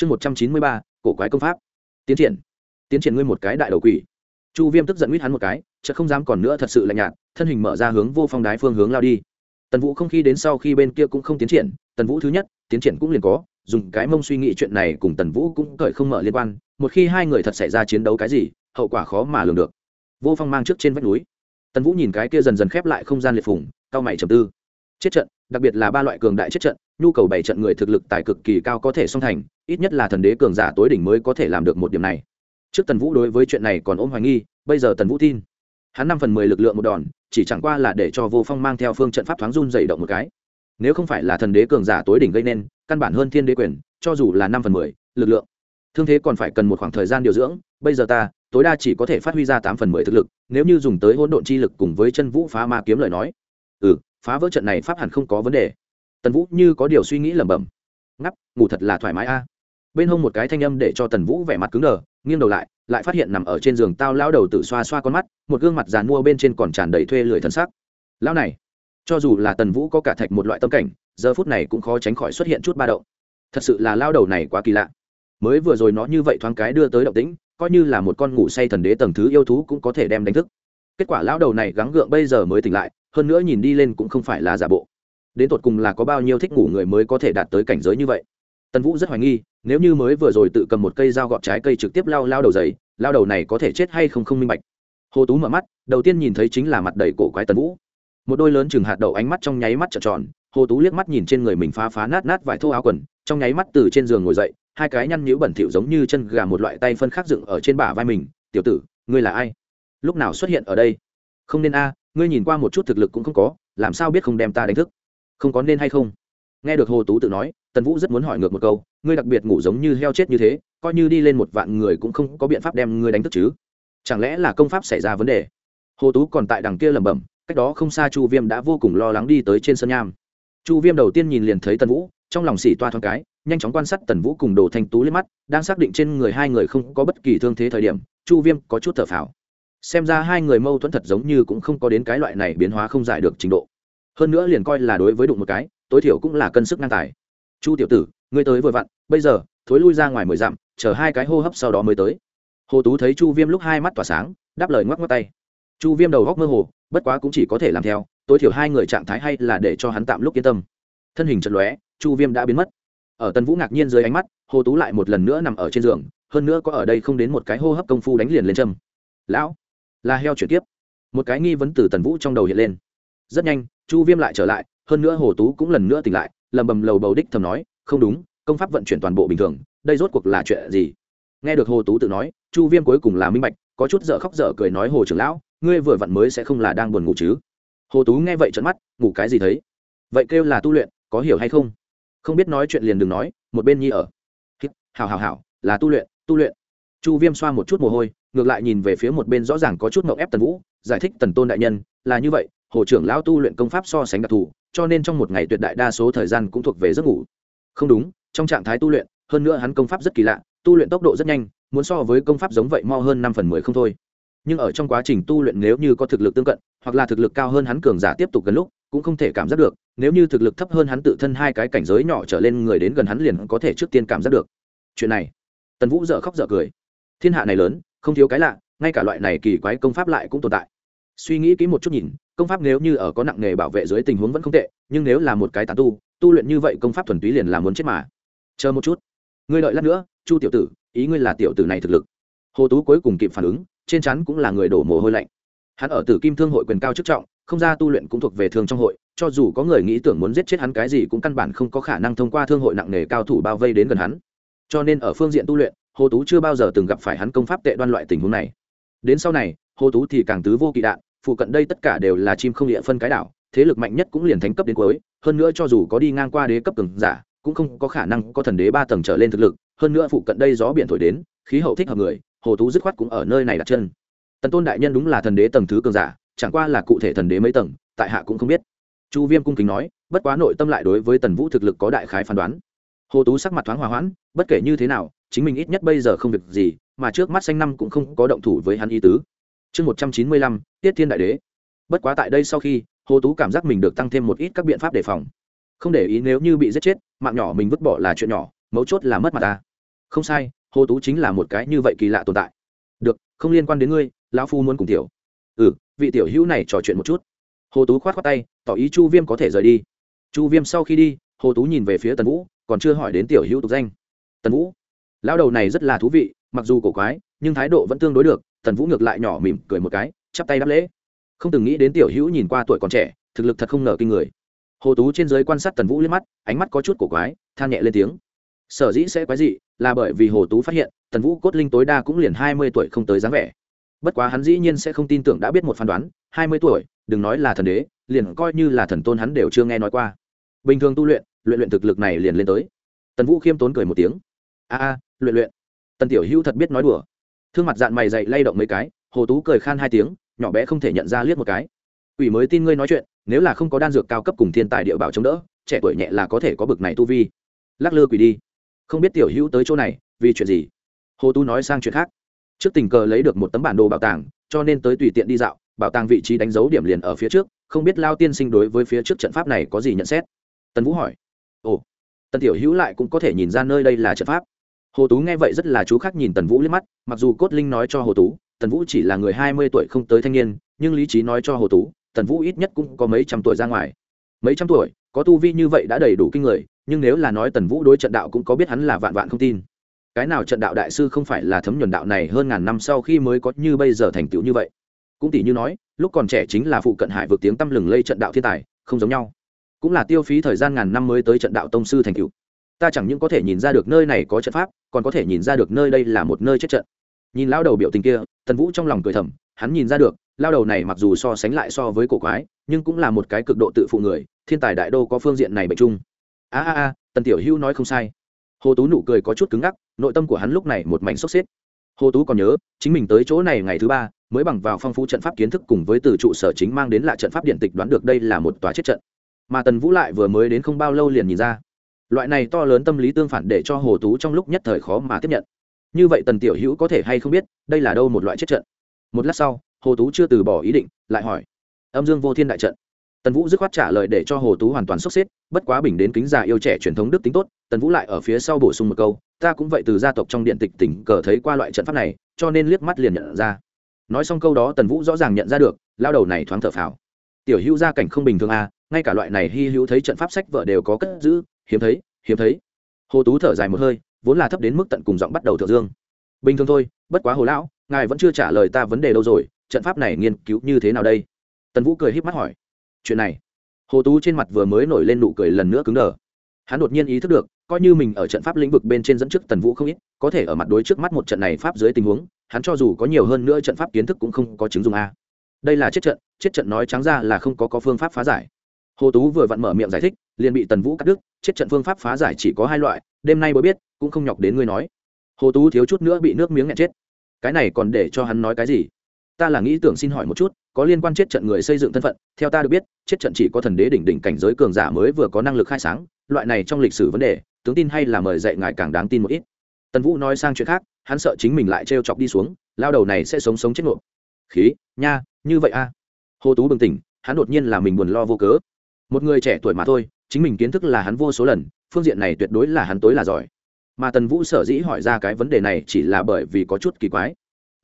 chương một trăm chín mươi ba, cổ quái công pháp. Tiến triển. Tiến triển ngươi một cái đại đầu quỷ. Chu viêm tức giận huýt hắn một cái chợ không dám còn nữa, thật sự lạnh nhạt, thân hình mở ra hướng vô phong đái phương hướng lao đi. Tần vũ không khi đến sau khi bên kia cũng không tiến triển, tần vũ thứ nhất, tiến triển cũng liền có, dùng cái mông suy nghĩ chuyện này cùng tần vũ cũng cởi không mở liên quan, một khi hai người thật xảy ra chiến đấu cái gì, hậu quả khó mà lường được. Vô phong mang trước trên vách núi. Tần vũ nhìn cái kia dần dần khép lại không gian liệt phủng cao mày trầm tư. Chết trận, đặc biệt là ba loại cường đại chết trận, nhu cầu bảy trận người thực lực tài cực kỳ cao có thể song thành ít nhất là thần đế cường giả tối đỉnh mới có thể làm được một điểm này. Trước tần vũ đối với chuyện này còn ôm hoài nghi, bây giờ tần vũ tin. Hắn năm phần mười lực lượng một đòn, chỉ chẳng qua là để cho vô phong mang theo phương trận pháp thoáng run dày động một cái. Nếu không phải là thần đế cường giả tối đỉnh gây nên, căn bản hơn thiên đế quyền, cho dù là năm phần mười, lực lượng. Thương thế còn phải cần một khoảng thời gian điều dưỡng, bây giờ ta, tối đa chỉ có thể phát huy ra tám phần mười thực lực, nếu như dùng tới hỗn độn chi lực cùng với chân vũ phá ma kiếm lời nói. Ừ phá vỡ trận này pháp hẳn không có vấn đề. Tần vũ như có điều suy nghĩ lẩm bẩm. Ngắp ngủ thật là thoải mái a bên hông một cái thanh âm để cho tần vũ vẻ mặt cứng đờ, nghiêng đầu lại lại phát hiện nằm ở trên giường tao lao đầu tự xoa xoa con mắt, một gương mặt dàn mua bên trên còn tràn đầy thuê lười thân xác lão này, cho dù là tần vũ có cả thạch một loại tâm cảnh, giờ phút này cũng khó tránh khỏi xuất hiện chút ba động. Thật sự là lao đầu này quá kỳ lạ. Mới vừa rồi nó như vậy thoáng cái đưa tới động tĩnh, coi như là một con ngủ say thần đế tầng thứ yêu thú cũng có thể đem đánh thức. Kết quả lão đầu này gắng gượng bây giờ mới tỉnh lại, hơn nữa nhìn đi lên cũng không phải là giả bộ. Đến tột cùng là có bao nhiêu thích ngủ người mới có thể đạt tới cảnh giới như vậy? Tần vũ rất hoài nghi, nếu như mới vừa rồi tự cầm một cây dao gọt trái cây trực tiếp lao lao đầu giày lao đầu này có thể chết hay không không minh bạch. Hồ tú mở mắt, đầu tiên nhìn thấy chính là mặt đầy cổ quái tần vũ. Một đôi lớn chừng hạt đậu ánh mắt trong nháy mắt trợn tròn, hồ tú liếc mắt nhìn trên người mình phá phá nát nát vải thô áo quần, trong nháy mắt từ trên giường ngồi dậy, hai cái nhăn nhũ bẩn thỉu giống như chân gà một loại tay phân khác dựng ở trên bả vai mình, tiểu tử, ngươi là ai? Lúc nào xuất hiện ở đây? Không nên a, ngươi nhìn qua một chút thực lực cũng không có, làm sao biết không đem ta đánh thức? Không có nên hay không? Nghe được hồ tú tự nói, tần vũ rất muốn hỏi ngược một câu, ngươi đặc biệt ngủ giống như heo chết như thế, coi như đi lên một vạn người cũng không có biện pháp đem ngươi đánh thức chứ? Chẳng lẽ là công pháp xảy ra vấn đề? Hồ tú còn tại đằng kia lẩm bẩm, cách đó không xa chu viêm đã vô cùng lo lắng đi tới trên sân nham. Chu viêm đầu tiên nhìn liền thấy tần vũ, trong lòng xỉ toa thoáng cái, nhanh chóng quan sát tần vũ cùng đồ thanh tú lên mắt, đang xác định trên người hai người không có bất kỳ thương thế thời điểm, chu viêm có chút thở phào. Xem ra hai người mâu thuẫn thật giống như cũng không có đến cái loại này biến hóa không giải được trình độ. Hơn nữa liền coi là đối với đụng một cái tối thiểu cũng là cân sức ngang tài. Chu tiểu tử, ngươi tới vừa vặn, bây giờ, thối lui ra ngoài mười dặm, chờ hai cái hô hấp sau đó mới tới. Hồ tú thấy chu viêm lúc hai mắt tỏa sáng, đáp lời ngoắc ngoắc tay. Chu viêm đầu góc mơ hồ, bất quá cũng chỉ có thể làm theo, tối thiểu hai người trạng thái hay là để cho hắn tạm lúc yên tâm. Thân hình chật lóe, chu viêm đã biến mất. Ở tần vũ ngạc nhiên dưới ánh mắt, hồ tú lại một lần nữa nằm ở trên giường, hơn nữa có ở đây không đến một cái hô hấp công phu đánh liền lên châm. Lão! là heo chuyển tiếp. Một cái nghi vấn từ tần vũ trong đầu hiện lên. Rất nhanh, chu viêm lại trở lại hơn nữa hồ tú cũng lần nữa tỉnh lại, lầm bầm lầu bầu đích thầm nói, không đúng, công pháp vận chuyển toàn bộ bình thường, đây rốt cuộc là chuyện gì? Nghe được hồ tú tự nói, chu viêm cuối cùng là minh bạch, có chút dở khóc dở cười nói, hồ trưởng lão, ngươi vừa vặn mới sẽ không là đang buồn ngủ chứ? Hồ tú nghe vậy trận mắt, ngủ cái gì thấy? Vậy kêu là tu luyện, có hiểu hay không? Không biết nói chuyện liền đừng nói, một bên nhi ở. Hào hào hào là tu luyện tu luyện. Chu viêm xoa một chút mồ hôi, ngược lại nhìn về phía một bên rõ ràng có chút mậu ép tần vũ, giải thích tần tôn đại nhân, là như vậy hồ trưởng lão tu luyện công pháp so sánh đặc thù, cho nên trong một ngày tuyệt đại đa số thời gian cũng thuộc về giấc ngủ. Không đúng, trong trạng thái tu luyện, hơn nữa hắn công pháp rất kỳ lạ, tu luyện tốc độ rất nhanh, muốn so với công pháp giống vậy mo hơn năm phần mười không thôi. Nhưng ở trong quá trình tu luyện nếu như có thực lực tương cận, hoặc là thực lực cao hơn hắn cường giả tiếp tục gần lúc, cũng không thể cảm giác được, nếu như thực lực thấp hơn hắn tự thân hai cái cảnh giới nhỏ trở lên người đến gần hắn liền có thể trước tiên cảm giác được. Chuyện này, tần vũ dợ khóc dợ cười. Thiên hạ này lớn, không thiếu cái lạ, ngay cả loại này kỳ quái công pháp lại cũng tồn tại. Suy nghĩ kỹ một chút nhìn công pháp nếu như ở có nặng nghề bảo vệ dưới tình huống vẫn không tệ, nhưng nếu là một cái tàn tu tu luyện như vậy công pháp thuần túy liền là muốn chết mà. Chờ một chút. Ngươi đợi lát nữa, chu tiểu tử, ý ngươi là tiểu tử này thực lực. Hồ tú cuối cùng kịp phản ứng, trên chắn cũng là người đổ mồ hôi lạnh. Hắn ở tử kim thương hội quyền cao chức trọng, không ra tu luyện cũng thuộc về thương trong hội, cho dù có người nghĩ tưởng muốn giết chết hắn cái gì cũng căn bản không có khả năng thông qua thương hội nặng nề cao thủ bao vây đến gần hắn. Cho nên ở phương diện tu luyện, hồ tú chưa bao giờ từng gặp phải hắn công pháp tệ đoan loại tình huống này. Đến sau này, hồ tú thì càng tứ vô kỵ đạn phụ cận đây tất cả đều là chim không địa phân cái đảo, thế lực mạnh nhất cũng liền thánh cấp đến cuối, hơn nữa cho dù có đi ngang qua đế cấp cường giả, cũng không có khả năng có thần đế ba tầng trở lên thực lực, hơn nữa phụ cận đây gió biển thổi đến, khí hậu thích hợp người, hồ tú dứt khoát cũng ở nơi này đặt chân. Tần tôn đại nhân đúng là thần đế tầng thứ cường giả, chẳng qua là cụ thể thần đế mấy tầng, tại hạ cũng không biết. Chu viêm cung kính nói, bất quá nội tâm lại đối với tần vũ thực lực có đại khái phán đoán. Hồ tú sắc mặt thoáng hòa hoãn, bất kể như thế nào, chính mình ít nhất bây giờ không việc gì, mà trước mắt xanh năm cũng không có động thủ với hắn y tứ chương một trăm chín mươi lăm, tiết thiên đại đế. Bất quá tại đây sau khi, hồ tú cảm giác mình được tăng thêm một ít các biện pháp đề phòng. Không để ý nếu như bị giết chết, mạng nhỏ mình vứt bỏ là chuyện nhỏ, mấu chốt là mất mặt ta. Không sai, hồ tú chính là một cái như vậy kỳ lạ tồn tại. Được, không liên quan đến ngươi, lão phu muốn cùng tiểu. Ừ vị tiểu hữu này trò chuyện một chút. Hồ tú khoát khoát tay, tỏ ý chu viêm có thể rời đi. Chu viêm sau khi đi, hồ tú nhìn về phía tần vũ, còn chưa hỏi đến tiểu hữu tục danh. Tần vũ, lão đầu này rất là thú vị, mặc dù cổ quái, nhưng thái độ vẫn tương đối được tần vũ ngược lại nhỏ mỉm cười một cái, chắp tay đáp lễ. Không từng nghĩ đến tiểu hữu nhìn qua tuổi còn trẻ, thực lực thật không ngờ kinh người. Hồ tú trên giới quan sát tần vũ liếc mắt, ánh mắt có chút cổ quái, than nhẹ lên tiếng. Sở dĩ sẽ quái dị là bởi vì hồ tú phát hiện, tần vũ cốt linh tối đa cũng liền hai mươi tuổi không tới dáng vẻ. Bất quá hắn dĩ nhiên sẽ không tin tưởng đã biết một phán đoán, hai mươi tuổi, đừng nói là thần đế, liền coi như là thần tôn hắn đều chưa nghe nói qua. Bình thường tu luyện luyện luyện thực lực này liền lên tới. Tần vũ khiêm tốn cười một tiếng. A a, luyện luyện. Tần tiểu hữu thật biết nói đùa thương mặt dạn mày dậy lay động mấy cái, hồ tú cười khan hai tiếng, nhỏ bé không thể nhận ra liếc một cái. Quỷ mới tin ngươi nói chuyện, nếu là không có đan dược cao cấp cùng thiên tài địa bảo chống đỡ, trẻ tuổi nhẹ là có thể có bực này tu vi. Lắc lư quỷ đi. Không biết tiểu hữu tới chỗ này, vì chuyện gì? Hồ tú nói sang chuyện khác. Trước tình cờ lấy được một tấm bản đồ bảo tàng, cho nên tới tùy tiện đi dạo, bảo tàng vị trí đánh dấu điểm liền ở phía trước, không biết lao tiên sinh đối với phía trước trận pháp này có gì nhận xét? Tần vũ hỏi. Ồ, tần tiểu hữu lại cũng có thể nhìn ra nơi đây là trận pháp hồ tú nghe vậy rất là chú khác nhìn tần vũ liếc mắt, mặc dù cốt linh nói cho hồ tú, tần vũ chỉ là người hai mươi tuổi không tới thanh niên, nhưng lý trí nói cho hồ tú, tần vũ ít nhất cũng có mấy trăm tuổi ra ngoài. Mấy trăm tuổi, có tu vi như vậy đã đầy đủ kinh người, nhưng nếu là nói tần vũ đối trận đạo cũng có biết hắn là vạn vạn không tin. Cái nào trận đạo đại sư không phải là thấm nhuần đạo này hơn ngàn năm sau khi mới có như bây giờ thành tựu như vậy? Cũng tỷ như nói, lúc còn trẻ chính là phụ cận hải vượt tiếng tăm lừng lây trận đạo thiên tài, không giống nhau. Cũng là tiêu phí thời gian ngàn năm mới tới trận đạo tông sư thành tựu ta chẳng những có thể nhìn ra được nơi này có trận pháp, còn có thể nhìn ra được nơi đây là một nơi chết trận. Nhìn lao đầu biểu tình kia, tần vũ trong lòng cười thầm, hắn nhìn ra được lao đầu này mặc dù so sánh lại so với cổ quái, nhưng cũng là một cái cực độ tự phụ người, thiên tài đại đô có phương diện này bệnh chung. A a a, tần tiểu hưu nói không sai. Hồ tú nụ cười có chút cứng ngắc, nội tâm của hắn lúc này một mảnh sốc xếp. Hồ tú còn nhớ, chính mình tới chỗ này ngày thứ ba, mới bằng vào phong phú trận pháp kiến thức cùng với từ trụ sở chính mang đến lại trận pháp điện tịch đoán được đây là một tòa chết trận. Mà tần vũ lại vừa mới đến không bao lâu liền nhìn ra loại này to lớn tâm lý tương phản để cho hồ tú trong lúc nhất thời khó mà tiếp nhận. Như vậy tần tiểu hữu có thể hay không biết, đây là đâu một loại chết trận? Một lát sau, hồ tú chưa từ bỏ ý định, lại hỏi. Âm dương vô thiên đại trận. Tần vũ dứt khoát trả lời để cho hồ tú hoàn toàn sốc xếp, bất quá bình đến kính già yêu trẻ truyền thống đức tính tốt, tần vũ lại ở phía sau bổ sung một câu, ta cũng vậy từ gia tộc trong điện tịch tỉnh cờ thấy qua loại trận pháp này, cho nên liếc mắt liền nhận ra. Nói xong câu đó tần vũ rõ ràng nhận ra được, lao đầu này thoáng thở phào. Tiểu hữu gia cảnh không bình thường à ngay cả loại này hy hữu thấy trận pháp sách vợ đều có cất giữ hiếm thấy hiếm thấy. Hồ tú thở dài một hơi, vốn là thấp đến mức tận cùng giọng bắt đầu thượng dương. Bình thường thôi, bất quá hồ lão, ngài vẫn chưa trả lời ta vấn đề đâu rồi, trận pháp này nghiên cứu như thế nào đây? Tần vũ cười h í p mắt hỏi. Chuyện này. Hồ tú trên mặt vừa mới nổi lên nụ cười lần nữa cứng đờ. Hắn đột nhiên ý thức được, coi như mình ở trận pháp lĩnh vực bên trên dẫn trước tần vũ không ít, có thể ở mặt đối trước mắt một trận này pháp dưới tình huống, hắn cho dù có nhiều hơn nữa trận pháp kiến thức cũng không có chứng dùng a. Đây là chết trận chết trận nói trắng ra là không có có phương pháp phá giải. Hồ tú vừa vặn mở miệng giải thích liền bị tần vũ cắt đứt, chết trận phương pháp phá giải chỉ có hai loại, đêm nay mới biết, cũng không nhọc đến ngươi nói. Hồ tú thiếu chút nữa bị nước miếng nghẹn chết. Cái này còn để cho hắn nói cái gì? Ta là nghĩ tưởng xin hỏi một chút, có liên quan chết trận người xây dựng thân phận, theo ta được biết, chết trận chỉ có thần đế đỉnh đỉnh cảnh giới cường giả mới vừa có năng lực khai sáng, loại này trong lịch sử vấn đề, tướng tin hay là mời dạy ngài càng đáng tin một ít. Tần vũ nói sang chuyện khác, hắn sợ chính mình lại trêu chọc đi xuống, lao đầu này sẽ sống sống chết ngộp. Khí, nha, như vậy a hồ tú bừng tỉnh, hắn đột nhiên là mình buồn lo vô cớ. Một người trẻ tuổi mà thôi chính mình kiến thức là hắn vô số lần, phương diện này tuyệt đối là hắn tối là giỏi. Mà tần vũ sở dĩ hỏi ra cái vấn đề này chỉ là bởi vì có chút kỳ quái.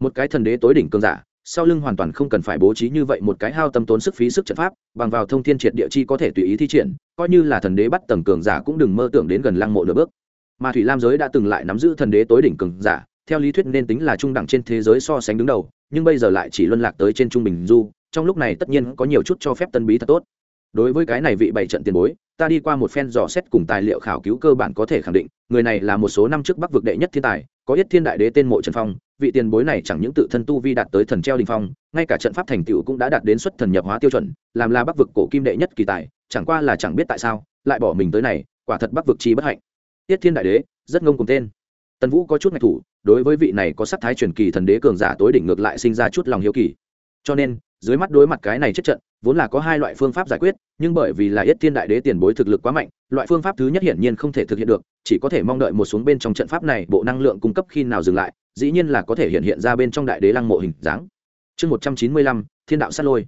Một cái thần đế tối đỉnh cường giả, sau lưng hoàn toàn không cần phải bố trí như vậy một cái hao tâm tốn sức phí sức trận pháp, bằng vào thông thiên triệt địa chi có thể tùy ý thi triển, coi như là thần đế bắt tầng cường giả cũng đừng mơ tưởng đến gần lăng mộ nửa bước. Mà thủy lam giới đã từng lại nắm giữ thần đế tối đỉnh cường giả, theo lý thuyết nên tính là trung đẳng trên thế giới so sánh đứng đầu, nhưng bây giờ lại chỉ luân lạc tới trên trung bình du, trong lúc này tất nhiên có nhiều chút cho phép tân bí thật tốt đối với cái này vị bảy trận tiền bối, ta đi qua một phen dò xét cùng tài liệu khảo cứu cơ bản có thể khẳng định, người này là một số năm trước bắc vực đệ nhất thiên tài, có yết thiên đại đế tên mộ trần phong, vị tiền bối này chẳng những tự thân tu vi đạt tới thần treo đình phong, ngay cả trận pháp thành tựu cũng đã đạt đến xuất thần nhập hóa tiêu chuẩn, làm là bắc vực cổ kim đệ nhất kỳ tài, chẳng qua là chẳng biết tại sao, lại bỏ mình tới này, quả thật bắc vực chi bất hạnh. Yết thiên đại đế, rất ngông cùng tên. Tần vũ có chút ngạch thủ, đối với vị này có sắc thái truyền kỳ thần đế cường giả tối đỉnh ngược lại sinh ra chút lòng hiếu kỳ. Cho nên dưới mắt đối mặt cái này chết trận, vốn là có hai loại phương pháp giải quyết, nhưng bởi vì là yết thiên đại đế tiền bối thực lực quá mạnh, loại phương pháp thứ nhất hiển nhiên không thể thực hiện được, chỉ có thể mong đợi một xuống bên trong trận pháp này bộ năng lượng cung cấp khi nào dừng lại, dĩ nhiên là có thể hiện hiện ra bên trong đại đế lăng mộ hình dáng. Chương một trăm chín mươi lăm, thiên đạo sát lôi.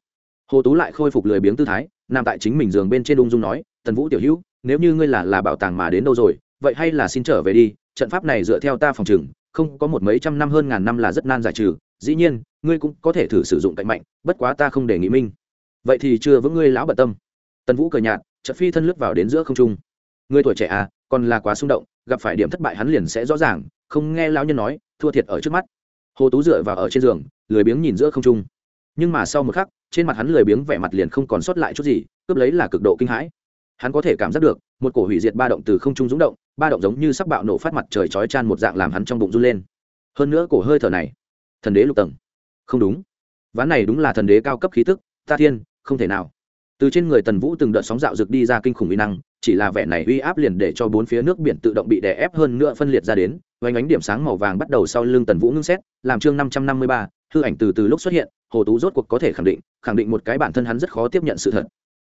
Hồ tú lại khôi phục lười biếng tư thái, nằm tại chính mình giường bên trên ung dung nói, tần vũ tiểu hữu, nếu như ngươi là là bảo tàng mà đến đâu rồi, vậy hay là xin trở về đi, trận pháp này dựa theo ta phòng chừng không có một mấy trăm năm hơn ngàn năm là rất nan giải trừ, dĩ nhiên ngươi cũng có thể thử sử dụng cạnh mạnh, bất quá ta không để nghị minh. Vậy thì chưa vững ngươi lão bận tâm. Tần vũ cười nhạt, chợt phi thân lướt vào đến giữa không trung. Ngươi tuổi trẻ à còn là quá xung động, gặp phải điểm thất bại hắn liền sẽ rõ ràng, không nghe lão nhân nói, thua thiệt ở trước mắt. Hồ tú dựa vào ở trên giường, lười biếng nhìn giữa không trung. Nhưng mà sau một khắc, trên mặt hắn lười biếng vẻ mặt liền không còn sót lại chút gì, cướp lấy là cực độ kinh hãi. Hắn có thể cảm giác được, một cổ hủy diệt ba động từ không trung rúng động, ba động giống như sắc bạo nổ phát mặt trời chói chan một dạng làm hắn trong bụng run lên. Hơn nữa cổ hơi thở này, thần đế lục tầng không đúng. Ván này đúng là thần đế cao cấp khí tức, ta thiên, không thể nào. Từ trên người tần vũ từng đợt sóng dạo rực đi ra kinh khủng uy năng, chỉ là vẻ này uy áp liền để cho bốn phía nước biển tự động bị đè ép hơn nữa phân liệt ra đến, oanh ánh điểm sáng màu vàng bắt đầu sau lưng tần vũ ngưng xét, làm chương năm trăm năm mươi ba, hư ảnh từ từ lúc xuất hiện, hồ tú rốt cuộc có thể khẳng định khẳng định một cái bản thân hắn rất khó tiếp nhận sự thật.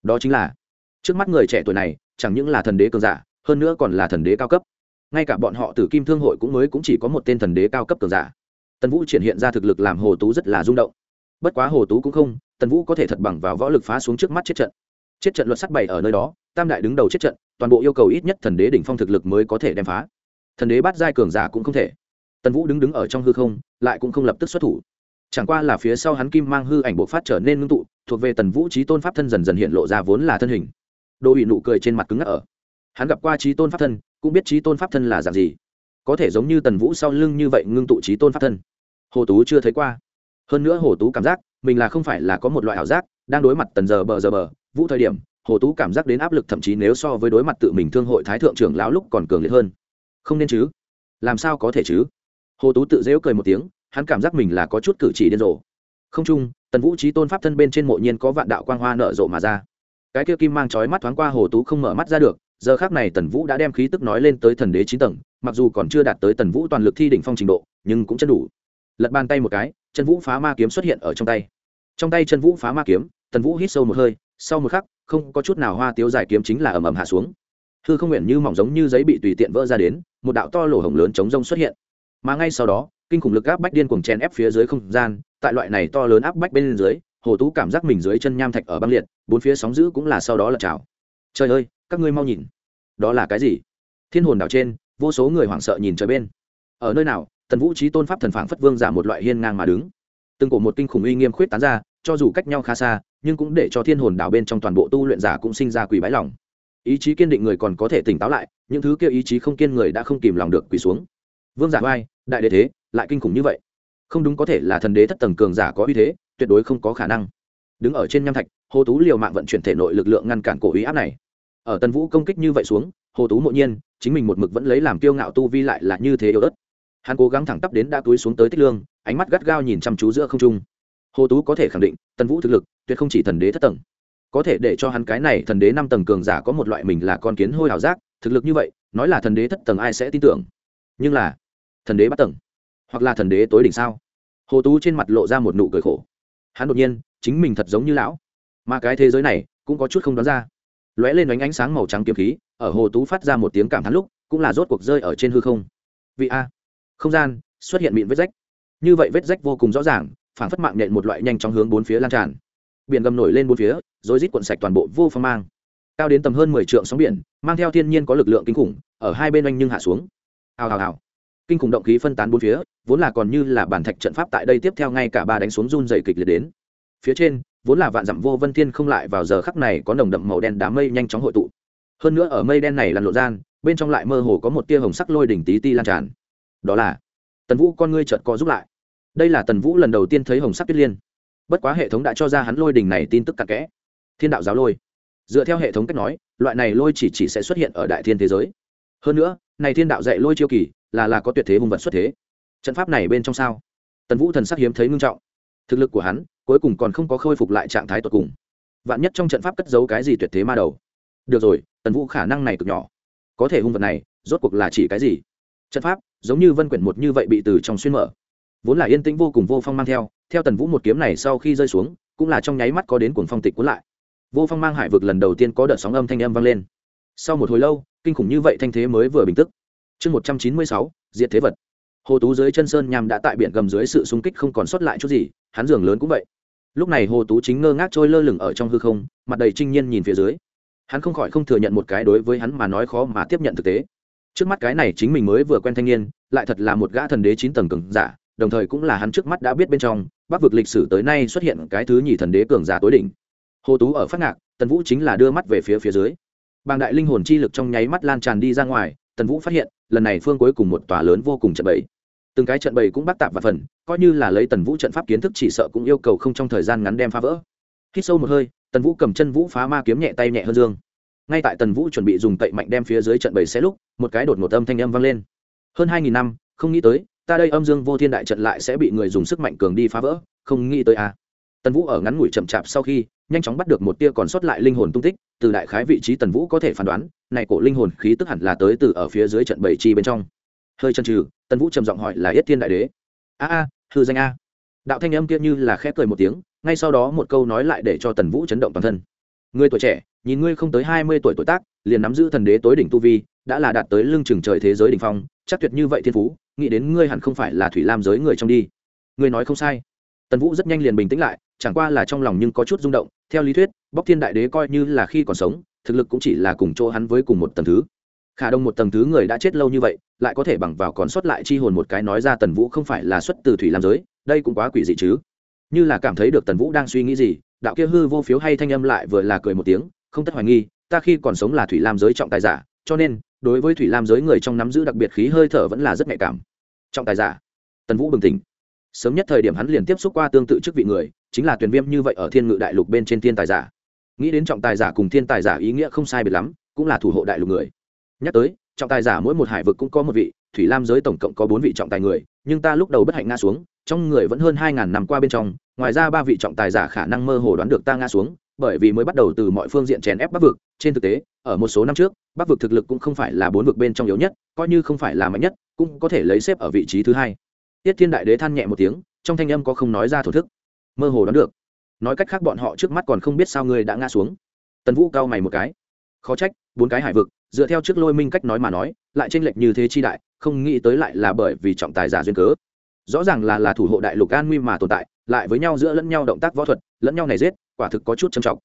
Đó chính là, trước mắt người trẻ tuổi này, chẳng những là thần đế cường giả, hơn nữa còn là thần đế cao cấp. Ngay cả bọn họ từ kim thương hội cũng mới cũng chỉ có một tên thần đế cao cấp cường giả tần vũ triển hiện ra thực lực làm hồ tú rất là rung động. Bất quá hồ tú cũng không, tần vũ có thể thật bằng vào võ lực phá xuống trước mắt chết trận. Chết trận luật sắt bày ở nơi đó, tam đại đứng đầu chết trận, toàn bộ yêu cầu ít nhất thần đế đỉnh phong thực lực mới có thể đem phá. Thần đế bắt giai cường giả cũng không thể. Tần vũ đứng đứng ở trong hư không, lại cũng không lập tức xuất thủ. Chẳng qua là phía sau hắn kim mang hư ảnh bộ phát trở nên ngưng tụ, thuộc về tần vũ trí tôn pháp thân dần dần hiện lộ ra vốn là thân hình. Đô ủy nụ cười trên mặt cứng ngắc ở. Hắn gặp qua trí tôn pháp thân, cũng biết trí tôn pháp thân là dạng gì có thể giống như tần vũ sau lưng như vậy ngưng tụ trí tôn pháp thân. Hồ tú chưa thấy qua. Hơn nữa hồ tú cảm giác mình là không phải là có một loại ảo giác, đang đối mặt tần giờ bờ giờ bờ, vũ thời điểm, hồ tú cảm giác đến áp lực thậm chí nếu so với đối mặt tự mình thương hội thái thượng trưởng lão lúc còn cường liệt hơn. Không nên chứ? Làm sao có thể chứ? Hồ tú tự dễu cười một tiếng, hắn cảm giác mình là có chút cử chỉ điên rồ. Không chung, tần vũ trí tôn pháp thân bên trên mộ nhiên có vạn đạo quang hoa nở rộ mà ra. Cái kia kim mang trói mắt thoáng qua hồ tú không mở mắt ra được, giờ khác này tần vũ đã đem khí tức nói lên tới thần đế chín tầng mặc dù còn chưa đạt tới tần vũ toàn lực thi đỉnh phong trình độ, nhưng cũng chân đủ. Lật bàn tay một cái, chân vũ phá ma kiếm xuất hiện ở trong tay. Trong tay chân vũ phá ma kiếm, tần vũ hít sâu một hơi, sau một khắc, không có chút nào hoa tiếu giải kiếm chính là ầm ầm hạ xuống. Hư không nguyện như mỏng giống như giấy bị tùy tiện vỡ ra đến, một đạo to lỗ hổng lớn chống rông xuất hiện. Mà ngay sau đó, kinh khủng lực áp bách điên cuồng chen ép phía dưới không gian, tại loại này to lớn áp bách bên dưới, hồ tú cảm giác mình dưới chân nham thạch ở băng liệt, bốn phía sóng giữ cũng là sau đó là trào. Trời ơi, các ngươi mau nhìn. Đó là cái gì? Thiên hồn đảo trên vô số người hoảng sợ nhìn trời bên. Ở nơi nào, tần vũ trí tôn pháp thần phảng phất vương giả một loại hiên ngang mà đứng. Từng cổ một kinh khủng uy nghiêm khuyết tán ra, cho dù cách nhau khá xa, nhưng cũng để cho thiên hồn đảo bên trong toàn bộ tu luyện giả cũng sinh ra quỳ bái lòng. Ý chí kiên định người còn có thể tỉnh táo lại, những thứ kia ý chí không kiên người đã không kìm lòng được quỳ xuống. Vương giả vai đại đế thế, lại kinh khủng như vậy. Không đúng có thể là thần đế thất tầng cường giả có uy thế, tuyệt đối không có khả năng. Đứng ở trên nham thạch, hồ tú liều mạng vận chuyển thể nội lực lượng ngăn cản cổ uy áp này. Ở tần vũ công kích như vậy xuống hồ tú mộ nhiên, chính mình một mực vẫn lấy làm kiêu ngạo tu vi lại là như thế yếu ớt. Hắn cố gắng thẳng tắp đến đã túi xuống tới tích lương, ánh mắt gắt gao nhìn chăm chú giữa không trung. Hồ tú có thể khẳng định, tần vũ thực lực tuyệt không chỉ thần đế thất tầng. Có thể để cho hắn cái này thần đế năm tầng cường giả có một loại mình là con kiến hôi hào giác, thực lực như vậy, nói là thần đế thất tầng ai sẽ tin tưởng? Nhưng là, thần đế bắt tầng, hoặc là thần đế tối đỉnh sao? Hồ tú trên mặt lộ ra một nụ cười khổ. Hắn đột nhiên, chính mình thật giống như lão. Mà cái thế giới này, cũng có chút không đoán ra. Lóe lên ánh ánh sáng màu trắng kiếm khí ở hồ tú phát ra một tiếng cảm thán lúc, cũng là rốt cuộc rơi ở trên hư không. Vị a, không gian, xuất hiện mịn vết rách. Như vậy vết rách vô cùng rõ ràng phản phất mạng nhện một loại nhanh trong hướng bốn phía lan tràn. Biển gầm nổi lên bốn phía rồi rít cuộn sạch toàn bộ vô phong mang. Cao đến tầm hơn mười trượng sóng biển, mang theo thiên nhiên có lực lượng kinh khủng, ở hai bên anh nhưng hạ xuống. Hào hào hào. Kinh khủng động khí phân tán bốn phía, vốn là còn như là bản thạch trận pháp tại đây tiếp theo ngay cả ba đánh xuống run dày kịch liệt đến. Phía trên, vốn là vạn dặm vô vân thiên không lại vào giờ khắc này có nồng đậm màu đen đám mây nhanh chóng hội tụ hơn nữa ở mây đen này lăn lộ gian, bên trong lại mơ hồ có một tia hồng sắc lôi đỉnh tí ti lan tràn. Đó là, tần vũ con ngươi chợt co giúp lại. Đây là tần vũ lần đầu tiên thấy hồng sắc tuyết liên. Bất quá hệ thống đã cho ra hắn lôi đỉnh này tin tức cặn kẽ. Thiên đạo giáo lôi. Dựa theo hệ thống cách nói, loại này lôi chỉ chỉ sẽ xuất hiện ở đại thiên thế giới. Hơn nữa, này thiên đạo dạy lôi chiêu kỳ, là là có tuyệt thế hùng vật xuất thế. Trận pháp này bên trong sao? Tần vũ thần sắc hiếm thấy ngưng trọng. Thực lực của hắn, cuối cùng còn không có khôi phục lại trạng thái tột cùng. Vạn nhất trong trận pháp cất giấu cái gì tuyệt thế ma đầu được rồi, tần vũ khả năng này cực nhỏ. Có thể hung vật này, rốt cuộc là chỉ cái gì? Trận pháp, giống như vân quyển một như vậy bị từ trong xuyên mở. Vốn là yên tĩnh vô cùng vô phong mang theo theo tần vũ một kiếm này sau khi rơi xuống, cũng là trong nháy mắt có đến cuồng phong tịch cuốn lại. Vô phong mang hải vực lần đầu tiên có đợt sóng âm thanh âm vang lên. Sau một hồi lâu, kinh khủng như vậy thanh thế mới vừa bình tức. Chương một trăm chín mươi sáu, diệt thế vật. Hồ tú dưới chân sơn nhằm đã tại biển gầm dưới sự xung kích không còn sót lại chút gì, hắn giường lớn cũng vậy. Lúc này hồ tú chính ngơ ngác trôi lơ lửng ở trong hư không, mặt đầy trinh nhiên nhìn phía dưới hắn không khỏi không thừa nhận một cái đối với hắn mà nói khó mà tiếp nhận thực tế. Trước mắt cái này chính mình mới vừa quen thanh niên, lại thật là một gã thần đế chín tầng cường giả, đồng thời cũng là hắn trước mắt đã biết bên trong, bắc vực lịch sử tới nay xuất hiện cái thứ nhì thần đế cường giả tối đỉnh. Hồ tú ở phát ngạc, tần vũ chính là đưa mắt về phía phía dưới. Bàng đại linh hồn chi lực trong nháy mắt lan tràn đi ra ngoài, tần vũ phát hiện, lần này phương cuối cùng một tòa lớn vô cùng trận bẫy từng cái trận bẫy cũng bắt tạp và phần, coi như là lấy tần vũ trận pháp kiến thức chỉ sợ cũng yêu cầu không trong thời gian ngắn đem phá vỡ. Hít sâu một hơi tần vũ cầm chân vũ phá ma kiếm nhẹ tay nhẹ hơn dương. Ngay tại tần vũ chuẩn bị dùng tậy mạnh đem phía dưới trận bầy xe lúc, một cái đột một âm thanh âm vang lên. Hơn hai nghìn năm, không nghĩ tới, ta đây âm dương vô thiên đại trận lại sẽ bị người dùng sức mạnh cường đi phá vỡ, không nghĩ tới à. tần vũ ở ngắn ngủi chậm chạp sau khi, nhanh chóng bắt được một tia còn sót lại linh hồn tung tích, từ đại khái vị trí tần vũ có thể phán đoán, này cổ linh hồn khí tức hẳn là tới từ ở phía dưới trận bảy chi bên trong. Hơi chân trừ tần vũ trầm giọng hỏi là yết thiên đại đế. A a, hư danh a. Đạo thanh âm kia như là khẽ cười một tiếng ngay sau đó một câu nói lại để cho tần vũ chấn động toàn thân. Người tuổi trẻ, nhìn ngươi không tới hai mươi tuổi tuổi tác, liền nắm giữ thần đế tối đỉnh tu vi, đã là đạt tới lưng chừng trời thế giới đỉnh phong, chắc tuyệt như vậy thiên phú, nghĩ đến ngươi hẳn không phải là thủy lam giới người trong đi. Ngươi nói không sai. Tần vũ rất nhanh liền bình tĩnh lại, chẳng qua là trong lòng nhưng có chút rung động, theo lý thuyết, bóc thiên đại đế coi như là khi còn sống, thực lực cũng chỉ là cùng chỗ hắn với cùng một tầng thứ. Khả đông một tầng thứ người đã chết lâu như vậy, lại có thể bằng vào còn sót lại chi hồn một cái nói ra tần vũ không phải là xuất từ thủy lam giới, đây cũng quá quỷ dị chứ như là cảm thấy được tần vũ đang suy nghĩ gì, đạo kia hư vô phiếu hay thanh âm lại vừa là cười một tiếng, không tất hoài nghi, ta khi còn sống là thủy lam giới trọng tài giả, cho nên, đối với thủy lam giới người trong nắm giữ đặc biệt khí hơi thở vẫn là rất nhạy cảm. Trọng tài giả. Tần vũ bừng tỉnh. Sớm nhất thời điểm hắn liền tiếp xúc qua tương tự chức vị người, chính là tuyển viêm như vậy ở thiên ngự đại lục bên trên thiên tài giả. Nghĩ đến trọng tài giả cùng thiên tài giả ý nghĩa không sai biệt lắm, cũng là thủ hộ đại lục người. Nhắc tới, trọng tài giả mỗi một hải vực cũng có một vị, thủy lam giới tổng cộng có bốn vị trọng tài người, nhưng ta lúc đầu bất hạnh ngã xuống trong người vẫn hơn hai ngàn năm qua bên trong, ngoài ra ba vị trọng tài giả khả năng mơ hồ đoán được ta ngã xuống, bởi vì mới bắt đầu từ mọi phương diện chèn ép bắc vực. Trên thực tế, ở một số năm trước, bắc vực thực lực cũng không phải là bốn vực bên trong yếu nhất, coi như không phải là mạnh nhất, cũng có thể lấy xếp ở vị trí thứ hai. Tiết thiên đại đế than nhẹ một tiếng, trong thanh âm có không nói ra thổ thức. Mơ hồ đoán được. Nói cách khác bọn họ trước mắt còn không biết sao ngươi đã ngã xuống. Tần vũ cao mày một cái. Khó trách, bốn cái hải vực, dựa theo trước lôi minh cách nói mà nói, lại tranh lệch như thế chi đại, không nghĩ tới lại là bởi vì trọng tài giả duyên cớ rõ ràng là là thủ hộ đại lục an nguy mà tồn tại, lại với nhau giữa lẫn nhau động tác võ thuật, lẫn nhau này giết, quả thực có chút trầm trọng.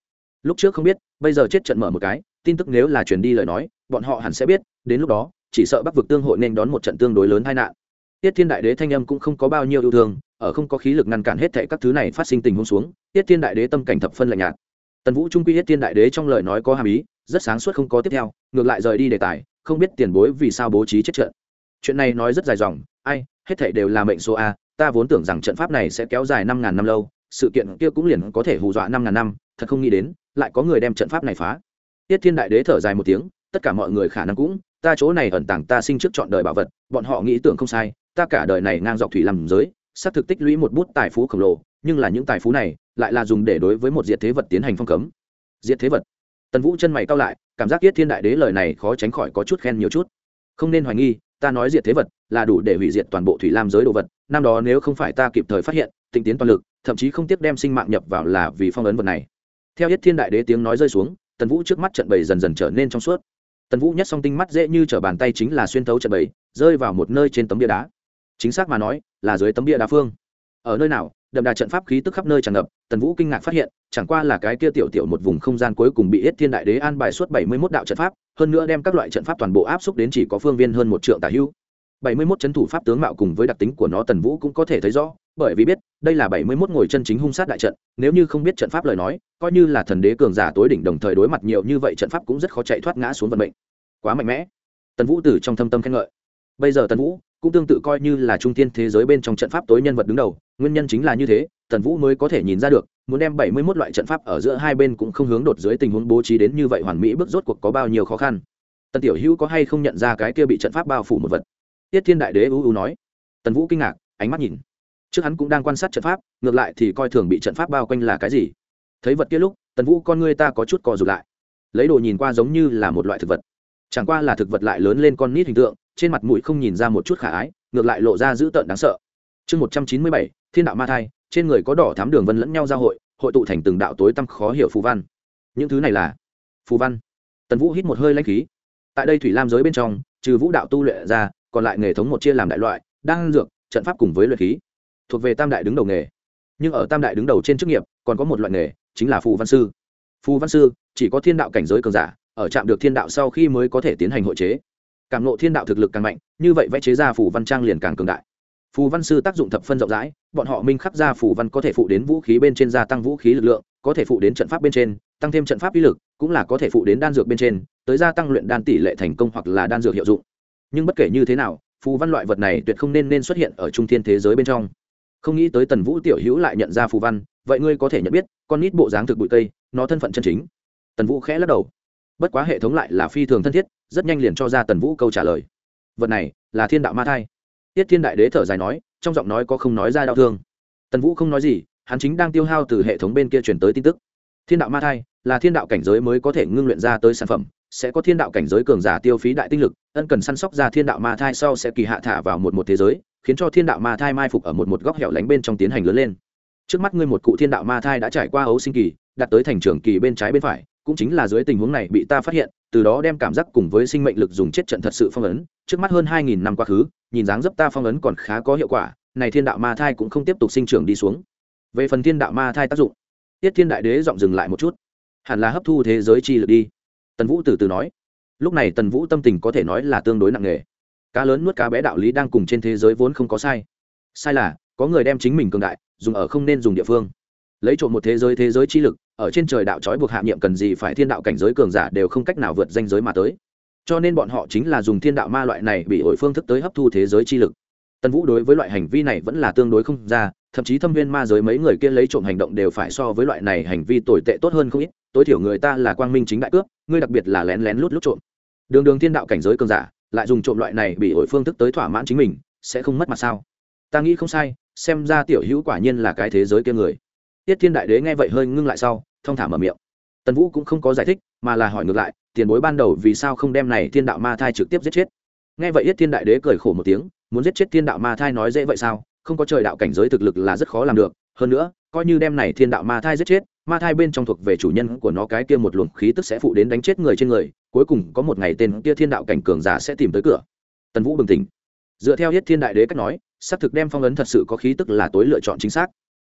Lúc trước không biết, bây giờ chết trận mở một cái, tin tức nếu là truyền đi lời nói, bọn họ hẳn sẽ biết, đến lúc đó, chỉ sợ bắc vực tương hội nên đón một trận tương đối lớn tai nạn. Tiết thiên đại đế thanh âm cũng không có bao nhiêu yêu thương, ở không có khí lực ngăn cản hết thệ các thứ này phát sinh tình huống xuống, tiết thiên đại đế tâm cảnh thập phân lạnh nhạt. Tần vũ trung quy tiết thiên đại đế trong lời nói có hàm ý, rất sáng suốt không có tiếp theo, ngược lại rời đi đề tài, không biết tiền bối vì sao bố trí chết trận. Chuyện này nói rất dài dòng, ai hết thảy đều là mệnh số a, ta vốn tưởng rằng trận pháp này sẽ kéo dài năm ngàn năm lâu, sự kiện kia cũng liền có thể hù dọa năm ngàn năm, thật không nghĩ đến, lại có người đem trận pháp này phá. Tiết thiên đại đế thở dài một tiếng, tất cả mọi người khả năng cũng, ta chỗ này ẩn tàng ta sinh trước chọn đời bảo vật, bọn họ nghĩ tưởng không sai, ta cả đời này ngang dọc thủy làm giới sắp thực tích lũy một bút tài phú khổng lồ, nhưng là những tài phú này lại là dùng để đối với một diệt thế vật tiến hành phong cấm. Diệt thế vật. Tần vũ chân mày cau lại, cảm giác tiết thiên đại đế lời này khó tránh khỏi có chút khen nhiều chút. Không nên hoài nghi, ta nói diệt thế vật là đủ để hủy diệt toàn bộ thủy lam giới đồ vật, năm đó nếu không phải ta kịp thời phát hiện tinh tiến toàn lực, thậm chí không tiếc đem sinh mạng nhập vào là vì phong ấn vật này. Theo Nhất thiên đại đế tiếng nói rơi xuống, tần vũ trước mắt trận bầy dần dần trở nên trong suốt. Tần vũ nhất song tinh mắt dễ như t r ở bàn tay chính là xuyên thấu trận bầy, rơi vào một nơi trên tấm bia đá. Chính xác mà nói, là dưới tấm bia đá phương. Ở nơi nào, đậm đà trận pháp khí tức khắp nơi tràn ngập, tần vũ kinh ngạc phát hiện, chẳng qua là cái kia tiểu tiểu một vùng không gian cuối cùng bị hết thiên đại đế an bài suốt bảy mươi mốt đạo trận pháp, hơn nữa đem các loại trận pháp toàn bộ áp xúc đến chỉ có phương viên hơn một triệu tả hữu bảy mươi mốt c thủ pháp tướng mạo cùng với đặc tính của nó tần vũ cũng có thể thấy rõ, bởi vì biết, đây là bảy mươi mốt ngồi chân chính hung sát đại trận, nếu như không biết trận pháp lời nói, coi như là thần đế cường giả tối đỉnh đồng thời đối mặt nhiều như vậy trận pháp cũng rất khó chạy thoát ngã xuống vận mệnh. Quá mạnh mẽ. Tần vũ từ trong thâm tâm khen ngợi. Bây giờ tần vũ cũng tương tự coi như là trung thiên thế giới bên trong trận pháp tối nhân vật đứng đầu, nguyên nhân chính là như thế, tần vũ mới có thể nhìn ra được, muốn đem bảy mươi mốt loại trận pháp ở giữa hai bên cũng không hướng đột dưới tình huống bố trí đến như vậy hoàn mỹ bước rốt cuộc có bao nhiêu khó khăn. Tần tiểu hữu có hay không nhận ra cái kia bị trận pháp bao phủ một vật? Tiết thiên đại đế ưu ưu nói. Tần vũ kinh ngạc, ánh mắt nhìn. Trước hắn cũng đang quan sát trận pháp, ngược lại thì coi thường bị trận pháp bao quanh là cái gì. Thấy vật kia lúc, tần vũ con ngươi ta có chút cò rụt lại. Lấy đồ nhìn qua giống như là một loại thực vật. Chẳng qua là thực vật lại lớn lên con nít hình tượng, trên mặt mũi không nhìn ra một chút khả ái, ngược lại lộ ra dữ tợn đáng sợ. Chương một trăm chín mươi bảy, thiên đạo ma thai, trên người có đỏ thám đường vân lẫn nhau giao hội hội tụ thành từng đạo tối tăm khó hiểu phù văn. Những thứ này là phù văn. Tần vũ hít một hơi lanh khí. Tại đây thủy lam giới bên trong, trừ vũ đạo tu luyện ra còn lại nghề thống một chia làm đại loại, đan dược, trận pháp cùng với luyện khí. Thuộc về tam đại đứng đầu nghề. Nhưng ở tam đại đứng đầu trên chức nghiệp, còn có một loại nghề, chính là phù văn sư. Phù văn sư, chỉ có thiên đạo cảnh giới cường giả, ở trạm được thiên đạo sau khi mới có thể tiến hành hội chế. Cảm nộ thiên đạo thực lực càng mạnh, như vậy vẽ chế ra phù văn trang liền càng cường đại. Phù văn sư tác dụng thập phân rộng rãi, bọn họ minh khắc ra phù văn có thể phụ đến vũ khí bên trên gia tăng vũ khí lực lượng, có thể phụ đến trận pháp bên trên, tăng thêm trận pháp uy lực, cũng là có thể phụ đến đan dược bên trên, tới gia tăng luyện đan tỷ lệ thành công hoặc là đan dược hiệu dụng nhưng bất kể như thế nào phù văn loại vật này tuyệt không nên nên xuất hiện ở trung thiên thế giới bên trong. Không nghĩ tới tần vũ tiểu hữu lại nhận ra phù văn vậy ngươi có thể nhận biết con nít bộ dáng thực bụi tây, nó thân phận chân chính. Tần vũ khẽ lắc đầu. Bất quá hệ thống lại là phi thường thân thiết rất nhanh liền cho ra tần vũ câu trả lời. Vật này là thiên đạo ma thai. Tiết thiên đại đế thở dài nói trong giọng nói có không nói ra đau thương. Tần vũ không nói gì hắn chính đang tiêu hao từ hệ thống bên kia chuyển tới tin tức. Thiên đạo ma thai là thiên đạo cảnh giới mới có thể ngưng luyện ra tới sản phẩm sẽ có thiên đạo cảnh giới cường giả tiêu phí đại tinh lực ân cần săn sóc ra thiên đạo ma thai sau sẽ kỳ hạ thả vào một một thế giới, khiến cho thiên đạo ma thai mai phục ở một một góc hẻo lánh bên trong tiến hành lớn lên. Trước mắt ngươi một cụ thiên đạo ma thai đã trải qua ấu sinh kỳ, đạt tới thành trưởng kỳ bên trái bên phải, cũng chính là dưới tình huống này bị ta phát hiện, từ đó đem cảm giác cùng với sinh mệnh lực dùng chết trận thật sự phong ấn. Trước mắt hơn hai nghìn năm quá khứ, nhìn dáng dấp ta phong ấn còn khá có hiệu quả, này thiên đạo ma thai cũng không tiếp tục sinh trưởng đi xuống. Về phần thiên đạo ma thai tác dụng, tiết thiên đại đế giọng dừng lại một chút. Hẳn là hấp thu thế giới chi lực đi. Tần vũ từ từ nói lúc này tần vũ tâm tình có thể nói là tương đối nặng nề. Cá lớn nuốt cá bé đạo lý đang cùng trên thế giới vốn không có sai. Sai là, có người đem chính mình cường đại, dùng ở không nên dùng địa phương. Lấy trộm một thế giới thế giới chi lực, ở trên trời đạo trói buộc hạ nhiệm cần gì phải thiên đạo cảnh giới cường giả đều không cách nào vượt danh giới mà tới. Cho nên bọn họ chính là dùng thiên đạo ma loại này bị ổi phương thức tới hấp thu thế giới chi lực tần vũ đối với loại hành vi này vẫn là tương đối không ra, thậm chí thâm viên ma giới mấy người kia lấy trộm hành động đều phải so với loại này hành vi tồi tệ tốt hơn không ít, tối thiểu người ta là quang minh chính đại cướp, ngươi đặc biệt là lén lén lút lút trộm. Đường đường thiên đạo cảnh giới cường giả, lại dùng trộm loại này bị ổi phương thức tới thỏa mãn chính mình, sẽ không mất mặt sao? Ta nghĩ không sai, xem ra tiểu hữu quả nhiên là cái thế giới kia người. Tiết thiên đại đế nghe vậy hơi ngưng lại sau, thong thả mở miệng. Tần vũ cũng không có giải thích, mà là hỏi ngược lại, tiền bối ban đầu vì sao không đem này thiên đạo ma thai trực tiếp giết chết? Nghe vậy yết thiên đại đế cười khổ một tiếng, muốn giết chết thiên đạo ma thai nói dễ vậy sao? Không có trời đạo cảnh giới thực lực là rất khó làm được. Hơn nữa, coi như đem này thiên đạo ma thai giết chết, ma thai bên trong thuộc về chủ nhân của nó cái kia một luồng khí tức sẽ phụ đến đánh chết người trên người, cuối cùng có một ngày tên kia thiên đạo cảnh cường giả sẽ tìm tới cửa. Tần vũ bừng tỉnh. Dựa theo yết thiên đại đế cách nói, xác thực đem phong ấn thật sự có khí tức là tối lựa chọn chính xác.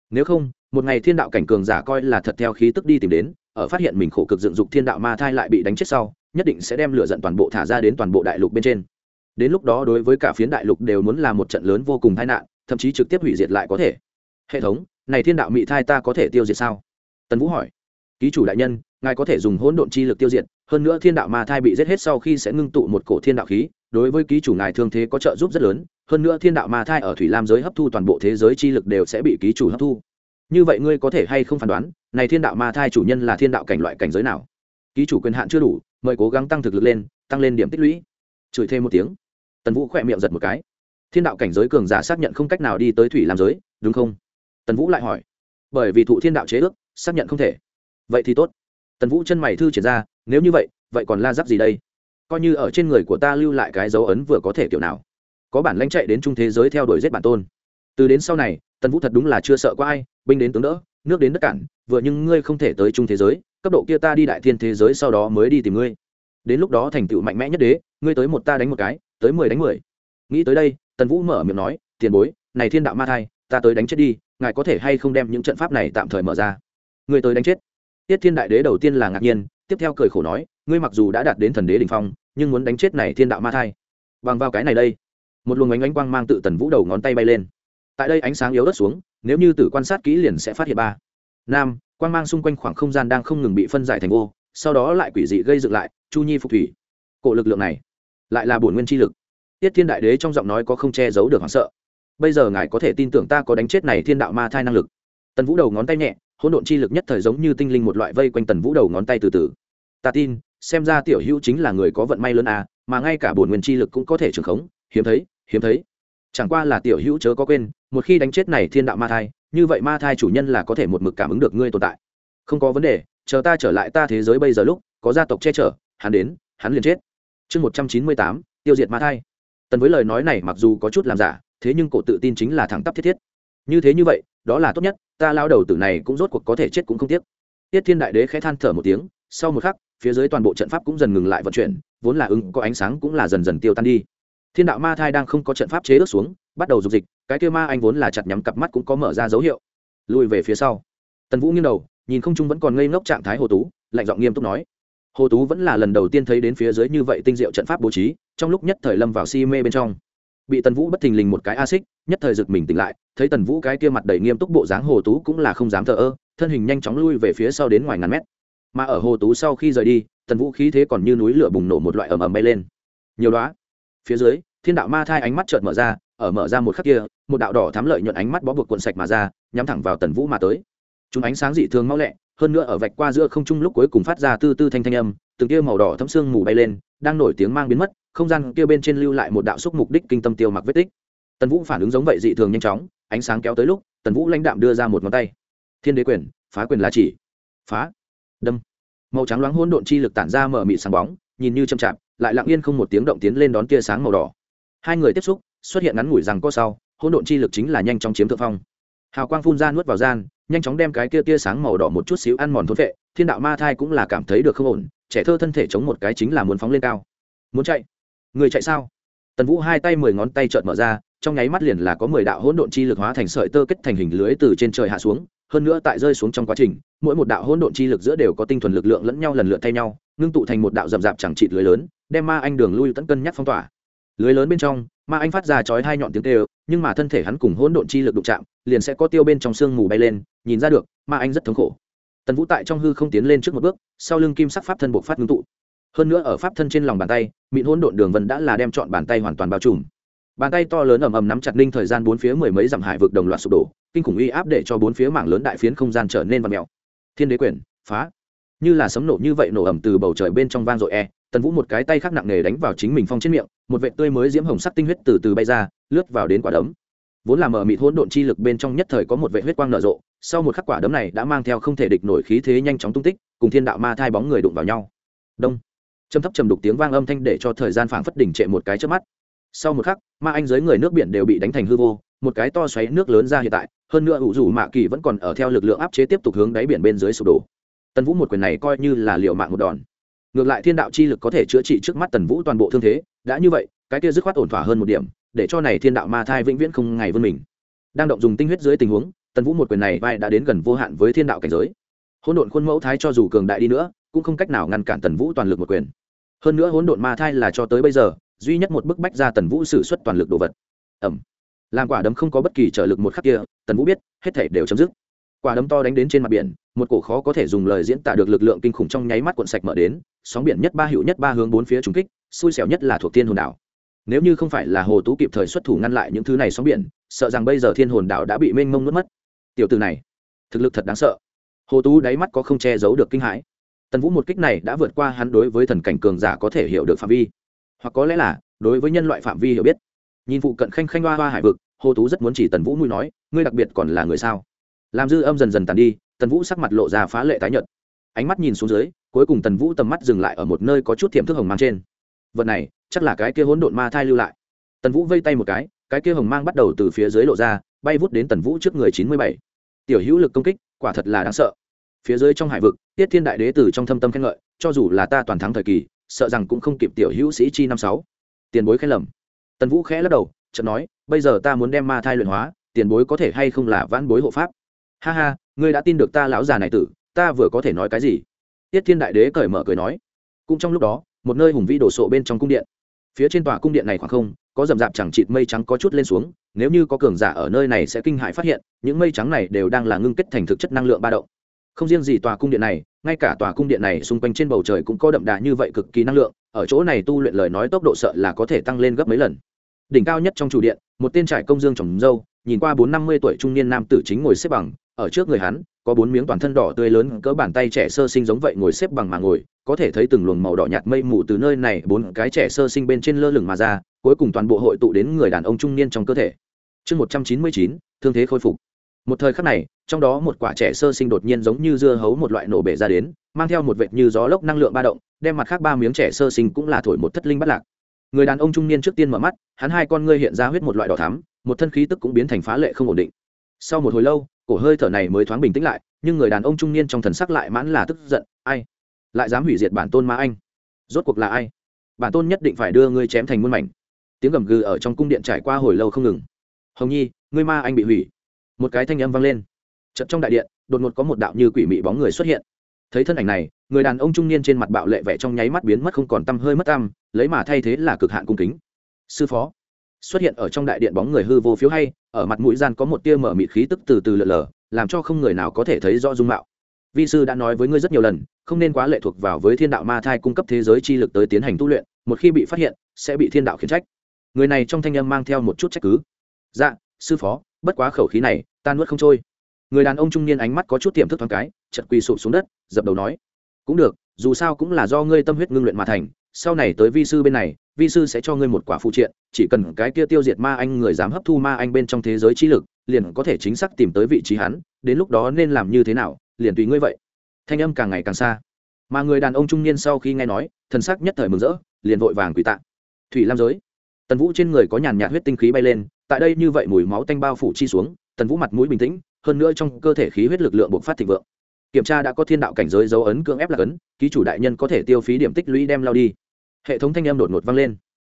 Nếu không, một ngày thiên đạo cảnh cường giả coi là thật theo khí tức đi tìm đến, ở phát hiện mình khổ cực dựng dục thiên đạo ma thai lại bị đánh chết sau, nhất định sẽ đem lửa giận toàn bộ thả ra đến toàn bộ đại lục bên trên đến lúc đó đối với cả phiến đại lục đều muốn là một trận lớn vô cùng tai nạn, thậm chí trực tiếp hủy diệt lại có thể. Hệ thống, này thiên đạo mị thai ta có thể tiêu diệt sao? Tần vũ hỏi. Ký chủ đại nhân, ngài có thể dùng hỗn độn chi lực tiêu diệt, hơn nữa thiên đạo ma thai bị giết hết sau khi sẽ ngưng tụ một cổ thiên đạo khí, đối với ký chủ ngài thương thế có trợ giúp rất lớn, hơn nữa thiên đạo ma thai ở thủy lam giới hấp thu toàn bộ thế giới chi lực đều sẽ bị ký chủ hấp thu. Như vậy ngươi có thể hay không phán đoán, này thiên đạo ma thai chủ nhân là thiên đạo cảnh loại cảnh giới nào? Ký chủ quyền hạn chưa đủ, mời cố gắng tăng thực lực lên, tăng lên điểm tích lũy. Chửi thêm một tiếng tần vũ khỏe miệng giật một cái. Thiên đạo cảnh giới cường giả xác nhận không cách nào đi tới thủy lam giới, đúng không? Tần vũ lại hỏi. Bởi vì thụ thiên đạo chế ước, xác nhận không thể. Vậy thì tốt. Tần vũ chân mày thư triển ra, nếu như vậy vậy còn la giáp gì đây? Coi như ở trên người của ta lưu lại cái dấu ấn vừa có thể kiểu nào. Có bản lãnh chạy đến trung thế giới theo đuổi giết bản tôn. Từ đến sau này, tần vũ thật đúng là chưa sợ có ai, binh đến tướng đỡ, nước đến đất cản, vừa nhưng ngươi không thể tới trung thế giới, cấp độ kia ta đi đại thiên thế giới sau đó mới đi tìm ngươi đến lúc đó thành tựu mạnh mẽ nhất đế, ngươi tới một ta đánh một cái, tới mười đánh mười. Nghĩ tới đây, tần vũ mở miệng nói, tiền bối, này thiên đạo ma thai, ta tới đánh chết đi, ngài có thể hay không đem những trận pháp này tạm thời mở ra? Ngươi tới đánh chết. Tiết thiên đại đế đầu tiên là ngạc nhiên, tiếp theo cười khổ nói, ngươi mặc dù đã đạt đến thần đế đình phong, nhưng muốn đánh chết này thiên đạo ma thai. Bằng vào cái này đây, một luồng ánh ánh quang mang tự tần vũ đầu ngón tay bay lên. Tại đây ánh sáng yếu đất xuống, nếu như tử quan sát kỹ liền sẽ phát hiện ba. Nam, quang mang xung quanh khoảng không gian đang không ngừng bị phân giải thành ô sau đó lại quỷ dị gây dựng lại, chu nhi phục thủy. Cổ lực lượng này lại là bổn nguyên chi lực. Tiết thiên đại đế trong giọng nói có không che giấu được hoảng sợ. Bây giờ ngài có thể tin tưởng ta có đánh chết này thiên đạo ma thai năng lực. Tần vũ đầu ngón tay nhẹ, hỗn độn chi lực nhất thời giống như tinh linh một loại vây quanh tần vũ đầu ngón tay từ từ. Ta tin, xem ra tiểu hữu chính là người có vận may lớn à mà ngay cả bổn nguyên chi lực cũng có thể trường khống. Hiếm thấy hiếm thấy. Chẳng qua là tiểu hữu chớ có quên, một khi đánh chết này thiên đạo ma thai, như vậy ma thai chủ nhân là có thể một mực cảm ứng được ngươi tồn tại. Không có vấn đề chờ ta trở lại ta thế giới bây giờ lúc, có gia tộc che chở, hắn đến, hắn liền chết. Chương một trăm chín mươi tám, tiêu diệt ma thai. Tần với lời nói này mặc dù có chút làm giả, thế nhưng cổ tự tin chính là thẳng tắp thiết thiết. Như thế như vậy, đó là tốt nhất, ta lao đầu tử này cũng rốt cuộc có thể chết cũng không tiếc. Tiết thiên đại đế khẽ than thở một tiếng, sau một khắc, phía dưới toàn bộ trận pháp cũng dần ngừng lại vận chuyển, vốn là ứng, có ánh sáng cũng là dần dần tiêu tan đi. Thiên đạo ma thai đang không có trận pháp chế ước xuống, bắt đầu dục dịch, cái kêu ma anh vốn là chặt nhắm cặp mắt cũng có mở ra dấu hiệu. Lùi về phía sau. Tần vũ nghiêng đầu nhìn không trung vẫn còn ngây ngốc trạng thái hồ tú, lạnh giọng nghiêm túc nói, hồ tú vẫn là lần đầu tiên thấy đến phía dưới như vậy tinh diệu trận pháp bố trí, trong lúc nhất thời lâm vào si mê bên trong. Bị tần vũ bất thình lình một cái a xích, nhất thời giật mình tỉnh lại, thấy tần vũ cái kia mặt đầy nghiêm túc bộ dáng hồ tú cũng là không dám thờ ơ, thân hình nhanh chóng lui về phía sau đến ngoài ngàn mét. Mà ở hồ tú sau khi rời đi, tần vũ khí thế còn như núi lửa bùng nổ một loại ầm ầm bay lên. Nhiều đó phía dưới, thiên đạo ma thai ánh mắt chợt mở ra, ở mở ra một khắc kia, một đạo đỏ thám lợi nhuận ánh mắt bó buộc cuộn sạch mà ra, nhắm thẳng vào tần vũ mà tới chúng ánh sáng dị thường mau lẹ, hơn nữa ở vạch qua giữa không trung lúc cuối cùng phát ra tư tư thanh thanh âm, từng kia màu đỏ thấm xương mù bay lên, đang nổi tiếng mang biến mất, không gian kia bên trên lưu lại một đạo xúc mục đích kinh tâm tiêu mặc vết tích. Tần vũ phản ứng giống vậy dị thường nhanh chóng, ánh sáng kéo tới lúc, tần vũ lãnh đạm đưa ra một ngón tay. Thiên đế quyền, phá quyền là chỉ. Phá. Đâm. Màu trắng loáng hỗn độn chi lực tản ra mở mị sáng bóng, nhìn như chậm chạp, lại lặng yên không một tiếng động tiến lên đón tia sáng màu đỏ. Hai người tiếp xúc, xuất hiện ngắn ngủi rằng có sau, hỗn độn chi lực chính là nhanh chóng chiếm thượng phong. Hào quang phun ra nuốt vào gian nhanh chóng đem cái kia tia sáng màu đỏ một chút xíu ăn mòn thốn vệ, thiên đạo ma thai cũng là cảm thấy được không ổn, trẻ thơ thân thể chống một cái chính là muốn phóng lên cao. Muốn chạy? Người chạy sao? Tần vũ hai tay mười ngón tay trợn mở ra, trong nháy mắt liền là có mười đạo hỗn độn chi lực hóa thành sợi tơ kết thành hình lưới từ trên trời hạ xuống, hơn nữa tại rơi xuống trong quá trình, mỗi một đạo hỗn độn chi lực giữa đều có tinh thuần lực lượng lẫn nhau lần lượt thay nhau, ngưng tụ thành một đạo rậm rạp chẳng trị lưới lớn, đem ma anh đường lui tận cân nhắc phong tỏa. Lưới lớn bên trong mà anh phát ra chói hai nhọn tiếng tê nhưng mà thân thể hắn cùng hỗn độn chi lực đụng chạm, liền sẽ có tiêu bên trong sương mù bay lên, nhìn ra được, mà anh rất thống khổ. Tần vũ tại trong hư không tiến lên trước một bước, sau lưng kim sắc pháp thân buộc phát ngưng tụ. Hơn nữa ở pháp thân trên lòng bàn tay, mịn hỗn độn đường vân đã là đem chọn bàn tay hoàn toàn bao trùm. Bàn tay to lớn ầm ầm nắm chặt ninh thời gian bốn phía mười mấy dặm hải vực đồng loạt sụp đổ, kinh khủng uy áp để cho bốn phía mảng lớn đại phiến không gian trở nên vặn mèo. Thiên đế quyền, phá. Như là sấm nổ như vậy nổ ầm từ bầu trời bên trong vang dội e tần vũ một cái tay khác nặng nề đánh vào chính mình phong trên miệng, một vệ tươi mới diễm hồng sắc tinh huyết từ từ bay ra, lướt vào đến quả đấm. Vốn là mở mịt hỗn độn chi lực bên trong nhất thời có một vệ huyết quang nở rộ, sau một khắc quả đấm này đã mang theo không thể địch nổi khí thế nhanh chóng tung tích, cùng thiên đạo ma thai bóng người đụng vào nhau. Đông. Châm thấp trầm đục tiếng vang âm thanh để cho thời gian phảng phất đỉnh trệ một cái trước mắt. Sau một khắc, ma anh dưới người nước biển đều bị đánh thành hư vô, một cái to xoáy nước lớn ra hiện tại, hơn nữa ủ rủ mạ kỳ vẫn còn ở theo lực lượng áp chế tiếp tục hướng đáy biển bên dưới sụp đổ. Tần vũ một quyền này coi như là liệu mạng một đòn ngược lại thiên đạo chi lực có thể chữa trị trước mắt tần vũ toàn bộ thương thế, đã như vậy, cái kia dứt khoát ổn thỏa hơn một điểm, để cho này thiên đạo ma thai vĩnh viễn không ngày vươn mình. Đang động dùng tinh huyết dưới tình huống, tần vũ một quyền này vai đã đến gần vô hạn với thiên đạo cảnh giới. Hỗn độn khuôn mẫu thái cho dù cường đại đi nữa, cũng không cách nào ngăn cản tần vũ toàn lực một quyền. Hơn nữa hỗn độn ma thai là cho tới bây giờ, duy nhất một bức bách ra tần vũ xử suất toàn lực đồ vật. Ẩm. Làm quả đấm không có bất kỳ trợ lực một khắc kia, tần vũ biết, hết thể đều chấm dứt quả đấm to đánh đến trên mặt biển, một cổ khó có thể dùng lời diễn tả được lực lượng kinh khủng trong nháy mắt cuộn sạch mở đến, sóng biển nhất ba hiệu nhất ba hướng bốn phía trúng kích, xui xẻo nhất là thuộc thiên hồn đảo. Nếu như không phải là hồ tú kịp thời xuất thủ ngăn lại những thứ này sóng biển, sợ rằng bây giờ thiên hồn đảo đã bị mênh mông nuốt mất. Tiểu từ này, thực lực thật đáng sợ. Hồ tú đáy mắt có không che giấu được kinh hãi. Tần vũ một kích này đã vượt qua hắn đối với thần cảnh cường giả có thể hiểu được phạm vi. Hoặc có lẽ là, đối với nhân loại phạm vi hiểu biết. Nhìn phụ cận khanh khanh hoa hoa hải vực, hồ tú rất muốn chỉ tần vũ mùi nói, ngươi đặc biệt còn là người sao? Làm dư âm dần dần tàn đi, tần vũ sắc mặt lộ ra phá lệ tái nhợt. Ánh mắt nhìn xuống dưới, cuối cùng tần vũ tầm mắt dừng lại ở một nơi có chút thiệm thức hồng mang trên. Vật này, chắc là cái kia hỗn độn ma thai lưu lại. Tần vũ vây tay một cái cái kia hồng mang bắt đầu từ phía dưới lộ ra, bay vút đến tần vũ trước người chín mươi bảy. Tiểu hữu lực công kích, quả thật là đáng sợ. Phía dưới trong hải vực, tiết thiên đại đế từ trong thâm tâm khen ngợi, cho dù là ta toàn thắng thời kỳ, sợ rằng cũng không kịp tiểu hữu sĩ chi năm sáu. Tiền bối khen lầm. Tần vũ khẽ lắc đầu, chợt nói, bây giờ ta muốn đem ma thai luyện hóa, tiền bối có thể hay không là vãn bối hộ pháp? Ha ha, ngươi đã tin được ta lão già này tử, ta vừa có thể nói cái gì? Tiết thiên đại đế cởi mở cười nói. Cũng trong lúc đó, một nơi hùng vĩ đổ sộ bên trong cung điện. Phía trên tòa cung điện này khoảng không, có rậm rạp chẳng chịt mây trắng có chút lên xuống, nếu như có cường giả ở nơi này sẽ kinh hãi phát hiện, những mây trắng này đều đang là ngưng kết thành thực chất năng lượng ba động. Không riêng gì tòa cung điện này, ngay cả tòa cung điện này xung quanh trên bầu trời cũng có đậm đà như vậy cực kỳ năng lượng, ở chỗ này tu luyện lời nói tốc độ sợ là có thể tăng lên gấp mấy lần. Đỉnh cao nhất trong chủ điện, một tên trải công dương trồng dâu, nhìn qua bốn năm mươi tuổi trung niên nam tử chính ngồi xếp bằng ở trước người hắn, có bốn miếng toàn thân đỏ tươi lớn, cỡ bàn tay trẻ sơ sinh giống vậy ngồi xếp bằng mà ngồi, có thể thấy từng luồng màu đỏ nhạt mây mù từ nơi này bốn cái trẻ sơ sinh bên trên lơ lửng mà ra, cuối cùng toàn bộ hội tụ đến người đàn ông trung niên trong cơ thể. Chương một trăm chín mươi chín, thương thế khôi phục. Một thời khắc này, trong đó một quả trẻ sơ sinh đột nhiên giống như dưa hấu một loại nổ bể ra đến, mang theo một vệt như gió lốc năng lượng ba động, đem mặt khác ba miếng trẻ sơ sinh cũng là thổi một thất linh bắt lạc. Người đàn ông trung niên trước tiên mở mắt, hắn hai con ngươi hiện ra huyết một loại đỏ thắm, một thân khí tức cũng biến thành phá lệ không ổn định. Sau một hồi lâu cổ hơi thở này mới thoáng bình tĩnh lại, nhưng người đàn ông trung niên trong thần sắc lại mãn là tức giận, ai? Lại dám hủy diệt bản tôn ma anh? Rốt cuộc là ai? Bản tôn nhất định phải đưa ngươi chém thành muôn mảnh. Tiếng gầm gừ ở trong cung điện trải qua hồi lâu không ngừng. Hồng nhi, ngươi ma anh bị hủy. Một cái thanh âm vang lên. Chợt trong đại điện, đột ngột có một đạo như quỷ mị bóng người xuất hiện. Thấy thân ảnh này, người đàn ông trung niên trên mặt bạo lệ vẻ trong nháy mắt biến mất không còn tăm hơi mất tăm, lấy mà thay thế là cực hạn cung kính. Sư phó xuất hiện ở trong đại điện bóng người hư vô phiếu hay, ở mặt mũi gian có một tia mở mịt khí tức từ từ lờ lờ, làm cho không người nào có thể thấy rõ dung mạo. Vi sư đã nói với ngươi rất nhiều lần, không nên quá lệ thuộc vào với thiên đạo ma thai cung cấp thế giới chi lực tới tiến hành tu luyện, một khi bị phát hiện, sẽ bị thiên đạo khiển trách. Người này trong thanh âm mang theo một chút trách cứ. Dạ sư phó, bất quá khẩu khí này, ta nuốt không trôi. Người đàn ông trung niên ánh mắt có chút tiềm thức thoáng cái chật quỳ sụp xuống đất, dập đầu nói, cũng được, dù sao cũng là do ngươi tâm huyết ngưng luyện mà thành sau này tới vi sư bên này, vi sư sẽ cho ngươi một quả phụ triện, chỉ cần cái kia tiêu diệt ma anh người dám hấp thu ma anh bên trong thế giới trí lực, liền có thể chính xác tìm tới vị trí hắn, đến lúc đó nên làm như thế nào, liền tùy ngươi vậy. Thanh âm càng ngày càng xa. Mà người đàn ông trung niên sau khi nghe nói, thần sắc nhất thời mừng rỡ, liền vội vàng quỳ tạ. Thủy lam giới. Tần vũ trên người có nhàn nhạt huyết tinh khí bay lên, tại đây như vậy mùi máu tanh bao phủ chi xuống, tần vũ mặt mũi bình tĩnh, hơn nữa trong cơ thể khí huyết lực lượng bộc phát thịnh vượng. Kiểm tra đã có thiên đạo cảnh giới dấu ấn cưỡng ép là ấn ký chủ đại nhân có thể tiêu phí điểm tích lũy đem lao đi hệ thống thanh âm đột ngột vang lên.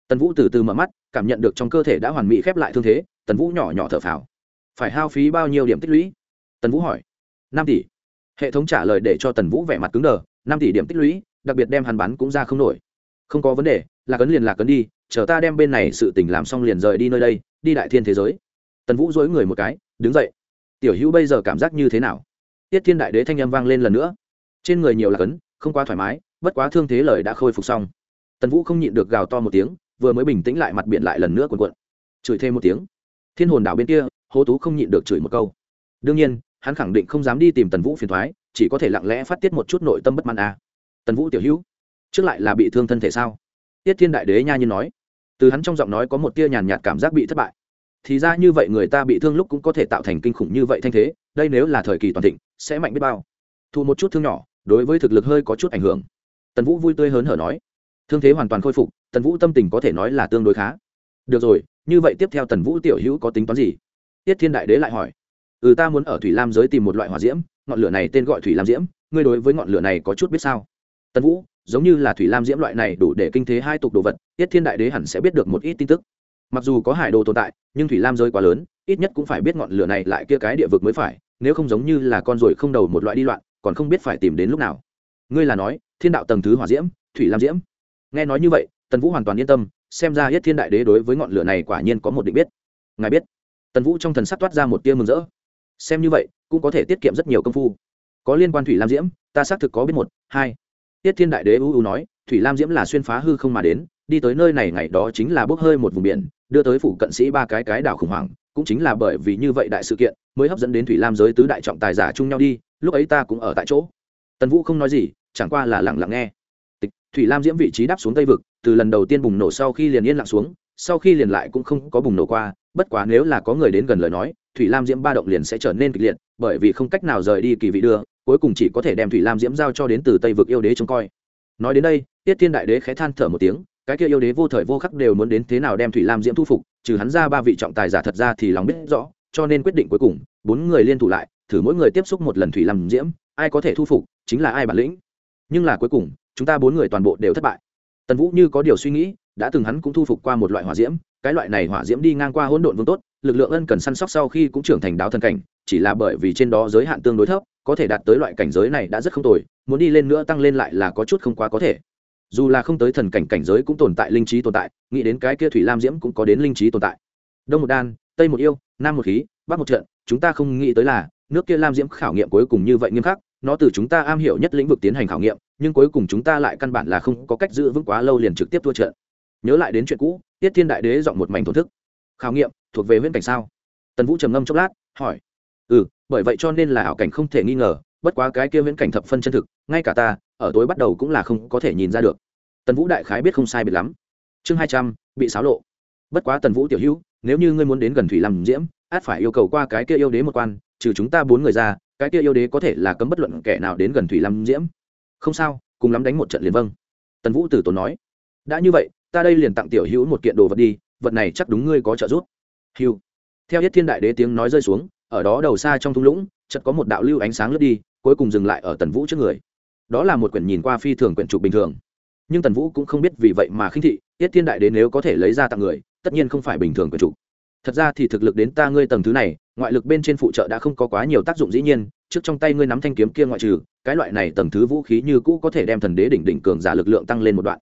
Tần vũ từ từ mở mắt, cảm nhận được trong cơ thể đã hoàn mỹ khép lại thương thế, tần vũ nhỏ nhỏ thở phào. Phải hao phí bao nhiêu điểm tích lũy? Tần vũ hỏi. Năm tỷ. Hệ thống trả lời để cho tần vũ vẻ mặt cứng đờ, năm tỷ điểm tích lũy, đặc biệt đem hắn bắn cũng ra không nổi. Không có vấn đề, là cấn liền là cấn đi, chờ ta đem bên này sự tình làm xong liền rời đi nơi đây, đi đại thiên thế giới. Tần vũ dối người một cái, đứng dậy. Tiểu hữu bây giờ cảm giác như thế nào? Tiết thiên đại đế thanh âm vang lên lần nữa. Trên người nhiều là cấn, không quá thoải mái, bất quá thương thế lời đã khôi phục xong tần vũ không nhịn được gào to một tiếng, vừa mới bình tĩnh lại mặt biển lại lần nữa cuộn cuộn. Chửi thêm một tiếng. Thiên hồn đảo bên kia hô tú không nhịn được chửi một câu. Đương nhiên, hắn khẳng định không dám đi tìm tần vũ phiền thoái chỉ có thể lặng lẽ phát tiết một chút nội tâm bất mãn à. tần vũ tiểu hữu, trước lại là bị thương thân thể sao? Tiết thiên đại đế nha như nói. Từ hắn trong giọng nói có một tia nhàn nhạt cảm giác bị thất bại. Thì ra như vậy người ta bị thương lúc cũng có thể tạo thành kinh khủng như vậy thanh thế, đây nếu là thời kỳ toàn thịnh, sẽ mạnh biết bao. Thu một chút thương nhỏ, đối với thực lực hơi có chút ảnh hưởng. Tần vũ vui tươi hớn hở nói thương thế hoàn toàn khôi phục, tần vũ tâm tình có thể nói là tương đối khá. Được rồi, như vậy tiếp theo tần vũ tiểu hữu có tính toán gì? Tiết thiên đại đế lại hỏi. Ừ ta muốn ở thủy lam giới tìm một loại hỏa diễm, ngọn lửa này tên gọi thủy lam diễm, ngươi đối với ngọn lửa này có chút biết sao? Tần vũ, giống như là thủy lam diễm loại này đủ để kinh thế hai tục đồ vật, tiết thiên đại đế hẳn sẽ biết được một ít tin tức. Mặc dù có hải đồ tồn tại, nhưng thủy lam giới quá lớn, ít nhất cũng phải biết ngọn lửa này lại kia cái địa vực mới phải, nếu không giống như là con ruồi không đầu một loại đi loạn, còn không biết phải tìm đến lúc nào. Ngươi là nói, thiên đạo tầng thứ hỏa diễm, thủy lam diễm? Nghe nói như vậy, tần vũ hoàn toàn yên tâm, xem ra yết thiên đại đế đối với ngọn lửa này quả nhiên có một định biết. Ngài biết? Tần vũ trong thần sắc toát ra một tia mừng rỡ. Xem như vậy, cũng có thể tiết kiệm rất nhiều công phu. Có liên quan thủy lam diễm, ta xác thực có biết một, hai. Tiết thiên đại đế ưu ưu nói, thủy lam diễm là xuyên phá hư không mà đến, đi tới nơi này ngày đó chính là bốc hơi một vùng biển, đưa tới phủ cận sĩ ba cái cái đảo khủng hoảng, cũng chính là bởi vì như vậy đại sự kiện, mới hấp dẫn đến thủy lam giới tứ đại trọng tài giả chung nhau đi, lúc ấy ta cũng ở tại chỗ. Tần vũ không nói gì, chẳng qua là lẳng lặng nghe thủy lam diễm vị trí đáp xuống tây vực, từ lần đầu tiên bùng nổ sau khi liền yên lặng xuống, sau khi liền lại cũng không có bùng nổ qua, bất quá nếu là có người đến gần lời nói, thủy lam diễm ba động liền sẽ trở nên kịch liệt, bởi vì không cách nào rời đi kỳ vị đưa, cuối cùng chỉ có thể đem thủy lam diễm giao cho đến từ tây vực yêu đế trông coi. Nói đến đây, tiết thiên đại đế khẽ than thở một tiếng, cái kia yêu đế vô thời vô khắc đều muốn đến thế nào đem thủy lam diễm thu phục, trừ hắn ra ba vị trọng tài giả thật ra thì lòng biết rõ, cho nên quyết định cuối cùng, bốn người liên thủ lại, thử mỗi người tiếp xúc một lần thủy lam diễm, ai có thể thu phục, chính là ai bản lĩnh. Nhưng là cuối cùng chúng ta bốn người toàn bộ đều thất bại. Tần vũ như có điều suy nghĩ, đã từng hắn cũng thu phục qua một loại hỏa diễm, cái loại này hỏa diễm đi ngang qua hỗn độn vương tốt, lực lượng ân cần săn sóc sau khi cũng trưởng thành đáo thần cảnh, chỉ là bởi vì trên đó giới hạn tương đối thấp, có thể đạt tới loại cảnh giới này đã rất không tồi, muốn đi lên nữa tăng lên lại là có chút không quá có thể. Dù là không tới thần cảnh cảnh giới cũng tồn tại linh trí tồn tại, nghĩ đến cái kia thủy lam diễm cũng có đến linh trí tồn tại. Đông một đan, tây một yêu, nam một khí, bắc một trận, chúng ta không nghĩ tới là nước kia lam diễm khảo nghiệm cuối cùng như vậy nghiêm khắc nó từ chúng ta am hiểu nhất lĩnh vực tiến hành khảo nghiệm, nhưng cuối cùng chúng ta lại căn bản là không có cách giữ vững quá lâu liền trực tiếp thua trận. Nhớ lại đến chuyện cũ, tiết thiên đại đế dọn một mảnh thổn thức. Khảo nghiệm, thuộc về huyễn cảnh sao? Tần vũ trầm ngâm chốc lát, hỏi. Ừ bởi vậy cho nên là ảo cảnh không thể nghi ngờ, bất quá cái kia huyễn cảnh thập phân chân thực, ngay cả ta, ở tối bắt đầu cũng là không có thể nhìn ra được. Tần vũ đại khái biết không sai biệt lắm. Chương hai trăm, bị xáo lộ. Bất quá tần vũ tiểu hữu, nếu như ngươi muốn đến gần thủy làm diễm, át phải yêu cầu qua cái kia yêu đế một quan, trừ chúng ta bốn người ra cái kia yêu đế có thể là cấm bất luận kẻ nào đến gần thủy lam diễm. Không sao, cùng lắm đánh một trận liền vâng. Tần vũ tử tốn nói, đã như vậy, ta đây liền tặng tiểu hữu một kiện đồ vật đi, vật này chắc đúng ngươi có trợ giúp. Hiu theo yết thiên đại đế tiếng nói rơi xuống, ở đó đầu xa trong thung lũng, chợt có một đạo lưu ánh sáng lướt đi, cuối cùng dừng lại ở tần vũ trước người. Đó là một quyển nhìn qua phi thường quyển trục bình thường. Nhưng tần vũ cũng không biết vì vậy mà khinh thị Tiết thiên đại đế nếu có thể lấy ra tặng người, tất nhiên không phải bình thường quyển trục thật ra thì thực lực đến ta ngươi tầng thứ này, ngoại lực bên trên phụ trợ đã không có quá nhiều tác dụng dĩ nhiên, trước trong tay ngươi nắm thanh kiếm kia ngoại trừ, cái loại này tầng thứ vũ khí như cũ có thể đem thần đế đỉnh đỉnh cường giả lực lượng tăng lên một đoạn.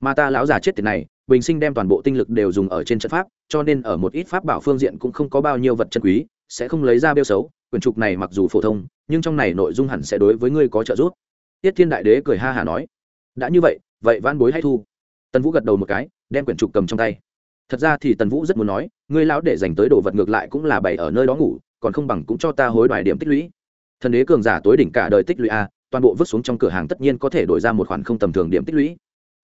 Mà ta lão già chết tiền này, bình sinh đem toàn bộ tinh lực đều dùng ở trên trận pháp, cho nên ở một ít pháp bảo phương diện cũng không có bao nhiêu vật chân quý, sẽ không lấy ra bêu xấu quyển trục này mặc dù phổ thông, nhưng trong này nội dung hẳn sẽ đối với ngươi có trợ giúp. Tiết thiên đại đế cười ha hả nói, đã như vậy vậy van bối hay thu. Tần vũ gật đầu một cái, đem quyển trục cầm trong tay thật ra thì tần vũ rất muốn nói, ngươi lão để dành tới đồ vật ngược lại cũng là bày ở nơi đó ngủ, còn không bằng cũng cho ta hối đoài điểm tích lũy. Thần đế cường giả tối đỉnh cả đời tích lũy a, toàn bộ vứt xuống trong cửa hàng tất nhiên có thể đổi ra một khoản không tầm thường điểm tích lũy.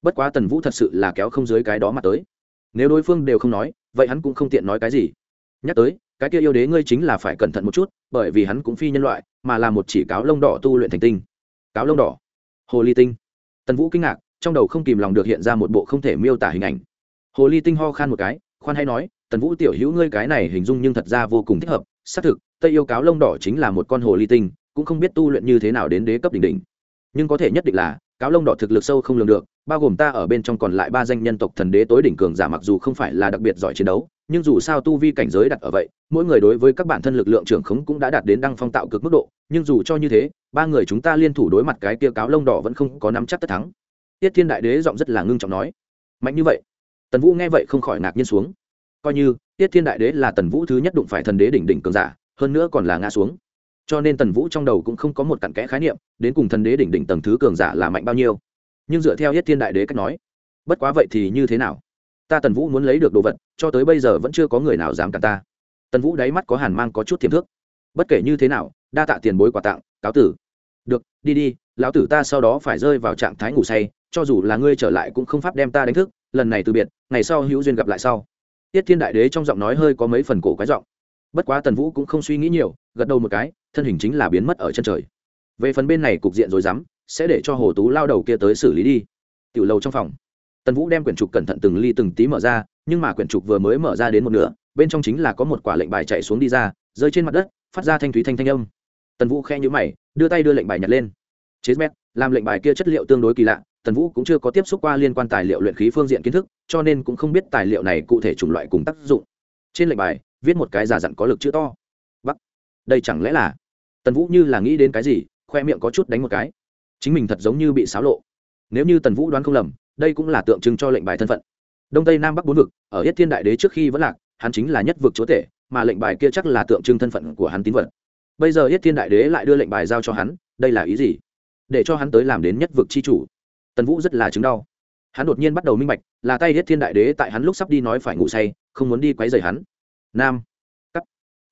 Bất quá tần vũ thật sự là kéo không dưới cái đó mà tới. Nếu đối phương đều không nói, vậy hắn cũng không tiện nói cái gì. Nhắc tới, cái kia yêu đế ngươi chính là phải cẩn thận một chút, bởi vì hắn cũng phi nhân loại, mà là một chỉ cáo lông đỏ tu luyện thành tinh. Cáo lông đỏ. Hồ ly tinh. Tần vũ kinh ngạc, trong đầu không kìm lòng được hiện ra một bộ không thể miêu tả hình ảnh hồ ly tinh ho khan một cái, khoan hay nói, tần vũ tiểu hữu ngươi cái này hình dung nhưng thật ra vô cùng thích hợp, xác thực, tây yêu cáo lông đỏ chính là một con hồ ly tinh, cũng không biết tu luyện như thế nào đến đế cấp đỉnh đỉnh. Nhưng có thể nhất định là, cáo lông đỏ thực lực sâu không lường được, bao gồm ta ở bên trong còn lại ba danh nhân tộc thần đế tối đỉnh cường giả mặc dù không phải là đặc biệt giỏi chiến đấu, nhưng dù sao tu vi cảnh giới đặt ở vậy, mỗi người đối với các bản thân lực lượng trưởng khống cũng đã đạt đến đăng phong tạo cực mức độ, nhưng dù cho như thế, ba người chúng ta liên thủ đối mặt cái kia cáo lông đỏ vẫn không có nắm chắc tất thắng. Tiết thiên đại đế giọng rất là ngưng trọng nói. Mạnh như vậy tần vũ nghe vậy không khỏi ngạc nhiên xuống. Coi như, tiết thiên đại đế là tần vũ thứ nhất đụng phải thần đế đỉnh đỉnh cường giả, hơn nữa còn là ngã xuống. Cho nên tần vũ trong đầu cũng không có một cặn kẽ khái niệm, đến cùng thần đế đỉnh đỉnh tầng thứ cường giả là mạnh bao nhiêu. Nhưng dựa theo tiết thiên đại đế cách nói, bất quá vậy thì như thế nào? Ta tần vũ muốn lấy được đồ vật, cho tới bây giờ vẫn chưa có người nào dám cả ta. Tần vũ đáy mắt có hàn mang có chút thiềm thước. Bất kể như thế nào, đa tạ tiền bối quà tặng, cáo tử. Được, đi đi, lão tử ta sau đó phải rơi vào trạng thái ngủ say cho dù là ngươi trở lại cũng không pháp đem ta đánh thức, lần này từ biệt, ngày sau hữu duyên gặp lại sau. Tiết thiên đại đế trong giọng nói hơi có mấy phần cổ quái giọng. Bất quá tần vũ cũng không suy nghĩ nhiều, gật đầu một cái, thân hình chính là biến mất ở chân trời. Về phần bên này cục diện rồi dám sẽ để cho hồ tú lao đầu kia tới xử lý đi. Tiểu lầu trong phòng. Tần vũ đem quyển trục cẩn thận từng ly từng tí mở ra, nhưng mà quyển trục vừa mới mở ra đến một nửa, bên trong chính là có một quả lệnh bài chạy xuống đi ra, rơi trên mặt đất, phát ra thanh thúy thanh thanh âm. Tần vũ khe nhữ mày, đưa tay đưa lệnh bài nhặt lên chế mét, làm lệnh bài kia chất liệu tương đối kỳ lạ, tần vũ cũng chưa có tiếp xúc qua liên quan tài liệu luyện khí phương diện kiến thức, cho nên cũng không biết tài liệu này cụ thể chủng loại cùng tác dụng. Trên lệnh bài, viết một cái giả dặn có lực chữ to. Bắc. Đây chẳng lẽ là? Tần vũ như là nghĩ đến cái gì, khoe miệng có chút đánh một cái. Chính mình thật giống như bị xáo lộ. Nếu như tần vũ đoán không lầm, đây cũng là tượng trưng cho lệnh bài thân phận. Đông tây nam bắc bốn vực, ở yết thiên đại đế trước khi vẫn lạc, hắn chính là nhất vực chúa tể, mà lệnh bài kia chắc là tượng trưng thân phận của hắn tín vật. Bây giờ yết thiên đại đế lại đưa lệnh bài giao cho hắn, đây là ý gì? Để cho hắn tới làm đến nhất vực chi chủ. Tần vũ rất là chứng đau. Hắn đột nhiên bắt đầu minh bạch, là tay yết thiên đại đế tại hắn lúc sắp đi nói phải ngủ say, không muốn đi quấy rầy hắn. Nam. Cắt.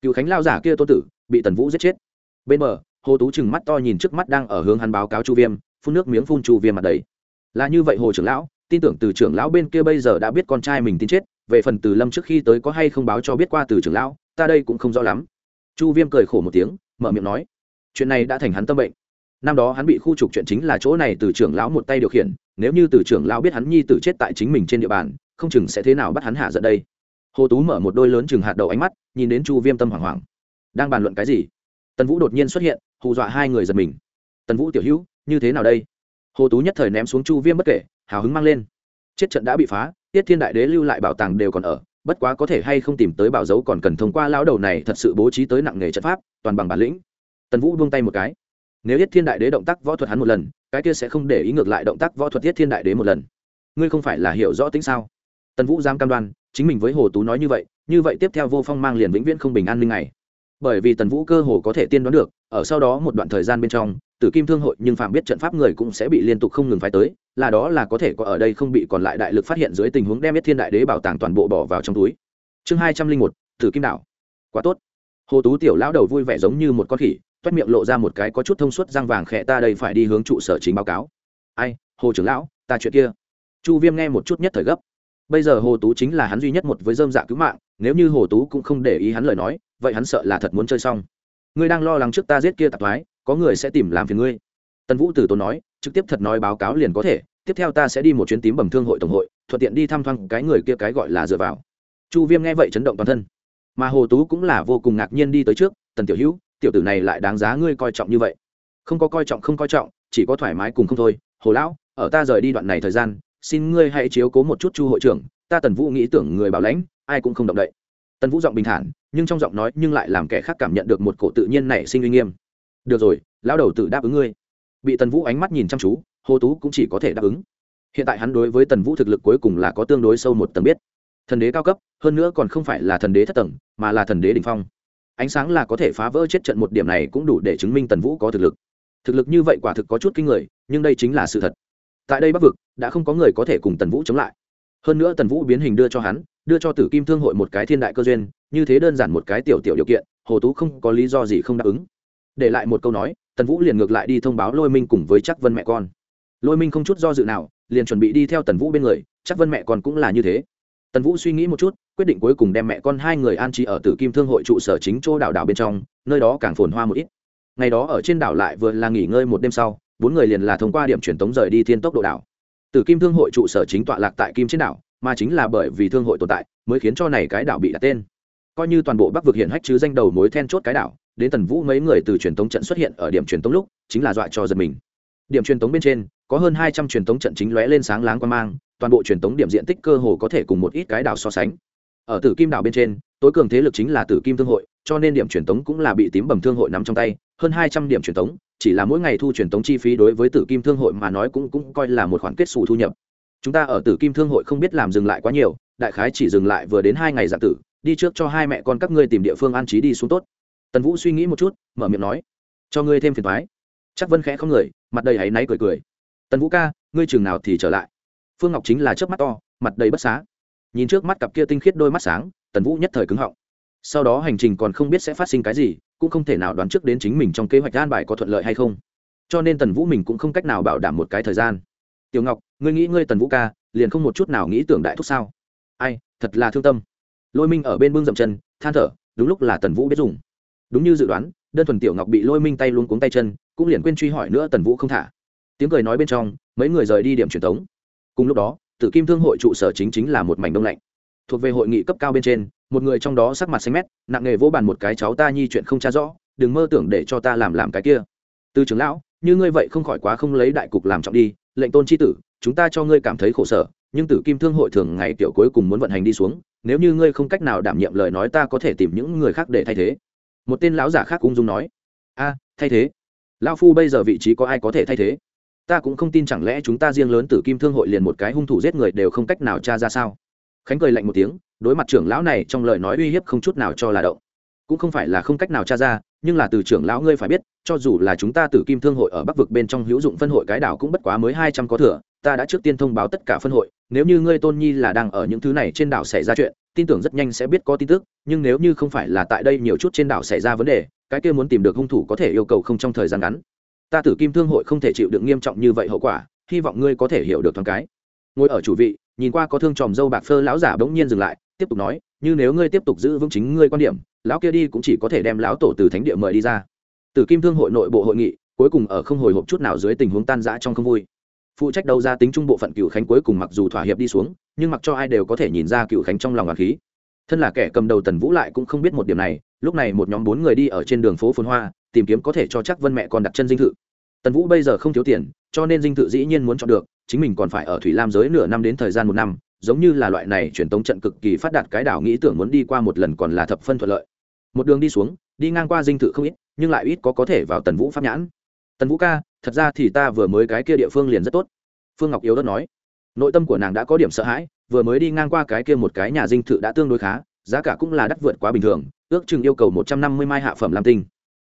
Cựu khánh lao giả kia tô tử, bị tần vũ giết chết. Bên bờ, hồ tú chừng mắt to nhìn trước mắt đang ở hướng hắn báo cáo chu viêm, phun nước miếng phun chu viêm mặt đầy. Là như vậy hồ trưởng lão, tin tưởng từ trưởng lão bên kia bây giờ đã biết con trai mình tin chết, về phần từ lâm trước khi tới có hay không báo cho biết qua từ trưởng lão, ta đây cũng không rõ lắm. Chu viêm cười khổ một tiếng, mở miệng nói, chuyện này đã thành hắn tâm bệnh năm đó hắn bị khu trục chuyện chính là chỗ này từ trưởng lão một tay điều khiển, nếu như từ trưởng lão biết hắn nhi tử chết tại chính mình trên địa bàn, không chừng sẽ thế nào bắt hắn hạ giận đây. Hồ tú mở một đôi lớn chừng hạt đầu ánh mắt, nhìn đến chu viêm tâm hoảng hoảng. Đang bàn luận cái gì? Tần vũ đột nhiên xuất hiện, hù dọa hai người giật mình. Tần vũ tiểu hữu, như thế nào đây? Hồ tú nhất thời ném xuống chu viêm bất kể, hào hứng mang lên. Chết trận đã bị phá, tiết thiên đại đế lưu lại bảo tàng đều còn ở, bất quá có thể hay không tìm tới bảo dấu còn cần thông qua lão đầu này thật sự bố trí tới nặng nghề trận pháp, toàn bằng bản lĩnh. Tần vũ buông tay một cái nếu yết thiên đại đế động tác võ thuật hắn một lần, cái kia sẽ không để ý ngược lại động tác võ thuật yết thiên đại đế một lần. Ngươi không phải là hiểu rõ tính sao? Tần vũ giam cam đoan, chính mình với hồ tú nói như vậy như vậy tiếp theo vô phong mang liền vĩnh viễn không bình an ninh này bởi vì tần vũ cơ hồ có thể tiên đoán được, ở sau đó một đoạn thời gian bên trong, tử kim thương hội nhưng phạm biết trận pháp người cũng sẽ bị liên tục không ngừng phái tới, là đó là có thể có ở đây không bị còn lại đại lực phát hiện dưới tình huống đem biết thiên đại đế bảo tàng toàn bộ bỏ vào trong túi. Chương hai trăm linh một, tử kim đạo quá tốt. Hồ tú tiểu lão đầu vui vẻ giống như một con khỉ toét miệng lộ ra một cái có chút thông suốt răng vàng khẽ, ta đây phải đi hướng trụ sở chính báo cáo. Ai, hồ trưởng lão, ta chuyện kia. Chu viêm nghe một chút nhất thời gấp. Bây giờ hồ tú chính là hắn duy nhất một với dơm dạ cứu mạng, nếu như hồ tú cũng không để ý hắn lời nói, vậy hắn sợ là thật muốn chơi xong. Ngươi đang lo lắng trước ta giết kia tạp thoái, có người sẽ tìm làm phiền ngươi. Tần vũ tử tốn nói, trực tiếp thật nói báo cáo liền có thể, tiếp theo ta sẽ đi một chuyến tím bẩm thương hội tổng hội, thuận tiện đi thăm thoáng cái người kia cái gọi là dựa vào. Chu viêm nghe vậy chấn động toàn thân. Mà hồ tú cũng là vô cùng ngạc nhiên đi tới trước, tần tiểu hữu tiểu tử này lại đáng giá ngươi coi trọng như vậy. Không có coi trọng không coi trọng, chỉ có thoải mái cùng không thôi. Hồ lão, ở ta rời đi đoạn này thời gian, xin ngươi hãy chiếu cố một chút chu hội trưởng. Ta tần vũ nghĩ tưởng người bảo lãnh, ai cũng không động đậy. Tần vũ giọng bình thản, nhưng trong giọng nói nhưng lại làm kẻ khác cảm nhận được một cổ tự nhiên nảy sinh uy nghiêm. Được rồi, lão đầu tự đáp ứng ngươi. Bị tần vũ ánh mắt nhìn chăm chú, hồ tú cũng chỉ có thể đáp ứng. Hiện tại hắn đối với tần vũ thực lực cuối cùng là có tương đối sâu một tầng biết. Thần đế cao cấp, hơn nữa còn không phải là thần đế thất tầng, mà là thần đế đ ỉ n h phong ánh sáng là có thể phá vỡ chết trận một điểm này cũng đủ để chứng minh tần vũ có thực lực. Thực lực như vậy quả thực có chút kinh người, nhưng đây chính là sự thật. Tại đây bắc vực, đã không có người có thể cùng tần vũ chống lại. Hơn nữa tần vũ biến hình đưa cho hắn, đưa cho tử kim thương hội một cái thiên đại cơ duyên, như thế đơn giản một cái tiểu tiểu điều kiện, hồ tú không có lý do gì không đáp ứng. Để lại một câu nói, tần vũ liền ngược lại đi thông báo lôi minh cùng với chắc vân mẹ con. Lôi minh không chút do dự nào, liền chuẩn bị đi theo tần vũ bên người chắc vân mẹ con cũng là như thế tần vũ suy nghĩ một chút, quyết định cuối cùng đem mẹ con hai người an trí ở tử kim thương hội trụ sở chính chỗ đảo đảo bên trong, nơi đó càng phồn hoa một ít. Ngày đó ở trên đảo lại vừa là nghỉ ngơi một đêm sau, bốn người liền là thông qua điểm truyền tống rời đi thiên tốc độ đảo. Tử kim thương hội trụ sở chính tọa lạc tại kim trên đảo, mà chính là bởi vì thương hội tồn tại, mới khiến cho này cái đảo bị đặt tên. Coi như toàn bộ bắc vực hiện hách chứ danh đầu mối then chốt cái đảo, đến tần vũ mấy người từ truyền tống trận xuất hiện ở điểm truyền tống lúc, chính là dọa cho giật mình. Điểm truyền tống bên trên, có hơn hai trăm truyền tống trận chính lóe lên sáng láng quan mang toàn bộ truyền tống điểm diện tích cơ hồ có thể cùng một ít cái đảo so sánh. Ở tử kim đảo bên trên, tối cường thế lực chính là tử kim thương hội, cho nên điểm truyền tống cũng là bị tím bầm thương hội nắm trong tay, hơn hai trăm điểm truyền tống, chỉ là mỗi ngày thu truyền tống chi phí đối với tử kim thương hội mà nói cũng cũng coi là một khoản kết xù thu nhập. Chúng ta ở tử kim thương hội không biết làm dừng lại quá nhiều, đại khái chỉ dừng lại vừa đến hai ngày dạng tử, đi trước cho hai mẹ con các ngươi tìm địa phương an trí đi xuống tốt. Tần vũ suy nghĩ một chút, mở miệng nói, cho ngươi thêm phiền thoái chắc vân khẽ không người, mặt đầy áy náy cười cười. Tần vũ ca, ngươi chừng nào thì trở lại? Phương ngọc chính là chớp mắt to, mặt đầy bất xá. Nhìn trước mắt cặp kia tinh khiết đôi mắt sáng, tần vũ nhất thời cứng họng. Sau đó hành trình còn không biết sẽ phát sinh cái gì, cũng không thể nào đoán trước đến chính mình trong kế hoạch an bài có thuận lợi hay không. Cho nên tần vũ mình cũng không cách nào bảo đảm một cái thời gian. Tiểu ngọc, ngươi nghĩ ngươi tần vũ ca, liền không một chút nào nghĩ tưởng đại thúc sao? Ai, thật là thương tâm. Lôi minh ở bên bưng dậm chân, than thở, đúng lúc là tần vũ biết dùng. Đúng như dự đoán, đơn thuần tiểu ngọc bị lôi minh tay luôn cuống tay chân, cũng liền quên truy hỏi nữa tần vũ không thả. Tiếng cười nói bên trong, mấy người rời đi điểm truyền thống cùng lúc đó, tử kim thương hội trụ sở chính chính là một mảnh đông lạnh. Thuộc về hội nghị cấp cao bên trên, một người trong đó sắc mặt xanh mét, nặng nghề vỗ bàn một cái, cháu ta nhi chuyện không tra rõ, đừng mơ tưởng để cho ta làm làm cái kia. Từ trưởng lão, như ngươi vậy không khỏi quá không lấy đại cục làm trọng đi, lệnh tôn chi tử, chúng ta cho ngươi cảm thấy khổ sở, nhưng tử kim thương hội thường ngày tiểu cuối cùng muốn vận hành đi xuống, nếu như ngươi không cách nào đảm nhiệm lời nói ta có thể tìm những người khác để thay thế. Một tên lão giả khác ung dung nói. A, thay thế. Lão phu bây giờ vị trí có ai có thể thay thế? Ta cũng không tin chẳng lẽ chúng ta riêng lớn tử kim thương hội liền một cái hung thủ giết người đều không cách nào tra ra sao? Khánh cười lạnh một tiếng, đối mặt trưởng lão này trong lời nói uy hiếp không chút nào cho là động. Cũng không phải là không cách nào tra ra, nhưng là từ trưởng lão ngươi phải biết, cho dù là chúng ta tử kim thương hội ở bắc vực bên trong hữu dụng phân hội cái đảo cũng bất quá mới hai trăm có thừa, ta đã trước tiên thông báo tất cả phân hội, nếu như ngươi tôn nhi là đang ở những thứ này trên đảo xảy ra chuyện, tin tưởng rất nhanh sẽ biết có tin tức, nhưng nếu như không phải là tại đây nhiều chút trên đảo xảy ra vấn đề, cái kia muốn tìm được hung thủ có thể yêu cầu không trong thời gian ngắn ta tử kim thương hội không thể chịu được nghiêm trọng như vậy hậu quả, hy vọng ngươi có thể hiểu được thoáng cái. Ngồi ở chủ vị, nhìn qua có thương tròm dâu bạc phơ lão giả bỗng nhiên dừng lại, tiếp tục nói, như nếu ngươi tiếp tục giữ vững chính ngươi quan điểm, lão kia đi cũng chỉ có thể đem lão tổ từ thánh địa mời đi ra. Tử kim thương hội nội bộ hội nghị, cuối cùng ở không hồi hộp chút nào dưới tình huống tan rã trong không vui. Phụ trách đầu ra tính trung bộ phận cựu khánh cuối cùng mặc dù thỏa hiệp đi xuống, nhưng mặc cho ai đều có thể nhìn ra cựu khánh trong lòng ngạc khí. Thân là kẻ cầm đầu tần vũ lại cũng không biết một điểm này, lúc này một nhóm bốn người đi ở trên đường phố phồn hoa tìm kiếm có thể cho chắc vân mẹ còn đặt chân dinh thự. Tần vũ bây giờ không thiếu tiền, cho nên dinh thự dĩ nhiên muốn chọn được, chính mình còn phải ở thủy lam giới nửa năm đến thời gian một năm, giống như là loại này truyền tống trận cực kỳ phát đạt cái đảo nghĩ tưởng muốn đi qua một lần còn là thập phân thuận lợi. Một đường đi xuống, đi ngang qua dinh thự không ít, nhưng lại ít có có thể vào tần vũ pháp nhãn. Tần vũ ca, thật ra thì ta vừa mới cái kia địa phương liền rất tốt. Phương ngọc yếu đất nói. Nội tâm của nàng đã có điểm sợ hãi, vừa mới đi ngang qua cái kia một cái nhà dinh thự đã tương đối khá, giá cả cũng là đắt vượt quá bình thường, ước chừng yêu cầu một trăm năm mươi mai hạ phẩm lam tinh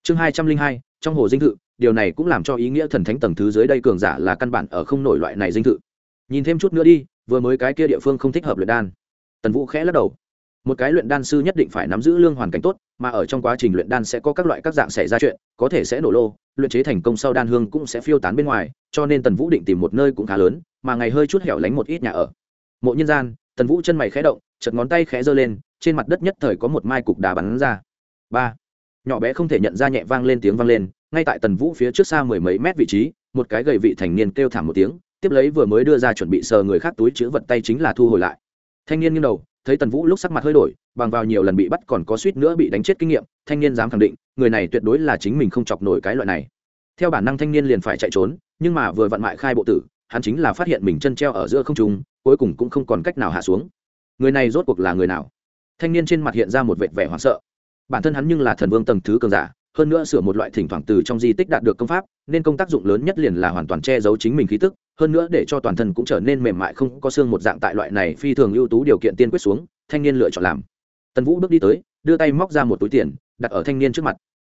chương hai trăm linh hai, trong hồ dinh thự, điều này cũng làm cho ý nghĩa thần thánh tầng thứ dưới đây cường giả là căn bản ở không nổi loại này dinh thự. Nhìn thêm chút nữa đi, vừa mới cái kia địa phương không thích hợp luyện đan. Tần vũ khẽ lắc đầu. Một cái luyện đan sư nhất định phải nắm giữ lương hoàn cảnh tốt, mà ở trong quá trình luyện đan sẽ có các loại các dạng xảy ra chuyện, có thể sẽ nổ lô, luyện chế thành công sau đan hương cũng sẽ phiêu tán bên ngoài, cho nên tần vũ định tìm một nơi cũng khá lớn, mà ngày hơi chút hẻo lánh một ít nhà ở. Mộ nhân gian, tần vũ chân mày khẽ động chật ngón tay khẽ giơ lên, trên mặt đất nhất thời có một mai cục đá bắn ra. Ba nhỏ bé không thể nhận ra nhẹ vang lên tiếng vang lên, ngay tại tần vũ phía trước xa mười mấy mét vị trí, một cái gầy vị thành niên kêu thảm một tiếng, tiếp lấy vừa mới đưa ra chuẩn bị sờ người khác túi chữ vật tay chính là thu hồi lại. Thanh niên nghiêng đầu, thấy tần vũ lúc sắc mặt hơi đổi, bằng vào nhiều lần bị bắt còn có suýt nữa bị đánh chết kinh nghiệm, thanh niên dám khẳng định, người này tuyệt đối là chính mình không chọc nổi cái loại này. Theo bản năng thanh niên liền phải chạy trốn, nhưng mà vừa vặn mại khai bộ tử, hắn chính là phát hiện mình chân treo ở giữa không trung, cuối cùng cũng không còn cách nào hạ xuống. Người này rốt cuộc là người nào? Thanh niên trên mặt hiện ra một vệt vẻ hoảng sợ bản thân hắn nhưng là thần vương tầng thứ cường giả, hơn nữa sửa một loại thỉnh thoảng từ trong di tích đạt được công pháp, nên công tác dụng lớn nhất liền là hoàn toàn che giấu chính mình khí tức, hơn nữa để cho toàn thân cũng trở nên mềm mại không có xương một dạng tại loại này phi thường ưu tú điều kiện tiên quyết xuống, thanh niên lựa chọn làm. Tần vũ bước đi tới, đưa tay móc ra một túi tiền, đặt ở thanh niên trước mặt.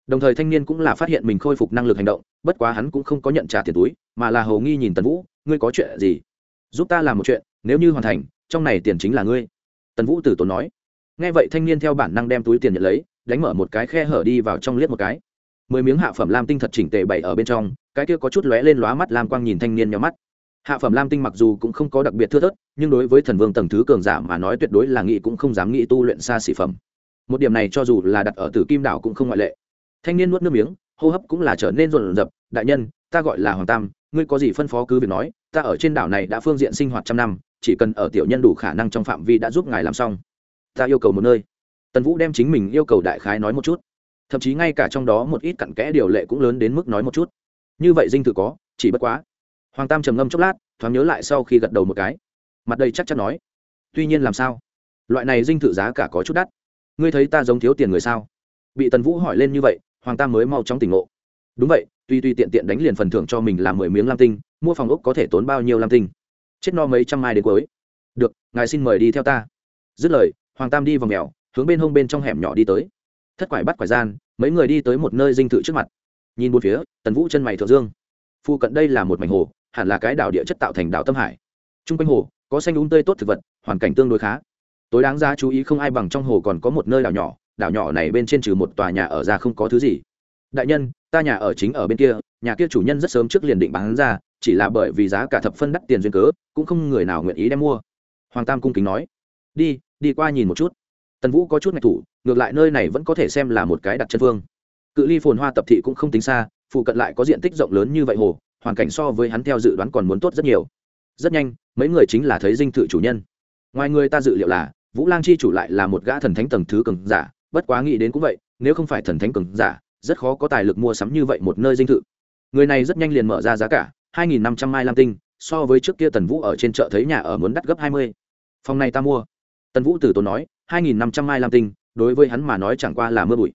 Đồng thời thanh niên cũng là phát hiện mình khôi phục năng lực hành động, bất quá hắn cũng không có nhận trả tiền túi, mà là hầu nghi nhìn tần vũ, ngươi có chuyện gì? Giúp ta làm một chuyện, nếu như hoàn thành, trong này tiền chính là ngươi. Tần vũ tử tốn nói. Nghe vậy thanh niên theo bản năng đem túi tiền nhận lấy đánh mở một cái khe hở đi vào trong liếc một cái. Mười miếng hạ phẩm lam tinh thật chỉnh tề bày ở bên trong, cái kia có chút lóe lên lóa mắt lam quang nhìn thanh niên nhau mắt. Hạ phẩm lam tinh mặc dù cũng không có đặc biệt thưa thớt, nhưng đối với thần vương tầng thứ cường giả mà nói tuyệt đối là nghĩ cũng không dám nghĩ tu luyện xa xỉ phẩm. Một điểm này cho dù là đặt ở tử kim đảo cũng không ngoại lệ. Thanh niên nuốt nước miếng, hô hấp cũng là trở nên rộn rập, đại nhân, ta gọi là hoàng tam, ngươi có gì phân phó cứ việc nói, ta ở trên đảo này đã phương diện sinh hoạt trăm năm, chỉ cần ở tiểu nhân đủ khả năng trong phạm vi đã giúp ngài làm xong. Ta yêu cầu một nơi tần vũ đem chính mình yêu cầu đại khái nói một chút. Thậm chí ngay cả trong đó một ít cặn kẽ điều lệ cũng lớn đến mức nói một chút. Như vậy dinh thự có, chỉ bất quá. Hoàng tam trầm ngâm chốc lát, thoáng nhớ lại sau khi gật đầu một cái. Mặt đây chắc chắn nói, tuy nhiên làm sao? Loại này dinh thự giá cả có chút đắt. Ngươi thấy ta giống thiếu tiền người sao? Bị tần vũ hỏi lên như vậy, hoàng tam mới mau chóng tỉnh ngộ. Đúng vậy tuy tuy tiện tiện đánh liền phần thưởng cho mình làm mười miếng lam tinh, mua phòng ốc có thể tốn bao nhiêu lam tinh? Chết no mấy trăm mai đến cuối. Được, ngài xin mời đi theo ta. Dứt lời, hoàng tam đi vào mèo hướng bên hông bên trong hẻm nhỏ đi tới. Thất quải bắt quải gian, mấy người đi tới một nơi dinh thự trước mặt. Nhìn bốn phía, tần vũ chân mày thượng dương. Phụ cận đây là một mảnh hồ, hẳn là cái đảo địa chất tạo thành đảo tâm hải. T r u n g quanh hồ, có xanh đúng tươi tốt thực vật, hoàn cảnh tương đối khá. Tối đáng ra chú ý không ai bằng trong hồ còn có một nơi đảo nhỏ đảo nhỏ này bên trên trừ một tòa nhà ở ra không có thứ gì. Đại nhân, ta nhà ở chính ở bên kia, nhà kia chủ nhân rất sớm trước liền định bán ra, chỉ là bởi vì giá cả thập phân đắt tiền duyên cớ, cũng không người nào nguyện ý đem mua. Hoàng tam cung kính nói, đi đi qua nhìn một chút tần vũ có chút ngạch thủ, ngược lại nơi này vẫn có thể xem là một cái đặt chân phương. Cự ly phồn hoa tập thị cũng không tính xa, phụ cận lại có diện tích rộng lớn như vậy hồ, hoàn cảnh so với hắn theo dự đoán còn muốn tốt rất nhiều. Rất nhanh, mấy người chính là thấy dinh thự chủ nhân. Ngoài người ta dự liệu là, vũ lang chi chủ lại là một gã thần thánh tầng thứ cường giả, bất quá nghĩ đến cũng vậy, nếu không phải thần thánh cường giả, rất khó có tài lực mua sắm như vậy một nơi dinh thự. Người này rất nhanh liền mở ra giá cả, hai nghìn năm trăm mai lam tinh, so với trước kia tần vũ ở trên chợ thấy nhà ở muốn đắt gấp hai mươi. Phòng này ta mua. Tần vũ từ tốn nói hai nghìn năm trăm mai lam tinh, đối với hắn mà nói chẳng qua là mưa bụi.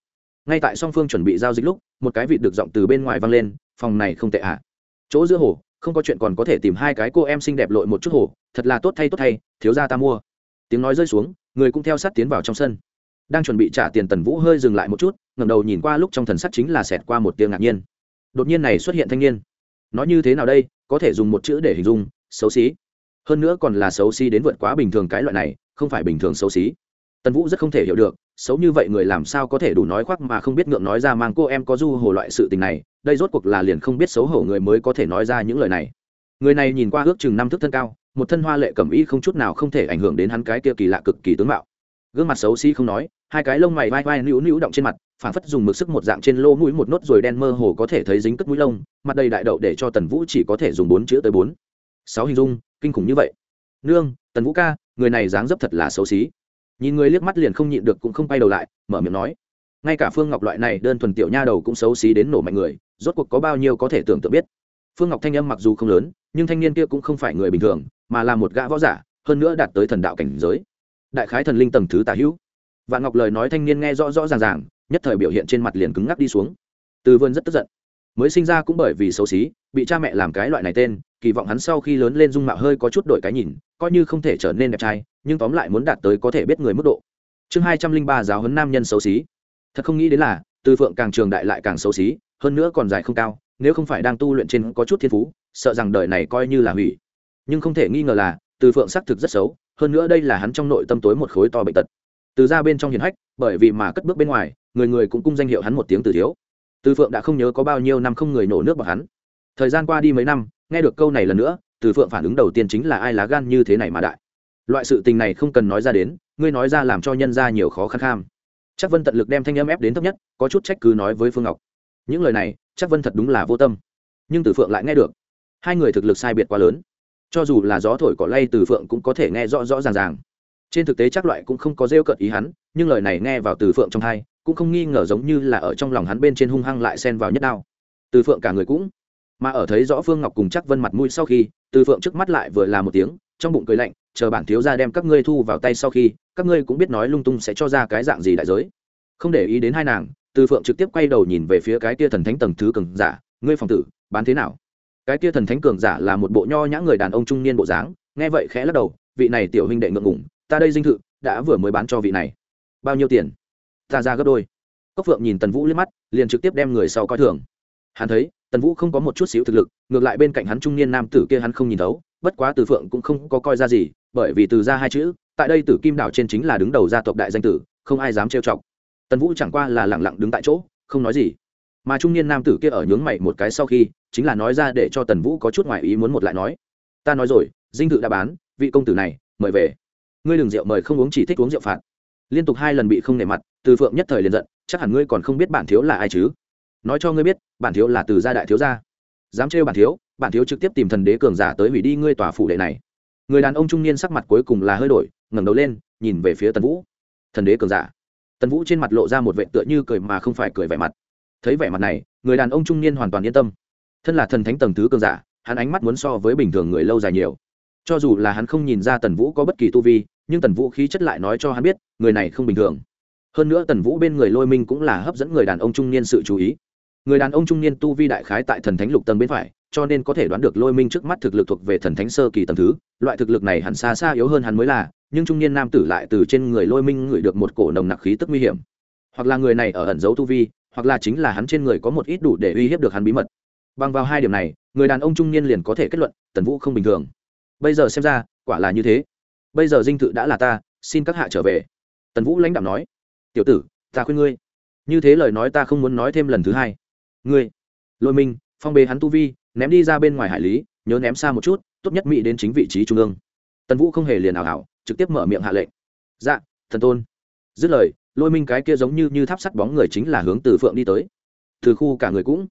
Ngay tại song phương chuẩn bị giao dịch lúc, một cái vịt được giọng từ bên ngoài vang lên, phòng này không tệ ạ. À. chỗ giữa hồ, không có chuyện còn có thể tìm hai cái cô em xinh đẹp lội một chút hồ, thật là tốt thay tốt thay, thiếu ra ta mua. Tiếng nói rơi xuống, người cũng theo sát tiến vào trong sân. Đang chuẩn bị trả tiền tần vũ hơi dừng lại một chút, ngẩng đầu nhìn qua lúc trong thần sắc chính là xẹt qua một tiếng ngạc nhiên. Đột nhiên này xuất hiện thanh niên. Nói như thế nào đây, có thể dùng một chữ để hình dung, xấu xí. Hơn nữa còn là xấu xí đến vượt quá bình thường cái loại này, không phải bình thường xấu xí tần vũ rất không thể hiểu được, xấu như vậy người làm sao có thể đủ nói khoác mà không biết ngượng nói ra mang cô em có du hồ loại sự tình này, đây rốt cuộc là liền không biết xấu hổ người mới có thể nói ra những lời này. Người này nhìn qua ước chừng năm thước thân cao, một thân hoa lệ cẩm y không chút nào không thể ảnh hưởng đến hắn cái kia kỳ lạ cực kỳ tướng mạo. Gương mặt xấu xí không nói, hai cái lông mày vai vai nữu nữu động trên mặt phản phất dùng mực sức một dạng trên lô mũi một nốt rồi đen mơ hồ có thể thấy dính cất mũi lông, mặt đầy đại đậu để cho tần vũ chỉ có thể dùng bốn chữ tới bốn. Sáu hình dung, kinh khủng như vậy. Nương, tần vũ ca, người này dáng dấp thật là xấu xí nhìn người liếc mắt liền không nhịn được cũng không quay đầu lại, mở miệng nói. Ngay cả phương ngọc loại này đơn thuần tiểu nha đầu cũng xấu xí đến nổ mạnh người, rốt cuộc có bao nhiêu có thể tưởng tượng biết. Phương ngọc thanh âm mặc dù không lớn, nhưng thanh niên kia cũng không phải người bình thường, mà là một gã võ giả, hơn nữa đạt tới thần đạo cảnh giới. Đại khái thần linh tầng thứ tả hữu. Vạn ngọc lời nói thanh niên nghe rõ rõ ràng ràng, nhất thời biểu hiện trên mặt liền cứng ngắc đi xuống. Từ vân rất tức giận mới sinh ra cũng bởi vì xấu xí, bị cha mẹ làm cái loại này tên, kỳ vọng hắn sau khi lớn lên dung mạo hơi có chút đổi cái nhìn, coi như không thể trở nên đẹp trai, nhưng tóm lại muốn đạt tới có thể biết người mức độ. Chương hai trăm linh ba giáo huấn nam nhân xấu xí. Thật không nghĩ đến là, từ phượng càng trường đại lại càng xấu xí, hơn nữa còn dài không cao, nếu không phải đang tu luyện trên có chút thiên phú, sợ rằng đời này coi như là hủy. Nhưng không thể nghi ngờ là, từ phượng xác thực rất xấu, hơn nữa đây là hắn trong nội tâm tối một khối to bệnh tật. Từ ra bên trong hiền hách, bởi vì mà cất bước bên ngoài, người người cũng cung danh hiệu hắn một tiếng từ thiếu từ phượng đã không nhớ có bao nhiêu năm không người nổ nước bằng hắn. Thời gian qua đi mấy năm, nghe được câu này lần nữa, từ phượng phản ứng đầu tiên chính là ai lá gan như thế này mà đại. Loại sự tình này không cần nói ra đến, ngươi nói ra làm cho nhân ra nhiều khó khăn kham. Chắc vân tận lực đem thanh âm ép đến thấp nhất, có chút trách cứ nói với phương ngọc. Những lời này, chắc vân thật đúng là vô tâm. Nhưng từ phượng lại nghe được. Hai người thực lực sai biệt quá lớn. Cho dù là gió thổi cỏ lay, từ phượng cũng có thể nghe rõ rõ ràng ràng. Trên thực tế chắc loại cũng không có rêu cợt ý hắn, nhưng lời này nghe vào từ phượng trong hai cũng không nghi ngờ giống như là ở trong lòng hắn bên trên hung hăng lại xen vào nhất đao. Từ phượng cả người cũng, mà ở thấy rõ phương ngọc cùng chắc vân mặt mũi sau khi, từ phượng trước mắt lại vừa là một tiếng, trong bụng cười lạnh, chờ bản thiếu ra đem các ngươi thu vào tay sau khi, các ngươi cũng biết nói lung tung sẽ cho ra cái dạng gì đại giới. Không để ý đến hai nàng, từ phượng trực tiếp quay đầu nhìn về phía cái kia thần thánh tầng thứ cường giả, ngươi phòng tử, bán thế nào? Cái kia thần thánh cường giả là một bộ nho nhã người đàn ông trung niên bộ dáng, nghe vậy khẽ lắc đầu, vị này tiểu huynh đệ ngượng ngủng ta đây dinh thự đã vừa mới bán cho vị này. Bao nhiêu tiền? Ta ra gấp đôi. Cốc phượng nhìn tần vũ liếc mắt, liền trực tiếp đem người sau coi thường. Hắn thấy, tần vũ không có một chút xíu thực lực, ngược lại bên cạnh hắn trung niên nam tử kia hắn không nhìn thấu, bất quá từ phượng cũng không có coi ra gì, bởi vì từ ra hai chữ, tại đây tử kim đảo trên chính là đứng đầu gia tộc đại danh tử, không ai dám trêu chọc. Tần vũ chẳng qua là lẳng lặng đứng tại chỗ, không nói gì. Mà trung niên nam tử kia ở nhướng mày một cái sau khi, chính là nói ra để cho tần vũ có chút ngoại ý muốn một lại nói. Ta nói rồi, dinh thự đã bán, vị công tử này, mời về. Ngươi đừng rượu mời không uống chỉ thích uống rượu phạt liên tục hai lần bị không nể mặt, từ phượng nhất thời liền giận, chắc hẳn ngươi còn không biết bản thiếu là ai chứ? Nói cho ngươi biết, bản thiếu là từ gia đại thiếu gia. Dám trêu bản thiếu bản thiếu trực tiếp tìm thần đế cường giả tới hủy đi ngươi tòa phủ đệ này. Người đàn ông trung niên sắc mặt cuối cùng là hơi đổi, ngẩng đầu lên, nhìn về phía tần vũ. Thần đế cường giả. Tần vũ trên mặt lộ ra một vệ tựa như cười mà không phải cười vẻ mặt. Thấy vẻ mặt này, người đàn ông trung niên hoàn toàn yên tâm. Thân là thần thánh tầng thứ cường giả, hắn ánh mắt muốn so với bình thường người lâu dài nhiều. Cho dù là hắn không nhìn ra tần vũ có bất kỳ tu vi nhưng tần vũ khí chất lại nói cho hắn biết, người này không bình thường. Hơn nữa tần vũ bên người lôi minh cũng là hấp dẫn người đàn ông trung niên sự chú ý. Người đàn ông trung niên tu vi đại khái tại thần thánh lục tầng bên phải, cho nên có thể đoán được lôi minh trước mắt thực lực thuộc về thần thánh sơ kỳ tầng thứ, loại thực lực này hẳn xa xa yếu hơn hắn mới là, nhưng trung niên nam tử lại từ trên người lôi minh ngửi được một cổ nồng nặc khí tức nguy hiểm. Hoặc là người này ở ẩn giấu tu vi, hoặc là chính là hắn trên người có một ít đủ để uy hiếp được hắn bí mật. Bằng vào hai điểm này, người đàn ông trung niên liền có thể kết luận, tần vũ không bình thường. Bây giờ xem ra, quả là như thế bây giờ dinh thự đã là ta, xin các hạ trở về. Tần vũ lãnh đạo nói. Tiểu tử, ta khuyên ngươi. Như thế lời nói ta không muốn nói thêm lần thứ hai. Ngươi, lôi minh, phong bế hắn tu vi, ném đi ra bên ngoài hải lý, nhớ ném xa một chút, tốt nhất mỹ đến chính vị trí trung ương. Tần vũ không hề liền ảo ảo, trực tiếp mở miệng hạ lệnh. Dạ thần tôn. Dứt lời, lôi minh cái kia giống như như tháp sắt bóng người chính là hướng từ phượng đi tới. Từ khu cả người cũng.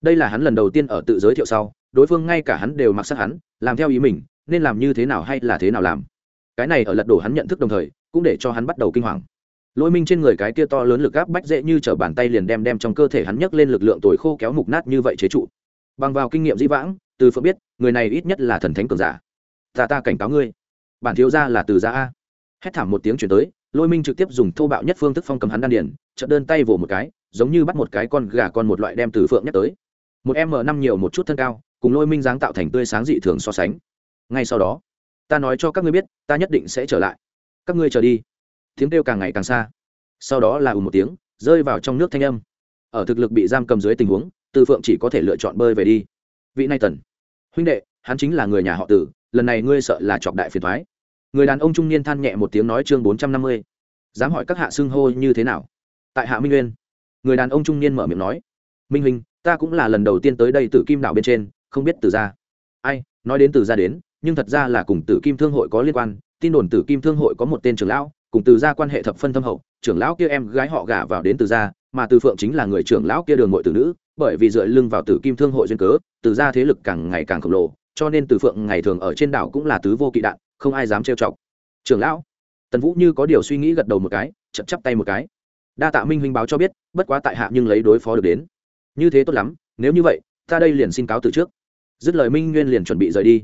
Đây là hắn lần đầu tiên ở tự giới thiệu sau, đối phương ngay cả hắn đều mặc sắc hắn, làm theo ý mình, nên làm như thế nào hay là thế nào làm cái này ở lật đổ hắn nhận thức đồng thời, cũng để cho hắn bắt đầu kinh hoàng. Lôi minh trên người cái kia to lớn lực gáp bách dễ như t r ở bàn tay liền đem đem trong cơ thể hắn nhấc lên lực lượng tồi khô kéo mục nát như vậy chế trụ. Bằng vào kinh nghiệm dĩ vãng, từ phượng biết, người này ít nhất là thần thánh cường giả. Ta ta cảnh cáo ngươi. Bản thiếu ra là từ gia a. Hét thảm một tiếng chuyển tới, lôi minh trực tiếp dùng thô bạo nhất phương thức phong cầm hắn đan điển chợt đơn tay vỗ một cái, giống như bắt một cái con gà con một loại đem từ phượng nhắc tới. Một m năm nhiều một chút thân cao, cùng lôi minh dáng tạo thành tươi sáng dị thường so sánh. Ngay sau đó ta nói cho các ngươi biết, ta nhất định sẽ trở lại. Các ngươi trở đi. Tiếng kêu càng ngày càng xa. Sau đó là ù một tiếng, rơi vào trong nước thanh âm. Ở thực lực bị giam cầm dưới tình huống, từ phượng chỉ có thể lựa chọn bơi về đi. Vị nay tần. Huynh đệ, hắn chính là người nhà họ tử lần này ngươi sợ là chọc đại phiền thoái. Người đàn ông trung niên than nhẹ một tiếng nói chương bốn trăm năm mươi. Dám hỏi các hạ xưng hô như thế nào? Tại hạ minh nguyên người đàn ông trung niên mở miệng nói. Minh huynh, ta cũng là lần đầu tiên tới đây từ kim đảo bên trên, không biết từ ra ai, nói đến từ ra đến nhưng thật ra là cùng tử kim thương hội có liên quan, tin đồn tử kim thương hội có một tên trưởng lão, cùng từ gia quan hệ thập phân thâm hậu, trưởng lão kia em gái họ gả vào đến từ gia, mà từ phượng chính là người trưởng lão kia đường muội tử nữ, bởi vì dựa lưng vào tử kim thương hội duyên cớ, từ gia thế lực càng ngày càng khổng lồ, cho nên từ phượng ngày thường ở trên đảo cũng là tứ vô kỵ đạn, không ai dám trêu chọc. Trưởng lão, tần vũ như có điều suy nghĩ gật đầu một cái, chậm chắp tay một cái. Đa tạ minh huynh báo cho biết, bất quá tại hạ nhưng lấy đối phó được đến. Như thế tốt lắm, nếu như vậy, ta đây liền xin cáo từ trước. Dứt lời minh nguyên liền chuẩn bị rời đi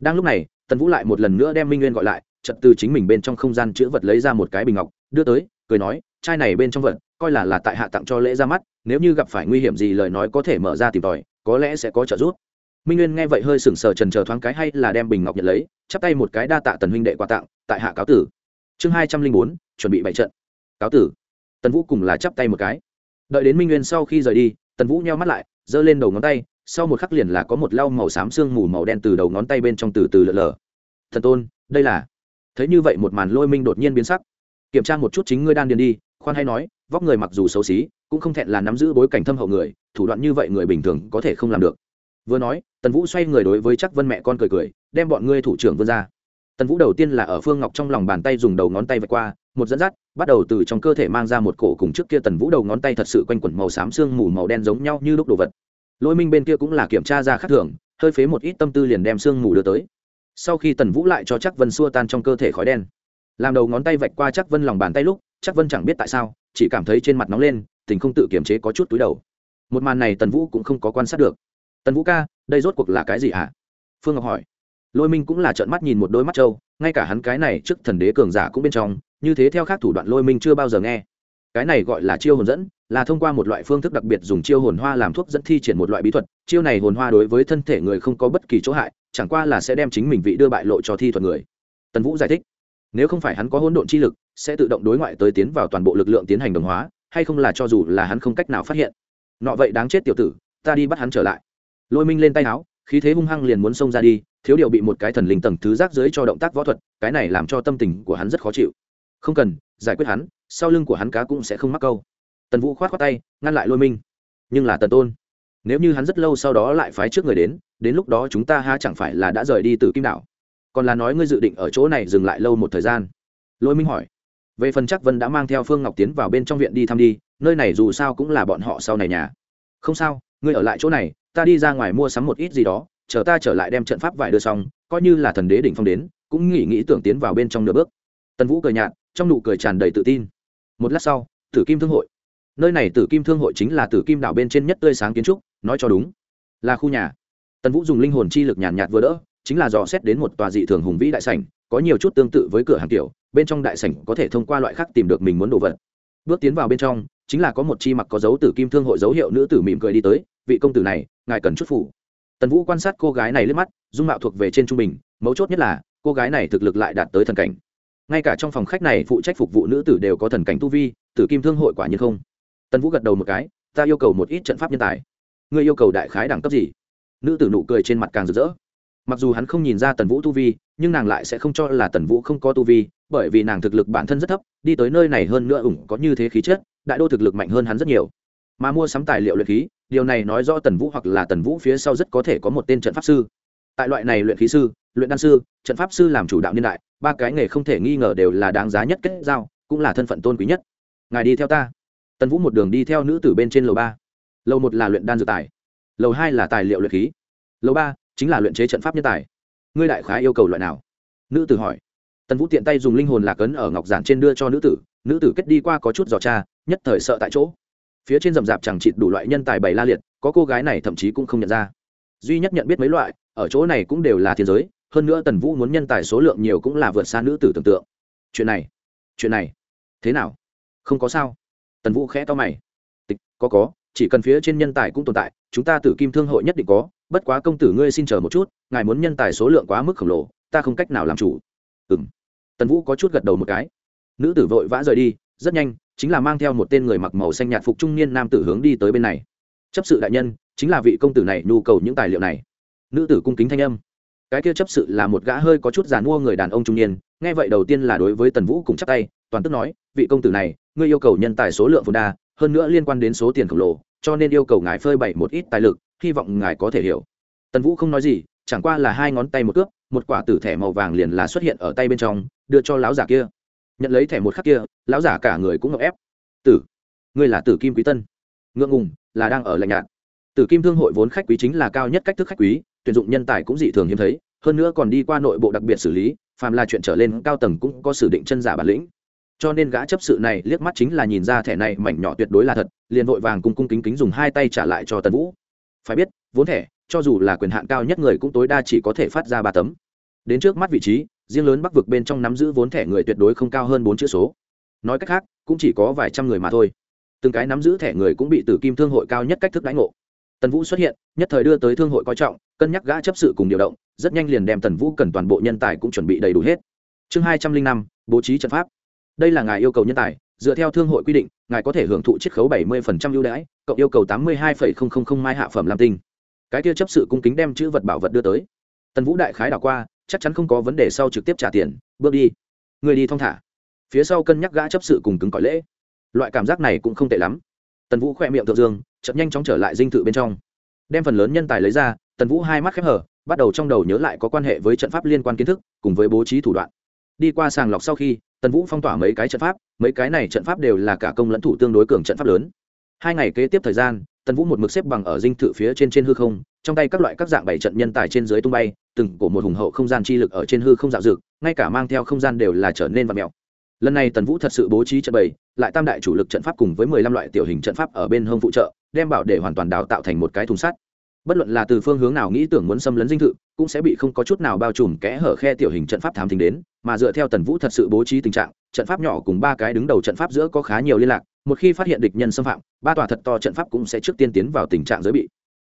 đang lúc này, tần vũ lại một lần nữa đem minh nguyên gọi lại chật từ chính mình bên trong không gian chữ vật lấy ra một cái bình ngọc, đưa tới, cười nói, chai này bên trong vật, coi là là tại hạ tặng cho lễ ra mắt, nếu như gặp phải nguy hiểm gì lời nói có thể mở ra tìm tòi, có lẽ sẽ có trợ giúp. Minh nguyên nghe vậy hơi sừng sờ trần chờ thoáng cái hay là đem bình ngọc nhận lấy, chắp tay một cái đa tạ tần huynh đệ quà tặng, tại hạ cáo tử. Chương hai trăm linh bốn, chuẩn bị bảy trận. Cáo tử. Tần vũ cùng là chắp tay một cái. Đợi đến minh nguyên sau khi rời đi, tần vũ nheo mắt lại, giơ lên đầu ngón tay sau một khắc liền là có một lau màu xám sương mù màu đen từ đầu ngón tay bên trong từ từ lở lờ. Thần tôn, đây là. Thấy như vậy một màn lôi minh đột nhiên biến sắc. Kiểm tra một chút chính ngươi đan điền đi, khoan hay nói, vóc người mặc dù xấu xí, cũng không thẹn là nắm giữ bối cảnh thâm hậu người, thủ đoạn như vậy người bình thường có thể không làm được. Vừa nói, tần vũ xoay người đối với chắc vân mẹ con cười cười, đem bọn ngươi thủ trưởng vươn ra. Tần vũ đầu tiên là ở phương ngọc trong lòng bàn tay dùng đầu ngón tay vạch qua, một dẫn dắt, bắt đầu từ trong cơ thể mang ra một cổ cùng trước kia tần vũ đầu ngón tay thật sự quanh quẩn màu xám xương mù màu đen giống nhau như lúc đồ vật lôi minh bên kia cũng là kiểm tra ra khác thường, hơi phế một ít tâm tư liền đem xương mù đưa tới. Sau khi tần vũ lại cho chắc vân xua tan trong cơ thể khói đen. Làm đầu ngón tay vạch qua chắc vân lòng bàn tay lúc, chắc vân chẳng biết tại sao, chỉ cảm thấy trên mặt nóng lên, tình không tự kiềm chế có chút túi đầu. Một màn này tần vũ cũng không có quan sát được. Tần vũ ca, đây rốt cuộc là cái gì hả? À? phương ngọc hỏi. Lôi minh cũng là trợn mắt nhìn một đôi mắt trâu, ngay cả hắn cái này trước thần đế cường giả cũng bên trong, như thế theo khác thủ đoạn lôi minh chưa bao giờ nghe cái này gọi là chiêu hồn dẫn, là thông qua một loại phương thức đặc biệt dùng chiêu hồn hoa làm thuốc dẫn thi triển một loại bí thuật. Chiêu này hồn hoa đối với thân thể người không có bất kỳ chỗ hại, chẳng qua là sẽ đem chính mình vị đưa bại lộ cho thi thuật người. Tần vũ giải thích, nếu không phải hắn có hỗn độn chi lực, sẽ tự động đối ngoại tới tiến vào toàn bộ lực lượng tiến hành đồng hóa, hay không là cho dù là hắn không cách nào phát hiện. Nọ vậy đáng chết tiểu tử, ta đi bắt hắn trở lại. Lôi minh lên tay áo khí thế hung hăng liền muốn xông ra đi, thiếu điều bị một cái thần linh tầng thứ rác dưới cho động tác võ thuật, cái này làm cho tâm tình của hắn rất khó chịu. Không cần, giải quyết hắn sau lưng của hắn cá cũng sẽ không mắc câu. Tần vũ khoát khoát tay, ngăn lại lôi minh. Nhưng là tần tôn, nếu như hắn rất lâu sau đó lại phái trước người đến đến lúc đó chúng ta ha chẳng phải là đã rời đi từ kim đảo? Còn là nói ngươi dự định ở chỗ này dừng lại lâu một thời gian? Lôi minh hỏi. Về phần chắc vân đã mang theo phương ngọc tiến vào bên trong viện đi thăm đi, nơi này dù sao cũng là bọn họ sau này nhà. Không sao, ngươi ở lại chỗ này, ta đi ra ngoài mua sắm một ít gì đó, chờ ta trở lại đem trận pháp vải đưa xong, coi như là thần đế đỉnh phong đến, cũng nghĩ nghĩ tưởng tiến vào bên trong nửa bước. Tần vũ cười nhạt, trong nụ cười tràn đầy tự tin một lát sau, tử kim thương hội. Nơi này tử kim thương hội chính là tử kim đảo bên trên nhất tươi sáng kiến trúc, nói cho đúng. Là khu nhà. Tần vũ dùng linh hồn chi lực nhàn nhạt vừa đỡ, chính là dò xét đến một tòa dị thường hùng vĩ đại sảnh, có nhiều chút tương tự với cửa hàng tiểu, bên trong đại sảnh có thể thông qua loại khác tìm được mình muốn đồ vật. Bước tiến vào bên trong, chính là có một chi mặc có dấu tử kim thương hội dấu hiệu nữ tử mỉm cười đi tới, vị công tử này, ngài cần chút phủ tần vũ quan sát cô gái này lướt mắt, dung mạo thuộc về trên trung bình, mấu chốt nhất là, cô gái này thực lực lại đạt tới thần cảnh ngay cả trong phòng khách này phụ trách phục vụ nữ tử đều có thần cảnh tu vi, tử kim thương hội quả nhiên không. Tần vũ gật đầu một cái, ta yêu cầu một ít trận pháp nhân tài. Ngươi yêu cầu đại khái đẳng cấp gì? Nữ tử nụ cười trên mặt càng rực rỡ. Mặc dù hắn không nhìn ra tần vũ tu vi, nhưng nàng lại sẽ không cho là tần vũ không có tu vi, bởi vì nàng thực lực bản thân rất thấp, đi tới nơi này hơn nữa ủng có như thế khí chất, đại đô thực lực mạnh hơn hắn rất nhiều. Mà mua sắm tài liệu luyện khí, điều này nói rõ tần vũ hoặc là tần vũ phía sau rất có thể có một tên trận pháp sư. Tại loại này luyện khí sư, luyện đan sư trận pháp sư làm chủ đạo niên đại, ba cái nghề không thể nghi ngờ đều là đáng giá nhất kết giao, cũng là thân phận tôn quý nhất. Ngài đi theo ta. Tần vũ một đường đi theo nữ tử bên trên lầu ba. Lầu một là luyện đan dược tài, lầu hai là tài liệu luyện khí, lầu ba chính là luyện chế trận pháp nhân tài. Ngươi đại khái yêu cầu loại nào? Nữ tử hỏi. Tần vũ tiện tay dùng linh hồn lạc ấn ở ngọc giản trên đưa cho nữ tử nữ tử kết đi qua có chút giò cha, nhất thời sợ tại chỗ. Phía trên rậm rạp chẳng chịt đủ loại nhân tài bày la liệt, có cô gái này thậm chí cũng không nhận ra. Duy nhất nhận biết mấy loại, ở chỗ này cũng đều là thiên giới hơn nữa tần vũ muốn nhân tài số lượng nhiều cũng là vượt xa nữ tử tưởng tượng. Chuyện này chuyện này, thế nào? Không có sao. Tần vũ khẽ to mày. Tịch, có có, chỉ cần phía trên nhân tài cũng tồn tại, chúng ta tử kim thương hội nhất định có, bất quá công tử ngươi xin chờ một chút, ngài muốn nhân tài số lượng quá mức khổng lồ, ta không cách nào làm chủ. Ừ m tần vũ có chút gật đầu một cái. Nữ tử vội vã rời đi, rất nhanh, chính là mang theo một tên người mặc màu xanh nhạt phục trung niên nam tử hướng đi tới bên này. Chấp sự đại nhân, chính là vị công tử này nhu cầu những tài liệu này. Nữ tử cung kính thanh âm cái kia chấp sự là một gã hơi có chút giàn mua người đàn ông trung niên, nghe vậy đầu tiên là đối với tần vũ cùng chắc tay, toàn tức nói, vị công tử này, ngươi yêu cầu nhân tài số lượng phồn đa, hơn nữa liên quan đến số tiền khổng lồ, cho nên yêu cầu ngài phơi bày một ít tài lực, hy vọng ngài có thể hiểu. Tần vũ không nói gì, chẳng qua là hai ngón tay một cướp một quả tử thẻ màu vàng liền là xuất hiện ở tay bên trong, đưa cho lão giả kia. Nhận lấy thẻ một khắc kia, lão giả cả người cũng ngọc ép. Tử, ngươi là tử kim quý tân. Ngượng ngùng, là đang ở lạnh nhạt. Tử kim thương hội vốn khách quý chính là cao nhất cách thức khách quý tuyển dụng nhân tài cũng dị thường hiếm thấy, hơn nữa còn đi qua nội bộ đặc biệt xử lý, phàm là chuyện trở lên cao tầng cũng có sử định chân giả bản lĩnh. Cho nên gã chấp sự này liếc mắt chính là nhìn ra thẻ này mảnh nhỏ tuyệt đối là thật, liền vội vàng cung cung kính kính dùng hai tay trả lại cho tần vũ. Phải biết, vốn thẻ, cho dù là quyền hạn cao nhất người cũng tối đa chỉ có thể phát ra ba tấm. Đến trước mắt vị trí, riêng lớn bắc vực bên trong nắm giữ vốn thẻ người tuyệt đối không cao hơn bốn chữ số. Nói cách khác, cũng chỉ có vài trăm người mà thôi. Từng cái nắm giữ thẻ người cũng bị tử kim thương hội cao nhất cách thức đánh ngộ tần vũ xuất hiện, nhất thời đưa tới thương hội coi trọng, cân nhắc gã chấp sự cùng điều động, rất nhanh liền đem tần vũ cần toàn bộ nhân tài cũng chuẩn bị đầy đủ hết. Chương hai trăm linh năm, bố trí trận pháp. Đây là ngài yêu cầu nhân tài, dựa theo thương hội quy định, ngài có thể hưởng thụ chiết khấu bảy mươi ưu đãi, cộng yêu cầu tám mươi hai mai hạ phẩm làm tinh. Cái kia chấp sự cung kính đem chữ vật bảo vật đưa tới. Tần vũ đại khái đảo qua, chắc chắn không có vấn đề sau trực tiếp trả tiền, bước đi. Người đi thong thả. Phía sau cân nhắc gã chấp sự cùng cứng cỏi lễ. Loại cảm giác này cũng không tệ lắm. Tần vũ khoe miệng thượng dương chậm nhanh chóng trở lại dinh thự bên trong. Đem phần lớn nhân tài lấy ra, tần vũ hai mắt khép hở bắt đầu trong đầu nhớ lại có quan hệ với trận pháp liên quan kiến thức, cùng với bố trí thủ đoạn. Đi qua sàng lọc sau khi, tần vũ phong tỏa mấy cái trận pháp, mấy cái này trận pháp đều là cả công lẫn thủ tương đối cường trận pháp lớn. Hai ngày kế tiếp thời gian, tần vũ một mực xếp bằng ở dinh thự phía trên trên hư không, trong tay các loại các dạng bảy trận nhân tài trên dưới tung bay, từng cổ một hùng hậu không gian chi lực ở trên hư không dạo dực ngay cả mang theo không gian đều là trở nên vật mèo. Lần này tần vũ thật sự bố trí trận bày lại tam đại chủ lực trận pháp cùng với mười lăm loại tiểu hình trận pháp ở bên hông phụ trợ đem bảo để hoàn toàn đào tạo thành một cái thùng sắt. Bất luận là từ phương hướng nào nghĩ tưởng muốn xâm lấn dinh thự, cũng sẽ bị không có chút nào bao trùm kẽ hở khe tiểu hình trận pháp thám tính đến, mà dựa theo tần vũ thật sự bố trí tình trạng, trận pháp nhỏ cùng ba cái đứng đầu trận pháp giữa có khá nhiều liên lạc, một khi phát hiện địch nhân xâm phạm, ba tòa thật to trận pháp cũng sẽ trước tiên tiến vào tình trạng giới bị.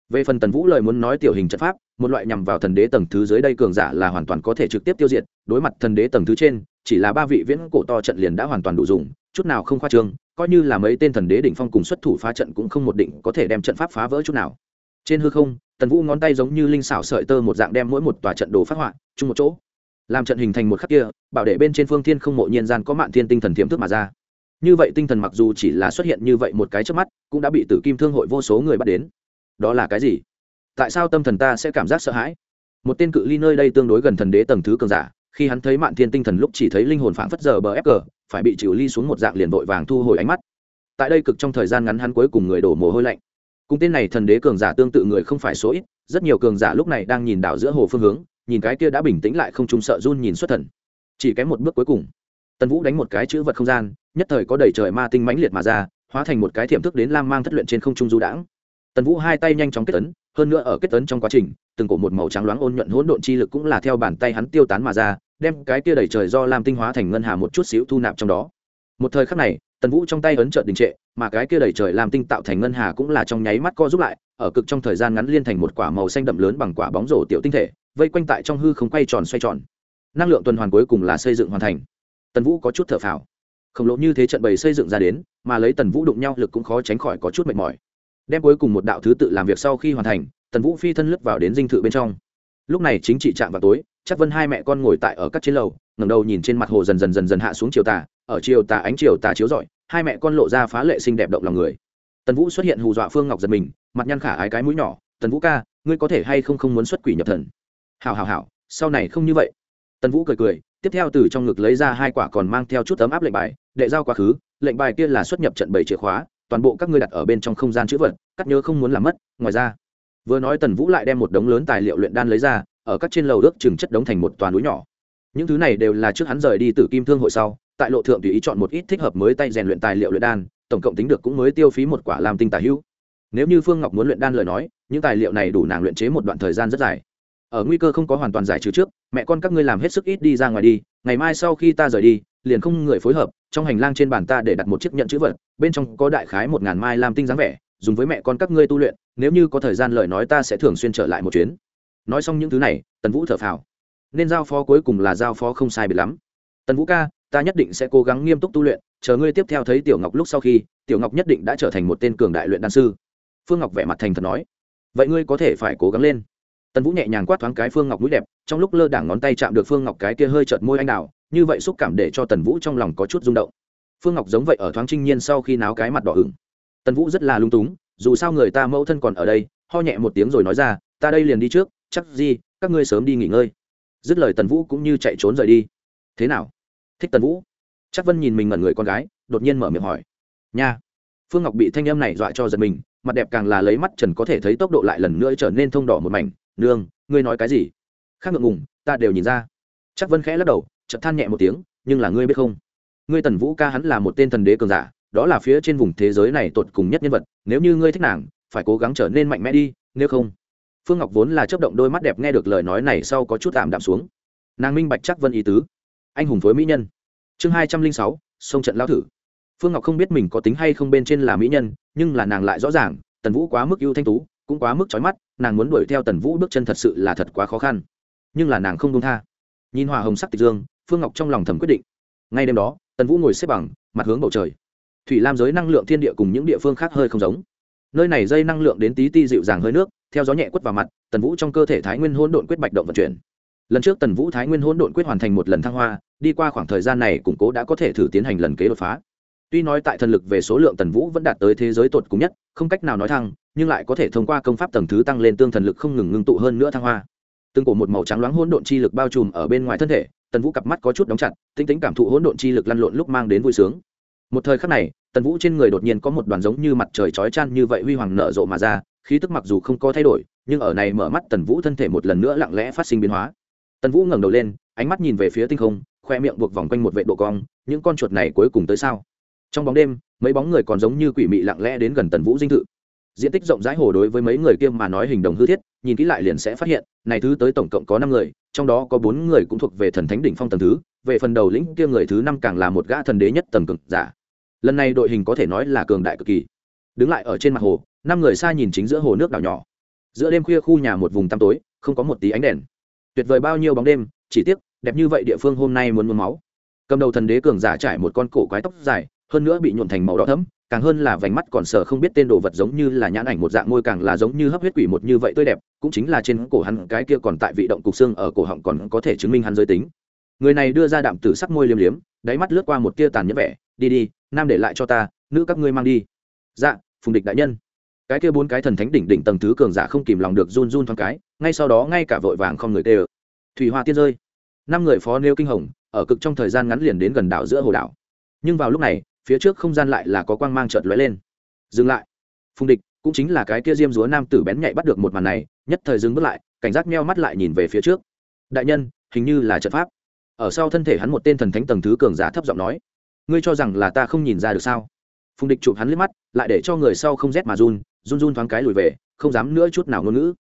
Về phần tần vũ lời muốn nói tiểu hình trận pháp, một loại nhằm vào thần đế tầng thứ dưới đây cường giả là hoàn toàn có thể trực tiếp tiêu diệt, đối mặt thần đế tầng thứ trên, chỉ là ba vị viễn cổ to trận liền đã hoàn toàn đủ dùng, chút nào không khoa trương coi như là mấy tên thần đế đỉnh phong cùng xuất thủ phá trận cũng không một định có thể đem trận pháp phá vỡ chút nào. Trên hư không, tần vũ ngón tay giống như linh xảo sợi tơ một dạng đem mỗi một tòa trận đồ phát họa chung một chỗ. Làm trận hình thành một khắc kia, bảo đệ bên trên phương thiên không mộ nhiên gian có mạn thiên tinh thần thiếm thức mà ra. Như vậy tinh thần mặc dù chỉ là xuất hiện như vậy một cái trước mắt, cũng đã bị tử kim thương hội vô số người bắt đến. Đó là cái gì? Tại sao tâm thần ta sẽ cảm giác sợ hãi? Một tên cự ly nơi đây tương đối gần thần đế tầng thứ cường giả khi hắn thấy mạn thiên tinh thần lúc chỉ thấy linh hồn phảng phất giờ bờ ép cờ, phải bị chịu ly xuống một dạng liền vội vàng thu hồi ánh mắt. Tại đây cực trong thời gian ngắn hắn cuối cùng người đổ mồ hôi lạnh. Cùng tên này thần đế cường giả tương tự người không phải số ít, rất nhiều cường giả lúc này đang nhìn đảo giữa hồ phương hướng, nhìn cái kia đã bình tĩnh lại không trung sợ run nhìn xuất thần. Chỉ kém một bước cuối cùng, tần vũ đánh một cái chữ vật không gian, nhất thời có đầy trời ma tinh mãnh liệt mà ra, hóa thành một cái thiểm thức đến lam mang thất luyện trên không trung du đãng. Tần vũ hai tay nhanh chóng kết tấn hơn nữa ở kết tấn trong quá trình từng cổ một màu trắng loáng ôn nhuận hỗn độn chi lực cũng là theo bàn tay hắn tiêu tán mà ra, đem cái kia đầy trời do làm tinh hóa thành ngân hà một chút xíu thu nạp trong đó. Một thời khắc này, tần vũ trong tay ấn trợn đình trệ, mà cái kia đầy trời làm tinh tạo thành ngân hà cũng là trong nháy mắt co giúp lại, ở cực trong thời gian ngắn liên thành một quả màu xanh đậm lớn bằng quả bóng rổ tiểu tinh thể, vây quanh tại trong hư không quay tròn xoay tròn. Năng lượng tuần hoàn cuối cùng là xây dựng hoàn thành. Tần vũ có chút thở phào. Khổng lồ như thế trận bày xây dựng ra đến, mà lấy tần vũ đụng nhau lực cũng khó tránh khỏi có chút mệt mỏi đem cuối cùng một đạo thứ tự làm việc sau khi hoàn thành, tần vũ phi thân lướt vào đến dinh thự bên trong. Lúc này chính trị chạm vào tối, chắc vân hai mẹ con ngồi tại ở các chiến lầu, ngẩng đầu nhìn trên mặt hồ dần dần dần dần hạ xuống chiều tà, ở chiều tà ánh chiều tà chiếu rọi, hai mẹ con lộ ra phá lệ xinh đẹp động lòng người. Tần vũ xuất hiện hù dọa phương ngọc giật mình, mặt nhăn khả ái cái mũi nhỏ, tần vũ ca, ngươi có thể hay không không muốn xuất quỷ nhập thần? Hào hào hào sau này không như vậy. Tần vũ cười cười, tiếp theo từ trong ngực lấy ra hai quả còn mang theo chút tấm áp lệnh bài, đệ giao quá khứ, lệnh bài kia là xuất nhập trận bảy chìa khóa toàn bộ các ngươi đặt ở bên trong không gian chữ vật, cắt nhớ không muốn làm mất, ngoài ra, vừa nói tần vũ lại đem một đống lớn tài liệu luyện đan lấy ra, ở các trên lầu ước chừng chất đống thành một toàn núi nhỏ. Những thứ này đều là trước hắn rời đi từ kim thương hội sau, tại lộ thượng tùy ý chọn một ít thích hợp mới tay rèn luyện tài liệu luyện đan, tổng cộng tính được cũng mới tiêu phí một quả làm tinh tài hữu. Nếu như phương ngọc muốn luyện đan lời nói, những tài liệu này đủ nàng luyện chế một đoạn thời gian rất dài. Ở nguy cơ không có hoàn toàn giải trừ trước, mẹ con các ngươi làm hết sức ít đi ra ngoài đi, ngày mai sau khi ta rời đi, liền không người phối hợp trong hành lang trên bàn ta để đặt một chiếc nhận chữ vật, bên trong có đại khái một ngàn mai làm tinh dáng vẻ, dùng với mẹ con các ngươi tu luyện, nếu như có thời gian lời nói ta sẽ thường xuyên trở lại một chuyến. Nói xong những thứ này, tần vũ thở phào. Nên giao phó cuối cùng là giao phó không sai biệt lắm. Tần vũ ca, ta nhất định sẽ cố gắng nghiêm túc tu luyện, chờ ngươi tiếp theo thấy tiểu ngọc lúc sau khi, tiểu ngọc nhất định đã trở thành một tên cường đại luyện đan sư. Phương ngọc vẻ mặt thành thật nói. Vậy ngươi có thể phải cố gắng lên. Tần vũ nhẹ nhàng quát thoáng cái phương ngọc mũi đẹp, trong lúc lơ đảng ngón tay chạm được phương ngọc cái kia hơi chợt môi anh đào như vậy xúc cảm để cho tần vũ trong lòng có chút rung động. Phương ngọc giống vậy ở thoáng trinh nhiên sau khi náo cái mặt đỏ ửng. Tần vũ rất là lung túng, dù sao người ta mẫu thân còn ở đây, ho nhẹ một tiếng rồi nói ra, ta đây liền đi trước, chắc gì, các ngươi sớm đi nghỉ ngơi. Dứt lời tần vũ cũng như chạy trốn rời đi. Thế nào? Thích tần vũ? Chắc vân nhìn mình ngẩn người con gái, đột nhiên mở miệng hỏi. Nha. Phương ngọc bị thanh em này dọa cho giật mình, mặt đẹp càng là lấy mắt trần có thể thấy tốc độ lại lần nữa trở nên thông đỏ một mảnh. Nương, ngươi nói cái gì? Khác ngượng ngùng, ta đều nhìn ra. Chắc vân khẽ lắc đầu chợt than nhẹ một tiếng, nhưng là ngươi biết không? Ngươi tần vũ ca hắn là một tên thần đế cường giả, đó là phía trên vùng thế giới này tột cùng nhất nhân vật, nếu như ngươi thích nàng, phải cố gắng trở nên mạnh mẽ đi, nếu không. Phương ngọc vốn là chấp động đôi mắt đẹp nghe được lời nói này sau có chút tạm đạm xuống. Nàng minh bạch chắc vân ý tứ. Anh hùng phối mỹ nhân. Chương hai trăm linh sáu, sông trận lao thử. Phương ngọc không biết mình có tính hay không bên trên là mỹ nhân, nhưng là nàng lại rõ ràng, tần vũ quá mức ưu thanh tú, cũng quá mức trói mắt, nàng muốn đuổi theo tần vũ bước chân thật sự là thật quá khó khăn. Nhưng là nàng không đông tha. Nhìn hòa hồng sắc tịch dương phương ngọc trong lòng thầm quyết định. Ngay đêm đó, tần vũ ngồi xếp bằng, mặt hướng bầu trời. Thủy lam giới năng lượng thiên địa cùng những địa phương khác hơi không giống. Nơi này dây năng lượng đến tí ti dịu dàng hơi nước, theo gió nhẹ quất vào mặt, tần vũ trong cơ thể thái nguyên hỗn độn quyết bạch động vận chuyển. Lần trước tần vũ thái nguyên hỗn độn quyết hoàn thành một lần thăng hoa, đi qua khoảng thời gian này củng cố đã có thể thử tiến hành lần kế đột phá. Tuy nói tại thần lực về số lượng tần vũ vẫn đạt tới thế giới tột cùng nhất, không cách nào nói thăng, nhưng lại có thể thông qua công pháp tầng thứ tăng lên tương thần lực không ngừng ngưng tụ hơn nữa thăng hoa. Từng cổ một màu trắng loáng hỗn độn chi lực bao trùm ở bên ngoài thân thể tần vũ cặp mắt có chút đóng chặt, tinh tính cảm thụ hỗn độn chi lực lăn lộn lúc mang đến vui sướng. Một thời khắc này, tần vũ trên người đột nhiên có một đoàn giống như mặt trời chói chan như vậy huy hoàng nở rộ mà ra, khí tức mặc dù không có thay đổi, nhưng ở này mở mắt tần vũ thân thể một lần nữa lặng lẽ phát sinh biến hóa. Tần vũ ngẩng đầu lên, ánh mắt nhìn về phía tinh không, khoe miệng buộc vòng quanh một vệ độ cong, những con chuột này cuối cùng tới sao? Trong bóng đêm, mấy bóng người còn giống như quỷ mị lặng lẽ đến gần tần vũ dinh thự. Diện tích rộng rãi hồ đối với mấy người kia mà nói hình đồng hư thiết nhìn kỹ lại liền sẽ phát hiện, này thứ tới tổng cộng có năm người, trong đó có bốn người cũng thuộc về thần thánh đỉnh phong tầng thứ, về phần đầu lĩnh kia người thứ năm càng là một gã thần đế nhất tầng cực giả. Lần này đội hình có thể nói là cường đại cực kỳ. Đứng lại ở trên mặt hồ, năm người xa nhìn chính giữa hồ nước đảo nhỏ. Giữa đêm khuya khu nhà một vùng tăm tối, không có một tí ánh đèn. Tuyệt vời bao nhiêu bóng đêm, chỉ tiếc, đẹp như vậy địa phương hôm nay muốn muốn máu. Cầm đầu thần đế cường giả trải một con cổ quái tóc dài, hơn nữa bị nhuộn thành màu đỏ thấm càng hơn là vành mắt còn sờ không biết tên đồ vật giống như là nhãn ảnh một dạng môi càng là giống như hấp huyết quỷ một như vậy tươi đẹp, cũng chính là trên cổ hắn cái kia còn tại vị động cục xương ở cổ họng còn có thể chứng minh hắn giới tính. Người này đưa ra đạm tử sắc môi liếm liếm, đáy mắt lướt qua một tia tàn nhẫn vẻ, đi đi, nam để lại cho ta, nữ các ngươi mang đi. Dạ phùng địch đại nhân. Cái kia bốn cái thần thánh đỉnh đỉnh tầng thứ cường giả không kìm lòng được run run thoáng cái, ngay sau đó ngay cả vội vàng không người tê ơ thủy hoa tiên rơi. Năm người phó nêu kinh hồng, ở cực trong thời gian ngắn liền đến gần đảo giữa hồ đảo. Nhưng vào lúc này phía trước không gian lại là có quang mang chợt lóe lên. Dừng lại. Phùng địch, cũng chính là cái kia diêm dúa nam tử bén nhạy bắt được một màn này, nhất thời dừng bước lại, cảnh giác meo mắt lại nhìn về phía trước. Đại nhân, hình như là trận pháp. Ở sau thân thể hắn một tên thần thánh tầng thứ cường giả thấp giọng nói, ngươi cho rằng là ta không nhìn ra được sao? Phùng địch chụp hắn liếc mắt, lại để cho người sau không rét mà run run run thoáng cái lùi về, không dám nữa chút nào ngôn ngữ.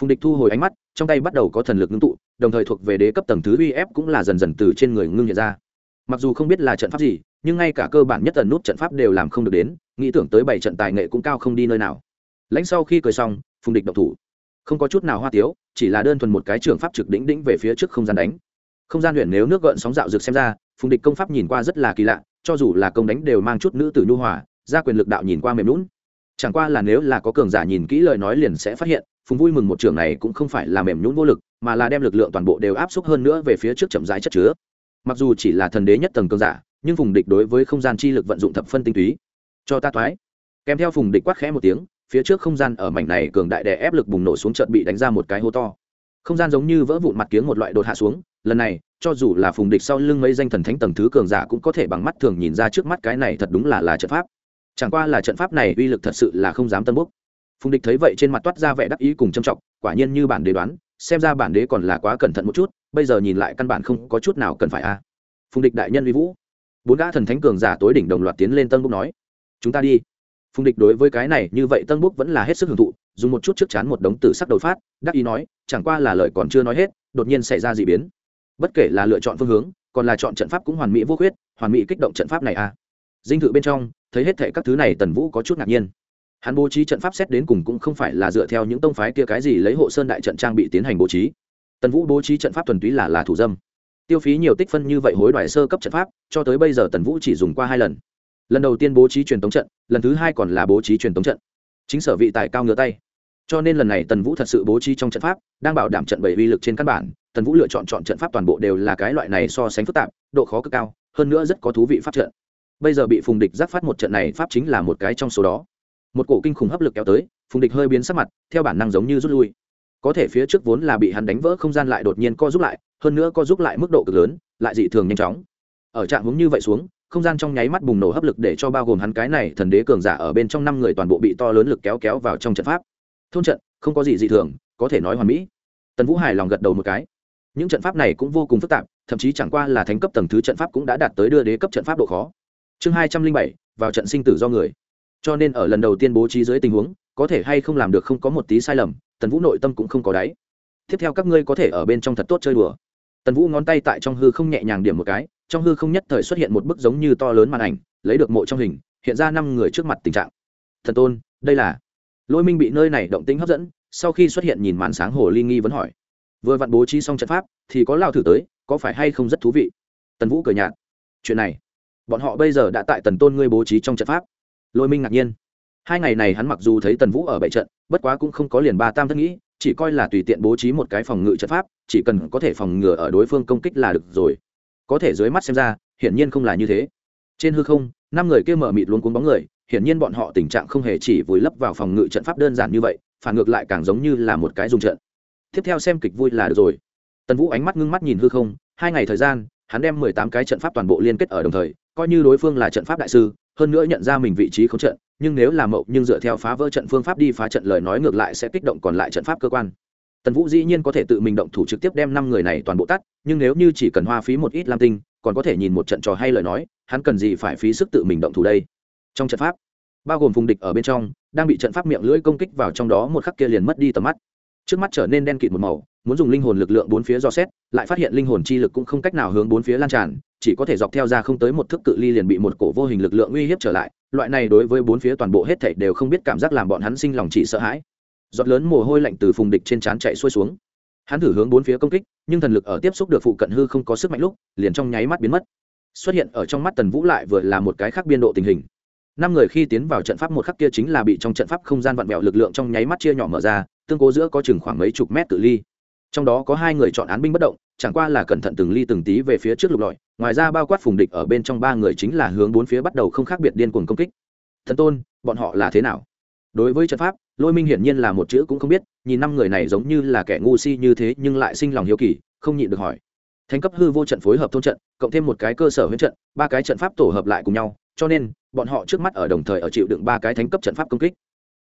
Phùng địch thu hồi ánh mắt, trong tay bắt đầu có thần lực ngưng tụ, đồng thời thuộc về đế cấp tầng thứ uy ép cũng là dần dần từ trên người ngưng hiện ra. Mặc dù không biết là trận pháp gì nhưng ngay cả cơ bản nhất tần nút trận pháp đều làm không được đến, nghĩ tưởng tới bảy trận tài nghệ cũng cao không đi nơi nào. Lãnh sau khi cười xong, phùng địch độc thủ. Không có chút nào hoa tiếu, chỉ là đơn thuần một cái trường pháp trực đỉnh đỉnh về phía trước không gian đánh. Không gian luyện nếu nước gợn sóng dạo rực xem ra, phùng địch công pháp nhìn qua rất là kỳ lạ, cho dù là công đánh đều mang chút nữ tử nhu hòa, ra quyền lực đạo nhìn qua mềm lún chẳng qua là nếu là có cường giả nhìn kỹ lời nói liền sẽ phát hiện, phùng vui mừng một trường này cũng không phải là mềm nhún vô lực, mà là đem lực lượng toàn bộ đều áp suất hơn nữa về phía trước chậm rãi chất chứa. Mặc dù chỉ là thần đế nhất tầng cường giả nhưng phùng địch đối với không gian chi lực vận dụng thập phân tinh túy. Cho ta thoái. Kèm theo phùng địch quát khẽ một tiếng, phía trước không gian ở mảnh này cường đại đè ép lực bùng nổ xuống trận bị đánh ra một cái hố to. Không gian giống như vỡ vụn mặt kiếng một loại đột hạ xuống, lần này, cho dù là phùng địch sau lưng mấy danh thần thánh tầng thứ cường giả cũng có thể bằng mắt thường nhìn ra trước mắt cái này thật đúng là là trận pháp. Chẳng qua là trận pháp này uy lực thật sự là không dám tân bốc. Phùng địch thấy vậy trên mặt toát ra vẻ đắc ý cùng trầm trọng, quả nhiên như bản đế đoán, xem ra bản đế còn là quá cẩn thận một chút, bây giờ nhìn lại căn bản không có chút nào cần phải a. À. phùng địch đại nhân uy vũ bốn gã thần thánh cường giả tối đỉnh đồng loạt tiến lên tân búc nói, chúng ta đi. Phùng địch đối với cái này như vậy tân búc vẫn là hết sức hưởng thụ, dùng một chút trước chán một đống tử sắc đầu phát, đắc ý nói, chẳng qua là lời còn chưa nói hết, đột nhiên xảy ra d ị biến. Bất kể là lựa chọn phương hướng, còn là chọn trận pháp cũng hoàn mỹ vô khuyết, hoàn mỹ kích động trận pháp này à. Dinh thự bên trong, thấy hết thệ các thứ này tần vũ có chút ngạc nhiên. Hắn bố trí trận pháp xét đến cùng cũng không phải là dựa theo những tông phái kia cái gì lấy hộ sơn đại trận trang bị tiến hành bố trí. Tần vũ bố trí trận pháp thuần túy là là thủ dâm tiêu phí nhiều tích phân như vậy hối đoái sơ cấp trận pháp, cho tới bây giờ tần vũ chỉ dùng qua hai lần. Lần đầu tiên bố trí truyền tống trận, lần thứ hai còn là bố trí truyền tống trận. Chính sở vị tài cao ngựa tay. Cho nên lần này tần vũ thật sự bố trí trong trận pháp, đang bảo đảm trận bảy uy lực trên căn bản, tần vũ lựa chọn chọn trận pháp toàn bộ đều là cái loại này so sánh phức tạp, độ khó cực cao, hơn nữa rất có thú vị pháp trận. Bây giờ bị phùng địch giáp phát một trận này pháp chính là một cái trong số đó. Một cổ kinh khủng hấp lực kéo tới, phùng địch hơi biến sắc mặt, theo bản năng giống như rút lui. Có thể phía trước vốn là bị hắn đánh vỡ không gian lại đột nhiên co giúp lại hơn nữa có giúp lại mức độ cực lớn, lại dị thường nhanh chóng. Ở trạng hướng như vậy xuống, không gian trong nháy mắt bùng nổ hấp lực để cho bao gồm hắn cái này thần đế cường giả ở bên trong năm người toàn bộ bị to lớn lực kéo kéo vào trong trận pháp. Thôn trận, không có gì dị thường, có thể nói hoàn mỹ. Tần vũ hài lòng gật đầu một cái. Những trận pháp này cũng vô cùng phức tạp, thậm chí chẳng qua là thánh cấp tầng thứ trận pháp cũng đã đạt tới đưa đế cấp trận pháp độ khó. Chương hai trăm linh bảy, vào trận sinh tử do người. Cho nên ở lần đầu tiên bố trí dưới tình huống, có thể hay không làm được không có một tí sai lầm, tần vũ nội tâm cũng không có đáy. Tiếp theo các ngươi có thể ở bên trong thật tốt chơi đùa tần vũ ngón tay tại trong hư không nhẹ nhàng điểm một cái, trong hư không nhất thời xuất hiện một bức giống như to lớn màn ảnh, lấy được mộ trong hình, hiện ra năm người trước mặt tình trạng. Thần tôn, đây là? Lôi minh bị nơi này động tính hấp dẫn, sau khi xuất hiện nhìn màn sáng hồ ly nghi vẫn hỏi. Vừa vặn bố trí xong trận pháp, thì có lao thử tới, có phải hay không rất thú vị? Tần vũ cười nhạt. Chuyện này, bọn họ bây giờ đã tại tần tôn ngươi bố trí trong trận pháp. Lôi minh ngạc nhiên. Hai ngày này hắn mặc dù thấy tần vũ ở bảy trận, bất quá cũng không có liền ba tam thất nghĩ chỉ coi là tùy tiện bố trí một cái phòng ngự trận pháp, chỉ cần có thể phòng ngừa ở đối phương công kích là được rồi. Có thể dưới mắt xem ra, hiển nhiên không là như thế. Trên hư không, năm người kia mở mịt luôn cuốn bóng người, hiển nhiên bọn họ tình trạng không hề chỉ vùi lấp vào phòng ngự trận pháp đơn giản như vậy, phản ngược lại càng giống như là một cái dùng trận. Tiếp theo xem kịch vui là được rồi. Tần vũ ánh mắt ngưng mắt nhìn hư không, hai ngày thời gian, hắn đem mười tám cái trận pháp toàn bộ liên kết ở đồng thời, coi như đối phương là trận pháp đại sư, hơn nữa nhận ra mình vị trí không trận nhưng nếu là mậu nhưng dựa theo phá vỡ trận phương pháp đi phá trận lời nói ngược lại sẽ kích động còn lại trận pháp cơ quan. Tần vũ dĩ nhiên có thể tự mình động thủ trực tiếp đem năm người này toàn bộ tắt, nhưng nếu như chỉ cần hoa phí một ít lam tinh, còn có thể nhìn một trận trò hay lời nói, hắn cần gì phải phí sức tự mình động thủ đây? Trong trận pháp, bao gồm vùng địch ở bên trong, đang bị trận pháp miệng lưỡi công kích vào trong đó một khắc kia liền mất đi tầm mắt trước mắt trở nên đen kịt một màu, muốn dùng linh hồn lực lượng bốn phía do xét, lại phát hiện linh hồn chi lực cũng không cách nào hướng bốn phía lan tràn, chỉ có thể dọc theo ra không tới một thước cự ly liền bị một cổ vô hình lực lượng uy hiếp trở lại. Loại này đối với bốn phía toàn bộ hết thảy đều không biết cảm giác làm bọn hắn sinh lòng chỉ sợ hãi. Giọt lớn mồ hôi lạnh từ phùng địch trên trán chạy xuôi xuống. Hắn thử hướng bốn phía công kích, nhưng thần lực ở tiếp xúc được phụ cận hư không có sức mạnh lúc, liền trong nháy mắt biến mất. Xuất hiện ở trong mắt tần vũ lại vừa là một cái khác biên độ tình hình. Năm người khi tiến vào trận pháp một khắc kia chính là bị trong trận pháp không gian vặn vẹo lực lượng trong nháy mắt chia nhỏ mở ra tương cố giữa có chừng khoảng mấy chục mét tự ly. Trong đó có hai người chọn án binh bất động, chẳng qua là cẩn thận từng ly từng tí về phía trước lục lọi, ngoài ra bao quát phùng địch ở bên trong ba người chính là hướng bốn phía bắt đầu không khác biệt điên cuồng công kích. Thần tôn, bọn họ là thế nào? Đối với trận pháp, lôi minh hiển nhiên là một chữ cũng không biết, nhìn năm người này giống như là kẻ ngu si như thế nhưng lại sinh lòng hiếu kỳ, không nhịn được hỏi. Thành cấp hư vô trận phối hợp thôn trận, cộng thêm một cái cơ sở huyễn trận, ba cái trận pháp tổ hợp lại cùng nhau, cho nên, bọn họ trước mắt ở đồng thời ở chịu đựng ba cái thánh cấp trận pháp công kích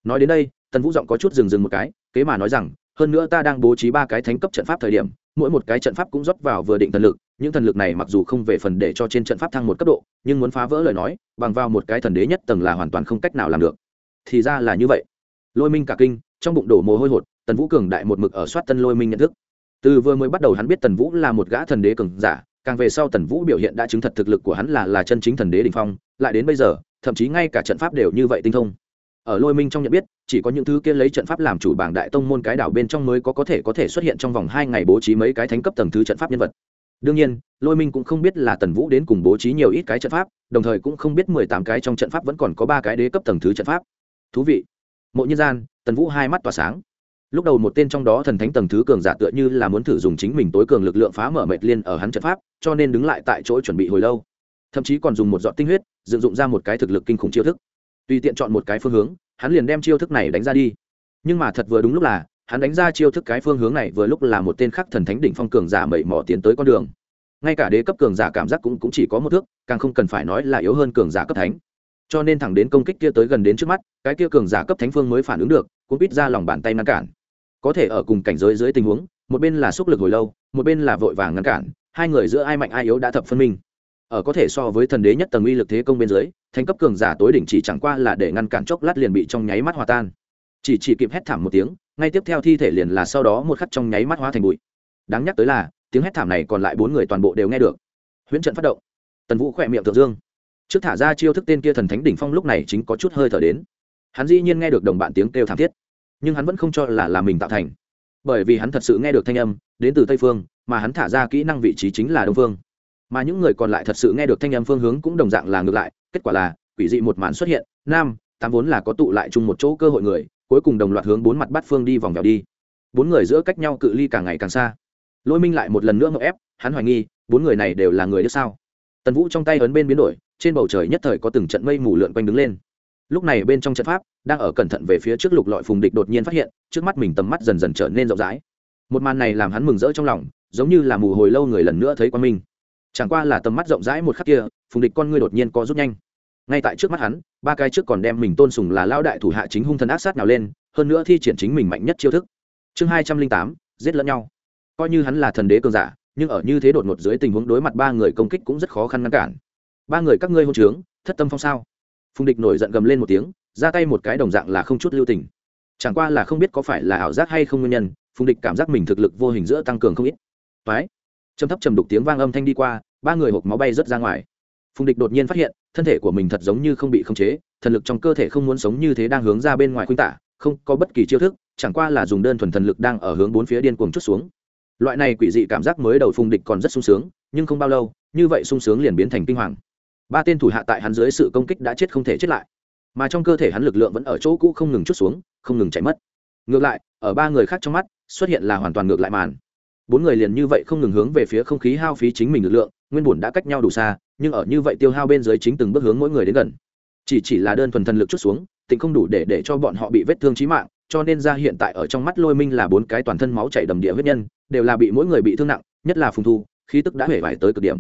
nói đến đây, tần vũ giọng có chút dừng dừng một cái, kế mà nói rằng, hơn nữa ta đang bố trí ba cái thánh cấp trận pháp thời điểm, mỗi một cái trận pháp cũng rót vào vừa định thần lực, những thần lực này mặc dù không về phần để cho trên trận pháp thăng một cấp độ, nhưng muốn phá vỡ lời nói, bằng vào một cái thần đế nhất tầng là hoàn toàn không cách nào làm được. Thì ra là như vậy. Lôi minh cả kinh, trong bụng đổ mồ hôi hột, tần vũ cường đại một mực ở soát tân lôi minh nhận thức. Từ vừa mới bắt đầu hắn biết tần vũ là một gã thần đế cường giả, càng về sau tần vũ biểu hiện đã chứng thật thực lực của hắn là là chân chính thần đế đình phong, lại đến bây giờ, thậm chí ngay cả trận pháp đều như vậy tinh thông ở lôi minh trong nhận biết, chỉ có những thứ kia lấy trận pháp làm chủ bảng đại tông môn cái đảo bên trong mới có có thể có thể xuất hiện trong vòng hai ngày bố trí mấy cái thánh cấp tầng thứ trận pháp nhân vật. Đương nhiên, lôi minh cũng không biết là tần vũ đến cùng bố trí nhiều ít cái trận pháp, đồng thời cũng không biết mười tám cái trong trận pháp vẫn còn có ba cái đế cấp tầng thứ trận pháp. Thú vị. Mộ nhân gian, tần vũ hai mắt tỏa sáng. Lúc đầu một tên trong đó thần thánh tầng thứ cường giả tựa như là muốn thử dùng chính mình tối cường lực lượng phá mở mệt liên ở hắn trận pháp, cho nên đứng lại tại chỗ chuẩn bị hồi lâu. Thậm chí còn dùng một giọt tinh huyết, dựng dụng ra một cái thực lực kinh khủng chiêu thức tùy tiện chọn một cái phương hướng hắn liền đem chiêu thức này đánh ra đi. Nhưng mà thật vừa đúng lúc là hắn đánh ra chiêu thức cái phương hướng này vừa lúc là một tên khắc thần thánh đỉnh phong cường giả mẩy mỏ tiến tới con đường. Ngay cả đế cấp cường giả cảm giác cũng, cũng chỉ có một thước càng không cần phải nói là yếu hơn cường giả cấp thánh. Cho nên thẳng đến công kích kia tới gần đến trước mắt cái kia cường giả cấp thánh phương mới phản ứng được cũng biết ra lòng bàn tay ngăn cản. Có thể ở cùng cảnh giới dưới tình huống một bên là xúc lực hồi lâu một bên là vội vàng ngăn cản hai người giữa ai mạnh ai yếu đã thập phân minh ở có thể so với thần đế nhất tầng uy lực thế công bên dưới, thành cấp cường giả tối đỉnh chỉ chẳng qua là để ngăn cản chốc lát liền bị trong nháy mắt hòa tan. Chỉ chỉ kịp hét thảm một tiếng, ngay tiếp theo thi thể liền là sau đó một khắc trong nháy mắt hóa thành bụi. Đáng nhắc tới là, tiếng hét thảm này còn lại bốn người toàn bộ đều nghe được. Huyễn trận phát động. Tần vũ khỏe miệng thượng dương. Trước thả ra chiêu thức tên kia thần thánh đỉnh phong lúc này chính có chút hơi thở đến. Hắn dĩ nhiên nghe được đồng bạn tiếng kêu thảm thiết, nhưng hắn vẫn không cho là là mình tạo thành. Bởi vì hắn thật sự nghe được thanh âm, đến từ tây phương, mà hắn thả ra kỹ năng vị trí chính là đông phương mà những người còn lại thật sự nghe được thanh âm phương hướng cũng đồng dạng là ngược lại, kết quả là, quỷ dị một màn xuất hiện, nam, tám vốn là có tụ lại chung một chỗ cơ hội người, cuối cùng đồng loạt hướng bốn mặt bát phương đi vòng vèo đi. Bốn người giữa cách nhau cự ly càng ngày càng xa. Lôi minh lại một lần nữa ngộ ép, hắn hoài nghi, bốn người này đều là người đứa sao? Tần vũ trong tay ấn bên biến đổi, trên bầu trời nhất thời có từng trận mây mù lượn quanh đứng lên. Lúc này bên trong trận pháp đang ở cẩn thận về phía trước lục lọi phùng địch đột nhiên phát hiện, trước mắt mình tầm mắt dần dần trở nên rộng rãi. Một màn này làm hắn mừng rỡ trong lòng, giống như là mù hồi lâu người lần nữa thấy quan minh chẳng qua là tầm mắt rộng rãi một khắc kia, phùng địch con ngươi đột nhiên có rút nhanh. Ngay tại trước mắt hắn, ba cái trước còn đem mình tôn sùng là lao đại thủ hạ chính hung thần ác sát nào lên, hơn nữa thi triển chính mình mạnh nhất chiêu thức. Chương hai trăm linh tám, giết lẫn nhau. Coi như hắn là thần đế cường giả, nhưng ở như thế đột ngột dưới tình huống đối mặt ba người công kích cũng rất khó khăn ngăn cản. Ba người các ngươi hôn trướng, thất tâm phong sao? Phùng địch nổi giận gầm lên một tiếng, ra tay một cái đồng dạng là không chút lưu tình. Chẳng qua là không biết có phải là ảo giác hay không nguyên nhân, phùng địch cảm giác mình thực lực vô hình giữa tăng cường không ít. Phái trầm thấp trầm đục tiếng vang âm thanh đi qua, ba người hộp máu bay rớt ra ngoài. Phùng địch đột nhiên phát hiện, thân thể của mình thật giống như không bị khống chế, thần lực trong cơ thể không muốn sống như thế đang hướng ra bên ngoài khuynh tả, không có bất kỳ chiêu thức, chẳng qua là dùng đơn thuần thần lực đang ở hướng bốn phía điên cuồng chút xuống. Loại này quỷ dị cảm giác mới đầu phùng địch còn rất sung sướng, nhưng không bao lâu, như vậy sung sướng liền biến thành kinh hoàng. Ba tên thủ hạ tại hắn dưới sự công kích đã chết không thể chết lại. Mà trong cơ thể hắn lực lượng vẫn ở chỗ cũ không ngừng chút xuống, không ngừng chảy mất. Ngược lại, ở ba người khác trong mắt, xuất hiện là hoàn toàn ngược lại màn bốn người liền như vậy không ngừng hướng về phía không khí hao phí chính mình lực lượng, nguyên bùn đã cách nhau đủ xa, nhưng ở như vậy tiêu hao bên dưới chính từng bước hướng mỗi người đến gần. Chỉ chỉ là đơn thuần thần lực chút xuống, tịnh không đủ để để cho bọn họ bị vết thương chí mạng, cho nên ra hiện tại ở trong mắt lôi minh là bốn cái toàn thân máu chảy đầm địa huyết nhân, đều là bị mỗi người bị thương nặng, nhất là phùng thu, khí tức đã hể vải tới cực điểm.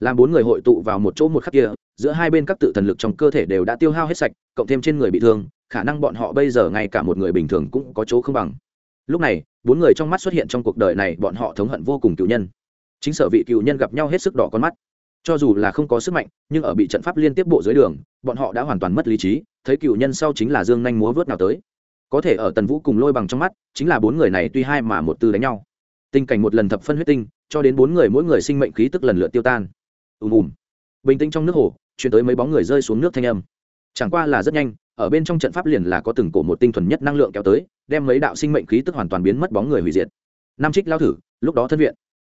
Làm bốn người hội tụ vào một chỗ một khắc kia, giữa hai bên các tự thần lực trong cơ thể đều đã tiêu hao hết sạch, cộng thêm trên người bị thương, khả năng bọn họ bây giờ ngay cả một người bình thường cũng có chỗ không bằng lúc này, bốn người trong mắt xuất hiện trong cuộc đời này bọn họ thống hận vô cùng cựu nhân. Chính sở vị cựu nhân gặp nhau hết sức đỏ con mắt. Cho dù là không có sức mạnh, nhưng ở bị trận pháp liên tiếp bộ dưới đường, bọn họ đã hoàn toàn mất lý trí, thấy cựu nhân sau chính là dương nhanh múa vớt nào tới. Có thể ở tần vũ cùng lôi bằng trong mắt, chính là bốn người này tuy hai mà một tư đánh nhau. Tình cảnh một lần thập phân huyết tinh, cho đến bốn người mỗi người sinh mệnh khí tức lần lượt tiêu tan. Ùm ùm. Bình tĩnh trong nước hồ chuyển tới mấy bóng người rơi xuống nước thanh âm. Chẳng qua là rất nhanh ở bên trong trận pháp liền là có từng cổ một tinh thuần nhất năng lượng kéo tới, đem mấy đạo sinh mệnh khí tức hoàn toàn biến mất bóng người hủy diệt. Nam trích lao thử, lúc đó thân viện.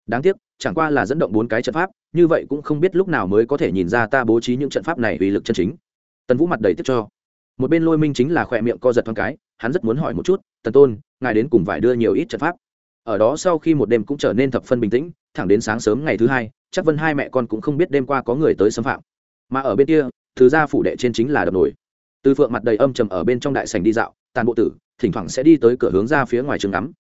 Đáng tiếc, chẳng qua là dẫn động bốn cái trận pháp, như vậy cũng không biết lúc nào mới có thể nhìn ra ta bố trí những trận pháp này uy lực chân chính. Tần vũ mặt đầy tiếp cho. Một bên lôi minh chính là khỏe miệng co giật thoáng cái, hắn rất muốn hỏi một chút, tần tôn, ngài đến cùng phải đưa nhiều ít trận pháp? Ở đó sau khi một đêm cũng trở nên thập phân bình tĩnh, thẳng đến sáng sớm ngày thứ hai, chắc vân hai mẹ con cũng không biết đêm qua có người tới xâm phạm. Mà ở bên kia, thứ gia phủ đệ trên chính là đập nổi từ phượng mặt đầy âm trầm ở bên trong đại sành đi dạo, tàn bộ tử, thỉnh thoảng sẽ đi tới cửa hướng ra phía ngoài trường ngắm.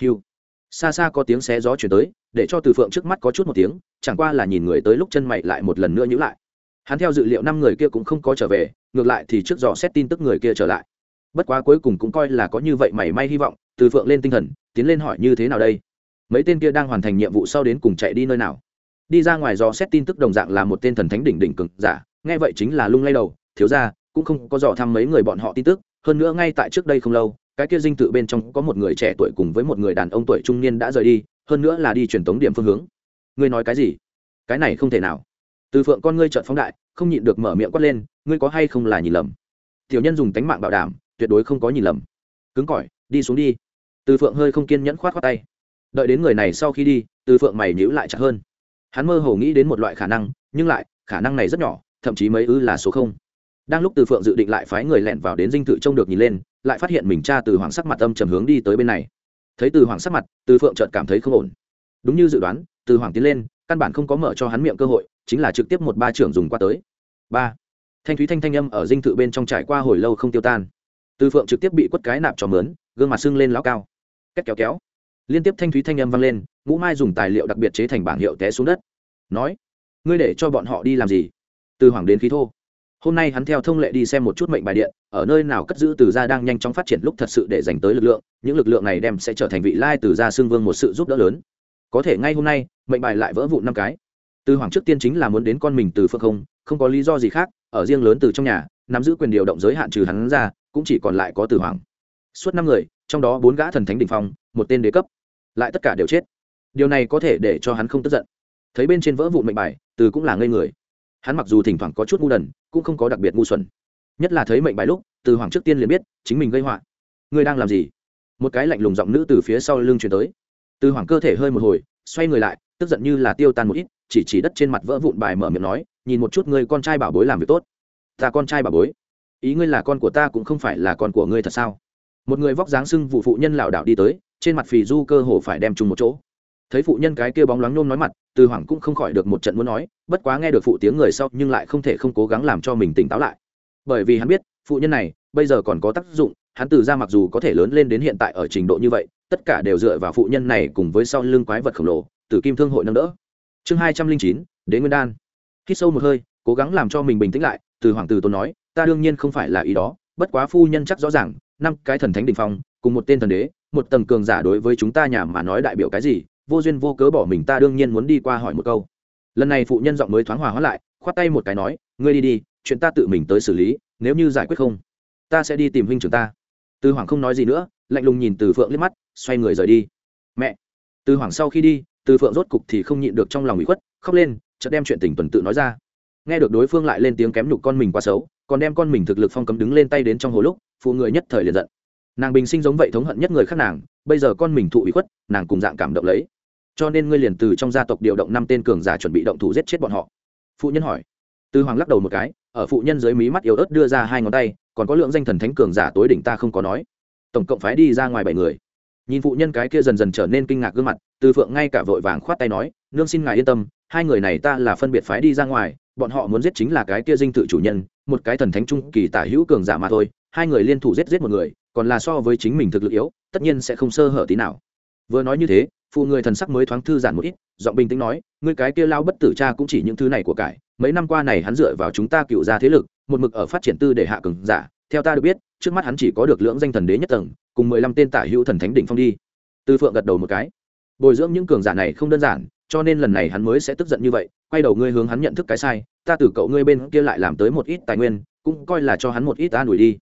Hiu xa xa có tiếng xé gió chuyển tới, để cho từ phượng trước mắt có chút một tiếng, chẳng qua là nhìn người tới lúc chân mày lại một lần nữa nhữ lại. Hắn theo dự liệu năm người kia cũng không có trở về, ngược lại thì trước dò xét tin tức người kia trở lại. Bất quá cuối cùng cũng coi là có như vậy mảy may hy vọng, từ phượng lên tinh thần, tiến lên hỏi như thế nào đây? Mấy tên kia đang hoàn thành nhiệm vụ sau đến cùng chạy đi nơi nào? Đi ra ngoài dò xét tin tức đồng dạng là một tên thần thánh đỉnh đỉnh cực giả, nghe vậy chính là lung lay đầu, thiếu ra cũng không có dò thăm mấy người bọn họ tin tức, hơn nữa ngay tại trước đây không lâu, cái kia dinh tự bên trong có một người trẻ tuổi cùng với một người đàn ông tuổi trung niên đã rời đi, hơn nữa là đi truyền tống điểm phương hướng. Ngươi nói cái gì? Cái này không thể nào. Từ phượng con ngươi trợn phóng đại, không nhịn được mở miệng quát lên, ngươi có hay không là nhìn lầm? Tiểu nhân dùng tánh mạng bảo đảm, tuyệt đối không có nhìn lầm. Cứng cỏi, đi xuống đi. Từ phượng hơi không kiên nhẫn khoát khoát tay. Đợi đến người này sau khi đi, từ phượng mày nhữ lại chặt hơn. Hắn mơ hồ nghĩ đến một loại khả năng, nhưng lại, khả năng này rất nhỏ, thậm chí mấy ư là số không đang lúc từ phượng dự định lại phái người lẹn vào đến dinh thự trông được nhìn lên, lại phát hiện mình cha từ hoàng sắc mặt âm trầm hướng đi tới bên này. Thấy từ hoàng sắc mặt, từ phượng chợt cảm thấy không ổn. Đúng như dự đoán, từ hoàng tiến lên, căn bản không có mở cho hắn miệng cơ hội, chính là trực tiếp một ba trưởng dùng qua tới. Ba. Thanh thúy thanh thanh âm ở dinh thự bên trong trải qua hồi lâu không tiêu tan. Từ phượng trực tiếp bị quất cái nạp cho mướn, gương mặt sưng lên lão cao. Két kéo kéo. Liên tiếp thanh thúy thanh âm vang lên, ngũ mai dùng tài liệu đặc biệt chế thành bảng hiệu té xuống đất. Nói, ngươi để cho bọn họ đi làm gì? Từ hoàng đến khí thô hôm nay hắn theo thông lệ đi xem một chút mệnh bài điện, ở nơi nào cất giữ từ gia đang nhanh chóng phát triển lúc thật sự để dành tới lực lượng, những lực lượng này đem sẽ trở thành vị lai từ gia xương vương một sự giúp đỡ lớn. Có thể ngay hôm nay, mệnh bài lại vỡ vụn năm cái. Từ hoàng trước tiên chính là muốn đến con mình từ phương không không có lý do gì khác, ở riêng lớn từ trong nhà, nắm giữ quyền điều động giới hạn trừ hắn ra, cũng chỉ còn lại có từ hoàng. Suốt năm người, trong đó bốn gã thần thánh đình phong, một tên đế cấp. Lại tất cả đều chết. Điều này có thể để cho hắn không tức giận. Thấy bên trên vỡ vụn mệnh bài, từ cũng là ngây người. Hắn mặc dù thỉnh thoảng có chút ngu đần cũng không có đặc biệt ngu xuẩn. Nhất là thấy mệnh bài lúc, từ hoàng trước tiên liền biết, chính mình gây họa. Ngươi đang làm gì? Một cái lạnh lùng giọng nữ từ phía sau lưng chuyển tới. Từ hoàng cơ thể hơi một hồi, xoay người lại, tức giận như là tiêu tan một ít, chỉ chỉ đất trên mặt vỡ vụn bài mở miệng nói, nhìn một chút người con trai bảo bối làm việc tốt. Ta con trai bảo bối. Ý ngươi là con của ta cũng không phải là con của ngươi thật sao? Một người vóc dáng sưng vụ phụ nhân lảo đảo đi tới, trên mặt phì du cơ hồ phải đem chung một chỗ thấy phụ nhân cái kia bóng loáng nôn nói mặt, từ hoàng cũng không khỏi được một trận muốn nói, bất quá nghe được phụ tiếng người sau nhưng lại không thể không cố gắng làm cho mình tỉnh táo lại. Bởi vì hắn biết, phụ nhân này, bây giờ còn có tác dụng, hắn từ ra mặc dù có thể lớn lên đến hiện tại ở trình độ như vậy, tất cả đều dựa vào phụ nhân này cùng với sau lưng quái vật khổng lồ từ kim thương hội nâng đỡ. Chương hai trăm linh chín đến nguyên đan. Hít sâu một hơi, cố gắng làm cho mình bình tĩnh lại, từ hoàng tử tôn nói, ta đương nhiên không phải là ý đó, bất quá phu nhân chắc rõ ràng, năm cái thần thánh đình phong, cùng một tên thần đế, một tầng cường giả đối với chúng ta nhà mà nói đại biểu cái gì vô duyên vô cớ bỏ mình ta đương nhiên muốn đi qua hỏi một câu. Lần này phụ nhân giọng mới thoáng hòa hóa lại, khoát tay một cái nói, ngươi đi đi, chuyện ta tự mình tới xử lý, nếu như giải quyết không, ta sẽ đi tìm huynh trưởng ta. Tư hoàng không nói gì nữa, lạnh lùng nhìn từ phượng liếc mắt, xoay người rời đi. Mẹ. Từ hoàng sau khi đi, từ phượng rốt cục thì không nhịn được trong lòng bị khuất, khóc lên, chợt đem chuyện tình tuần tự nói ra. Nghe được đối phương lại lên tiếng kém nhục con mình quá xấu, còn đem con mình thực lực phong cấm đứng lên tay đến trong hồ lúc, phụ người nhất thời liền giận. Nàng bình sinh giống vậy thống hận nhất người khác nàng, bây giờ con mình thụ ủy khuất, nàng cùng dạng cảm động lấy cho nên ngươi liền từ trong gia tộc điều động năm tên cường giả chuẩn bị động thủ giết chết bọn họ. Phụ nhân hỏi. Tư hoàng lắc đầu một cái, ở phụ nhân dưới mí mắt yếu ớt đưa ra hai ngón tay, còn có lượng danh thần thánh cường giả tối đỉnh ta không có nói. Tổng cộng phái đi ra ngoài bảy người. Nhìn phụ nhân cái kia dần dần trở nên kinh ngạc gương mặt Tư phượng ngay cả vội vàng khoát tay nói, nương xin ngài yên tâm, hai người này ta là phân biệt phái đi ra ngoài, bọn họ muốn giết chính là cái kia dinh tự chủ nhân, một cái thần thánh trung kỳ tả hữu cường giả mà thôi, hai người liên thủ giết giết một người, còn là so với chính mình thực lực yếu, tất nhiên sẽ không sơ hở tí nào. Vừa nói như thế phụ người thần sắc mới thoáng thư giãn một ít, giọng bình tĩnh nói, ngươi cái kia lao bất tử cha cũng chỉ những thứ này của cải, mấy năm qua này hắn dựa vào chúng ta cựu ra thế lực, một mực ở phát triển tư để hạ cường giả, theo ta được biết, trước mắt hắn chỉ có được lưỡng danh thần đế nhất tầng, cùng mười lăm tên tả hữu thần thánh đỉnh phong đi. Tư phượng gật đầu một cái. Bồi dưỡng những cường giả này không đơn giản, cho nên lần này hắn mới sẽ tức giận như vậy, quay đầu ngươi hướng hắn nhận thức cái sai, ta từ cậu ngươi bên kia lại làm tới một ít tài nguyên, cũng coi là cho hắn một ít ta đuổi đi.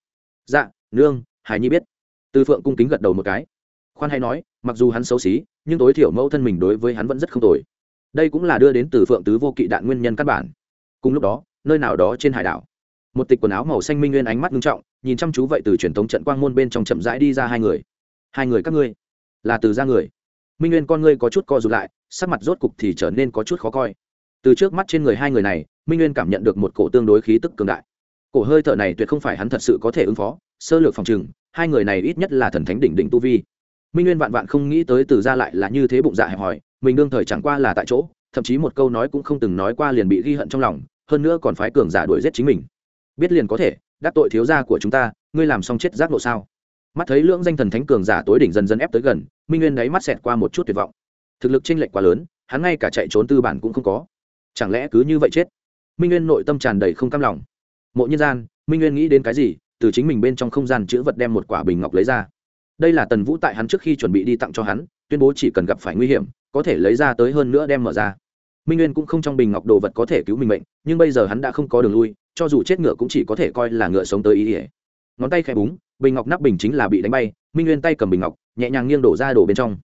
Dạ nương hải nhi biết. Tư phượng cung kính gật đầu một cái. Khoan hay nói mặc dù hắn xấu xí, nhưng tối thiểu mẫu thân mình đối với hắn vẫn rất không tồi. Đây cũng là đưa đến từ phượng tứ vô kỵ đạn nguyên nhân căn bản. Cùng lúc đó, nơi nào đó trên hải đảo, một tịch quần áo màu xanh minh nguyên ánh mắt nghiêm trọng, nhìn chăm chú vậy từ truyền thống trận quang môn bên trong chậm rãi đi ra hai người. Hai người các ngươi, là từ ra người. Minh nguyên con ngươi có chút co rụt lại, sắc mặt rốt cục thì trở nên có chút khó coi. Từ trước mắt trên người hai người này, minh nguyên cảm nhận được một cổ tương đối khí tức cường đại. Cổ hơi thở này tuyệt không phải hắn thật sự có thể ứng phó, sơ lược phòng trừng, hai người này ít nhất là thần thánh đỉnh đỉnh tu vi minh nguyên vạn vạn không nghĩ tới từ ra lại là như thế bụng dạ hẹp hòi, mình đương thời chẳng qua là tại chỗ, thậm chí một câu nói cũng không từng nói qua liền bị ghi hận trong lòng, hơn nữa còn phái cường giả đuổi giết chính mình. Biết liền có thể, đắc tội thiếu gia của chúng ta, ngươi làm xong chết giác nộ sao? Mắt thấy lưỡng danh thần thánh cường giả tối đỉnh dần dần ép tới gần, minh nguyên đáy mắt xẹt qua một chút tuyệt vọng. Thực lực chênh lệch quá lớn, hắn ngay cả chạy trốn tư bản cũng không có. Chẳng lẽ cứ như vậy chết? Minh nguyên nội tâm tràn đầy không cam lòng. Mộ nhân gian, minh nguyên nghĩ đến cái gì, từ chính mình bên trong không gian chữ vật đem một quả bình ngọc lấy ra đây là tần vũ tại hắn trước khi chuẩn bị đi tặng cho hắn, tuyên bố chỉ cần gặp phải nguy hiểm, có thể lấy ra tới hơn nữa đem mở ra. Minh nguyên cũng không trong bình ngọc đồ vật có thể cứu mình mệnh, nhưng bây giờ hắn đã không có đường lui, cho dù chết ngựa cũng chỉ có thể coi là ngựa sống tới ý ỉa ngón tay khẽ búng, bình ngọc nắp bình chính là bị đánh bay, minh nguyên tay cầm bình ngọc, nhẹ nhàng nghiêng đổ ra đổ bên trong.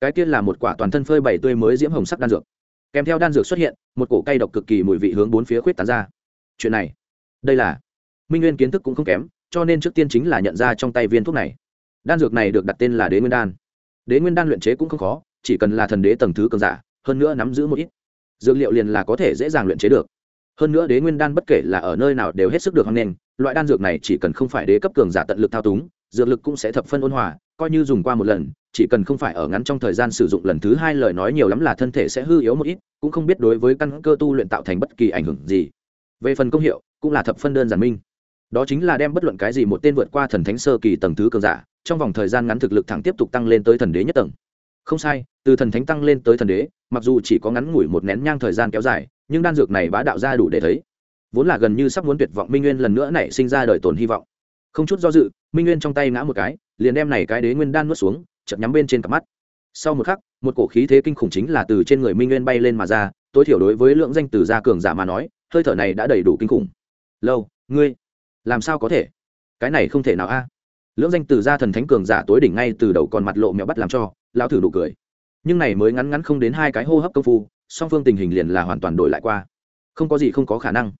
Cái tiên là một quả toàn thân phơi bảy tươi mới diễm hồng sắc đan dược. Kèm theo đan dược xuất hiện, một cổ cây độc cực kỳ mùi vị hướng bốn phía khuyết tán ra. Chuyện này, đây là minh nguyên kiến thức cũng không kém, cho nên trước tiên chính là nhận ra trong tay viên thuốc này đan dược này được đặt tên là đế nguyên đan. Đế nguyên đan luyện chế cũng không khó, chỉ cần là thần đế tầng thứ cường giả, hơn nữa nắm giữ một ít dược liệu liền là có thể dễ dàng luyện chế được. Hơn nữa đế nguyên đan bất kể là ở nơi nào đều hết sức được hoan nghênh, loại đan dược này chỉ cần không phải đế cấp cường giả tận lực thao túng, dược lực cũng sẽ thập phân ôn hòa, coi như dùng qua một lần, chỉ cần không phải ở ngắn trong thời gian sử dụng lần thứ hai lời nói nhiều lắm là thân thể sẽ hư yếu một ít, cũng không biết đối với căn cơ tu luyện tạo thành bất kỳ ảnh hưởng gì. Về phần công hiệu, cũng là thập phân đơn giản minh. Đó chính là đem bất luận cái gì một tên vượt qua thần thánh sơ kỳ tầng thứ cường giả trong vòng thời gian ngắn thực lực thẳng tiếp tục tăng lên tới thần đế nhất tầng. Không sai, từ thần thánh tăng lên tới thần đế, mặc dù chỉ có ngắn ngủi một nén nhang thời gian kéo dài, nhưng đan dược này bá đạo ra đủ để thấy. Vốn là gần như sắp muốn tuyệt vọng minh nguyên lần nữa nảy sinh ra đời tồn hy vọng. Không chút do dự, minh nguyên trong tay ngã một cái, liền đem này cái đế nguyên đan nuốt xuống chậm nhắm bên trên cặp mắt. Sau một khắc, một cổ khí thế kinh khủng chính là từ trên người minh nguyên bay lên mà ra, tối thiểu đối với lượng danh từ gia cường giả mà nói, hơi thở này đã đầy đủ kinh khủng. Lâu, ngươi, làm sao có thể? Cái này không thể nào a lưỡng danh từ gia thần thánh cường giả tối đỉnh ngay từ đầu còn mặt lộ mèo bắt làm cho, lão thử nụ cười. Nhưng này mới ngắn ngắn không đến hai cái hô hấp công phu, song phương tình hình liền là hoàn toàn đổi lại qua. Không có gì không có khả năng.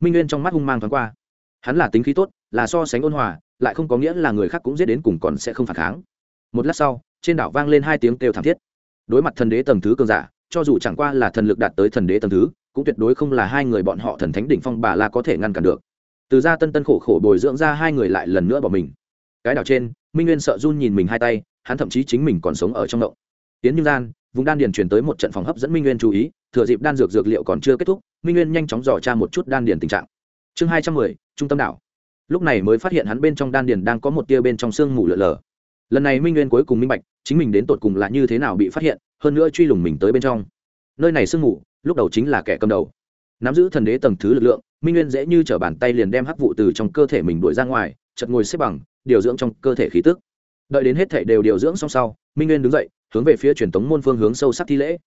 Minh nguyên trong mắt hung mang thoáng qua. Hắn là tính khí tốt, là so sánh ôn hòa, lại không có nghĩa là người khác cũng giết đến cùng còn sẽ không phản kháng. Một lát sau, trên đảo vang lên hai tiếng kêu thảm thiết. Đối mặt thần đế tầng thứ cường giả, cho dù chẳng qua là thần lực đạt tới thần đế tầng thứ, cũng tuyệt đối không là hai người bọn họ thần thánh đỉnh phong bà la có thể ngăn cản được. Từ ra tân tân khổ khổ bồi dưỡng ra hai người lại lần nữa bỏ mình cái đảo trên, minh nguyên sợ run nhìn mình hai tay, hắn thậm chí chính mình còn sống ở trong động. Tiến như gian, vùng đan điền chuyển tới một trận phòng hấp dẫn minh nguyên chú ý, thừa dịp đan dược dược liệu còn chưa kết thúc, minh nguyên nhanh chóng dò tra một chút đan điền tình trạng. Chương hai trăm mười, trung tâm đảo. Lúc này mới phát hiện hắn bên trong đan điền đang có một tia bên trong xương mù lở lở. Lần này minh nguyên cuối cùng minh bạch, chính mình đến tột cùng là như thế nào bị phát hiện, hơn nữa truy lùng mình tới bên trong. Nơi này sương mù, lúc đầu chính là kẻ cầm đầu. Nắm giữ thần đế tầng thứ lực lượng, minh nguyên dễ như t r ở bàn tay liền đem hắc vụ từ trong cơ thể mình đuổi ra ngoài chật ngồi xếp bằng điều dưỡng trong cơ thể khí tức. Đợi đến hết thể đều điều dưỡng xong sau, minh nguyên đứng dậy, hướng về phía truyền thống môn phương hướng sâu sắc thi lễ.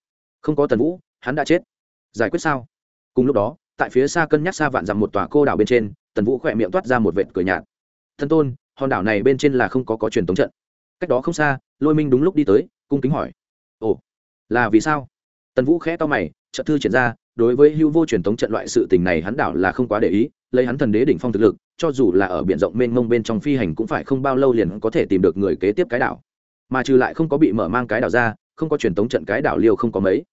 Không có tần vũ, hắn đã chết. Giải quyết sao? Cùng lúc đó, tại phía xa cân nhắc xa vạn dặm một tòa cô đảo bên trên, tần vũ khỏe miệng toát ra một vệt cười nhạt. Thân tôn, hòn đảo này bên trên là không có có truyền thống trận. Cách đó không xa, lôi minh đúng lúc đi tới, cung kính hỏi. Ồ, là vì sao? Tần vũ khẽ to mày trợ thư triển ra đối với hưu vô truyền thống trận loại sự tình này hắn đảo là không quá để ý, lấy hắn thần đế đỉnh phong thực lực, cho dù là ở biển rộng mênh mông bên trong phi hành cũng phải không bao lâu liền có thể tìm được người kế tiếp cái đảo. Mà trừ lại không có bị mở mang cái đảo ra, không có truyền thống trận cái đảo liêu không có mấy.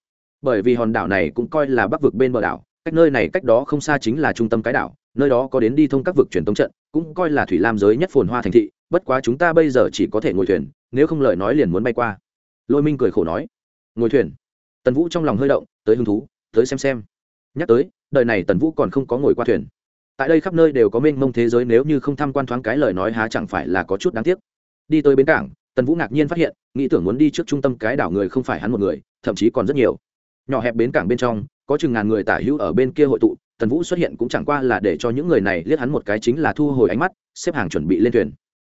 Bởi vì hòn đảo này cũng coi là bắc vực bên bờ đảo, cách nơi này cách đó không xa chính là trung tâm cái đảo, nơi đó có đến đi thông các vực truyền thống trận, cũng coi là thủy lam giới nhất phồn hoa thành thị, bất quá chúng ta bây giờ chỉ có thể ngồi thuyền, nếu không lời nói liền muốn bay qua. Lôi minh cười khổ nói, ngồi thuyền? Tần vũ trong lòng hơi động, tới hứng thú tới xem xem. Nhắc tới, đời này tần vũ còn không có ngồi qua thuyền. Tại đây khắp nơi đều có mênh mông thế giới nếu như không tham quan thoáng cái lời nói há chẳng phải là có chút đáng tiếc. Đi tới bến cảng, tần vũ ngạc nhiên phát hiện, nghĩ tưởng muốn đi trước trung tâm cái đảo người không phải hắn một người, thậm chí còn rất nhiều. Nhỏ hẹp bến cảng bên trong, có chừng ngàn người tả hữu ở bên kia hội tụ, tần vũ xuất hiện cũng chẳng qua là để cho những người này liếc hắn một cái chính là thu hồi ánh mắt, xếp hàng chuẩn bị lên thuyền.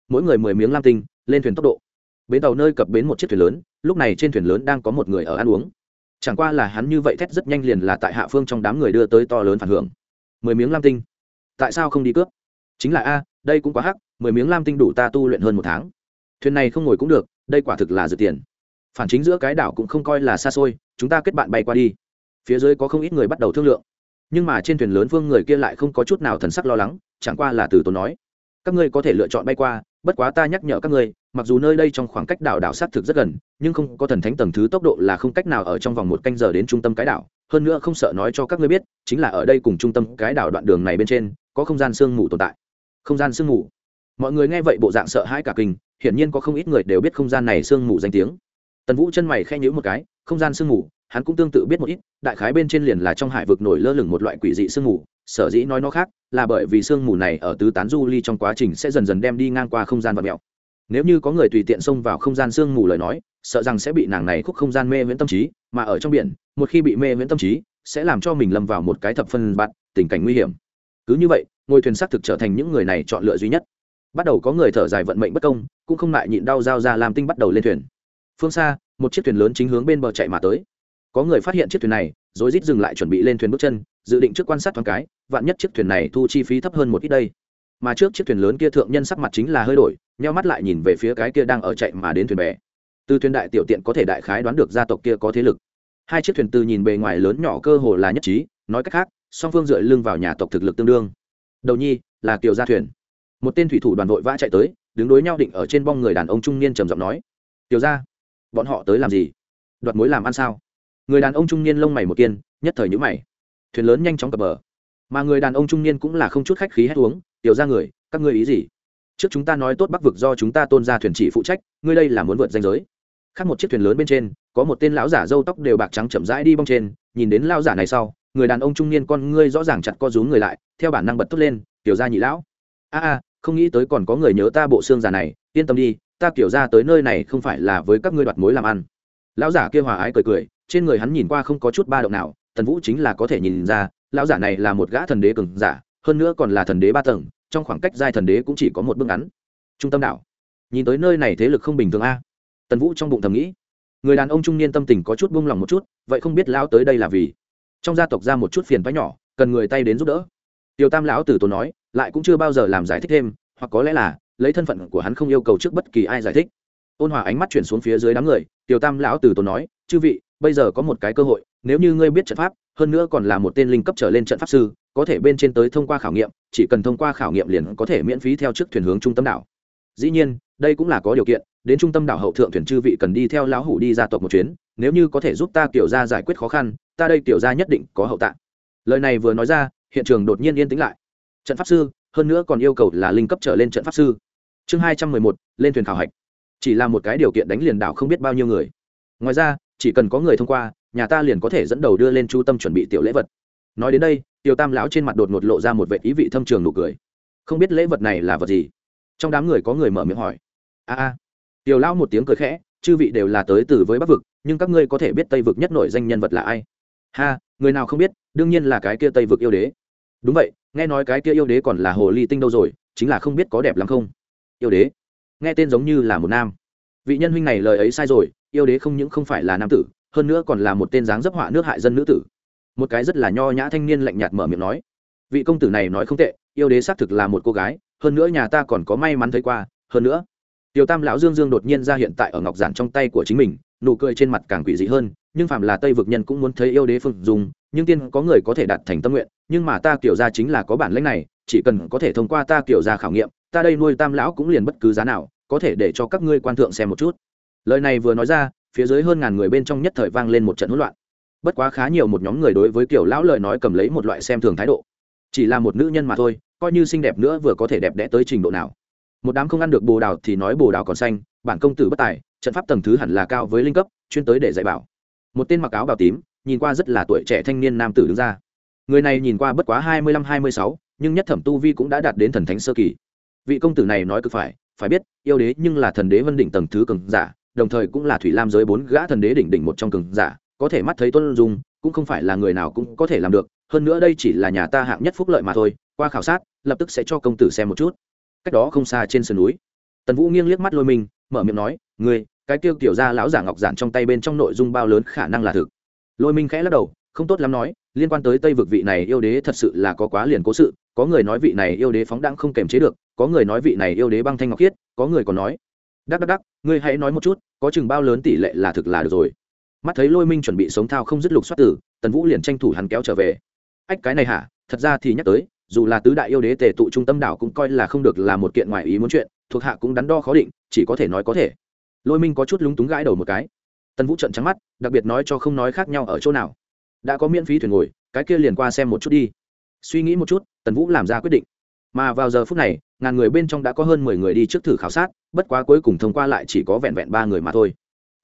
Mỗi người mười miếng lam tinh, lên thuyền tốc độ. Bến tàu nơi cập bến một chiếc thuyền lớn, lúc này trên thuyền lớn đang có một người ở ăn uống chẳng qua là hắn như vậy thét rất nhanh liền là tại hạ phương trong đám người đưa tới to lớn phản hưởng. Mười miếng lam tinh. Tại sao không đi cướp? Chính là, a, đây cũng quá hắc, mười miếng lam tinh đủ ta tu luyện hơn một tháng. Thuyền này không ngồi cũng được, đây quả thực là dự tiền. Phản chính giữa cái đảo cũng không coi là xa xôi, chúng ta kết bạn bay qua đi. Phía dưới có không ít người bắt đầu thương lượng. Nhưng mà trên thuyền lớn phương người kia lại không có chút nào thần sắc lo lắng, chẳng qua là từ tốn nói. Các ngươi có thể lựa chọn bay qua bất quá ta nhắc nhở các ngươi, mặc dù nơi đây trong khoảng cách đảo đảo sát thực rất gần, nhưng không có thần thánh tầng thứ tốc độ là không cách nào ở trong vòng một canh giờ đến trung tâm cái đảo. Hơn nữa không sợ nói cho các ngươi biết, chính là ở đây cùng trung tâm cái đảo đoạn đường này bên trên, có không gian sương mù tồn tại. Không gian sương mù. Mọi người nghe vậy bộ dạng sợ hãi cả kinh, hiển nhiên có không ít người đều biết không gian này sương mù danh tiếng. Tần vũ chân mày khe nhữ một cái, không gian sương mù hắn cũng tương tự biết một ít, đại khái bên trên liền là trong hải vực nổi lơ lửng một loại quỷ dị sương mù, sở dĩ nói nó khác là bởi vì sương mù này ở tứ tán du ly trong quá trình sẽ dần dần đem đi ngang qua không gian vật mẹo. Nếu như có người tùy tiện xông vào không gian sương mù lời nói, sợ rằng sẽ bị nàng này khúc không gian mê viễn tâm trí, mà ở trong biển, một khi bị mê viễn tâm trí, sẽ làm cho mình lâm vào một cái thập phân bạn tình cảnh nguy hiểm. Cứ như vậy, ngôi thuyền xác thực trở thành những người này chọn lựa duy nhất. Bắt đầu có người thở dài vận mệnh bất công, cũng không ngại nhịn đau dao ra làm tinh bắt đầu lên thuyền. Phương xa, một chiếc thuyền lớn chính hướng bên bờ chạy mà tới có người phát hiện chiếc thuyền này, rồi rít dừng lại chuẩn bị lên thuyền bước chân, dự định trước quan sát thoáng cái, vạn nhất chiếc thuyền này thu chi phí thấp hơn một ít đây. Mà trước chiếc thuyền lớn kia thượng nhân sắc mặt chính là hơi đổi, nheo mắt lại nhìn về phía cái kia đang ở chạy mà đến thuyền bè. Từ thuyền đại tiểu tiện có thể đại khái đoán được gia tộc kia có thế lực. Hai chiếc thuyền từ nhìn bề ngoài lớn nhỏ cơ hồ là nhất trí, nói cách khác, song phương dựa lưng vào nhà tộc thực lực tương đương. Đầu nhi, là kiều gia thuyền. Một tên thủy thủ đoàn vội vã chạy tới, đứng đối nhau định ở trên bong người đàn ông trung niên trầm giọng nói, kiều gia, bọn họ tới làm gì? Đoạt mối làm ăn sao? Người đàn ông trung niên lông mày một kiên, nhất thời nhữ mày. Thuyền lớn nhanh chóng cập bờ. Mà người đàn ông trung niên cũng là không chút khách khí hết uống, tiểu ra người, các ngươi ý gì? Trước chúng ta nói tốt bắc vực do chúng ta tôn ra thuyền chỉ phụ trách, ngươi đây là muốn vượt danh giới. Khác một chiếc thuyền lớn bên trên, có một tên lão giả râu tóc đều bạc trắng chậm rãi đi bong trên, nhìn đến lão giả này sau, người đàn ông trung niên con ngươi rõ ràng chặt co rúm người lại, theo bản năng bật thốt lên, tiểu ra nhị lão. A a, không nghĩ tới còn có người nhớ ta bộ xương già này, yên tâm đi, ta kiểu ra tới nơi này không phải là với các ngươi đoạt mối làm ăn lão giả kia hòa ái cười cười, trên người hắn nhìn qua không có chút ba động nào, tần vũ chính là có thể nhìn ra, lão giả này là một gã thần đế cường giả, hơn nữa còn là thần đế ba tầng, trong khoảng cách giai thần đế cũng chỉ có một bước ngắn. Trung tâm đảo. Nhìn tới nơi này thế lực không bình thường a. Tần vũ trong bụng thầm nghĩ. Người đàn ông trung niên tâm tình có chút buông lòng một chút, vậy không biết lão tới đây là vì? Trong gia tộc ra một chút phiền phái nhỏ, cần người tay đến giúp đỡ. Tiêu tam lão tử tốn nói, lại cũng chưa bao giờ làm giải thích thêm, hoặc có lẽ là, lấy thân phận của hắn không yêu cầu trước bất kỳ ai giải thích ôn hòa ánh mắt chuyển xuống phía dưới đám người, Tiểu tam lão tử tốn nói, chư vị, bây giờ có một cái cơ hội, nếu như ngươi biết trận pháp, hơn nữa còn là một tên linh cấp trở lên trận pháp sư, có thể bên trên tới thông qua khảo nghiệm, chỉ cần thông qua khảo nghiệm liền có thể miễn phí theo trước thuyền hướng trung tâm đảo. Dĩ nhiên, đây cũng là có điều kiện, đến trung tâm đảo hậu thượng thuyền chư vị cần đi theo lão hủ đi gia tộc một chuyến, nếu như có thể giúp ta tiểu ra giải quyết khó khăn, ta đây tiểu ra nhất định có hậu tạng. Lời này vừa nói ra, hiện trường đột nhiên yên tĩnh lại. Trận pháp sư, hơn nữa còn yêu cầu là linh cấp trở lên trận pháp sư. Chương hai trăm mười một, lên thuyền khảo hạch chỉ là một cái điều kiện đánh liền đảo không biết bao nhiêu người. Ngoài ra, chỉ cần có người thông qua, nhà ta liền có thể dẫn đầu đưa lên chu tâm chuẩn bị tiểu lễ vật. Nói đến đây, tiểu tam lão trên mặt đột ngột lộ ra một vệ ý vị thâm trường nụ cười. Không biết lễ vật này là vật gì? Trong đám người có người mở miệng hỏi. A a. Tiểu lão một tiếng cười khẽ, chư vị đều là tới từ với bắc vực, nhưng các ngươi có thể biết tây vực nhất nổi danh nhân vật là ai? Ha, người nào không biết, đương nhiên là cái kia tây vực yêu đế. Đúng vậy, nghe nói cái kia yêu đế còn là hồ ly tinh đâu rồi, chính là không biết có đẹp lắm không? Yêu đế nghe tên giống như là một nam. Vị nhân huynh này lời ấy sai rồi, yêu đế không những không phải là nam tử, hơn nữa còn là một tên dáng dấp họa nước hại dân nữ tử. Một cái rất là nho nhã thanh niên lạnh nhạt mở miệng nói. Vị công tử này nói không tệ, yêu đế xác thực là một cô gái, hơn nữa nhà ta còn có may mắn thấy qua, hơn nữa. Tiểu tam lão dương dương đột nhiên ra hiện tại ở ngọc giản trong tay của chính mình, nụ cười trên mặt càng quỷ dị hơn, nhưng phạm là tây vực nhân cũng muốn thấy yêu đế phương dùng nhưng tiên có người có thể đạt thành tâm nguyện, nhưng mà ta kiểu ra chính là có bản lĩnh này, chỉ cần có thể thông qua ta kiểu ra khảo nghiệm ta đây nuôi tam lão cũng liền bất cứ giá nào, có thể để cho các ngươi quan thượng xem một chút. Lời này vừa nói ra, phía dưới hơn ngàn người bên trong nhất thời vang lên một trận hỗn loạn. Bất quá khá nhiều một nhóm người đối với kiểu lão lời nói cầm lấy một loại xem thường thái độ. Chỉ là một nữ nhân mà thôi, coi như xinh đẹp nữa vừa có thể đẹp đẽ tới trình độ nào. Một đám không ăn được bồ đào thì nói bồ đào còn xanh, bản công tử bất tài, trận pháp tầng thứ hẳn là cao với linh cấp, chuyên tới để dạy bảo. Một tên mặc áo bào tím, nhìn qua rất là tuổi trẻ thanh niên nam tử đứng ra. Người này nhìn qua bất quá hai mươi lăm hai mươi sáu, nhưng nhất thẩm tu vi cũng đã đạt đến thần thánh sơ kỳ vị công tử này nói cực phải phải biết, yêu đế nhưng là thần đế vân đỉnh tầng thứ cường giả, đồng thời cũng là thủy lam giới bốn gã thần đế đỉnh đỉnh một trong cường giả, có thể mắt thấy tuân dung, cũng không phải là người nào cũng có thể làm được, hơn nữa đây chỉ là nhà ta hạng nhất phúc lợi mà thôi, qua khảo sát, lập tức sẽ cho công tử xem một chút. Cách đó không xa trên sườn núi, tần vũ nghiêng liếc mắt lôi mình, mở miệng nói, ngươi, cái tiêu kiểu ra lão giả ngọc giản trong tay bên trong nội dung bao lớn khả năng là thực? Lôi minh khẽ lắc đầu, không tốt lắm nói, liên quan tới tây vực vị này yêu đế thật sự là có quá liền cố sự, có người nói vị này yêu đế phóng đãng không kềm chế được có người nói vị này yêu đế băng thanh ngọc khiết, có người còn nói, đắc đắc đắc, ngươi hãy nói một chút, có chừng bao lớn tỷ lệ là thực là được rồi. Mắt thấy lôi minh chuẩn bị sống thao không dứt lục xoát tử, tần vũ liền tranh thủ hắn kéo trở về. Ách, cái này hả? Thật ra thì nhắc tới, dù là tứ đại yêu đế tề tụ trung tâm đảo cũng coi là không được là một kiện ngoài ý muốn chuyện, thuộc hạ cũng đắn đo khó định, chỉ có thể nói có thể. Lôi minh có chút lúng túng gãi đầu một cái. Tần vũ trận trắng mắt, đặc biệt nói cho không nói khác nhau ở chỗ nào. Đã có miễn phí thuyền ngồi, cái kia liền qua xem một chút đi. Suy nghĩ một chút, tần vũ làm ra quyết định. Mà vào giờ phút này ngàn người bên trong đã có hơn mười người đi trước thử khảo sát, bất quá cuối cùng thông qua lại chỉ có vẹn vẹn ba người mà thôi.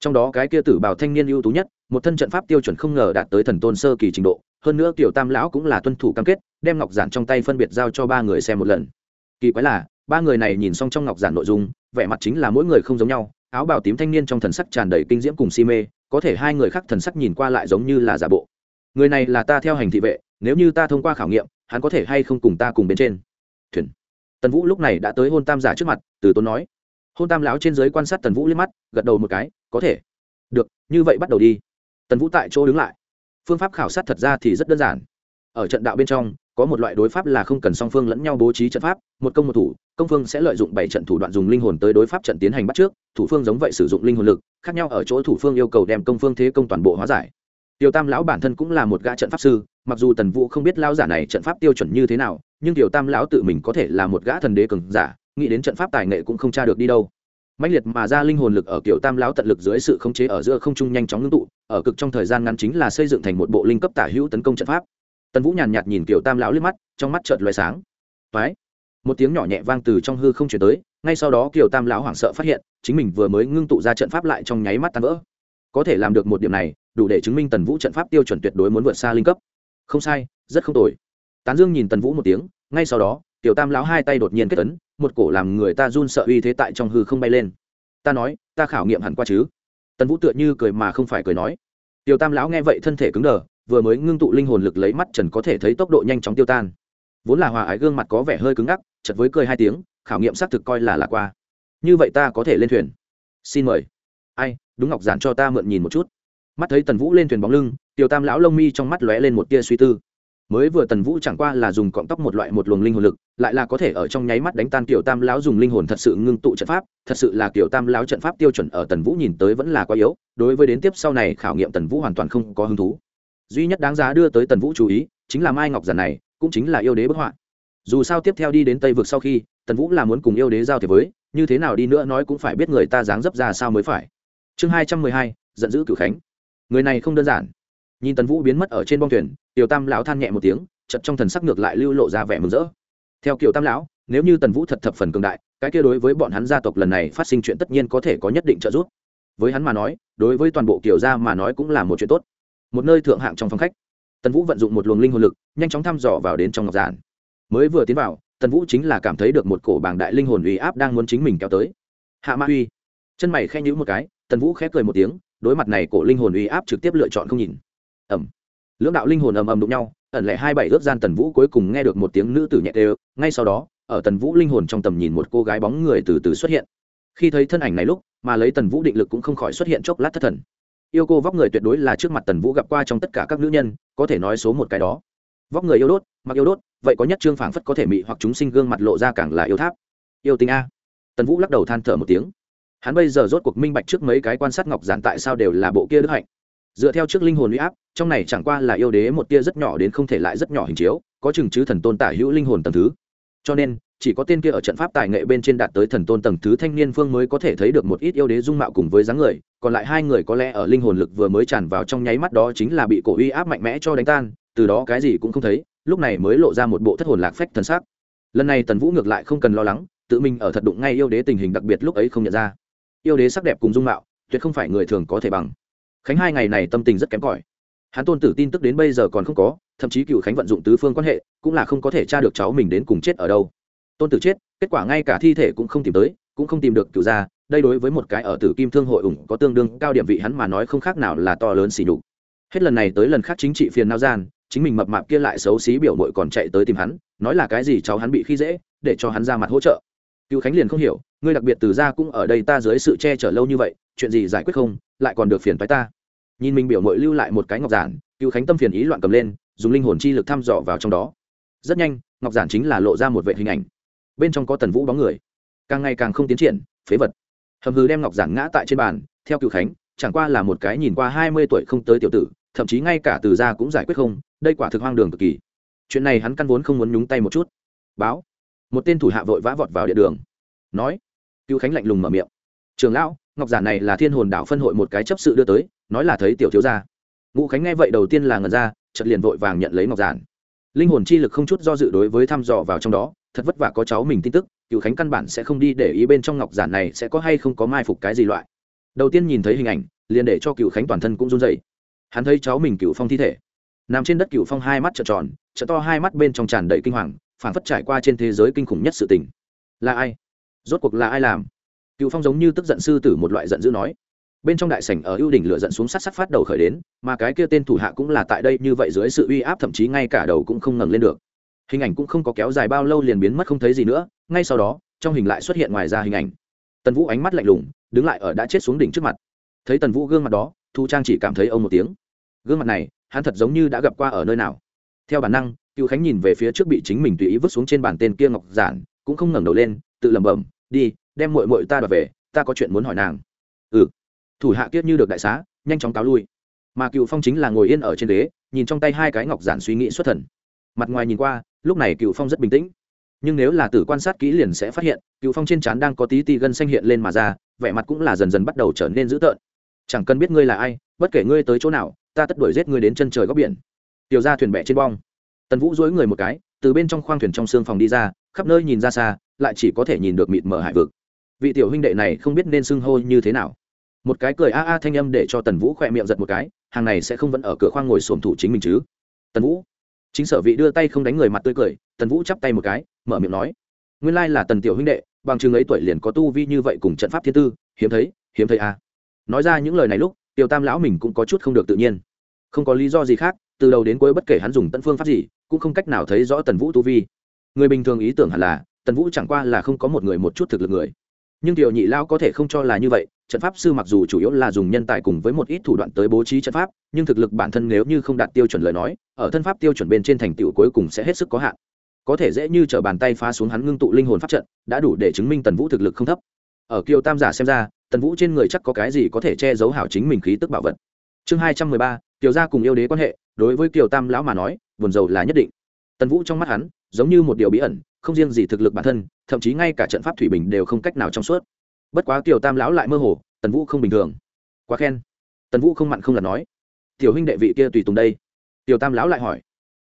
Trong đó cái kia tử bào thanh niên ưu tú nhất, một thân trận pháp tiêu chuẩn không ngờ đạt tới thần tôn sơ kỳ trình độ, hơn nữa tiểu tam lão cũng là tuân thủ cam kết, đem ngọc giản trong tay phân biệt giao cho ba người xem một lần. Kỳ quái là, ba người này nhìn xong trong ngọc giản nội dung, vẻ mặt chính là mỗi người không giống nhau, áo bào tím thanh niên trong thần sắc tràn đầy kinh diễm cùng si mê, có thể hai người khác thần sắc nhìn qua lại giống như là giả bộ. Người này là ta theo hành thị vệ, nếu như ta thông qua khảo nghiệm, hắn có thể hay không cùng ta cùng bên trên. Thuyền tần vũ lúc này đã tới hôn tam giả trước mặt từ tôn nói hôn tam lão trên giới quan sát tần vũ liếc mắt gật đầu một cái có thể được như vậy bắt đầu đi tần vũ tại chỗ đứng lại phương pháp khảo sát thật ra thì rất đơn giản ở trận đạo bên trong có một loại đối pháp là không cần song phương lẫn nhau bố trí trận pháp một công một thủ công phương sẽ lợi dụng bảy trận thủ đoạn dùng linh hồn tới đối pháp trận tiến hành bắt trước thủ phương giống vậy sử dụng linh hồn lực khác nhau ở chỗ thủ phương yêu cầu đem công phương thế công toàn bộ hóa giải Tiểu tam lão bản thân cũng là một gã trận pháp sư, mặc dù tần vũ không biết lao giả này trận pháp tiêu chuẩn như thế nào, nhưng tiểu tam lão tự mình có thể là một gã thần đế cường giả, nghĩ đến trận pháp tài nghệ cũng không tra được đi đâu. Mãnh liệt mà ra linh hồn lực ở kiểu tam lão tận lực dưới sự khống chế ở giữa không trung nhanh chóng ngưng tụ, ở cực trong thời gian ngắn chính là xây dựng thành một bộ linh cấp tả hữu tấn công trận pháp. Tần vũ nhàn nhạt nhìn kiểu tam lão liếc mắt, trong mắt chợt loài sáng. Phái. một tiếng nhỏ nhẹ vang từ trong hư không chuyển tới, ngay sau đó kiểu tam lão hoảng sợ phát hiện, chính mình vừa mới ngưng tụ ra trận pháp lại trong nháy mắt tan vỡ. Có thể làm được một điểm này đủ để chứng minh tần vũ trận pháp tiêu chuẩn tuyệt đối muốn vượt xa linh cấp. Không sai, rất không tồi. Tán dương nhìn tần vũ một tiếng, ngay sau đó, tiểu tam lão hai tay đột nhiên kết tấn một cổ làm người ta run sợ uy thế tại trong hư không bay lên. Ta nói, ta khảo nghiệm hẳn qua chứ? Tần vũ tựa như cười mà không phải cười nói. Tiểu tam lão nghe vậy thân thể cứng đờ, vừa mới ngưng tụ linh hồn lực lấy mắt trần có thể thấy tốc độ nhanh chóng tiêu tan. Vốn là hòa ái gương mặt có vẻ hơi cứng ngắc chật với cười hai tiếng, khảo nghiệm xác thực coi là lạc qua. Như vậy ta có thể lên thuyền. Xin mời. Ai, đúng ngọc giản cho ta mượn nhìn một chút mắt thấy tần vũ lên thuyền bóng lưng, tiểu tam lão lông mi trong mắt lóe lên một tia suy tư. Mới vừa tần vũ chẳng qua là dùng cọng tóc một loại một luồng linh hồn lực, lại là có thể ở trong nháy mắt đánh tan tiểu tam lão dùng linh hồn thật sự ngưng tụ trận pháp, thật sự là tiểu tam lão trận pháp tiêu chuẩn ở tần vũ nhìn tới vẫn là quá yếu, đối với đến tiếp sau này khảo nghiệm tần vũ hoàn toàn không có hứng thú. Duy nhất đáng giá đưa tới tần vũ chú ý, chính là mai ngọc giản này, cũng chính là yêu đế bức họa. Dù sao tiếp theo đi đến tây vực sau khi, tần vũ là muốn cùng yêu đế giao thế với, như thế nào đi nữa nói cũng phải biết người ta dáng dấp ra sao mới phải. Chương hai trăm mười hai, giận dữ cửu khánh người này không đơn giản. Nhìn tần vũ biến mất ở trên bong thuyền, tiểu tam lão than nhẹ một tiếng chật trong thần sắc ngược lại lưu lộ ra vẻ mừng rỡ. Theo kiểu tam lão, nếu như tần vũ thật thập phần cường đại, cái kia đối với bọn hắn gia tộc lần này phát sinh chuyện tất nhiên có thể có nhất định trợ giúp. Với hắn mà nói, đối với toàn bộ kiểu gia mà nói cũng là một chuyện tốt. Một nơi thượng hạng trong phòng khách, tần vũ vận dụng một luồng linh hồn lực, nhanh chóng thăm dò vào đến trong ngọc giản. Mới vừa tiến vào, tần vũ chính là cảm thấy được một cổ bảng đại linh hồn uy áp đang muốn chính mình kéo tới. Hạ ma uy chân mày khe nhữ một cái, tần vũ khẽ cười một tiếng đối mặt này cổ linh hồn uy áp trực tiếp lựa chọn không nhìn. Ẩm lưỡng đạo linh hồn ầm ầm đụng nhau, ẩn lệ hai bảy ước gian tần vũ cuối cùng nghe được một tiếng nữ tử nhẹ đều ngay sau đó, ở tần vũ linh hồn trong tầm nhìn một cô gái bóng người từ từ xuất hiện. Khi thấy thân ảnh này lúc, mà lấy tần vũ định lực cũng không khỏi xuất hiện chốc lát thất thần. Yêu cô vóc người tuyệt đối là trước mặt tần vũ gặp qua trong tất cả các nữ nhân, có thể nói số một cái đó. Vóc người yêu đốt, mặc yêu đốt, vậy có nhất trương phảng phất có thể mị hoặc chúng sinh gương mặt lộ ra càng là yêu tháp. Yêu tình a. Tần vũ lắc đầu than thở một tiếng hắn bây giờ rốt cuộc minh bạch trước mấy cái quan sát ngọc giản tại sao đều là bộ kia đức hạnh. Dựa theo trước linh hồn uy áp, trong này chẳng qua là yêu đế một tia rất nhỏ đến không thể lại rất nhỏ hình chiếu, có chừng chứ thần tôn tả hữu linh hồn tầng thứ. Cho nên, chỉ có tên kia ở trận pháp tài nghệ bên trên đạt tới thần tôn tầng thứ thanh niên phương mới có thể thấy được một ít yêu đế dung mạo cùng với dáng người, còn lại hai người có lẽ ở linh hồn lực vừa mới tràn vào trong nháy mắt đó chính là bị cổ uy áp mạnh mẽ cho đánh tan, từ đó cái gì cũng không thấy, lúc này mới lộ ra một bộ thất hồn lạc phách thần sắc. Lần này tần vũ ngược lại không cần lo lắng, tự mình ở thật đụng ngay yêu đế tình hình đặc biệt lúc ấy không nhận ra yêu đế sắc đẹp cùng dung mạo tuyệt không phải người thường có thể bằng. Khánh hai ngày này tâm tình rất kém cỏi. Hắn tôn tử tin tức đến bây giờ còn không có thậm chí cựu khánh vận dụng tứ phương quan hệ cũng là không có thể tra được cháu mình đến cùng chết ở đâu. Tôn tử chết kết quả ngay cả thi thể cũng không tìm tới cũng không tìm được cựu gia, đây đối với một cái ở tử kim thương hội ủng có tương đương cao điểm vị hắn mà nói không khác nào là to lớn xỉ nhục. Hết lần này tới lần khác chính trị phiền nao gian chính mình mập mạp kia lại xấu xí biểu mội còn chạy tới tìm hắn nói là cái gì cháu hắn bị khi dễ để cho hắn ra mặt hỗ trợ. Cựu khánh liền không hiểu ngươi đặc biệt từ ra cũng ở đây ta dưới sự che chở lâu như vậy, chuyện gì giải quyết không, lại còn được phiền phái ta. Nhìn mình biểu mội lưu lại một cái ngọc giản, cựu khánh tâm phiền ý loạn cầm lên, dùng linh hồn chi lực thăm dò vào trong đó. Rất nhanh, ngọc giản chính là lộ ra một vệ hình ảnh. Bên trong có tần vũ bóng người. Càng ngày càng không tiến triển, phế vật. Hầm hừ đem ngọc giản ngã tại trên bàn, theo cựu khánh, chẳng qua là một cái nhìn qua hai mươi tuổi không tới tiểu tử, thậm chí ngay cả từ gia cũng giải quyết không, đây quả thực hoang đường cực kỳ. Chuyện này hắn căn vốn không muốn nhúng tay một chút. Báo. Một tên thủ hạ vội vã vọt vào địa đường. Nói cựu khánh lạnh lùng mở miệng. Trường lão, ngọc giản này là thiên hồn đảo phân hội một cái chấp sự đưa tới, nói là thấy tiểu thiếu gia. Ngũ khánh nghe vậy đầu tiên là ngần ra chật liền vội vàng nhận lấy ngọc giản. Linh hồn chi lực không chút do dự đối với thăm dò vào trong đó, thật vất vả có cháu mình tin tức, cựu khánh căn bản sẽ không đi để ý bên trong ngọc giản này sẽ có hay không có mai phục cái gì loại. Đầu tiên nhìn thấy hình ảnh, liền để cho cựu khánh toàn thân cũng run dậy hắn thấy cháu mình cựu phong thi thể. Nằm trên đất cựu phong hai mắt trợn tròn trợ to hai mắt bên trong tràn đầy kinh hoàng phản phất trải qua trên thế giới kinh khủng nhất sự tình. Là ai? Rốt cuộc là ai làm? Cựu phong giống như tức giận sư tử một loại giận dữ nói. Bên trong đại sảnh ở ưu đỉnh lửa giận xuống sát sát phát đầu khởi đến, mà cái kia tên thủ hạ cũng là tại đây như vậy dưới sự uy áp, thậm chí ngay cả đầu cũng không ngẩng lên được. Hình ảnh cũng không có kéo dài bao lâu liền biến mất không thấy gì nữa, ngay sau đó, trong hình lại xuất hiện ngoài ra hình ảnh. Tần vũ ánh mắt lạnh lùng, đứng lại ở đã chết xuống đỉnh trước mặt. Thấy tần vũ gương mặt đó, thu trang chỉ cảm thấy ông một tiếng. Gương mặt này, hắn thật giống như đã gặp qua ở nơi nào. Theo bản năng, cựu khánh nhìn về phía trước bị chính mình tùy ý vứt xuống trên bàn tên kia ngọc giản, cũng không ngẩng đầu lên tự lẩm bẩm, đi, đem mội mội ta đ về, ta có chuyện muốn hỏi nàng. Ừ. Thủ hạ kiết như được đại xá, nhanh chóng cáo lui. Mà cựu phong chính là ngồi yên ở trên ghế, nhìn trong tay hai cái ngọc giản suy nghĩ xuất thần. Mặt ngoài nhìn qua, lúc này cựu phong rất bình tĩnh. Nhưng nếu là tử quan sát kỹ liền sẽ phát hiện, cựu phong trên trán đang có tí ti gân xanh hiện lên mà ra, vẻ mặt cũng là dần dần bắt đầu trở nên dữ tợn. Chẳng cần biết ngươi là ai, bất kể ngươi tới chỗ nào, ta tất đuổi giết ngươi đến chân trời góc biển. Tiểu ra thuyền bẹ trên bong. Tần vũ dối người một cái, từ bên trong khoang thuyền trong xương phòng đi ra khắp nơi nhìn ra xa, lại chỉ có thể nhìn được mịt mở hải vực. Vị tiểu huynh đệ này không biết nên xưng hô như thế nào. Một cái cười a a thanh âm để cho tần vũ khỏe miệng giật một cái, hàng này sẽ không vẫn ở cửa khoang ngồi xổm thủ chính mình chứ? Tần vũ. Chính sở vị đưa tay không đánh người mặt tươi cười, tần vũ chắp tay một cái, mở miệng nói, nguyên lai là tần tiểu huynh đệ, bằng chừng ấy tuổi liền có tu vi như vậy cùng trận pháp thiên tư, hiếm thấy hiếm thấy a. Nói ra những lời này lúc, tiểu tam lão mình cũng có chút không được tự nhiên. Không có lý do gì khác, từ đầu đến cuối bất kể hắn dùng tận phương pháp gì, cũng không cách nào thấy rõ tần vũ tu vi người bình thường ý tưởng hẳn là, tần vũ chẳng qua là không có một người một chút thực lực người. Nhưng tiểu nhị lao có thể không cho là như vậy, trận pháp sư mặc dù chủ yếu là dùng nhân tài cùng với một ít thủ đoạn tới bố trí trận pháp, nhưng thực lực bản thân nếu như không đạt tiêu chuẩn lời nói, ở thân pháp tiêu chuẩn bên trên thành tựu cuối cùng sẽ hết sức có hạn. Có thể dễ như t r ở bàn tay phá xuống hắn ngưng tụ linh hồn pháp trận, đã đủ để chứng minh tần vũ thực lực không thấp. Ở kiều tam giả xem ra, tần vũ trên người chắc có cái gì có thể che giấu hảo chính mình khí tức bảo vật. Chương hai trăm mười ba kiều gia cùng yêu đế quan hệ, đối với kiều tam lão mà nói, buồn rầu là nhất định tần vũ trong mắt hắn giống như một điều bí ẩn, không riêng gì thực lực bản thân, thậm chí ngay cả trận pháp thủy bình đều không cách nào trong suốt. Bất quá tiểu tam lão lại mơ hồ, tần vũ không bình thường. Quá khen. Tần vũ không mặn không lần nói. Tiểu huynh đệ vị kia tùy tùng đây? Tiểu tam lão lại hỏi.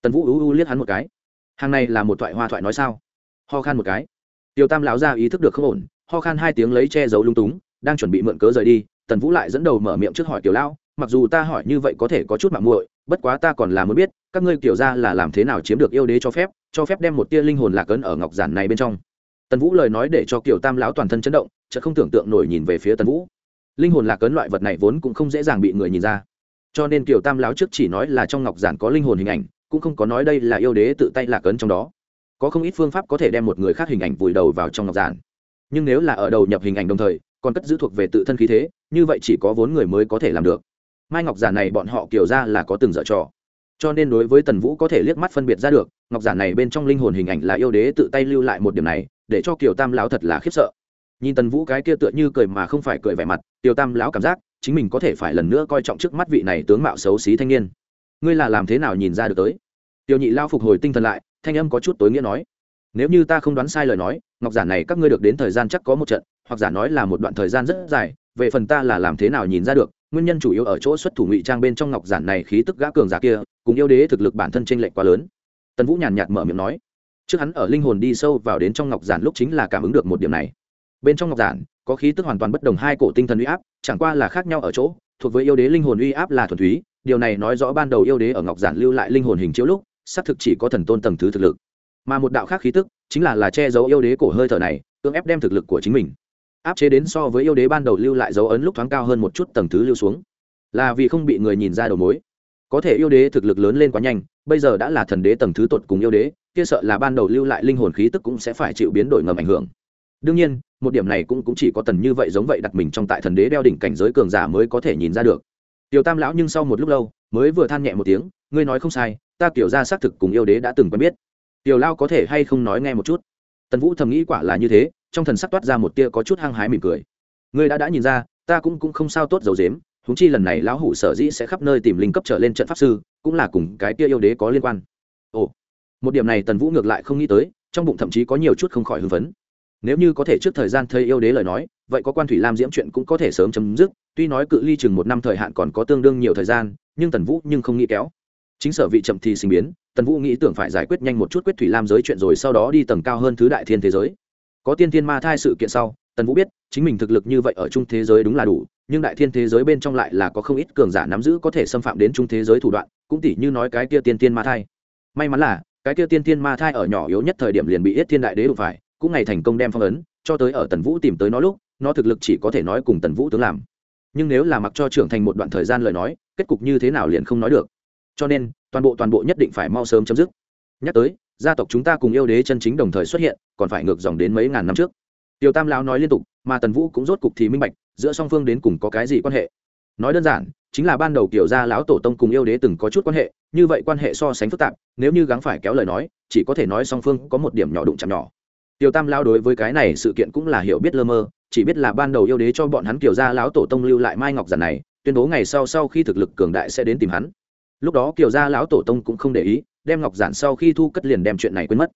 Tần vũ ưu ưu liếc hắn một cái. Hàng này là một thoại hoa thoại nói sao? Ho khan một cái. Tiểu tam lão ra ý thức được không ổn, ho khan hai tiếng lấy che giấu lung túng, đang chuẩn bị mượn cớ rời đi, tần vũ lại dẫn đầu mở miệng trước hỏi tiểu lão, mặc dù ta hỏi như vậy có thể có chút mạng muội bất quá ta còn là muốn biết, các ngươi tiểu ra là làm thế nào chiếm được yêu đế cho phép cho phép đem một tia linh hồn lạc ấn ở ngọc giản này bên trong. Tần vũ lời nói để cho kiểu tam lão toàn thân chấn động chợ không tưởng tượng nổi nhìn về phía tần vũ. Linh hồn lạc ấn loại vật này vốn cũng không dễ dàng bị người nhìn ra. Cho nên kiểu tam lão trước chỉ nói là trong ngọc giản có linh hồn hình ảnh, cũng không có nói đây là yêu đế tự tay lạc ấn trong đó. Có không ít phương pháp có thể đem một người khác hình ảnh vùi đầu vào trong ngọc giản. Nhưng nếu là ở đầu nhập hình ảnh đồng thời, còn cất giữ thuộc về tự thân khí thế, như vậy chỉ có vốn người mới có thể làm được mai ngọc giản này bọn họ kiểu ra là có từng dở trò. Cho nên đối với tần vũ có thể liếc mắt phân biệt ra được, ngọc giản này bên trong linh hồn hình ảnh là yêu đế tự tay lưu lại một điểm này, để cho kiều tam lão thật là khiếp sợ. Nhìn tần vũ cái kia tựa như cười mà không phải cười vẻ mặt, kiều tam lão cảm giác chính mình có thể phải lần nữa coi trọng trước mắt vị này tướng mạo xấu xí thanh niên. Ngươi là làm thế nào nhìn ra được tới? Tiểu nhị lao phục hồi tinh thần lại, thanh âm có chút tối nghĩa nói. Nếu như ta không đoán sai lời nói, ngọc giản này các ngươi được đến thời gian chắc có một trận, hoặc giả nói là một đoạn thời gian rất dài, về phần ta là làm thế nào nhìn ra được nguyên nhân chủ yếu ở chỗ xuất thủ ngụy trang bên trong ngọc giản này khí tức gã cường giả kia, cùng yêu đế thực lực bản thân t r ê n lệch quá lớn. Tần vũ nhàn nhạt mở miệng nói, trước hắn ở linh hồn đi sâu vào đến trong ngọc giản lúc chính là cảm ứng được một điểm này. Bên trong ngọc giản, có khí tức hoàn toàn bất đồng hai cổ tinh thần uy áp, chẳng qua là khác nhau ở chỗ, thuộc với yêu đế linh hồn uy áp là thuần túy, điều này nói rõ ban đầu yêu đế ở ngọc giản lưu lại linh hồn hình chiếu lúc, xác thực chỉ có thần tôn tầng thứ thực lực. Mà một đạo khác khí tức, chính là là che giấu yêu đế cổ hơi thở này, cưỡng ép đem thực lực của chính mình áp chế đến so với yêu đế ban đầu lưu lại dấu ấn lúc thoáng cao hơn một chút tầng thứ lưu xuống. Là vì không bị người nhìn ra đầu mối. Có thể yêu đế thực lực lớn lên quá nhanh bây giờ đã là thần đế tầng thứ tột cùng yêu đế kia sợ là ban đầu lưu lại linh hồn khí tức cũng sẽ phải chịu biến đổi ngầm ảnh hưởng. Đương nhiên một điểm này cũng, cũng chỉ có tần như vậy giống vậy đặt mình trong tại thần đế đeo đỉnh cảnh giới cường giả mới có thể nhìn ra được. Tiểu tam lão nhưng sau một lúc lâu mới vừa than nhẹ một tiếng ngươi nói không sai ta kiểu ra xác thực cùng yêu đế đã từng quen biết. Tiểu lao có thể hay không nói nghe một chút? Tần vũ thầm nghĩ quả là như thế trong thần sắc toát ra một tia có chút hăng hái mỉm cười. Ngươi đã đã nhìn ra, ta cũng cũng không sao tốt dầu dếm húng chi lần này lão hủ sở dĩ sẽ khắp nơi tìm linh cấp trở lên trận pháp sư, cũng là cùng cái tia yêu đế có liên quan. Ồ, một điểm này tần vũ ngược lại không nghĩ tới, trong bụng thậm chí có nhiều chút không khỏi hưng phấn. Nếu như có thể trước thời gian thầy yêu đế lời nói, vậy có quan thủy lam diễm chuyện cũng có thể sớm chấm dứt, tuy nói cự ly chừng một năm thời hạn còn có tương đương nhiều thời gian, nhưng tần vũ nhưng không nghĩ kéo. Chính sở vị chậm thì sinh biến, tần vũ nghĩ tưởng phải giải quyết nhanh một chút quyết thủy lam giới chuyện rồi sau đó đi tầng cao hơn thứ đại thiên thế giới có tiên thiên ma thai sự kiện sau, tần vũ biết, chính mình thực lực như vậy ở trung thế giới đúng là đủ, nhưng đại thiên thế giới bên trong lại là có không ít cường giả nắm giữ có thể xâm phạm đến trung thế giới thủ đoạn, cũng tỷ như nói cái kia tiên thiên ma thai. May mắn là, cái kia tiên thiên ma thai ở nhỏ yếu nhất thời điểm liền bị yết thiên đại đế đụng phải, cũng ngày thành công đem phong ấn, cho tới ở tần vũ tìm tới nó lúc, nó thực lực chỉ có thể nói cùng tần vũ tướng làm. Nhưng nếu là mặc cho trưởng thành một đoạn thời gian lời nói, kết cục như thế nào liền không nói được. Cho nên, toàn bộ toàn bộ nhất định phải mau sớm chấm dứt. Nhắc tới gia tộc chúng ta cùng yêu đế chân chính đồng thời xuất hiện, còn phải ngược dòng đến mấy ngàn năm trước. Tiêu tam lão nói liên tục, mà tần vũ cũng rốt cục thì minh bạch, giữa song phương đến cùng có cái gì quan hệ. Nói đơn giản, chính là ban đầu kiểu gia lão tổ tông cùng yêu đế từng có chút quan hệ, như vậy quan hệ so sánh phức tạp, nếu như gắng phải kéo lời nói, chỉ có thể nói song phương có một điểm nhỏ đụng chạm nhỏ. Tiêu tam lao đối với cái này sự kiện cũng là hiểu biết lơ mơ, chỉ biết là ban đầu yêu đế cho bọn hắn kiểu gia lão tổ tông lưu lại mai ngọc giản này, tuyên bố ngày sau sau khi thực lực cường đại sẽ đến tìm hắn. Lúc đó kiểu gia lão tổ tông cũng không để ý đem ngọc giản sau khi thu cất liền đem chuyện này quên mất.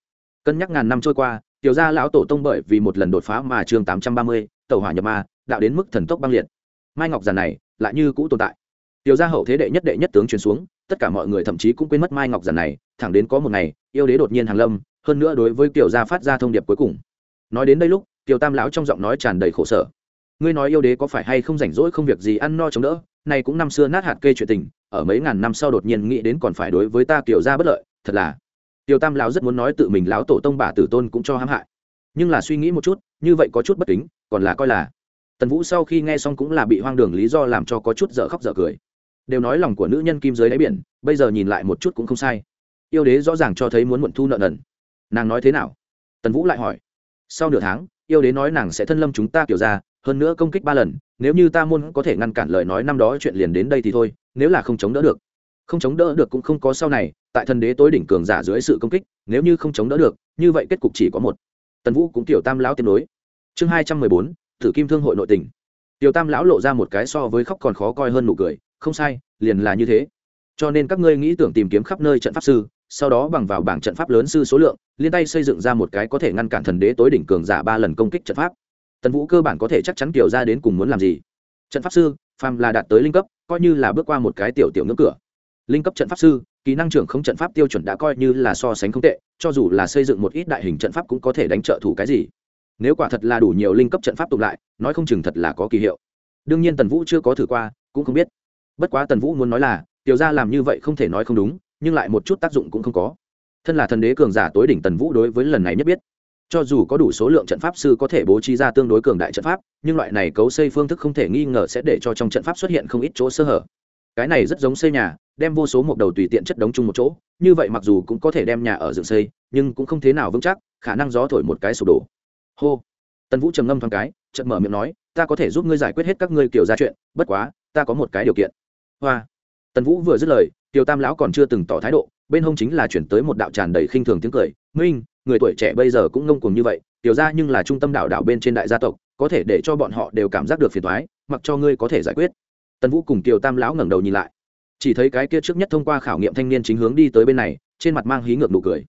Cân nhắc ngàn năm trôi qua, tiểu gia lão tổ tông bởi vì một lần đột phá mà chương tám trăm ba mươi tàu hỏa nhập ma, đạo đến mức thần tốc băng liệt. Mai ngọc giản này lại như cũ tồn tại. Tiểu gia hậu thế đệ nhất đệ nhất tướng truyền xuống, tất cả mọi người thậm chí cũng quên mất mai ngọc giản này, thẳng đến có một ngày, yêu đế đột nhiên hàng lâm, hơn nữa đối với tiểu gia phát ra thông điệp cuối cùng. Nói đến đây lúc, tiểu tam lão trong giọng nói tràn đầy khổ sở. Ngươi nói yêu đế có phải hay không rảnh rỗi không việc gì ăn no chống đỡ này cũng năm xưa nát hạt kê chuyện tình ở mấy ngàn năm sau đột nhiên nghĩ đến còn phải đối với ta kiểu ra bất lợi, thật là. Tiểu tam lão rất muốn nói tự mình lão tổ tông bà tử tôn cũng cho hãm hại. Nhưng là suy nghĩ một chút, như vậy có chút bất kính, còn là coi là. Tần vũ sau khi nghe xong cũng là bị hoang đường lý do làm cho có chút dở khóc dở cười. Đều nói lòng của nữ nhân kim dưới đáy biển, bây giờ nhìn lại một chút cũng không sai. Yêu đế rõ ràng cho thấy muốn muộn thu nợ nần. Nàng nói thế nào? Tần vũ lại hỏi. Sau nửa tháng, yêu đế nói nàng sẽ thân lâm chúng ta kiểu ra hơn nữa công kích ba lần, nếu như ta môn có thể ngăn cản lời nói năm đó chuyện liền đến đây thì thôi nếu là không chống đỡ được. Không chống đỡ được cũng không có sau này, tại thần đế tối đỉnh cường giả dưới sự công kích, nếu như không chống đỡ được, như vậy kết cục chỉ có một. Tần vũ cũng tiểu tam lão tiên đối chương hai trăm mười bốn thử kim thương hội nội tỉnh tiểu tam lão lộ ra một cái so với khóc còn khó coi hơn nụ cười, không sai, liền là như thế. Cho nên các ngươi nghĩ tưởng tìm kiếm khắp nơi trận pháp sư, sau đó bằng vào bảng trận pháp lớn sư số lượng, liên tay xây dựng ra một cái có thể ngăn cản thần đế tối đỉnh cường giả ba lần công kích trận pháp. Tần vũ cơ bản có thể chắc chắn kiểu ra đến cùng muốn làm gì. Trận pháp sư, phàm là đạt tới linh cấp coi như là bước qua một cái tiểu tiểu ngưỡng cửa. Linh cấp trận pháp sư, kỹ năng trưởng không trận pháp tiêu chuẩn đã coi như là so sánh không tệ, cho dù là xây dựng một ít đại hình trận pháp cũng có thể đánh trợ thủ cái gì. Nếu quả thật là đủ nhiều linh cấp trận pháp tụng lại, nói không chừng thật là có kỳ hiệu. Đương nhiên tần vũ chưa có thử qua, cũng không biết. Bất quá tần vũ muốn nói là, tiểu ra làm như vậy không thể nói không đúng, nhưng lại một chút tác dụng cũng không có. Thân là thần đế cường giả tối đỉnh tần vũ đối với lần này nhất biết cho dù có đủ số lượng trận pháp sư có thể bố trí ra tương đối cường đại trận pháp, nhưng loại này cấu xây phương thức không thể nghi ngờ sẽ để cho trong trận pháp xuất hiện không ít chỗ sơ hở. Cái này rất giống xây nhà, đem vô số một đầu tùy tiện chất đống chung một chỗ, như vậy mặc dù cũng có thể đem nhà ở dựng xây, nhưng cũng không thế nào vững chắc, khả năng gió thổi một cái sụp đổ. Hô. Tần vũ trầm ngâm thoáng cái, chợt mở miệng nói, ta có thể giúp ngươi giải quyết hết các ngươi kiểu ra chuyện, bất quá, ta có một cái điều kiện. Hoa. Tần vũ vừa dứt lời tiêu tam lão còn chưa từng tỏ thái độ, bên hông chính là chuyển tới một đạo tràn đầy khinh thường tiếng cười, minh người tuổi trẻ bây giờ cũng ngông cuồng như vậy, tiểu ra nhưng là trung tâm đảo đảo bên trên đại gia tộc, có thể để cho bọn họ đều cảm giác được phiền thoái mặc cho ngươi có thể giải quyết. Tần vũ cùng kiều tam lão ngẩng đầu nhìn lại. Chỉ thấy cái kia trước nhất thông qua khảo nghiệm thanh niên chính hướng đi tới bên này, trên mặt mang hí ngược nụ cười.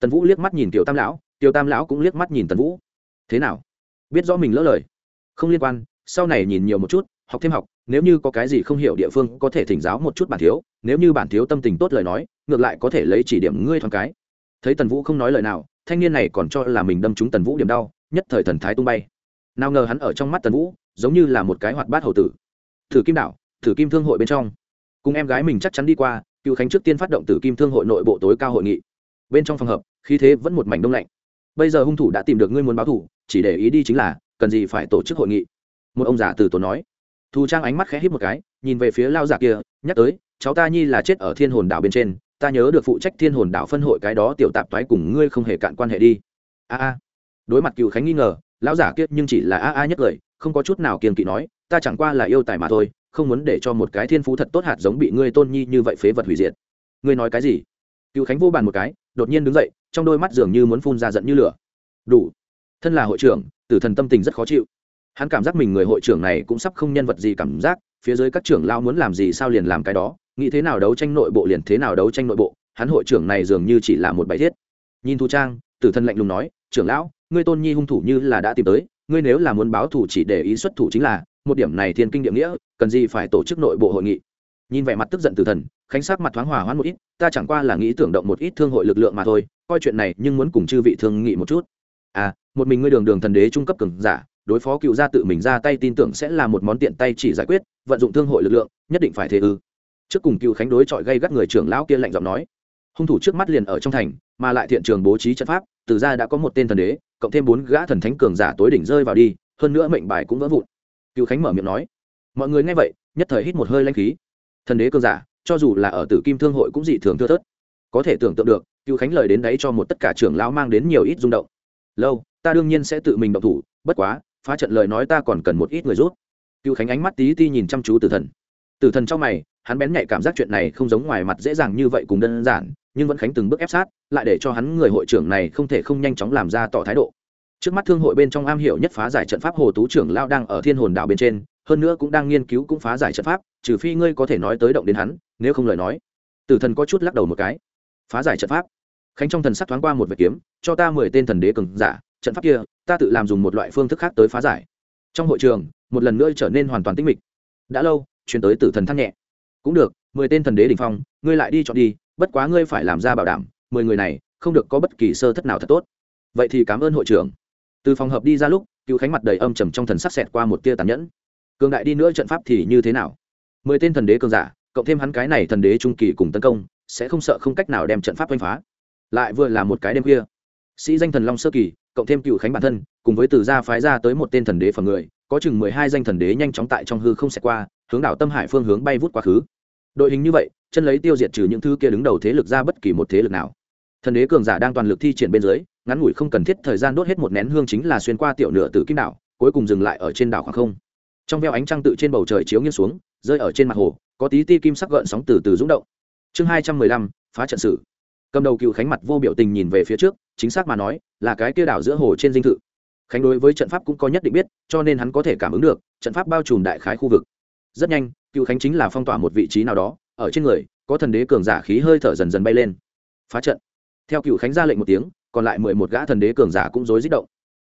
Tần vũ liếc mắt nhìn kiều tam lão, kiều tam lão cũng liếc mắt nhìn tần vũ. Thế nào? Biết rõ mình lỡ lời? Không liên quan, sau này nhìn nhiều một chút, học thêm học, nếu như có cái gì không hiểu địa phương có thể thỉnh giáo một chút bản thiếu, nếu như bản thiếu tâm tình tốt lời nói, ngược lại có thể lấy chỉ điểm ngươi thoáng cái. Thấy tần vũ không nói lời nào thanh niên này còn cho là mình đâm trúng tần vũ điểm đau, nhất thời thần thái tung bay. Nào ngờ hắn ở trong mắt tần vũ, giống như là một cái hoạt bát hầu tử. Thử kim đạo thử kim thương hội bên trong. Cùng em gái mình chắc chắn đi qua, cựu khánh trước tiên phát động tử kim thương hội nội bộ tối cao hội nghị. Bên trong phòng hợp khí thế vẫn một mảnh đông lạnh. Bây giờ hung thủ đã tìm được ngươi muốn báo thủ, chỉ để ý đi chính là, cần gì phải tổ chức hội nghị. Một ông già từ tổ nói. Thu trang ánh mắt khẽ hít một cái, nhìn về phía lao giả kia, nhắc tới, cháu ta nhi là chết ở thiên hồn đảo bên trên ta nhớ được phụ trách thiên hồn đảo phân hội cái đó tiểu tạp toái cùng ngươi không hề cạn quan hệ đi. A a. Đối mặt cựu khánh nghi ngờ, lão giả kiết nhưng chỉ là a a nhất lời, không có chút nào kiềm kỵ nói, ta chẳng qua là yêu tài mà thôi, không muốn để cho một cái thiên phú thật tốt hạt giống bị ngươi tôn nhi như vậy phế vật hủy diệt. Ngươi nói cái gì? Cựu khánh vô bàn một cái, đột nhiên đứng dậy, trong đôi mắt dường như muốn phun ra giận như lửa. Đủ. Thân là hội trưởng, tử thần tâm tình rất khó chịu. Hắn cảm giác mình người hội trưởng này cũng sắp không nhân vật gì cảm giác, phía dưới các trưởng lao muốn làm gì sao liền làm cái đó nghĩ thế nào đấu tranh nội bộ liền thế nào đấu tranh nội bộ, hắn hội trưởng này dường như chỉ là một bài thiết. Nhìn thu trang, tử thần lạnh lùng nói, trưởng lão, ngươi tôn nhi hung thủ như là đã tìm tới, ngươi nếu là muốn báo thủ chỉ để ý xuất thủ chính là, một điểm này thiên kinh địa nghĩa, cần gì phải tổ chức nội bộ hội nghị? Nhìn vẻ mặt tức giận tử thần, khánh sắc mặt thoáng hòa hoãn một ít, ta chẳng qua là nghĩ tưởng động một ít thương hội lực lượng mà thôi, coi chuyện này nhưng muốn cùng chư vị thương nghị một chút. À một mình ngươi đường đường thần đế trung cấp cường giả, đối phó cựu gia tự mình ra tay tin tưởng sẽ là một món tiện tay chỉ giải quyết, vận dụng thương hội lực lượng, nhất định phải thế ư? Trước cùng cựu khánh đối chọi gây gắt người trưởng lão kia lạnh giọng nói, hung thủ trước mắt liền ở trong thành, mà lại thiện trường bố trí trận pháp, từ ra đã có một tên thần đế, cộng thêm bốn gã thần thánh cường giả tối đỉnh rơi vào đi, hơn nữa mệnh bài cũng vỡ vụn. Cựu khánh mở miệng nói, mọi người nghe vậy, nhất thời hít một hơi lanh khí. Thần đế cường giả, cho dù là ở tử kim thương hội cũng dị thường thưa thớt. Có thể tưởng tượng được, cựu khánh lời đến đấy cho một tất cả trưởng lão mang đến nhiều ít rung động. Lâu, ta đương nhiên sẽ tự mình động thủ, bất quá, phá trận lời nói ta còn cần một ít người rút cựu khánh ánh mắt tí ti nhìn chăm chú tử thần. Tử thần trong mày hắn bén nhạy cảm giác chuyện này không giống ngoài mặt dễ dàng như vậy cùng đơn giản, nhưng vẫn khánh từng bước ép sát, lại để cho hắn người hội trưởng này không thể không nhanh chóng làm ra tỏ thái độ. Trước mắt thương hội bên trong am hiểu nhất phá giải trận pháp hồ tú trưởng lao đang ở thiên hồn đảo bên trên, hơn nữa cũng đang nghiên cứu cũng phá giải trận pháp, trừ phi ngươi có thể nói tới động đến hắn, nếu không lời nói. Tử thần có chút lắc đầu một cái. Phá giải trận pháp. Khánh trong thần sắc thoáng qua một vệt kiếm, cho ta mười tên thần đế cường giả, trận pháp kia, ta tự làm dùng một loại phương thức khác tới phá giải. Trong hội trường, một lần nữa trở nên hoàn toàn tinh mịch. Đã lâu chuyển tới tử thần thăng nhẹ cũng được, mười tên thần đế đình phong, ngươi lại đi chọn đi, bất quá ngươi phải làm ra bảo đảm, mười người này, không được có bất kỳ sơ thất nào thật tốt. Vậy thì cảm ơn hội trưởng. Từ phòng hợp đi ra lúc cựu khánh mặt đầy âm trầm trong thần sắc xẹt qua một tia tàn nhẫn. Cường đại đi nữa trận pháp thì như thế nào? Mười tên thần đế cường giả, cộng thêm hắn cái này thần đế trung kỳ cùng tấn công, sẽ không sợ không cách nào đem trận pháp oanh phá. Lại vừa là một cái đêm kia sĩ danh thần long sơ kỳ, cộng thêm cựu khánh bản thân, cùng với từ gia phái ra tới một tên thần đế phần người, có chừng mười hai danh thần đế nhanh chóng tại trong hư không xẹt qua, hướng đảo tâm hải phương hướng bay vút quá khứ đội hình như vậy, chân lấy tiêu diệt trừ những thứ kia đứng đầu thế lực ra bất kỳ một thế lực nào. Thần đế cường giả đang toàn lực thi triển bên dưới, ngắn ngủi không cần thiết thời gian đốt hết một nén hương chính là xuyên qua tiểu nửa từ kim đảo, cuối cùng dừng lại ở trên đảo khoảng không. Trong veo ánh trăng tự trên bầu trời chiếu nghiêng xuống, rơi ở trên mặt hồ, có tí ti kim sắc gợn sóng từ từ rúng động. Chương hai trăm mười lăm, phá trận sử cầm đầu cựu khánh mặt vô biểu tình nhìn về phía trước, chính xác mà nói, là cái kia đảo giữa hồ trên dinh thự. Khánh đối với trận pháp cũng có nhất định biết, cho nên hắn có thể cảm ứng được, trận pháp bao trùm đại khái khu vực. Rất nhanh cựu khánh chính là phong tỏa một vị trí nào đó, ở trên người, có thần đế cường giả khí hơi thở dần dần bay lên. Phá trận. Theo cựu khánh ra lệnh một tiếng, còn lại mười một gã thần đế cường giả cũng rối rít động.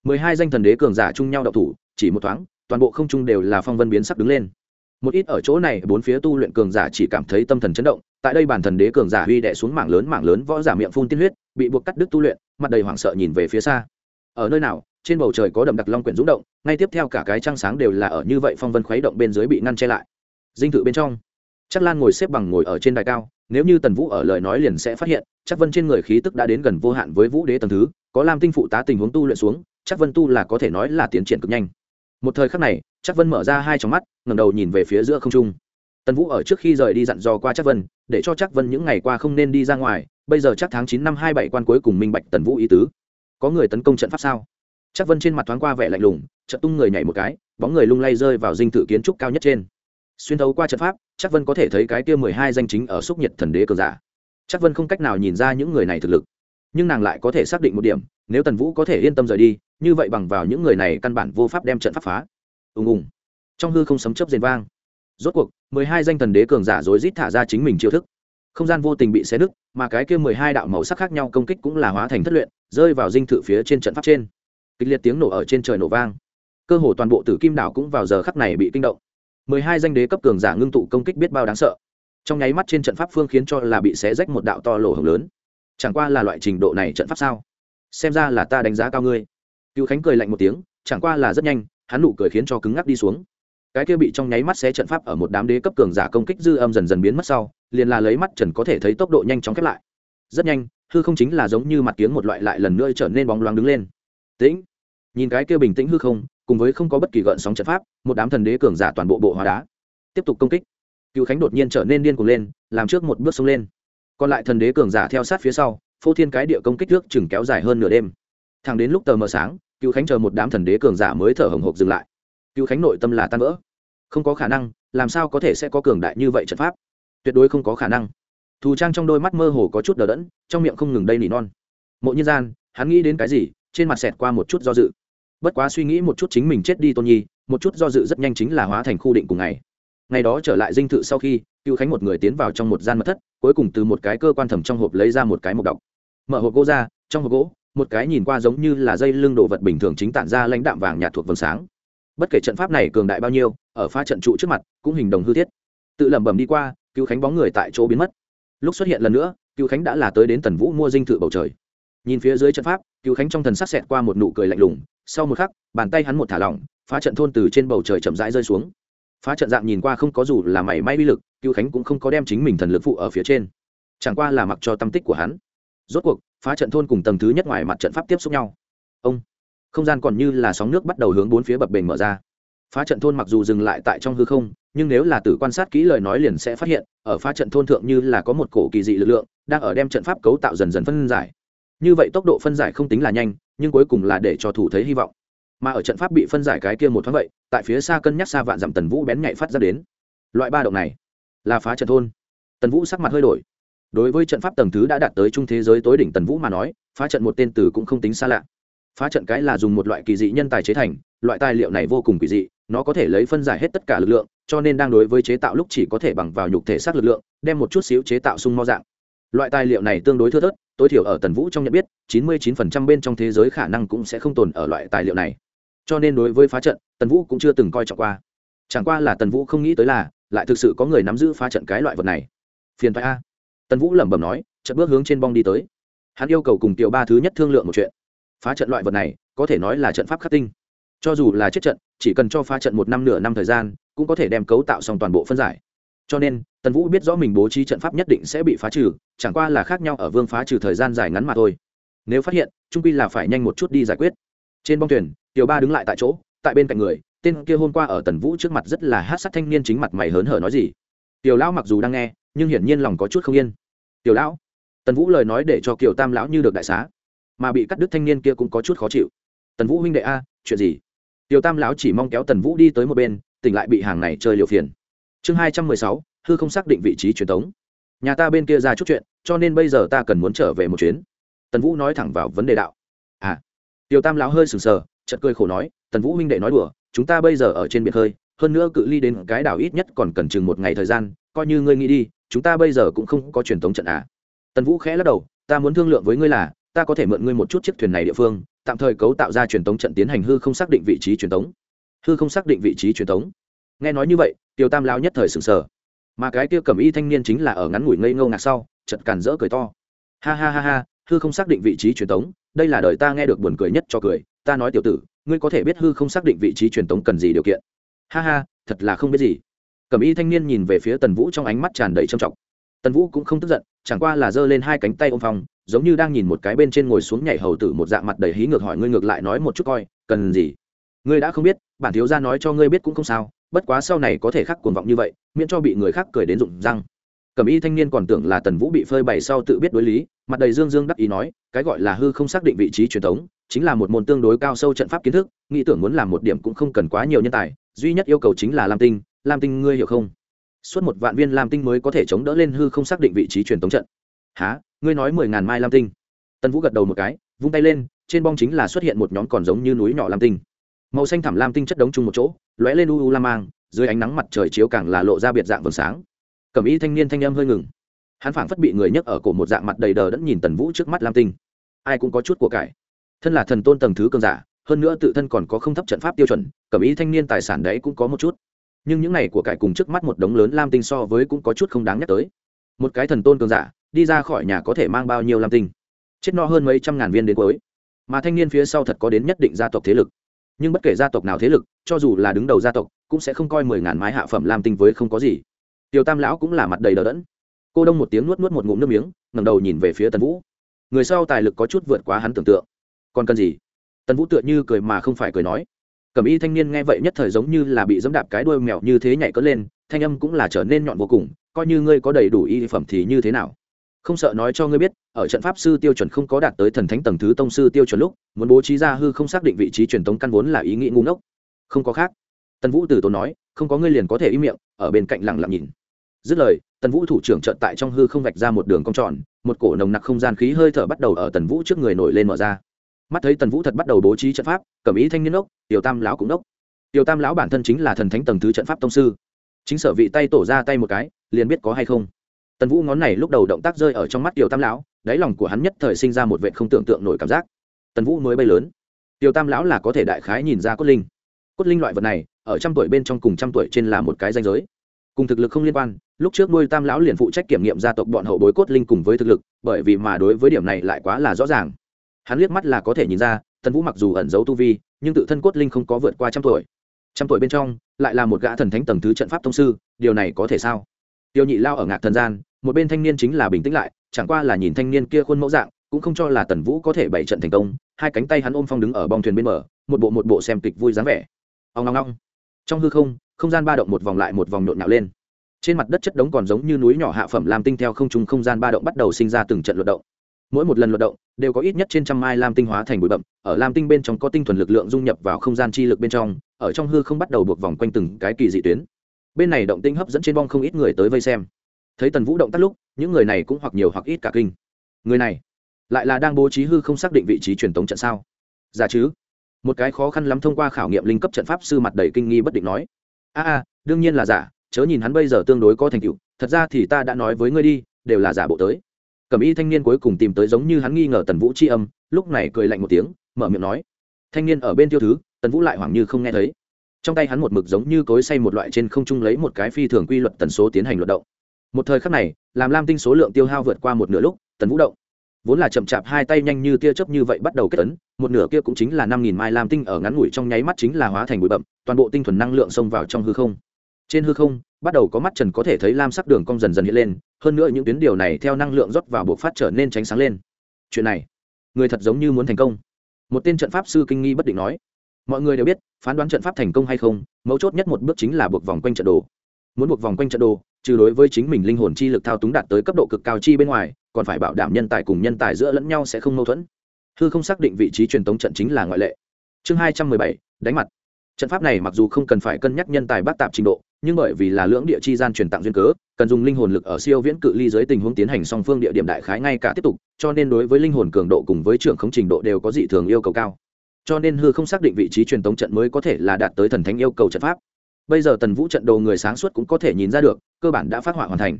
Mười hai danh thần đế cường giả chung nhau đậu thủ, chỉ một thoáng, toàn bộ không trung đều là phong vân biến sắc đứng lên. Một ít ở chỗ này, bốn phía tu luyện cường giả chỉ cảm thấy tâm thần chấn động, tại đây bản thần đế cường giả huy đệ xuống mảng lớn mảng lớn võ giả miệng phun tiên huyết, bị buộc cắt đứt tu luyện, mặt đầy hoảng sợ nhìn về phía xa. Ở nơi nào, trên bầu trời có đậm đặc long quyển rung động, ngay tiếp theo cả cái trăng sáng đều là ở như vậy phong vân khuấy động bên dưới bị ngăn che lại dinh thự bên trong. Chắc lan ngồi xếp bằng ngồi ở trên đài cao, nếu như tần vũ ở lời nói liền sẽ phát hiện, chắc vân trên người khí tức đã đến gần vô hạn với vũ đế tầng thứ, có lam tinh phụ tá tình huống tu luyện xuống, chắc vân tu là có thể nói là tiến triển cực nhanh. Một thời khắc này, chắc vân mở ra hai trong mắt ngầm đầu nhìn về phía giữa không trung. Tần vũ ở trước khi rời đi dặn dò qua chắc vân, để cho chắc vân những ngày qua không nên đi ra ngoài, bây giờ chắc tháng chín năm hai bảy quan cuối cùng minh bạch tần vũ ý tứ. Có người tấn công trận pháp sao? Chắc vân trên mặt thoáng qua vẻ lạnh lùng trận tung người nhảy một cái, bóng người lung lay rơi vào dinh thự kiến trúc cao nhất trên xuyên thấu qua trận pháp, chắc vân có thể thấy cái kia mười hai danh chính ở xúc nhiệt thần đế cường giả. Chắc vân không cách nào nhìn ra những người này thực lực, nhưng nàng lại có thể xác định một điểm, nếu tần vũ có thể yên tâm rời đi, như vậy bằng vào những người này căn bản vô pháp đem trận pháp phá. Ùng ùng. Trong hư không sấm chấp rền vang. Rốt cuộc, mười hai danh thần đế cường giả rối rít thả ra chính mình chiêu thức. Không gian vô tình bị xé nứt, mà cái kia mười hai đạo màu sắc khác nhau công kích cũng là hóa thành thất luyện, rơi vào dinh thự phía trên trận pháp trên. Kịch liệt tiếng nổ ở trên trời nổ vang. Cơ hồ toàn bộ tử kim đảo cũng vào giờ khắc này bị kinh động mười hai danh đế cấp cường giả ngưng tụ công kích biết bao đáng sợ. Trong nháy mắt trên trận pháp phương khiến cho là bị xé rách một đạo to lỗ hồng lớn. Chẳng qua là loại trình độ này trận pháp sao? Xem ra là ta đánh giá cao ngươi. Cựu khánh cười lạnh một tiếng, chẳng qua là rất nhanh, hắn nụ cười khiến cho cứng ngắc đi xuống. Cái kia bị trong nháy mắt xé trận pháp ở một đám đế cấp cường giả công kích dư âm dần dần biến mất sau, liền là lấy mắt trần có thể thấy tốc độ nhanh chóng khép lại. Rất nhanh, hư không chính là giống như mặt kiếng một loại lại lần nữa trở nên bóng loáng đứng lên. Tĩnh! Nhìn cái kia bình tĩnh hư không cùng với không có bất kỳ gợn sóng trận pháp, một đám thần đế cường giả toàn bộ bộ hóa đá, tiếp tục công kích. Cựu khánh đột nhiên trở nên điên cuồng lên, làm trước một bước xông lên. Còn lại thần đế cường giả theo sát phía sau, phô thiên cái địa công kích trước chừng kéo dài hơn nửa đêm. Thẳng đến lúc tờ mờ sáng, cựu khánh chờ một đám thần đế cường giả mới thở hồng hộc dừng lại. Cựu khánh nội tâm là tan vỡ. Không có khả năng, làm sao có thể sẽ có cường đại như vậy trận pháp? Tuyệt đối không có khả năng. Thù trang trong đôi mắt mơ hồ có chút đờ đẫn, trong miệng không ngừng đây nỉ non. Mộ nhân gian, hắn nghĩ đến cái gì, trên mặt xẹt qua một chút do dự bất quá suy nghĩ một chút chính mình chết đi tôn nhi, một chút do dự rất nhanh chính là hóa thành khu định cùng ngày. Ngày đó trở lại dinh thự sau khi, cựu khánh một người tiến vào trong một gian mật thất, cuối cùng từ một cái cơ quan thẩm trong hộp lấy ra một cái mộc đọc mở hộp gỗ ra, trong hộp gỗ, một cái nhìn qua giống như là dây lưng đồ vật bình thường chính tản ra lãnh đạm vàng nhạt thuộc vầng sáng. Bất kể trận pháp này cường đại bao nhiêu, ở pha trận trụ trước mặt, cũng hình đồng hư thiết. Tự lẩm bẩm đi qua cứu khánh bóng người tại chỗ biến mất. Lúc xuất hiện lần nữa cứu khánh đã là tới đến tần vũ mua dinh thự bầu trời. Nhìn phía dưới trận pháp cứu khánh trong thần sắc xẹt qua một nụ cười lạnh lùng sau một khắc, bàn tay hắn một thả lỏng, phá trận thôn từ trên bầu trời chậm rãi rơi xuống. Phá trận dạng nhìn qua không có dù là mảy may uy lực cựu khánh cũng không có đem chính mình thần lực phụ ở phía trên. Chẳng qua là mặc cho tâm tích của hắn. Rốt cuộc, phá trận thôn cùng tầng thứ nhất ngoài mặt trận pháp tiếp xúc nhau. Ông, không gian còn như là sóng nước bắt đầu hướng bốn phía bập bềnh mở ra. Phá trận thôn mặc dù dừng lại tại trong hư không, nhưng nếu là tử quan sát kỹ lời nói liền sẽ phát hiện, ở phá trận thôn thượng như là có một cổ kỳ dị lực lượng, đang ở đem trận pháp cấu tạo dần dần phân giải. Như vậy tốc độ phân giải không tính là nhanh nhưng cuối cùng là để cho thủ thấy hy vọng. Mà ở trận pháp bị phân giải cái kia một thoáng vậy, tại phía xa cân nhắc xa vạn dặm tần vũ bén nhạy phát ra đến. Loại ba động này, là phá trận thôn. Tần vũ sắc mặt hơi đổi. Đối với trận pháp tầng thứ đã đạt tới trung thế giới tối đỉnh tần vũ mà nói, phá trận một tên từ cũng không tính xa lạ. Phá trận cái là dùng một loại kỳ dị nhân tài chế thành, loại tài liệu này vô cùng kỳ dị, nó có thể lấy phân giải hết tất cả lực lượng, cho nên đang đối với chế tạo lúc chỉ có thể bằng vào nhục thể xác lực lượng, đem một chút xíu chế tạo sung mo dạng. Loại tài liệu này tương đối thưa thớt tối thiểu ở tần vũ trong nhận biết, chín mươi 99% bên trong thế giới khả năng cũng sẽ không tồn ở loại tài liệu này. Cho nên đối với phá trận, tần vũ cũng chưa từng coi trọng qua. Chẳng qua là tần vũ không nghĩ tới là, lại thực sự có người nắm giữ phá trận cái loại vật này. Phiền thoại a. Tần vũ lẩm bẩm nói, chợt bước hướng trên bong đi tới. Hắn yêu cầu cùng tiểu ba thứ nhất thương lượng một chuyện. Phá trận loại vật này, có thể nói là trận pháp khắc tinh. Cho dù là chết trận, chỉ cần cho phá trận một năm nửa năm thời gian, cũng có thể đem cấu tạo xong toàn bộ phân giải cho nên, tần vũ biết rõ mình bố trí trận pháp nhất định sẽ bị phá trừ, chẳng qua là khác nhau ở vương phá trừ thời gian dài ngắn mà thôi. Nếu phát hiện, trung quy là phải nhanh một chút đi giải quyết. Trên bong thuyền, tiểu ba đứng lại tại chỗ, tại bên cạnh người, tên kia hôm qua ở tần vũ trước mặt rất là hát sắc thanh niên chính mặt mày hớn hở nói gì. Tiểu lão mặc dù đang nghe, nhưng hiển nhiên lòng có chút không yên. Tiểu lão, tần vũ lời nói để cho kiều tam lão như được đại xá, mà bị cắt đứt thanh niên kia cũng có chút khó chịu. Tần vũ huynh đệ a, chuyện gì? Tiểu tam lão chỉ mong kéo tần vũ đi tới một bên, tỉnh lại bị hàng này chơi liều phiền chương hai trăm mười sáu, hư không xác định vị trí truyền thống. Nhà ta bên kia ra chút chuyện, cho nên bây giờ ta cần muốn trở về một chuyến. Tần vũ nói thẳng vào vấn đề đạo. À tiểu tam lão hơi sừng sờ, chợt cười khổ nói, tần vũ huynh đệ nói đùa, chúng ta bây giờ ở trên biển hơi hơn nữa cự ly đến cái đảo ít nhất còn cần chừng một ngày thời gian, coi như ngươi nghĩ đi, chúng ta bây giờ cũng không có truyền thống trận à. Tần vũ khẽ lắc đầu, ta muốn thương lượng với ngươi là, ta có thể mượn ngươi một chút chiếc thuyền này địa phương, tạm thời cấu tạo ra truyền thống trận tiến hành hư không xác định vị trí truyền thống. Hư không xác định vị trí truyền thống. Nghe nói như vậy tiêu tam lao nhất thời sừng sờ. Mà cái kia cầm y thanh niên chính là ở ngắn ngủi ngây ngâu ngạc sau chật càn rỡ cười to. Ha ha ha ha hư không xác định vị trí truyền tống, đây là đời ta nghe được buồn cười nhất cho cười ta nói tiểu tử ngươi có thể biết hư không xác định vị trí truyền tống cần gì điều kiện. Ha ha thật là không biết gì. Cầm y thanh niên nhìn về phía tần vũ trong ánh mắt tràn đầy trầm trọng. Tần vũ cũng không tức giận chẳng qua là giơ lên hai cánh tay ôm phòng giống như đang nhìn một cái bên trên ngồi xuống nhảy hầu tử một dạng mặt đầy hí ngược hỏi ngươi ngược lại nói một chút coi cần gì? Ngươi đã không biết bản thiếu gia nói cho ngươi biết cũng không sao bất quá sau này có thể khắc cuồng vọng như vậy, miễn cho bị người khác cười đến rụng răng. Cẩm y thanh niên còn tưởng là tần vũ bị phơi bày sau tự biết đối lý, mặt đầy dương dương đắc ý nói, cái gọi là hư không xác định vị trí truyền thống, chính là một môn tương đối cao sâu trận pháp kiến thức, nghĩ tưởng muốn làm một điểm cũng không cần quá nhiều nhân tài, duy nhất yêu cầu chính là lam tinh lam tinh ngươi hiểu không? Suốt một vạn viên lam tinh mới có thể chống đỡ lên hư không xác định vị trí truyền thống trận. Há ngươi nói mười ngàn mai lam tinh. Tần vũ gật đầu một cái, vung tay lên, trên bong chính là xuất hiện một nhóm còn giống như núi nhỏ lam tinh màu xanh thẳm lam tinh chất đống chung một chỗ, lóe lên u u lam mang, dưới ánh nắng mặt trời chiếu càng là lộ ra biệt dạng vầng sáng. Cẩm y thanh niên thanh âm hơi ngừng. Hắn phảng phất bị người nhấc ở cổ một dạng mặt đầy đờ đẫn nhìn tần vũ trước mắt lam tinh. Ai cũng có chút của cải. Thân là thần tôn tầng thứ cường giả, hơn nữa tự thân còn có không thấp trận pháp tiêu chuẩn, cẩm y thanh niên tài sản đấy cũng có một chút. Nhưng những này của cải cùng trước mắt một đống lớn lam tinh so với cũng có chút không đáng nhắc tới. Một cái thần tôn cường giả, đi ra khỏi nhà có thể mang bao nhiêu lam tinh? Chết no hơn mấy trăm ngàn viên đến cuối. Mà thanh niên phía sau thật có đến nhất định gia tộc thế lực nhưng bất kể gia tộc nào thế lực, cho dù là đứng đầu gia tộc, cũng sẽ không coi mười ngàn mái hạ phẩm lam tinh với không có gì. Tiêu tam lão cũng là mặt đầy đờ đẫn. Cô đông một tiếng nuốt nuốt một ngụm nước miếng, ngẩng đầu nhìn về phía tần vũ. Người sau tài lực có chút vượt quá hắn tưởng tượng. Còn cần gì? Tần vũ tựa như cười mà không phải cười nói. Cẩm y thanh niên nghe vậy nhất thời giống như là bị dẫm đạp cái đuôi mèo như thế nhảy cất lên, thanh âm cũng là trở nên nhọn vô cùng, coi như ngươi có đầy đủ y phẩm thì như thế nào? Không sợ nói cho ngươi biết, ở trận pháp sư tiêu chuẩn không có đạt tới thần thánh tầng thứ tông sư tiêu chuẩn lúc, muốn bố trí ra hư không xác định vị trí truyền tống căn vốn là ý nghĩ ngu ngốc. Không có khác. Tần vũ từ tốn nói, không có ngươi liền có thể im miệng, ở bên cạnh lặng lặng nhìn. Dứt lời, tần vũ thủ trưởng trận tại trong hư không vạch ra một đường cong tròn, một cổ nồng nặc không gian khí hơi thở bắt đầu ở tần vũ trước người nổi lên mở ra. Mắt thấy tần vũ thật bắt đầu bố trí trận pháp, cầm ý thanh niên ốc tiểu tam lão cũng đốc tiểu tam lão bản thân chính là thần thánh tầng thứ trận pháp tông sư. Chính sở vị tay tổ ra tay một cái, liền biết có hay không tần vũ ngón này lúc đầu động tác rơi ở trong mắt tiểu tam lão, đáy lòng của hắn nhất thời sinh ra một vệ không tưởng tượng nổi cảm giác. Tần vũ mới bay lớn. Tiểu tam lão là có thể đại khái nhìn ra cốt linh. Cốt linh loại vật này, ở trăm tuổi bên trong cùng trăm tuổi trên là một cái danh giới. Cùng thực lực không liên quan, lúc trước nuôi tam lão liền phụ trách kiểm nghiệm gia tộc bọn hậu bối cốt linh cùng với thực lực, bởi vì mà đối với điểm này lại quá là rõ ràng. Hắn liếc mắt là có thể nhìn ra, tần vũ mặc dù ẩn giấu tu vi, nhưng tự thân cốt linh không có vượt qua trăm tuổi. Trăm tuổi bên trong, lại là một gã thần thánh tầng thứ trận pháp thông sư, điều này có thể sao? Tiêu nhị lao ở ngạc thần gian, một bên thanh niên chính là bình tĩnh lại, chẳng qua là nhìn thanh niên kia khuôn mẫu dạng, cũng không cho là tần vũ có thể bảy trận thành công. Hai cánh tay hắn ôm phong đứng ở bong thuyền bên mở một bộ một bộ xem kịch vui dáng vẻ. Ông ngong ngong trong hư không không gian ba động một vòng lại một vòng nhộn nhạo lên. Trên mặt đất chất đống còn giống như núi nhỏ hạ phẩm làm tinh theo không trung không gian ba động bắt đầu sinh ra từng trận luận động. Mỗi một lần luận động, đều có ít nhất trên trăm mai lam tinh hóa thành bụi bậm ở lam tinh bên trong có tinh thuần lực lượng dung nhập vào không gian chi lực bên trong, ở trong hư không bắt đầu buộc vòng quanh từng cái kỳ dị tuyến bên này động tinh hấp dẫn trên bong không ít người tới vây xem. Thấy tần vũ động tắt lúc, những người này cũng hoặc nhiều hoặc ít cả kinh. Người này, lại là đang bố trí hư không xác định vị trí truyền tống trận sao? Giả chứ? Một cái khó khăn lắm thông qua khảo nghiệm linh cấp trận pháp sư mặt đầy kinh nghi bất định nói. A a, đương nhiên là giả, chớ nhìn hắn bây giờ tương đối có thành tựu, thật ra thì ta đã nói với ngươi đi, đều là giả bộ tới. Cẩm y thanh niên cuối cùng tìm tới giống như hắn nghi ngờ tần vũ c âm, lúc này cười lạnh một tiếng, mở miệng nói. Thanh niên ở bên tiêu thứ, tần vũ lại hoảng như không nghe thấy trong tay hắn một mực giống như cối say một loại trên không trung lấy một cái phi thường quy luật tần số tiến hành luận động. Một thời khắc này, làm lam tinh số lượng tiêu hao vượt qua một nửa lúc, tần vũ động. Vốn là chậm chạp hai tay nhanh như tia chớp như vậy bắt đầu kết tấn, một nửa kia cũng chính là năm nghìn mai lam tinh ở ngắn ngủi trong nháy mắt chính là hóa thành bụi bậm toàn bộ tinh thuần năng lượng xông vào trong hư không. Trên hư không, bắt đầu có mắt trần có thể thấy lam sắc đường cong dần dần hiện lên, hơn nữa những tuyến điều này theo năng lượng rót vào buộc phát trở nên tránh sáng lên. Chuyện này, người thật giống như muốn thành công. Một tên trận pháp sư kinh nghi bất định nói mọi người đều biết, phán đoán trận pháp thành công hay không, mấu chốt nhất một bước chính là buộc vòng quanh trận đồ. Muốn buộc vòng quanh trận đồ, trừ đối với chính mình linh hồn chi lực thao túng đạt tới cấp độ cực cao chi bên ngoài, còn phải bảo đảm nhân tài cùng nhân tài giữa lẫn nhau sẽ không mâu thuẫn. Hư không xác định vị trí truyền tống trận chính là ngoại lệ. Chương hai trăm mười bảy, đánh mặt. Trận pháp này mặc dù không cần phải cân nhắc nhân tài bác tạp trình độ, nhưng bởi vì là lưỡng địa chi gian truyền tặng duyên cớ, cần dùng linh hồn lực ở siêu viễn cự ly dưới tình huống tiến hành song phương địa điểm đại khái ngay cả tiếp tục, cho nên đối với linh hồn cường độ cùng với trưởng khống trình độ đều có dị thường yêu cầu cao cho nên hư không xác định vị trí truyền tống trận mới có thể là đạt tới thần thánh yêu cầu trận pháp. Bây giờ tần vũ trận đồ người sáng suốt cũng có thể nhìn ra được, cơ bản đã phát họa hoàn thành.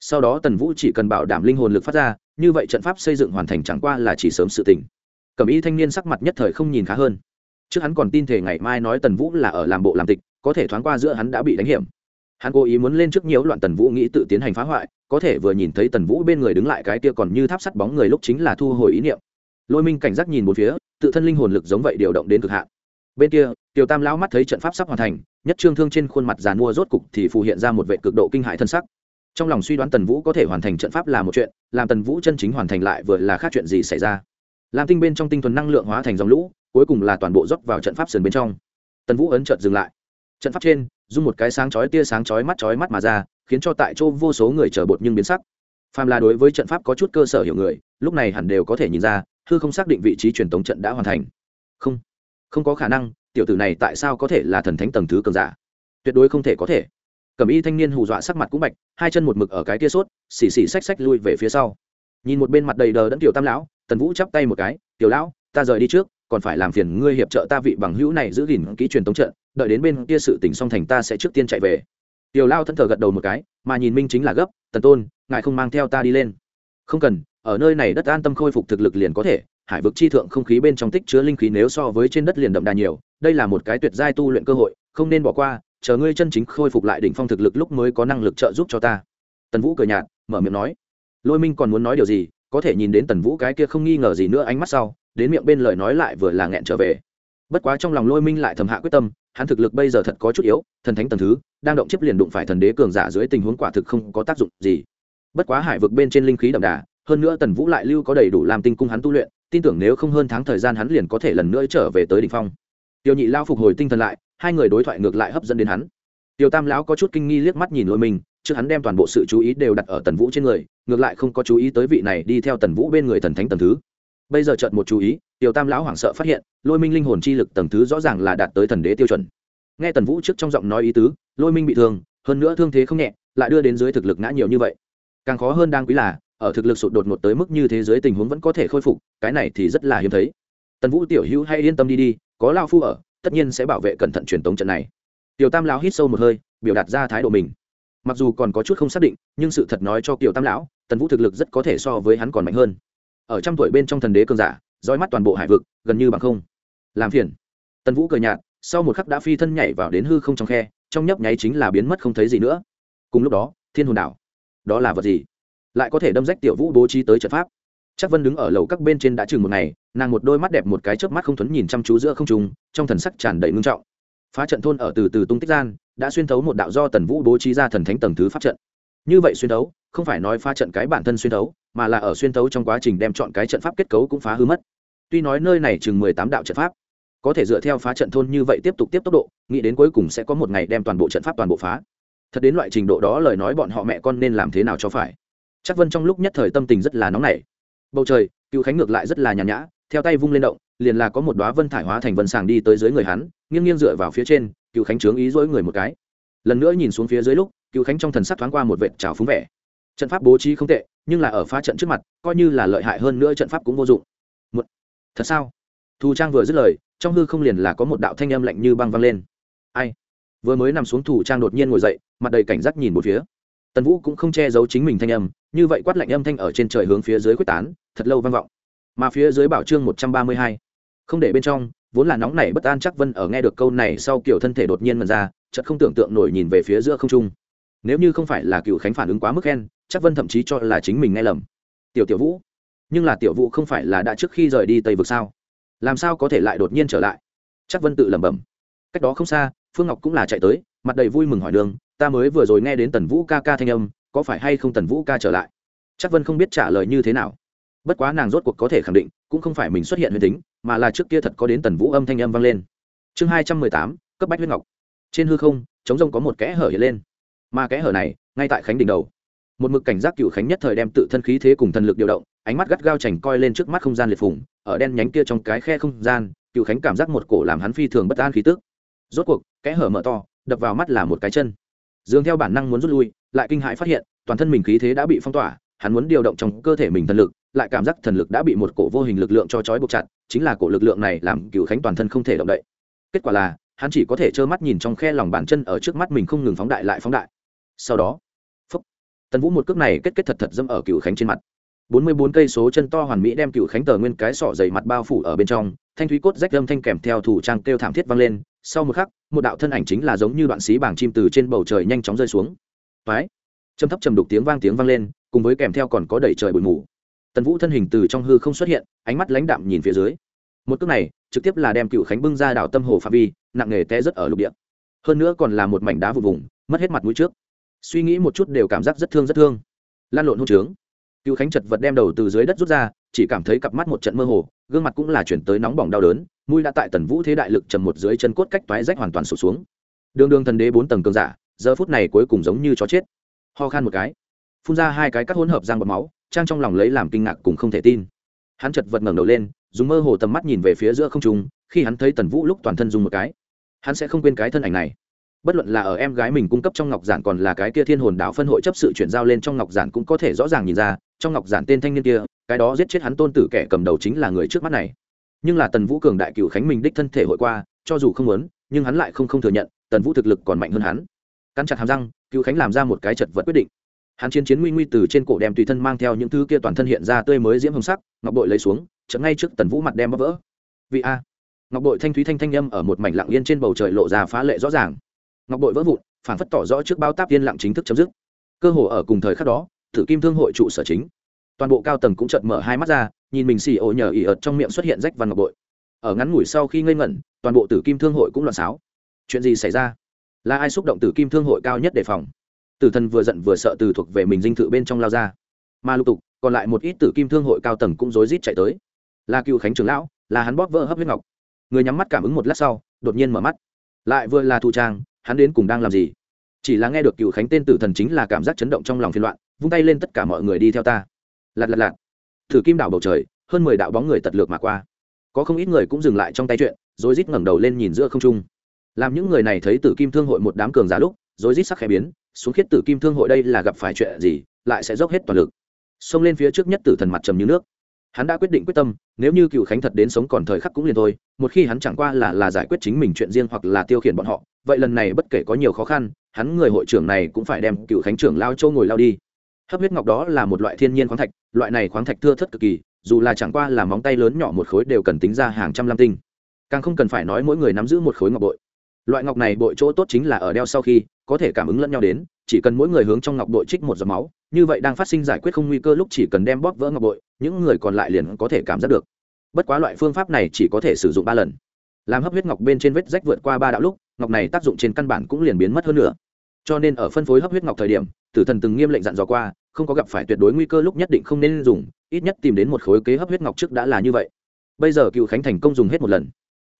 Sau đó tần vũ chỉ cần bảo đảm linh hồn lực phát ra, như vậy trận pháp xây dựng hoàn thành chẳng qua là chỉ sớm sự tỉnh cẩm y thanh niên sắc mặt nhất thời không nhìn khá hơn. Trước hắn còn tin thể ngày mai nói tần vũ là ở làm bộ làm tịch, có thể thoáng qua giữa hắn đã bị đánh hiểm. Hắn cố ý muốn lên trước nhiễu loạn tần vũ nghĩ tự tiến hành phá hoại, có thể vừa nhìn thấy tần vũ bên người đứng lại cái kia còn như tháp sắt bóng người lúc chính là thu hồi ý niệm lôi minh cảnh giác nhìn một phía, tự thân linh hồn lực giống vậy điều động đến cực hạn. Bên kia, tiểu tam lão mắt thấy trận pháp sắp hoàn thành, nhất trương thương trên khuôn mặt giàn mua rốt cục thì phù hiện ra một vệ cực độ kinh hại thân sắc. Trong lòng suy đoán tần vũ có thể hoàn thành trận pháp là một chuyện, làm tần vũ chân chính hoàn thành lại vừa là khác chuyện gì xảy ra. Làm tinh bên trong tinh thuần năng lượng hóa thành dòng lũ, cuối cùng là toàn bộ dốc vào trận pháp sườn bên trong. Tần vũ ấn chợt dừng lại. Trận pháp trên dùng một cái sáng chói tia sáng chói mắt chói mắt mà ra, khiến cho tại chỗ vô số người chờ bột nhưng biến sắc. Phàm là đối với trận pháp có chút cơ sở hiểu người, lúc này hẳn đều có thể nhìn ra hư không xác định vị trí truyền tống trận đã hoàn thành. Không không có khả năng, tiểu tử này tại sao có thể là thần thánh tầng thứ cường giả? Tuyệt đối không thể có thể. Cầm y thanh niên hù dọa sắc mặt cũng bạch, hai chân một mực ở cái tia sốt, xì xì xách xách lui về phía sau. Nhìn một bên mặt đầy đờ đẫn tiểu tam lão, tần vũ chắp tay một cái, tiểu lão, ta rời đi trước, còn phải làm phiền ngươi hiệp trợ ta vị bằng hữu này giữ gìn kỹ truyền tống trận, đợi đến bên kia sự tỉnh song thành ta sẽ trước tiên chạy về. Tiểu lao thân thờ gật đầu một cái, mà nhìn minh chính là gấp, tần tôn, ngài không mang theo ta đi lên. Không cần ở nơi này đất an tâm khôi phục thực lực liền có thể, hải vực chi thượng không khí bên trong tích chứa linh khí nếu so với trên đất liền đậm đà nhiều, đây là một cái tuyệt giai tu luyện cơ hội, không nên bỏ qua, chờ ngươi chân chính khôi phục lại đỉnh phong thực lực lúc mới có năng lực trợ giúp cho ta. Tần vũ cười nhạt, mở miệng nói. Lôi minh còn muốn nói điều gì, có thể nhìn đến tần vũ cái kia không nghi ngờ gì nữa ánh mắt sau, đến miệng bên lời nói lại vừa là nghẹn trở về. Bất quá trong lòng lôi minh lại thầm hạ quyết tâm, hắn thực lực bây giờ thật có chút yếu, thần thánh tần thứ, đang động chiếc liền đụng phải thần đế cường giả dưới tình huống quả thực không có tác dụng gì. Bất quá hải vực bên trên linh khí đậm đà hơn nữa tần vũ lại lưu có đầy đủ làm tinh cung hắn tu luyện, tin tưởng nếu không hơn tháng thời gian hắn liền có thể lần nữa trở về tới đ ỉ n h phong. Tiêu nhị lao phục hồi tinh thần lại, hai người đối thoại ngược lại hấp dẫn đến hắn. Tiêu tam lão có chút kinh nghi liếc mắt nhìn lôi mình, trước hắn đem toàn bộ sự chú ý đều đặt ở tần vũ trên người, ngược lại không có chú ý tới vị này đi theo tần vũ bên người thần thánh tần thứ. Bây giờ chợt một chú ý tiêu tam lão hoảng sợ phát hiện, lôi minh linh hồn chi lực tầng thứ rõ ràng là đạt tới thần đế tiêu chuẩn. Nghe tần vũ trước trong giọng nói ý tứ, lôi minh bị thương, hơn nữa thương thế không nhẹ, lại đưa đến dưới thực lực ngã nhiều như vậy. Càng khó hơn đang quý là ở thực lực sụt đột ngột tới mức như thế giới tình huống vẫn có thể khôi phục, cái này thì rất là hiếm thấy. Tần vũ tiểu hữu hay yên tâm đi đi, có lao phu ở, tất nhiên sẽ bảo vệ cẩn thận truyền tống trận này. Tiểu tam lão hít sâu một hơi, biểu đạt ra thái độ mình. Mặc dù còn có chút không xác định, nhưng sự thật nói cho tiểu tam lão, tần vũ thực lực rất có thể so với hắn còn mạnh hơn. Ở trăm tuổi bên trong thần đế cường giả, dõi mắt toàn bộ hải vực, gần như bằng không. Làm phiền. Tần vũ cười nhạt, sau một khắc đã phi thân nhảy vào đến hư không trong khe, trong nhấp nháy chính là biến mất không thấy gì nữa. Cùng lúc đó, thiên hồn đảo. Đó là vật gì? Lại có thể đâm rách tiểu vũ bố trí tới trận pháp. Chắc vân đứng ở lầu các bên trên đã chừng một ngày, nàng một đôi mắt đẹp một cái chớp mắt không thuấn nhìn chăm chú giữa không trùng trong thần sắc tràn đầy ngưng trọng. Phá trận thôn ở từ từ tung tích gian, đã xuyên thấu một đạo do tần vũ bố trí ra thần thánh tầng thứ pháp trận. Như vậy xuyên thấu, không phải nói phá trận cái bản thân xuyên thấu, mà là ở xuyên thấu trong quá trình đem chọn cái trận pháp kết cấu cũng phá hư mất. Tuy nói nơi này chừng mười tám đạo trận pháp, có thể dựa theo phá trận thôn như vậy tiếp tục tiếp tốc độ, nghĩ đến cuối cùng sẽ có một ngày đem toàn bộ trận pháp toàn bộ phá. Thật đến loại trình độ đó lời nói bọn họ mẹ con nên làm thế nào cho phải? Chắc vân trong lúc nhất thời tâm tình rất là nóng nảy. Bầu trời, cựu khánh ngược lại rất là nhàn nhã, theo tay vung lên động, liền là có một đoá vân thải hóa thành vân sàng đi tới dưới người hắn, nghiêng nghiêng dựa vào phía trên, cựu khánh trướng ý dỗi người một cái. Lần nữa nhìn xuống phía dưới lúc, cựu khánh trong thần sắc thoáng qua một vệt trào phúng vẻ. Trận pháp bố trí không tệ, nhưng là ở phá trận trước mặt, coi như là lợi hại hơn nữa trận pháp cũng vô dụng. Một, thật sao? Thu trang vừa dứt lời, trong hư không liền là có một đạo thanh âm lạnh như băng văng lên. Ai? Vừa mới nằm xuống thủ trang đột nhiên ngồi dậy, mặt đầy cảnh giác nhìn một phía. Tần vũ cũng không che giấu chính mình thanh âm như vậy quát lạnh âm thanh ở trên trời hướng phía dưới quyết tán, thật lâu vang vọng. Mà phía dưới bảo chương một trăm ba mươi hai, không để bên trong, vốn là nóng nảy bất an chắc vân ở nghe được câu này sau kiểu thân thể đột nhiên mần ra, chợt không tưởng tượng nổi nhìn về phía giữa không trung. Nếu như không phải là cựu khánh phản ứng quá mức khen, chắc vân thậm chí cho là chính mình nghe lầm. Tiểu tiểu vũ, nhưng là tiểu vũ không phải là đã trước khi rời đi tây vực sao? Làm sao có thể lại đột nhiên trở lại? Chắc vân tự lẩm bẩm. Cách đó không xa, phương ngọc cũng là chạy tới, mặt đầy vui mừng hỏi đường, ta mới vừa rồi nghe đến tần vũ ca ca thanh âm có phải hay không tần vũ ca trở lại? Chắc vân không biết trả lời như thế nào. Bất quá nàng rốt cuộc có thể khẳng định, cũng không phải mình xuất hiện huyền tính, mà là trước kia thật có đến tần vũ âm thanh âm vang lên. Chương hai trăm mười tám, cấp bách huyết ngọc. Trên hư không chống rông có một kẽ hở hiện lên. Mà kẽ hở này, ngay tại khánh đỉnh đầu. Một mực cảnh giác cựu khánh nhất thời đem tự thân khí thế cùng thần lực điều động, ánh mắt gắt gao chảnh coi lên trước mắt không gian liệt phủng ở đen nhánh kia trong cái khe không gian, cựu khánh cảm giác một cổ làm hắn phi thường bất an khí tức. Rốt cuộc, kẽ hở mở to, đập vào mắt là một cái chân. Dường theo bản năng muốn rút lui lại kinh hãi phát hiện toàn thân mình khí thế đã bị phong tỏa hắn muốn điều động trong cơ thể mình thần lực lại cảm giác thần lực đã bị một cổ vô hình lực lượng cho trói buộc chặt chính là cổ lực lượng này làm cựu khánh toàn thân không thể động đậy. Kết quả là hắn chỉ có thể trơ mắt nhìn trong khe lòng bàn chân ở trước mắt mình không ngừng phóng đại lại phóng đại. Sau đó phúc, tần vũ một cước này kết kết thật thật dâm ở cựu khánh trên mặt. Bốn mươi bốn cây số chân to hoàn mỹ đem cựu khánh tờ nguyên cái sọ dày mặt bao phủ ở bên trong thanh thúy cốt rách lâm thanh kèm theo thủ trang kêu thảm thiết vang lên. Sau một khắc một đạo thân ảnh chính là giống như đoạn xí bảng chim từ trên bầu trời nhanh chóng rơi xuống phái châm thấp trầm đục tiếng vang tiếng vang lên, cùng với kèm theo còn có đẩy trời bụi mù. Tần vũ thân hình từ trong hư không xuất hiện, ánh mắt lãnh đạm nhìn phía dưới. Một cước này, trực tiếp là đem cựu khánh bưng ra đảo tâm hồ phạm vi, nặng nề té rất ở lục địa. Hơn nữa còn là một mảnh đá vụ vùng, mất hết mặt mũi trước. Suy nghĩ một chút đều cảm giác rất thương rất thương. Lan lộn hôn trướng. Cựu khánh chật vật đem đầu từ dưới đất rút ra, chỉ cảm thấy cặp mắt một trận mơ hồ, gương mặt cũng là chuyển tới nóng bỏng đau đớn, mũi đã tại tần vũ thế đại lực trầm một dưới chân cốt cách toái rách hoàn toàn sụt xuống. Đường đường thần đế bốn tầng cường giả giờ phút này cuối cùng giống như chó chết. Ho khan một cái. Phun ra hai cái cắt hỗn hợp giang bọt máu, trang trong lòng lấy làm kinh ngạc cùng không thể tin. Hắn chật vật ngẩng đầu lên, dùng mơ hồ tầm mắt nhìn về phía giữa không trung, khi hắn thấy tần vũ lúc toàn thân dùng một cái. Hắn sẽ không quên cái thân ảnh này. Bất luận là ở em gái mình cung cấp trong ngọc giản còn là cái kia thiên hồn đạo phân hội chấp sự chuyển giao lên trong ngọc giản cũng có thể rõ ràng nhìn ra, trong ngọc giản tên thanh niên kia, cái đó giết chết hắn tôn tử kẻ cầm đầu chính là người trước mắt này. Nhưng là tần vũ cường đại cựu khánh mình đích thân thể hội qua, cho dù không muốn, nhưng hắn lại không không thừa nhận, tần vũ thực lực còn mạnh hơn hắn cắn chặt hàm răng cựu khánh làm ra một cái chật vật quyết định. Hắn chiến chiến nguy nguy từ trên cổ đem tùy thân mang theo những thứ kia toàn thân hiện ra tươi mới diễm hồng sắc, ngọc bội lấy xuống, chợt ngay trước tần vũ mặt đem bóp vỡ. Vị a. Ngọc bội thanh thúy thanh thanh âm ở một mảnh lặng yên trên bầu trời lộ ra phá lệ rõ ràng. Ngọc bội vỡ vụn phản phất tỏ rõ trước bao táp yên lặng chính thức chấm dứt. Cơ hồ ở cùng thời khắc đó, thử kim thương hội trụ sở chính. Toàn bộ cao tầng cũng chợt mở hai mắt ra, nhìn mình xì ổ nhờ ỉ ợt trong miệng xuất hiện rách văn ngọc bội. Ở ngắn ngủi sau khi ngây ngẩn, toàn bộ tử kim thương hội cũng loạn xáo. Chuyện gì xảy ra? Là ai xúc động tử kim thương hội cao nhất đề phòng? Tử thần vừa giận vừa sợ từ thuộc về mình dinh thự bên trong lao ra. Mà lục tục, còn lại một ít tử kim thương hội cao tầng cũng rối rít chạy tới. Là cựu khánh trưởng lão, là hắn bóp vỡ hấp huyết ngọc. Người nhắm mắt cảm ứng một lát sau, đột nhiên mở mắt. Lại vừa là thu trang, hắn đến cùng đang làm gì? Chỉ là nghe được cựu khánh tên tử thần chính là cảm giác chấn động trong lòng phiên loạn, vung tay lên tất cả mọi người đi theo ta. Lạt lạt lạt. Thử kim đảo bầu trời, hơn mười đạo bóng người tật lược mà qua. Có không ít người cũng dừng lại trong tay chuyện rồi rít ngẩng đầu lên nhìn giữa không trung làm những người này thấy tử kim thương hội một đám cường giả lúc rồi rít sắc khẽ biến, xuống khiết tử kim thương hội đây là gặp phải chuyện gì, lại sẽ dốc hết toàn lực. Xông lên phía trước nhất tử thần mặt trầm như nước. Hắn đã quyết định quyết tâm, nếu như cựu khánh thật đến sống còn thời khắc cũng liền thôi, một khi hắn chẳng qua là là giải quyết chính mình chuyện riêng hoặc là tiêu khiển bọn họ, vậy lần này bất kể có nhiều khó khăn, hắn người hội trưởng này cũng phải đem cựu khánh trưởng lao châu ngồi lao đi. Hấp huyết ngọc đó là một loại thiên nhiên khoáng thạch, loại này khoáng thạch thưa thất cực kỳ, dù là chẳng qua là móng tay lớn nhỏ một khối đều cần tính ra hàng trăm lam tinh. Càng không cần phải nói mỗi người nắm giữ một khối ngọc bội loại ngọc này bội chỗ tốt chính là ở đeo sau khi, có thể cảm ứng lẫn nhau đến, chỉ cần mỗi người hướng trong ngọc bội trích một giọt máu, như vậy đang phát sinh giải quyết không nguy cơ lúc chỉ cần đem bóp vỡ ngọc bội, những người còn lại liền có thể cảm giác được. Bất quá loại phương pháp này chỉ có thể sử dụng ba lần. Làm hấp huyết ngọc bên trên vết rách vượt qua ba đạo lúc, ngọc này tác dụng trên căn bản cũng liền biến mất hơn nữa cho nên ở phân phối hấp huyết ngọc thời điểm, tử thần từng nghiêm lệnh dặn dò qua, không có gặp phải tuyệt đối nguy cơ lúc nhất định không nên dùng, ít nhất tìm đến một khối kế hấp huyết ngọc trước đã là như vậy. Bây giờ cựu khánh thành công dùng hết một lần.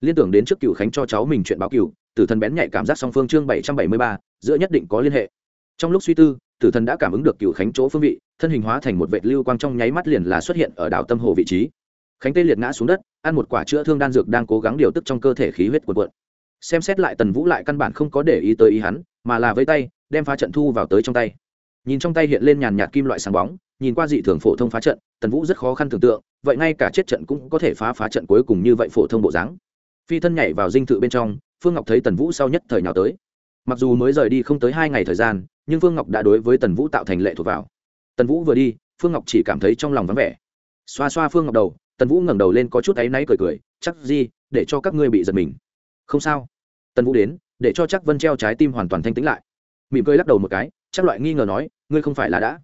Liên tưởng đến trước cựu khánh cho cháu mình chuyện báo cựu tử thần bén nhạy cảm giác song phương chương bảy trăm bảy mươi ba, giữa nhất định có liên hệ. Trong lúc suy tư, tử thần đã cảm ứng được cựu khánh chỗ phương vị, thân hình hóa thành một vệ lưu quang trong nháy mắt liền là xuất hiện ở đảo tâm hồ vị trí. Khánh tê liệt ngã xuống đất, ăn một quả chữa thương đan dược đang cố gắng điều tức trong cơ thể khí huyết cuộn cuộn. Xem xét lại tần vũ lại căn bản không có để ý tới ý hắn, mà là với tay, đem phá trận thu vào tới trong tay. Nhìn trong tay hiện lên nhàn nhạt kim loại sáng bóng, nhìn qua dị thường phổ thông phá trận, tần vũ rất khó khăn tưởng tượng, vậy ngay cả chết trận cũng có thể phá phá trận cuối cùng như vậy phổ thông bộ dáng. Phi thân nhảy vào dinh thự bên trong phương ngọc thấy tần vũ sau nhất thời nào tới. Mặc dù mới rời đi không tới hai ngày thời gian, nhưng phương ngọc đã đối với tần vũ tạo thành lệ thuộc vào. Tần vũ vừa đi, phương ngọc chỉ cảm thấy trong lòng vắng vẻ. Xoa xoa phương ngọc đầu, tần vũ ngẩng đầu lên có chút áy náy cười cười, chắc gì, để cho các ngươi bị giật mình. Không sao. Tần vũ đến, để cho chắc vân treo trái tim hoàn toàn thanh tĩnh lại. Mỉm cười lắc đầu một cái, chắc loại nghi ngờ nói, ngươi không phải là đã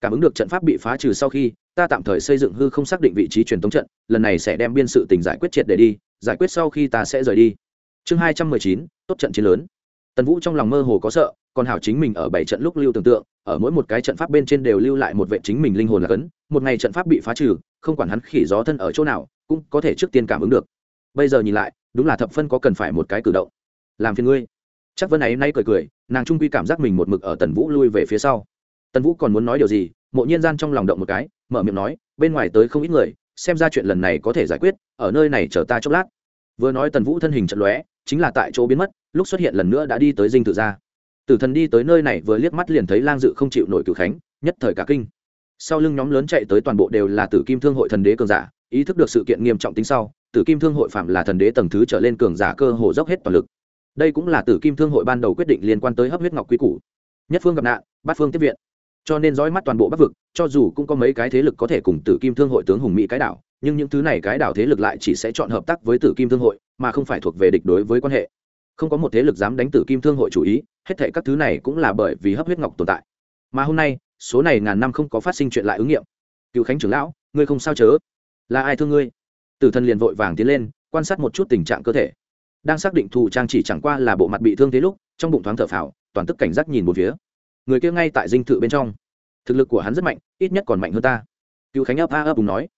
cảm ứng được trận pháp bị phá trừ sau khi, ta tạm thời xây dựng hư không xác định vị trí truyền thống trận, lần này sẽ đem biên sự tình giải quyết triệt để đi, giải quyết sau khi ta sẽ rời đi chương hai trăm mười chín, tốt trận chiến lớn. Tần vũ trong lòng mơ hồ có sợ, còn hảo chính mình ở bảy trận lúc lưu tưởng tượng, ở mỗi một cái trận pháp bên trên đều lưu lại một vệ chính mình linh hồn là cấn, một ngày trận pháp bị phá trừ, không quản hắn khỉ gió thân ở chỗ nào, cũng có thể trước tiên cảm ứng được. Bây giờ nhìn lại, đúng là thập phân có cần phải một cái cử động. Làm phiền ngươi. Chắc vân ấy nay cười cười, nàng trung quy cảm giác mình một mực ở tần vũ lui về phía sau. Tần vũ còn muốn nói điều gì, mộ nhiên gian trong lòng động một cái, mở miệng nói, bên ngoài tới không ít người, xem ra chuyện lần này có thể giải quyết, ở nơi này chờ ta chốc lát. Vừa nói tần vũ thân hình trận lóe chính là tại chỗ biến mất, lúc xuất hiện lần nữa đã đi tới dinh tự gia. tử thần đi tới nơi này vừa liếc mắt liền thấy lang dự không chịu nổi cử khánh, nhất thời cả kinh. Sau lưng nhóm lớn chạy tới toàn bộ đều là tử kim thương hội thần đế cường giả, ý thức được sự kiện nghiêm trọng tính sau, tử kim thương hội phạm là thần đế tầng thứ trở lên cường giả cơ hồ dốc hết toàn lực. Đây cũng là tử kim thương hội ban đầu quyết định liên quan tới hấp huyết ngọc quý củ. Nhất phương gặp nạn, bát phương tiếp viện. Cho nên dõi mắt toàn bộ bắc vực, cho dù cũng có mấy cái thế lực có thể cùng tử kim thương hội tướng hùng mỹ cái đảo nhưng những thứ này cái đảo thế lực lại chỉ sẽ chọn hợp tác với tử kim thương hội, mà không phải thuộc về địch đối với quan hệ. Không có một thế lực dám đánh tử kim thương hội chủ ý, hết thệ các thứ này cũng là bởi vì hấp huyết ngọc tồn tại. Mà hôm nay, số này ngàn năm không có phát sinh chuyện lại ứng nghiệm. Cựu khánh trưởng lão, ngươi không sao chớ? Là ai thương ngươi? Tử thần liền vội vàng tiến lên, quan sát một chút tình trạng cơ thể. Đang xác định thù trang chỉ chẳng qua là bộ mặt bị thương thế lúc, trong bụng thoáng thở phào, toàn tức cảnh giác nhìn một phía. Người kia ngay tại dinh thự bên trong. Thực lực của hắn rất mạnh, ít nhất còn mạnh hơn ta. Cựu khánh ấp a ấp cùng nói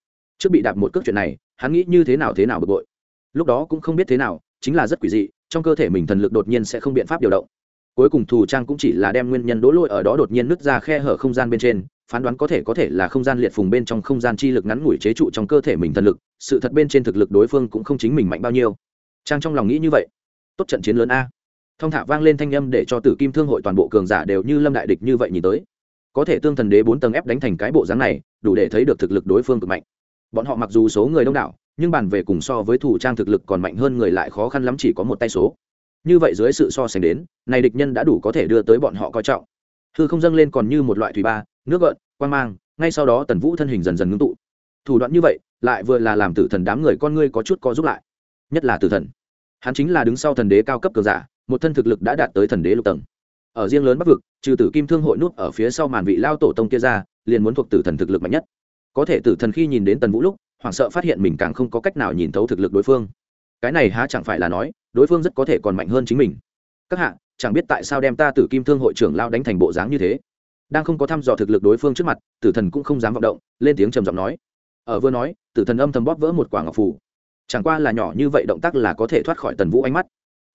trước bị đạp một cước chuyện này, hắn nghĩ như thế nào thế nào bực bội. Lúc đó cũng không biết thế nào, chính là rất quỷ dị, trong cơ thể mình thần lực đột nhiên sẽ không biện pháp điều động. Cuối cùng thù trang cũng chỉ là đem nguyên nhân đỗ lỗi ở đó đột nhiên nứt ra khe hở không gian bên trên, phán đoán có thể có thể là không gian liệt phùng bên trong không gian chi lực ngắn ngủi chế trụ trong cơ thể mình thần lực, sự thật bên trên thực lực đối phương cũng không chính mình mạnh bao nhiêu. Trang trong lòng nghĩ như vậy. Tốt trận chiến lớn a. Thông thả vang lên thanh âm để cho tử kim thương hội toàn bộ cường giả đều như lâm đại địch như vậy nhìn tới. Có thể tương thần đế bốn tầng ép đánh thành cái bộ dáng này, đủ để thấy được thực lực đối phương cực mạnh bọn họ mặc dù số người đông đảo, nhưng bàn về cùng so với thủ trang thực lực còn mạnh hơn người lại khó khăn lắm chỉ có một tay số. Như vậy dưới sự so sánh đến, này địch nhân đã đủ có thể đưa tới bọn họ coi trọng. Hư không dâng lên còn như một loại thủy ba, nước gợn quan mang, ngay sau đó tần vũ thân hình dần dần ngưng tụ. Thủ đoạn như vậy, lại vừa là làm tử thần đám người con ngươi có chút co giúp lại. Nhất là tử thần. Hắn chính là đứng sau thần đế cao cấp cường giả, một thân thực lực đã đạt tới thần đế lục tầng. Ở riêng lớn bắc vực, trừ tử kim thương hội nút ở phía sau màn vị lao tổ tông kia ra, liền muốn thuộc tử thần thực lực mạnh nhất có thể tử thần khi nhìn đến tần vũ lúc, hoảng sợ phát hiện mình càng không có cách nào nhìn thấu thực lực đối phương. Cái này há chẳng phải là nói, đối phương rất có thể còn mạnh hơn chính mình. Các hạ, chẳng biết tại sao đem ta tử kim thương hội trưởng lao đánh thành bộ dáng như thế. Đang không có thăm dò thực lực đối phương trước mặt, tử thần cũng không dám vọng động, lên tiếng trầm giọng nói. Ở vừa nói, tử thần âm thầm bóp vỡ một quả ngọc phủ chẳng qua là nhỏ như vậy động tác là có thể thoát khỏi tần vũ ánh mắt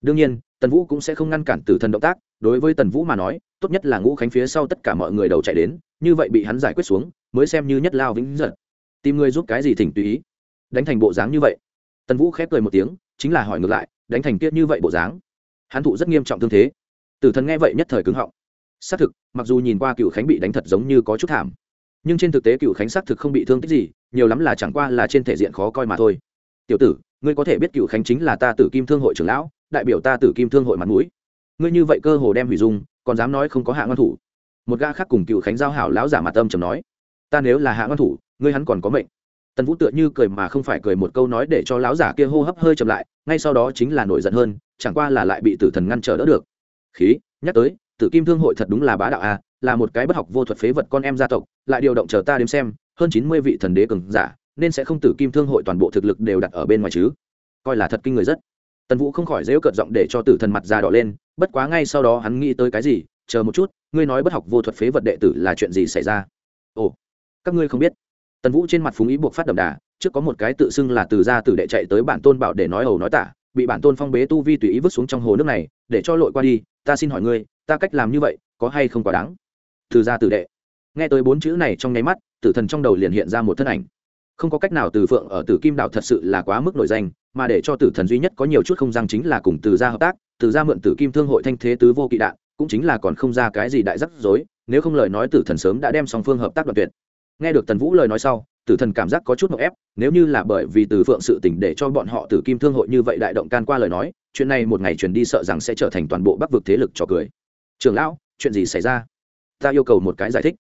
đương nhiên, tần vũ cũng sẽ không ngăn cản tử thần động tác, đối với tần vũ mà nói, tốt nhất là ngũ khánh phía sau tất cả mọi người đầu chạy đến, như vậy bị hắn giải quyết xuống, mới xem như nhất lao vĩnh giật tìm người giúp cái gì thỉnh tùy ý. Đánh thành bộ dáng như vậy. Tần vũ khép cười một tiếng, chính là hỏi ngược lại, đánh thành kiết như vậy bộ dáng. Hắn thụ rất nghiêm trọng thương thế. Tử thần nghe vậy nhất thời cứng họng. Xác thực, mặc dù nhìn qua cựu khánh bị đánh thật giống như có chút thảm, nhưng trên thực tế cựu khánh xác thực không bị thương tích gì, nhiều lắm là chẳng qua là trên thể diện khó coi mà thôi. Tiểu tử, ngươi có thể biết cựu khánh chính là ta tử kim thương hội trưởng lão? Đại biểu ta tử kim thương hội mặt mũi. Ngươi như vậy cơ hồ đem hủy dung còn dám nói không có hạ ngân thủ. Một gã khác cùng cựu khánh giao hảo lão giả mặt âm trầm nói ta nếu là hạ ngân thủ ngươi hắn còn có mệnh. Tần vũ tựa như cười mà không phải cười một câu nói để cho lão giả kia hô hấp hơi chậm lại ngay sau đó chính là nổi giận hơn chẳng qua là lại bị tử thần ngăn trở đỡ được. Khí nhắc tới tử kim thương hội thật đúng là bá đạo à, là một cái bất học vô thuật phế vật con em gia tộc lại điều động chờ ta đếm xem hơn chín mươi vị thần đế cường giả nên sẽ không tử kim thương hội toàn bộ thực lực đều đặt ở bên ngoài chứ. Coi là thật kinh người rất tần vũ không khỏi dễu cợt giọng để cho tử thần mặt già đỏ lên, bất quá ngay sau đó hắn nghĩ tới cái gì, chờ một chút, ngươi nói bất học vô thuật phế vật đệ tử là chuyện gì xảy ra? Ồ, các ngươi không biết. Tần vũ trên mặt phúng ý buộc phát đậm đà, trước có một cái tự xưng là từ gia tử đệ chạy tới bản tôn bảo để nói ầu nói tả, bị bản tôn phong bế tu vi tùy ý vứt xuống trong hồ nước này, để cho lội qua đi, ta xin hỏi ngươi, ta cách làm như vậy, có hay không quá đáng? Từ gia tử đệ. Nghe tới bốn chữ này trong nháy mắt, tử thần trong đầu liền hiện ra một thân ảnh. Không có cách nào từ phượng ở tử kim đạo thật sự là quá mức nổi danh mà để cho tử thần duy nhất có nhiều chút không răng chính là cùng từ gia hợp tác, từ gia mượn tử kim thương hội thanh thế tứ vô kỵ đạn, cũng chính là còn không ra cái gì đại rắc rối, nếu không lời nói tử thần sớm đã đem song phương hợp tác đoạn tuyệt. Nghe được tần vũ lời nói sau, tử thần cảm giác có chút một ép, nếu như là bởi vì từ phượng sự tỉnh để cho bọn họ tử kim thương hội như vậy đại động can qua lời nói, chuyện này một ngày truyền đi sợ rằng sẽ trở thành toàn bộ bắc vực thế lực trò cười. Trường lão, chuyện gì xảy ra? Ta yêu cầu một cái giải thích.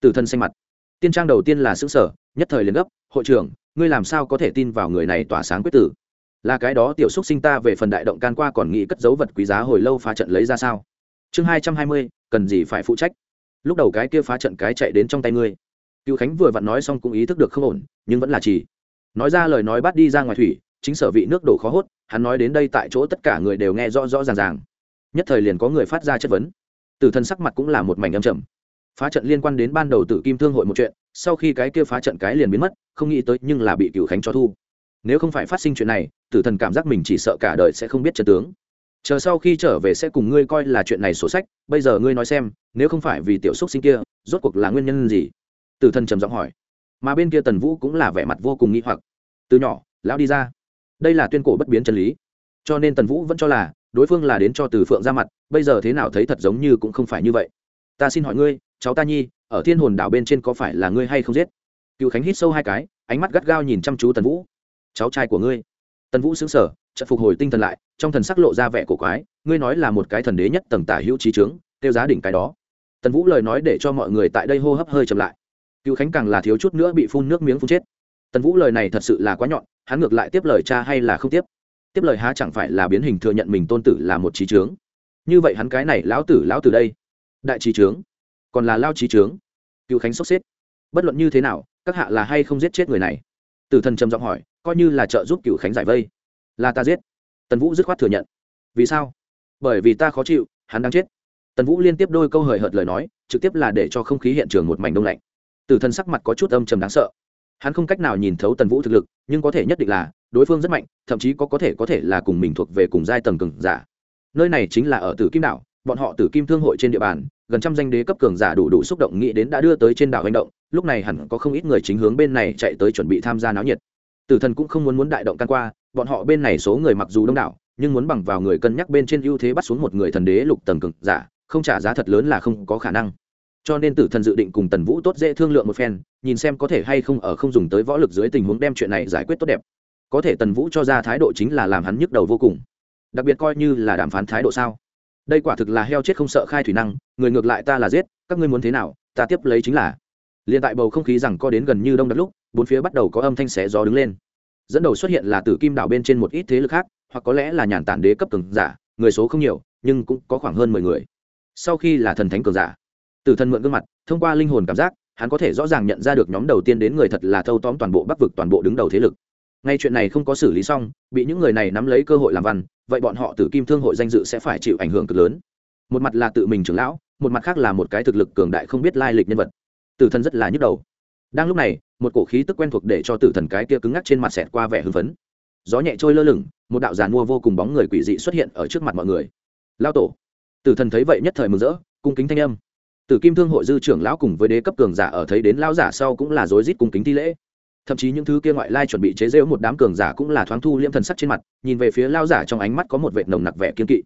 Tử thần xanh mặt. Tiên trang đầu tiên là xứ sở, nhất thời liền gấp, hội trưởng, ngươi làm sao có thể tin vào người này tỏa sáng quyết tử? Là cái đó tiểu xúc sinh ta về phần đại động can qua còn nghĩ cất dấu vật quý giá hồi lâu phá trận lấy ra sao? Chương hai trăm hai mươi, cần gì phải phụ trách? Lúc đầu cái kia phá trận cái chạy đến trong tay ngươi. Cựu khánh vừa vặn nói xong cũng ý thức được không ổn, nhưng vẫn là chỉ. Nói ra lời nói bắt đi ra ngoài thủy, chính sở vị nước đổ khó hốt, hắn nói đến đây tại chỗ tất cả người đều nghe rõ rõ ràng ràng. Nhất thời liền có người phát ra chất vấn. Từ thân sắc mặt cũng là một mảnh âm trầm. Phá trận liên quan đến ban đầu tử kim thương hội một chuyện, sau khi cái kia phá trận cái liền biến mất, không nghĩ tới nhưng là bị cựu khánh cho thu nếu không phải phát sinh chuyện này, tử thần cảm giác mình chỉ sợ cả đời sẽ không biết chân tướng. Chờ sau khi trở về sẽ cùng ngươi coi là chuyện này sổ sách, bây giờ ngươi nói xem, nếu không phải vì tiểu xúc sinh kia, rốt cuộc là nguyên nhân gì? Tử thần trầm giọng hỏi. Mà bên kia tần vũ cũng là vẻ mặt vô cùng nghĩ hoặc. Từ nhỏ, lão đi ra. Đây là tuyên cổ bất biến chân lý. Cho nên tần vũ vẫn cho là, đối phương là đến cho từ phượng ra mặt, bây giờ thế nào thấy thật giống như cũng không phải như vậy. Ta xin hỏi ngươi, cháu ta nhi, ở thiên hồn đảo bên trên có phải là ngươi hay không giết? Cựu khánh hít sâu hai cái, ánh mắt gắt gao nhìn chăm chú tần vũ cháu trai của ngươi. Tần vũ xứng sở chợt phục hồi tinh thần lại, trong thần sắc lộ ra vẻ cổ quái, ngươi nói là một cái thần đế nhất tầng tả hữu trí trướng tiêu giá đỉnh cái đó. Tần vũ lời nói để cho mọi người tại đây hô hấp hơi chậm lại. Cựu khánh càng là thiếu chút nữa bị phun nước miếng phun chết. Tần vũ lời này thật sự là quá nhọn, hắn ngược lại tiếp lời cha hay là không tiếp? Tiếp lời há chẳng phải là biến hình thừa nhận mình tôn tử là một trí trướng như vậy hắn cái này lão tử lão tử đây, đại trí trướng còn là lao trí trướng cựu khánh sốc xếp. Bất luận như thế nào, các hạ là hay không giết chết người này? Tử thần trầm giọng hỏi, coi như là trợ giúp cựu khánh giải vây, là ta giết. Tần vũ dứt khoát thừa nhận. Vì sao? Bởi vì ta khó chịu, hắn đang chết. Tần vũ liên tiếp đôi câu hời hợt lời nói, trực tiếp là để cho không khí hiện trường một mảnh đông lạnh. Tử thần sắc mặt có chút âm trầm đáng sợ. Hắn không cách nào nhìn thấu tần vũ thực lực, nhưng có thể nhất định là, đối phương rất mạnh, thậm chí có có thể có thể là cùng mình thuộc về cùng giai tầng cường giả. Nơi này chính là ở tử kim đảo, bọn họ tử kim thương hội trên địa bàn, gần trăm danh đế cấp cường giả đủ đủ xúc động nghĩ đến đã đưa tới trên đảo hành động lúc này hẳn có không ít người chính hướng bên này chạy tới chuẩn bị tham gia náo nhiệt. Tử thần cũng không muốn muốn đại động can qua, bọn họ bên này số người mặc dù đông đảo, nhưng muốn bằng vào người cân nhắc bên trên ưu thế bắt xuống một người thần đế lục tầng cường giả, không trả giá thật lớn là không có khả năng. Cho nên tử thần dự định cùng tần vũ tốt dễ thương lượng một phen, nhìn xem có thể hay không ở không dùng tới võ lực dưới tình huống đem chuyện này giải quyết tốt đẹp. Có thể tần vũ cho ra thái độ chính là làm hắn nhức đầu vô cùng. Đặc biệt coi như là đàm phán thái độ sao? Đây quả thực là heo chết không sợ khai thủy năng, người ngược lại ta là giết, các ngươi muốn thế nào, ta tiếp lấy chính là liền tại bầu không khí rằng co đến gần như đông đất lúc, bốn phía bắt đầu có âm thanh xé gió đứng lên. Dẫn đầu xuất hiện là tử kim đảo bên trên một ít thế lực khác, hoặc có lẽ là nhàn tản đế cấp cường giả, người số không nhiều, nhưng cũng có khoảng hơn mười người. Sau khi là thần thánh cường giả, tử thần mượn gương mặt, thông qua linh hồn cảm giác, hắn có thể rõ ràng nhận ra được nhóm đầu tiên đến người thật là thâu tóm toàn bộ bắc vực toàn bộ đứng đầu thế lực. Ngay chuyện này không có xử lý xong, bị những người này nắm lấy cơ hội làm văn, vậy bọn họ tử kim thương hội danh dự sẽ phải chịu ảnh hưởng cực lớn. Một mặt là tự mình trưởng lão, một mặt khác là một cái thực lực cường đại không biết lai lịch nhân vật tử thần rất là nhức đầu. Đang lúc này, một cổ khí tức quen thuộc để cho tử thần cái kia cứng ngắc trên mặt xẹt qua vẻ hưng phấn. Gió nhẹ trôi lơ lửng, một đạo giàn mua vô cùng bóng người quỷ dị xuất hiện ở trước mặt mọi người. Lao tổ. Tử thần thấy vậy nhất thời mừng rỡ, cung kính thanh âm. Tử kim thương hội dư trưởng lão cùng với đế cấp cường giả ở thấy đến lao giả sau cũng là rối rít cung kính thi lễ. Thậm chí những thứ kia ngoại lai chuẩn bị chế giễu một đám cường giả cũng là thoáng thu liêm thần sắc trên mặt, nhìn về phía lao giả trong ánh mắt có một vệt nồng nặc vẻ kiên kỵ.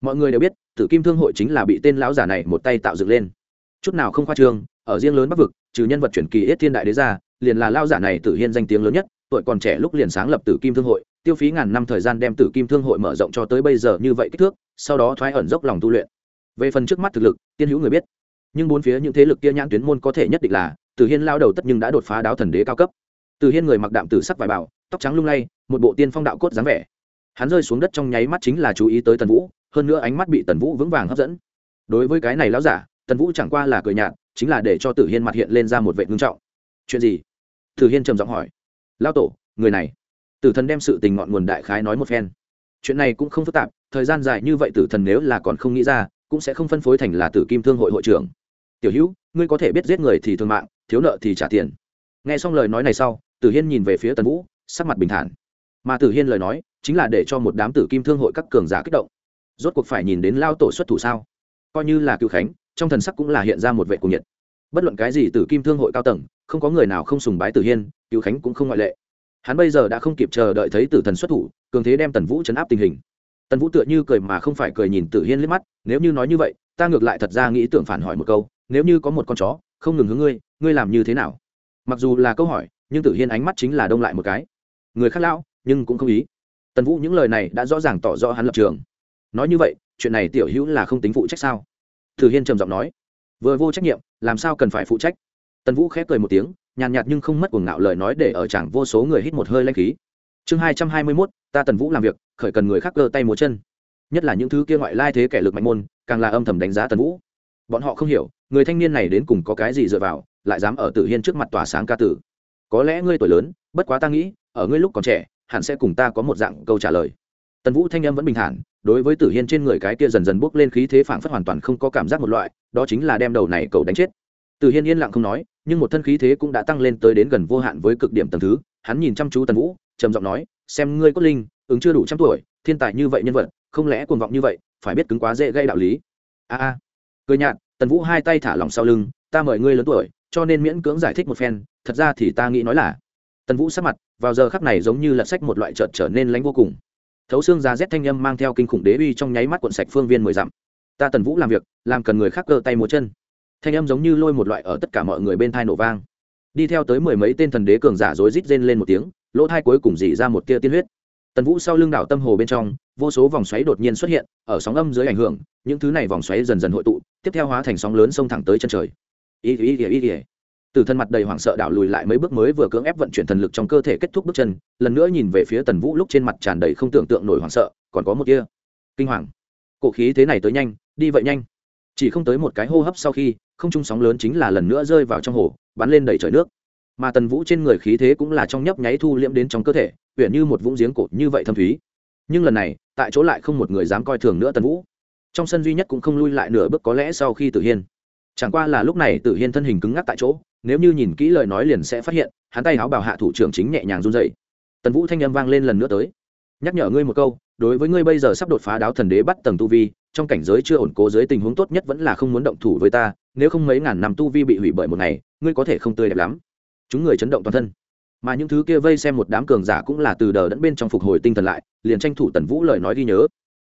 Mọi người đều biết, tử kim thương hội chính là bị tên lão giả này một tay tạo dựng lên. Chút nào không khoa trương ở riêng lớn bắc vực, trừ nhân vật chuyển kỳ ít thiên đại đế ra, liền là lao giả này tử hiên danh tiếng lớn nhất, tuổi còn trẻ lúc liền sáng lập tử kim thương hội, tiêu phí ngàn năm thời gian đem tử kim thương hội mở rộng cho tới bây giờ như vậy kích thước, sau đó thoái ẩn dốc lòng tu luyện. Về phần trước mắt thực lực, tiên hữu người biết. Nhưng bốn phía những thế lực kia nhãn tuyến môn có thể nhất định là, tử hiên lao đầu tất nhưng đã đột phá đáo thần đế cao cấp. Tử hiên người mặc đạm tử sắc vải bảo tóc trắng lung lay, một bộ tiên phong đạo cốt dáng vẻ. Hắn rơi xuống đất trong nháy mắt chính là chú ý tới tần vũ, hơn nữa ánh mắt bị tần vũ vững vàng hấp dẫn. Đối với cái này lão giả, tần vũ chẳng qua là cười nhạt chính là để cho tử hiên mặt hiện lên ra một vệ ngưng trọng. Chuyện gì? Tử hiên trầm giọng hỏi. Lao tổ, người này. Tử thần đem sự tình ngọn nguồn đại khái nói một phen. Chuyện này cũng không phức tạp, thời gian dài như vậy tử thần nếu là còn không nghĩ ra, cũng sẽ không phân phối thành là tử kim thương hội hội trưởng. Tiểu hữu, ngươi có thể biết giết người thì thương mạng, thiếu nợ thì trả tiền. Nghe xong lời nói này sau, tử hiên nhìn về phía tần vũ, sắc mặt bình thản. Mà tử hiên lời nói, chính là để cho một đám tử kim thương hội các cường giả kích động. Rốt cuộc phải nhìn đến lao tổ xuất thủ sao? Coi như là cựu khánh trong thần sắc cũng là hiện ra một vệ cuồng nhiệt. Bất luận cái gì tử kim thương hội cao tầng, không có người nào không sùng bái tử hiên, cửu khánh cũng không ngoại lệ. Hắn bây giờ đã không kịp chờ đợi thấy tử thần xuất thủ, cường thế đem tần vũ chấn áp tình hình. Tần vũ tựa như cười mà không phải cười nhìn tử hiên liếc mắt, nếu như nói như vậy, ta ngược lại thật ra nghĩ tưởng phản hỏi một câu, nếu như có một con chó, không ngừng hướng ngươi ngươi làm như thế nào? Mặc dù là câu hỏi, nhưng tử hiên ánh mắt chính là đông lại một cái. Người khác lão, nhưng cũng không ý. Tần vũ những lời này đã rõ ràng tỏ rõ hắn lập trường. Nói như vậy, chuyện này tiểu hữu là không tính phụ trách sao? Thử hiên trầm giọng nói, vừa vô trách nhiệm, làm sao cần phải phụ trách? Tần vũ khép cười một tiếng, nhàn nhạt nhưng không mất cuồng ngạo lời nói để ở chẳng vô số người hít một hơi lanh khí. Chương hai trăm hai mươi mốt, ta tần vũ làm việc, khởi cần người khác cơ tay múa chân. Nhất là những thứ kia ngoại lai thế kẻ lực mạnh môn, càng là âm thầm đánh giá tần vũ. Bọn họ không hiểu, người thanh niên này đến cùng có cái gì dựa vào, lại dám ở tử hiên trước mặt tỏa sáng ca tử. Có lẽ ngươi tuổi lớn, bất quá ta nghĩ, ở ngươi lúc còn trẻ, hẳn sẽ cùng ta có một dạng câu trả lời. Tần vũ thanh âm vẫn bình thản đối với tử hiên trên người cái kia dần dần bốc lên khí thế phảng phất hoàn toàn không có cảm giác một loại, đó chính là đem đầu này cầu đánh chết. Tử hiên yên lặng không nói, nhưng một thân khí thế cũng đã tăng lên tới đến gần vô hạn với cực điểm tầng thứ, hắn nhìn chăm chú tần vũ, trầm giọng nói, xem ngươi cốt linh, ứng chưa đủ trăm tuổi, thiên tài như vậy nhân vật, không lẽ cuồng vọng như vậy, phải biết cứng quá dễ gây đạo lý. A a. Cười nhạt, tần vũ hai tay thả lỏng sau lưng, ta mời ngươi lớn tuổi, cho nên miễn cưỡng giải thích một phen, thật ra thì ta nghĩ nói là. Tần vũ sắc mặt, vào giờ khắc này giống như lật sách một loại trợt trở nên lánh vô cùng thấu xương giá rét thanh âm mang theo kinh khủng đế uy trong nháy mắt cuộn sạch phương viên mười dặm. Ta tần vũ làm việc, làm cần người khác cơ tay múa chân. Thanh âm giống như lôi một loại ở tất cả mọi người bên thai nổ vang. Đi theo tới mười mấy tên thần đế cường giả rối rít rên lên một tiếng, lỗ thai cuối cùng dỉ ra một tia tiên huyết. Tần vũ sau lưng đảo tâm hồ bên trong, vô số vòng xoáy đột nhiên xuất hiện, ở sóng âm dưới ảnh hưởng, những thứ này vòng xoáy dần dần hội tụ, tiếp theo hóa thành sóng lớn xông thẳng tới chân trời. Ý ý ý ý ý từ thân mặt đầy hoảng sợ đảo lùi lại mấy bước mới vừa cưỡng ép vận chuyển thần lực trong cơ thể kết thúc bước chân, lần nữa nhìn về phía tần vũ lúc trên mặt tràn đầy không tưởng tượng nổi hoảng sợ, còn có một kia. Kinh hoàng. Cổ khí thế này tới nhanh, đi vậy nhanh. Chỉ không tới một cái hô hấp sau khi, không trung sóng lớn chính là lần nữa rơi vào trong hồ, bắn lên đầy trời nước. Mà tần vũ trên người khí thế cũng là trong nhấp nháy thu liễm đến trong cơ thể huyện như một vũng giếng cổ như vậy thâm thúy. Nhưng lần này, tại chỗ lại không một người dám coi thường nữa tần vũ. Trong sân duy nhất cũng không lui lại nửa bước có lẽ sau khi tử hiên. Chẳng qua là lúc này tử hiên thân hình cứng ngắc tại chỗ nếu như nhìn kỹ lời nói liền sẽ phát hiện, hắn tay áo bảo hạ thủ trưởng chính nhẹ nhàng run dậy tần vũ thanh â m vang lên lần nữa tới. Nhắc nhở ngươi một câu, đối với ngươi bây giờ sắp đột phá đáo thần đế bắt tầng tu vi, trong cảnh giới chưa ổn cố dưới tình huống tốt nhất vẫn là không muốn động thủ với ta, nếu không mấy ngàn năm tu vi bị hủy bởi một ngày, ngươi có thể không tươi đẹp lắm. Chúng người chấn động toàn thân. Mà những thứ kia vây xem một đám cường giả cũng là từ đờ đẫn bên trong phục hồi tinh thần lại, liền tranh thủ tần vũ lời nói ghi nhớ.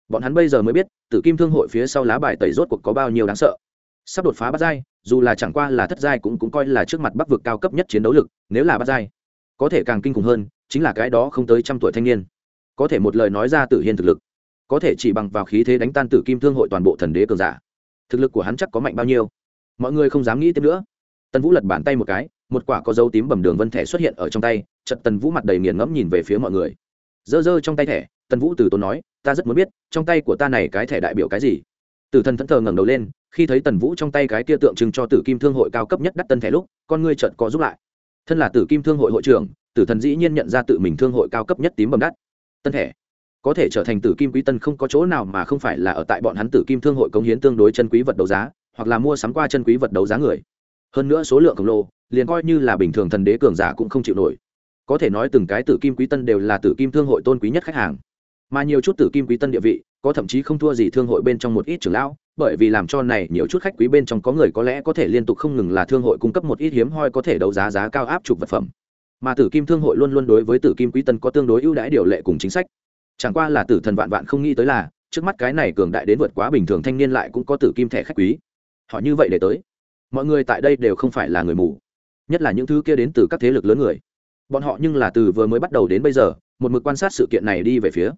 Bọn hắn bây giờ mới biết, tử kim thương hội phía sau lá bài tẩy rốt cuộc có bao nhiêu đáng sợ. Sắp đột phá bắt dai dù là chẳng qua là thất giai cũng cũng coi là trước mặt bắc vực cao cấp nhất chiến đấu lực, nếu là bắt giai, có thể càng kinh khủng hơn, chính là cái đó không tới trăm tuổi thanh niên. Có thể một lời nói ra tử hiên thực lực, có thể chỉ bằng vào khí thế đánh tan tử kim thương hội toàn bộ thần đế cường giả. Thực lực của hắn chắc có mạnh bao nhiêu? Mọi người không dám nghĩ tiếp nữa. Tần vũ lật bàn tay một cái, một quả có dấu tím bầm đường vân thẻ xuất hiện ở trong tay chật tần vũ mặt đầy nghiền ngẫm nhìn về phía mọi người. Dơ dơ trong tay thẻ, tần vũ từ tốn nói, ta rất muốn biết, trong tay của ta này cái thẻ đại biểu cái gì? Tử thần thẫn thờ ngẩng đầu lên khi thấy tần vũ trong tay cái kia tượng trưng cho tử kim thương hội cao cấp nhất đắt tân thẻ lúc, con ngươi trợt có giúp lại. Thân là tử kim thương hội hội trưởng, tử thần dĩ nhiên nhận ra tự mình thương hội cao cấp nhất tím bầm đắt. Tân thẻ. Có thể trở thành tử kim quý tân không có chỗ nào mà không phải là ở tại bọn hắn tử kim thương hội cống hiến tương đối chân quý vật đấu giá, hoặc là mua sắm qua chân quý vật đấu giá người. Hơn nữa số lượng khổng lồ, liền coi như là bình thường thần đế cường giả cũng không chịu nổi. Có thể nói từng cái tử kim quý tân đều là tử kim thương hội tôn quý nhất khách hàng. Mà nhiều chút tử kim quý tân địa vị có thậm chí không thua gì thương hội bên trong một ít trưởng lão, bởi vì làm cho này nhiều chút khách quý bên trong có người có lẽ có thể liên tục không ngừng là thương hội cung cấp một ít hiếm hoi có thể đấu giá giá cao áp trục vật phẩm. Mà tử kim thương hội luôn luôn đối với tử kim quý tân có tương đối ưu đãi điều lệ cùng chính sách. Chẳng qua là tử thần vạn vạn không nghĩ tới là, trước mắt cái này cường đại đến vượt quá bình thường thanh niên lại cũng có tử kim thẻ khách quý. Họ như vậy để tới. Mọi người tại đây đều không phải là người mù, nhất là những thứ kia đến từ các thế lực lớn người. Bọn họ nhưng là từ vừa mới bắt đầu đến bây giờ, một mực quan sát sự kiện này đi về phía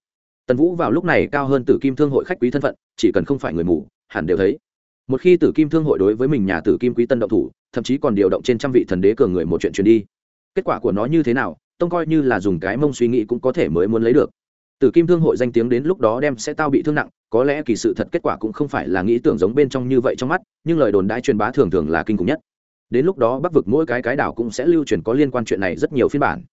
tần vũ vào lúc này cao hơn tử kim thương hội khách quý thân phận, chỉ cần không phải người mù, hẳn đều thấy. Một khi tử kim thương hội đối với mình nhà tử kim quý tân động thủ, thậm chí còn điều động trên trăm vị thần đế cường người một chuyện truyền đi, kết quả của nó như thế nào, tông coi như là dùng cái mông suy nghĩ cũng có thể mới muốn lấy được. Tử kim thương hội danh tiếng đến lúc đó đem sẽ tao bị thương nặng, có lẽ kỳ sự thật kết quả cũng không phải là nghĩ tưởng giống bên trong như vậy trong mắt, nhưng lời đồn đại truyền bá thường thường là kinh khủng nhất. Đến lúc đó bắc vực mỗi cái cái đảo cũng sẽ lưu truyền có liên quan chuyện này rất nhiều phiên bản.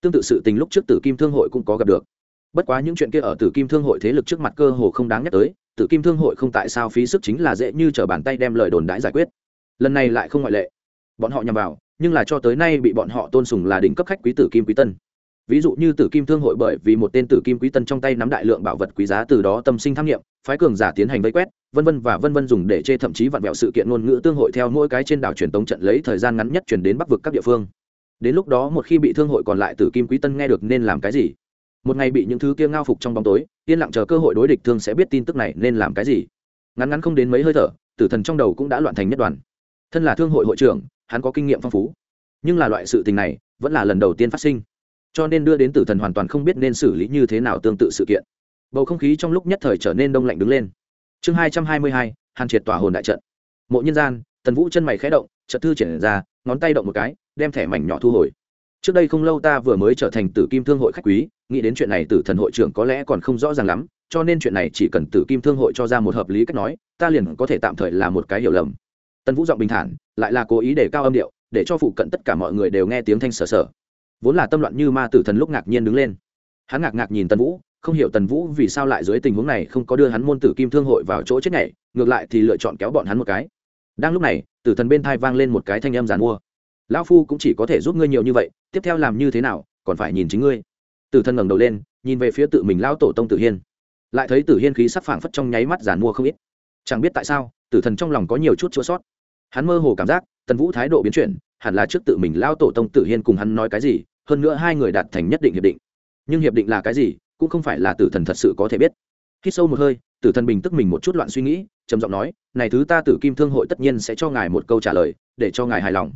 Tương tự sự tình lúc trước tử kim thương hội cũng có gặp được bất quá những chuyện kia ở tử kim thương hội thế lực trước mặt cơ hồ không đáng nhắc tới, tử kim thương hội không tại sao phí sức chính là dễ như t r ở bàn tay đem lời đồn đãi giải quyết. Lần này lại không ngoại lệ. Bọn họ nhằm vào, nhưng là cho tới nay bị bọn họ tôn sùng là đỉnh cấp khách quý tử kim quý tân. Ví dụ như tử kim thương hội bởi vì một tên tử kim quý tân trong tay nắm đại lượng bảo vật quý giá từ đó tâm sinh tham nghiệm, phái cường giả tiến hành vây quét, vân vân và vân vân dùng để chê thậm chí vặn vẹo sự kiện ngôn ngữ tương hội theo mỗi cái trên đảo truyền tống trận lấy thời gian ngắn nhất chuyển đến bắc vực các địa phương. Đến lúc đó một khi bị thương hội còn lại tử kim quý tân nghe được nên làm cái gì? Một ngày bị những thứ kia ngao phục trong bóng tối, yên lặng chờ cơ hội đối địch thương sẽ biết tin tức này nên làm cái gì. Ngắn ngắn không đến mấy hơi thở, tử thần trong đầu cũng đã loạn thành nhất đoàn. Thân là thương hội hội trưởng, hắn có kinh nghiệm phong phú. Nhưng là loại sự tình này vẫn là lần đầu tiên phát sinh. Cho nên đưa đến tử thần hoàn toàn không biết nên xử lý như thế nào tương tự sự kiện. Bầu không khí trong lúc nhất thời trở nên đông lạnh đứng lên. Chương hai trăm hai mươi hai, hàn triệt tỏa hồn đại trận. Mộ nhân gian, tần vũ chân mày khé động trật thư triển ra, ngón tay động một cái, đem thẻ mảnh nhỏ thu hồi trước đây không lâu ta vừa mới trở thành tử kim thương hội khách quý, nghĩ đến chuyện này tử thần hội trưởng có lẽ còn không rõ ràng lắm, cho nên chuyện này chỉ cần tử kim thương hội cho ra một hợp lý cách nói, ta liền có thể tạm thời là một cái hiểu lầm. Tần vũ giọng bình thản, lại là cố ý để cao âm điệu, để cho phụ cận tất cả mọi người đều nghe tiếng thanh sở sở vốn là tâm loạn như ma tử thần lúc ngạc nhiên đứng lên. Hắn ngạc ngạc nhìn tần vũ, không hiểu tần vũ vì sao lại dưới tình huống này không có đưa hắn môn tử kim thương hội vào chỗ chết nhảy, ngược lại thì lựa chọn kéo bọn hắn một cái. Đang lúc này, tử thần bên thai vang lên một cái thanh âm giàn mua lão phu cũng chỉ có thể giúp ngươi nhiều như vậy, tiếp theo làm như thế nào, còn phải nhìn chính ngươi. Tử thần ngẩng đầu lên, nhìn về phía tự mình lão tổ tông tử hiên. Lại thấy tử hiên khí sắc phảng phất trong nháy mắt giàn mua không ít. Chẳng biết tại sao, tử thần trong lòng có nhiều chút chua sót. Hắn mơ hồ cảm giác, tần vũ thái độ biến chuyển, hẳn là trước tự mình Lão tổ tông tử hiên cùng hắn nói cái gì, hơn nữa hai người đạt thành nhất định hiệp định. Nhưng hiệp định là cái gì, cũng không phải là tử thần thật sự có thể biết. Khi sâu một hơi, tử thần bình tức mình một chút loạn suy nghĩ, trầm giọng nói, này thứ ta tử kim thương hội tất nhiên sẽ cho ngài một câu trả lời, để cho ngài hài lòng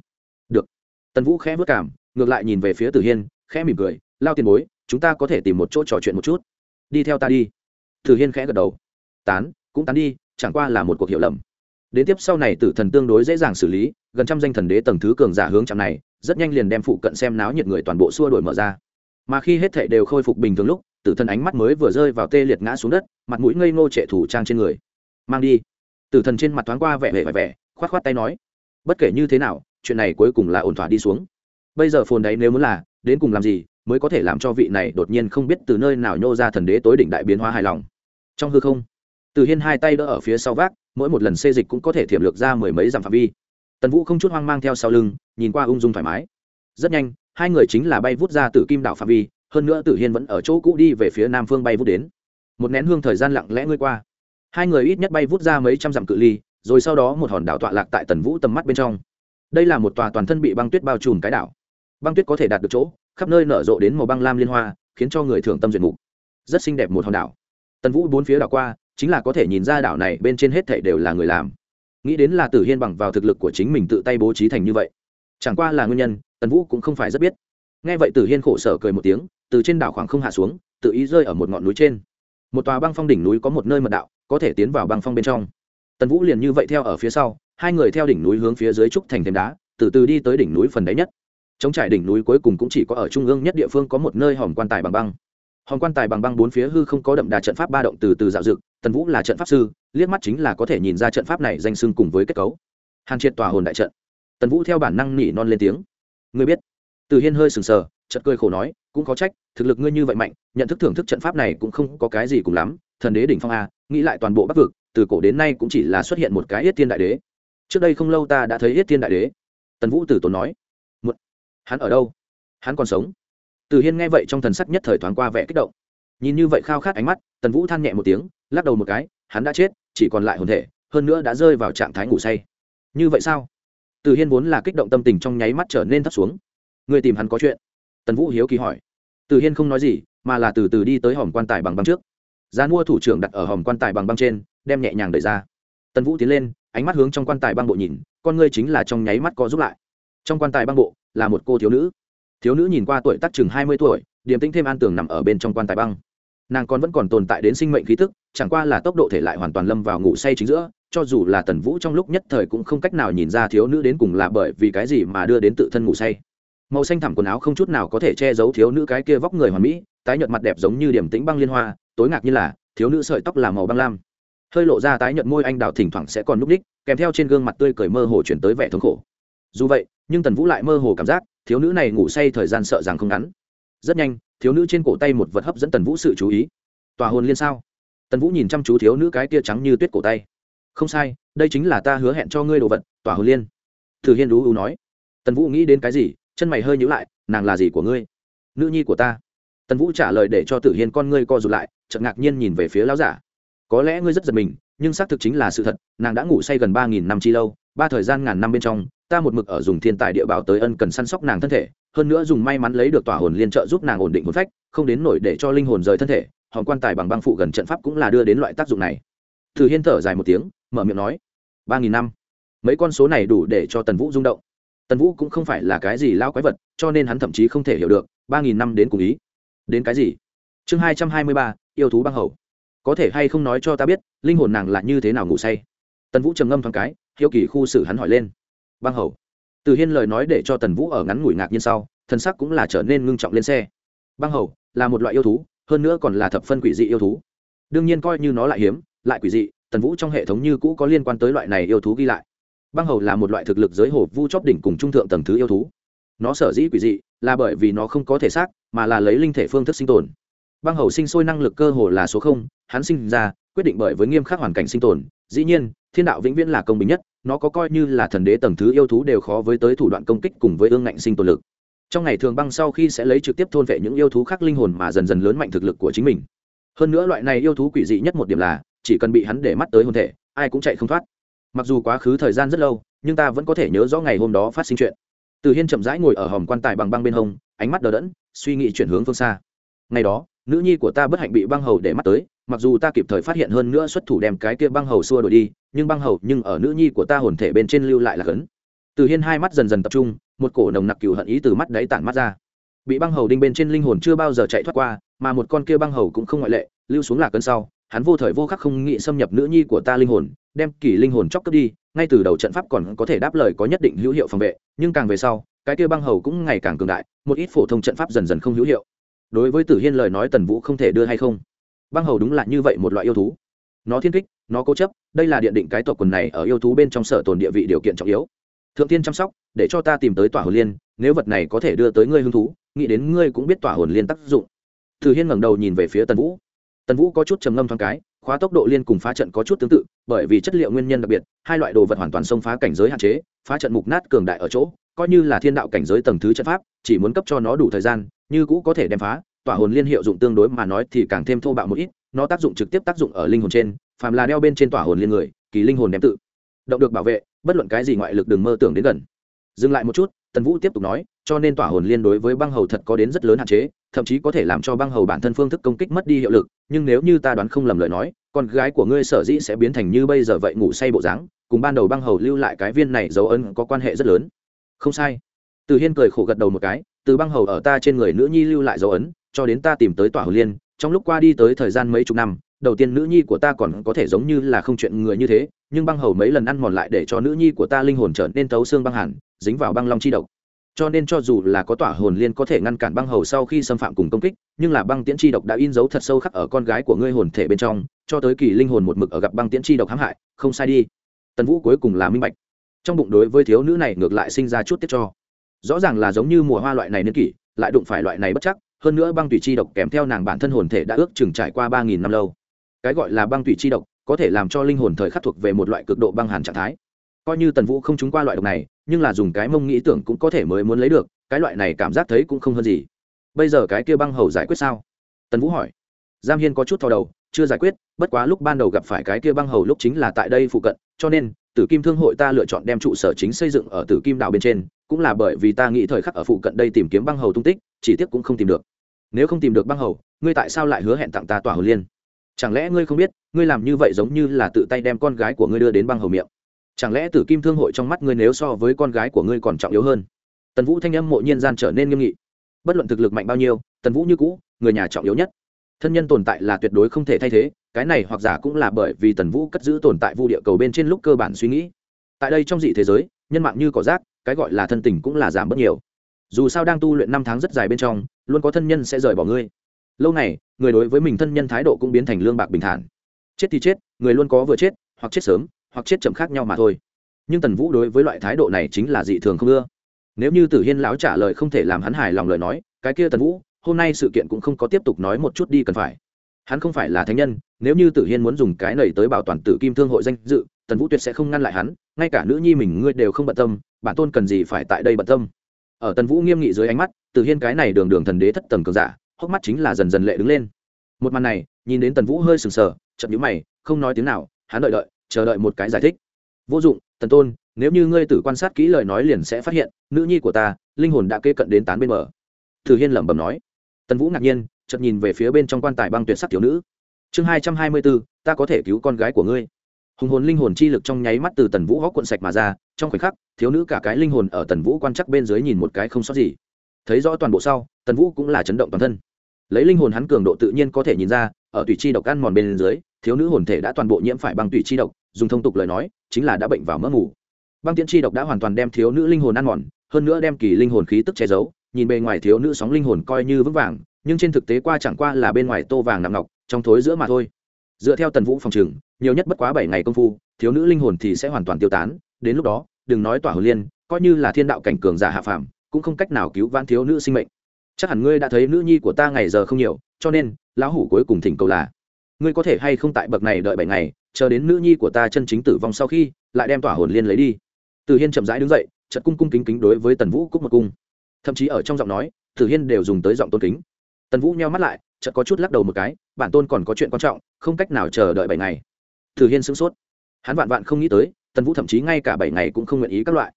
tần vũ khẽ vất cảm, ngược lại nhìn về phía tử hiên, khẽ mỉm cười, lao tiền bối, chúng ta có thể tìm một chỗ trò chuyện một chút. Đi theo ta đi. Tử hiên khẽ gật đầu. Tán, cũng tán đi, chẳng qua là một cuộc hiểu lầm. Đến tiếp sau này, tử thần tương đối dễ dàng xử lý, gần trăm danh thần đế tầng thứ cường giả hướng chạm này, rất nhanh liền đem phụ cận xem náo nhiệt người toàn bộ xua đổi mở ra. Mà khi hết thệ đều khôi phục bình thường lúc, tử thần ánh mắt mới vừa rơi vào tê liệt ngã xuống đất, mặt mũi ngây ngô trệ thủ trang trên người. Mang đi. Tử thần trên mặt thoáng qua vẻ vẻ vẻ vẻ, khoát khoát tay nói. Bất kể như thế nào chuyện này cuối cùng là ổn thỏa đi xuống. Bây giờ phồn đấy nếu muốn là, đến cùng làm gì mới có thể làm cho vị này đột nhiên không biết từ nơi nào nhô ra thần đế tối đỉnh đại biến hóa hài lòng? Trong hư không, từ hiên hai tay đỡ ở phía sau vác, mỗi một lần xê dịch cũng có thể thiểm lược ra mười mấy dặm phạm vi. Tần vũ không chút hoang mang theo sau lưng, nhìn qua ung dung thoải mái. Rất nhanh, hai người chính là bay vút ra từ kim đảo phạm vi, hơn nữa tử hiên vẫn ở chỗ cũ đi về phía nam phương bay vút đến. Một nén hương thời gian lặng lẽ ngươi qua. Hai người ít nhất bay vút ra mấy trăm dặm cự ly, rồi sau đó một hòn đảo tọa lạc tại tần vũ tầm mắt bên trong đây là một tòa toàn thân bị băng tuyết bao trùm cái đảo. Băng tuyết có thể đạt được chỗ, khắp nơi nở rộ đến màu băng lam liên hoa, khiến cho người thường tâm duyệt mục rất xinh đẹp một hòn đảo. Tần vũ bốn phía đảo qua, chính là có thể nhìn ra đảo này bên trên hết thảy đều là người làm. Nghĩ đến là tử hiên bằng vào thực lực của chính mình tự tay bố trí thành như vậy. Chẳng qua là nguyên nhân, tần vũ cũng không phải rất biết. Nghe vậy tử hiên khổ sở cười một tiếng, từ trên đảo khoảng không hạ xuống, tự ý rơi ở một ngọn núi trên. Một tòa băng phong đỉnh núi có một nơi mật đạo, có thể tiến vào băng phong bên trong tần vũ liền như vậy theo ở phía sau, hai người theo đỉnh núi hướng phía dưới trúc thành thêm đá, từ từ đi tới đỉnh núi phần đáy nhất. Chống trải đỉnh núi cuối cùng cũng chỉ có ở trung ương nhất địa phương có một nơi hòm quan tài bằng băng. Hòm quan tài bằng băng bốn phía hư không có đậm đà trận pháp ba động từ từ dạo dực tần vũ là trận pháp sư, liếc mắt chính là có thể nhìn ra trận pháp này danh sưng cùng với kết cấu. Hàn triệt tòa hồn đại trận. Tần vũ theo bản năng nỉ non lên tiếng. Ngươi biết? Từ hiên hơi sừng sờ, chợt cười khổ nói, cũng có trách, thực lực ngươi như vậy mạnh, nhận thức thưởng thức trận pháp này cũng không có cái gì cùng lắm, thần đế đỉnh phong a nghĩ lại toàn bộ bắc vực, từ cổ đến nay cũng chỉ là xuất hiện một cái yết thiên đại đế. Trước đây không lâu ta đã thấy yết thiên đại đế. Tần vũ tử tốn nói một hắn ở đâu? Hắn còn sống? Từ hiên nghe vậy trong thần sắc nhất thời thoáng qua vẻ kích động. Nhìn như vậy khao khát ánh mắt, tần vũ than nhẹ một tiếng, lắc đầu một cái, hắn đã chết, chỉ còn lại hồn thể, hơn nữa đã rơi vào trạng thái ngủ say. Như vậy sao? Từ hiên vốn là kích động tâm tình trong nháy mắt trở nên thấp xuống. Người tìm hắn có chuyện? Tần vũ hiếu kỳ hỏi. Từ hiên không nói gì, mà là từ từ đi tới hòm quan tài bằng băng trước gian mua thủ trưởng đặt ở hòm quan tài bằng băng trên, đem nhẹ nhàng đẩy ra. Tần vũ tiến lên, ánh mắt hướng trong quan tài băng bộ nhìn, con ngươi chính là trong nháy mắt co giúp lại. Trong quan tài băng bộ, là một cô thiếu nữ. Thiếu nữ nhìn qua tuổi tác chừng hai mươi tuổi, điềm tĩnh thêm an tường nằm ở bên trong quan tài băng. Nàng còn vẫn còn tồn tại đến sinh mệnh khí tức, chẳng qua là tốc độ thể lại hoàn toàn lâm vào ngủ say chính giữa, cho dù là tần vũ trong lúc nhất thời cũng không cách nào nhìn ra thiếu nữ đến cùng là bởi vì cái gì mà đưa đến tự thân ngủ say. Màu xanh thẳm quần áo không chút nào có thể che giấu thiếu nữ cái kia vóc người hoàn mỹ tái nhợt mặt đẹp giống như điểm tĩnh băng liên hoa, tối ngạc như là, thiếu nữ sợi tóc là màu băng lam. Hơi lộ ra tái nhợt môi anh đào thỉnh thoảng sẽ còn núp đích, kèm theo trên gương mặt tươi cười mơ hồ chuyển tới vẻ thống khổ. Dù vậy, nhưng tần vũ lại mơ hồ cảm giác, thiếu nữ này ngủ say thời gian sợ rằng không ngắn. Rất nhanh, thiếu nữ trên cổ tay một vật hấp dẫn tần vũ sự chú ý. Tòa hồn liên sao? Tần vũ nhìn chăm chú thiếu nữ cái tia trắng như tuyết cổ tay. Không sai, đây chính là ta hứa hẹn cho ngươi đồ vật, tòa hồn liên. Thử hiên đú ưu nói. Tần vũ nghĩ đến cái gì, chân mày hơi nhữ lại, nàng là gì của ngươi? Nữ nhi của ta tần vũ trả lời để cho tử hiên con ngươi co rụt lại, chợt ngạc nhiên nhìn về phía lão giả. Có lẽ ngươi rất giật mình, nhưng xác thực chính là sự thật, nàng đã ngủ say gần ba nghìn năm chi lâu, ba thời gian ngàn năm bên trong, ta một mực ở dùng thiên tài địa bảo tới ân cần săn sóc nàng thân thể, hơn nữa dùng may mắn lấy được tỏa hồn liên trợ giúp nàng ổn định hồn phách, không đến nổi để cho linh hồn rời thân thể hòn quan tài bằng băng phụ gần trận pháp cũng là đưa đến loại tác dụng này. Thử hiên thở dài một tiếng, mở miệng nói, ba nghìn năm, mấy con số này đủ để cho tần vũ rung động. Tần vũ cũng không phải là cái gì lao quái vật, cho nên hắn thậm chí không thể hiểu được, ba nghìn năm đến cùng ý đến cái gì? Chương hai trăm hai mươi ba, yêu thú băng hầu. Có thể hay không nói cho ta biết, linh hồn nàng là như thế nào ngủ say? Tần vũ trầm ngâm thoáng cái, hiếu kỳ khu xử hắn hỏi lên. Băng hầu. Từ hiên lời nói để cho tần vũ ở ngắn ngủi ngạc nhiên sau, thần sắc cũng là trở nên ngưng trọng lên xe. Băng hầu, là một loại yêu thú, hơn nữa còn là thập phân quỷ dị yêu thú. Đương nhiên coi như nó lại hiếm, lại quỷ dị, tần vũ trong hệ thống như cũ có liên quan tới loại này yêu thú ghi lại. Băng hầu là một loại thực lực giới hồ vu chóp đỉnh cùng trung thượng tầng thứ yêu thú nó sở dĩ quỷ dị là bởi vì nó không có thể xác, mà là lấy linh thể phương thức sinh tồn. Băng hầu sinh sôi năng lực cơ hồ là số không, hắn sinh ra, quyết định bởi với nghiêm khắc hoàn cảnh sinh tồn. Dĩ nhiên, thiên đạo vĩnh viễn là công bình nhất, nó có coi như là thần đế tầng thứ yêu thú đều khó với tới thủ đoạn công kích cùng với ương ngạnh sinh tồn lực. Trong ngày thường băng sau khi sẽ lấy trực tiếp thôn vệ những yêu thú khác linh hồn mà dần dần lớn mạnh thực lực của chính mình. Hơn nữa loại này yêu thú quỷ dị nhất một điểm là, chỉ cần bị hắn để mắt tới hồn thể, ai cũng chạy không thoát. Mặc dù quá khứ thời gian rất lâu, nhưng ta vẫn có thể nhớ rõ ngày hôm đó phát sinh chuyện từ hiên chậm rãi ngồi ở hòm quan tài bằng băng bên hông, ánh mắt đờ đẫn, suy nghĩ chuyển hướng phương xa. Ngày đó, nữ nhi của ta bất hạnh bị băng hầu để mắt tới, mặc dù ta kịp thời phát hiện hơn nữa xuất thủ đem cái kia băng hầu xua đổi đi, nhưng băng hầu nhưng ở nữ nhi của ta hồn thể bên trên lưu lại là cấn. Từ hiên hai mắt dần dần tập trung, một cổ nồng nặc cừu hận ý từ mắt đáy tản mắt ra. Bị băng hầu đinh bên trên linh hồn chưa bao giờ chạy thoát qua, mà một con kia băng hầu cũng không ngoại lệ, lưu xuống là cấn sau, hắn vô thời vô khắc không nghĩ xâm nhập nữ nhi của ta linh hồn, đem kỳ linh hồn chóc cướp đi ngay từ đầu trận pháp còn có thể đáp lời có nhất định hữu hiệu phòng vệ, nhưng càng về sau, cái kia băng hầu cũng ngày càng cường đại, một ít phổ thông trận pháp dần dần không hữu hiệu. Đối với tử hiên lời nói tần vũ không thể đưa hay không? Băng hầu đúng là như vậy một loại yêu thú. Nó thiên kích, nó cố chấp, đây là điện định cái tộc quần này ở yêu thú bên trong sở tồn địa vị điều kiện trọng yếu. Thượng tiên chăm sóc, để cho ta tìm tới tỏa hồn liên, nếu vật này có thể đưa tới ngươi hứng thú, nghĩ đến ngươi cũng biết tỏa hồn liên tác dụng. Tử hiên ngẩng đầu nhìn về phía tần vũ. Tần vũ có chút trầm ngâm thoáng cái khóa tốc độ liên cùng phá trận có chút tương tự, bởi vì chất liệu nguyên nhân đặc biệt, hai loại đồ vật hoàn toàn xông phá cảnh giới hạn chế, phá trận mục nát cường đại ở chỗ, coi như là thiên đạo cảnh giới tầng thứ trận pháp, chỉ muốn cấp cho nó đủ thời gian, như cũ có thể đem phá, tỏa hồn liên hiệu dụng tương đối mà nói thì càng thêm thô bạo một ít, nó tác dụng trực tiếp tác dụng ở linh hồn trên, phàm là đeo bên trên tỏa hồn liên người, kỳ linh hồn đem tự động được bảo vệ, bất luận cái gì ngoại lực đừng mơ tưởng đến gần. Dừng lại một chút tần vũ tiếp tục nói, cho nên tỏa hồn liên đối với băng hầu thật có đến rất lớn hạn chế, thậm chí có thể làm cho băng hầu bản thân phương thức công kích mất đi hiệu lực, nhưng nếu như ta đoán không lầm lời nói, con gái của ngươi sở dĩ sẽ biến thành như bây giờ vậy ngủ say bộ dáng, cùng ban đầu băng hầu lưu lại cái viên này dấu ấn có quan hệ rất lớn. Không sai. Từ hiên cười khổ gật đầu một cái, từ băng hầu ở ta trên người nữ nhi lưu lại dấu ấn, cho đến ta tìm tới tỏa hồn liên, trong lúc qua đi tới thời gian mấy chục năm, đầu tiên nữ nhi của ta còn có thể giống như là không chuyện người như thế nhưng băng hầu mấy lần ăn mòn lại để cho nữ nhi của ta linh hồn trở nên tấu xương băng hẳn, dính vào băng long chi độc. Cho nên cho dù là có tỏa hồn liên có thể ngăn cản băng hầu sau khi xâm phạm cùng công kích, nhưng là băng tiễn chi độc đã in dấu thật sâu khắc ở con gái của ngươi hồn thể bên trong, cho tới kỳ linh hồn một mực ở gặp băng tiễn chi độc hãm hại, không sai đi. Tần vũ cuối cùng là minh bạch. Trong bụng đối với thiếu nữ này ngược lại sinh ra chút tiết cho. Rõ ràng là giống như mùa hoa loại này niên kỷ, lại đụng phải loại này bất chắc, hơn nữa băng tùy chi độc kèm theo nàng bản thân hồn thể đã ước chừng trải qua ba nghìn năm lâu. Cái gọi là băng tùy chi độc có thể làm cho linh hồn thời khắc thuộc về một loại cực độ băng hàn trạng thái. Coi như tần vũ không trúng qua loại độc này, nhưng là dùng cái mông nghĩ tưởng cũng có thể mới muốn lấy được, cái loại này cảm giác thấy cũng không hơn gì. Bây giờ cái kia băng hầu giải quyết sao? Tần vũ hỏi. Giam hiên có chút thò đầu, chưa giải quyết, bất quá lúc ban đầu gặp phải cái kia băng hầu lúc chính là tại đây phụ cận, cho nên, tử kim thương hội ta lựa chọn đem trụ sở chính xây dựng ở tử kim đảo bên trên, cũng là bởi vì ta nghĩ thời khắc ở phụ cận đây tìm kiếm băng hầu tung tích, chỉ tiếc cũng không tìm được. Nếu không tìm được băng hầu, ngươi tại sao lại hứa hẹn tặng ta tỏa hồn liên? Chẳng lẽ ngươi không biết, ngươi làm như vậy giống như là tự tay đem con gái của ngươi đưa đến băng hầu miệng? Chẳng lẽ tử kim thương hội trong mắt ngươi nếu so với con gái của ngươi còn trọng yếu hơn? Tần vũ thanh âm mộ nhiên gian trở nên nghiêm nghị. Bất luận thực lực mạnh bao nhiêu, tần vũ như cũ, người nhà trọng yếu nhất. Thân nhân tồn tại là tuyệt đối không thể thay thế, cái này hoặc giả cũng là bởi vì tần vũ cất giữ tồn tại vu địa cầu bên trên lúc cơ bản suy nghĩ. Tại đây trong dị thế giới, nhân mạng như cỏ rác, cái gọi là thân tình cũng là giảm bớt nhiều. Dù sao đang tu luyện năm tháng rất dài bên trong, luôn có thân nhân sẽ rời bỏ ngươi lâu này người đối với mình thân nhân thái độ cũng biến thành lương bạc bình thản. Chết thì chết, người luôn có vừa chết, hoặc chết sớm, hoặc chết chậm khác nhau mà thôi. Nhưng tần vũ đối với loại thái độ này chính là dị thường không ưa. Nếu như tử hiên lão trả lời không thể làm hắn hài lòng lời nói, cái kia tần vũ, hôm nay sự kiện cũng không có tiếp tục nói một chút đi cần phải. Hắn không phải là thánh nhân, nếu như tử hiên muốn dùng cái này tới bảo toàn tử kim thương hội danh dự, tần vũ tuyệt sẽ không ngăn lại hắn, ngay cả nữ nhi mình ngươi đều không bận tâm, bản tôn cần gì phải tại đây bận tâm. Ở tần vũ nghiêm nghị dưới ánh mắt, tử hiên cái này đường đường thần đế thất tầng cường giả hốc mắt chính là dần dần lệ đứng lên. Một màn này, nhìn đến tần vũ hơi sừng sờ chậm nhũ mày, không nói tiếng nào, hắn đợi đợi, chờ đợi một cái giải thích. Vô dụng, tần tôn, nếu như ngươi tử quan sát kỹ lời nói liền sẽ phát hiện, nữ nhi của ta, linh hồn đã kê cận đến tán bên bờ. Thử hiên lẩm bẩm nói. Tần vũ ngạc nhiên, chợt nhìn về phía bên trong quan tài băng tuyệt sắc thiếu nữ. Chương hai trăm hai mươi bốn ta có thể cứu con gái của ngươi. Hùng hồn linh hồn chi lực trong nháy mắt từ tần vũ góc cuộn sạch mà ra, trong khoảnh khắc, thiếu nữ cả cái linh hồn ở tần vũ quan chắc bên dưới nhìn một cái không sót gì thấy rõ toàn bộ sau, tần vũ cũng là chấn động toàn thân. Lấy linh hồn hắn cường độ tự nhiên có thể nhìn ra, ở tùy chi độc ăn mòn bên dưới, thiếu nữ hồn thể đã toàn bộ nhiễm phải băng tùy chi độc, dùng thông tục lời nói, chính là đã bệnh vào mỡ mù băng tiễn chi độc đã hoàn toàn đem thiếu nữ linh hồn ăn mòn, hơn nữa đem kỳ linh hồn khí tức che giấu, nhìn bề ngoài thiếu nữ sóng linh hồn coi như vững vàng, nhưng trên thực tế qua chẳng qua là bên ngoài tô vàng nằm ngọc, trong thối giữa mà thôi. Dựa theo tần vũ phòng trừng nhiều nhất bất quá bảy ngày công phu, thiếu nữ linh hồn thì sẽ hoàn toàn tiêu tán, đến lúc đó, đừng nói tỏa hồn liên, coi như là thiên đạo cảnh cường giả hạ phàm cũng không cách nào cứu vãn thiếu nữ sinh mệnh. Chắc hẳn ngươi đã thấy nữ nhi của ta ngày giờ không nhiều, cho nên, lão hủ cuối cùng thỉnh cầu là, ngươi có thể hay không tại bậc này đợi bảy ngày, chờ đến nữ nhi của ta chân chính tử vong sau khi, lại đem tỏa hồn liên lấy đi. Từ hiên chậm rãi đứng dậy, chợt cung cung kính kính đối với tần vũ cúc một cung. Thậm chí ở trong giọng nói từ hiên đều dùng tới giọng tôn kính. Tần vũ nheo mắt lại, chợt có chút lắc đầu một cái, bản tôn còn có chuyện quan trọng, không cách nào chờ đợi bảy ngày. Từ hiên sửng sốt. Hắn vạn vạn không nghĩ tới, tần vũ thậm chí ngay cả bảy ngày cũng không nguyện ý các loại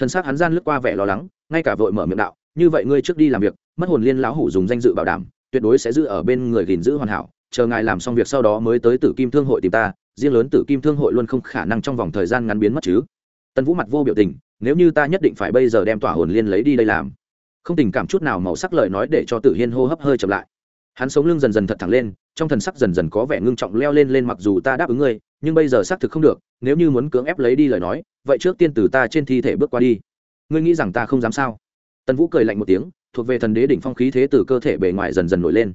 thân xác hắn gian lướt qua vẻ lo lắng, ngay cả vội mở miệng đạo, như vậy ngươi trước đi làm việc, mất hồn liên lão hủ dùng danh dự bảo đảm, tuyệt đối sẽ giữ ở bên người gìn giữ hoàn hảo, chờ ngài làm xong việc sau đó mới tới tử kim thương hội tìm ta, riêng lớn tử kim thương hội luôn không khả năng trong vòng thời gian ngắn biến mất chứ. Tần vũ mặt vô biểu tình, nếu như ta nhất định phải bây giờ đem tỏa hồn liên lấy đi đây làm. Không tình cảm chút nào màu sắc lời nói để cho tử hiên hô hấp hơi chậm lại. Hắn sống lưng dần dần thật thẳng lên, trong thần sắc dần dần có vẻ ngưng trọng leo lên lên mặc dù ta đáp ứng ngươi nhưng bây giờ xác thực không được, nếu như muốn cưỡng ép lấy đi lời nói, vậy trước tiên từ ta trên thi thể bước qua đi. Ngươi nghĩ rằng ta không dám sao? Tần vũ cười lạnh một tiếng, thuộc về thần đế đỉnh phong khí thế từ cơ thể bề ngoài dần dần nổi lên.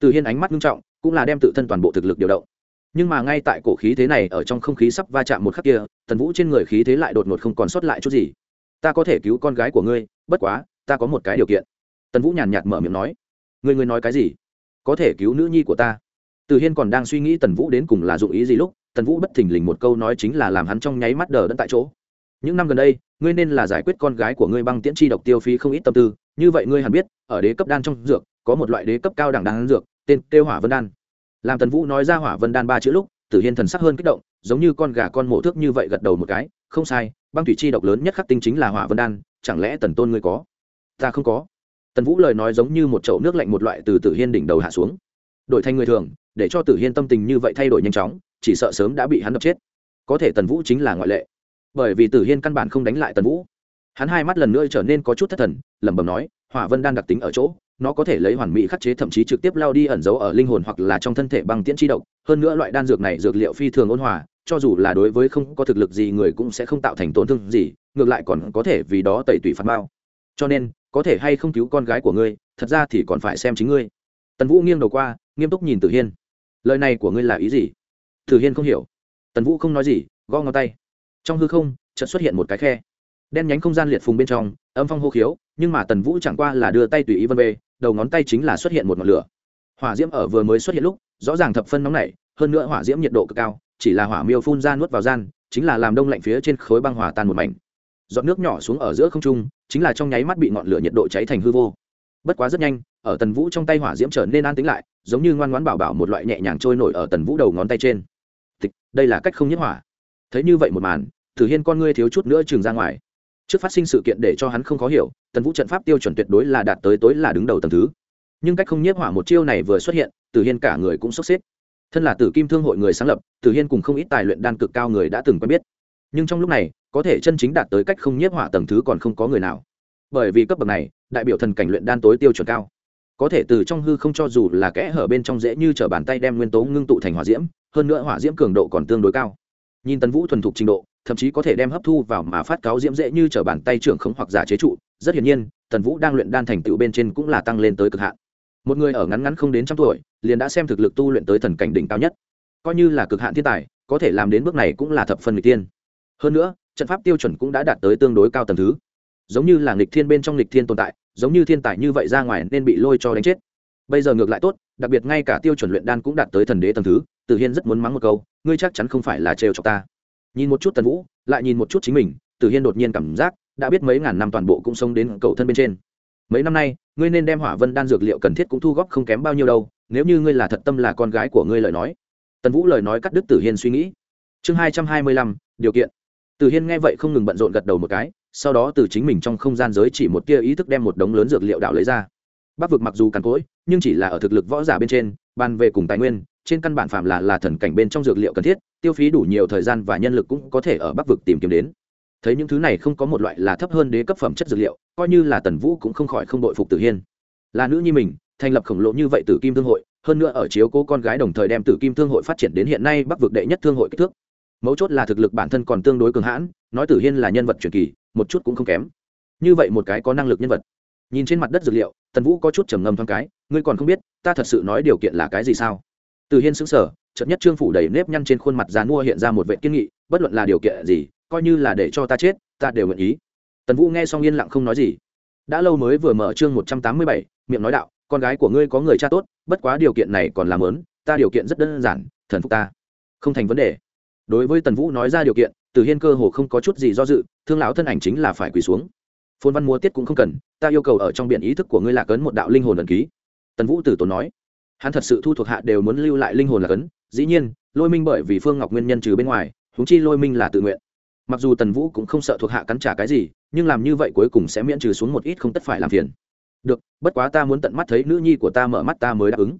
Từ hiên ánh mắt nghiêm trọng, cũng là đem tự thân toàn bộ thực lực điều động. Nhưng mà ngay tại cổ khí thế này ở trong không khí sắp va chạm một khắc kia, tần vũ trên người khí thế lại đột ngột không còn sót lại chút gì. Ta có thể cứu con gái của ngươi, bất quá, ta có một cái điều kiện. Tần vũ nhàn nhạt mở miệng nói. Ngươi ngươi nói cái gì? Có thể cứu nữ nhi của ta. Từ hiên còn đang suy nghĩ tần vũ đến cùng là dụng ý gì lúc tần vũ bất thình lình một câu nói chính là làm hắn trong nháy mắt đờ đẫn tại chỗ. Những năm gần đây, ngươi nên là giải quyết con gái của ngươi băng tiễn chi độc tiêu phí không ít tâm tư, như vậy ngươi hẳn biết, ở đế cấp đan trong dược, có một loại đế cấp cao đẳng đan dược, tên kêu hỏa vân đan. Làm tần vũ nói ra hỏa vân đan ba chữ lúc, tử hiên thần sắc hơn kích động, giống như con gà con mổ thước như vậy gật đầu một cái, không sai, băng thủy chi độc lớn nhất khắc tinh chính là hỏa vân đan, chẳng lẽ tần tôn ngươi có? Ta không có. Tần vũ lời nói giống như một chậu nước lạnh một loại từ tử hiên đỉnh đầu hạ xuống. Đổi thành người thường, để cho tử hiên tâm tình như vậy thay đổi nhanh chóng chỉ sợ sớm đã bị hắn đập chết. Có thể tần vũ chính là ngoại lệ. Bởi vì tử hiên căn bản không đánh lại tần vũ. Hắn hai mắt lần nữa trở nên có chút thất thần, lẩm bẩm nói, hỏa vân đan đặc tính ở chỗ, nó có thể lấy hoàn mỹ khắc chế thậm chí trực tiếp lao đi ẩn giấu ở linh hồn hoặc là trong thân thể bằng tiễn chi độc. Hơn nữa loại đan dược này dược liệu phi thường ôn hòa, cho dù là đối với không có thực lực gì người cũng sẽ không tạo thành tổn thương gì, ngược lại còn có thể vì đó tẩy tủy phạt bao. Cho nên, có thể hay không cứu con gái của ngươi, thật ra thì còn phải xem chính ngươi. Tần vũ nghiêng đầu qua, nghiêm túc nhìn tử hiên. Lời này của ngươi là ý gì? Thử hiên không hiểu. Tần vũ không nói gì, gõ ngón tay. Trong hư không, chợt xuất hiện một cái khe. Đen nhánh không gian liệt phùng bên trong, âm phong hô khiếu, nhưng mà tần vũ chẳng qua là đưa tay tùy ý vân bê đầu ngón tay chính là xuất hiện một ngọn lửa. Hỏa diễm ở vừa mới xuất hiện lúc, rõ ràng thập phân nóng nảy, hơn nữa hỏa diễm nhiệt độ cực cao, chỉ là hỏa miêu phun ra nuốt vào gian, chính là làm đông lạnh phía trên khối băng hỏa tan một mảnh. Giọt nước nhỏ xuống ở giữa không trung, chính là trong nháy mắt bị ngọn lửa nhiệt độ cháy thành hư vô. Bất quá rất nhanh, ở tần vũ trong tay hỏa diễm trở nên an tính lại, giống như ngoan ngoãn bảo bảo một loại nhẹ nhàng trôi nổi ở tần vũ đầu ngón tay trên đây là cách không nhất hỏa. Thấy như vậy một màn thử hiên con ngươi thiếu chút nữa trường ra ngoài. Trước phát sinh sự kiện để cho hắn không khó hiểu, tần vũ trận pháp tiêu chuẩn tuyệt đối là đạt tới tối là đứng đầu tầm thứ. Nhưng cách không nhiếp hỏa một chiêu này vừa xuất hiện, Tử hiên cả người cũng sốc xếp. Thân là tử kim thương hội người sáng lập, tử hiên cùng không ít tài luyện đan cực cao người đã từng quen biết. Nhưng trong lúc này, có thể chân chính đạt tới cách không nhiếp hỏa tầng thứ còn không có người nào. Bởi vì cấp bậc này, đại biểu thần cảnh luyện đan tối tiêu chuẩn cao. Có thể từ trong hư không cho dù là kẽ hở bên trong dễ như t r ở bàn tay đem nguyên tố ngưng tụ thành hỏa diễm hơn nữa hỏa diễm cường độ còn tương đối cao. Nhìn tần vũ thuần thục trình độ, thậm chí có thể đem hấp thu vào mà phát cáo diễm dễ như t r ở bàn tay trưởng khống hoặc giả chế trụ, rất hiển nhiên, tần vũ đang luyện đan thành tựu bên trên cũng là tăng lên tới cực hạn. Một người ở ngắn ngắn không đến trăm tuổi, liền đã xem thực lực tu luyện tới thần cảnh đỉnh cao nhất. Coi như là cực hạn thiên tài, có thể làm đến bước này cũng là thập phần người tiên hơn nữa, trận pháp tiêu chuẩn cũng đã đạt tới tương đối cao tầng thứ. Giống như là nghịch thiên bên trong nghịch thiên tồn tại, giống như thiên tài như vậy ra ngoài nên bị lôi cho đánh chết. Bây giờ ngược lại tốt đặc biệt ngay cả tiêu chuẩn luyện đan cũng đạt tới thần đế tầng thứ, tử hiên rất muốn mắng một câu, ngươi chắc chắn không phải là trêu cho ta. Nhìn một chút tần vũ, lại nhìn một chút chính mình, tử hiên đột nhiên cảm giác, đã biết mấy ngàn năm toàn bộ cũng sống đến cầu thân bên trên. Mấy năm nay, ngươi nên đem hỏa vân đan dược liệu cần thiết cũng thu góp không kém bao nhiêu đâu, nếu như ngươi là thật tâm là con gái của ngươi lời nói. Tần vũ lời nói cắt đứt tử hiên suy nghĩ. Chương hai trăm hai mươi lăm, điều kiện. Tử hiên nghe vậy không ngừng bận rộn gật đầu một cái, sau đó từ chính mình trong không gian giới chỉ một tia ý thức đem một đống lớn dược liệu đạo lấy ra. Bắc vực mặc dù càn cỗi nhưng chỉ là ở thực lực võ giả bên trên, bàn về cùng tài nguyên, trên căn bản phạm là là thần cảnh bên trong dược liệu cần thiết, tiêu phí đủ nhiều thời gian và nhân lực cũng có thể ở bắc vực tìm kiếm đến. Thấy những thứ này không có một loại là thấp hơn đế cấp phẩm chất dược liệu, coi như là tần vũ cũng không khỏi không đội phục tử hiên. Là nữ nhi mình, thành lập khổng lồ như vậy tử kim thương hội, hơn nữa ở chiếu cố con gái đồng thời đem tử kim thương hội phát triển đến hiện nay bắc vực đệ nhất thương hội kích thước. Mấu chốt là thực lực bản thân còn tương đối cường hãn, nói tử hiên là nhân vật truyền kỳ, một chút cũng không kém. Như vậy một cái có năng lực nhân vật. Nhìn trên mặt đất dược liệu, tần vũ có chút trầm ngâm thoáng cái ngươi còn không biết, ta thật sự nói điều kiện là cái gì sao? Từ hiên xứng sở chợt nhất trương phủ đầy nếp nhăn trên khuôn mặt dán mua hiện ra một vệ kiên nghị, bất luận là điều kiện gì, coi như là để cho ta chết, ta đều nguyện ý. Tần vũ nghe xong yên lặng không nói gì. Đã lâu mới vừa mở chương một trăm tám mươi bảy, miệng nói đạo, con gái của ngươi có người cha tốt, bất quá điều kiện này còn làm lớn, ta điều kiện rất đơn giản, thần phục ta. Không thành vấn đề. Đối với tần vũ nói ra điều kiện, từ hiên cơ hồ không có chút gì do dự, thương lão thân ảnh chính là phải quỳ xuống. Phôn văn múa tiết cũng không cần, ta yêu cầu ở trong biển ý thức của ngươi lạc ấn một đạo linh hồn ẩn ký tần vũ tử tốn nói, hắn thật sự thu thuộc hạ đều muốn lưu lại linh hồn là cấn, dĩ nhiên, lôi minh bởi vì phương ngọc nguyên nhân trừ bên ngoài húng chi lôi minh là tự nguyện. Mặc dù tần vũ cũng không sợ thuộc hạ cắn trả cái gì, nhưng làm như vậy cuối cùng sẽ miễn trừ xuống một ít không tất phải làm phiền. Được, bất quá ta muốn tận mắt thấy nữ nhi của ta mở mắt ta mới đáp ứng.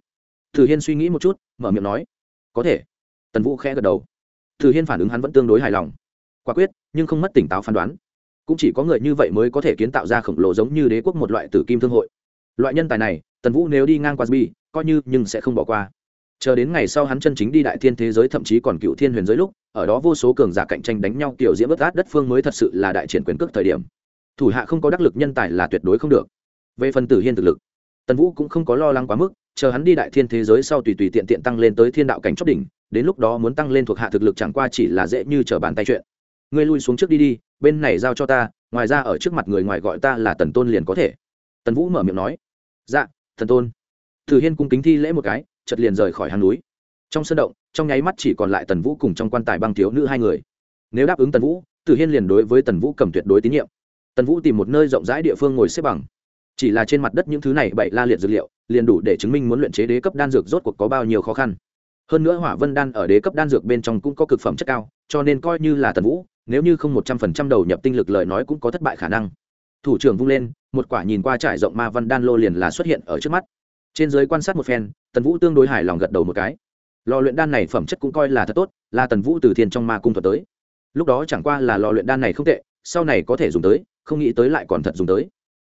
Thử hiên suy nghĩ một chút, mở miệng nói, có thể. Tần vũ khẽ gật đầu. Thử hiên phản ứng hắn vẫn tương đối hài lòng. Quả quyết, nhưng không mất tỉnh táo phán đoán. Cũng chỉ có người như vậy mới có thể kiến tạo ra khổng lồ giống như đế quốc một loại tử kim thương hội loại nhân tài này, tần vũ nếu đi ngang qua bi coi như nhưng sẽ không bỏ qua. Chờ đến ngày sau hắn chân chính đi đại thiên thế giới, thậm chí còn cựu thiên huyền giới lúc, ở đó vô số cường giả cạnh tranh đánh nhau, kiểu diễm bất át đất phương mới thật sự là đại triển quyền cước thời điểm. Thủ hạ không có đắc lực nhân tài là tuyệt đối không được. Về phần tử hiên thực lực, tần vũ cũng không có lo lắng quá mức, chờ hắn đi đại thiên thế giới sau tùy tùy tiện tiện tăng lên tới thiên đạo cảnh chót đỉnh, đến lúc đó muốn tăng lên thuộc hạ thực lực chẳng qua chỉ là dễ như trở bàn tay chuyện. Ngươi lui xuống trước đi đi, bên này giao cho ta, ngoài ra ở trước mặt người ngoài gọi ta là tần tôn liền có thể. Tần vũ mở miệng nói dạ thần tôn. Thử hiên cung kính thi lễ một cái chật liền rời khỏi hang núi. Trong sân động, trong nháy mắt chỉ còn lại tần vũ cùng trong quan tài băng thiếu nữ hai người. Nếu đáp ứng tần vũ tử hiên liền đối với tần vũ cầm tuyệt đối tín nhiệm. Tần vũ tìm một nơi rộng rãi địa phương ngồi xếp bằng. Chỉ là trên mặt đất những thứ này bậy la liệt dược liệu, liền đủ để chứng minh muốn luyện chế đế cấp đan dược rốt cuộc có bao nhiêu khó khăn. Hơn nữa hỏa vân đan ở đế cấp đan dược bên trong cũng có cực phẩm chất cao, cho nên coi như là tần vũ, nếu như không một trăm phần trăm đầu nhập tinh lực lời nói cũng có thất bại khả năng. Thủ trưởng vung lên một quả nhìn qua trải rộng ma văn đan lô liền là xuất hiện ở trước mắt. Trên giới quan sát một phen, tần vũ tương đối hài lòng gật đầu một cái. Lò luyện đan này phẩm chất cũng coi là thật tốt, là tần vũ từ thiên trong ma cung thuật tới. Lúc đó chẳng qua là lò luyện đan này không tệ, sau này có thể dùng tới, không nghĩ tới lại còn thật dùng tới.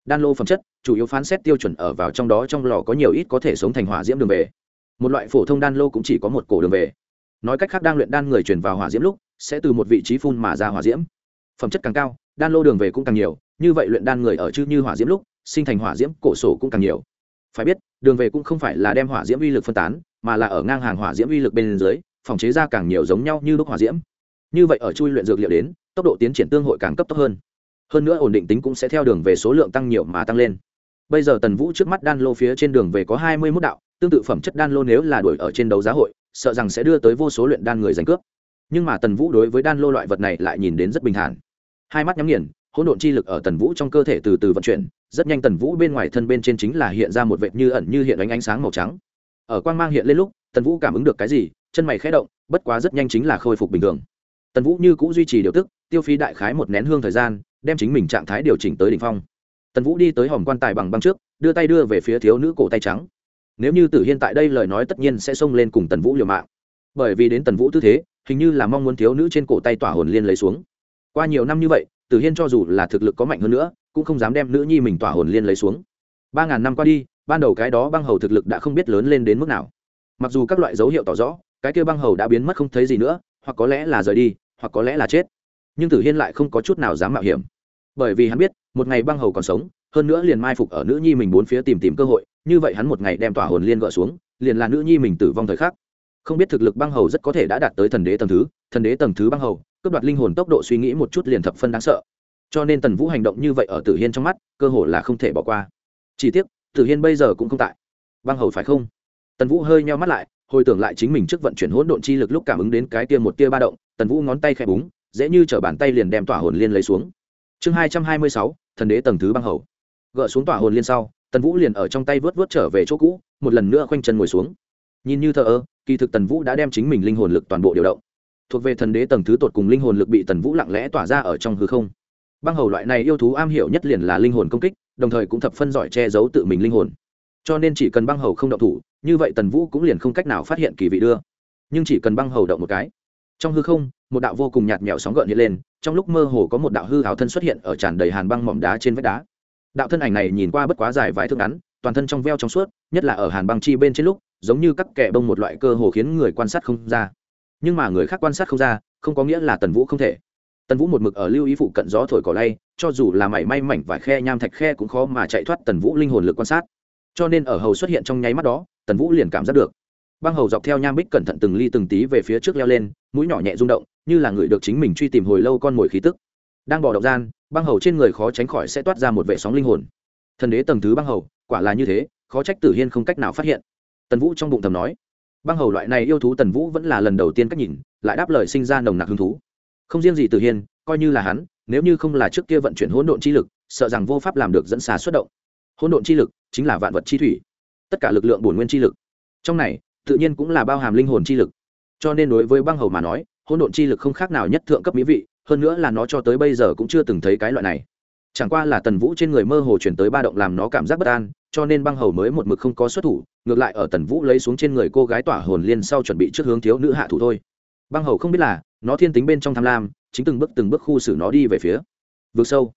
Đan lô phẩm chất, chủ yếu phán xét tiêu chuẩn ở vào trong đó trong lò có nhiều ít có thể sống thành hỏa diễm đường về. Một loại phổ thông đan lô cũng chỉ có một cổ đường về. Nói cách khác đang luyện đan người truyền vào hỏa diễm lúc, sẽ từ một vị trí phun mà ra hỏa diễm. Phẩm chất càng cao đan lô đường về cũng càng nhiều, như vậy luyện đan người ở chư như hỏa diễm lúc, sinh thành hỏa diễm cổ sổ cũng càng nhiều. Phải biết, đường về cũng không phải là đem hỏa diễm uy lực phân tán, mà là ở ngang hàng hỏa diễm uy lực bên dưới, phòng chế ra càng nhiều giống nhau như lúc hỏa diễm. Như vậy ở chui luyện dược liệu đến, tốc độ tiến triển tương hội càng cấp tốc hơn. Hơn nữa ổn định tính cũng sẽ theo đường về số lượng tăng nhiều mà tăng lên. Bây giờ tần vũ trước mắt đan lô phía trên đường về có hai mươi mốt đạo, tương tự phẩm chất đan lô nếu là đuổi ở trên đấu giá hội, sợ rằng sẽ đưa tới vô số luyện đan người giành cướp. Nhưng mà tần vũ đối với đan lô loại vật này lại nhìn đến rất bình thản hai mắt nhắm nghiền, hỗn độn chi lực ở tần vũ trong cơ thể từ từ vận chuyển, rất nhanh tần vũ bên ngoài thân bên trên chính là hiện ra một vệt như ẩn như hiện ánh ánh sáng màu trắng. Ở quang mang hiện lên lúc, tần vũ cảm ứng được cái gì, chân mày khẽ động, bất quá rất nhanh chính là khôi phục bình thường. Tần vũ như cũng duy trì điều tức, tiêu phí đại khái một nén hương thời gian, đem chính mình trạng thái điều chỉnh tới đ ỉ n h phong. Tần vũ đi tới hòm quan tài bằng băng trước, đưa tay đưa về phía thiếu nữ cổ tay trắng. Nếu như tử hiên tại đây lời nói tất nhiên sẽ xông lên cùng tần vũ liều mạng. Bởi vì đến tần vũ tư thế, hình như là mong muốn thiếu nữ trên cổ tay tỏa hồn liên lấy xuống qua nhiều năm như vậy, tử hiên cho dù là thực lực có mạnh hơn nữa, cũng không dám đem nữ nhi mình tỏa hồn liên lấy xuống. Ba ngàn năm qua đi, ban đầu cái đó băng hầu thực lực đã không biết lớn lên đến mức nào. Mặc dù các loại dấu hiệu tỏ rõ, cái kia băng hầu đã biến mất không thấy gì nữa, hoặc có lẽ là rời đi, hoặc có lẽ là chết. Nhưng tử hiên lại không có chút nào dám mạo hiểm. Bởi vì hắn biết, một ngày băng hầu còn sống, hơn nữa liền mai phục ở nữ nhi mình bốn phía tìm tìm cơ hội, như vậy hắn một ngày đem tỏa hồn liên gỡ xuống, liền là nữ nhi mình tử vong thời khắc. Không biết thực lực băng hầu rất có thể đã đạt tới thần đế tầng thứ, thần đế tầng thứ băng hầu cướp đoạt linh hồn tốc độ suy nghĩ một chút liền thập phân đáng sợ. Cho nên tần vũ hành động như vậy ở tử hiên trong mắt, cơ hồ là không thể bỏ qua. Chỉ tiếc, tử hiên bây giờ cũng không tại. Băng hầu phải không? Tần vũ hơi nheo mắt lại, hồi tưởng lại chính mình trước vận chuyển hỗn độn chi lực lúc cảm ứng đến cái tia một tia ba động, tần vũ ngón tay khẽ búng, dễ như t bàn tay liền đem tỏa hồn liên lấy xuống. Chương hai trăm hai mươi sáu, thần đế tầng thứ băng hầu. Gỡ xuống tỏa hồn liên sau, tần vũ liền ở trong tay vớt vớt trở về chỗ cũ, một lần nữa khoanh chân ngồi xuống. Nhìn như thờ ơ, kỳ thực tần vũ đã đem chính mình linh hồn lực toàn bộ điều động thuộc về thần đế tầng thứ tột cùng linh hồn lực bị tần vũ lặng lẽ tỏa ra ở trong hư không. Băng hầu loại này yêu thú am hiểu nhất liền là linh hồn công kích, đồng thời cũng thập phân giỏi che giấu tự mình linh hồn. Cho nên chỉ cần băng hầu không động thủ, như vậy tần vũ cũng liền không cách nào phát hiện kỳ vị đưa. Nhưng chỉ cần băng hầu động một cái, trong hư không, một đạo vô cùng nhạt nhẽo sóng gợn hiện lên, trong lúc mơ hồ có một đạo hư hào thân xuất hiện ở tràn đầy hàn băng mỏm đá trên vách đá. Đạo thân ảnh này nhìn qua bất quá dài vài thước ngắn, toàn thân trong veo trong suốt, nhất là ở hàn băng chi bên trên lúc, giống như các kẻ bông một loại cơ hồ khiến người quan sát không ra nhưng mà người khác quan sát không ra, không có nghĩa là tần vũ không thể. Tần vũ một mực ở lưu ý phụ cận gió thổi cỏ lay, cho dù là mảy may mảnh vải khe, nham thạch khe cũng khó mà chạy thoát tần vũ linh hồn lực quan sát. Cho nên ở hầu xuất hiện trong nháy mắt đó, tần vũ liền cảm giác được. Băng hầu dọc theo nham bích cẩn thận từng ly từng tí về phía trước leo lên, mũi nhỏ nhẹ rung động, như là người được chính mình truy tìm hồi lâu con mồi khí tức. Đang bỏ động gian, băng hầu trên người khó tránh khỏi sẽ toát ra một vệ sóng linh hồn. Thần đế tầng thứ băng hầu, quả là như thế, khó trách tử hiên không cách nào phát hiện. Tần vũ trong bụng thầm nói băng hầu loại này yêu thú tần vũ vẫn là lần đầu tiên cách nhìn, lại đáp lời sinh ra nồng nặc hứng thú. Không riêng gì Từ hiên, coi như là hắn, nếu như không là trước kia vận chuyển hỗn độn chi lực, sợ rằng vô pháp làm được dẫn xà xuất động. Hỗn độn chi lực chính là vạn vật chi thủy, tất cả lực lượng bổn nguyên chi lực. Trong này, tự nhiên cũng là bao hàm linh hồn chi lực. Cho nên đối với băng hầu mà nói, hỗn độn chi lực không khác nào nhất thượng cấp mỹ vị, hơn nữa là nó cho tới bây giờ cũng chưa từng thấy cái loại này. Chẳng qua là tần vũ trên người mơ hồ chuyển tới ba động làm nó cảm giác bất an cho nên băng hầu mới một mực không có xuất thủ, ngược lại ở tần vũ lấy xuống trên người cô gái tỏa hồn liên sau chuẩn bị trước hướng thiếu nữ hạ thủ thôi. Băng hầu không biết là, nó thiên tính bên trong tham lam, chính từng bước từng bước khu xử nó đi về phía vượt sâu.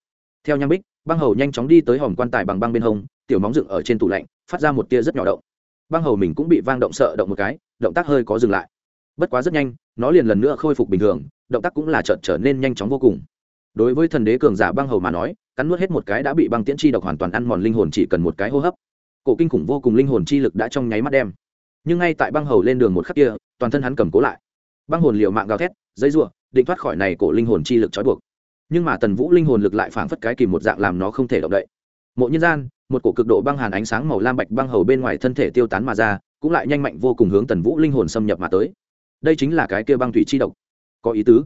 Theo nham bích, băng hầu nhanh chóng đi tới hòm quan tài bằng băng bên hông, tiểu móng dựng ở trên tủ lạnh, phát ra một tia rất nhỏ động. Băng hầu mình cũng bị vang động sợ động một cái, động tác hơi có dừng lại. Bất quá rất nhanh, nó liền lần nữa khôi phục bình thường, động tác cũng là chợt trở nên nhanh chóng vô cùng. Đối với thần đế cường giả băng hầu mà nói cắn nuốt hết một cái đã bị băng tiễn chi độc hoàn toàn ăn mòn linh hồn chỉ cần một cái hô hấp. Cổ kinh khủng vô cùng linh hồn chi lực đã trong nháy mắt đem. Nhưng ngay tại băng hầu lên đường một khắc kia, toàn thân hắn cầm cố lại. Băng hồn liệu mạng gào thét, dây r định thoát khỏi này cổ linh hồn chi lực trói buộc. Nhưng mà tần vũ linh hồn lực lại phảng phất cái kìm một dạng làm nó không thể động đậy. Mộ nhân gian, một cổ cực độ băng hàn ánh sáng màu lam bạch băng hầu bên ngoài thân thể tiêu tán mà ra, cũng lại nhanh mạnh vô cùng hướng tần vũ linh hồn xâm nhập mà tới. Đây chính là cái kia băng thủy chi độc. Có ý tứ.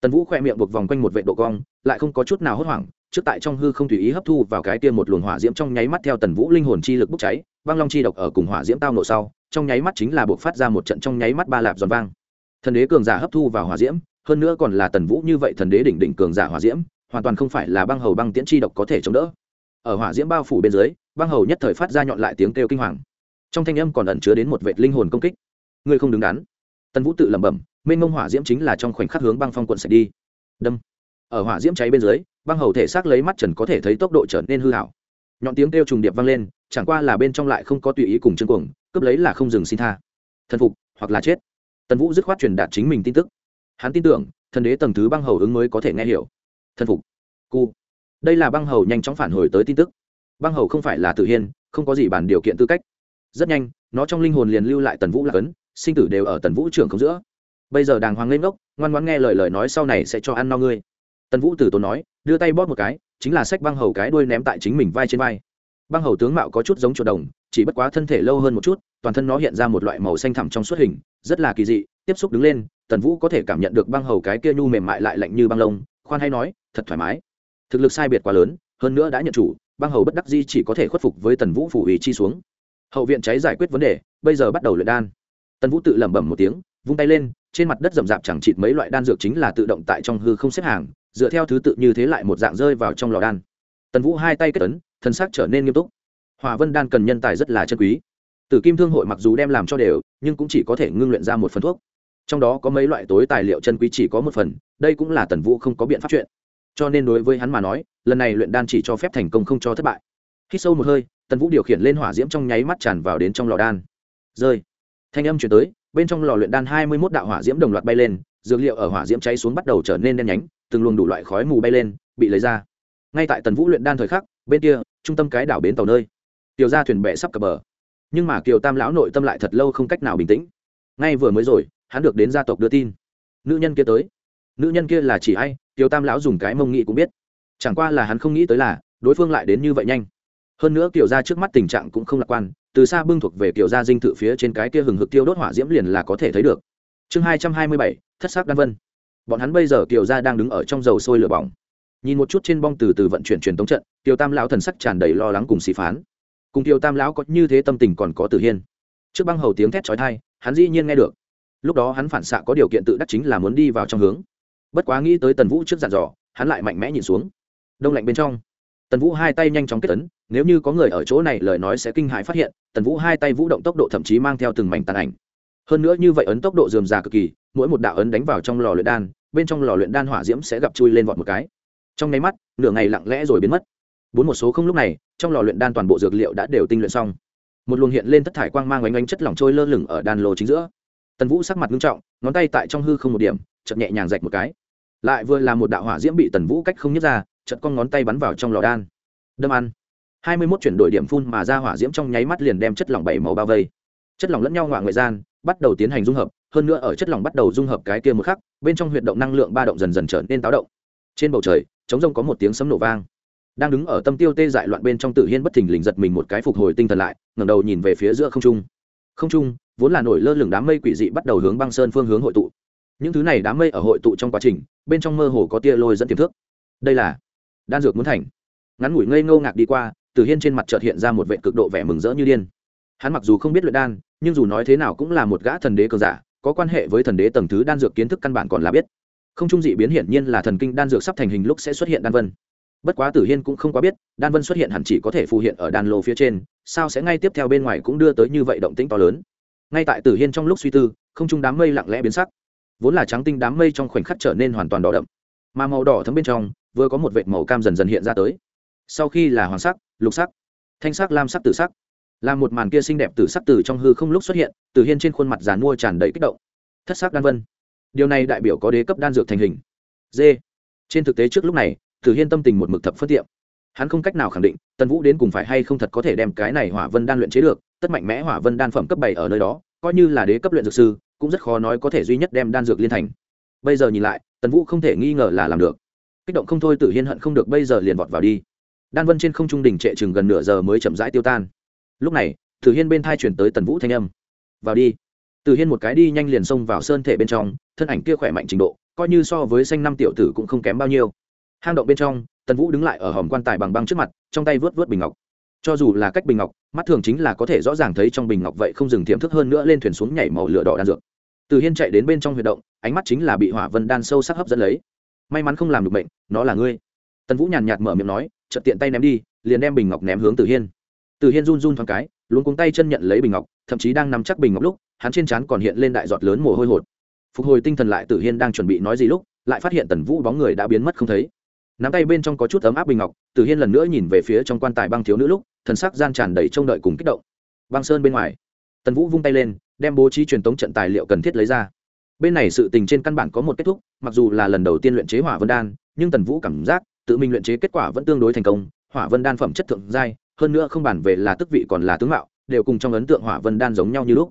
Tần vũ khoe miệng buộc vòng quanh một vệ độ cong, lại không có chút nào hốt hoảng trước tại trong hư không tùy ý hấp thu vào cái kia một luồng hỏa diễm trong nháy mắt theo tần vũ linh hồn chi lực bốc cháy, băng long chi độc ở cùng hỏa diễm tao nổ sau, trong nháy mắt chính là buộc phát ra một trận trong nháy mắt ba lạp giòn vang. Thần đế cường giả hấp thu vào hỏa diễm, hơn nữa còn là tần vũ như vậy thần đế đỉnh đỉnh cường giả hỏa diễm, hoàn toàn không phải là băng hầu băng tiễn chi độc có thể chống đỡ. Ở hỏa diễm bao phủ bên dưới, băng hầu nhất thời phát ra nhọn lại tiếng kêu kinh hoàng. Trong thanh âm còn ẩn chứa đến một vệt linh hồn công kích. Ngươi không đứng đắn. Tần vũ tự lẩm bẩm, mênh mông hỏa diễm chính là trong khoảnh khắc hướng băng phong quận sẽ đi. Đâm. Ở hỏa diễm cháy bên dưới băng hầu thể xác lấy mắt trần có thể thấy tốc độ trở nên hư hảo. Nhọn tiếng kêu trùng điệp vang lên, chẳng qua là bên trong lại không có tùy ý cùng chân cuồng, cướp lấy là không dừng xin tha. Thần phục, hoặc là chết. Tần vũ dứt khoát truyền đạt chính mình tin tức. Hắn tin tưởng, thần đế tầng thứ băng hầu ứng mới có thể nghe hiểu. Thần phục. Cu. Đây là băng hầu nhanh chóng phản hồi tới tin tức. Băng hầu không phải là tự hiên, không có gì bản điều kiện tư cách. Rất nhanh, nó trong linh hồn liền lưu lại tần vũ là cấn, sinh tử đều ở tần vũ trưởng không giữa. Bây giờ đàng hoàng lên ngốc, ngoan ngoãn nghe lời lời nói sau này sẽ cho ăn no ngươi tần vũ tử tốn nói, đưa tay bóp một cái, chính là sách băng hầu cái đuôi ném tại chính mình vai trên vai. Băng hầu tướng mạo có chút giống chuột đồng, chỉ bất quá thân thể lâu hơn một chút, toàn thân nó hiện ra một loại màu xanh thẳm trong suốt hình, rất là kỳ dị, tiếp xúc đứng lên, tần vũ có thể cảm nhận được băng hầu cái kia nhu mềm mại lại lạnh như băng lông, khoan hay nói, thật thoải mái. Thực lực sai biệt quá lớn, hơn nữa đã nhận chủ, băng hầu bất đắc di chỉ có thể khuất phục với tần vũ phủ ý chi xuống. Hậu viện cháy giải quyết vấn đề, bây giờ bắt đầu luyện đan. Tần vũ tự lẩm bẩm một tiếng, vung tay lên, trên mặt đất rậm rạp chẳng chịt mấy loại đan dược chính là tự động tại trong hư không xếp hàng dựa theo thứ tự như thế lại một dạng rơi vào trong lò đan. Tần vũ hai tay kết ấn, thân xác trở nên nghiêm túc. Hòa vân đan cần nhân tài rất là chân quý. Tử kim thương hội mặc dù đem làm cho đều, nhưng cũng chỉ có thể ngưng luyện ra một phần thuốc. Trong đó có mấy loại tối tài liệu chân quý chỉ có một phần, đây cũng là tần vũ không có biện pháp chuyện. Cho nên đối với hắn mà nói, lần này luyện đan chỉ cho phép thành công không cho thất bại. Khi sâu một hơi, tần vũ điều khiển lên hỏa diễm trong nháy mắt tràn vào đến trong lò đan. Rơi. Thanh âm chuyển tới, bên trong lò luyện đan hai mươi mốt đạo hỏa diễm đồng loạt bay lên, dược liệu ở hỏa diễm cháy xuống bắt đầu trở nên đen nhánh từng luồng đủ loại khói mù bay lên, bị lấy ra. Ngay tại tần vũ luyện đan thời khắc, bên kia, trung tâm cái đảo bến tàu nơi. Tiểu ra thuyền bè sắp cập bờ. Nhưng mà kiều tam lão nội tâm lại thật lâu không cách nào bình tĩnh. Ngay vừa mới rồi, hắn được đến gia tộc đưa tin. Nữ nhân kia tới. Nữ nhân kia là chỉ ai, kiều tam lão dùng cái mông nghị cũng biết. Chẳng qua là hắn không nghĩ tới là, đối phương lại đến như vậy nhanh. Hơn nữa kiều ra trước mắt tình trạng cũng không lạc quan, từ xa bưng thuộc về kiều gia dinh thự phía trên cái kia hừng hực tiêu đốt hỏa diễm liền là có thể thấy được. Chương hai trăm hai mươi bảy, thất sắc đan vân bọn hắn bây giờ kiều gia đang đứng ở trong dầu sôi lửa bỏng. Nhìn một chút trên bong từ từ vận chuyển truyền tống trận, kiều tam lão thần sắc tràn đầy lo lắng cùng xì phán. Cùng kiều tam lão có như thế tâm tình còn có tử hiên. Trước băng hầu tiếng thét trói thai hắn dĩ nhiên nghe được. Lúc đó hắn phản xạ có điều kiện tự đắc chính là muốn đi vào trong hướng. Bất quá nghĩ tới tần vũ trước dàn dò, hắn lại mạnh mẽ nhìn xuống. Đông lạnh bên trong, tần vũ hai tay nhanh chóng kết ấn, nếu như có người ở chỗ này lời nói sẽ kinh hãi phát hiện, tần vũ hai tay vũ động tốc độ thậm chí mang theo từng mảnh tàn ảnh. Hơn nữa như vậy ấn tốc độ dườm già cực kỳ, mỗi một đạo ấn đánh vào trong lò luyện đan bên trong lò luyện đan hỏa diễm sẽ gặp chui lên vọt một cái. Trong nháy mắt, nửa ngày lặng lẽ rồi biến mất. Bốn một số không lúc này, trong lò luyện đan toàn bộ dược liệu đã đều tinh luyện xong. Một luồng hiện lên thất thải quang mang oanh oanh chất lỏng trôi lơ lửng ở đan lô chính giữa. Tần vũ sắc mặt nghiêm trọng, ngón tay tại trong hư không một điểm chậm nhẹ nhàng rạch một cái. Lại vừa là một đạo hỏa diễm bị tần vũ cách không nhấc ra chật con ngón tay bắn vào trong lò đan. Đâm ăn. Hai mươi mốt chuyển đổi điểm phun mà ra hỏa diễm trong nháy mắt liền đem chất lỏng bảy màu bao vây. Chất lỏng lẫn nhau ngoạ ngoại gian, bắt đầu tiến hành dung hợp hơn nữa ở chất lỏng bắt đầu dung hợp cái kia một khắc, bên trong huyệt động năng lượng ba động dần dần trở nên táo động. Trên bầu trời chống rông có một tiếng sấm nổ vang. Đang đứng ở tâm tiêu tê dại loạn bên trong tử hiên bất thình lình giật mình một cái phục hồi tinh thần lại, ngẩng đầu nhìn về phía giữa không trung. Không trung, vốn là nổi lơ lửng đám mây quỷ dị bắt đầu hướng băng sơn phương hướng hội tụ. Những thứ này đám mây ở hội tụ trong quá trình, bên trong mơ hồ có tia lôi dẫn tiềm thức. Đây là đan dược muốn thành. Ngắn ngủi ngây ngô ngạc đi qua tử hiên trên mặt chợt hiện ra một vệ cực độ vẻ mừng rỡ như điên. Hắn mặc dù không biết luyện đan, nhưng dù nói thế nào cũng là một gã thần đế cường giả có quan hệ với thần đế tầng thứ đan dược kiến thức căn bản còn là biết. Không trung dị biến hiển nhiên là thần kinh đan dược sắp thành hình lúc sẽ xuất hiện đan vân. Bất quá tử hiên cũng không quá biết, đan vân xuất hiện hẳn chỉ có thể phù hiện ở đan lô phía trên, sao sẽ ngay tiếp theo bên ngoài cũng đưa tới như vậy động tĩnh to lớn. Ngay tại tử hiên trong lúc suy tư, không trung đám mây lặng lẽ biến sắc. Vốn là trắng tinh đám mây trong khoảnh khắc trở nên hoàn toàn đỏ đậm, mà màu đỏ thấm bên trong vừa có một vệt màu cam dần dần hiện ra tới. Sau khi là hoàng sắc, lục sắc, thanh sắc, lam sắc, tử sắc là một màn kia xinh đẹp từ sắc từ trong hư không lúc xuất hiện từ hiên trên khuôn mặt giàn mua tràn đầy kích động. Thất sắc đan vân. Điều này đại biểu có đế cấp đan dược thành hình. D trên thực tế trước lúc này từ hiên tâm tình một mực thập phất tiệm. Hắn không cách nào khẳng định, tần vũ đến cùng phải hay không thật có thể đem cái này hỏa vân đan luyện chế được, tất mạnh mẽ hỏa vân đan phẩm cấp bảy ở nơi đó, coi như là đế cấp luyện dược sư, cũng rất khó nói có thể duy nhất đem đan dược liên thành. Bây giờ nhìn lại, tần vũ không thể nghi ngờ là làm được. Kích động không thôi tử hiên hận không được bây giờ liền vọt vào đi. Đan vân trên không trung đỉnh trệ chừng gần nửa giờ mới chậm rãi tiêu tan lúc này tử hiên bên thai chuyển tới tần vũ thanh âm. Vào đi. Tử hiên một cái đi nhanh liền xông vào sơn thể bên trong, thân ảnh kia khỏe mạnh trình độ, coi như so với xanh năm tiểu tử cũng không kém bao nhiêu. Hang động bên trong, tần vũ đứng lại ở hòm quan tài bằng băng trước mặt, trong tay vớt vớt bình ngọc. Cho dù là cách bình ngọc, mắt thường chính là có thể rõ ràng thấy trong bình ngọc vậy không dừng tiềm thức hơn nữa lên thuyền xuống nhảy màu lửa đỏ đan dược. Từ hiên chạy đến bên trong huy động, ánh mắt chính là bị hỏa vân đan sâu sắc hấp dẫn lấy. May mắn không làm được bệnh nó là ngươi. Tần vũ nhàn nhạt mở miệng nói, chợt tiện tay ném đi, liền đem bình ngọc ném hướng từ hiên từ hiên run run thoáng cái luôn cuống tay chân nhận lấy bình ngọc, thậm chí đang nắm chắc bình ngọc lúc, hắn trên trán còn hiện lên đại giọt lớn mồ hôi hột. Phục hồi tinh thần lại tử hiên đang chuẩn bị nói gì lúc, lại phát hiện tần vũ bóng người đã biến mất không thấy. Nắm tay bên trong có chút ấm áp bình ngọc tử hiên lần nữa nhìn về phía trong quan tài băng thiếu nữ lúc, thần sắc gian tràn đầy trông đợi cùng kích động. Băng sơn bên ngoài, tần vũ vung tay lên, đem bố trí truyền tống trận tài liệu cần thiết lấy ra. Bên này sự tình trên căn bản có một kết thúc, mặc dù là lần đầu tiên luyện chế hỏa vân đan, nhưng tần vũ cảm giác tự mình luyện chế kết quả vẫn tương đối thành công, hỏa vân đan phẩm chất thượng giai hơn nữa không bản về là tức vị còn là tướng mạo, đều cùng trong ấn tượng hỏa vân đan giống nhau như lúc.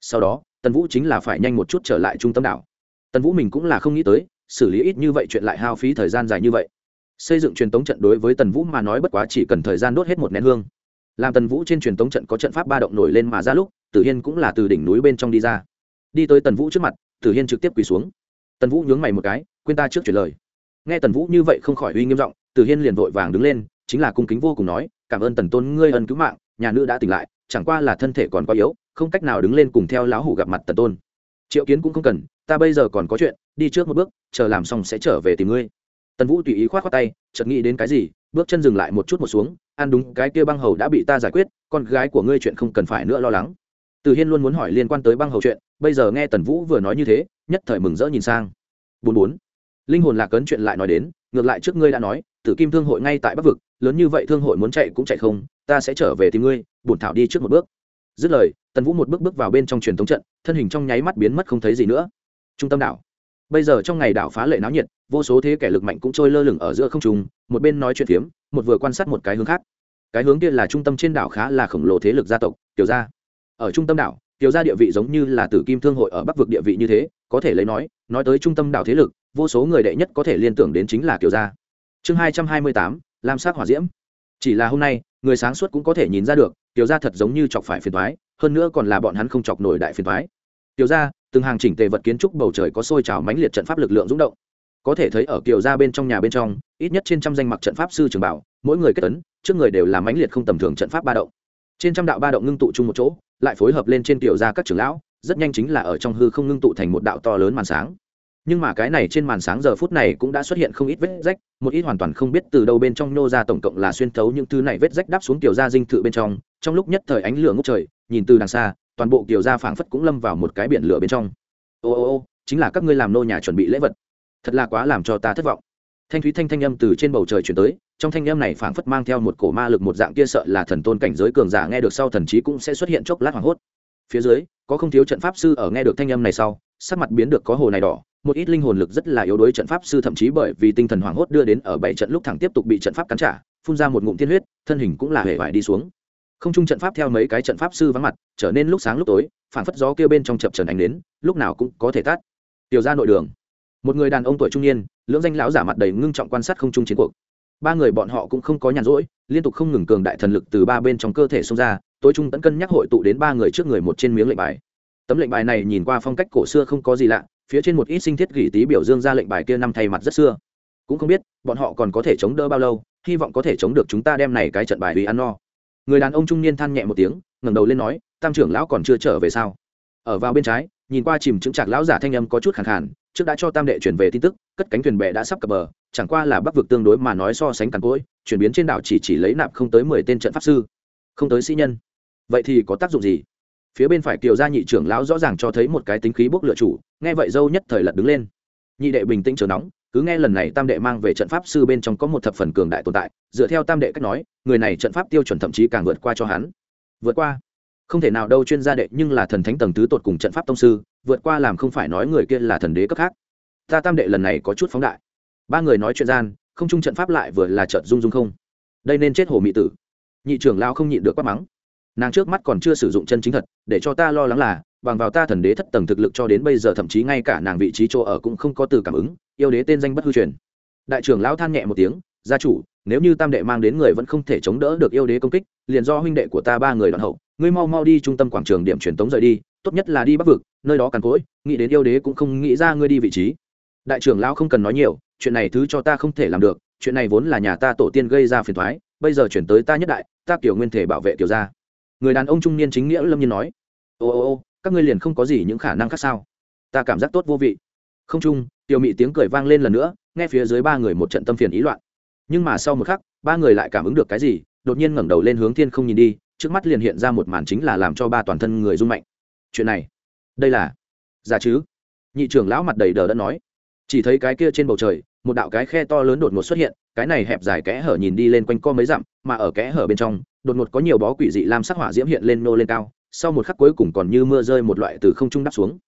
Sau đó, tần vũ chính là phải nhanh một chút trở lại trung tâm đảo. Tần vũ mình cũng là không nghĩ tới, xử lý ít như vậy chuyện lại hao phí thời gian dài như vậy. Xây dựng truyền tống trận đối với tần vũ mà nói bất quá chỉ cần thời gian đốt hết một nén hương. Làm tần vũ trên truyền tống trận có trận pháp ba động nổi lên mà ra lúc, tử hiên cũng là từ đỉnh núi bên trong đi ra. Đi tới tần vũ trước mặt, tử hiên trực tiếp quỳ xuống. Tần vũ nhướng mày một cái, quên ta trước chuyển lời. Nghe tần vũ như vậy không khỏi uy nghiêm giọng, tử hiên liền vội vàng đứng lên, chính là cung kính vô cùng nói cảm ơn tần tôn ngươi ân cứu mạng, nhà nữ đã tỉnh lại, chẳng qua là thân thể còn quá yếu, không cách nào đứng lên cùng theo lão hủ gặp mặt tần tôn. Triệu kiến cũng không cần, ta bây giờ còn có chuyện, đi trước một bước, chờ làm xong sẽ trở về tìm ngươi. Tần vũ tùy ý k h o á t khoác tay, chợt nghĩ đến cái gì, bước chân dừng lại một chút một xuống, ăn đúng cái kia băng hầu đã bị ta giải quyết, con gái của ngươi chuyện không cần phải nữa lo lắng. Từ hiên luôn muốn hỏi liên quan tới băng hầu chuyện, bây giờ nghe tần vũ vừa nói như thế, nhất thời mừng rỡ nhìn sang. Bốn bốn. Linh hồn lạc cấn chuyện lại nói đến, ngược lại trước ngươi đã nói, tử kim thương hội ngay tại bắc vực lớn như vậy thương hội muốn chạy cũng chạy không, ta sẽ trở về tìm ngươi, bổn thảo đi trước một bước. Dứt lời, tần vũ một bước bước vào bên trong truyền thống trận, thân hình trong nháy mắt biến mất không thấy gì nữa. Trung tâm đảo. Bây giờ trong ngày đảo phá lệ náo nhiệt, vô số thế kẻ lực mạnh cũng trôi lơ lửng ở giữa không trùng một bên nói chuyện phiếm, một vừa quan sát một cái hướng khác. Cái hướng kia là trung tâm trên đảo khá là khổng lồ thế lực gia tộc, tiểu gia. Ở trung tâm đảo, tiểu gia địa vị giống như là tử kim thương hội ở bắc vực địa vị như thế, có thể lấy nói nói tới trung tâm đảo thế lực, vô số người đệ nhất có thể liên tưởng đến chính là tiểu gia. Chương hai trăm hai mươi tám lam sắc hỏa diễm. Chỉ là hôm nay, người sáng suốt cũng có thể nhìn ra được, tiểu gia thật giống như chọc phải phiền thoái hơn nữa còn là bọn hắn không chọc nổi đại phiền thoái tiểu gia, từng hàng chỉnh tề vật kiến trúc bầu trời có sôi trào mãnh liệt trận pháp lực lượng rung động. Có thể thấy ở kiều gia bên trong nhà bên trong, ít nhất trên trăm danh mặc trận pháp sư trường bảo, mỗi người kết tấn trước người đều là mãnh liệt không tầm thường trận pháp ba động. Trên trăm đạo ba động ngưng tụ chung một chỗ, lại phối hợp lên trên kiều gia các trưởng lão, rất nhanh chính là ở trong hư không ngưng tụ thành một đạo to lớn màn sáng nhưng mà cái này trên màn sáng giờ phút này cũng đã xuất hiện không ít vết rách, một ít hoàn toàn không biết từ đâu bên trong nô ra tổng cộng là xuyên thấu những thứ này vết rách đáp xuống kiểu gia dinh thự bên trong. Trong lúc nhất thời ánh lửa ngốc trời, nhìn từ đằng xa, toàn bộ kiểu gia phảng phất cũng lâm vào một cái biển lửa bên trong. Ô ô ô, chính là các ngươi làm nô nhà chuẩn bị lễ vật. Thật là quá làm cho ta thất vọng. Thanh thúy thanh thanh âm từ trên bầu trời chuyển tới, trong thanh âm này phảng phất mang theo một cổ ma lực một dạng kia sợ là thần tôn cảnh giới cường giả nghe được sau thần trí cũng sẽ xuất hiện chốc lát hoảng hốt. Phía dưới, có không thiếu trận pháp sư ở nghe được thanh âm này sau, sắc mặt biến được có hồ này đỏ một ít linh hồn lực rất là yếu đuối trận pháp sư thậm chí bởi vì tinh thần hoảng hốt đưa đến ở bảy trận lúc thẳng tiếp tục bị trận pháp cắn trả, phun ra một ngụm tiên huyết, thân hình cũng là hề vải đi xuống. Không chung trận pháp theo mấy cái trận pháp sư vắng mặt, trở nên lúc sáng lúc tối, phảng phất gió kêu bên trong chập trần ánh đến, lúc nào cũng có thể tắt. Tiểu ra nội đường. Một người đàn ông tuổi trung niên, lưỡng danh lão giả mặt đầy ngưng trọng quan sát không chung chiến cuộc. Ba người bọn họ cũng không có nhàn rỗi, liên tục không ngừng cường đại thần lực từ ba bên trong cơ thể xông ra, tối trung tẫn cân nhắc hội tụ đến ba người trước người một trên miếng lệnh bài. Tấm lệnh bài này nhìn qua phong cách cổ xưa không có gì lạ phía trên một ít sinh thiết gỉ tí biểu dương ra lệnh bài kia năm thay mặt rất xưa. Cũng không biết, bọn họ còn có thể chống đỡ bao lâu, hy vọng có thể chống được chúng ta đem này cái trận bài vì ăn no. Người đàn ông trung niên than nhẹ một tiếng, ngẩng đầu lên nói, tam trưởng lão còn chưa trở về sao? Ở vào bên trái, nhìn qua chìm chứng chạc lão giả thanh âm có chút khẳng khàn, trước đã cho tam đệ chuyển về tin tức, cất cánh thuyền bè đã sắp cập bờ, chẳng qua là bắc vực tương đối mà nói so sánh càn cỗi, chuyển biến trên đảo chỉ chỉ lấy nạp không tới mười tên trận pháp sư, không tới sĩ nhân. Vậy thì có tác dụng gì? Phía bên phải kiều gia nhị trưởng lão rõ ràng cho thấy một cái tính khí bốc lựa chủ, nghe vậy dâu nhất thời lật đứng lên. Nhị đệ bình tĩnh chờ nóng, cứ nghe lần này tam đệ mang về trận pháp sư bên trong có một thập phần cường đại tồn tại, dựa theo tam đệ cách nói, người này trận pháp tiêu chuẩn thậm chí càng vượt qua cho hắn. Vượt qua? Không thể nào đâu chuyên gia đệ, nhưng là thần thánh tầng tứ tột cùng trận pháp tông sư, vượt qua làm không phải nói người kia là thần đế cấp khác. Ta tam đệ lần này có chút phóng đại. Ba người nói chuyện gian, không chung trận pháp lại vừa là trận dung dung không. Đây nên chết hồ mị tử. Nhị trưởng lao không nhịn được quát mắng nàng trước mắt còn chưa sử dụng chân chính thật, để cho ta lo lắng là, bằng vào ta thần đế thất tầng thực lực cho đến bây giờ thậm chí ngay cả nàng vị trí chỗ ở cũng không có từ cảm ứng, yêu đế tên danh bất hư truyền. Đại trưởng lão than nhẹ một tiếng, gia chủ, nếu như tam đệ mang đến người vẫn không thể chống đỡ được yêu đế công kích, liền do huynh đệ của ta ba người đoạn hậu, ngươi mau mau đi trung tâm quảng trường điểm truyền tống rời đi, tốt nhất là đi bắc vực, nơi đó càn cỗi, nghĩ đến yêu đế cũng không nghĩ ra ngươi đi vị trí. Đại trưởng lão không cần nói nhiều, chuyện này thứ cho ta không thể làm được, chuyện này vốn là nhà ta tổ tiên gây ra phiền thoái bây giờ chuyển tới ta nhất đại, ta kiểu nguyên thể bảo vệ kiểu gia người đàn ông trung niên chính nghĩa lâm nhiên nói ô ô ô các ngươi liền không có gì những khả năng khác sao? Ta cảm giác tốt vô vị. Không trung, tiểu mị tiếng cười vang lên lần nữa nghe phía dưới ba người một trận tâm phiền ý loạn. Nhưng mà sau một khắc ba người lại cảm ứng được cái gì đột nhiên ngẩng đầu lên hướng thiên không nhìn đi trước mắt liền hiện ra một màn chính là làm cho ba toàn thân người rung mạnh. Chuyện này đây là giả chứ? Nhị trưởng lão mặt đầy đờ đã nói. Chỉ thấy cái kia trên bầu trời một đạo cái khe to lớn đột ngột xuất hiện cái này hẹp dài kẽ hở nhìn đi lên quanh co mấy dặm mà ở kẽ hở bên trong, đột ngột có nhiều bó quỷ dị lam sắc hỏa diễm hiện lên nô lên cao, sau một khắc cuối cùng còn như mưa rơi một loại từ không trung đắp xuống.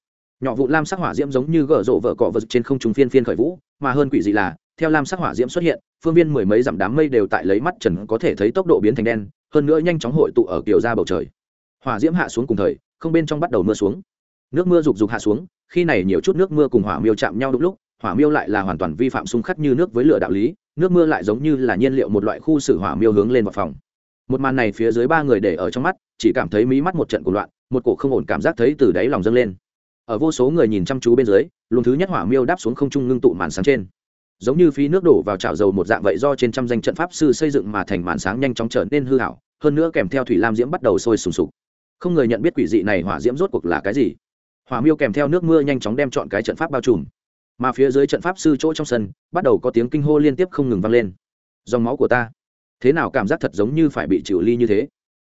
Nhỏ vụ lam sắc hỏa diễm giống như gở rộ vợ cọ vật trên không trung phiên phiên khởi vũ, mà hơn quỷ dị là, theo lam sắc hỏa diễm xuất hiện, phương viên mười mấy dặm đám mây đều tại lấy mắt trần có thể thấy tốc độ biến thành đen, hơn nữa nhanh chóng hội tụ ở kiểu ra bầu trời. Hỏa diễm hạ xuống cùng thời, không bên trong bắt đầu mưa xuống. Nước mưa rục rục hạ xuống, khi này nhiều chút nước mưa cùng hỏa miêu chạm nhau đúng lúc, hỏa miêu lại là hoàn toàn vi phạm xung khắc như nước với lửa đạo lý nước mưa lại giống như là nhiên liệu một loại khu xử hỏa miêu hướng lên vào phòng. Một màn này phía dưới ba người để ở trong mắt, chỉ cảm thấy mí mắt một trận cuộc loạn, một cổ không ổn cảm giác thấy từ đáy lòng dâng lên. Ở vô số người nhìn chăm chú bên dưới, luồng thứ nhất hỏa miêu đáp xuống không trung ngưng tụ màn sáng trên. Giống như phí nước đổ vào chảo dầu một dạng vậy do trên trăm danh trận pháp sư xây dựng mà thành màn sáng nhanh chóng trở nên hư hảo, hơn nữa kèm theo thủy lam diễm bắt đầu sôi sùng sục. Không người nhận biết quỷ dị này hỏa diễm rốt cuộc là cái gì? Hỏa miêu kèm theo nước mưa nhanh chóng đem chọn cái trận pháp bao trùm mà phía dưới trận pháp sư chỗ trong sân, bắt đầu có tiếng kinh hô liên tiếp không ngừng vang lên. Dòng máu của ta, thế nào cảm giác thật giống như phải bị chịu ly như thế?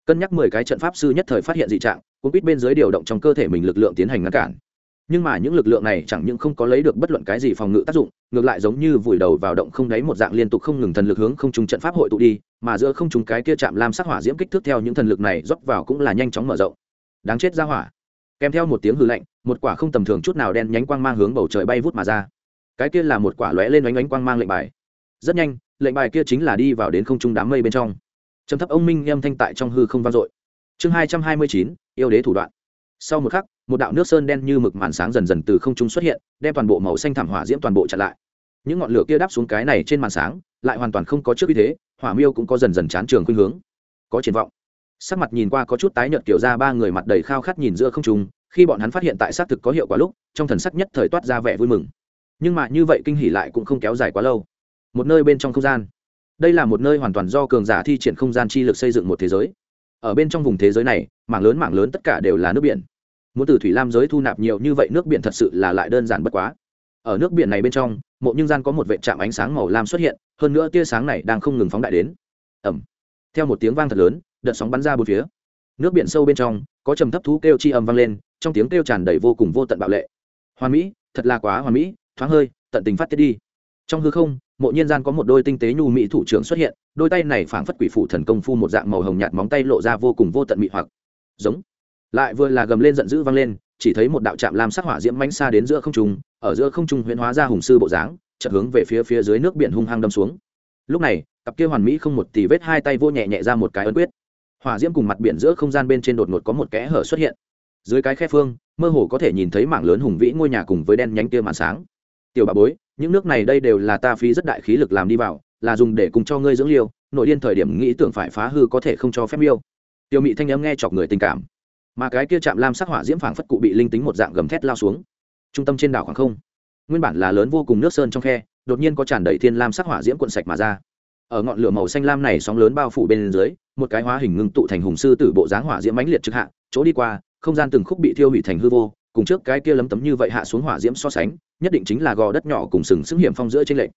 Cân nhắc mười cái trận pháp sư nhất thời phát hiện dị trạng cũng biết bên dưới điều động trong cơ thể mình lực lượng tiến hành ngăn cản. Nhưng mà những lực lượng này chẳng những không có lấy được bất luận cái gì phòng ngự tác dụng, ngược lại giống như vùi đầu vào động không đáy một dạng liên tục không ngừng thần lực hướng không trung trận pháp hội tụ đi, mà giữa không trung cái kia chạm lam sắc hỏa diễm kích thước theo những thần lực này rót vào cũng là nhanh chóng mở rộng. Đáng chết ra hỏa kèm theo một tiếng hư lạnh, một quả không tầm thường chút nào đen nhánh quang mang hướng bầu trời bay vút mà ra. Cái kia là một quả lóe lên oánh oánh quang mang lệnh bài. Rất nhanh, lệnh bài kia chính là đi vào đến không trung đám mây bên trong. Trầm thấp ông minh âm thanh tại trong hư không vang dội. Chương hai trăm hai mươi chín, yêu đế thủ đoạn. Sau một khắc, một đạo nước sơn đen như mực màn sáng dần dần từ không trung xuất hiện, đem toàn bộ màu xanh thảm hỏa diễm toàn bộ chặn lại. Những ngọn lửa kia đáp xuống cái này trên màn sáng, lại hoàn toàn không có trước uy thế, hỏa miêu cũng có dần dần chán trường khuynh hướng. Có triển vọng sắc mặt nhìn qua có chút tái nhợt kiểu ra ba người mặt đầy khao khát nhìn giữa không trung, khi bọn hắn phát hiện tại xác thực có hiệu quả lúc, trong thần sắc nhất thời toát ra vẻ vui mừng. Nhưng mà như vậy kinh hỉ lại cũng không kéo dài quá lâu. Một nơi bên trong không gian. Đây là một nơi hoàn toàn do cường giả thi triển không gian chi lực xây dựng một thế giới. Ở bên trong vùng thế giới này, mảng lớn mảng lớn tất cả đều là nước biển. Muốn từ thủy lam giới thu nạp nhiều như vậy nước biển thật sự là lại đơn giản bất quá. Ở nước biển này bên trong, mộ nhưng gian có một vệ trạm ánh sáng màu lam xuất hiện, hơn nữa tia sáng này đang không ngừng phóng đại đến. Ẩm theo một tiếng vang thật lớn đợt sóng bắn ra bốn phía. Nước biển sâu bên trong, có trầm thấp thú kêu chi âm vang lên, trong tiếng kêu tràn đầy vô cùng vô tận bạo lệ. Hoàn mỹ, thật là quá hoàn mỹ, thoáng hơi, tận tình phát tiết đi. Trong hư không, mộ nhiên gian có một đôi tinh tế nhu mỹ thủ trưởng xuất hiện, đôi tay này phảng phất quỷ phủ thần công phu một dạng màu hồng nhạt móng tay lộ ra vô cùng vô tận mị hoặc. Giống. Lại vừa là gầm lên giận dữ vang lên, chỉ thấy một đạo trạm lam sắc hỏa diễm mánh xa đến giữa không trung, ở giữa không trung huyễn hóa ra hùng sư bộ dáng, chợt hướng về phía phía dưới nước biển hung hăng đâm xuống. Lúc này, cặp kia hoàn mỹ không một tì vết hai tay vô nhẹ nhẹ ra một cái ấn quyết hỏa diễm cùng mặt biển giữa không gian bên trên đột ngột có một kẽ hở xuất hiện. Dưới cái khe phương, mơ hồ có thể nhìn thấy mảng lớn hùng vĩ ngôi nhà cùng với đen nhánh kia màn sáng. Tiểu bà bối, những nước này đây đều là ta phí rất đại khí lực làm đi vào, là dùng để cùng cho ngươi dưỡng liêu, nội điên thời điểm nghĩ tưởng phải phá hư có thể không cho phép yêu tiểu mị thanh âm nghe chọc người tình cảm. Mà cái kia chạm lam sắc hỏa diễm phảng phất cụ bị linh tính một dạng gầm thét lao xuống. Trung tâm trên đảo khoảng không. Nguyên bản là lớn vô cùng nước sơn trong khe, đột nhiên có tràn đầy thiên lam sắc hỏa diễm cuộn sạch mà ra ở ngọn lửa màu xanh lam này sóng lớn bao phủ bên dưới, một cái hóa hình ngưng tụ thành hùng sư tử bộ dáng hỏa diễm mãnh liệt trực hạ, chỗ đi qua, không gian từng khúc bị thiêu hủy thành hư vô, cùng trước cái kia lấm tấm như vậy hạ xuống hỏa diễm so sánh, nhất định chính là gò đất nhỏ cùng sừng sững hiểm phong giữa trên lệnh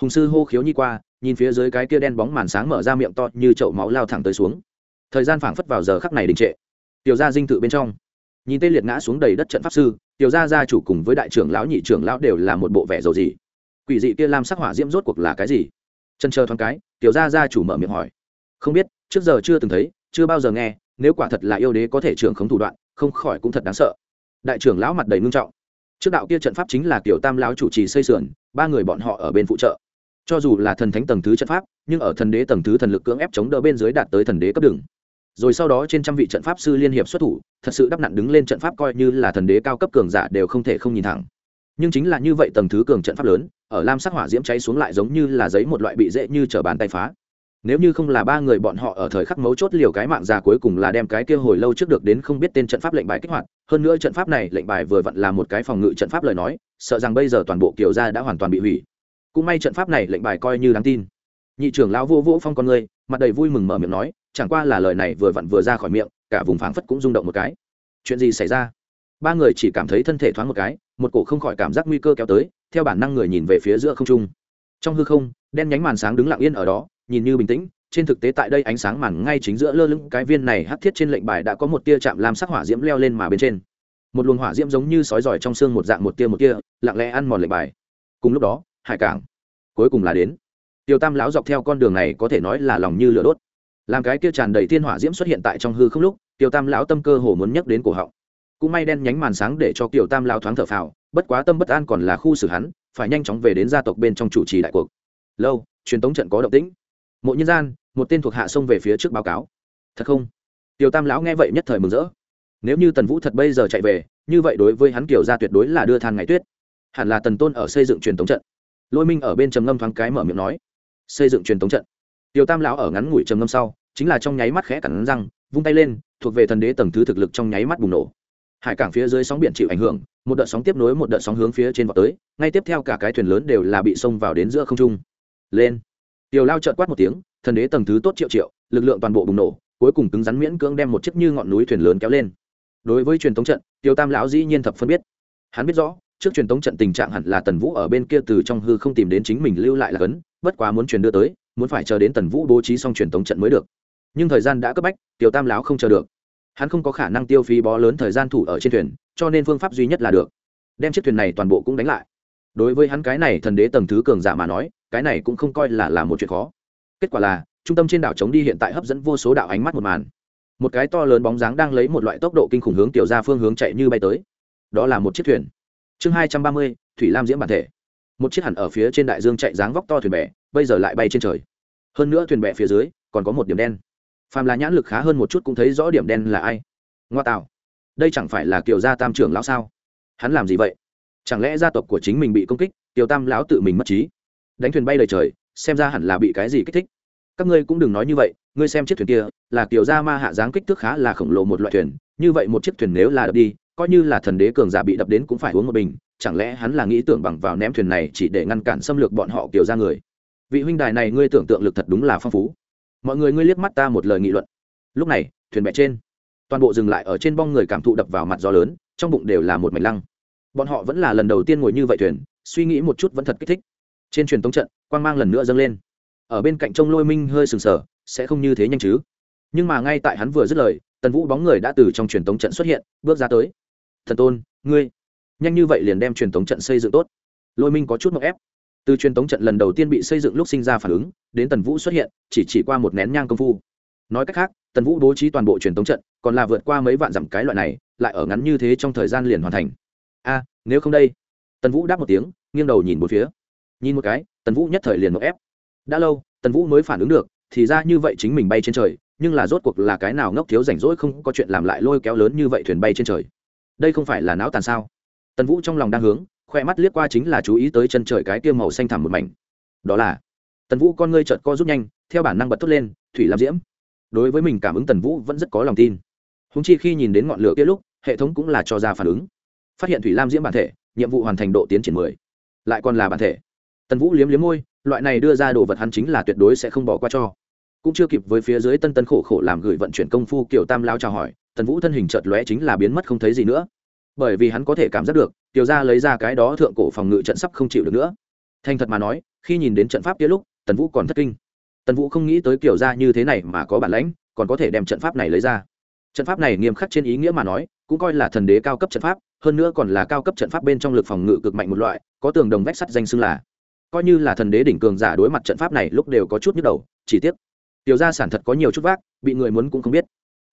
hùng sư hô khiếu nhi qua, nhìn phía dưới cái kia đen bóng màn sáng mở ra miệng to như chậu máu lao thẳng tới xuống. Thời gian phảng phất vào giờ khắc này đình trệ. Tiểu gia dinh tự bên trong, nhìn tê liệt ngã xuống đầy đất trận pháp sư, tiểu gia gia chủ cùng với đại trưởng lão nhị trưởng lão đều là một bộ vẻ dầu gì. Quỷ dị kia lam sắc hỏa diễm rốt cuộc là cái gì? Chân chờ thoáng cái, tiểu gia gia chủ mở miệng hỏi. Không biết, trước giờ chưa từng thấy, chưa bao giờ nghe, nếu quả thật là yêu đế có thể trưởng khống thủ đoạn, không khỏi cũng thật đáng sợ. Đại trưởng lão mặt đầy ngưng trọng. Trước đạo kia trận pháp chính là tiểu tam lão chủ trì xây sườn, ba người bọn họ ở bên phụ trợ. Cho dù là thần thánh tầng thứ trận pháp, nhưng ở thần đế tầng thứ thần lực cưỡng ép chống đỡ bên dưới đạt tới thần đế cấp đường. Rồi sau đó trên trăm vị trận pháp sư liên hiệp xuất thủ, thật sự đắp nặn đứng lên trận pháp coi như là thần đế cao cấp cường giả đều không thể không nhìn thẳng nhưng chính là như vậy tầng thứ cường trận pháp lớn, ở lam sắc hỏa diễm cháy xuống lại giống như là giấy một loại bị dễ như t bàn tay phá. Nếu như không là ba người bọn họ ở thời khắc mấu chốt liều cái mạng già cuối cùng là đem cái kia hồi lâu trước được đến không biết tên trận pháp lệnh bài kích hoạt, hơn nữa trận pháp này lệnh bài vừa vặn là một cái phòng ngự trận pháp lời nói, sợ rằng bây giờ toàn bộ kiều gia đã hoàn toàn bị hủy. Cũng may trận pháp này lệnh bài coi như đáng tin. Nhị trưởng lão vô vũ phong con người mặt đầy vui mừng mở miệng nói, chẳng qua là lời này vừa vặn vừa ra khỏi miệng, cả vùng phảng phất cũng rung động một cái. Chuyện gì xảy ra? Ba người chỉ cảm thấy thân thể thoáng một cái một cổ không khỏi cảm giác nguy cơ kéo tới, theo bản năng người nhìn về phía giữa không trung. Trong hư không, đen nhánh màn sáng đứng lặng yên ở đó, nhìn như bình tĩnh, trên thực tế tại đây ánh sáng màn ngay chính giữa lơ lưng cái viên này hắt thiết trên lệnh bài đã có một tia chạm làm sắc hỏa diễm leo lên mà bên trên. Một luồng hỏa diễm giống như sói giỏi trong xương một dạng một tia một tia, lặng lẽ ăn mòn lệnh bài. Cùng lúc đó, hải cảng cuối cùng là đến. Tiêu tam lão dọc theo con đường này có thể nói là lòng như lửa đốt. Làm cái kia tràn đầy thiên hỏa diễm xuất hiện tại trong hư không lúc tiêu tam lão tâm cơ hồ muốn nhắc đến cổ họng cũng may đen nhánh màn sáng để cho kiều tam lão thoáng thở phào, bất quá tâm bất an còn là khu xử hắn, phải nhanh chóng về đến gia tộc bên trong chủ trì đại cuộc. Lâu, truyền tống trận có động tĩnh. Mộ nhân gian, một tên thuộc hạ xông về phía trước báo cáo. Thật không? Tiêu tam lão nghe vậy nhất thời mừng rỡ. Nếu như tần vũ thật bây giờ chạy về, như vậy đối với hắn kiểu ra tuyệt đối là đưa than ngày tuyết. Hẳn là tần tôn ở xây dựng truyền tống trận. Lôi minh ở bên trầm ngâm thoáng cái mở miệng nói. Xây dựng truyền tống trận. Tiêu tam lão ở ngắn ngủi trầm ngâm sau, chính là trong nháy mắt khẽ cắn răng, vung tay lên, thuộc về thần đế tầng thứ thực lực trong nháy mắt bùng nổ hải cảng phía dưới sóng biển chịu ảnh hưởng, một đợt sóng tiếp nối một đợt sóng hướng phía trên vào tới, ngay tiếp theo cả cái thuyền lớn đều là bị xông vào đến giữa không trung. Lên. Tiểu lao trợn quát một tiếng, thần đế tầng thứ tốt triệu triệu, lực lượng toàn bộ bùng nổ, cuối cùng cứng rắn miễn cưỡng đem một chiếc như ngọn núi thuyền lớn kéo lên. Đối với truyền thống trận tiêu tam lão dĩ nhiên thập phân biết. Hắn biết rõ, trước truyền thống trận tình trạng hẳn là tần vũ ở bên kia từ trong hư không tìm đến chính mình lưu lại là cấn, bất quá muốn truyền đưa tới, muốn phải chờ đến tần vũ bố trí xong truyền thống trận mới được. Nhưng thời gian đã cấp bách tiêu tam lão không chờ được hắn không có khả năng tiêu phí bó lớn thời gian thủ ở trên thuyền, cho nên phương pháp duy nhất là được. Đem chiếc thuyền này toàn bộ cũng đánh lại. Đối với hắn cái này thần đế tầng thứ cường giả mà nói, cái này cũng không coi là là một chuyện khó. Kết quả là, trung tâm trên đảo chống đi hiện tại hấp dẫn vô số đạo ánh mắt một màn. Một cái to lớn bóng dáng đang lấy một loại tốc độ kinh khủng hướng tiểu ra phương hướng chạy như bay tới. Đó là một chiếc thuyền. Chương hai trăm ba mươi, thủy lam diễm bản thể. Một chiếc hẳn ở phía trên đại dương chạy dáng vóc to thuyền bè, bây giờ lại bay trên trời. Hơn nữa thuyền bè phía dưới còn có một điểm đen phàm là nhãn lực khá hơn một chút cũng thấy rõ điểm đen là ai. Ngoa tạo. Đây chẳng phải là kiều gia tam trưởng lão sao? Hắn làm gì vậy? Chẳng lẽ gia tộc của chính mình bị công kích kiều tam lão tự mình mất trí? Đánh thuyền bay lời trời, xem ra hẳn là bị cái gì kích thích. Các ngươi cũng đừng nói như vậy, ngươi xem chiếc thuyền kia, là kiều gia ma hạ dáng kích thước khá là khổng lồ một loại thuyền, như vậy một chiếc thuyền nếu là đập đi, coi như là thần đế cường giả bị đập đến cũng phải uống một bình, chẳng lẽ hắn là nghĩ tưởng bằng vào ném thuyền này chỉ để ngăn cản xâm lược bọn họ kiều gia người? Vị huynh đài này ngươi tưởng tượng lực thật đúng là phong phú mọi người ngươi liếc mắt ta một lời nghị luận. Lúc này, thuyền bè trên, toàn bộ dừng lại ở trên bong người cảm thụ đập vào mặt gió lớn, trong bụng đều là một mảnh lăng. Bọn họ vẫn là lần đầu tiên ngồi như vậy thuyền, suy nghĩ một chút vẫn thật kích thích. Trên truyền tống trận, quang mang lần nữa dâng lên. Ở bên cạnh trông lôi minh hơi sừng sờ, sẽ không như thế nhanh chứ. Nhưng mà ngay tại hắn vừa dứt lời, tần vũ bóng người đã từ trong truyền tống trận xuất hiện, bước ra tới. Thần tôn, ngươi, nhanh như vậy liền đem truyền tống trận xây dựng tốt. Lôi minh có chút mậu ép từ truyền tống trận lần đầu tiên bị xây dựng lúc sinh ra phản ứng, đến tần vũ xuất hiện, chỉ chỉ qua một nén nhang công phu. Nói cách khác, tần vũ bố trí toàn bộ truyền tống trận, còn là vượt qua mấy vạn dặm cái loại này, lại ở ngắn như thế trong thời gian liền hoàn thành. A, nếu không đây. Tần vũ đáp một tiếng, nghiêng đầu nhìn một phía. Nhìn một cái, tần vũ nhất thời liền một ép. Đã lâu, tần vũ mới phản ứng được, thì ra như vậy chính mình bay trên trời, nhưng là rốt cuộc là cái nào ngốc thiếu rảnh rỗi không có chuyện làm lại lôi kéo lớn như vậy thuyền bay trên trời. Đây không phải là não tàn sao? Tần vũ trong lòng đang hướng khoe mắt liếc qua chính là chú ý tới chân trời cái kia màu xanh thẳm một mảnh. Đó là, tần vũ con ngươi trợt co rút nhanh, theo bản năng bật thốt lên, thủy lam diễm. Đối với mình cảm ứng tần vũ vẫn rất có lòng tin. Húng chi khi nhìn đến ngọn lửa kia lúc, hệ thống cũng là cho ra phản ứng. Phát hiện thủy lam diễm bản thể, nhiệm vụ hoàn thành độ tiến triển mười. Lại còn là bản thể. Tần vũ liếm liếm môi, loại này đưa ra đồ vật hắn chính là tuyệt đối sẽ không bỏ qua cho. Cũng chưa kịp với phía dưới tân tân khổ khổ làm gửi vận chuyển công phu kiểu tam lao chào hỏi, tần vũ thân hình chợt lóe chính là biến mất không thấy gì nữa bởi vì hắn có thể cảm giác được, tiểu ra lấy ra cái đó thượng cổ phòng ngự trận sắp không chịu được nữa. Thành thật mà nói, khi nhìn đến trận pháp kia lúc, tần vũ còn thất kinh. Tần vũ không nghĩ tới kiểu ra như thế này mà có bản lãnh, còn có thể đem trận pháp này lấy ra. Trận pháp này nghiêm khắc trên ý nghĩa mà nói, cũng coi là thần đế cao cấp trận pháp, hơn nữa còn là cao cấp trận pháp bên trong lực phòng ngự cực mạnh một loại, có tường đồng vách sắt danh xưng là. Coi như là thần đế đỉnh cường giả đối mặt trận pháp này lúc đều có chút nhức đầu, chỉ tiếc, tiểu gia sản thật có nhiều chút vác, bị người muốn cũng không biết.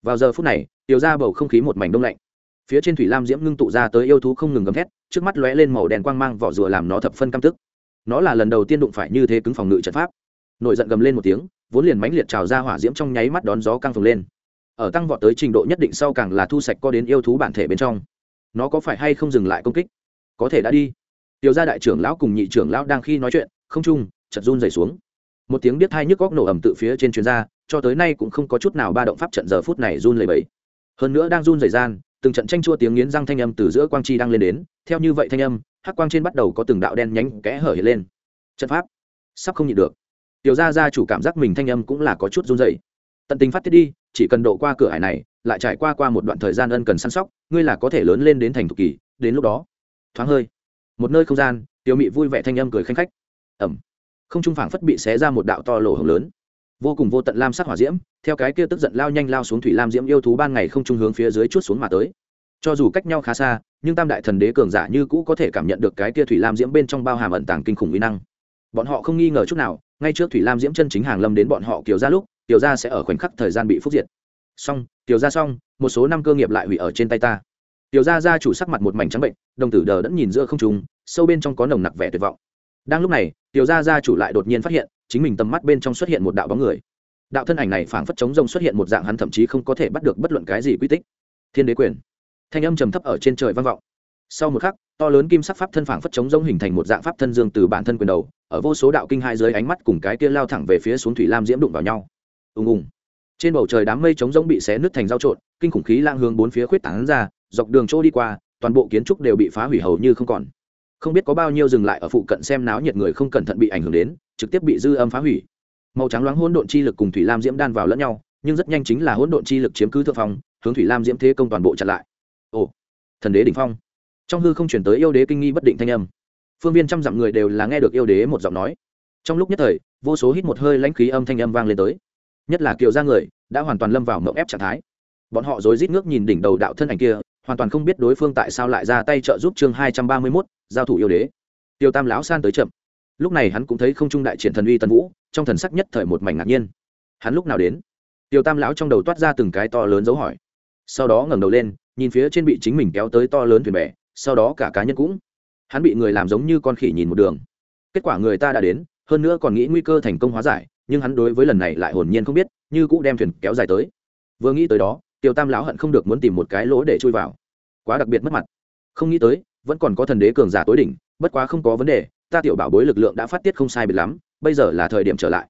Vào giờ phút này, tiểu gia bầu không khí một mảnh đông lạnh phía trên thủy lam diễm ngưng tụ ra tới yêu thú không ngừng gầm thét, trước mắt lóe lên màu đèn quang mang vỏ rùa làm nó thập phân căm tức. Nó là lần đầu tiên đụng phải như thế cứng phòng ngự trận pháp. Nội giận gầm lên một tiếng, vốn liền mãnh liệt trào ra hỏa diễm trong nháy mắt đón gió căng phồng lên. Ở tăng vọt tới trình độ nhất định sau càng là thu sạch co đến yêu thú bản thể bên trong. Nó có phải hay không dừng lại công kích? Có thể đã đi. Tiểu gia đại trưởng lão cùng nhị trưởng lão đang khi nói chuyện, không chung chật run dày xuống. Một tiếng biết hai nhức góc nổ ẩm tự phía trên chuyên gia cho tới nay cũng không có chút nào ba động pháp trận giờ phút này run lầy bẫy hơn nữa đang run dày gian từng trận tranh chua tiếng nghiến răng thanh âm từ giữa quang chi đang lên đến, theo như vậy thanh âm, hắc quang trên bắt đầu có từng đạo đen nhánh kẽ hở hiện lên. Trận pháp sắp không nhịn được. Tiểu gia gia chủ cảm giác mình thanh âm cũng là có chút run dậy tận tình phát tiết đi, chỉ cần độ qua cửa hải này, lại trải qua qua một đoạn thời gian ân cần săn sóc, ngươi là có thể lớn lên đến thành thục kỳ, đến lúc đó, thoáng hơi. Một nơi không gian, tiểu mị vui vẻ thanh âm cười khanh khách. Ẩm. Không trung phảng phất bị xé ra một đạo to lỗ hồng lớn vô cùng vô tận lam sắc hỏa diễm, theo cái kia tức giận lao nhanh lao xuống thủy lam diễm yêu thú ban ngày không trung hướng phía dưới chút xuống mà tới. Cho dù cách nhau khá xa, nhưng tam đại thần đế cường giả như cũ có thể cảm nhận được cái kia thủy lam diễm bên trong bao hàm ẩn tàng kinh khủng uy năng. Bọn họ không nghi ngờ chút nào, ngay trước thủy lam diễm chân chính hàng lâm đến bọn họ kiều ra lúc tiểu gia sẽ ở khoảnh khắc thời gian bị phúc diệt. Xong tiểu gia xong, một số năm cơ nghiệp lại hủy ở trên tay ta. Tiểu gia gia chủ sắc mặt một mảnh trắng bệnh, đồng tử đờ đẫn nhìn giữa không trung, sâu bên trong có nồng nặc vẻ tuyệt vọng. Đang lúc này tiểu gia gia chủ lại đột nhiên phát hiện, chính mình tầm mắt bên trong xuất hiện một đạo bóng người. Đạo thân ảnh này phảng phất chống rông xuất hiện một dạng hắn thậm chí không có thể bắt được bất luận cái gì quy tích. Thiên đế quyền. Thanh âm trầm thấp ở trên trời vang vọng. Sau một khắc, to lớn kim sắc pháp thân phảng phất chống rông hình thành một dạng pháp thân dương từ bản thân quyền đầu, ở vô số đạo kinh hai dưới ánh mắt cùng cái kia lao thẳng về phía xuống thủy lam diễm đụng vào nhau. Ùng ùng. Trên bầu trời đám mây chống rông bị xé nứt thành dao trộn, kinh khủng khí lang hướng bốn phía khuyết tán ra, dọc đường chỗ đi qua, toàn bộ kiến trúc đều bị phá hủy hầu như không còn không biết có bao nhiêu dừng lại ở phụ cận xem náo nhiệt người không cẩn thận bị ảnh hưởng đến, trực tiếp bị dư âm phá hủy. Màu trắng loáng hỗn độn chi lực cùng thủy lam diễm đan vào lẫn nhau, nhưng rất nhanh chính là hỗn độn chi lực chiếm cứ thượng phong, hướng thủy lam diễm thế công toàn bộ chặn lại. Ồ, thần đế đỉnh phong. Trong hư không chuyển tới yêu đế kinh nghi bất định thanh âm. Phương viên trăm dặm người đều là nghe được yêu đế một giọng nói. Trong lúc nhất thời, vô số hít một hơi lãnh khí âm thanh âm vang lên tới. Nhất là kiều gia người, đã hoàn toàn lâm vào mộng ép trạng thái. Bọn họ rối rít ngước nhìn đỉnh đầu đạo thân ảnh kia, hoàn toàn không biết đối phương tại sao lại ra tay trợ giúp chương hai trăm ba mươi mốt giao thủ yêu đế. Tiêu tam lão san tới chậm. Lúc này hắn cũng thấy không trung đại triển thần uy tân vũ, trong thần sắc nhất thời một mảnh ngạc nhiên. Hắn lúc nào đến? Tiêu tam lão trong đầu toát ra từng cái to lớn dấu hỏi. Sau đó ngẩng đầu lên, nhìn phía trên bị chính mình kéo tới to lớn thuyền bè, sau đó cả cá nhân cũng. Hắn bị người làm giống như con khỉ nhìn một đường. Kết quả người ta đã đến, hơn nữa còn nghĩ nguy cơ thành công hóa giải, nhưng hắn đối với lần này lại hồn nhiên không biết, như cũ đem thuyền kéo dài tới. Vừa nghĩ tới đó, tiêu tam lão hận không được muốn tìm một cái lỗ để chui vào. Quá đặc biệt mất mặt. Không nghĩ tới vẫn còn có thần đế cường giả tối đỉnh, bất quá không có vấn đề, ta tiểu bảo bối lực lượng đã phát tiết không sai biệt lắm, bây giờ là thời điểm trở lại.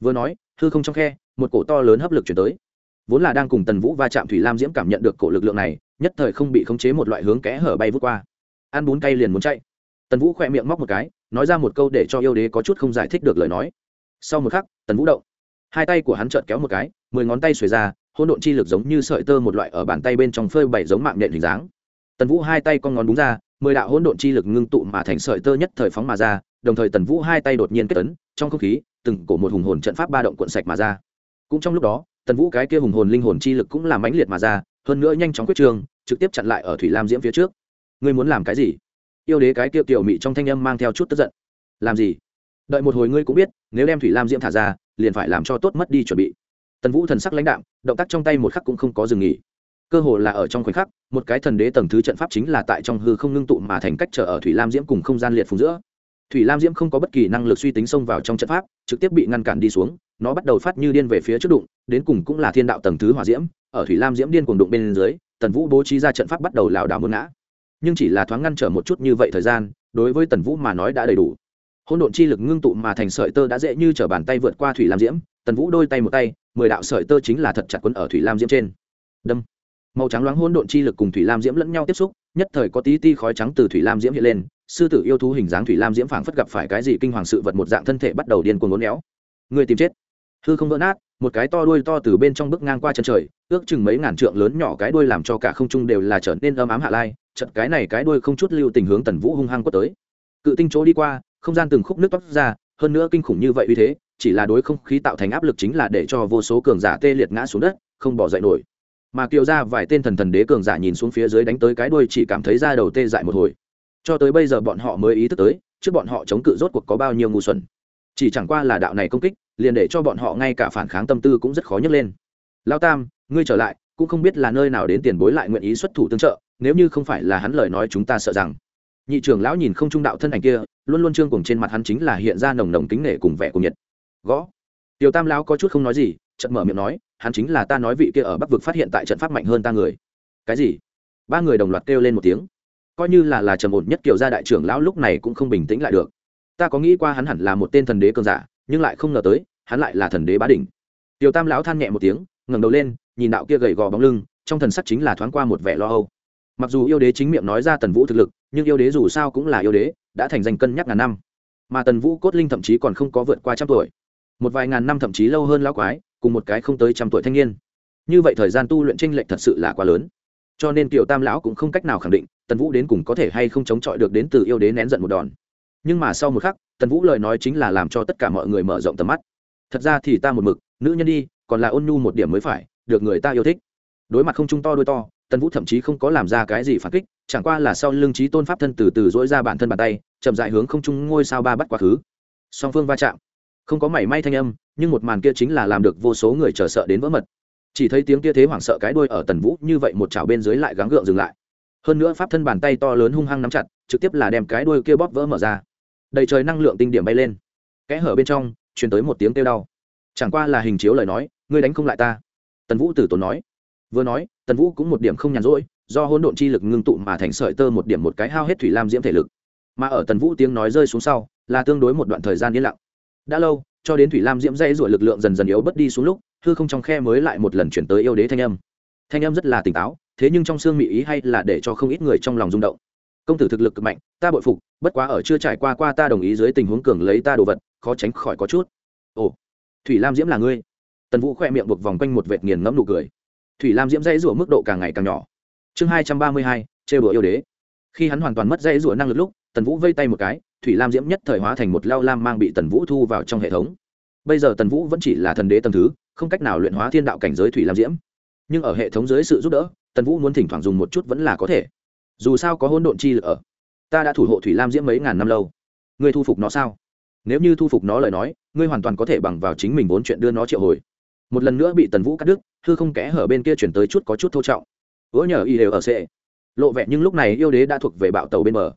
Vừa nói, hư không trong khe, một cổ to lớn hấp lực chuyển tới. Vốn là đang cùng tần vũ va chạm thủy lam diễm cảm nhận được cổ lực lượng này, nhất thời không bị khống chế một loại hướng kẽ hở bay vút qua. Ăn bún cay liền muốn chạy. Tần vũ khỏe miệng móc một cái, nói ra một câu để cho yêu đế có chút không giải thích được lời nói. Sau một khắc, tần vũ động. Hai tay của hắn trợn kéo một cái, mười ngón tay xuề ra hôn độn chi lực giống như sợi tơ một loại ở bàn tay bên trong phơi bảy giống mạng nhện hình dáng. Tần vũ hai tay con ngón đúng ra mười đạo hỗn độn chi lực ngưng tụ mà thành sợi tơ nhất thời phóng mà ra, đồng thời tần vũ hai tay đột nhiên kết tấn trong không khí, từng cổ một hùng hồn trận pháp ba động cuộn sạch mà ra. Cũng trong lúc đó, tần vũ cái kia hùng hồn linh hồn chi lực cũng làm mãnh liệt mà ra, hơn nữa nhanh chóng quyết trường, trực tiếp chặn lại ở thủy lam diễm phía trước. Ngươi muốn làm cái gì? Yêu đế cái kia tiểu mị trong thanh âm mang theo chút tức giận. Làm gì? Đợi một hồi ngươi cũng biết, nếu đem thủy lam diễm thả ra, liền phải làm cho tốt mất đi chuẩn bị. Tần vũ thần sắc lãnh đạm, động tác trong tay một khắc cũng không có dừng nghỉ cơ hồ là ở trong khoảnh khắc, một cái thần đế tầng thứ trận pháp chính là tại trong hư không ngưng tụ mà thành cách trở ở thủy lam diễm cùng không gian liệt phùng giữa. Thủy lam diễm không có bất kỳ năng lực suy tính xông vào trong trận pháp, trực tiếp bị ngăn cản đi xuống, nó bắt đầu phát như điên về phía trước đụng, đến cùng cũng là thiên đạo tầng thứ hỏa diễm, ở thủy lam diễm điên cùng đụng bên dưới, tần vũ bố trí ra trận pháp bắt đầu lảo đảo mướn ngã. Nhưng chỉ là thoáng ngăn trở một chút như vậy thời gian, đối với tần vũ mà nói đã đầy đủ. Hỗn độn chi lực ngưng tụ mà thành sợi tơ đã dễ như t bàn tay vượt qua thủy lam diễm, tần vũ đôi tay một tay, mười đạo sợi tơ chính là thật chặt quấn ở thủy lam diễm trên. Đâm màu trắng loáng hôn độn chi lực cùng thủy lam diễm lẫn nhau tiếp xúc, nhất thời có tí ti khói trắng từ thủy lam diễm hiện lên, sư tử yêu thú hình dáng thủy lam diễm phảng phất gặp phải cái gì kinh hoàng sự vật một dạng thân thể bắt đầu điên cuồng ngốn éo. Người tìm chết. Hư không vỡ nát, một cái to đuôi to từ bên trong bước ngang qua chân trời, ước chừng mấy ngàn trượng lớn nhỏ cái đuôi làm cho cả không trung đều là trở nên âm ám hạ lai trận cái này cái đuôi không chút lưu tình hướng tần vũ hung hăng quất tới. Cự tinh chỗ đi qua, không gian từng khúc nước toát ra, hơn nữa kinh khủng như vậy uy thế, chỉ là đối không khí tạo thành áp lực chính là để cho vô số cường giả tê liệt ngã xuống đất, không bỏ dậy nổi mà kiều ra vài tên thần thần đế cường giả nhìn xuống phía dưới đánh tới cái đuôi chỉ cảm thấy da đầu tê dại một hồi. Cho tới bây giờ bọn họ mới ý thức tới, trước bọn họ chống cự rốt cuộc có bao nhiêu ngu xuẩn. Chỉ chẳng qua là đạo này công kích, liền để cho bọn họ ngay cả phản kháng tâm tư cũng rất khó nhấc lên. Lao tam, ngươi trở lại, cũng không biết là nơi nào đến tiền bối lại nguyện ý xuất thủ tương trợ, nếu như không phải là hắn lời nói chúng ta sợ rằng. Nhị trưởng lão nhìn không trung đạo thân ảnh kia, luôn luôn trương cùng trên mặt hắn chính là hiện ra nồng nồng kính nể cùng vẻ cùng nhiệt. Gõ. Tiểu tam lão có chút không nói gì, chợt mở miệng nói hắn chính là ta nói vị kia ở bắc vực phát hiện tại trận pháp mạnh hơn ta người. Cái gì? Ba người đồng loạt kêu lên một tiếng. Coi như là là trầm ổn nhất kiểu gia đại trưởng lão lúc này cũng không bình tĩnh lại được. Ta có nghĩ qua hắn hẳn là một tên thần đế cường giả, nhưng lại không ngờ tới, hắn lại là thần đế bá đỉnh. Tiểu tam lão than nhẹ một tiếng, ngẩng đầu lên, nhìn đạo kia gầy gò bóng lưng, trong thần sắc chính là thoáng qua một vẻ lo âu. Mặc dù yêu đế chính miệng nói ra tần vũ thực lực, nhưng yêu đế dù sao cũng là yêu đế, đã thành danh cân nhắc ngàn năm. Mà tần vũ cốt linh thậm chí còn không có vượt qua trăm tuổi. Một vài ngàn năm thậm chí lâu hơn lão quái cùng một cái không tới trăm tuổi thanh niên. Như vậy thời gian tu luyện tranh lệch thật sự là quá lớn. Cho nên tiểu tam lão cũng không cách nào khẳng định, tần vũ đến cùng có thể hay không chống chọi được đến từ yêu đế nén giận một đòn. Nhưng mà sau một khắc, tần vũ lời nói chính là làm cho tất cả mọi người mở rộng tầm mắt. Thật ra thì ta một mực, nữ nhân đi, còn là ôn nhu một điểm mới phải, được người ta yêu thích. Đối mặt không trung to đôi to, tần vũ thậm chí không có làm ra cái gì phản kích, chẳng qua là sau lưng trí tôn pháp thân từ từ dỗi ra bản thân bàn tay, chậm dại hướng không trung ngôi sao ba bắt quá khứ. Song phương va chạm. Không có mảy may thanh âm nhưng một màn kia chính là làm được vô số người chờ sợ đến vỡ mật. Chỉ thấy tiếng kia thế hoảng sợ cái đuôi ở tần vũ như vậy một chảo bên dưới lại gắng gượng dừng lại. Hơn nữa pháp thân bàn tay to lớn hung hăng nắm chặt, trực tiếp là đem cái đuôi kia bóp vỡ mở ra. Đầy trời năng lượng tinh điểm bay lên. Kẽ hở bên trong, truyền tới một tiếng kêu đau. Chẳng qua là hình chiếu lời nói, ngươi đánh không lại ta. Tần vũ tử tốn nói. Vừa nói, tần vũ cũng một điểm không nhàn rỗi, do hỗn độn chi lực ngưng tụ mà thành sợi tơ một điểm một cái hao hết thủy lam diễm thể lực. Mà ở tần vũ tiếng nói rơi xuống sau, là tương đối một đoạn thời gian yên lặng. Đã lâu cho đến thủy lam diễm dây ruổi lực lượng dần dần yếu bớt đi xuống lúc, hư không trong khe mới lại một lần chuyển tới yêu đế thanh âm. Thanh âm rất là tỉnh táo, thế nhưng trong xương mỹ ý hay là để cho không ít người trong lòng rung động. Công tử thực lực cực mạnh, ta bội phục, bất quá ở chưa trải qua qua ta đồng ý dưới tình huống cường lấy ta đồ vật, khó tránh khỏi có chút. Ồ, thủy lam diễm là ngươi? Tần vũ khoe miệng buộc vòng quanh một vệt nghiền ngẫm nụ cười. Thủy lam diễm dây rủa mức độ càng ngày càng nhỏ. Chương hai trăm ba mươi hai chê bữa yêu đế khi hắn hoàn toàn mất dây rủa năng lực lúc, tần vũ vây tay một cái, thủy lam diễm nhất thời hóa thành một lao lam mang bị tần vũ thu vào trong hệ thống. Bây giờ tần vũ vẫn chỉ là thần đế tầm thứ, không cách nào luyện hóa thiên đạo cảnh giới thủy lam diễm. Nhưng ở hệ thống dưới sự giúp đỡ, tần vũ muốn thỉnh thoảng dùng một chút vẫn là có thể. Dù sao có hôn độn chi lực ở, ta đã thủ hộ thủy lam diễm mấy ngàn năm lâu. Ngươi thu phục nó sao? Nếu như thu phục nó lời nói, ngươi hoàn toàn có thể bằng vào chính mình vốn chuyện đưa nó triệu hồi. Một lần nữa bị tần vũ cắt đứt, hư không kẽ hở bên kia chuyển tới chút có chút thô trọng. Ứa nhờ y đều ở sệ lộ vẻ nhưng lúc này yêu đế đã thuộc về bạo tàu bên bờ.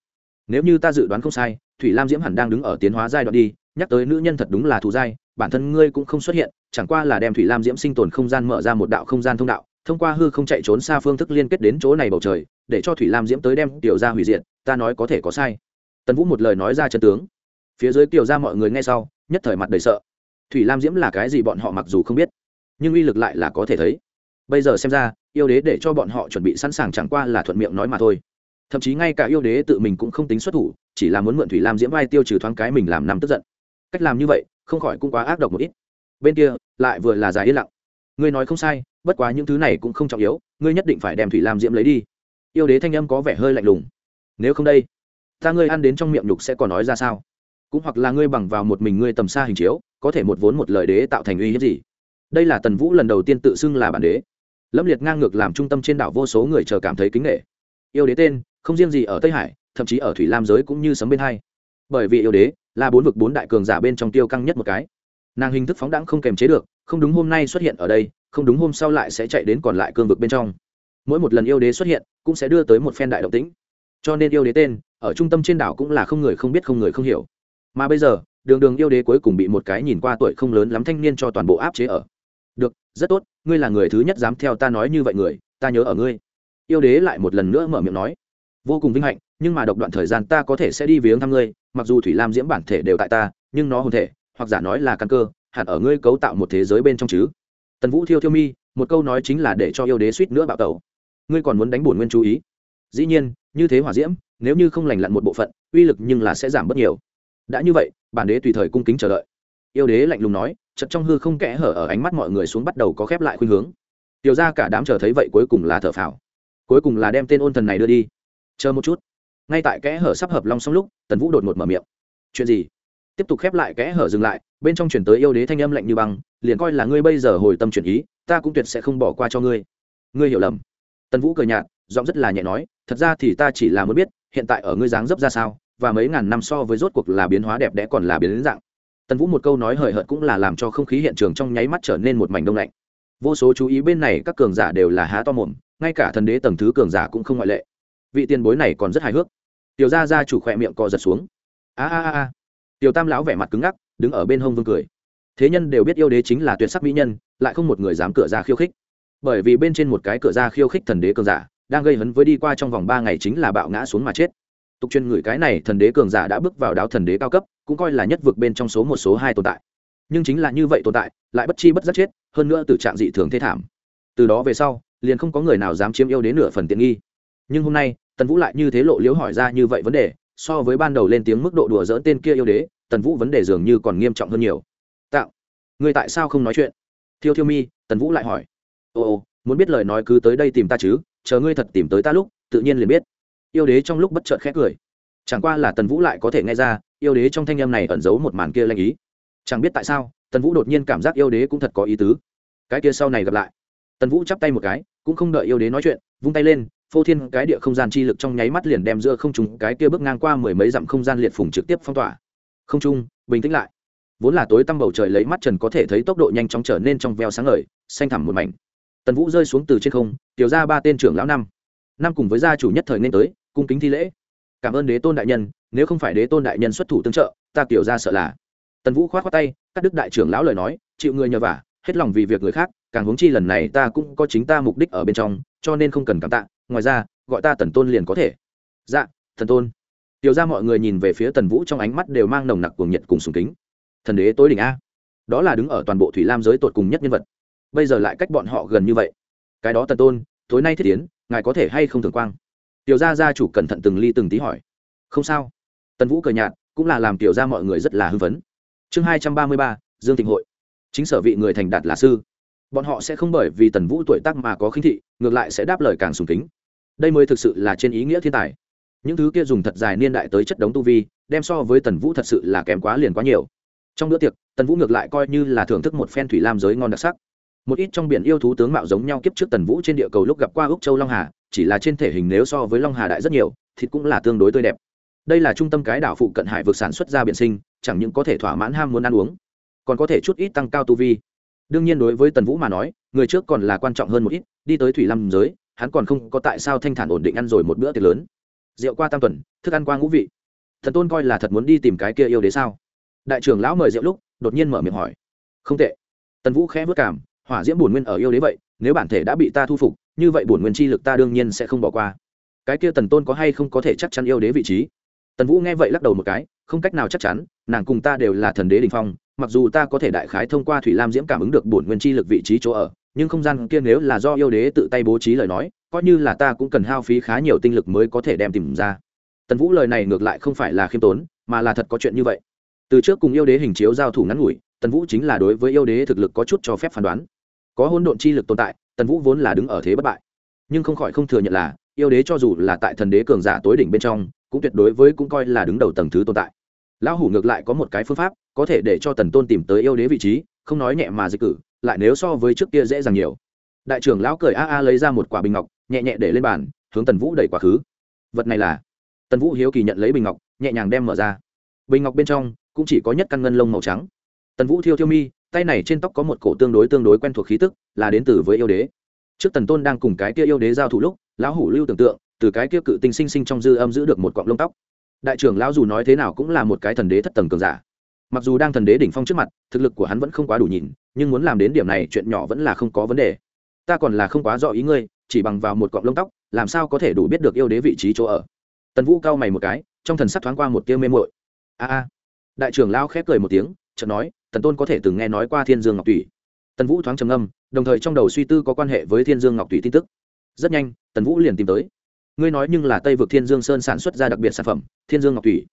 Nếu như ta dự đoán không sai, thủy lam diễm hẳn đang đứng ở tiến hóa giai đoạn đi, nhắc tới nữ nhân thật đúng là thù giai bản thân ngươi cũng không xuất hiện, chẳng qua là đem thủy lam diễm sinh tồn không gian mở ra một đạo không gian thông đạo, thông qua hư không chạy trốn xa phương thức liên kết đến chỗ này bầu trời, để cho thủy lam diễm tới đem tiểu ra hủy diệt, ta nói có thể có sai. Tần vũ một lời nói ra chân tướng. Phía dưới tiểu ra mọi người nghe sau, nhất thời mặt đầy sợ. Thủy lam diễm là cái gì bọn họ mặc dù không biết, nhưng uy lực lại là có thể thấy. Bây giờ xem ra yêu đế để cho bọn họ chuẩn bị sẵn sàng chẳng qua là thuận miệng nói mà thôi. Thậm chí ngay cả yêu đế tự mình cũng không tính xuất thủ, chỉ là muốn mượn thủy lam diễm vai tiêu trừ thoáng cái mình làm nằm tức giận. Cách làm như vậy, không khỏi cũng quá ác độc một ít. Bên kia, lại vừa là dài yên lặng. Ngươi nói không sai, bất quá những thứ này cũng không trọng yếu, ngươi nhất định phải đem thủy lam diễm lấy đi. Yêu đế thanh âm có vẻ hơi lạnh lùng. Nếu không đây, ta ngươi ăn đến trong miệng nhục sẽ còn nói ra sao? Cũng hoặc là ngươi bằng vào một mình ngươi tầm xa hình chiếu, có thể một vốn một lời đế tạo thành uy hiếp gì? Đây là tần vũ lần đầu tiên tự xưng là bản đế lâm liệt ngang ngược làm trung tâm trên đảo vô số người chờ cảm thấy kính nghệ yêu đế tên, không riêng gì ở tây hải, thậm chí ở thủy lam giới cũng như sấm bên hai. Bởi vì yêu đế là bốn vực bốn đại cường giả bên trong tiêu căng nhất một cái. Nàng hình thức phóng đẳng không kềm chế được, không đúng hôm nay xuất hiện ở đây, không đúng hôm sau lại sẽ chạy đến còn lại cương vực bên trong. Mỗi một lần yêu đế xuất hiện, cũng sẽ đưa tới một phen đại động tĩnh. Cho nên yêu đế tên, ở trung tâm trên đảo cũng là không người không biết không người không hiểu. Mà bây giờ, đường đường yêu đế cuối cùng bị một cái nhìn qua tuổi không lớn lắm thanh niên cho toàn bộ áp chế ở. Được, rất tốt ngươi là người thứ nhất dám theo ta nói như vậy người, ta nhớ ở ngươi. Yêu đế lại một lần nữa mở miệng nói, vô cùng vinh hạnh, nhưng mà độc đoạn thời gian ta có thể sẽ đi viếng thăm ngươi, mặc dù thủy lam diễm bản thể đều tại ta, nhưng nó hồn thể, hoặc giả nói là căn cơ, hẳn ở ngươi cấu tạo một thế giới bên trong chứ. Tần vũ thiêu thiêu mi, một câu nói chính là để cho yêu đế suýt nữa bạo tẩu. Ngươi còn muốn đánh bổn nguyên chú ý. Dĩ nhiên, như thế hỏa diễm, nếu như không lành lặn một bộ phận, uy lực nhưng là sẽ giảm bớt nhiều. Đã như vậy, bản đế tùy thời cung kính chờ đợi yêu đế lạnh lùng nói chật trong hư không kẽ hở ở ánh mắt mọi người xuống bắt đầu có khép lại khuynh hướng. Tiểu ra cả đám chờ thấy vậy cuối cùng là thở phào. Cuối cùng là đem tên ôn thần này đưa đi. Chờ một chút. Ngay tại kẽ hở sắp hợp long xong lúc, tần vũ đột ngột mở miệng. Chuyện gì? Tiếp tục khép lại kẽ hở dừng lại, bên trong chuyển tới yêu đế thanh âm lạnh như băng, liền coi là ngươi bây giờ hồi tâm chuyển ý, ta cũng tuyệt sẽ không bỏ qua cho ngươi. Ngươi hiểu lầm. Tần vũ cười nhạt, giọng rất là nhẹ nói, thật ra thì ta chỉ là muốn biết, hiện tại ở ngươi dáng dấp ra sao, và mấy ngàn năm so với rốt cuộc là biến hóa đẹp đẽ còn là biến dạng tần vũ một câu nói hời hợt cũng là làm cho không khí hiện trường trong nháy mắt trở nên một mảnh đông lạnh. Vô số chú ý bên này các cường giả đều là há to mồm, ngay cả thần đế tầng thứ cường giả cũng không ngoại lệ. Vị tiền bối này còn rất hài hước. Tiểu gia gia chủ khỏe miệng co giật xuống. A a a tiểu tam lão vẻ mặt cứng ngắc, đứng ở bên hông vương cười. Thế nhân đều biết yêu đế chính là tuyệt sắc mỹ nhân, lại không một người dám cửa ra khiêu khích. Bởi vì bên trên một cái cửa ra khiêu khích thần đế cường giả, đang gây hấn với đi qua trong vòng ba ngày chính là bạo ngã xuống mà chết. Tục truyền người cái này thần đế cường giả đã bước vào đáo thần đế cao cấp cũng coi là nhất vực bên trong số một số hai tồn tại. Nhưng chính là như vậy tồn tại, lại bất chi bất giác chết, hơn nữa từ trạng dị thường thế thảm. Từ đó về sau, liền không có người nào dám chiếm yêu đến nửa phần tiện nghi. Nhưng hôm nay, tần vũ lại như thế lộ liễu hỏi ra như vậy vấn đề, so với ban đầu lên tiếng mức độ đùa dỡn tên kia yêu đế, tần vũ vấn đề dường như còn nghiêm trọng hơn nhiều. Tạo người tại sao không nói chuyện? Thiêu thiêu mi, tần vũ lại hỏi. Ồ ồ muốn biết lời nói cứ tới đây tìm ta chứ, chờ ngươi thật tìm tới ta lúc, tự nhiên liền biết. Yêu đế trong lúc bất chợt khét cười chẳng qua là tần vũ lại có thể nghe ra, yêu đế trong thanh em này ẩn giấu một màn kia lanh ý. Chẳng biết tại sao, tần vũ đột nhiên cảm giác yêu đế cũng thật có ý tứ. Cái kia sau này gặp lại. Tần vũ chắp tay một cái, cũng không đợi yêu đế nói chuyện, vung tay lên, phô thiên cái địa không gian chi lực trong nháy mắt liền đem giữa không trùng cái kia bước ngang qua mười mấy dặm không gian liệt phùng trực tiếp phong tỏa. Không trung, bình tĩnh lại. Vốn là tối tăm bầu trời lấy mắt trần có thể thấy tốc độ nhanh chóng trở nên trong veo sáng ngời, xanh thẳm một mảnh. Tần vũ rơi xuống từ trên không, tiểu ra ba tên trưởng lão năm. Năm cùng với gia chủ nhất thời nên tới, cung kính thi lễ cảm ơn đế tôn đại nhân, nếu không phải đế tôn đại nhân xuất thủ tương trợ, ta kiểu ra sợ là. Tần vũ k h o á t khoác tay các đức đại trưởng lão lời nói, chịu người nhờ vả, hết lòng vì việc người khác, càng huống chi lần này ta cũng có chính ta mục đích ở bên trong, cho nên không cần cảm tạ, ngoài ra, gọi ta tần tôn liền có thể. Dạ thần tôn. Tiểu ra mọi người nhìn về phía tần vũ trong ánh mắt đều mang nồng nặc cuồng nhiệt cùng sùng kính. Thần đế tối đỉnh a, đó là đứng ở toàn bộ thủy lam giới tột cùng nhất nhân vật, bây giờ lại cách bọn họ gần như vậy. Cái đó tần tôn, tối nay thiết tiến, ngài có thể hay không thường quang? Tiểu gia gia chủ cẩn thận từng ly từng tí hỏi. Không sao. Tần vũ cờ nhạt, cũng là làm tiểu gia mọi người rất là hư vấn chương hai trăm ba mươi ba, dương thịnh hội. Chính sở vị người thành đạt là sư. Bọn họ sẽ không bởi vì tần vũ tuổi tác mà có khinh thị, ngược lại sẽ đáp lời càng sùng kính. Đây mới thực sự là trên ý nghĩa thiên tài. Những thứ kia dùng thật dài niên đại tới chất đống tu vi, đem so với tần vũ thật sự là kém quá liền quá nhiều. Trong bữa tiệc, tần vũ ngược lại coi như là thưởng thức một phen thủy lam giới ngon đặc sắc một ít trong biển yêu thú tướng mạo giống nhau kiếp trước tần vũ trên địa cầu lúc gặp qua úc châu long hà, chỉ là trên thể hình nếu so với long hà đại rất nhiều, thịt cũng là tương đối tươi đẹp. Đây là trung tâm cái đảo phụ cận hải vực sản xuất ra biển sinh, chẳng những có thể thỏa mãn ham muốn ăn uống, còn có thể chút ít tăng cao tu vi. Đương nhiên đối với tần vũ mà nói, người trước còn là quan trọng hơn một ít, đi tới thủy lâm giới, hắn còn không có tại sao thanh thản ổn định ăn rồi một bữa tiệc lớn. Rượu qua tam tuần, thức ăn qua ngũ vị. Thần tôn coi là thật muốn đi tìm cái kia yêu đế sao? Đại trưởng lão mời rượu lúc, đột nhiên mở miệng hỏi. Không tệ. Tần vũ khẽ vất cảm hỏa diễm bổn nguyên ở yêu đế vậy, nếu bản thể đã bị ta thu phục, như vậy bổn nguyên chi lực ta đương nhiên sẽ không bỏ qua. Cái kia tần tôn có hay không có thể chắc chắn yêu đế vị trí? Tần vũ nghe vậy lắc đầu một cái, không cách nào chắc chắn, nàng cùng ta đều là thần đế đình phong, mặc dù ta có thể đại khái thông qua thủy lam diễm cảm ứng được bổn nguyên chi lực vị trí chỗ ở, nhưng không gian kia nếu là do yêu đế tự tay bố trí lời nói, coi như là ta cũng cần hao phí khá nhiều tinh lực mới có thể đem tìm ra. Tần vũ lời này ngược lại không phải là khiêm tốn, mà là thật có chuyện như vậy. Từ trước cùng yêu đế hình chiếu giao thủ ngắn ngủi, tần vũ chính là đối với yêu đế thực lực có chút cho phép phán đoán có hỗn độn chi lực tồn tại, tần vũ vốn là đứng ở thế bất bại. Nhưng không khỏi không thừa nhận là, yêu đế cho dù là tại thần đế cường giả tối đỉnh bên trong, cũng tuyệt đối với cũng coi là đứng đầu tầng thứ tồn tại. Lão hủ ngược lại có một cái phương pháp, có thể để cho tần tôn tìm tới yêu đế vị trí, không nói nhẹ mà dịch cử, lại nếu so với trước kia dễ dàng nhiều. Đại trưởng lão cười a a lấy ra một quả bình ngọc, nhẹ nhẹ để lên bàn, hướng tần vũ đẩy quá khứ. Vật này là, tần vũ hiếu kỳ nhận lấy bình ngọc, nhẹ nhàng đem mở ra. Bình ngọc bên trong, cũng chỉ có nhất căn ngân lông màu trắng. Tần vũ thiêu thiêu mi tay này trên tóc có một cổ tương đối tương đối quen thuộc khí tức, là đến từ với yêu đế. Trước tần tôn đang cùng cái kia yêu đế giao thủ lúc, lão hủ lưu tưởng tượng, từ cái kia cự tinh sinh sinh trong dư âm giữ được một cọng lông tóc. Đại trưởng lão dù nói thế nào cũng là một cái thần đế thất tầng cường giả. Mặc dù đang thần đế đỉnh phong trước mặt, thực lực của hắn vẫn không quá đủ nhìn, nhưng muốn làm đến điểm này chuyện nhỏ vẫn là không có vấn đề. Ta còn là không quá rõ ý ngươi, chỉ bằng vào một cọng lông tóc, làm sao có thể đủ biết được yêu đế vị trí chỗ ở? Tần vũ cao mày một cái, trong thần sắc thoáng qua một tia mê mội a a. Đại trưởng lão khép cười một tiếng, chợt nói tần tôn có thể từng nghe nói qua thiên dương ngọc thủy. Tần vũ thoáng trầm âm đồng thời trong đầu suy tư có quan hệ với thiên dương ngọc thủy tin tức. Rất nhanh, tần vũ liền tìm tới. Ngươi nói nhưng là tây vực thiên dương sơn sản xuất ra đặc biệt sản phẩm, thiên dương ngọc thủy.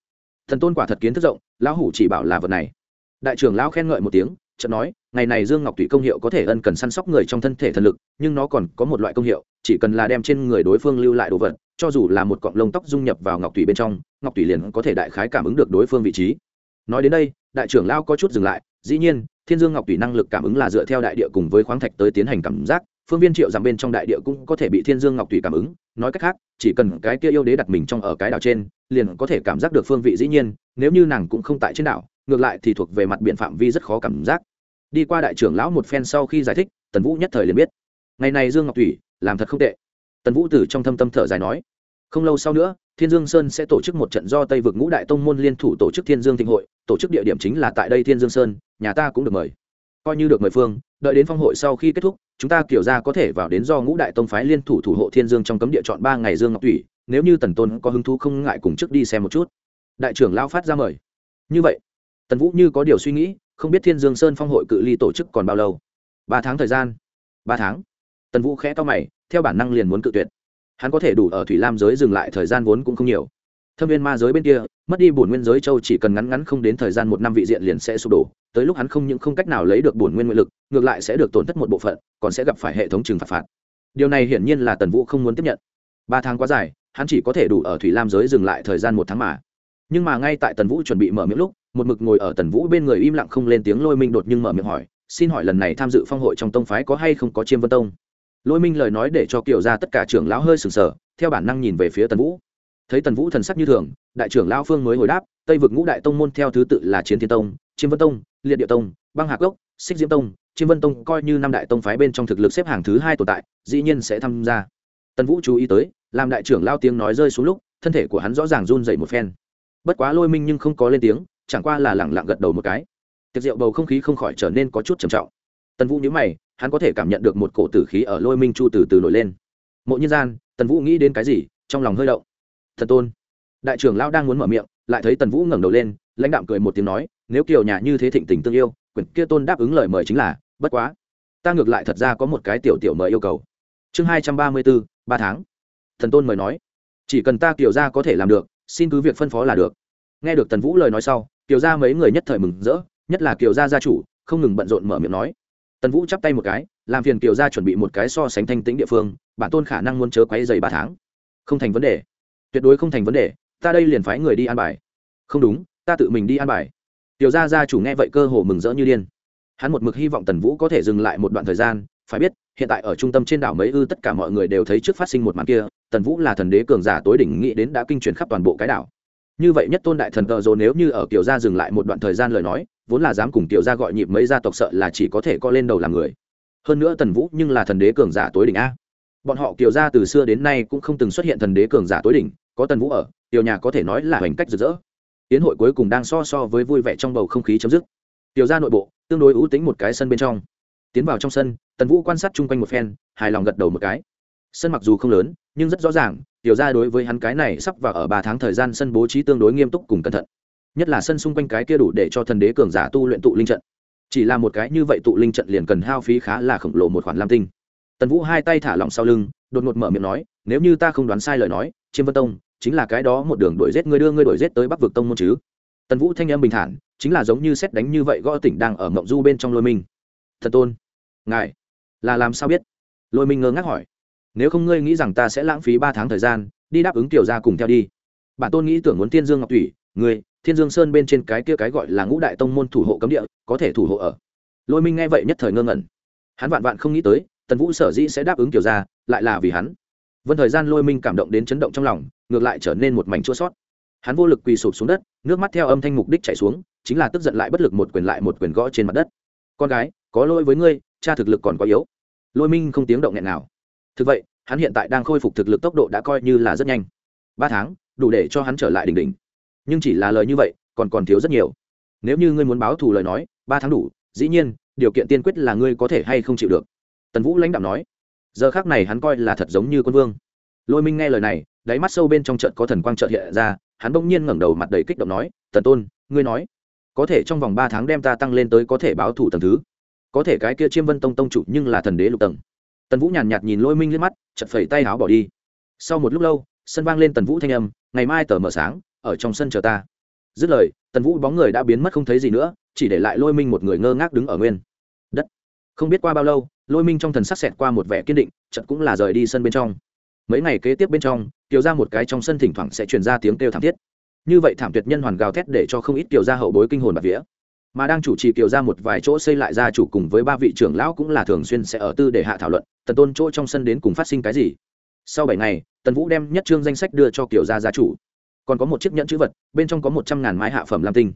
Thần tôn quả thật kiến thức rộng, lão hủ chỉ bảo là vật này. Đại trưởng lão khen ngợi một tiếng, chợt nói, ngày này dương ngọc thủy công hiệu có thể ân cần săn sóc người trong thân thể thần lực, nhưng nó còn có một loại công hiệu, chỉ cần là đem trên người đối phương lưu lại đồ vật, cho dù là một cọng lông tóc dung nhập vào ngọc thủy bên trong, ngọc thủy liền có thể đại khái cảm ứng được đối phương vị trí. Nói đến đây đại trưởng lão có chút dừng lại, dĩ nhiên, thiên dương ngọc tùy năng lực cảm ứng là dựa theo đại địa cùng với khoáng thạch tới tiến hành cảm giác, phương viên triệu giảm bên trong đại địa cũng có thể bị thiên dương ngọc tùy cảm ứng, nói cách khác, chỉ cần cái kia yêu đế đặt mình trong ở cái đảo trên, liền có thể cảm giác được phương vị dĩ nhiên, nếu như nàng cũng không tại trên đảo, ngược lại thì thuộc về mặt biện phạm vi rất khó cảm giác. Đi qua đại trưởng lão một phen sau khi giải thích, tần vũ nhất thời liền biết. Ngày này dương ngọc thủy làm thật không tệ. Tần vũ từ trong thâm tâm thở dài nói, không lâu sau nữa thiên dương sơn sẽ tổ chức một trận do tây vực ngũ đại tông môn liên thủ tổ chức thiên dương thịnh hội, tổ chức địa điểm chính là tại đây thiên dương sơn, nhà ta cũng được mời. Coi như được mời phương, đợi đến phong hội sau khi kết thúc, chúng ta kiểu ra có thể vào đến do ngũ đại tông phái liên thủ thủ hộ thiên dương trong cấm địa chọn ba ngày dương ngọc thủy, nếu như tần tôn có hứng thú không ngại cùng trước đi xem một chút. Đại trưởng lão phát ra mời. Như vậy, tần vũ như có điều suy nghĩ, không biết thiên dương sơn phong hội cự ly tổ chức còn bao lâu? Ba tháng thời gian. Ba tháng. Tần vũ khẽ to mày, theo bản năng liền muốn cự tuyệt hắn có thể đủ ở thủy lam giới dừng lại thời gian vốn cũng không nhiều. Thâm viên ma giới bên kia, mất đi bổn nguyên giới châu chỉ cần ngắn ngắn không đến thời gian một năm vị diện liền sẽ sụp đổ. Tới lúc hắn không những không cách nào lấy được bổn nguyên nguyện lực, ngược lại sẽ được tổn thất một bộ phận, còn sẽ gặp phải hệ thống trừng phạt phạt. Điều này hiển nhiên là tần vũ không muốn tiếp nhận. Ba tháng quá dài, hắn chỉ có thể đủ ở thủy lam giới dừng lại thời gian một tháng mà. Nhưng mà ngay tại tần vũ chuẩn bị mở miệng lúc, một mực ngồi ở tần vũ bên người im lặng không lên tiếng lôi minh đột nhưng mở miệng hỏi, xin hỏi lần này tham dự phong hội trong tông phái có hay không có chiêm vân tông? Lôi minh lời nói để cho kiểu ra tất cả trưởng lão hơi sừng sờ, theo bản năng nhìn về phía tần vũ. thấy tần vũ thần sắc như thường, đại trưởng lão phương mới hồi đáp, tây vực ngũ đại tông môn theo thứ tự là chiến thiên tông, chiêm vân tông, liệt địa tông, băng hạc gốc xích diễm tông. chiêm vân tông coi như năm đại tông phái bên trong thực lực xếp hàng thứ hai tồn tại, dĩ nhiên sẽ tham gia. tần vũ chú ý tới, làm đại trưởng lao tiếng nói rơi xuống lúc, thân thể của hắn rõ ràng run dậy một phen. bất quá lôi minh nhưng không có lên tiếng, chẳng qua là lẳng lặng gật đầu một cái. tiệc rượu bầu không khí không khỏi trở nên có chút trầm trọng. tần vũ nhớ mày hắn có thể cảm nhận được một cổ tử khí ở lôi minh chu từ từ nổi lên. Mộ nhân gian, tần vũ nghĩ đến cái gì, trong lòng hơi động. Thần tôn, đại trưởng lão đang muốn mở miệng, lại thấy tần vũ ngẩng đầu lên, lãnh đạm cười một tiếng nói, nếu kiều nhà như thế thịnh tình tương yêu, quyển kia tôn đáp ứng lời mời chính là, bất quá, ta ngược lại thật ra có một cái tiểu tiểu mời yêu cầu. Chương hai trăm ba mươi bốn ba tháng. Thần tôn mời nói, chỉ cần ta kiều ra có thể làm được, xin cứ việc phân phó là được. Nghe được tần vũ lời nói sau kiều ra mấy người nhất thời mừng rỡ, nhất là kiều gia gia chủ, không ngừng bận rộn mở miệng nói tần vũ chắp tay một cái, làm phiền kiều gia chuẩn bị một cái so sánh thanh tĩnh địa phương, bản tôn khả năng muốn chớ quấy dày ba tháng. Không thành vấn đề. Tuyệt đối không thành vấn đề, ta đây liền phái người đi an bài. Không đúng, ta tự mình đi an bài. Tiểu gia gia chủ nghe vậy cơ hồ mừng rỡ như điên. Hắn một mực hy vọng tần vũ có thể dừng lại một đoạn thời gian, phải biết, hiện tại ở trung tâm trên đảo mấy ư tất cả mọi người đều thấy trước phát sinh một màn kia, tần vũ là thần đế cường giả tối đỉnh nghĩ đến đã kinh truyền khắp toàn bộ cái đảo. Như vậy nhất tôn đại thần cờ dồn nếu như ở kiểu gia dừng lại một đoạn thời gian lời nói vốn là dám cùng tiểu gia gọi nhịp mấy gia tộc sợ là chỉ có thể co lên đầu làm người. Hơn nữa tần vũ nhưng là thần đế cường giả tối đỉnh a. Bọn họ tiểu gia từ xưa đến nay cũng không từng xuất hiện thần đế cường giả tối đỉnh, có tần vũ ở, tiểu nhà có thể nói là hoành cách rực rỡ. Tiến hội cuối cùng đang so so với vui vẻ trong bầu không khí chấm dứt. Tiểu gia nội bộ, tương đối ưu tính một cái sân bên trong. Tiến vào trong sân, tần vũ quan sát chung quanh một phen, hài lòng gật đầu một cái. Sân mặc dù không lớn, nhưng rất rõ ràng, tiểu gia đối với hắn cái này sắp vào ở ba tháng thời gian sân bố trí tương đối nghiêm túc cùng cẩn thận nhất là sân xung quanh cái kia đủ để cho thần đế cường giả tu luyện tụ linh trận. Chỉ là một cái như vậy tụ linh trận liền cần hao phí khá là khổng lồ một khoản lam tinh. Tần vũ hai tay thả lỏng sau lưng, đột ngột mở miệng nói, nếu như ta không đoán sai lời nói, chiêm vân tông chính là cái đó một đường đuổi giết ngươi đưa ngươi đuổi giết tới bắc vực tông môn chứ? Tần vũ thanh em bình thản, chính là giống như xét đánh như vậy gõ tỉnh đang ở mộng du bên trong lôi minh. Thật tôn, ngài là làm sao biết? Lôi minh ngơ ngác hỏi. Nếu không ngươi nghĩ rằng ta sẽ lãng phí ba tháng thời gian, đi đáp ứng tiểu ra cùng theo đi. Bản tôn nghĩ tưởng muốn tiên dương ngọc thủy, ngươi thiên dương sơn bên trên cái kia cái gọi là ngũ đại tông môn thủ hộ cấm địa, có thể thủ hộ ở. Lôi minh nghe vậy nhất thời ngơ ngẩn. Hắn vạn vạn không nghĩ tới, tần vũ sở dĩ sẽ đáp ứng tiểu ra lại là vì hắn. Vân thời gian lôi minh cảm động đến chấn động trong lòng, ngược lại trở nên một mảnh chua sót. Hắn vô lực quỳ sụp xuống đất, nước mắt theo âm thanh mục đích chảy xuống, chính là tức giận lại bất lực một quyền lại một quyền gõ trên mặt đất. Con gái, có lỗi với ngươi, cha thực lực còn quá yếu. Lôi minh không tiếng động nghẹn nào thực vậy, hắn hiện tại đang khôi phục thực lực tốc độ đã coi như là rất nhanh. Ba tháng, đủ để cho hắn trở lại đỉnh đỉnh nhưng chỉ là lời như vậy, còn còn thiếu rất nhiều. Nếu như ngươi muốn báo thù lời nói, ba tháng đủ, dĩ nhiên, điều kiện tiên quyết là ngươi có thể hay không chịu được. Tần vũ lãnh đạo nói. Giờ khác này hắn coi là thật giống như quân vương. Lôi minh nghe lời này, đáy mắt sâu bên trong trận có thần quang trợt hiện ra, hắn bỗng nhiên ngẩng đầu mặt đầy kích động nói, tần tôn, ngươi nói, có thể trong vòng ba tháng đem ta tăng lên tới có thể báo thủ tầng thứ? Có thể cái kia chiêm vân tông tông chủ nhưng là thần đế lục tầng. Tần vũ nhàn nhạt nhìn lôi minh lên mắt chật phẩy tay áo bỏ đi. Sau một lúc lâu, sân vang lên tần vũ thanh âm, ngày mai tờ mờ sáng ở trong sân chờ ta. Dứt lời, tần vũ bóng người đã biến mất không thấy gì nữa, chỉ để lại lôi minh một người ngơ ngác đứng ở nguyên. Đất. Không biết qua bao lâu, lôi minh trong thần sắc xẹt qua một vẻ kiên định chật cũng là rời đi sân bên trong. Mấy ngày kế tiếp bên trong tiểu ra một cái trong sân thỉnh thoảng sẽ truyền ra tiếng kêu thảm thiết. Như vậy thảm tuyệt nhân hoàn gào thét để cho không ít tiểu gia hậu bối kinh hồn bạc vía. Mà đang chủ trì tiểu ra một vài chỗ xây lại gia chủ cùng với ba vị trưởng lão cũng là thường xuyên sẽ ở tư để hạ thảo luận, tần tôn chỗ trong sân đến cùng phát sinh cái gì. Sau bảy ngày, tần vũ đem nhất trương danh sách đưa cho kiểu gia gia chủ còn có một chiếc nhẫn chữ vật, bên trong có một trăm ngàn mái hạ phẩm lam tinh.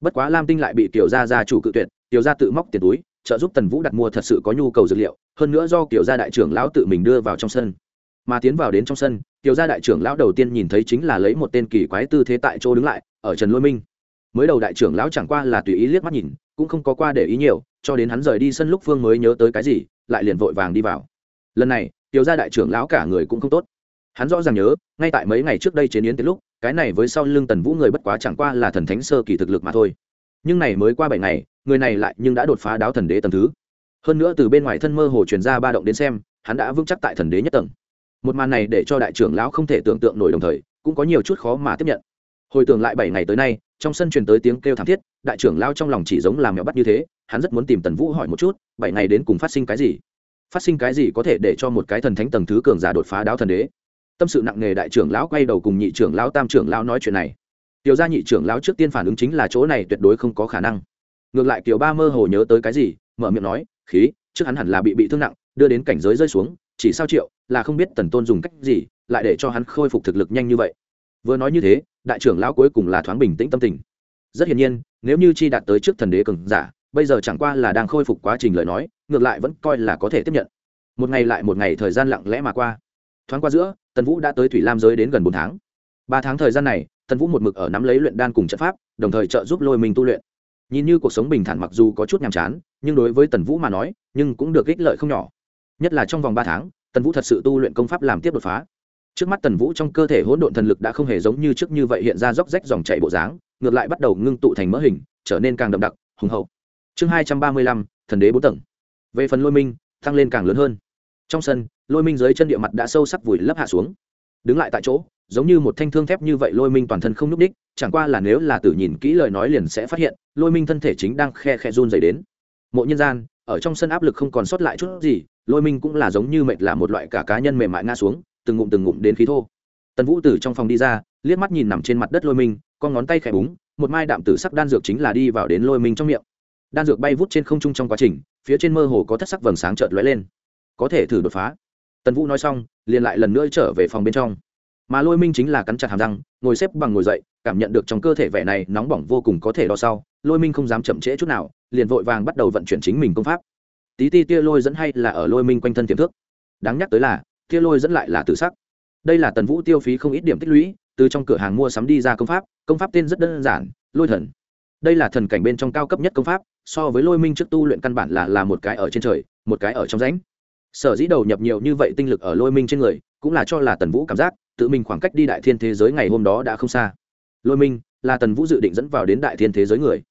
Bất quá lam tinh lại bị kiểu gia gia chủ cự tuyệt tiểu gia tự móc tiền túi, trợ giúp tần vũ đặt mua thật sự có nhu cầu dược liệu, hơn nữa do kiểu gia đại trưởng lão tự mình đưa vào trong sân. Mà tiến vào đến trong sân tiểu gia đại trưởng lão đầu tiên nhìn thấy chính là lấy một tên kỳ quái tư thế tại chỗ đứng lại, ở trần lôi minh. Mới đầu đại trưởng lão chẳng qua là tùy ý liếc mắt nhìn, cũng không có qua để ý nhiều, cho đến hắn rời đi sân lúc phương mới nhớ tới cái gì, lại liền vội vàng đi vào. Lần này tiểu gia đại trưởng lão cả người cũng không tốt. Hắn rõ ràng nhớ, ngay tại mấy ngày trước đây chế yến tới lúc cái này với sau lưng tần vũ người bất quá chẳng qua là thần thánh sơ kỳ thực lực mà thôi. Nhưng này mới qua bảy ngày, người này lại nhưng đã đột phá đáo thần đế tầng thứ. Hơn nữa từ bên ngoài thân mơ hồ truyền ra ba động đến xem, hắn đã vững chắc tại thần đế nhất tầng. Một màn này để cho đại trưởng lão không thể tưởng tượng nổi đồng thời, cũng có nhiều chút khó mà tiếp nhận. Hồi tưởng lại bảy ngày tới nay, trong sân truyền tới tiếng kêu thảm thiết, đại trưởng lao trong lòng chỉ giống làm mèo bắt như thế, hắn rất muốn tìm tần vũ hỏi một chút, bảy ngày đến cùng phát sinh cái gì? Phát sinh cái gì có thể để cho một cái thần thánh tầng thứ cường giả đột phá đáo thần đế? Tâm sự nặng nề đại trưởng lão quay đầu cùng nhị trưởng lão tam trưởng lão nói chuyện này. Tiểu gia nhị trưởng lão trước tiên phản ứng chính là chỗ này tuyệt đối không có khả năng. Ngược lại kiểu ba mơ hồ nhớ tới cái gì, mở miệng nói, khí, trước hắn hẳn là bị bị thương nặng, đưa đến cảnh giới rơi xuống, chỉ sao triệu là không biết tần tôn dùng cách gì, lại để cho hắn khôi phục thực lực nhanh như vậy. Vừa nói như thế, đại trưởng lão cuối cùng là thoáng bình tĩnh tâm tình. Rất hiển nhiên, nếu như chi đạt tới trước thần đế cường giả, bây giờ chẳng qua là đang khôi phục quá trình lời nói, ngược lại vẫn coi là có thể tiếp nhận. Một ngày lại một ngày thời gian lặng lẽ mà qua thoáng qua giữa, tần vũ đã tới thủy lam giới đến gần bốn tháng. Ba tháng thời gian này, tần vũ một mực ở nắm lấy luyện đan cùng trận pháp, đồng thời trợ giúp lôi mình tu luyện. Nhìn như cuộc sống bình thản mặc dù có chút nhàm chán, nhưng đối với tần vũ mà nói, nhưng cũng được ích lợi không nhỏ. Nhất là trong vòng ba tháng, tần vũ thật sự tu luyện công pháp làm tiếp đột phá. Trước mắt tần vũ trong cơ thể hỗn độn thần lực đã không hề giống như trước như vậy hiện ra róc rách dòng chảy bộ dáng, ngược lại bắt đầu ngưng tụ thành mỡ hình, trở nên càng đậm đặc, hùng hậu. Chương hai trăm ba mươi lăm, thần đế bốn tầng. Về phần lôi minh, tăng lên càng lớn hơn trong sân, lôi minh dưới chân địa mặt đã sâu sắc vùi lấp hạ xuống. Đứng lại tại chỗ, giống như một thanh thương thép như vậy lôi minh toàn thân không n ú c ních chẳng qua là nếu là tử nhìn kỹ lời nói liền sẽ phát hiện, lôi minh thân thể chính đang khe khe run dày đến. Mộ nhân gian, ở trong sân áp lực không còn sót lại chút gì, lôi minh cũng là giống như mệt là một loại cả cá nhân mềm mại ngã xuống, từng ngụm từng ngụm đến khí thô. Tần vũ từ trong phòng đi ra, liếc mắt nhìn nằm trên mặt đất lôi minh, con ngón tay khẽ búng, một mai đạm tử sắc đan dược chính là đi vào đến lôi minh trong miệng. Đan dược bay vút trên không trung trong quá trình, phía trên mơ hồ có thất sắc vầng sáng chợt lóe lên có thể thử đột phá. Tần vũ nói xong, liền lại lần nữa trở về phòng bên trong. Mà lôi minh chính là cắn chặt hàm răng, ngồi xếp bằng ngồi dậy, cảm nhận được trong cơ thể vẻ này nóng bỏng vô cùng có thể đo sau, lôi minh không dám chậm trễ chút nào, liền vội vàng bắt đầu vận chuyển chính mình công pháp. Tí ti tia lôi dẫn hay là ở lôi minh quanh thân tiềm thức? Đáng nhắc tới là, tia lôi dẫn lại là tự sắc. Đây là tần vũ tiêu phí không ít điểm tích lũy, từ trong cửa hàng mua sắm đi ra công pháp công pháp tên rất đơn giản, lôi thần. Đây là thần cảnh bên trong cao cấp nhất công pháp, so với lôi minh trước tu luyện căn bản là là một cái ở trên trời, một cái ở trong rãnh sở dĩ đầu nhập nhiều như vậy tinh lực ở lôi minh trên người, cũng là cho là tần vũ cảm giác, tự mình khoảng cách đi đại thiên thế giới ngày hôm đó đã không xa. Lôi minh là tần vũ dự định dẫn vào đến đại thiên thế giới người.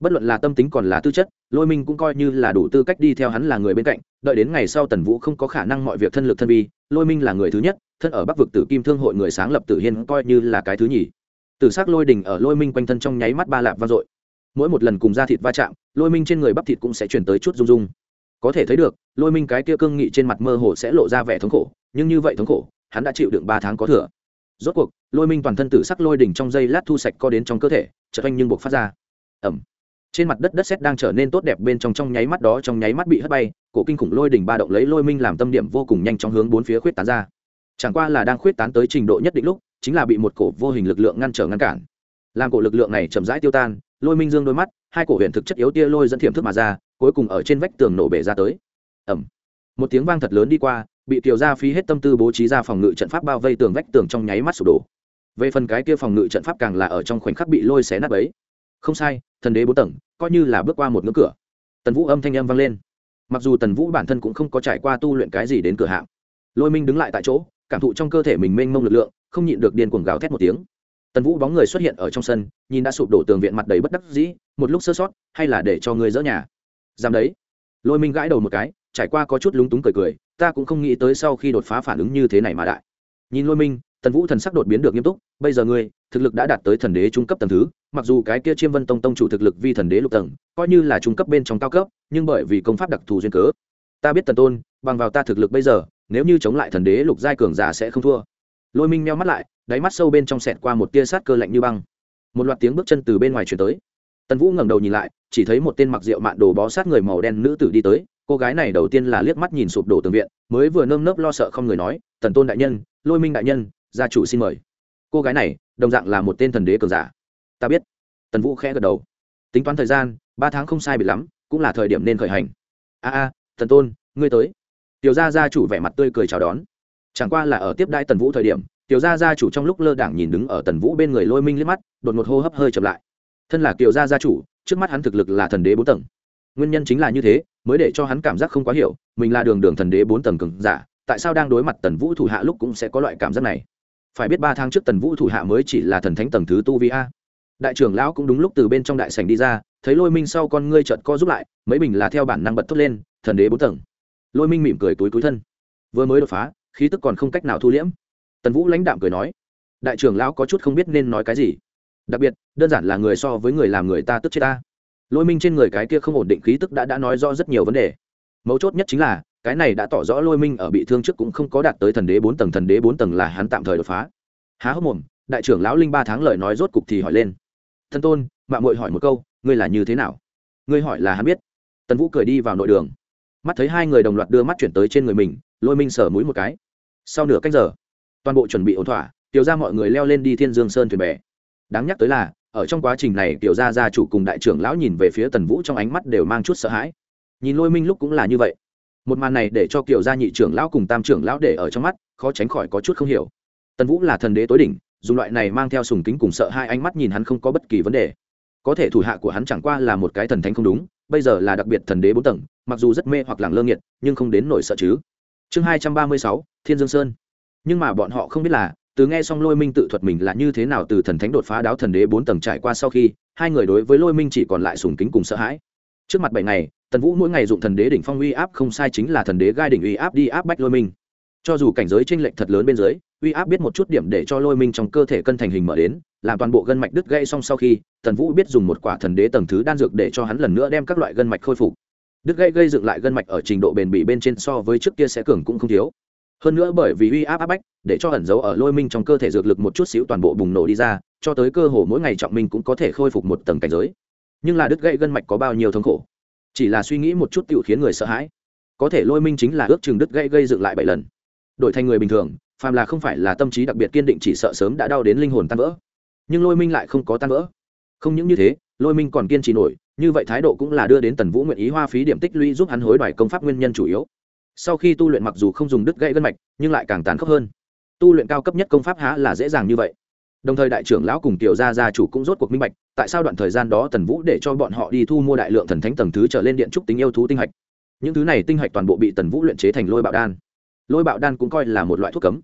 Bất luận là tâm tính còn là tư chất, lôi minh cũng coi như là đủ tư cách đi theo hắn là người bên cạnh, đợi đến ngày sau tần vũ không có khả năng mọi việc thân lực thân vi, lôi minh là người thứ nhất, thân ở bắc vực tử kim thương hội người sáng lập tử hiên coi như là cái thứ nhì. Tử s ắ c lôi đình ở lôi minh quanh thân trong nháy mắt ba lạp vang dội. Mỗi một lần cùng da thịt va chạm, lôi minh trên người bắp thịt cũng sẽ chuyển tới chút rung rung có thể thấy được, lôi minh cái kia cương nghị trên mặt mơ hồ sẽ lộ ra vẻ thống khổ, nhưng như vậy thống khổ, hắn đã chịu đựng ba tháng có thừa. Rốt cuộc, lôi minh toàn thân tử sắc lôi đỉnh trong dây lát thu sạch co đến trong cơ thể, chợt thành nhưng buộc phát ra. Ẩm trên mặt đất đất sét đang trở nên tốt đẹp bên trong trong nháy mắt đó trong nháy mắt bị hất bay, cổ kinh khủng lôi đỉnh ba động lấy lôi minh làm tâm điểm vô cùng nhanh trong hướng bốn phía khuyết tán ra. Chẳng qua là đang khuyết tán tới trình độ nhất định lúc, chính là bị một cổ vô hình lực lượng ngăn trở ngăn cản. Làm cổ lực lượng này chậm rãi tiêu tan, lôi minh dương đôi mắt, hai cổ huyền thực chất yếu tia lôi dẫn thiểm thức mà ra cuối cùng ở trên vách tường nổ bể ra tới. Ẩm một tiếng vang thật lớn đi qua, bị tiểu gia phí hết tâm tư bố trí ra phòng ngự trận pháp bao vây tường vách tường trong nháy mắt sụp đổ. Về phần cái kia phòng ngự trận pháp càng là ở trong khoảnh khắc bị lôi xé nát ấy không sai, thần đế bốn tầng, coi như là bước qua một ngưỡng cửa. Tần vũ âm thanh âm vang lên. Mặc dù tần vũ bản thân cũng không có trải qua tu luyện cái gì đến cửa hạng, lôi minh đứng lại tại chỗ, cảm thụ trong cơ thể mình mênh mông lực lượng, không nhịn được điên cuồng gào thét một tiếng. Tần vũ bóng người xuất hiện ở trong sân, nhìn đã sụp đổ tường viện mặt đầy bất đắc dĩ, một lúc sơ sót, hay là để cho người dỡ nhà? Dám đấy. Lôi minh gãi đầu một cái, trải qua có chút lúng túng cười cười, ta cũng không nghĩ tới sau khi đột phá phản ứng như thế này mà đại. Nhìn lôi minh, tần vũ thần sắc đột biến được nghiêm túc, bây giờ ngươi, thực lực đã đạt tới thần đế trung cấp tầng thứ, mặc dù cái kia chiêm vân tông tông chủ thực lực vi thần đế lục tầng, coi như là trung cấp bên trong cao cấp, nhưng bởi vì công pháp đặc thù duyên cớ. Ta biết tần tôn, bằng vào ta thực lực bây giờ, nếu như chống lại thần đế lục giai cường giả sẽ không thua. Lôi minh meo mắt lại, đáy mắt sâu bên trong sẹt qua một tia sát cơ lạnh như băng. Một loạt tiếng bước chân từ bên ngoài chuyển tới tần vũ ngẩng đầu nhìn lại, chỉ thấy một tên mặc rượu mạn đồ bó sát người màu đen nữ tử đi tới. Cô gái này đầu tiên là liếc mắt nhìn sụp đổ tường viện, mới vừa nơm nớp lo sợ không người nói, tần tôn đại nhân, lôi minh đại nhân, gia chủ xin mời. Cô gái này, đồng dạng là một tên thần đế cường giả. Ta biết. Tần vũ khẽ gật đầu. Tính toán thời gian, ba tháng không sai bị lắm, cũng là thời điểm nên khởi hành. A a, tần tôn, ngươi tới. Tiểu gia gia chủ vẻ mặt tươi cười chào đón. Chẳng qua là ở tiếp đai tần vũ thời điểm, tiểu gia gia chủ trong lúc lơ đảng nhìn đứng ở tần vũ bên người lôi minh liếc mắt, đột một hô hấp hơi chậm lại thân là kiều gia gia chủ, trước mắt hắn thực lực là thần đế bốn tầng. Nguyên nhân chính là như thế, mới để cho hắn cảm giác không quá hiểu, mình là đường đường thần đế bốn tầng cường giả, tại sao đang đối mặt tần vũ thủ hạ lúc cũng sẽ có loại cảm giác này? Phải biết ba tháng trước tần vũ thủ hạ mới chỉ là thần thánh tầng thứ tu vi a. Đại trưởng lão cũng đúng lúc từ bên trong đại sảnh đi ra, thấy lôi minh sau con ngươi trợt co giúp lại, mấy bình là theo bản năng bật thốt lên, thần đế bốn tầng. Lôi minh mỉm cười túi túi thân. Vừa mới đột phá, khí tức còn không cách nào thu liễm. Tần vũ lãnh đạm cười nói, đại trưởng lão có chút không biết nên nói cái gì đặc biệt, đơn giản là người so với người làm người ta tức chết ta. Lôi minh trên người cái kia không ổn định khí tức đã đã nói rõ rất nhiều vấn đề. Mấu chốt nhất chính là, cái này đã tỏ rõ lôi minh ở bị thương trước cũng không có đạt tới thần đế bốn tầng, thần đế bốn tầng là hắn tạm thời đột phá. Há hốc mồm, đại trưởng lão linh ba tháng lời nói rốt cục thì hỏi lên. Thân tôn mạng mội hỏi một câu, ngươi là như thế nào? Ngươi hỏi là hắn biết. Tần vũ cười đi vào nội đường. Mắt thấy hai người đồng loạt đưa mắt chuyển tới trên người mình, lôi minh sở mũi một cái. Sau nửa cách giờ, toàn bộ chuẩn bị ổn thỏa, tiểu ra mọi người leo lên đi thiên dương sơn thuyền bè đáng nhắc tới là, ở trong quá trình này tiểu gia gia chủ cùng đại trưởng lão nhìn về phía tần vũ trong ánh mắt đều mang chút sợ hãi. Nhìn lôi minh lúc cũng là như vậy. Một màn này để cho kiểu gia nhị trưởng lão cùng tam trưởng lão để ở trong mắt, khó tránh khỏi có chút không hiểu. Tần vũ là thần đế tối đỉnh, dùng loại này mang theo sùng kính cùng sợ hai ánh mắt nhìn hắn không có bất kỳ vấn đề. Có thể thủ hạ của hắn chẳng qua là một cái thần thánh không đúng, bây giờ là đặc biệt thần đế bốn tầng, mặc dù rất mê hoặc làng lơ nghiệt, nhưng không đến nổi sợ chứ. Chương hai trăm ba mươi sáu, thiên dương sơn. Nhưng mà bọn họ không biết là từ nghe xong lôi minh tự thuật mình là như thế nào từ thần thánh đột phá đáo thần đế bốn tầng trải qua sau khi, hai người đối với lôi minh chỉ còn lại sùng kính cùng sợ hãi. Trước mặt bảy ngày, tần vũ mỗi ngày dụng thần đế đỉnh phong uy áp không sai chính là thần đế gai đỉnh uy áp đi áp bách lôi minh. Cho dù cảnh giới tranh lệch thật lớn bên dưới, uy áp biết một chút điểm để cho lôi minh trong cơ thể cân thành hình mở đến, làm toàn bộ gân mạch đứt gãy xong sau khi, tần vũ biết dùng một quả thần đế tầng thứ đan dược để cho hắn lần nữa đem các loại gân mạch khôi phục. Đứt gãy gây dựng lại gân mạch ở trình độ bền bỉ bên trên so với trước kia sẽ cường cũng không thiếu hơn nữa bởi vì uy áp áp bách, để cho ẩn giấu ở lôi minh trong cơ thể dược lực một chút xíu toàn bộ bùng nổ đi ra, cho tới cơ hồ mỗi ngày trọng minh cũng có thể khôi phục một tầng cảnh giới. Nhưng là đứt gãy gân mạch có bao nhiêu thống khổ? Chỉ là suy nghĩ một chút tự khiến người sợ hãi. Có thể lôi minh chính là ước chừng đứt gãy gây dựng lại bảy lần. Đổi thành người bình thường, phàm là không phải là tâm trí đặc biệt kiên định chỉ sợ sớm đã đau đến linh hồn tan vỡ. Nhưng lôi minh lại không có tan vỡ. Không những như thế, lôi minh còn kiên trì nổi, như vậy thái độ cũng là đưa đến tần vũ nguyện ý hoa phí điểm tích lũy giúp hắn hối đoái công pháp nguyên nhân chủ yếu sau khi tu luyện mặc dù không dùng đứt gãy gân mạch, nhưng lại càng tàn khốc hơn. Tu luyện cao cấp nhất công pháp há là dễ dàng như vậy. Đồng thời đại trưởng lão cùng tiểu gia gia chủ cũng rốt cuộc minh bạch, tại sao đoạn thời gian đó tần vũ để cho bọn họ đi thu mua đại lượng thần thánh tầng thứ trở lên điện trúc tính yêu thú tinh hạch. Những thứ này tinh hạch toàn bộ bị tần vũ luyện chế thành lôi bạo đan. Lôi bạo đan cũng coi là một loại thuốc cấm.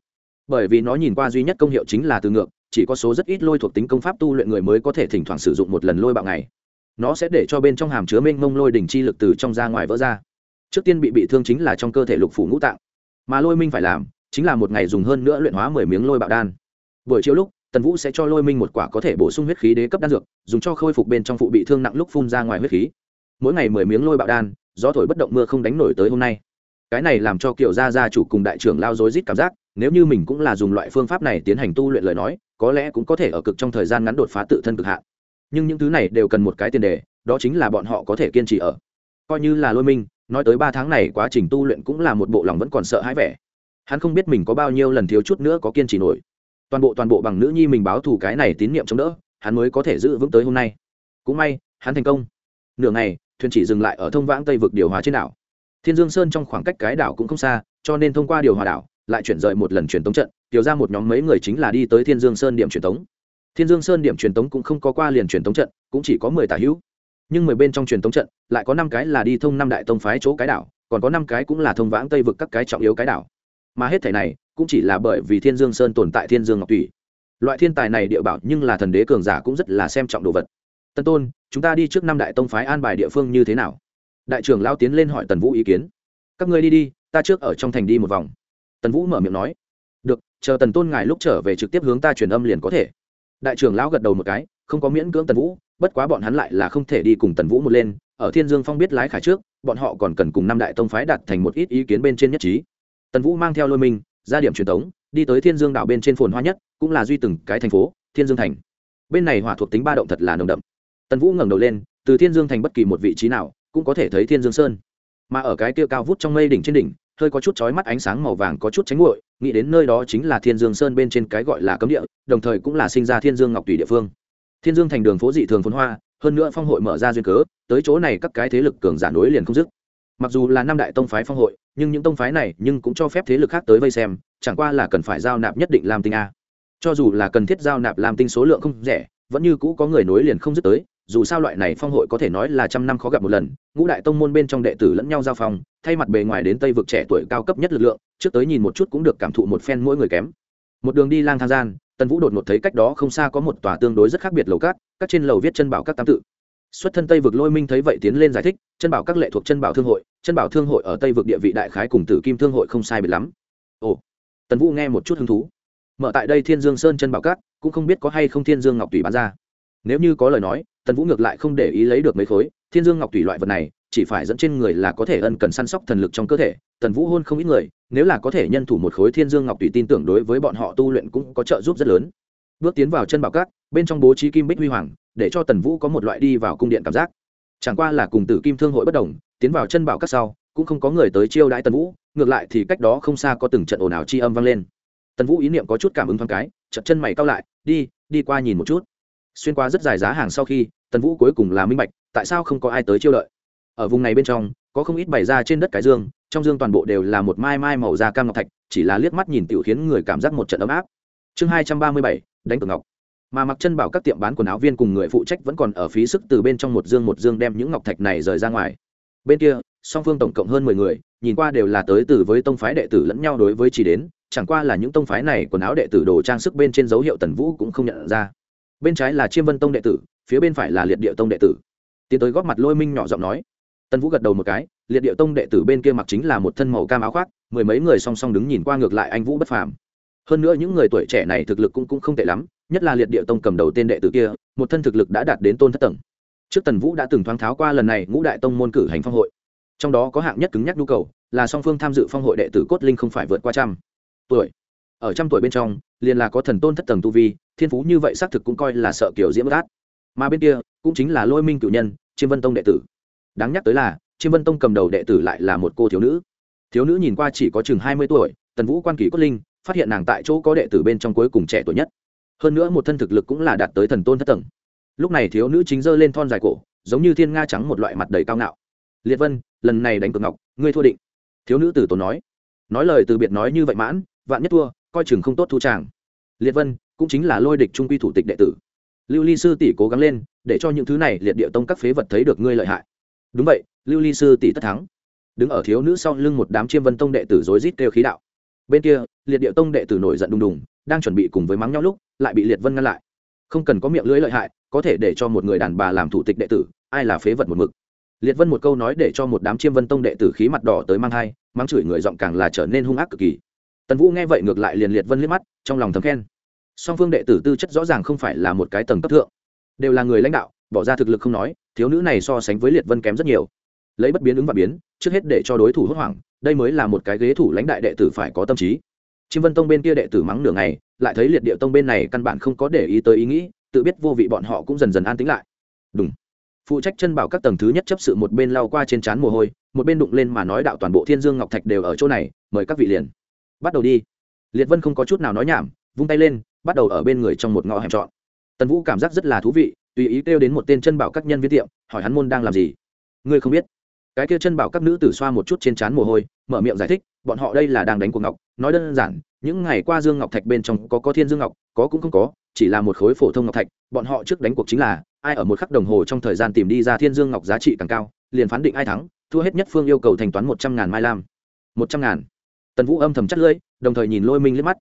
Bởi vì nó nhìn qua duy nhất công hiệu chính là từ ngược, chỉ có số rất ít lôi thuộc tính công pháp tu luyện người mới có thể thỉnh thoảng sử dụng một lần lôi bạo ngày. Nó sẽ để cho bên trong hàm chứa mênh mông lôi đỉnh chi lực từ trong ra ngoài vỡ ra trước tiên bị bị thương chính là trong cơ thể lục phủ ngũ tạng. Mà lôi minh phải làm, chính là một ngày dùng hơn nữa luyện hóa mười miếng lôi bạo đan. Buổi chiều lúc, tần vũ sẽ cho lôi minh một quả có thể bổ sung huyết khí đế cấp đan dược, dùng cho khôi phục bên trong phụ bị thương nặng lúc phun ra ngoài huyết khí. Mỗi ngày mười miếng lôi bạo đan, gió thổi bất động mưa không đánh nổi tới hôm nay. Cái này làm cho kiểu gia gia chủ cùng đại trưởng lao dối rít cảm giác, nếu như mình cũng là dùng loại phương pháp này tiến hành tu luyện lời nói, có lẽ cũng có thể ở cực trong thời gian ngắn đột phá tự thân cực hạn. Nhưng những thứ này đều cần một cái tiền đề, đó chính là bọn họ có thể kiên trì ở. Coi như là lôi minh nói tới ba tháng này quá trình tu luyện cũng là một bộ lòng vẫn còn sợ hãi vẻ. Hắn không biết mình có bao nhiêu lần thiếu chút nữa có kiên trì nổi. Toàn bộ toàn bộ bằng nữ nhi mình báo thù cái này tín nhiệm chống đỡ, hắn mới có thể giữ vững tới hôm nay. Cũng may, hắn thành công. Nửa ngày, thuyền chỉ dừng lại ở thông vãng tây vực điều hòa trên đảo. Thiên dương sơn trong khoảng cách cái đảo cũng không xa, cho nên thông qua điều hòa đảo, lại chuyển rời một lần truyền tống trận tiểu ra một nhóm mấy người chính là đi tới thiên dương sơn điểm truyền tống. Thiên dương sơn điểm truyền tống cũng không có qua liền truyền tống trận, cũng chỉ có mười tả hữu nhưng mười bên trong truyền tống trận, lại có năm cái là đi thông năm đại tông phái chỗ cái đảo, còn có năm cái cũng là thông vãng tây vực các cái trọng yếu cái đảo. Mà hết thể này, cũng chỉ là bởi vì thiên dương sơn tồn tại thiên dương ngọc thủy. Loại thiên tài này địa bảo nhưng là thần đế cường giả cũng rất là xem trọng đồ vật. Tân tôn, chúng ta đi trước năm đại tông phái an bài địa phương như thế nào? Đại trưởng lao tiến lên hỏi tần vũ ý kiến. Các ngươi đi đi, ta trước ở trong thành đi một vòng. Tần vũ mở miệng nói. Được, chờ tần tôn ngài lúc trở về trực tiếp hướng ta truyền âm liền có thể. Đại trưởng lão gật đầu một cái, không có miễn cưỡng tần vũ bất quá bọn hắn lại là không thể đi cùng tần vũ một lên, ở thiên dương phong biết lái khải trước, bọn họ còn cần cùng năm đại tông phái đặt thành một ít ý kiến bên trên nhất trí. Tần vũ mang theo lôi minh ra điểm truyền thống, đi tới thiên dương đảo bên trên phồn hoa nhất, cũng là duy từng cái thành phố, thiên dương thành. Bên này hỏa thuộc tính ba động thật là nồng đậm. Tần vũ ngẩng đầu lên, từ thiên dương thành bất kỳ một vị trí nào, cũng có thể thấy thiên dương sơn. Mà ở cái kia cao vút trong mây đỉnh trên đỉnh, hơi có chút chói mắt ánh sáng màu vàng có chút tránh nguội, nghĩ đến nơi đó chính là thiên dương sơn bên trên cái gọi là cấm địa, đồng thời cũng là sinh ra thiên dương ngọc tùy địa phương thiên dương thành đường phố dị thường phồn hoa, hơn nữa phong hội mở ra duyên cớ, tới chỗ này các cái thế lực cường giả nối liền không dứt. Mặc dù là năm đại tông phái phong hội, nhưng những tông phái này nhưng cũng cho phép thế lực khác tới vây xem, chẳng qua là cần phải giao nạp nhất định làm tinh a. Cho dù là cần thiết giao nạp làm tinh số lượng không rẻ, vẫn như cũ có người nối liền không dứt tới, dù sao loại này phong hội có thể nói là trăm năm khó gặp một lần, ngũ đại tông môn bên trong đệ tử lẫn nhau giao phong, thay mặt bề ngoài đến tây vực trẻ tuổi cao cấp nhất lực lượng, trước tới nhìn một chút cũng được cảm thụ một phen mỗi người kém. Một đường đi lang thang gian tần vũ đột ngột thấy cách đó không xa có một tòa tương đối rất khác biệt lầu cát các trên lầu viết chân bảo các tam tự. Xuất thân tây vực lôi minh thấy vậy tiến lên giải thích, chân bảo các lệ thuộc chân bảo thương hội, chân bảo thương hội ở tây vực địa vị đại khái cùng tử kim thương hội không sai biệt lắm. Ồ, tần vũ nghe một chút hứng thú. Mở tại đây thiên dương sơn chân bảo các cũng không biết có hay không thiên dương ngọc tùy bán ra. Nếu như có lời nói, tần vũ ngược lại không để ý lấy được mấy khối. Thiên dương ngọc tùy loại vật này chỉ phải dẫn trên người là có thể ân cần săn sóc thần lực trong cơ thể, tần vũ hôn không ít người, nếu là có thể nhân thủ một khối thiên dương ngọc tùy tin tưởng đối với bọn họ tu luyện cũng có trợ giúp rất lớn. Bước tiến vào chân bảo cát bên trong bố trí kim bích huy hoàng, để cho tần vũ có một loại đi vào cung điện cảm giác. Chẳng qua là cùng tử kim thương hội bất đồng, tiến vào chân bảo cát sau, cũng không có người tới chiêu đãi tần vũ, ngược lại thì cách đó không xa có từng trận ồn ào chi âm vang lên. Tần vũ ý niệm có chút cảm ứng thoáng cái chật chân mày cao lại, đi đi qua nhìn một chút. Xuyên qua rất dài giá hàng sau khi, tần vũ cuối cùng là minh bạch, tại sao không có ai tới chiêu đợi ở vùng này bên trong, có không ít bày ra trên đất cái dương, trong dương toàn bộ đều là một mai mai màu da cam ngọc thạch, chỉ là liếc mắt nhìn tiểu khiến người cảm giác một trận ấm áp. Chương hai trăm ba mươi bảy, đánh cửa ngọc. Mà mặc chân bảo các tiệm bán quần áo viên cùng người phụ trách vẫn còn ở phí sức từ bên trong một dương một dương đem những ngọc thạch này rời ra ngoài. Bên kia, song phương tổng cộng hơn mười người, nhìn qua đều là tới từ với tông phái đệ tử lẫn nhau đối với chỉ đến, chẳng qua là những tông phái này quần áo đệ tử đồ trang sức bên trên dấu hiệu tần vũ cũng không nhận ra. Bên trái là chiêm vân tông đệ tử, phía bên phải là liệt địa tông đệ tử. Tiến tới góp mặt lôi minh nhỏ giọng nói tần vũ gật đầu một cái liệt địa tông đệ tử bên kia mặc chính là một thân màu cam áo khoác mười mấy người song song đứng nhìn qua ngược lại anh vũ bất phàm. Hơn nữa những người tuổi trẻ này thực lực cũng, cũng không tệ lắm nhất là liệt địa tông cầm đầu tên đệ tử kia một thân thực lực đã đạt đến tôn thất tầng. Trước tần vũ đã từng thoáng tháo qua lần này ngũ đại tông môn cử hành phong hội. Trong đó có hạng nhất cứng nhắc nhu cầu là song phương tham dự phong hội đệ tử cốt linh không phải vượt qua trăm tuổi. Ở trăm tuổi bên trong liền là có thần tôn thất tầng tu vi thiên phú như vậy xác thực cũng coi là sợ kiểu diễm gát. mà bên kia cũng chính là lôi minh cử nhân chiêm vân tông đệ tử đáng nhắc tới là, chiêm vân tông cầm đầu đệ tử lại là một cô thiếu nữ. Thiếu nữ nhìn qua chỉ có chừng hai mươi tuổi, tần vũ quan kỳ cốt linh, phát hiện nàng tại chỗ có đệ tử bên trong cuối cùng trẻ tuổi nhất. Hơn nữa một thân thực lực cũng là đạt tới thần tôn thất tầng. Lúc này thiếu nữ chính giơ lên thon dài cổ, giống như thiên nga trắng một loại mặt đầy cao ngạo. Liệt vân, lần này đánh cược ngọc, ngươi thua định. Thiếu nữ tử tốn nói. Nói lời từ biệt nói như vậy mãn, vạn nhất thua, coi chừng không tốt thu tràng. Liệt vân, cũng chính là lôi địch trung quy thủ tịch đệ tử. Lưu ly sư tỷ cố gắng lên, để cho những thứ này liệt địa tông các phế vật thấy được ngươi lợi hại đúng vậy, lưu ly sư tỷ tất thắng. Đứng ở thiếu nữ sau lưng một đám chiêm vân tông đệ tử rối rít kêu khí đạo. Bên kia, liệt địa tông đệ tử nổi giận đùng đùng, đang chuẩn bị cùng với mắng nhau lúc, lại bị liệt vân ngăn lại. Không cần có miệng lưỡi lợi hại, có thể để cho một người đàn bà làm thủ tịch đệ tử, ai là phế vật một mực. Liệt vân một câu nói để cho một đám chiêm vân tông đệ tử khí mặt đỏ tới mang thai, mắng chửi người giọng càng là trở nên hung ác cực kỳ. Tần vũ nghe vậy ngược lại liền liệt vân liếc mắt, trong lòng thấm khen. Song phương đệ tử tư chất rõ ràng không phải là một cái tầng cấp thượng, đều là người lãnh đạo, bỏ ra thực lực không nói thiếu nữ này so sánh với liệt vân kém rất nhiều lấy bất biến ứng và biến trước hết để cho đối thủ hốt hoảng đây mới là một cái ghế thủ lãnh đại đệ tử phải có tâm trí chiêm vân tông bên kia đệ tử mắng nửa ngày lại thấy liệt địa tông bên này căn bản không có để ý tới ý nghĩ tự biết vô vị bọn họ cũng dần dần an tính lại đúng phụ trách chân bảo các tầng thứ nhất chấp sự một bên lao qua trên trán mồ hôi một bên đụng lên mà nói đạo toàn bộ thiên dương ngọc thạch đều ở chỗ này mời các vị liền bắt đầu đi liệt vân không có chút nào nói nhảm vung tay lên bắt đầu ở bên người trong một ngõ hẻm trọn tần vũ cảm giác rất là thú vị tùy ý kêu đến một tên chân bảo các nhân viên tiệm, hỏi hắn môn đang làm gì. Ngươi không biết. Cái kia chân bảo các nữ tử xoa một chút trên trán mồ hôi, mở miệng giải thích, bọn họ đây là đang đánh cuộc ngọc, nói đơn giản, những ngày qua dương ngọc thạch bên trong có có thiên dương ngọc, có cũng không có, chỉ là một khối phổ thông ngọc thạch, bọn họ trước đánh cuộc chính là, ai ở một khắc đồng hồ trong thời gian tìm đi ra thiên dương ngọc giá trị càng cao, liền phán định ai thắng, thua hết nhất phương yêu cầu thanh toán một trăm ngàn mai lam. Một trăm ngàn. Tần vũ âm thầm chắt lưỡi, đồng thời nhìn lôi minh liếc mắt.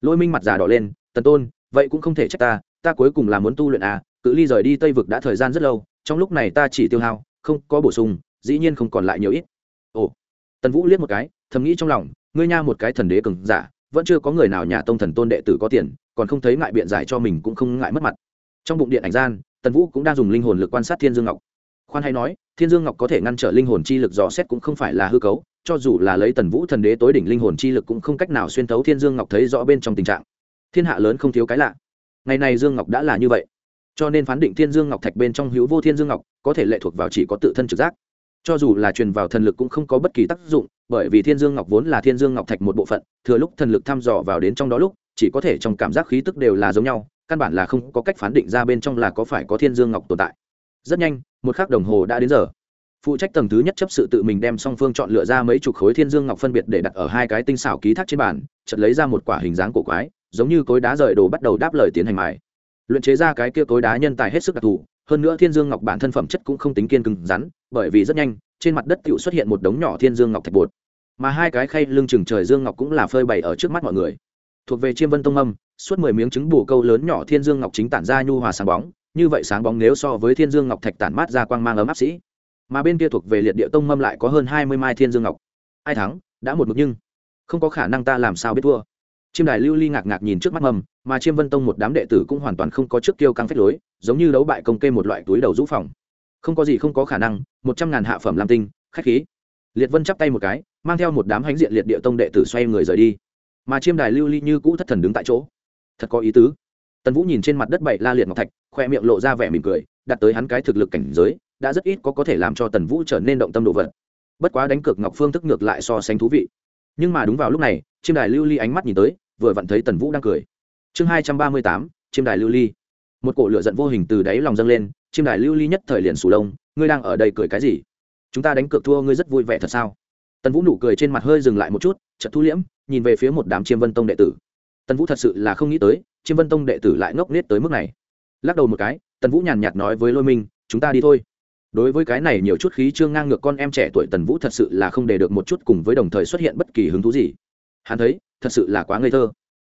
Lôi minh mặt già đỏ lên, tần tôn, vậy cũng không thể trách ta ta cuối cùng là muốn tu luyện à cự ly rời đi tây vực đã thời gian rất lâu, trong lúc này ta chỉ tiêu hao, không có bổ sung, dĩ nhiên không còn lại nhiều ít. Ồ, tần vũ liếc một cái, thầm nghĩ trong lòng, ngươi nha một cái thần đế cường giả, vẫn chưa có người nào nhà tông thần tôn đệ tử có tiền, còn không thấy ngại biện giải cho mình cũng không ngại mất mặt. Trong bụng điện ảnh gian, tần vũ cũng đang dùng linh hồn lực quan sát thiên dương ngọc. Khoan hay nói, thiên dương ngọc có thể ngăn trở linh hồn chi lực dò xét cũng không phải là hư cấu, cho dù là lấy tần vũ thần đế tối đỉnh linh hồn chi lực cũng không cách nào xuyên thấu thiên dương ngọc thấy rõ bên trong tình trạng. Thiên hạ lớn không thiếu cái lạ. Ngày này dương ngọc đã là như vậy cho nên phán định thiên dương ngọc thạch bên trong hữu vô thiên dương ngọc, có thể lệ thuộc vào chỉ có tự thân trực giác. Cho dù là truyền vào thần lực cũng không có bất kỳ tác dụng, bởi vì thiên dương ngọc vốn là thiên dương ngọc thạch một bộ phận, thừa lúc thần lực thăm dò vào đến trong đó lúc, chỉ có thể trong cảm giác khí tức đều là giống nhau, căn bản là không có cách phán định ra bên trong là có phải có thiên dương ngọc tồn tại. Rất nhanh, một khắc đồng hồ đã đến giờ. Phụ trách tầng thứ nhất chấp sự tự mình đem song phương chọn lựa ra mấy chục khối thiên dương ngọc phân biệt để đặt ở hai cái tinh xảo ký thác trên bàn chật lấy ra một quả hình dáng cổ quái, giống như cối đá rời đồ bắt đầu đáp lời tiến hành mài luyện chế ra cái kia cối đá nhân tài hết sức đặc thù, hơn nữa thiên dương ngọc bản thân phẩm chất cũng không tính kiên cứng rắn, bởi vì rất nhanh, trên mặt đất tựu xuất hiện một đống nhỏ thiên dương ngọc thạch bột. Mà hai cái khay lưng chừng trời dương ngọc cũng là phơi bày ở trước mắt mọi người. Thuộc về chiêm vân tông âm, suốt mười miếng trứng bù câu lớn nhỏ thiên dương ngọc chính tản ra nhu hòa sáng bóng, như vậy sáng bóng nếu so với thiên dương ngọc thạch tản mát ra quang mang ấm áp sĩ. Mà bên kia thuộc về liệt địa tông mâm lại có hơn hai mươi mai thiên dương ngọc. Ai thắng, đã một mực nhưng không có khả năng ta làm sao biết thua chiêm đài lưu ly ngạc ngạc nhìn trước mắt mầm mà chiêm vân tông một đám đệ tử cũng hoàn toàn không có trước tiêu căng phép lối, giống như đấu bại công kê một loại túi đầu rũ phòng. Không có gì không có khả năng, một trăm ngàn hạ phẩm lam tinh, khách khí. Liệt vân chắp tay một cái, mang theo một đám hãnh diện liệt địa tông đệ tử xoay người rời đi. Mà chiêm đài lưu ly như cũ thất thần đứng tại chỗ. Thật có ý tứ. Tần vũ nhìn trên mặt đất bảy la liệt ngọc thạch, khoe miệng lộ ra vẻ mỉm cười, đặt tới hắn cái thực lực cảnh giới, đã rất ít có có thể làm cho tần vũ trở nên động tâm đồ vật. Bất quá đánh cược ngọc phương thức ngược lại so sánh thú vị nhưng mà đúng vào lúc này, chiêm đài lưu ly ánh mắt nhìn tới, vừa vặn thấy tần vũ đang cười. Chương hai trăm ba mươi tám, chiêm đài lưu ly. Một cổ lửa giận vô hình từ đáy lòng dâng lên, chiêm đài lưu ly nhất thời liền sù lông, ngươi đang ở đây cười cái gì? Chúng ta đánh cược thua ngươi rất vui vẻ thật sao? Tần vũ nụ cười trên mặt hơi dừng lại một chút, chợt thu liễm, nhìn về phía một đám chiêm vân tông đệ tử. Tần vũ thật sự là không nghĩ tới, chiêm vân tông đệ tử lại ngốc nết tới mức này. Lắc đầu một cái, tần vũ nhàn nhạt nói với lôi minh, chúng ta đi thôi đối với cái này nhiều chút khí trương ngang ngược con em trẻ tuổi tần vũ thật sự là không để được một chút cùng với đồng thời xuất hiện bất kỳ hứng thú gì. Hắn thấy, thật sự là quá ngây thơ.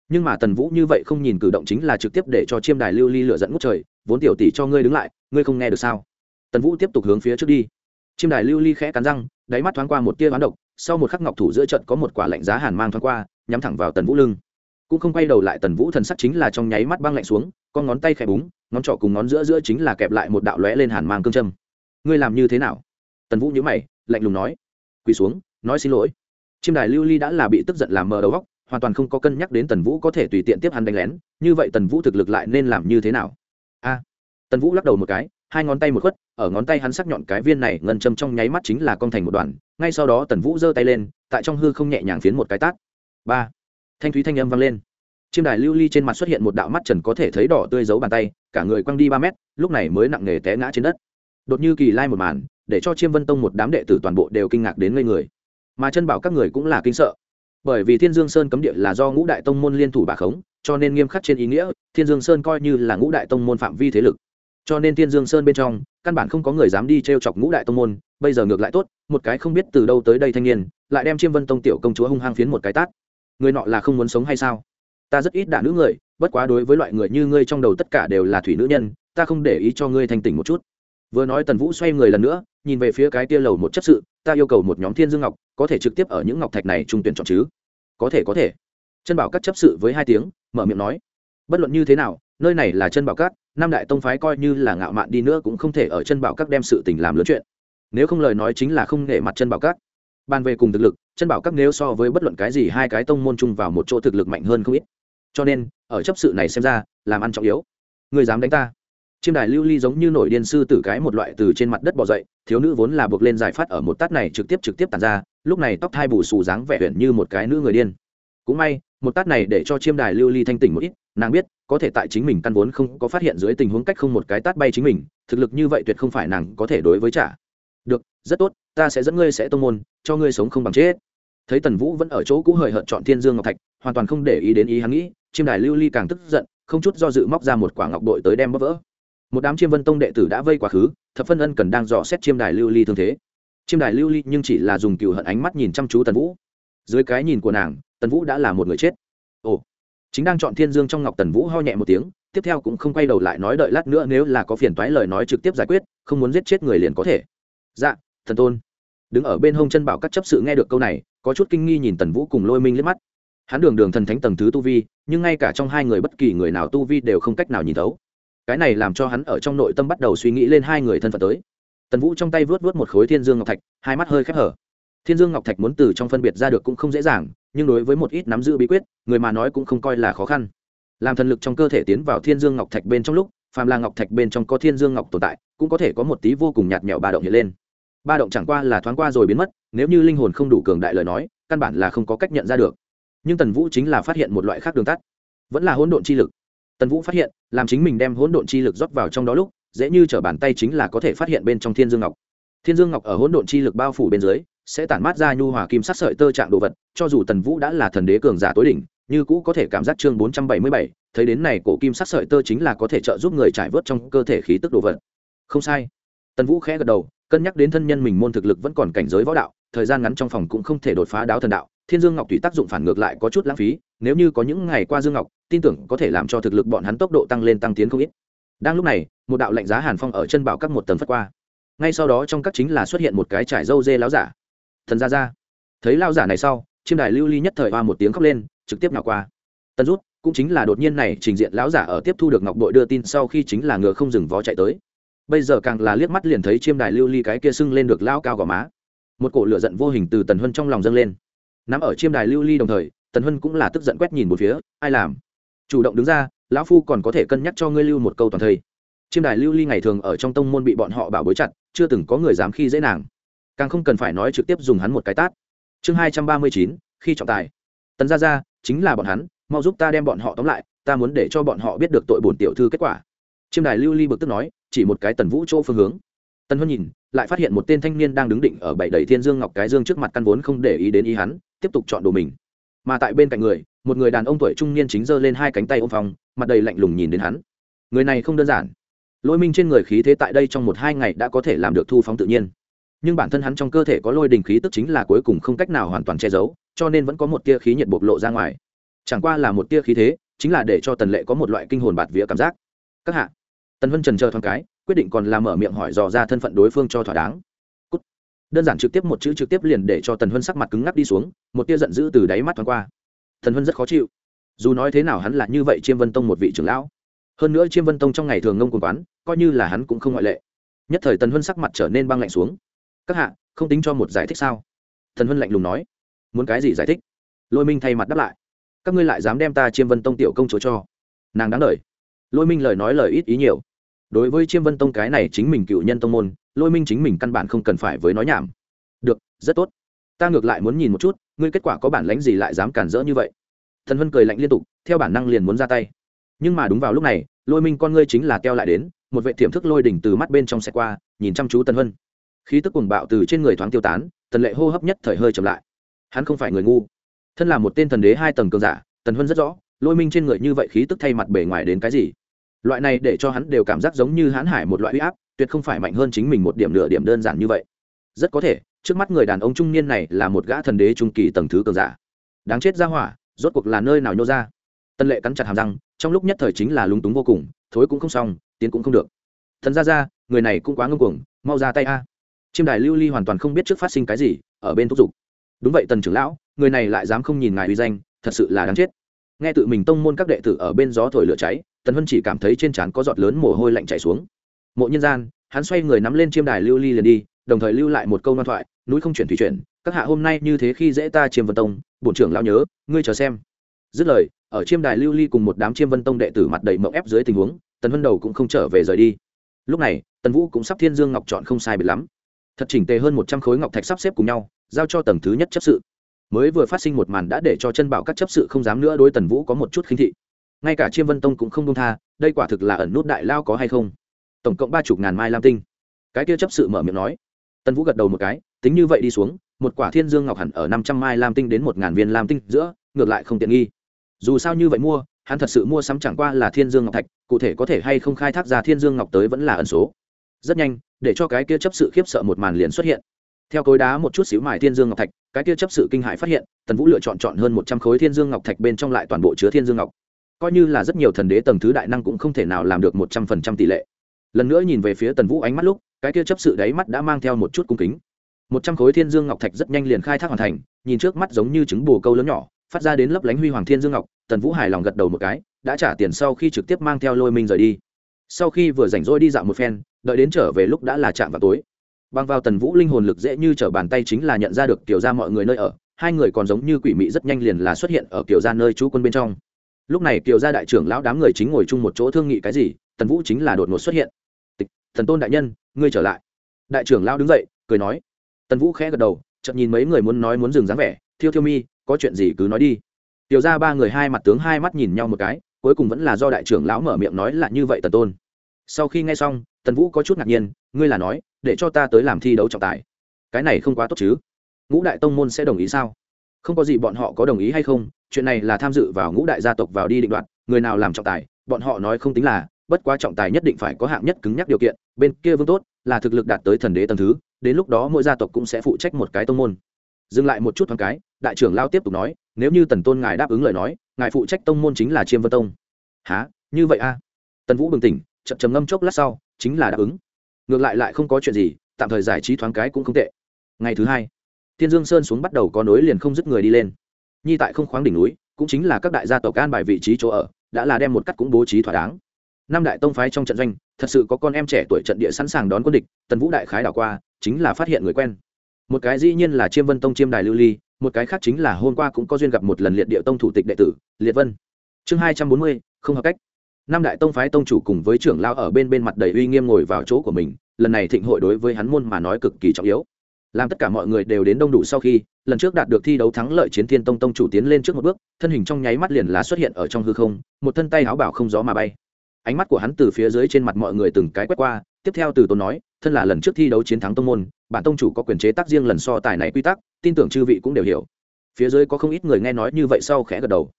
Nhưng mà tần vũ như vậy không nhìn cử động chính là trực tiếp để cho chiêm đài lưu ly lửa dẫn ngút trời, vốn tiểu tỷ cho ngươi đứng lại, ngươi không nghe được sao? Tần vũ tiếp tục hướng phía trước đi. Chiêm đài lưu ly khẽ cắn răng, đáy mắt thoáng qua một tia ván độc, sau một khắc ngọc thủ giữa trận có một quả lạnh giá hàn mang thoáng qua, nhắm thẳng vào tần vũ lưng. Cũng không quay đầu lại, tần vũ thần sắc chính là trong nháy mắt băng lạnh xuống, con ngón tay khẽ búng, ngón trỏ cùng ngón giữa giữa chính là kẹp lại một đạo lóe lên hàn mang cương châm ngươi làm như thế nào? Tần vũ nhữ mày, lạnh lùng nói. Quỳ xuống, nói xin lỗi. Chiêm đài lưu ly đã là bị tức giận làm mờ đầu góc hoàn toàn không có cân nhắc đến tần vũ có thể tùy tiện tiếp hắn đánh lén, như vậy tần vũ thực lực lại nên làm như thế nào? A. Tần vũ lắc đầu một cái, hai ngón tay một khuất, ở ngón tay hắn sắc nhọn cái viên này ngân châm trong nháy mắt chính là con thành một đoàn, ngay sau đó tần vũ giơ tay lên, tại trong hư không nhẹ nhàng phiến một cái tát. Ba. Thanh thúy thanh âm vang lên. Chiêm đài lưu ly trên mặt xuất hiện một đạo mắt trần có thể thấy đỏ tươi giấu bàn tay, cả người quăng đi ba mét, lúc này mới nặng nề té ngã trên đất đột như kỳ lai một màn, để cho chiêm vân tông một đám đệ tử toàn bộ đều kinh ngạc đến ngây người. Mà chân bảo các người cũng là kinh sợ. Bởi vì thiên dương sơn cấm địa là do ngũ đại tông môn liên thủ bà khống, cho nên nghiêm khắc trên ý nghĩa, thiên dương sơn coi như là ngũ đại tông môn phạm vi thế lực. Cho nên thiên dương sơn bên trong, căn bản không có người dám đi t r e o chọc ngũ đại tông môn, bây giờ ngược lại tốt, một cái không biết từ đâu tới đây thanh niên, lại đem chiêm vân tông tiểu công chúa hung hăng phiến một cái tát. Người nọ là không muốn sống hay sao? Ta rất ít đả nữ người, bất quá đối với loại người như ngươi trong đầu tất cả đều là thủy nữ nhân, ta không để ý cho ngươi thành tỉnh một chút vừa nói tần vũ xoay người lần nữa, nhìn về phía cái tia lầu một chấp sự, ta yêu cầu một nhóm thiên dương ngọc, có thể trực tiếp ở những ngọc thạch này trung tuyển chọn chứ? Có thể có thể. Chân bảo các chấp sự với hai tiếng, mở miệng nói, bất luận như thế nào, nơi này là chân bảo các năm đại tông phái coi như là ngạo mạn đi nữa cũng không thể ở chân bảo các đem sự tình làm lớn chuyện. Nếu không lời nói chính là không nể mặt chân bảo các bàn về cùng thực lực, chân bảo các nếu so với bất luận cái gì hai cái tông môn chung vào một chỗ thực lực mạnh hơn không ít. Cho nên, ở chấp sự này xem ra, làm ăn trọng yếu. Người dám đánh ta? Chiêm đài lưu ly giống như nổi điên sư tử cái một loại từ trên mặt đất bỏ dậy, thiếu nữ vốn là buộc lên giải phát ở một tát này trực tiếp trực tiếp tàn ra, lúc này tóc thai bù xù dáng vẻ huyện như một cái nữ người điên. Cũng may, một tát này để cho chiêm đài lưu ly thanh tỉnh một ít, nàng biết, có thể tại chính mình căn vốn không có phát hiện dưới tình huống cách không một cái tát bay chính mình, thực lực như vậy tuyệt không phải nàng có thể đối với trả. Được, rất tốt, ta sẽ dẫn ngươi sẽ tông môn, cho ngươi sống không bằng chết. Thấy tần vũ vẫn ở chỗ cũ hời hợt chọn thiên dương ngọc thạch, hoàn toàn không để ý đến ý hắn nghĩ, chiêm đài lưu ly càng tức giận, không chút do dự móc ra một quả ngọc bội tới đem bóp vỡ một đám chiêm vân tông đệ tử đã vây quá khứ, thập phân ân cần đang dò xét chiêm đài lưu ly thương thế. Chiêm đài lưu ly nhưng chỉ là dùng cựu hận ánh mắt nhìn chăm chú tần vũ. Dưới cái nhìn của nàng, tần vũ đã là một người chết. Ồ, chính đang chọn thiên dương trong ngọc tần vũ ho nhẹ một tiếng, tiếp theo cũng không quay đầu lại nói đợi lát nữa nếu là có phiền toái lời nói trực tiếp giải quyết, không muốn giết chết người liền có thể. Dạ thần tôn. Đứng ở bên hông chân bảo các chấp sự nghe được câu này, có chút kinh nghi nhìn tần vũ cùng lôi minh liếc mắt. Hắn đường đường thần thánh tầng thứ tu vi, nhưng ngay cả trong hai người bất kỳ người nào tu vi đều không cách nào nhìn thấu cái này làm cho hắn ở trong nội tâm bắt đầu suy nghĩ lên hai người thân phận tới. Tần vũ trong tay vớt vớt một khối thiên dương ngọc thạch, hai mắt hơi khép hở. Thiên dương ngọc thạch muốn từ trong phân biệt ra được cũng không dễ dàng, nhưng đối với một ít nắm giữ bí quyết, người mà nói cũng không coi là khó khăn. Làm thần lực trong cơ thể tiến vào thiên dương ngọc thạch bên trong lúc, phàm là ngọc thạch bên trong có thiên dương ngọc tồn tại, cũng có thể có một tí vô cùng nhạt nhẽo ba động hiện lên. Ba động chẳng qua là thoáng qua rồi biến mất, nếu như linh hồn không đủ cường đại lời nói, căn bản là không có cách nhận ra được. Nhưng tần vũ chính là phát hiện một loại khác đường tắt. Vẫn là hỗn độn chi lực tần vũ phát hiện, làm chính mình đem hỗn độn chi lực rót vào trong đó lúc, dễ như t bàn tay chính là có thể phát hiện bên trong thiên dương ngọc. Thiên dương ngọc ở hỗn độn chi lực bao phủ bên dưới, sẽ tản mát ra nhu hòa kim sắc sợi tơ trạng đồ vật, cho dù tần vũ đã là thần đế cường giả tối đỉnh, như cũ có thể cảm giác chương bốn trăm bảy mươi bảy, thấy đến này cổ kim sắc sợi tơ chính là có thể trợ giúp người trải vớt trong cơ thể khí tức đồ vật. Không sai. Tần vũ khẽ gật đầu, cân nhắc đến thân nhân mình môn thực lực vẫn còn cảnh giới võ đạo, thời gian ngắn trong phòng cũng không thể đột phá đáo thần đạo, thiên dương ngọc tùy tác dụng phản ngược lại có chút lãng phí nếu như có những ngày qua dương ngọc, tin tưởng có thể làm cho thực lực bọn hắn tốc độ tăng lên tăng tiến không ít. Đang lúc này, một đạo lạnh giá hàn phong ở chân bảo các một tầng phất qua. Ngay sau đó trong các chính là xuất hiện một cái trải dâu dê láo giả. Thần ra ra thấy lao giả này sau, chiêm đài lưu ly nhất thời hoa một tiếng khóc lên, trực tiếp nào qua. Tân rút, cũng chính là đột nhiên này trình diện lão giả ở tiếp thu được ngọc bội đưa tin sau khi chính là ngựa không dừng vó chạy tới. Bây giờ càng là liếc mắt liền thấy chiêm đài lưu ly cái kia sưng lên được lao cao gò má. Một cổ lửa giận vô hình từ tần huân trong lòng dâng lên. Nắm ở chiêm đài lưu ly đồng thời tần Hân cũng là tức giận quét nhìn một phía, ai làm? Chủ động đứng ra, lão phu còn có thể cân nhắc cho ngươi lưu một câu toàn thây. Chiêm đài lưu ly ngày thường ở trong tông môn bị bọn họ bảo bối chặt, chưa từng có người dám khi dễ nàng. Càng không cần phải nói trực tiếp dùng hắn một cái tát. Chương hai trăm ba mươi chín, khi trọng tài. Tần gia gia, chính là bọn hắn, mau giúp ta đem bọn họ tóm lại, ta muốn để cho bọn họ biết được tội bổn tiểu thư kết quả. Chiêm đài lưu ly bực tức nói, chỉ một cái tần vũ chỗ phương hướng. Tần huân nhìn, lại phát hiện một tên thanh niên đang đứng định ở bảy đầy thiên dương ngọc cái dương trước mặt căn vốn không để ý đến ý hắn, tiếp tục chọn đồ mình mà tại bên cạnh người, một người đàn ông tuổi trung niên chính giơ lên hai cánh tay ôm phòng mặt đầy lạnh lùng nhìn đến hắn. Người này không đơn giản. Lôi minh trên người khí thế tại đây trong một hai ngày đã có thể làm được thu phóng tự nhiên. Nhưng bản thân hắn trong cơ thể có lôi đình khí tức chính là cuối cùng không cách nào hoàn toàn che giấu, cho nên vẫn có một tia khí nhiệt bộc lộ ra ngoài. Chẳng qua là một tia khí thế, chính là để cho tần lệ có một loại kinh hồn bạt vía cảm giác. Các hạ. Tần vân trần chờ thoáng cái, quyết định còn làm mở miệng hỏi dò ra thân phận đối phương cho thỏa đáng đơn giản trực tiếp một chữ trực tiếp liền để cho tần huân sắc mặt cứng ngắc đi xuống, một tia giận dữ từ đáy mắt thoáng qua. Tần huân rất khó chịu. Dù nói thế nào hắn là như vậy chiêm vân tông một vị trưởng lão. Hơn nữa chiêm vân tông trong ngày thường ngông quần quán, coi như là hắn cũng không ngoại lệ. Nhất thời tần huân sắc mặt trở nên băng lạnh xuống. Các hạ, không tính cho một giải thích sao? Thần huân lạnh lùng nói. Muốn cái gì giải thích? Lôi minh thay mặt đáp lại. Các ngươi lại dám đem ta chiêm vân tông tiểu công chúa cho. Nàng đáng lời. Lôi minh lời nói lời ít ý nhiều. Đối với chiêm vân tông cái này chính mình cựu nhân tông môn lôi minh chính mình căn bản không cần phải với nói nhảm. Được, rất tốt. Ta ngược lại muốn nhìn một chút, ngươi kết quả có bản lánh gì lại dám cản rỡ như vậy? Thần vân cười lạnh liên tục, theo bản năng liền muốn ra tay. Nhưng mà đúng vào lúc này, lôi minh con ngươi chính là keo lại đến, một vệ tiềm thức lôi đỉnh từ mắt bên trong xe qua, nhìn chăm chú tần vân. Khí tức cuồng bạo từ trên người thoáng tiêu tán, tần lệ hô hấp nhất thời hơi chậm lại. Hắn không phải người ngu. Thân là một tên thần đế hai tầng cường giả, tần vân rất rõ, lôi minh trên người như vậy khí tức thay mặt bề ngoài đến cái gì. Loại này để cho hắn đều cảm giác giống như hãn hải một loại huy áp tuyệt không phải mạnh hơn chính mình một điểm nửa điểm đơn giản như vậy. Rất có thể, trước mắt người đàn ông trung niên này là một gã thần đế trung kỳ tầng thứ cường giả. Đáng chết ra hỏa, rốt cuộc là nơi nào nhô ra? Tân lệ cắn chặt hàm răng, trong lúc nhất thời chính là lúng túng vô cùng, thối cũng không xong, tiến cũng không được. Thần ra ra người này cũng quá ngưng cuồng, mau ra tay a. Chiêm đài lưu ly hoàn toàn không biết trước phát sinh cái gì, ở bên thúc giục. Đúng vậy, tần trưởng lão, người này lại dám không nhìn ngài uy danh, thật sự là đáng chết. Nghe tự mình tông môn các đệ tử ở bên gió thổi lửa cháy, tần hân chỉ cảm thấy trên trán có giọt lớn mồ hôi lạnh chảy xuống mộ nhân gian, hắn xoay người nắm lên chiêm đài lưu ly liền đi, đồng thời lưu lại một câu ngoan thoại, núi không chuyển thủy chuyển, các hạ hôm nay như thế khi dễ ta chiêm vân tông, bổn trưởng lão nhớ, ngươi chờ xem. Dứt lời, ở chiêm đài lưu ly cùng một đám chiêm vân tông đệ tử mặt đầy mộng ép dưới tình huống, tần vân đầu cũng không trở về rời đi. Lúc này, tần vũ cũng sắp thiên dương ngọc chọn không sai biệt lắm. Thật chỉnh tề hơn một trăm khối ngọc thạch sắp xếp cùng nhau, giao cho tầng thứ nhất chấp sự. Mới vừa phát sinh một màn đã để cho chân bảo các chấp sự không dám nữa đối tần vũ có một chút khinh thị. Ngay cả chiêm vân tông cũng không đông tha, đây quả thực là ẩn nút đại lao có hay không? Tổng cộng ba chục ngàn mai lam tinh. Cái kia chấp sự mở miệng nói. Tần vũ gật đầu một cái, tính như vậy đi xuống, một quả thiên dương ngọc hẳn ở năm trăm mai lam tinh đến một ngàn viên lam tinh giữa, ngược lại không tiện nghi. Dù sao như vậy mua, hắn thật sự mua sắm chẳng qua là thiên dương ngọc thạch, cụ thể có thể hay không khai thác ra thiên dương ngọc tới vẫn là ẩn số. Rất nhanh, để cho cái kia chấp sự khiếp sợ một màn liền xuất hiện. Theo cối đá một chút xíu mài thiên dương ngọc thạch, cái kia chấp sự kinh hãi phát hiện, tần vũ lựa chọn chọn hơn một trăm khối thiên dương ngọc thạch bên trong lại toàn bộ chứa thiên dương ngọc. Coi như là rất nhiều thần đế tầng thứ đại năng cũng không thể nào làm được một trăm phần trăm tỷ lệ lần nữa nhìn về phía tần vũ ánh mắt lúc, cái kia chấp sự đáy mắt đã mang theo một chút cung kính. Một trăm khối thiên dương ngọc thạch rất nhanh liền khai thác hoàn thành, nhìn trước mắt giống như trứng bồ câu lớn nhỏ, phát ra đến lấp lánh huy hoàng thiên dương ngọc, tần vũ hài lòng gật đầu một cái, đã trả tiền sau khi trực tiếp mang theo lôi minh rời đi. Sau khi vừa rảnh rỗi đi dạo một phen, đợi đến trở về lúc đã là chạm vào tối. Bằng vào tần vũ linh hồn lực dễ như t r ở bàn tay chính là nhận ra được kiểu ra mọi người nơi ở, hai người còn giống như quỷ mị rất nhanh liền là xuất hiện ở kiểu ra nơi trú quân bên trong. Lúc này kiểu gia đại trưởng lão đám người chính ngồi chung một chỗ thương nghị cái gì, tần vũ chính là đột ngột xuất hiện thần tôn đại nhân, ngươi trở lại. Đại trưởng lão đứng dậy, cười nói. Tần vũ khẽ gật đầu chậm nhìn mấy người muốn nói muốn dừng dáng vẻ. Thiêu thiêu mi, có chuyện gì cứ nói đi. Tiểu ra ba người hai mặt tướng hai mắt nhìn nhau một cái, cuối cùng vẫn là do đại trưởng lão mở miệng nói là như vậy tần tôn. Sau khi nghe xong, tần vũ có chút ngạc nhiên, ngươi là nói, để cho ta tới làm thi đấu trọng tài. Cái này không quá tốt chứ? Ngũ đại tông môn sẽ đồng ý sao? Không có gì bọn họ có đồng ý hay không, chuyện này là tham dự vào ngũ đại gia tộc vào đi định đoạt, người nào làm trọng tài, bọn họ nói không tính là bất quá trọng tài nhất định phải có hạng nhất cứng nhắc điều kiện, bên kia vương tốt là thực lực đạt tới thần đế tầng thứ, đến lúc đó mỗi gia tộc cũng sẽ phụ trách một cái tông môn. Dừng lại một chút thoáng cái, đại trưởng lao tiếp tục nói, nếu như tần tôn ngài đáp ứng lời nói, ngài phụ trách tông môn chính là chiêm vân tông. Há như vậy a à? tần vũ bừng tỉnh, chậm chầm ngâm chốc lát sau, chính là đáp ứng. Ngược lại lại không có chuyện gì, tạm thời giải trí thoáng cái cũng không tệ. Ngày thứ hai, thiên dương sơn xuống bắt đầu có nối liền không dứt người đi lên. Nhi tại không khoáng đỉnh núi, cũng chính là các đại gia tộc an bài vị trí chỗ ở, đã là đem một cắt cũng bố trí thỏa đáng năm đại tông phái trong trận doanh, thật sự có con em trẻ tuổi trận địa sẵn sàng đón quân địch, tần vũ đại khái đảo qua, chính là phát hiện người quen. Một cái dĩ nhiên là chiêm vân tông chiêm đài lưu ly, một cái khác chính là hôm qua cũng có duyên gặp một lần liệt địa tông thủ tịch đệ tử, liệt vân. Chương hai trăm bốn mươi, không hợp cách. Năm đại tông phái tông chủ cùng với trưởng lao ở bên bên mặt đầy uy nghiêm ngồi vào chỗ của mình, lần này thịnh hội đối với hắn môn mà nói cực kỳ trọng yếu. Làm tất cả mọi người đều đến đông đủ sau khi, lần trước đạt được thi đấu thắng lợi chiến thiên tông tông chủ tiến lên trước một bước, thân hình trong nháy mắt liền lá xuất hiện ở trong hư không, một thân tay áo bảo không gió mà bay ánh mắt của hắn từ phía dưới trên mặt mọi người từng cái quét qua, tiếp theo từ tôn nói, thân là lần trước thi đấu chiến thắng tông môn, bản tông chủ có quyền chế tác riêng lần so tài này quy tắc, tin tưởng chư vị cũng đều hiểu. Phía dưới có không ít người nghe nói như vậy sau khẽ gật đầu.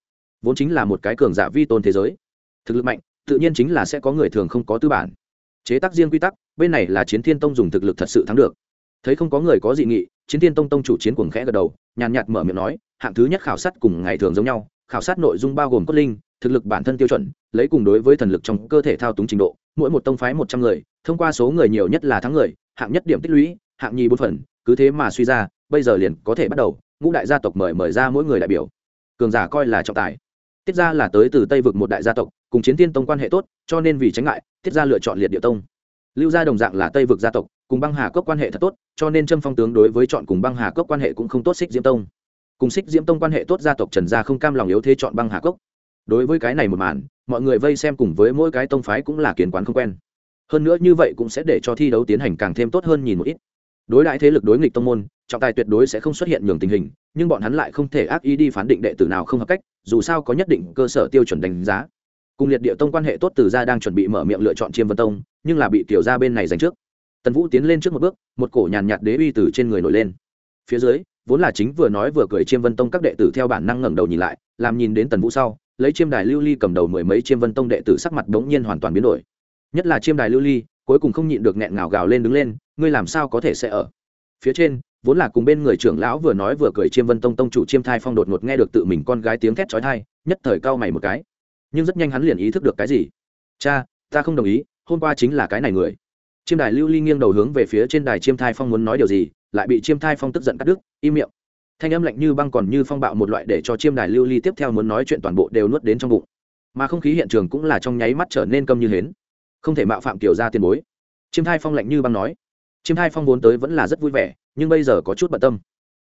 Vốn chính là một cái cường giả vi tôn thế giới. Thực lực mạnh, tự nhiên chính là sẽ có người thường không có tư bản. Chế tác riêng quy tắc, bên này là chiến thiên tông dùng thực lực thật sự thắng được. Thấy không có người có dị nghị, chiến thiên tông tông chủ chiến cuồng khẽ gật đầu, nhàn nhạt mở miệng nói, hạng thứ nhất khảo sát cùng ngày thường giống nhau, khảo sát nội dung bao gồm cốt linh thực lực bản thân tiêu chuẩn, lấy cùng đối với thần lực trong cơ thể thao túng trình độ, mỗi một tông phái một trăm người, thông qua số người nhiều nhất là thắng người, hạng nhất điểm tích lũy, hạng nhì bốn phần, cứ thế mà suy ra, bây giờ liền có thể bắt đầu, ngũ đại gia tộc mời mời ra mỗi người đại biểu. Cường giả coi là trọng tài. Tiết ra là tới từ tây vực một đại gia tộc, cùng chiến tiên tông quan hệ tốt, cho nên vì tránh ngại, tiết ra lựa chọn liệt địa tông. Lưu gia đồng dạng là tây vực gia tộc, cùng băng hà cốc quan hệ thật tốt, cho nên trâm phong tướng đối với chọn cùng băng hà cốc quan hệ cũng không tốt xích diễm tông. Cùng xích diễm tông quan hệ tốt gia tộc trần gia không cam lòng yếu thế chọn băng hà cốc đối với cái này một màn, mọi người vây xem cùng với mỗi cái tông phái cũng là kiến quán không quen. Hơn nữa như vậy cũng sẽ để cho thi đấu tiến hành càng thêm tốt hơn nhìn một ít. Đối đãi thế lực đối nghịch tông môn, trọng tài tuyệt đối sẽ không xuất hiện nhường tình hình, nhưng bọn hắn lại không thể ác ý đi phán định đệ tử nào không hợp cách, dù sao có nhất định cơ sở tiêu chuẩn đánh giá. Cùng liệt địa tông quan hệ tốt từ gia đang chuẩn bị mở miệng lựa chọn chiêm vân tông, nhưng là bị tiểu gia bên này giành trước. Tần vũ tiến lên trước một bước, một cổ nhàn nhạt đế uy từ trên người nổi lên. Phía dưới, vốn là chính vừa nói vừa cười chiêm vân tông các đệ tử theo bản năng ngẩng đầu nhìn lại, làm nhìn đến tần vũ sau lấy chiêm đài lưu ly cầm đầu mười mấy chiêm vân tông đệ tử sắc mặt đống nhiên hoàn toàn biến đổi. Nhất là chiêm đài lưu ly, cuối cùng không nhịn được nghẹn ngào gào lên đứng lên, ngươi làm sao có thể sẽ ở? Phía trên, vốn là cùng bên người trưởng lão vừa nói vừa cười chiêm vân tông tông chủ chiêm thai phong đột ngột nghe được tự mình con gái tiếng thét trói thai nhất thời cau mày một cái. Nhưng rất nhanh hắn liền ý thức được cái gì. Cha, ta không đồng ý, hôm qua chính là cái này người. Chiêm đài lưu ly nghiêng đầu hướng về phía trên đài chiêm thai phong muốn nói điều gì, lại bị chiêm thai phong tức giận cắt đứt, im miệng thanh âm lạnh như băng còn như phong bạo một loại để cho chiêm đài lưu ly tiếp theo muốn nói chuyện toàn bộ đều nuốt đến trong bụng. Mà không khí hiện trường cũng là trong nháy mắt trở nên câm như hến. Không thể mạo phạm kiểu ra tiền bối. Chiêm thai phong lạnh như băng nói. Chiêm thai phong vốn tới vẫn là rất vui vẻ, nhưng bây giờ có chút bận tâm.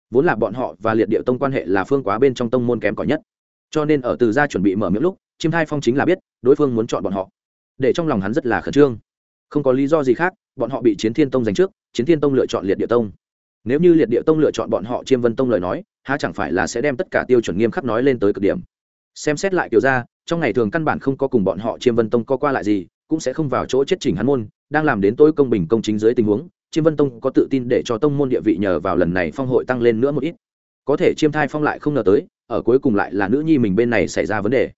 Vốn là bọn họ và liệt địa tông quan hệ là phương quá bên trong tông môn kém cỏi nhất. Cho nên ở từ gia chuẩn bị mở miệng lúc, chiêm thai phong chính là biết, đối phương muốn chọn bọn họ. Để trong lòng hắn rất là khẩn trương. Không có lý do gì khác, bọn họ bị chiến thiên tông giành trước, chiến thiên tông lựa chọn liệt địa tông nếu như liệt địa tông lựa chọn bọn họ chiêm vân tông lời nói, há chẳng phải là sẽ đem tất cả tiêu chuẩn nghiêm khắc nói lên tới cực điểm. Xem xét lại kiểu ra, trong ngày thường căn bản không có cùng bọn họ chiêm vân tông có qua lại gì, cũng sẽ không vào chỗ chết chỉnh hắn môn, đang làm đến tối công bình công chính dưới tình huống, chiêm vân tông có tự tin để cho tông môn địa vị nhờ vào lần này phong hội tăng lên nữa một ít. Có thể chiêm thai phong lại không ngờ tới, ở cuối cùng lại là nữ nhi mình bên này xảy ra vấn đề.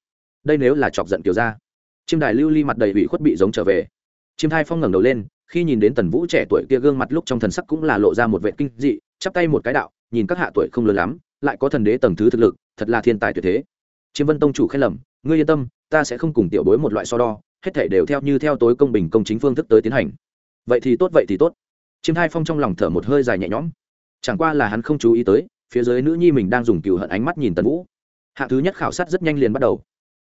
Đây nếu là chọc giận kiểu ra, chiêm đài lưu ly mặt đầy ủy khuất bị giống trở về. Chiêm thai phong ngẩng đầu lên khi nhìn đến tần vũ trẻ tuổi kia gương mặt lúc trong thần sắc cũng là lộ ra một vệ kinh dị, chắp tay một cái đạo, nhìn các hạ tuổi không lớn lắm, lại có thần đế tầng thứ thực lực, thật là thiên tài tuyệt thế. Chiêm vân tông chủ khen lầm, ngươi yên tâm, ta sẽ không cùng tiểu bối một loại so đo, hết thể đều theo như theo tối công bình công chính phương thức tới tiến hành. Vậy thì tốt, vậy thì tốt. Chiêm hai phong trong lòng thở một hơi dài nhẹ nhõm. Chẳng qua là hắn không chú ý tới, phía dưới nữ nhi mình đang dùng cựu hận ánh mắt nhìn tần vũ. Hạng thứ nhất khảo sát rất nhanh liền bắt đầu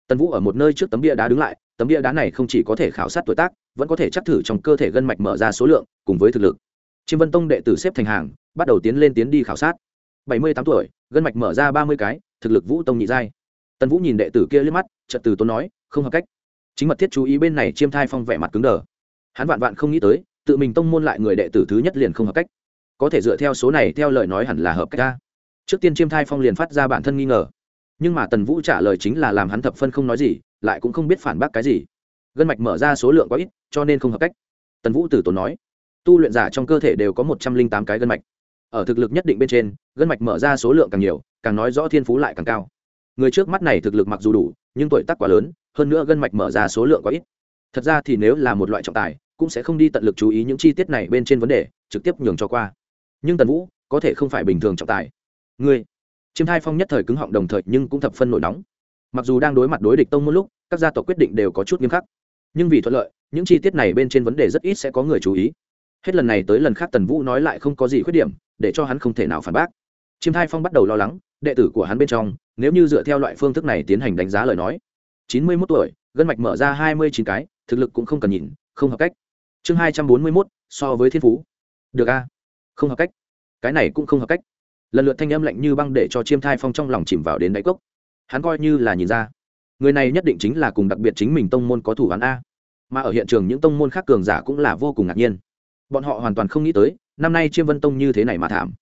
tần vũ ở một nơi trước tấm bia đá đứng lại, tấm bia đá này không chỉ có thể khảo sát tuổi tác, vẫn có thể chắc thử trong cơ thể gân mạch mở ra số lượng, cùng với thực lực. Chiêm vân tông đệ tử xếp thành hàng, bắt đầu tiến lên tiến đi khảo sát. Bảy mươi tám tuổi, gân mạch mở ra ba mươi cái, thực lực vũ tông nhị giai. Tần vũ nhìn đệ tử kia liếc mắt trật từ tốn nói, không hợp cách. Chính mật thiết chú ý bên này chiêm thai phong vẻ mặt cứng đờ. Hắn vạn vạn không nghĩ tới, tự mình tông môn lại người đệ tử thứ nhất liền không hợp cách. Có thể dựa theo số này theo lời nói hẳn là hợp cách ta trước tiên chiêm thai phong liền phát ra bản thân nghi ngờ nhưng mà tần vũ trả lời chính là làm hắn thập phân không nói gì, lại cũng không biết phản bác cái gì. Gân mạch mở ra số lượng quá ít, cho nên không hợp cách. Tần vũ tử tốn nói, tu luyện giả trong cơ thể đều có một trăm linh tám cái gân mạch. Ở thực lực nhất định bên trên, gân mạch mở ra số lượng càng nhiều, càng nói rõ thiên phú lại càng cao. Người trước mắt này thực lực mặc dù đủ, nhưng tuổi tác quá lớn, hơn nữa gân mạch mở ra số lượng quá ít. Thật ra thì nếu là một loại trọng tài, cũng sẽ không đi tận lực chú ý những chi tiết này bên trên vấn đề, trực tiếp nhường cho qua. Nhưng tần vũ có thể không phải bình thường trọng tài. Ngươi chiêm Thai phong nhất thời cứng họng đồng thời nhưng cũng thập phân nổi nóng. Mặc dù đang đối mặt đối địch tông một lúc, các gia tộc quyết định đều có chút nghiêm khắc. Nhưng vì thuận lợi, những chi tiết này bên trên vấn đề rất ít sẽ có người chú ý. Hết lần này tới lần khác tần vũ nói lại không có gì khuyết điểm, để cho hắn không thể nào phản bác. Chiêm Thai phong bắt đầu lo lắng, đệ tử của hắn bên trong, nếu như dựa theo loại phương thức này tiến hành đánh giá lời nói. Chín mươi mốt tuổi, gân mạch mở ra hai mươi chín cái, thực lực cũng không cần nhìn, không hợp cách. Chương hai trăm bốn mươi mốt, so với thiên phú. Được a. Không hợp cách. Cái này cũng không hợp cách lần lượt thanh âm lạnh như băng để cho chiêm thai phong trong lòng chìm vào đến đáy cốc. Hắn coi như là nhìn ra, người này nhất định chính là cùng đặc biệt chính mình tông môn có thủ hắn a. Mà ở hiện trường những tông môn khác cường giả cũng là vô cùng ngạc nhiên. Bọn họ hoàn toàn không nghĩ tới, năm nay chiêm vân tông như thế này mà thảm.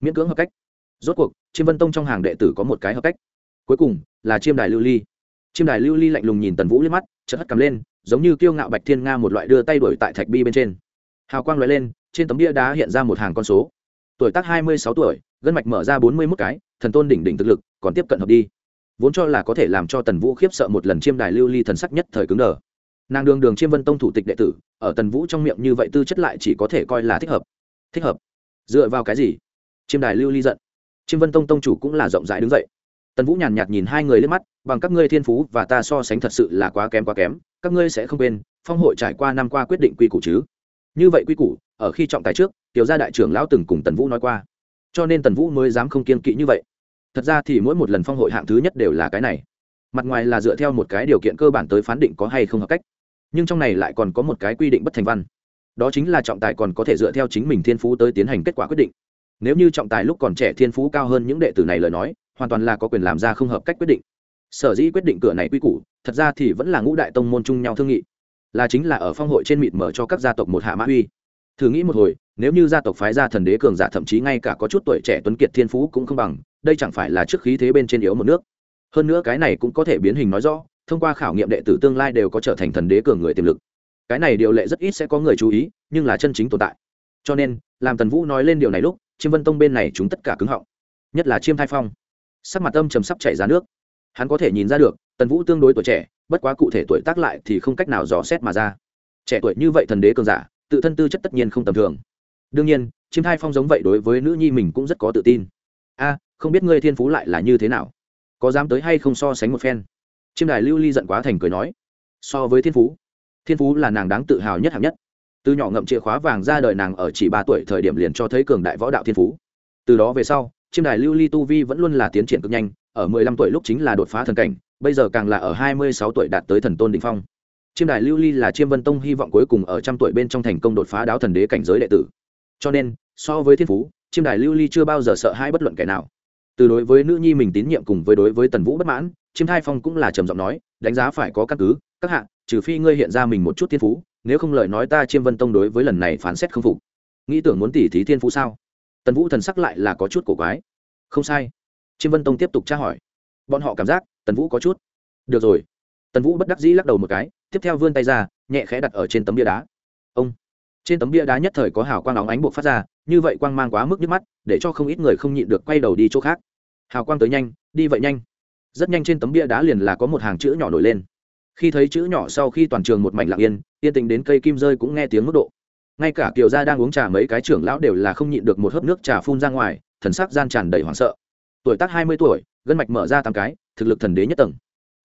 Miễn cưỡng hợp cách. Rốt cuộc, chiêm vân tông trong hàng đệ tử có một cái hợp cách. Cuối cùng, là chiêm đài lưu ly. Chiêm đài lưu ly lạnh lùng nhìn tần vũ lên mắt, chợt hất cầm lên, giống như kiêu ngạo bạch thiên nga một loại đưa tay đuổi tại thạch bi bên trên. Hào quang loại lên, trên tấm bia đá hiện ra một hàng con số. Tuổi tác hai mươi sáu tuổi gân mạch mở ra bốn mươi mốt cái, thần tôn đỉnh đỉnh thực lực, còn tiếp cận hợp đi. Vốn cho là có thể làm cho tần vũ khiếp sợ một lần chiêm đài lưu ly thần sắc nhất thời cứng đờ. Nàng đường đường chiêm vân tông thủ tịch đệ tử, ở tần vũ trong miệng như vậy tư chất lại chỉ có thể coi là thích hợp. Thích hợp? Dựa vào cái gì? Chiêm đài lưu ly giận. Chiêm vân tông tông chủ cũng là rộng rãi đứng dậy. Tần vũ nhàn nhạt nhìn hai người lên mắt, bằng các ngươi thiên phú và ta so sánh thật sự là quá kém quá kém, các ngươi sẽ không quên, phong hội trải qua năm qua quyết định quy củ chứ? Như vậy quy củ, ở khi trọng tài trước, tiểu gia đại trưởng lão từng cùng tần vũ nói qua cho nên tần vũ mới dám không kiên kỵ như vậy. Thật ra thì mỗi một lần phong hội hạng thứ nhất đều là cái này. Mặt ngoài là dựa theo một cái điều kiện cơ bản tới phán định có hay không hợp cách. Nhưng trong này lại còn có một cái quy định bất thành văn. Đó chính là trọng tài còn có thể dựa theo chính mình thiên phú tới tiến hành kết quả quyết định. Nếu như trọng tài lúc còn trẻ thiên phú cao hơn những đệ tử này lời nói, hoàn toàn là có quyền làm ra không hợp cách quyết định. Sở dĩ quyết định cửa này quy củ, thật ra thì vẫn là ngũ đại tông môn chung nhau thương nghị. Là chính là ở phong hội trên mịt mở cho các gia tộc một hạ mã uy thử nghĩ một hồi, nếu như gia tộc phái gia thần đế cường giả thậm chí ngay cả có chút tuổi trẻ tuấn kiệt thiên phú cũng không bằng, đây chẳng phải là trước khí thế bên trên yếu một nước. Hơn nữa cái này cũng có thể biến hình nói rõ, thông qua khảo nghiệm đệ tử tương lai đều có trở thành thần đế cường người tiềm lực. Cái này điều lệ rất ít sẽ có người chú ý, nhưng là chân chính tồn tại. Cho nên, làm tần vũ nói lên điều này lúc, chiêm vân tông bên này chúng tất cả cứng họng. Nhất là chiêm thai phong. Sắc mặt âm trầm sắp chảy ra nước. Hắn có thể nhìn ra được, tần vũ tương đối tuổi trẻ, bất quá cụ thể tuổi tác lại thì không cách nào dò xét mà ra. Trẻ tuổi như vậy thần đế cường giả tự thân tư chất tất nhiên không tầm thường. Đương nhiên, chiêm thai phong giống vậy đối với nữ nhi mình cũng rất có tự tin. A, không biết ngươi thiên phú lại là như thế nào? Có dám tới hay không so sánh một phen? Chiêm đài lưu ly giận quá thành cười nói. So với thiên phú thiên phú là nàng đáng tự hào nhất hạng nhất. Từ nhỏ ngậm chìa khóa vàng ra đời nàng ở chỉ ba tuổi thời điểm liền cho thấy cường đại võ đạo thiên phú. Từ đó về sau, chiêm đài lưu ly tu vi vẫn luôn là tiến triển cực nhanh, ở mười lăm tuổi lúc chính là đột phá thần cảnh, bây giờ càng là ở hai mươi sáu tuổi đạt tới thần tôn đ ỉ n h phong chiêm đài lưu ly là chiêm vân tông hy vọng cuối cùng ở trăm tuổi bên trong thành công đột phá đáo thần đế cảnh giới đệ tử. Cho nên, so với thiên phú, chiêm đài lưu ly chưa bao giờ sợ hai bất luận kẻ nào. Từ đối với nữ nhi mình tín nhiệm cùng với đối với tần vũ bất mãn, chiêm thai phong cũng là trầm giọng nói, đánh giá phải có căn cứ, các hạng trừ phi ngươi hiện ra mình một chút thiên phú, nếu không lời nói ta chiêm vân tông đối với lần này phán xét không phục. Nghĩ tưởng muốn tỉ thí thiên phú sao? Tần vũ thần sắc lại là có chút cổ quái. Không sai. Chiêm vân tông tiếp tục tra hỏi. Bọn họ cảm giác tần vũ có chút. Được rồi. Tần vũ bất đắc dĩ lắc đầu một cái tiếp theo vươn tay ra, nhẹ khẽ đặt ở trên tấm bia đá. Ông. Trên tấm bia đá nhất thời có hào quang óng ánh buộc phát ra, như vậy quang mang quá mức nhức mắt, để cho không ít người không nhịn được quay đầu đi chỗ khác. Hào quang tới nhanh, đi vậy nhanh. Rất nhanh trên tấm bia đá liền là có một hàng chữ nhỏ nổi lên. Khi thấy chữ nhỏ sau khi toàn trường một mảnh lặng yên yên tình đến cây kim rơi cũng nghe tiếng mức độ. Ngay cả kiều gia đang uống trà mấy cái trưởng lão đều là không nhịn được một hớp nước trà phun ra ngoài, thần sắc gian tràn đầy hoảng sợ. Tuổi tác hai mươi tuổi, gân mạch mở ra tám cái, thực lực thần đế nhất tầng.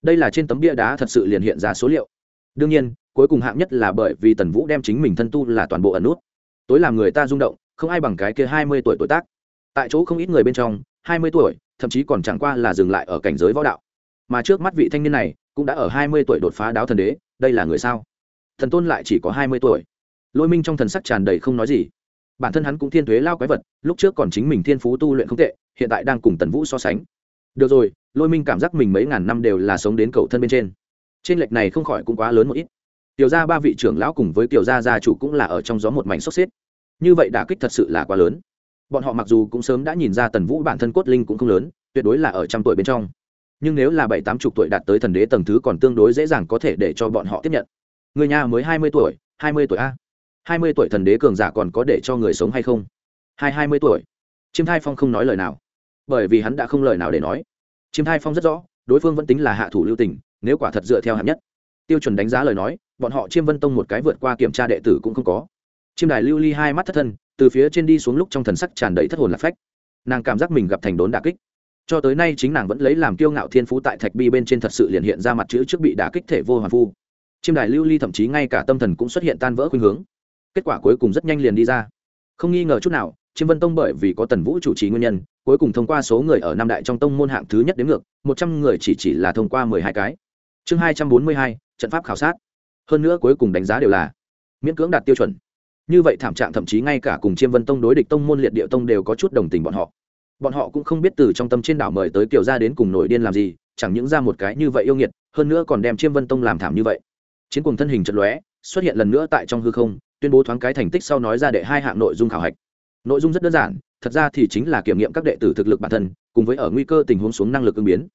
Đây là trên tấm bia đá thật sự liền hiện ra số liệu đương nhiên, cuối cùng hạng nhất là bởi vì tần vũ đem chính mình thân tu là toàn bộ ẩn nút. Tối làm người ta rung động, không ai bằng cái kia hai mươi tuổi tuổi tác. Tại chỗ không ít người bên trong, hai mươi tuổi, thậm chí còn chẳng qua là dừng lại ở cảnh giới võ đạo. Mà trước mắt vị thanh niên này, cũng đã ở hai mươi tuổi đột phá đáo thần đế, đây là người sao? Thần tôn lại chỉ có hai mươi tuổi. Lôi minh trong thần sắc tràn đầy không nói gì. Bản thân hắn cũng thiên thuế lao quái vật, lúc trước còn chính mình thiên phú tu luyện không tệ, hiện tại đang cùng tần vũ so sánh. Được rồi, lôi minh cảm giác mình mấy ngàn năm đều là sống đến cầu thân bên trên trên lệch này không khỏi cũng quá lớn một ít. Tiểu gia ba vị trưởng lão cùng với tiểu gia gia chủ cũng là ở trong gió một mảnh sốc xếp. Như vậy đả kích thật sự là quá lớn. Bọn họ mặc dù cũng sớm đã nhìn ra tần vũ bản thân cốt linh cũng không lớn, tuyệt đối là ở trăm tuổi bên trong. Nhưng nếu là bảy tám chục tuổi đạt tới thần đế tầng thứ còn tương đối dễ dàng có thể để cho bọn họ tiếp nhận. Người nhà mới hai mươi tuổi, hai mươi tuổi a. Hai mươi tuổi thần đế cường giả còn có để cho người sống hay không? Hai hai mươi tuổi. Chiêm thai phong không nói lời nào. Bởi vì hắn đã không lời nào để nói. Chiêm thai phong rất rõ, đối phương vẫn tính là hạ thủ lưu tình nếu quả thật dựa theo hạng nhất. Tiêu chuẩn đánh giá lời nói, bọn họ chiêm vân tông một cái vượt qua kiểm tra đệ tử cũng không có. Chiêm đài lưu ly hai mắt thất thân, từ phía trên đi xuống lúc trong thần sắc tràn đầy thất hồn lạc phách. Nàng cảm giác mình gặp thành đốn đà kích. Cho tới nay chính nàng vẫn lấy làm kiêu ngạo thiên phú tại thạch bi bên trên thật sự liền hiện ra mặt chữ trước bị đả kích thể vô hoàn phu. Chiêm đài lưu ly thậm chí ngay cả tâm thần cũng xuất hiện tan vỡ khuynh hướng. Kết quả cuối cùng rất nhanh liền đi ra. Không nghi ngờ chút nào, chiêm vân tông bởi vì có tần vũ chủ trì nguyên nhân, cuối cùng thông qua số người ở năm đại trong tông môn hạng thứ nhất đến ngược, một trăm người chỉ chỉ là thông qua mười hai cái chương hai trăm bốn mươi hai, trận pháp khảo sát. Hơn nữa cuối cùng đánh giá đều là miễn cưỡng đạt tiêu chuẩn. Như vậy thảm trạng thậm chí ngay cả cùng chiêm vân tông đối địch tông môn liệt địa tông đều có chút đồng tình bọn họ. Bọn họ cũng không biết từ trong tâm trên đảo mời tới kiểu ra đến cùng nổi điên làm gì, chẳng những ra một cái như vậy yêu nghiệt, hơn nữa còn đem chiêm vân tông làm thảm như vậy. Chiến cùng thân hình trận lóe, xuất hiện lần nữa tại trong hư không, tuyên bố thoáng cái thành tích sau nói ra đệ hai hạng nội dung khảo hạch. Nội dung rất đơn giản, thật ra thì chính là kiểm nghiệm các đệ tử thực lực bản thân, cùng với ở nguy cơ tình huống xuống năng lực ứng biến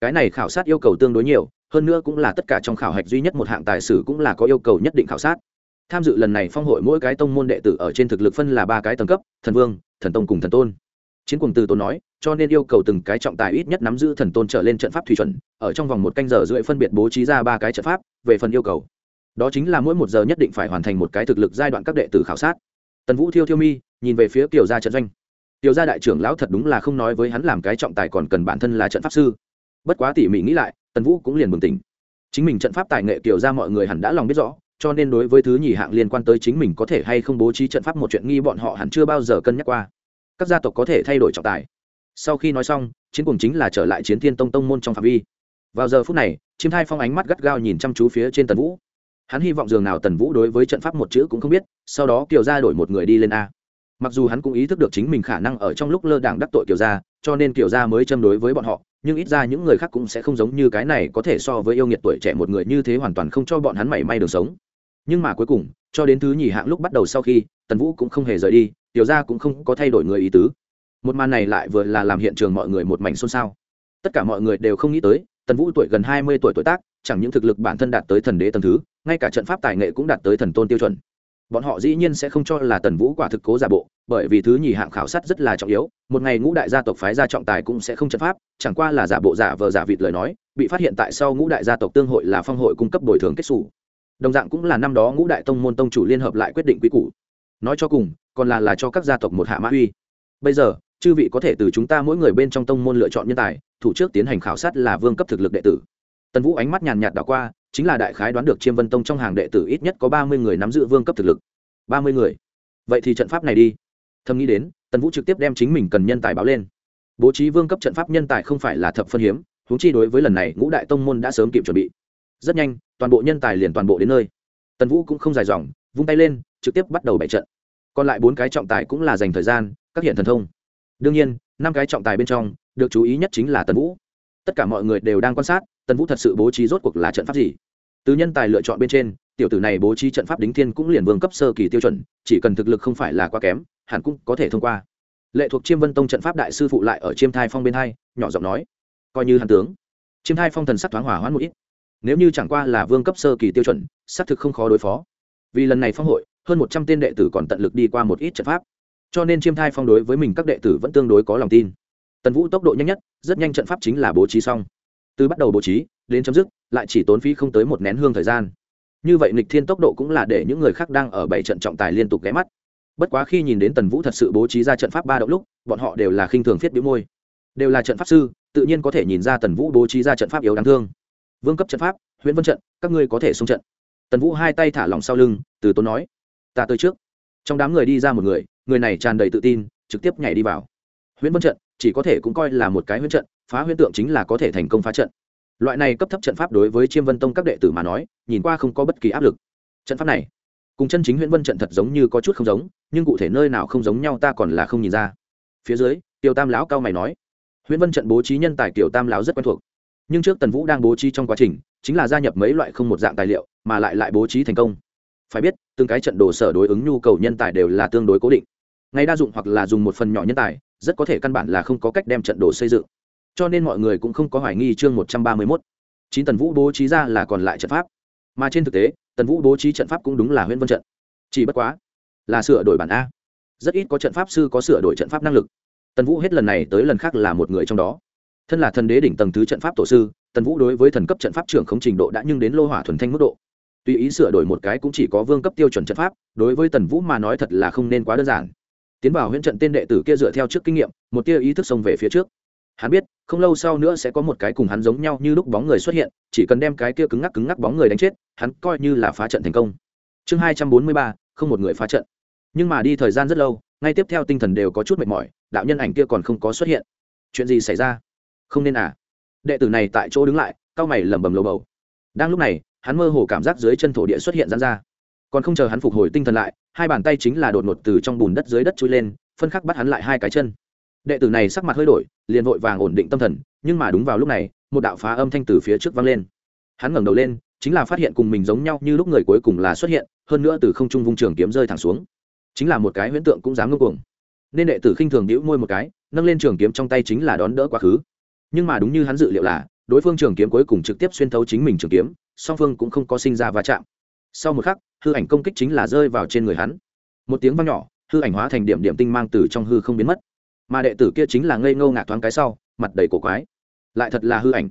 cái này khảo sát yêu cầu tương đối nhiều, hơn nữa cũng là tất cả trong khảo hạch duy nhất một hạng tài sử cũng là có yêu cầu nhất định khảo sát. Tham dự lần này phong hội mỗi cái tông môn đệ tử ở trên thực lực phân là ba cái tầng cấp, thần vương, thần tông cùng thần tôn. Chiến cuồng từ tôn nói, cho nên yêu cầu từng cái trọng tài ít nhất nắm giữ thần tôn trở lên trận pháp thủy chuẩn, ở trong vòng một canh giờ rưỡi phân biệt bố trí ra ba cái trận pháp, về phần yêu cầu. Đó chính là mỗi một giờ nhất định phải hoàn thành một cái thực lực giai đoạn các đệ tử khảo sát. Tần vũ thiêu thiêu mi, nhìn về phía tiểu gia trận doanh. Tiểu gia đại trưởng lão thật đúng là không nói với hắn làm cái trọng tài còn cần bản thân là trận pháp sư bất quá tỉ mỉ nghĩ lại, tần vũ cũng liền bừng tỉnh. Chính mình trận pháp tài nghệ kiểu gia mọi người hẳn đã lòng biết rõ, cho nên đối với thứ nhì hạng liên quan tới chính mình có thể hay không bố trí trận pháp một chuyện nghi bọn họ hẳn chưa bao giờ cân nhắc qua. Các gia tộc có thể thay đổi trọng tài. Sau khi nói xong, chiến cùng chính là trở lại chiến thiên tông tông môn trong phạm vi. Vào giờ phút này chiêm thai phong ánh mắt gắt gao nhìn chăm chú phía trên tần vũ. Hắn hy vọng dường nào tần vũ đối với trận pháp một chữ cũng không biết, sau đó kiều ra đổi một người đi lên a. Mặc dù hắn cũng ý thức được chính mình khả năng ở trong lúc lơ đảng đắc tội kiều gia, cho nên kiều gia mới châm đối với bọn họ nhưng ít ra những người khác cũng sẽ không giống như cái này có thể so với yêu nghiệt tuổi trẻ một người như thế hoàn toàn không cho bọn hắn mảy may đường sống. Nhưng mà cuối cùng, cho đến thứ nhì hạng lúc bắt đầu sau khi, tần vũ cũng không hề rời đi, tiểu ra cũng không có thay đổi người ý tứ. Một màn này lại vừa là làm hiện trường mọi người một mảnh xôn xao. Tất cả mọi người đều không nghĩ tới, tần vũ tuổi gần hai mươi tuổi tuổi tác, chẳng những thực lực bản thân đạt tới thần đế tầm thứ, ngay cả trận pháp tài nghệ cũng đạt tới thần tôn tiêu chuẩn bọn họ dĩ nhiên sẽ không cho là tần vũ quả thực cố giả bộ, bởi vì thứ nhì hạng khảo sát rất là trọng yếu, một ngày ngũ đại gia tộc phái ra trọng tài cũng sẽ không trận pháp, chẳng qua là giả bộ giả vờ giả vịt lời nói, bị phát hiện tại sau ngũ đại gia tộc tương hội là phong hội cung cấp bồi thường kết xù. Đồng dạng cũng là năm đó ngũ đại tông môn tông chủ liên hợp lại quyết định quy củ. Nói cho cùng, còn là là cho các gia tộc một hạ mã uy. Bây giờ, chư vị có thể từ chúng ta mỗi người bên trong tông môn lựa chọn nhân tài, thủ trước tiến hành khảo sát là vương cấp thực lực đệ tử. Tần vũ ánh mắt nhàn nhạt đảo qua chính là đại khái đoán được chiêm vân tông trong hàng đệ tử ít nhất có ba mươi người nắm giữ vương cấp thực lực. Ba mươi người? Vậy thì trận pháp này đi. Thầm nghĩ đến, tần vũ trực tiếp đem chính mình cần nhân tài báo lên. Bố trí vương cấp trận pháp nhân tài không phải là thập phân hiếm húng chi đối với lần này ngũ đại tông môn đã sớm kịp chuẩn bị. Rất nhanh, toàn bộ nhân tài liền toàn bộ đến nơi. Tần vũ cũng không dài dòng, vung tay lên, trực tiếp bắt đầu bày trận. Còn lại bốn cái trọng tài cũng là dành thời gian, các hiện thần thông. Đương nhiên, năm cái trọng tài bên trong, được chú ý nhất chính là tần vũ. Tất cả mọi người đều đang quan sát tần vũ thật sự bố trí rốt cuộc là trận pháp gì? Từ nhân tài lựa chọn bên trên, tiểu tử này bố trí trận pháp đính thiên cũng liền vương cấp sơ kỳ tiêu chuẩn, chỉ cần thực lực không phải là quá kém, hẳn cũng có thể thông qua. Lệ thuộc chiêm vân tông trận pháp đại sư phụ lại ở chiêm thai phong bên hai, nhỏ giọng nói, coi như hàn tướng. Chiêm thai phong thần sắc thoáng hỏa hoãn một ít. Nếu như chẳng qua là vương cấp sơ kỳ tiêu chuẩn, xác thực không khó đối phó. Vì lần này phong hội, hơn một trăm tên đệ tử còn tận lực đi qua một ít trận pháp. Cho nên chiêm thai phong đối với mình các đệ tử vẫn tương đối có lòng tin. Tần vũ tốc độ nhanh nhất, rất nhanh trận pháp chính là bố trí xong từ bắt đầu bố trí, đến chấm dứt, lại chỉ tốn phí không tới một nén hương thời gian. Như vậy nịch thiên tốc độ cũng là để những người khác đang ở bảy trận trọng tài liên tục ghé mắt. Bất quá khi nhìn đến tần vũ thật sự bố trí ra trận pháp ba động lúc, bọn họ đều là khinh thường thiết biểu môi. Đều là trận pháp sư, tự nhiên có thể nhìn ra tần vũ bố trí ra trận pháp yếu đáng thương. Vương cấp trận pháp huyễn vân trận, các ngươi có thể xung trận. Tần vũ hai tay thả lỏng sau lưng, từ tốn nói, ta tới trước. Trong đám người đi ra một người người này tràn đầy tự tin, trực tiếp nhảy đi vào. Huyễn vân trận, chỉ có thể cũng coi là một cái huyễn trận, phá huyễn tượng chính là có thể thành công phá trận. Loại này cấp thấp trận pháp đối với chiêm vân tông các đệ tử mà nói, nhìn qua không có bất kỳ áp lực. Trận pháp này, cùng chân chính huyễn vân trận thật giống như có chút không giống, nhưng cụ thể nơi nào không giống nhau ta còn là không nhìn ra. Phía dưới, tiểu tam lão cao mày nói, huyễn vân trận bố trí nhân tài tiểu tam lão rất quen thuộc. Nhưng trước tần vũ đang bố trí trong quá trình, chính là gia nhập mấy loại không một dạng tài liệu, mà lại lại bố trí thành công. Phải biết, từng cái trận đồ sở đối ứng nhu cầu nhân tài đều là tương đối cố định ngày đa dụng hoặc là dùng một phần nhỏ nhân tài, rất có thể căn bản là không có cách đem trận đồ xây dựng. Cho nên mọi người cũng không có hoài nghi chương một trăm ba mươi mốt. Chín tần vũ bố trí ra là còn lại trận pháp. Mà trên thực tế, tần vũ bố trí trận pháp cũng đúng là huyễn vân trận. Chỉ bất quá, là sửa đổi bản a. Rất ít có trận pháp sư có sửa đổi trận pháp năng lực. Tần vũ hết lần này tới lần khác là một người trong đó. Thân là thần đế đỉnh tầng thứ trận pháp tổ sư, tần vũ đối với thần cấp trận pháp trưởng không trình độ đã nhưng đến lô hỏa thuần thanh mức độ. Tùy ý sửa đổi một cái cũng chỉ có vương cấp tiêu chuẩn trận pháp, đối với tần vũ mà nói thật là không nên quá đơn giản tiến vào huyễn trận tên đệ tử kia dựa theo trước kinh nghiệm, một tia ý thức xông về phía trước. Hắn biết, không lâu sau nữa sẽ có một cái cùng hắn giống nhau như lúc bóng người xuất hiện, chỉ cần đem cái kia cứng ngắc cứng ngắc bóng người đánh chết, hắn coi như là phá trận thành công. Chương hai trăm bốn mươi ba, không một người phá trận. Nhưng mà đi thời gian rất lâu, ngay tiếp theo tinh thần đều có chút mệt mỏi, đạo nhân ảnh kia còn không có xuất hiện. Chuyện gì xảy ra? Không nên à? Đệ tử này tại chỗ đứng lại cao mày lẩm bẩm lầu bầu. Đang lúc này, hắn mơ hồ cảm giác dưới chân thổ địa xuất hiện dán ra còn không chờ hắn phục hồi tinh thần lại, hai bàn tay chính là đột ngột từ trong bùn đất dưới đất chui lên, phân khắc bắt hắn lại hai cái chân. Đệ tử này sắc mặt hơi đổi, liền vội vàng ổn định tâm thần, nhưng mà đúng vào lúc này, một đạo phá âm thanh từ phía trước vang lên. Hắn ngẩng đầu lên, chính là phát hiện cùng mình giống nhau như lúc người cuối cùng là xuất hiện, hơn nữa từ không trung vung trường kiếm rơi thẳng xuống. Chính là một cái huyễn tượng cũng dám ngưng cuồng. Nên đệ tử khinh thường đĩu môi một cái, nâng lên trường kiếm trong tay chính là đón đỡ quá khứ. Nhưng mà đúng như hắn dự liệu là, đối phương trường kiếm cuối cùng trực tiếp xuyên thấu chính mình trường kiếm, song phương cũng không có sinh ra va chạm. Sau một khắc hư ảnh công kích chính là rơi vào trên người hắn. Một tiếng vang nhỏ, hư ảnh hóa thành điểm điểm tinh mang từ trong hư không biến mất. Mà đệ tử kia chính là ngây ngô ngạc thoáng cái sau, mặt đầy cổ quái. Lại thật là hư ảnh.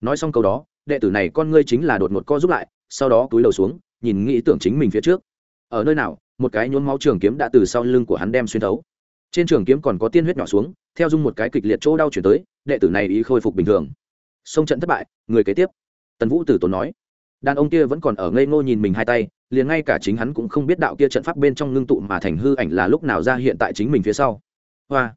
Nói xong câu đó, đệ tử này con ngươi chính là đột ngột co giúp lại, sau đó túi đầu xuống, nhìn nghĩ tưởng chính mình phía trước. Ở nơi nào, một cái nhốn máu trường kiếm đã từ sau lưng của hắn đem xuyên thấu. Trên trường kiếm còn có tiên huyết nhỏ xuống, theo dung một cái kịch liệt chỗ đau chuyển tới, đệ tử này ý khôi phục bình thường. Sông trận thất bại, người kế tiếp. Tần vũ tử tốn nói. Đàn ông kia vẫn còn ở ngây ngô nhìn mình hai tay liền ngay cả chính hắn cũng không biết đạo kia trận pháp bên trong ngưng tụ mà thành hư ảnh là lúc nào ra hiện tại chính mình phía sau. Hoa,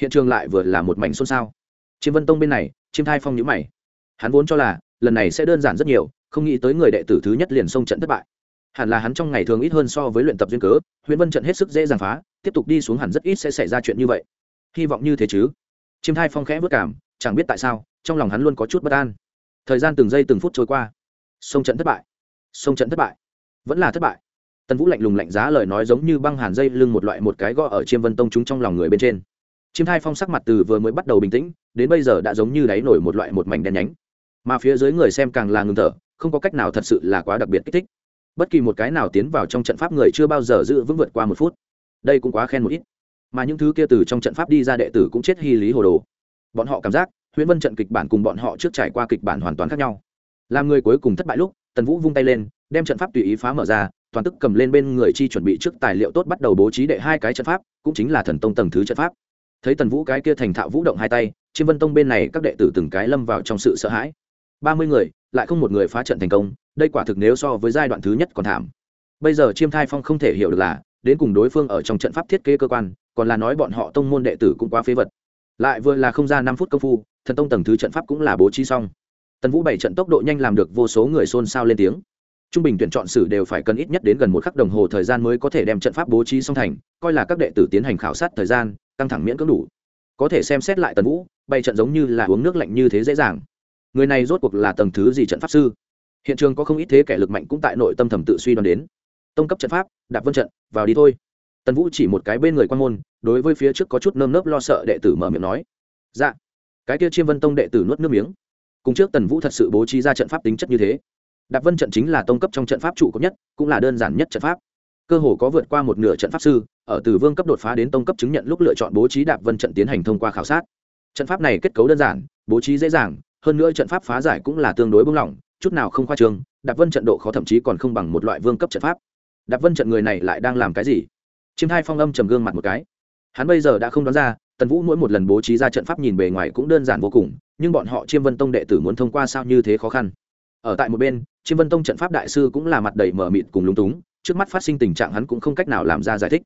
hiện trường lại vừa là một mảnh xôn xao. Chiêm vân tông bên này, chiêm thai phong nhữ mày. Hắn vốn cho là, lần này sẽ đơn giản rất nhiều, không nghĩ tới người đệ tử thứ nhất liền xông trận thất bại. Hẳn là hắn trong ngày thường ít hơn so với luyện tập duyên cớ huyện vân trận hết sức dễ dàng phá, tiếp tục đi xuống hẳn rất ít sẽ xảy ra chuyện như vậy. Hy vọng như thế chứ. Chiêm thai phong khẽ vất cảm, chẳng biết tại sao, trong lòng hắn luôn có chút bất an. Thời gian từng giây từng phút trôi qua. Sông trận thất bại. Sông trận thất bại vẫn là thất bại. Tần vũ lạnh lùng lạnh giá lời nói giống như băng hàn dây lưng một loại một cái gõ ở chiêm vân tông chúng trong lòng người bên trên. Chiêm thai phong sắc mặt từ vừa mới bắt đầu bình tĩnh, đến bây giờ đã giống như đáy nổi một loại một mảnh đen nhánh. Mà phía dưới người xem càng là ngừng thở, không có cách nào thật sự là quá đặc biệt kích thích. Bất kỳ một cái nào tiến vào trong trận pháp người chưa bao giờ giữ vững vượt qua một phút. Đây cũng quá khen một ít. Mà những thứ kia từ trong trận pháp đi ra đệ tử cũng chết hy lý hồ đồ. Bọn họ cảm giác huyễn vân trận kịch bản cùng bọn họ trước trải qua kịch bản hoàn toàn khác nhau. Làm người cuối cùng thất bại lúc, tần vũ vung tay lên đem trận pháp tùy ý phá mở ra, toàn tức cầm lên bên người chi chuẩn bị trước tài liệu tốt bắt đầu bố trí đệ hai cái trận pháp, cũng chính là thần tông tầng thứ trận pháp. Thấy tần vũ cái kia thành thạo vũ động hai tay, chiêm vân tông bên này các đệ tử từng cái lâm vào trong sự sợ hãi. Ba mươi người, lại không một người phá trận thành công, đây quả thực nếu so với giai đoạn thứ nhất còn thảm. Bây giờ chiêm thai phong không thể hiểu được là, đến cùng đối phương ở trong trận pháp thiết kế cơ quan, còn là nói bọn họ tông môn đệ tử cũng quá phế vật. Lại vừa là không ra năm phút công phu, thần tông tầng thứ trận pháp cũng là bố trí xong. Tần vũ bảy trận tốc độ nhanh làm được vô số người xôn xao lên tiếng trung bình tuyển chọn sử đều phải cần ít nhất đến gần một khắc đồng hồ thời gian mới có thể đem trận pháp bố trí xong thành, coi là các đệ tử tiến hành khảo sát thời gian, căng thẳng miễn cưỡng đủ. Có thể xem xét lại tần vũ, bay trận giống như là uống nước lạnh như thế dễ dàng. Người này rốt cuộc là tầng thứ gì trận pháp sư? Hiện trường có không ít thế kẻ lực mạnh cũng tại nội tâm thầm tự suy đoán đến. Tông cấp trận pháp, đạp vân trận, vào đi thôi. Tần vũ chỉ một cái bên người quan môn, đối với phía trước có chút nơm nớp lo sợ đệ tử mở miệng nói. Dạ. Cái kia chiêm vân tông đệ tử nuốt nước miếng. Cùng trước tần vũ thật sự bố trí ra trận pháp tính chất như thế đạp vân trận chính là tông cấp trong trận pháp trụ cấp nhất, cũng là đơn giản nhất trận pháp. Cơ hồ có vượt qua một nửa trận pháp sư, ở từ vương cấp đột phá đến tông cấp chứng nhận lúc lựa chọn bố trí đạp vân trận tiến hành thông qua khảo sát. Trận pháp này kết cấu đơn giản, bố trí dễ dàng, hơn nữa trận pháp phá giải cũng là tương đối bung lỏng, chút nào không khoa trương, đạp vân trận độ khó thậm chí còn không bằng một loại vương cấp trận pháp. Đạp vân trận người này lại đang làm cái gì? Chiêm hai phong âm trầm gương mặt một cái. Hắn bây giờ đã không đoán ra, tần vũ mỗi một lần bố trí ra trận pháp nhìn bề ngoài cũng đơn giản vô cùng, nhưng bọn họ chiêm vân tông đệ tử muốn thông qua sao như thế khó khăn. Ở tại một bên chiêm vân tông trận pháp đại sư cũng là mặt đầy mờ mịt cùng lúng túng, trước mắt phát sinh tình trạng hắn cũng không cách nào làm ra giải thích.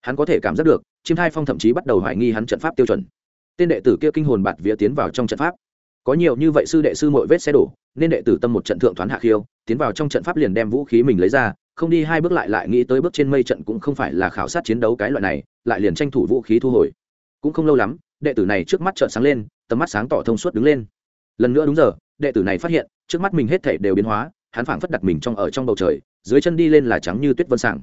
Hắn có thể cảm giác được, chiêm thai phong thậm chí bắt đầu hoài nghi hắn trận pháp tiêu chuẩn. Tên đệ tử kia kinh hồn bạt vía tiến vào trong trận pháp. Có nhiều như vậy sư đệ sư mọi vết xe đổ, nên đệ tử tâm một trận thượng thoán hạ khiêu, tiến vào trong trận pháp liền đem vũ khí mình lấy ra, không đi hai bước lại lại nghĩ tới bước trên mây trận cũng không phải là khảo sát chiến đấu cái loại này, lại liền tranh thủ vũ khí thu hồi. Cũng không lâu lắm, đệ tử này trước mắt trợn sáng lên, tầm mắt sáng tỏ thông suốt đứng lên. Lần nữa đúng giờ, đệ tử này phát hiện, trước mắt mình hết thể đều biến hóa hắn phảng phất đặt mình trong ở trong bầu trời, dưới chân đi lên là trắng như tuyết vân sảng.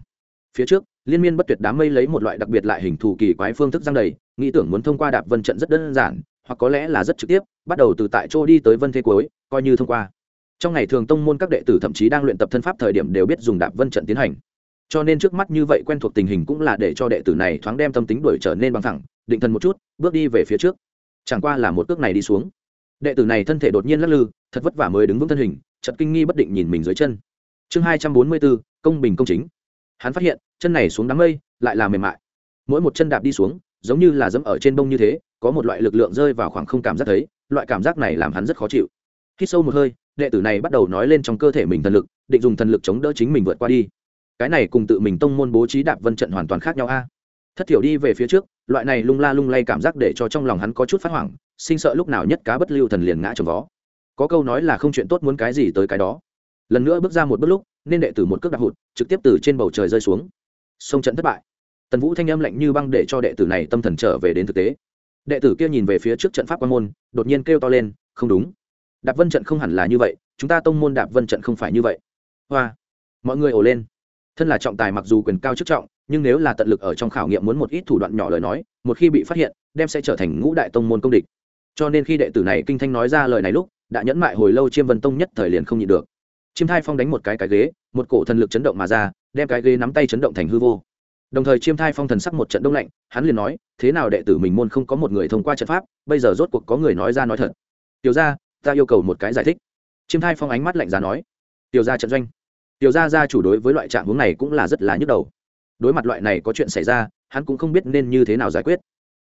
Phía trước, liên miên bất tuyệt đám mây lấy một loại đặc biệt lại hình thù kỳ quái phương thức giang đầy, nghĩ tưởng muốn thông qua đạp vân trận rất đơn giản, hoặc có lẽ là rất trực tiếp, bắt đầu từ tại chỗ đi tới vân thế cuối, coi như thông qua. Trong ngày thường tông môn các đệ tử thậm chí đang luyện tập thân pháp thời điểm đều biết dùng đạp vân trận tiến hành. Cho nên trước mắt như vậy quen thuộc tình hình cũng là để cho đệ tử này thoáng đem tâm tính đổi trở nên bằng thẳng, định thần một chút, bước đi về phía trước. Chẳng qua là một cước này đi xuống. Đệ tử này thân thể đột nhiên lắc lư, thật vất vả mới đứng vững thân hình chật kinh nghi bất định nhìn mình dưới chân. Chương hai trăm bốn mươi bốn, công bình công chính. Hắn phát hiện, chân này xuống đám mây, lại là mềm mại. Mỗi một chân đạp đi xuống, giống như là dẫm ở trên bông như thế, có một loại lực lượng rơi vào khoảng không cảm giác thấy, loại cảm giác này làm hắn rất khó chịu. Khi sâu một hơi, đệ tử này bắt đầu nói lên trong cơ thể mình thần lực, định dùng thần lực chống đỡ chính mình vượt qua đi. Cái này cùng tự mình tông môn bố trí đạp vân trận hoàn toàn khác nhau a. Thất thiểu đi về phía trước, loại này lung la lung lay cảm giác để cho trong lòng hắn có chút phát hoảng, sinh sợ lúc nào nhất cá bất lưu thần liền ngã trồng vó có câu nói là không chuyện tốt muốn cái gì tới cái đó. Lần nữa bước ra một bước lúc, nên đệ tử một cước đạp hụt, trực tiếp từ trên bầu trời rơi xuống. Sông trận thất bại. Tần vũ thanh âm lạnh như băng để cho đệ tử này tâm thần trở về đến thực tế. Đệ tử kia nhìn về phía trước trận pháp quan môn, đột nhiên kêu to lên, không đúng. Đạp vân trận không hẳn là như vậy, chúng ta tông môn đạp vân trận không phải như vậy. Hoa. Mọi người ồ lên. Thân là trọng tài mặc dù quyền cao chức trọng, nhưng nếu là tận lực ở trong khảo nghiệm muốn một ít thủ đoạn nhỏ lời nói, một khi bị phát hiện, đem sẽ trở thành ngũ đại tông môn công địch. Cho nên khi đệ tử này kinh thanh nói ra lời này lúc đã nhẫn mại hồi lâu chiêm vân tông nhất thời liền không nhịn được. Chiêm thai phong đánh một cái cái ghế, một cổ thần lực chấn động mà ra, đem cái ghế nắm tay chấn động thành hư vô. Đồng thời chiêm thai phong thần sắc một trận đông lạnh, hắn liền nói, thế nào đệ tử mình môn không có một người thông qua trận pháp, bây giờ rốt cuộc có người nói ra nói thật? Tiểu ra ta yêu cầu một cái giải thích. Chiêm thai phong ánh mắt lạnh giá nói, tiểu ra trận doanh, tiểu ra ra chủ đối với loại trạng hướng này cũng là rất là nhức đầu. Đối mặt loại này có chuyện xảy ra, hắn cũng không biết nên như thế nào giải quyết.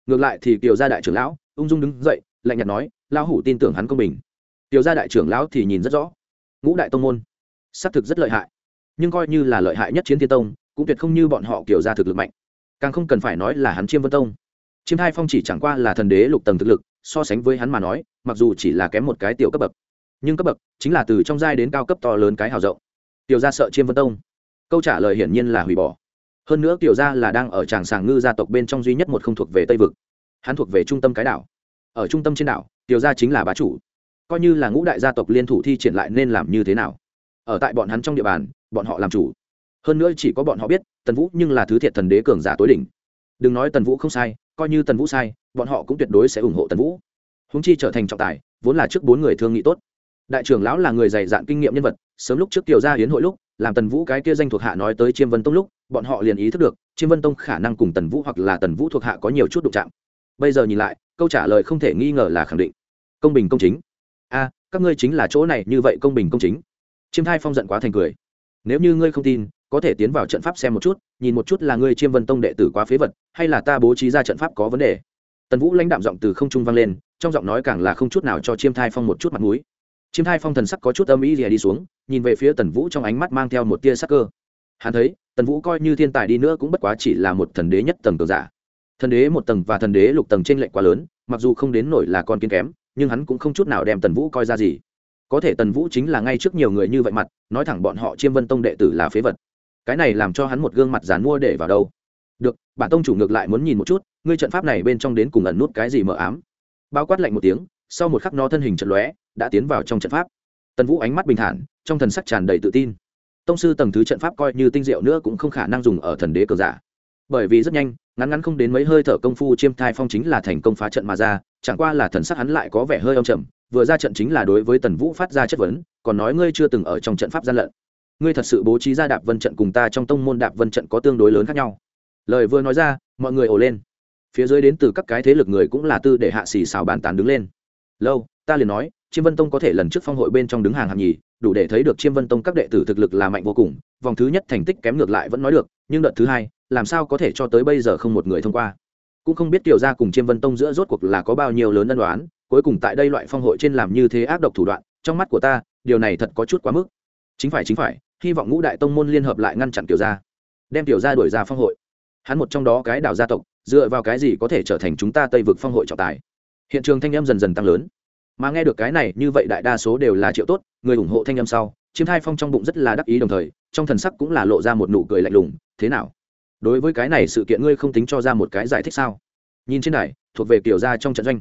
Ngược lại thì tiểu gia đại trưởng lão, ung dung đứng dậy, lạnh nhạt nói, lão hủ tin tưởng hắn công bình tiểu gia đại trưởng lão thì nhìn rất rõ. Ngũ đại tông môn, xác thực rất lợi hại, nhưng coi như là lợi hại nhất chiến thiên tông, cũng tuyệt không như bọn họ kiểu ra thực lực mạnh. Càng không cần phải nói là hắn chiêm vân tông. Chiêm hai phong chỉ chẳng qua là thần đế lục tầng thực lực, so sánh với hắn mà nói, mặc dù chỉ là kém một cái tiểu cấp bậc, nhưng cấp bậc chính là từ trong giai đến cao cấp to lớn cái hào rộng. Tiểu gia sợ chiêm vân tông. Câu trả lời hiển nhiên là hủy bỏ. Hơn nữa tiểu gia là đang ở tràng sàng ngư gia tộc bên trong duy nhất một không thuộc về tây vực. Hắn thuộc về trung tâm cái đảo. Ở trung tâm trên đảo, tiểu gia chính là bá chủ coi như là ngũ đại gia tộc liên thủ thi triển lại nên làm như thế nào. Ở tại bọn hắn trong địa bàn, bọn họ làm chủ. Hơn nữa chỉ có bọn họ biết, tần vũ nhưng là thứ thiệt thần đế cường giả tối đỉnh. Đừng nói tần vũ không sai, coi như tần vũ sai, bọn họ cũng tuyệt đối sẽ ủng hộ tần vũ. Húng chi trở thành trọng tài, vốn là trước bốn người thương nghị tốt. Đại trưởng lão là người dày dạn kinh nghiệm nhân vật, sớm lúc trước tiểu gia hiến hội lúc, làm tần vũ cái kia danh thuộc hạ nói tới chiêm vân tông lúc, bọn họ liền ý thức được, chiêm vân tông khả năng cùng tần vũ hoặc là tần vũ thuộc hạ có nhiều chút đụng chạm. Bây giờ nhìn lại, câu trả lời không thể nghi ngờ là khẳng định. Công bình công chính a, các ngươi chính là chỗ này, như vậy công bình công chính. Chiêm thai phong giận quá thành cười. Nếu như ngươi không tin, có thể tiến vào trận pháp xem một chút, nhìn một chút là ngươi chiêm vân tông đệ tử quá phế vật, hay là ta bố trí ra trận pháp có vấn đề. Tần vũ lãnh đạm giọng từ không trung vang lên, trong giọng nói càng là không chút nào cho chiêm thai phong một chút mặt mũi. Chiêm thai phong thần sắc có chút âm ý rìa đi xuống, nhìn về phía tần vũ trong ánh mắt mang theo một tia sắc cơ. Hắn thấy, tần vũ coi như thiên tài đi nữa cũng bất quá chỉ là một thần đế nhất tầng cường giả. Thần đế một tầng và thần đế lục tầng t r ê n lệch quá lớn, mặc dù không đến nổi là con kiến kém nhưng hắn cũng không chút nào đem tần vũ coi ra gì. Có thể tần vũ chính là ngay trước nhiều người như vậy mặt, nói thẳng bọn họ chiêm vân tông đệ tử là phế vật. Cái này làm cho hắn một gương mặt dán mua để vào đâu. Được, bản tông chủ ngược lại muốn nhìn một chút, ngươi trận pháp này bên trong đến cùng ẩn nút cái gì mờ ám. Bao quát lạnh một tiếng, sau một khắc nó thân hình trận lóe, đã tiến vào trong trận pháp. Tần vũ ánh mắt bình thản, trong thần sắc tràn đầy tự tin. Tông sư tầng thứ trận pháp coi như tinh diệu nữa cũng không khả năng dùng ở thần đế cờ giả. Bởi vì rất nhanh, ngắn ngắn không đến mấy hơi thở công phu chiêm thai phong chính là thành công phá trận mà ra chẳng qua là thần sắc hắn lại có vẻ hơi âm trầm, vừa ra trận chính là đối với tần vũ phát ra chất vấn, còn nói ngươi chưa từng ở trong trận pháp gian lận. Ngươi thật sự bố trí ra đạp vân trận cùng ta trong tông môn đạp vân trận có tương đối lớn khác nhau. Lời vừa nói ra, mọi người ồ lên. Phía dưới đến từ các cái thế lực người cũng là tư để hạ xì xào bàn tán đứng lên. Lâu, ta liền nói, chiêm vân tông có thể lần trước phong hội bên trong đứng hàng hạng nhì, đủ để thấy được chiêm vân tông các đệ tử thực lực là mạnh vô cùng, vòng thứ nhất thành tích kém ngược lại vẫn nói được, nhưng đợt thứ hai, làm sao có thể cho tới bây giờ không một người thông qua? Cũng không biết tiểu gia cùng chiêm vân tông giữa rốt cuộc là có bao nhiêu lớn ân đoán cuối cùng tại đây loại phong hội trên làm như thế ác độc thủ đoạn, trong mắt của ta, điều này thật có chút quá mức. Chính phải chính phải, hy vọng ngũ đại tông môn liên hợp lại ngăn chặn tiểu gia, đem tiểu gia đuổi ra phong hội. Hắn một trong đó cái đảo gia tộc, dựa vào cái gì có thể trở thành chúng ta tây vực phong hội trọng tài? Hiện trường thanh âm dần dần tăng lớn. Mà nghe được cái này, như vậy đại đa số đều là triệu tốt, người ủng hộ thanh âm sau chiếm hai phong trong bụng rất là đắc ý đồng thời, trong thần sắc cũng là lộ ra một nụ cười lạnh lùng, thế nào? Đối với cái này sự kiện ngươi không tính cho ra một cái giải thích sao? Nhìn trên này thuộc về kiểu gia trong trận doanh.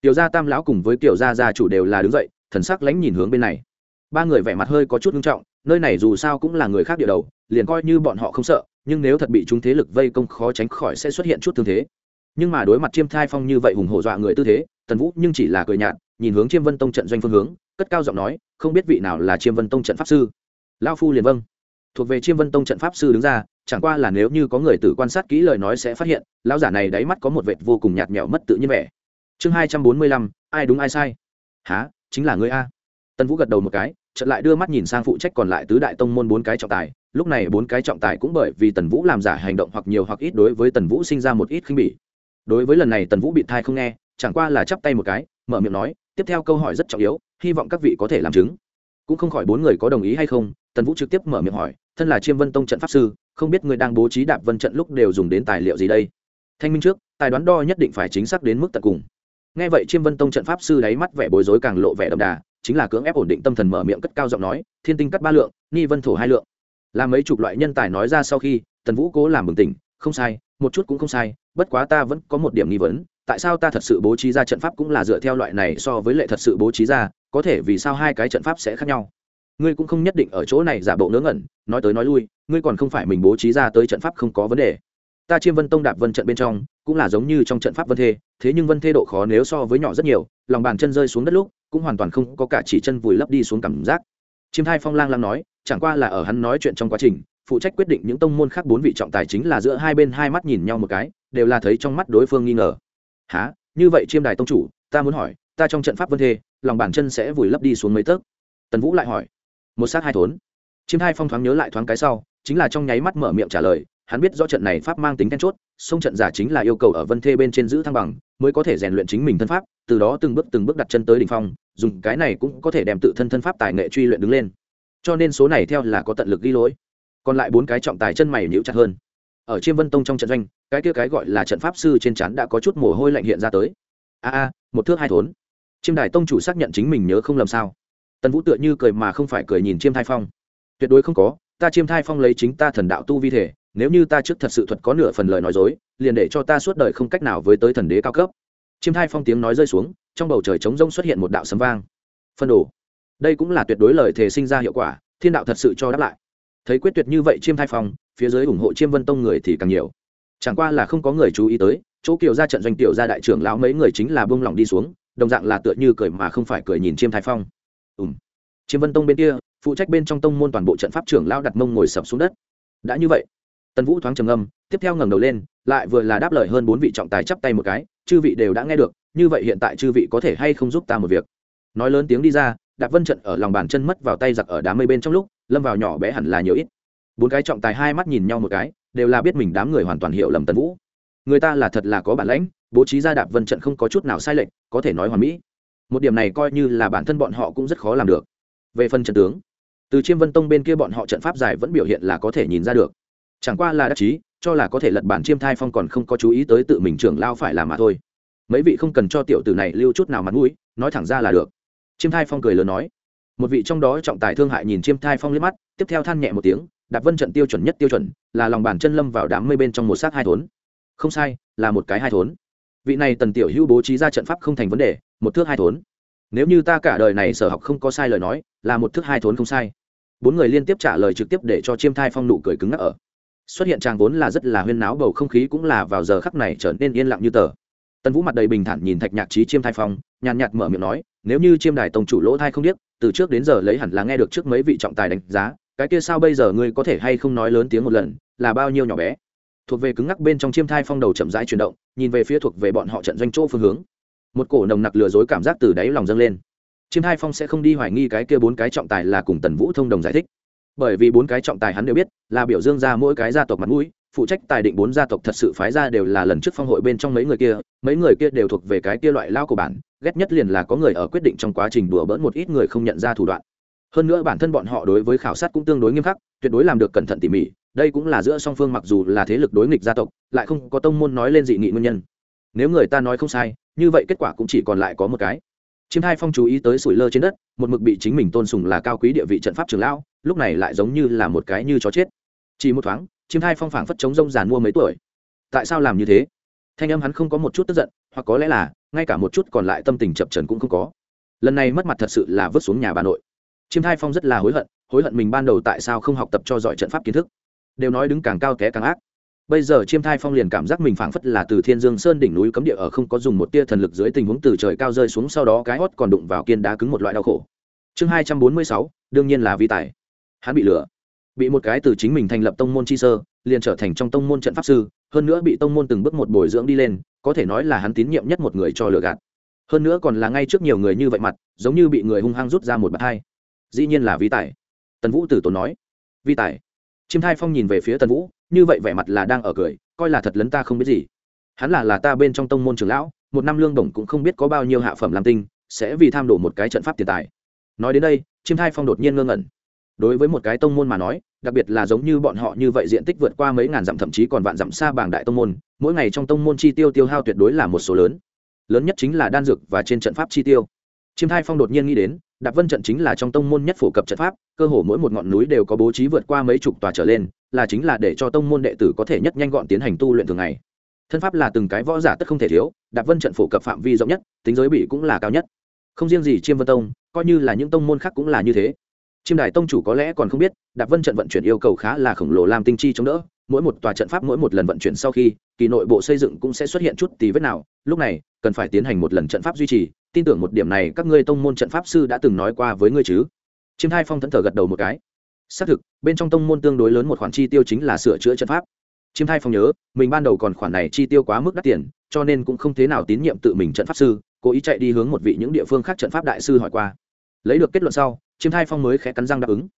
Tiểu gia tam lão cùng với tiểu gia gia chủ đều là đứng dậy, thần sắc lánh nhìn hướng bên này. Ba người vẻ mặt hơi có chút nghiêm trọng, nơi này dù sao cũng là người khác địa đầu, liền coi như bọn họ không sợ, nhưng nếu thật bị chúng thế lực vây công khó tránh khỏi sẽ xuất hiện chút thương thế. Nhưng mà đối mặt chiêm thai phong như vậy hùng hổ dọa người tư thế, tần vũ nhưng chỉ là cười nhạt, nhìn hướng chiêm vân tông trận doanh phương hướng, cất cao giọng nói, không biết vị nào là chiêm vân tông trận pháp sư? Lao phu liền vâng thuộc về chiêm vân tông trận pháp sư đứng ra, chẳng qua là nếu như có người tử quan sát kỹ lời nói sẽ phát hiện, lão giả này đáy mắt có một vệt vô cùng nhạt nhẽo mất tự nhiên vẻ. Chương hai trăm bốn mươi lăm, ai đúng ai sai? Há chính là người a. Tần vũ gật đầu một cái, chợt lại đưa mắt nhìn sang phụ trách còn lại tứ đại tông môn bốn cái trọng tài. Lúc này bốn cái trọng tài cũng bởi vì tần vũ làm giả hành động hoặc nhiều hoặc ít đối với tần vũ sinh ra một ít khinh bỉ. Đối với lần này tần vũ bị thai không nghe, chẳng qua là chắp tay một cái, mở miệng nói, tiếp theo câu hỏi rất trọng yếu, hy vọng các vị có thể làm chứng. Cũng không khỏi bốn người có đồng ý hay không, tần vũ trực tiếp mở miệng hỏi thân là chiêm vân tông trận pháp sư, không biết người đang bố trí đạp vân trận lúc đều dùng đến tài liệu gì đây? Thanh minh trước, tài đoán đo nhất định phải chính xác đến mức tận cùng. Nghe vậy chiêm vân tông trận pháp sư đáy mắt vẻ bối rối càng lộ vẻ đậm đà, chính là cưỡng ép ổn định tâm thần mở miệng cất cao giọng nói, thiên tinh cắt ba lượng, ni vân thổ hai lượng. Là mấy chục loại nhân tài nói ra sau khi, tần vũ cố làm bừng tỉnh, không sai, một chút cũng không sai, bất quá ta vẫn có một điểm nghi vấn, tại sao ta thật sự bố trí ra trận pháp cũng là dựa theo loại này so với lệ thật sự bố trí ra, có thể vì sao hai cái trận pháp sẽ khác nhau? Ngươi cũng không nhất định ở chỗ này giả bộ ngớ ngẩn, nói tới nói lui, ngươi còn không phải mình bố trí ra tới trận pháp không có vấn đề. Ta chiêm vân tông đạp vân trận bên trong, cũng là giống như trong trận pháp vân thê, thế nhưng vân thê độ khó nếu so với nhỏ rất nhiều, lòng bàn chân rơi xuống đất lúc, cũng hoàn toàn không có cả chỉ chân vùi lấp đi xuống cảm giác. Chiêm thai phong lang lang nói, chẳng qua là ở hắn nói chuyện trong quá trình, phụ trách quyết định những tông môn khác bốn vị trọng tài chính là giữa hai bên hai mắt nhìn nhau một cái, đều là thấy trong mắt đối phương nghi ngờ. Há như vậy chiêm đài tông chủ, ta muốn hỏi, ta trong trận pháp vân thê, lòng bàn chân sẽ vùi lấp đi xuống mấy tấc? Tần vũ lại hỏi một sát hai thốn. Chiêm hai phong thoáng nhớ lại thoáng cái sau, chính là trong nháy mắt mở miệng trả lời, hắn biết do trận này pháp mang tính then chốt sông trận giả chính là yêu cầu ở vân thê bên trên giữ thăng bằng, mới có thể rèn luyện chính mình thân pháp, từ đó từng bước từng bước đặt chân tới đ ỉ n h phong, dùng cái này cũng có thể đem tự thân thân pháp tài nghệ truy luyện đứng lên. Cho nên số này theo là có tận lực ghi lỗi. Còn lại bốn cái trọng tài chân mày nhũ chặt hơn. Ở chiêm vân tông trong trận doanh, cái kia cái gọi là trận pháp sư trên chắn đã có chút mồ hôi lạnh hiện ra tới. A a, một thước hai thốn. Chiêm đài tông chủ xác nhận chính mình nhớ không lầm sao? Tần vũ tựa như cười mà không phải cười nhìn chiêm thai phong. Tuyệt đối không có, ta chiêm thai phong lấy chính ta thần đạo tu vi thể, nếu như ta trước thật sự thuật có nửa phần lời nói dối, liền để cho ta suốt đời không cách nào với tới thần đế cao cấp. Chiêm thai phong tiếng nói rơi xuống, trong bầu trời trống rông xuất hiện một đạo sấm vang. Phân đồ. Đây cũng là tuyệt đối lời thể sinh ra hiệu quả, thiên đạo thật sự cho đáp lại. Thấy quyết tuyệt như vậy chiêm thai phong, phía dưới ủng hộ chiêm vân tông người thì càng nhiều. Chẳng qua là không có người chú ý tới, chỗ kiều ra trận doanh tiểu ra đại trưởng lão mấy người chính là bông lỏng đi xuống, đồng dạng là tựa như cười mà không phải cười nhìn chiêm thai phong ùm. Chiêm vân tông bên kia, phụ trách bên trong tông môn toàn bộ trận pháp trưởng lao đặt mông ngồi sập xuống đất. Đã như vậy, tần vũ thoáng trầm âm tiếp theo ngẩng đầu lên, lại vừa là đáp lời hơn bốn vị trọng tài chắp tay một cái, chư vị đều đã nghe được, như vậy hiện tại chư vị có thể hay không giúp ta một việc? Nói lớn tiếng đi ra, đạp vân trận ở lòng bàn chân mất vào tay giặc ở đám mây bên trong lúc, lâm vào nhỏ bé hẳn là nhiều ít. Bốn cái trọng tài hai mắt nhìn nhau một cái, đều là biết mình đám người hoàn toàn hiểu lầm tần vũ. Người ta là thật là có bản lãnh, bố trí ra đạp vân trận không có chút nào sai lệch, có thể nói hoàn mỹ một điểm này coi như là bản thân bọn họ cũng rất khó làm được. Về phần trận tướng, từ chiêm vân tông bên kia bọn họ trận pháp dài vẫn biểu hiện là có thể nhìn ra được. Chẳng qua là đắc chí, cho là có thể lật bản chiêm thai phong còn không có chú ý tới tự mình trưởng lao phải làm mà thôi. Mấy vị không cần cho tiểu tử này lưu chút nào mặt mũi, nói thẳng ra là được. Chiêm thai phong cười lớn nói. Một vị trong đó trọng tài thương hại nhìn chiêm thai phong liếc mắt, tiếp theo than nhẹ một tiếng, đạp vân trận tiêu chuẩn nhất tiêu chuẩn, là lòng bàn chân lâm vào đám mây bên trong một sát hai thốn. Không sai, là một cái hai thốn vị này tần tiểu hữu bố trí ra trận pháp không thành vấn đề, một thước hai thốn. Nếu như ta cả đời này sở học không có sai lời nói, là một thước hai thốn không sai. Bốn người liên tiếp trả lời trực tiếp để cho chiêm thai phong nụ cười cứng ngắc ở. Xuất hiện tràng vốn là rất là huyên náo bầu không khí cũng là vào giờ khắc này trở nên yên lặng như tờ. Tần vũ mặt đầy bình thản nhìn thạch nhạc trí chiêm thai phong, nhàn nhạt mở miệng nói, nếu như chiêm đài tông chủ lỗ thai không biết từ trước đến giờ lấy hẳn là nghe được trước mấy vị trọng tài đánh giá, cái kia sao bây giờ ngươi có thể hay không nói lớn tiếng một lần, là bao nhiêu nhỏ bé? Thuộc về cứng ngắc bên trong chiêm thai phong đầu chậm rãi chuyển động, nhìn về phía thuộc về bọn họ trận doanh chỗ phương hướng. Một cổ nồng nặc lừa dối cảm giác từ đáy lòng dâng lên. Chiêm thai phong sẽ không đi hoài nghi cái kia bốn cái trọng tài là cùng tần vũ thông đồng giải thích. Bởi vì bốn cái trọng tài hắn đều biết, là biểu dương ra mỗi cái gia tộc mặt mũi, phụ trách tài định bốn gia tộc thật sự phái ra đều là lần trước phong hội bên trong mấy người kia, mấy người kia đều thuộc về cái kia loại lao của bản, ghét nhất liền là có người ở quyết định trong quá trình đùa bỡn một ít người không nhận ra thủ đoạn hơn nữa bản thân bọn họ đối với khảo sát cũng tương đối nghiêm khắc, tuyệt đối làm được cẩn thận tỉ mỉ, đây cũng là giữa song phương mặc dù là thế lực đối nghịch gia tộc, lại không có tông môn nói lên dị nghị nguyên nhân. Nếu người ta nói không sai, như vậy kết quả cũng chỉ còn lại có một cái. Chiêm hai phong chú ý tới sủi lơ trên đất, một mực bị chính mình tôn sùng là cao quý địa vị trận pháp trường lão, lúc này lại giống như là một cái như chó chết. Chỉ một thoáng, chiêm hai phong phảng phất chống rông giàn mua mấy tuổi. Tại sao làm như thế? Thanh âm hắn không có một chút tức giận, hoặc có lẽ là, ngay cả một chút còn lại tâm tình chập trần cũng không có. Lần này mất mặt thật sự là vứt xuống nhà bà nội chiêm Thai phong rất là hối hận hối hận mình ban đầu tại sao không học tập cho giỏi trận pháp kiến thức. Đều nói đứng càng cao té càng ác. Bây giờ chiêm thai phong liền cảm giác mình phảng phất là từ thiên dương sơn đỉnh núi cấm địa ở không có dùng một tia thần lực dưới tình huống từ trời cao rơi xuống sau đó cái hót còn đụng vào kiên đá cứng một loại đau khổ. Chương hai trăm bốn mươi sáu, đương nhiên là vi tài. Hắn bị lừa. Bị một cái từ chính mình thành lập tông môn chi sơ, liền trở thành trong tông môn trận pháp sư, hơn nữa bị tông môn từng bước một bồi dưỡng đi lên, có thể nói là hắn tín nhiệm nhất một người cho lừa gạt. Hơn nữa còn là ngay trước nhiều người như vậy mặt, giống như bị người hung hăng rút ra một bàn hai dĩ nhiên là vi tài. Tần vũ tử tốn nói, vi tài. Chiêm thai phong nhìn về phía tần vũ, như vậy vẻ mặt là đang ở cười, coi là thật lấn ta không biết gì. Hắn là là ta bên trong tông môn trường lão, một năm lương đồng cũng không biết có bao nhiêu hạ phẩm làm tinh, sẽ vì tham đổ một cái trận pháp tiền tài. Nói đến đây, chiêm thai phong đột nhiên ngơ ngẩn. Đối với một cái tông môn mà nói, đặc biệt là giống như bọn họ như vậy diện tích vượt qua mấy ngàn dặm thậm chí còn vạn dặm xa bảng đại tông môn, mỗi ngày trong tông môn chi tiêu tiêu hao tuyệt đối là một số lớn. Lớn nhất chính là đan dược và trên trận pháp chi tiêu. Chiêm thai phong đột nhiên nghĩ đến đạp vân trận chính là trong tông môn nhất phổ cập trận pháp, cơ hồ mỗi một ngọn núi đều có bố trí vượt qua mấy chục tòa trở lên, là chính là để cho tông môn đệ tử có thể nhất nhanh gọn tiến hành tu luyện thường ngày. Thân pháp là từng cái võ giả tất không thể thiếu, đạp vân trận phổ cập phạm vi rộng nhất, tính giới bị cũng là cao nhất. Không riêng gì chiêm vân tông, coi như là những tông môn khác cũng là như thế. Chiêm đài tông chủ có lẽ còn không biết, đạp vân trận vận chuyển yêu cầu khá là khổng lồ làm tinh chi chống đỡ, mỗi một tòa trận pháp mỗi một lần vận chuyển sau khi, kỳ nội bộ xây dựng cũng sẽ xuất hiện chút tí vết nào, lúc này, cần phải tiến hành một lần trận pháp duy trì tin tưởng một điểm này các ngươi tông môn trận pháp sư đã từng nói qua với ngươi chứ? Chiêm hai phong thẫn thờ gật đầu một cái. Xác thực, bên trong tông môn tương đối lớn một khoản chi tiêu chính là sửa chữa trận pháp. Chiêm thai phong nhớ, mình ban đầu còn khoản này chi tiêu quá mức đắt tiền, cho nên cũng không thế nào tín nhiệm tự mình trận pháp sư, cố ý chạy đi hướng một vị những địa phương khác trận pháp đại sư hỏi qua. Lấy được kết luận sau, chiêm thai phong mới khẽ cắn răng đáp ứng.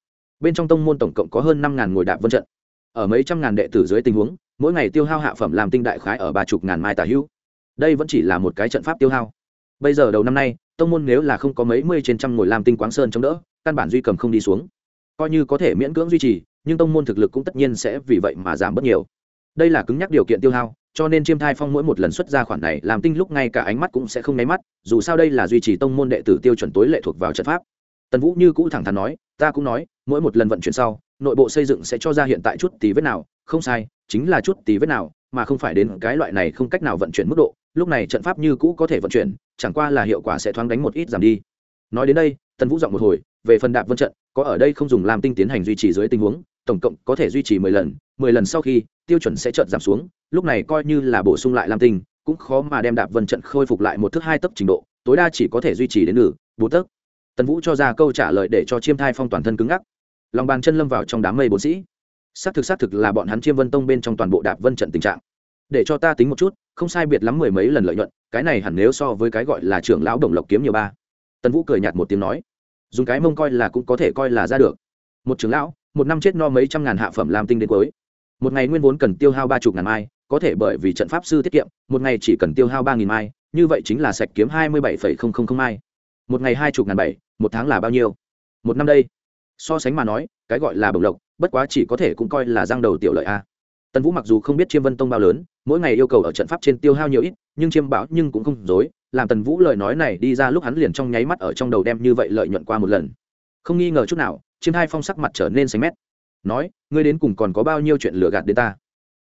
Bên trong tông môn tổng cộng có hơn năm ngàn ngồi đạp vân trận. Ở mấy trăm ngàn đệ tử dưới tình huống, mỗi ngày tiêu hao hạ phẩm làm tinh đại khái ở ba chục ngàn mai tả hữu. Đây vẫn chỉ là một cái trận pháp tiêu hao bây giờ đầu năm nay, tông môn nếu là không có mấy mươi trên trăm ngồi làm tinh quáng sơn chống đỡ, căn bản duy cầm không đi xuống. Coi như có thể miễn cưỡng duy trì, nhưng tông môn thực lực cũng tất nhiên sẽ vì vậy mà giảm bớt nhiều. Đây là cứng nhắc điều kiện tiêu hao, cho nên chiêm thai phong mỗi một lần xuất ra khoản này làm tinh lúc ngay cả ánh mắt cũng sẽ không nháy mắt, dù sao đây là duy trì tông môn đệ tử tiêu chuẩn tối lệ thuộc vào trận pháp. Tần vũ như cũ thẳng thắn nói, ta cũng nói, mỗi một lần vận chuyển sau, nội bộ xây dựng sẽ cho ra hiện tại chút tí vết nào, không sai, chính là chút tí vết nào, mà không phải đến cái loại này không cách nào vận chuyển mức độ lúc này trận pháp như cũ có thể vận chuyển, chẳng qua là hiệu quả sẽ thoáng đánh một ít giảm đi. Nói đến đây, tần vũ giọng một hồi, về phần đạp vân trận, có ở đây không dùng làm tinh tiến hành duy trì dưới tình huống, tổng cộng có thể duy trì mười lần mười lần sau khi, tiêu chuẩn sẽ chợt giảm xuống, lúc này coi như là bổ sung lại làm tinh, cũng khó mà đem đạp vân trận khôi phục lại một thước hai tấc trình độ, tối đa chỉ có thể duy trì đến nửa, bốn tấc. Tần vũ cho ra câu trả lời để cho chiêm thai phong toàn thân cứng ngắc. Lòng bàn chân lâm vào trong đám mây bốn sĩ. Xác thực xác thực là bọn hắn chiêm vân tông bên trong toàn bộ đạp vân trận tình trạng để cho ta tính một chút, không sai biệt lắm mười mấy lần lợi nhuận, cái này hẳn nếu so với cái gọi là trưởng lão đồng lộc kiếm nhiều ba. Tần vũ cười nhạt một tiếng nói, dùng cái mông coi là cũng có thể coi là ra được. Một trưởng lão, một năm chết no mấy trăm ngàn hạ phẩm làm tinh đến cuối. Một ngày nguyên vốn cần tiêu hao ba chục ngàn mai, có thể bởi vì trận pháp sư tiết kiệm, một ngày chỉ cần tiêu hao ba nghìn mai, như vậy chính là sạch kiếm hai mươi bảy phẩy không không không mai. Một ngày hai chục ngàn bảy, một tháng là bao nhiêu? Một năm đây. So sánh mà nói, cái gọi là bổng lộc, bất quá chỉ có thể cũng coi là giang đầu tiểu lợi a. Tần vũ mặc dù không biết chiêm vân tông bao lớn mỗi ngày yêu cầu ở trận pháp trên tiêu hao nhiều ít, nhưng chiêm bảo nhưng cũng không dối, làm tần vũ lời nói này đi ra lúc hắn liền trong nháy mắt ở trong đầu đem như vậy lợi nhuận qua một lần. Không nghi ngờ chút nào, chiêm hai phong sắc mặt trở nên xanh mét. Nói, ngươi đến cùng còn có bao nhiêu chuyện lừa gạt đến ta?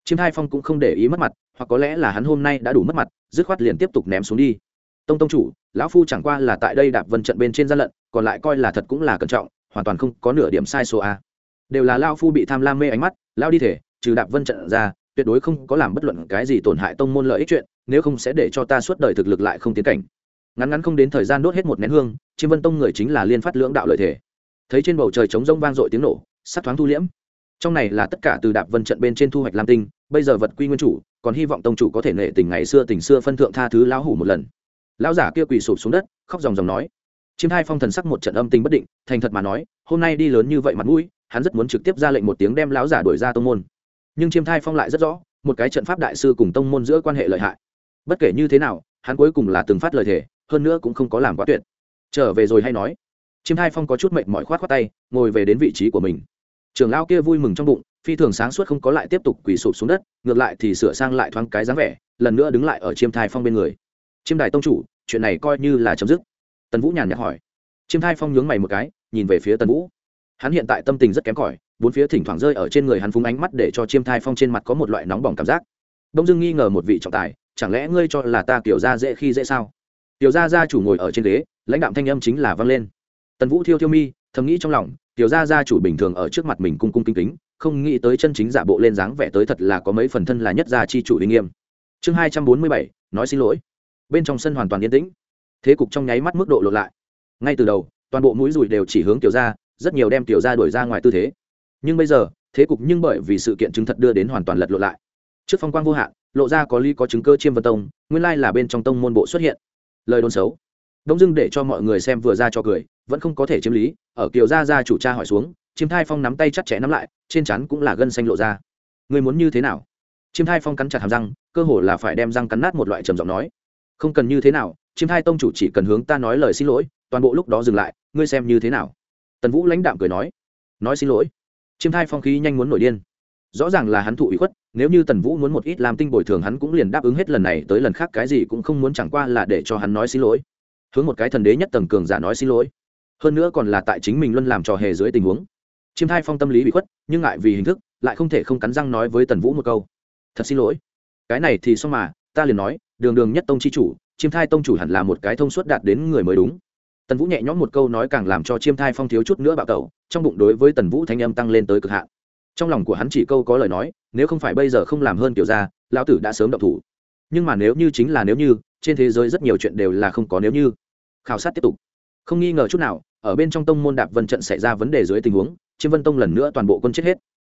Chiêm hai phong cũng không để ý mất mặt, hoặc có lẽ là hắn hôm nay đã đủ mất mặt, dứt khoát liền tiếp tục ném xuống đi. Tông tông chủ, lão phu chẳng qua là tại đây đạp vân trận bên trên gian lận, còn lại coi là thật cũng là cẩn trọng, hoàn toàn không có nửa điểm sai số a. Đều là lao phu bị tham lam mê ánh mắt lao đi thể, trừ đạp vân trận ra tuyệt đối không có làm bất luận cái gì tổn hại tông môn lợi ích chuyện, nếu không sẽ để cho ta suốt đời thực lực lại không tiến cảnh. Ngắn ngắn không đến thời gian đốt hết một nén hương, chiêm vân tông người chính là liên phát lưỡng đạo lợi thể. Thấy trên bầu trời trống rông vang dội tiếng nổ sát thoáng thu liễm. Trong này là tất cả từ đạp vân trận bên trên thu hoạch lam tinh, bây giờ vật quy nguyên chủ, còn hy vọng tông chủ có thể nệ tình ngày xưa tình xưa phân thượng tha thứ lão hủ một lần. Lão giả kia quỳ sụp xuống đất, khóc ròng ròng nói. Chiêm hai phong thần sắc một trận âm tình bất định, thành thật mà nói, hôm nay đi lớn như vậy mặt mũi, hắn rất muốn trực tiếp ra lệnh một tiếng đem lão giả đuổi ra tông môn nhưng chiêm thai phong lại rất rõ, một cái trận pháp đại sư cùng tông môn giữa quan hệ lợi hại. Bất kể như thế nào, hắn cuối cùng là từng phát lời thề, hơn nữa cũng không có làm quá tuyệt. Trở về rồi hay nói. Chiêm thai phong có chút mệnh mỏi khoát khoát tay, ngồi về đến vị trí của mình. Trường lao kia vui mừng trong bụng, phi thường sáng suốt không có lại tiếp tục quỳ sụp xuống đất, ngược lại thì sửa sang lại thoáng cái dáng vẻ, lần nữa đứng lại ở chiêm thai phong bên người. Chiêm đài tông chủ, chuyện này coi như là chấm dứt. Tần vũ nhàn nhạt hỏi. Chiêm thai phong nhướng mày một cái, nhìn về phía tần vũ. Hắn hiện tại tâm tình rất kém cỏi bốn phía thỉnh thoảng rơi ở trên người hắn phúng ánh mắt để cho chiêm thai phong trên mặt có một loại nóng bỏng cảm giác. Đông dưng nghi ngờ một vị trọng tài, chẳng lẽ ngươi cho là ta kiểu ra dễ khi dễ sao? Tiểu gia gia chủ ngồi ở trên ghế, lãnh đạm thanh âm chính là vang lên. Tần vũ thiêu thiêu mi, thầm nghĩ trong lòng, tiểu gia gia chủ bình thường ở trước mặt mình cung cung kính kính, không nghĩ tới chân chính giả bộ lên dáng vẻ tới thật là có mấy phần thân là nhất gia chi chủ uy nghiêm. Chương hai trăm bốn mươi bảy, nói xin lỗi. Bên trong sân hoàn toàn yên tĩnh. Thế cục trong nháy mắt mức độ lộn lại. Ngay từ đầu, toàn bộ mũi rùi đều chỉ hướng tiểu gia, rất nhiều đem tiểu gia đuổi ra ngoài tư thế nhưng bây giờ, thế cục nhưng bởi vì sự kiện chứng thật đưa đến hoàn toàn lật lộ lại. Trước phong quang vô hạn, lộ ra có ly có chứng cơ chiêm vân tông, nguyên lai là bên trong tông môn bộ xuất hiện. Lời đồn xấu. Đông dưng để cho mọi người xem vừa ra cho cười, vẫn không có thể chiếm lý, ở kiều gia gia chủ cha hỏi xuống, chiêm thai phong nắm tay chặt chẽ nắm lại, trên chắn cũng là gân xanh lộ ra. Người muốn như thế nào? Chiêm thai phong cắn chặt hàm răng, cơ hồ là phải đem răng cắn nát một loại trầm giọng nói. Không cần như thế nào, chiêm thai tông chủ chỉ cần hướng ta nói lời xin lỗi, toàn bộ lúc đó dừng lại, ngươi xem như thế nào. Tần vũ lãnh đạm cười nói. Nói xin lỗi chiêm thai phong khí nhanh muốn nổi điên. Rõ ràng là hắn thụ ủy khuất, nếu như tần vũ muốn một ít làm tinh bồi thường hắn cũng liền đáp ứng hết lần này tới lần khác, cái gì cũng không muốn chẳng qua là để cho hắn nói xin lỗi. Hướng một cái thần đế nhất tầng cường giả nói xin lỗi. Hơn nữa còn là tại chính mình luôn làm trò hề dưới tình huống. Chiêm thai phong tâm lý bị khuất, nhưng ngại vì hình thức, lại không thể không cắn răng nói với tần vũ một câu. Thật xin lỗi. Cái này thì xong mà, ta liền nói, đường đường nhất tông c h i chủ, chiêm thai tông chủ hẳn là một cái thông suốt đạt đến người mới đúng tần vũ nhẹ nhõm một câu nói càng làm cho chiêm thai phong thiếu chút nữa bạo tẩu, trong bụng đối với tần vũ thanh âm tăng lên tới cực hạn. Trong lòng của hắn chỉ câu có lời nói, nếu không phải bây giờ không làm hơn kiểu ra, lão tử đã sớm động thủ. Nhưng mà nếu như chính là nếu như, trên thế giới rất nhiều chuyện đều là không có nếu như. Khảo sát tiếp tục. Không nghi ngờ chút nào, ở bên trong tông môn đạp vân trận xảy ra vấn đề dưới tình huống, chiêm vân tông lần nữa toàn bộ quân chết hết.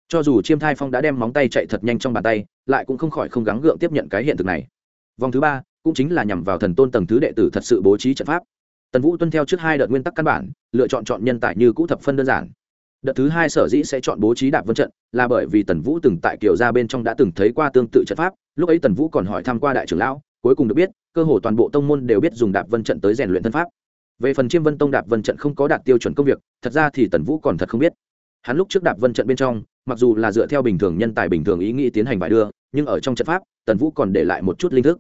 Cho dù chiêm thai phong đã đem móng tay chạy thật nhanh trong bàn tay, lại cũng không khỏi không gắng gượng tiếp nhận cái hiện thực này. Vòng thứ ba, cũng chính là nhằm vào thần tôn tầng thứ đệ tử thật sự bố trí trận pháp tần vũ tuân theo trước hai đợt nguyên tắc căn bản, lựa chọn chọn nhân tài như cũ thập phân đơn giản. Đợt thứ hai sở dĩ sẽ chọn bố trí đạp vân trận là bởi vì tần vũ từng tại kiều ra bên trong đã từng thấy qua tương tự trận pháp, lúc ấy tần vũ còn hỏi tham q u a đại trưởng lão, cuối cùng được biết, cơ hồ toàn bộ tông môn đều biết dùng đạp vân trận tới rèn luyện thân pháp. Về phần chiêm vân tông đạp vân trận không có đạt tiêu chuẩn công việc, thật ra thì tần vũ còn thật không biết. Hắn lúc trước đạp vân trận bên trong, mặc dù là dựa theo bình thường nhân tài bình thường ý nghĩ tiến hành bài đưa, nhưng ở trong trận pháp, tần vũ còn để lại một chút linh thức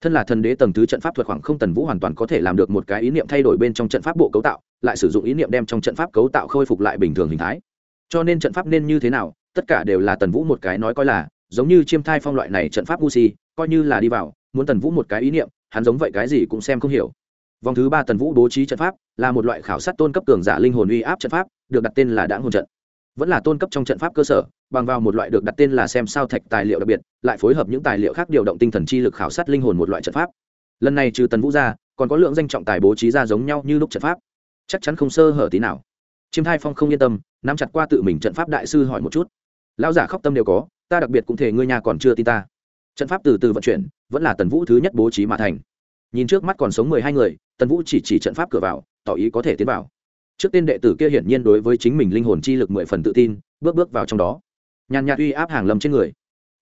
thân là thần đế tầng thứ trận pháp thuật khoảng không tần vũ hoàn toàn có thể làm được một cái ý niệm thay đổi bên trong trận pháp bộ cấu tạo, lại sử dụng ý niệm đem trong trận pháp cấu tạo khôi phục lại bình thường hình thái. Cho nên trận pháp nên như thế nào, tất cả đều là tần vũ một cái nói coi là, giống như chiêm thai phong loại này trận pháp gusi coi như là đi vào, muốn tần vũ một cái ý niệm, hắn giống vậy cái gì cũng xem không hiểu. Vòng thứ ba tần vũ bố trí trận pháp, là một loại khảo sát tôn cấp cường giả linh hồn uy áp trận pháp, được đặt tên là đãng hồn trận. Vẫn là tôn cấp trong trận pháp cơ sở bằng vào một loại được đặt tên là xem sao thạch tài liệu đặc biệt, lại phối hợp những tài liệu khác điều động tinh thần chi lực khảo sát linh hồn một loại trận pháp. Lần này trừ tần vũ ra, còn có lượng danh trọng tài bố trí ra giống nhau như lúc trận pháp. Chắc chắn không sơ hở tí nào. Chiêm thai phong không yên tâm, nắm chặt qua tự mình trận pháp đại sư hỏi một chút. Lão giả khóc tâm đều có, ta đặc biệt cũng thể ngươi nhà còn chưa tin ta. Trận pháp từ từ vận chuyển, vẫn là tần vũ thứ nhất bố trí mà thành. Nhìn trước mắt còn sống mười hai người, tần vũ chỉ chỉ trận pháp cửa vào, tỏ ý có thể tiến vào. Trước tên đệ tử kia hiển nhiên đối với chính mình linh hồn chi lực mười phần tự tin, bước bước vào trong đó nhàn nhạt uy áp hàng lâm trên người.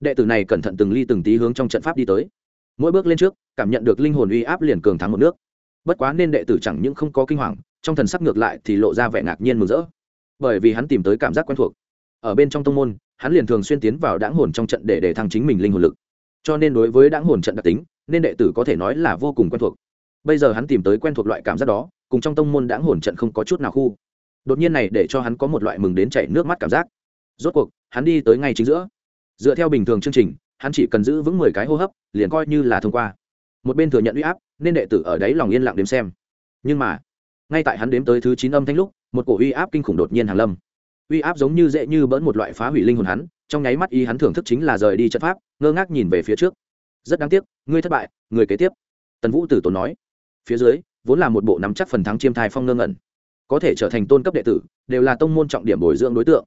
Đệ tử này cẩn thận từng ly từng tí hướng trong trận pháp đi tới. Mỗi bước lên trước, cảm nhận được linh hồn uy áp liền cường thắng một nước. Bất quá nên đệ tử chẳng những không có kinh hoàng, trong thần sắc ngược lại thì lộ ra vẻ ngạc nhiên mừng rỡ. Bởi vì hắn tìm tới cảm giác quen thuộc. Ở bên trong tông môn, hắn liền thường xuyên tiến vào đáng hồn trong trận để để thăng chính mình linh hồn lực. Cho nên đối với đáng hồn trận đặc tính, nên đệ tử có thể nói là vô cùng quen thuộc. Bây giờ hắn tìm tới quen thuộc loại cảm giác đó, cùng trong tông môn đáng hồn trận không có chút nào khu. Đột nhiên này để cho hắn có một loại mừng đến chảy nước mắt cảm giác rốt cuộc, hắn đi tới ngay chính giữa. Dựa theo bình thường chương trình, hắn chỉ cần giữ vững mười cái hô hấp, liền coi như là thông qua. Một bên thừa nhận uy áp, nên đệ tử ở đấy lòng yên lặng đếm xem. Nhưng mà, ngay tại hắn đếm tới thứ chín âm thanh lúc, một cổ uy áp kinh khủng đột nhiên hàng lâm. Uy áp giống như dễ như bỡn một loại phá hủy linh hồn hắn, trong nháy mắt y hắn thưởng thức chính là rời đi trận pháp, ngơ ngác nhìn về phía trước. Rất đáng tiếc, ngươi thất bại, người kế tiếp. Tần vũ tử tốn nói. Phía dưới, vốn là một bộ nắm chắc phần thắng chiêm thai phong ngơ ngẩn. Có thể trở thành tôn cấp đệ tử, đều là tông môn trọng điểm bồi dưỡng đối tượng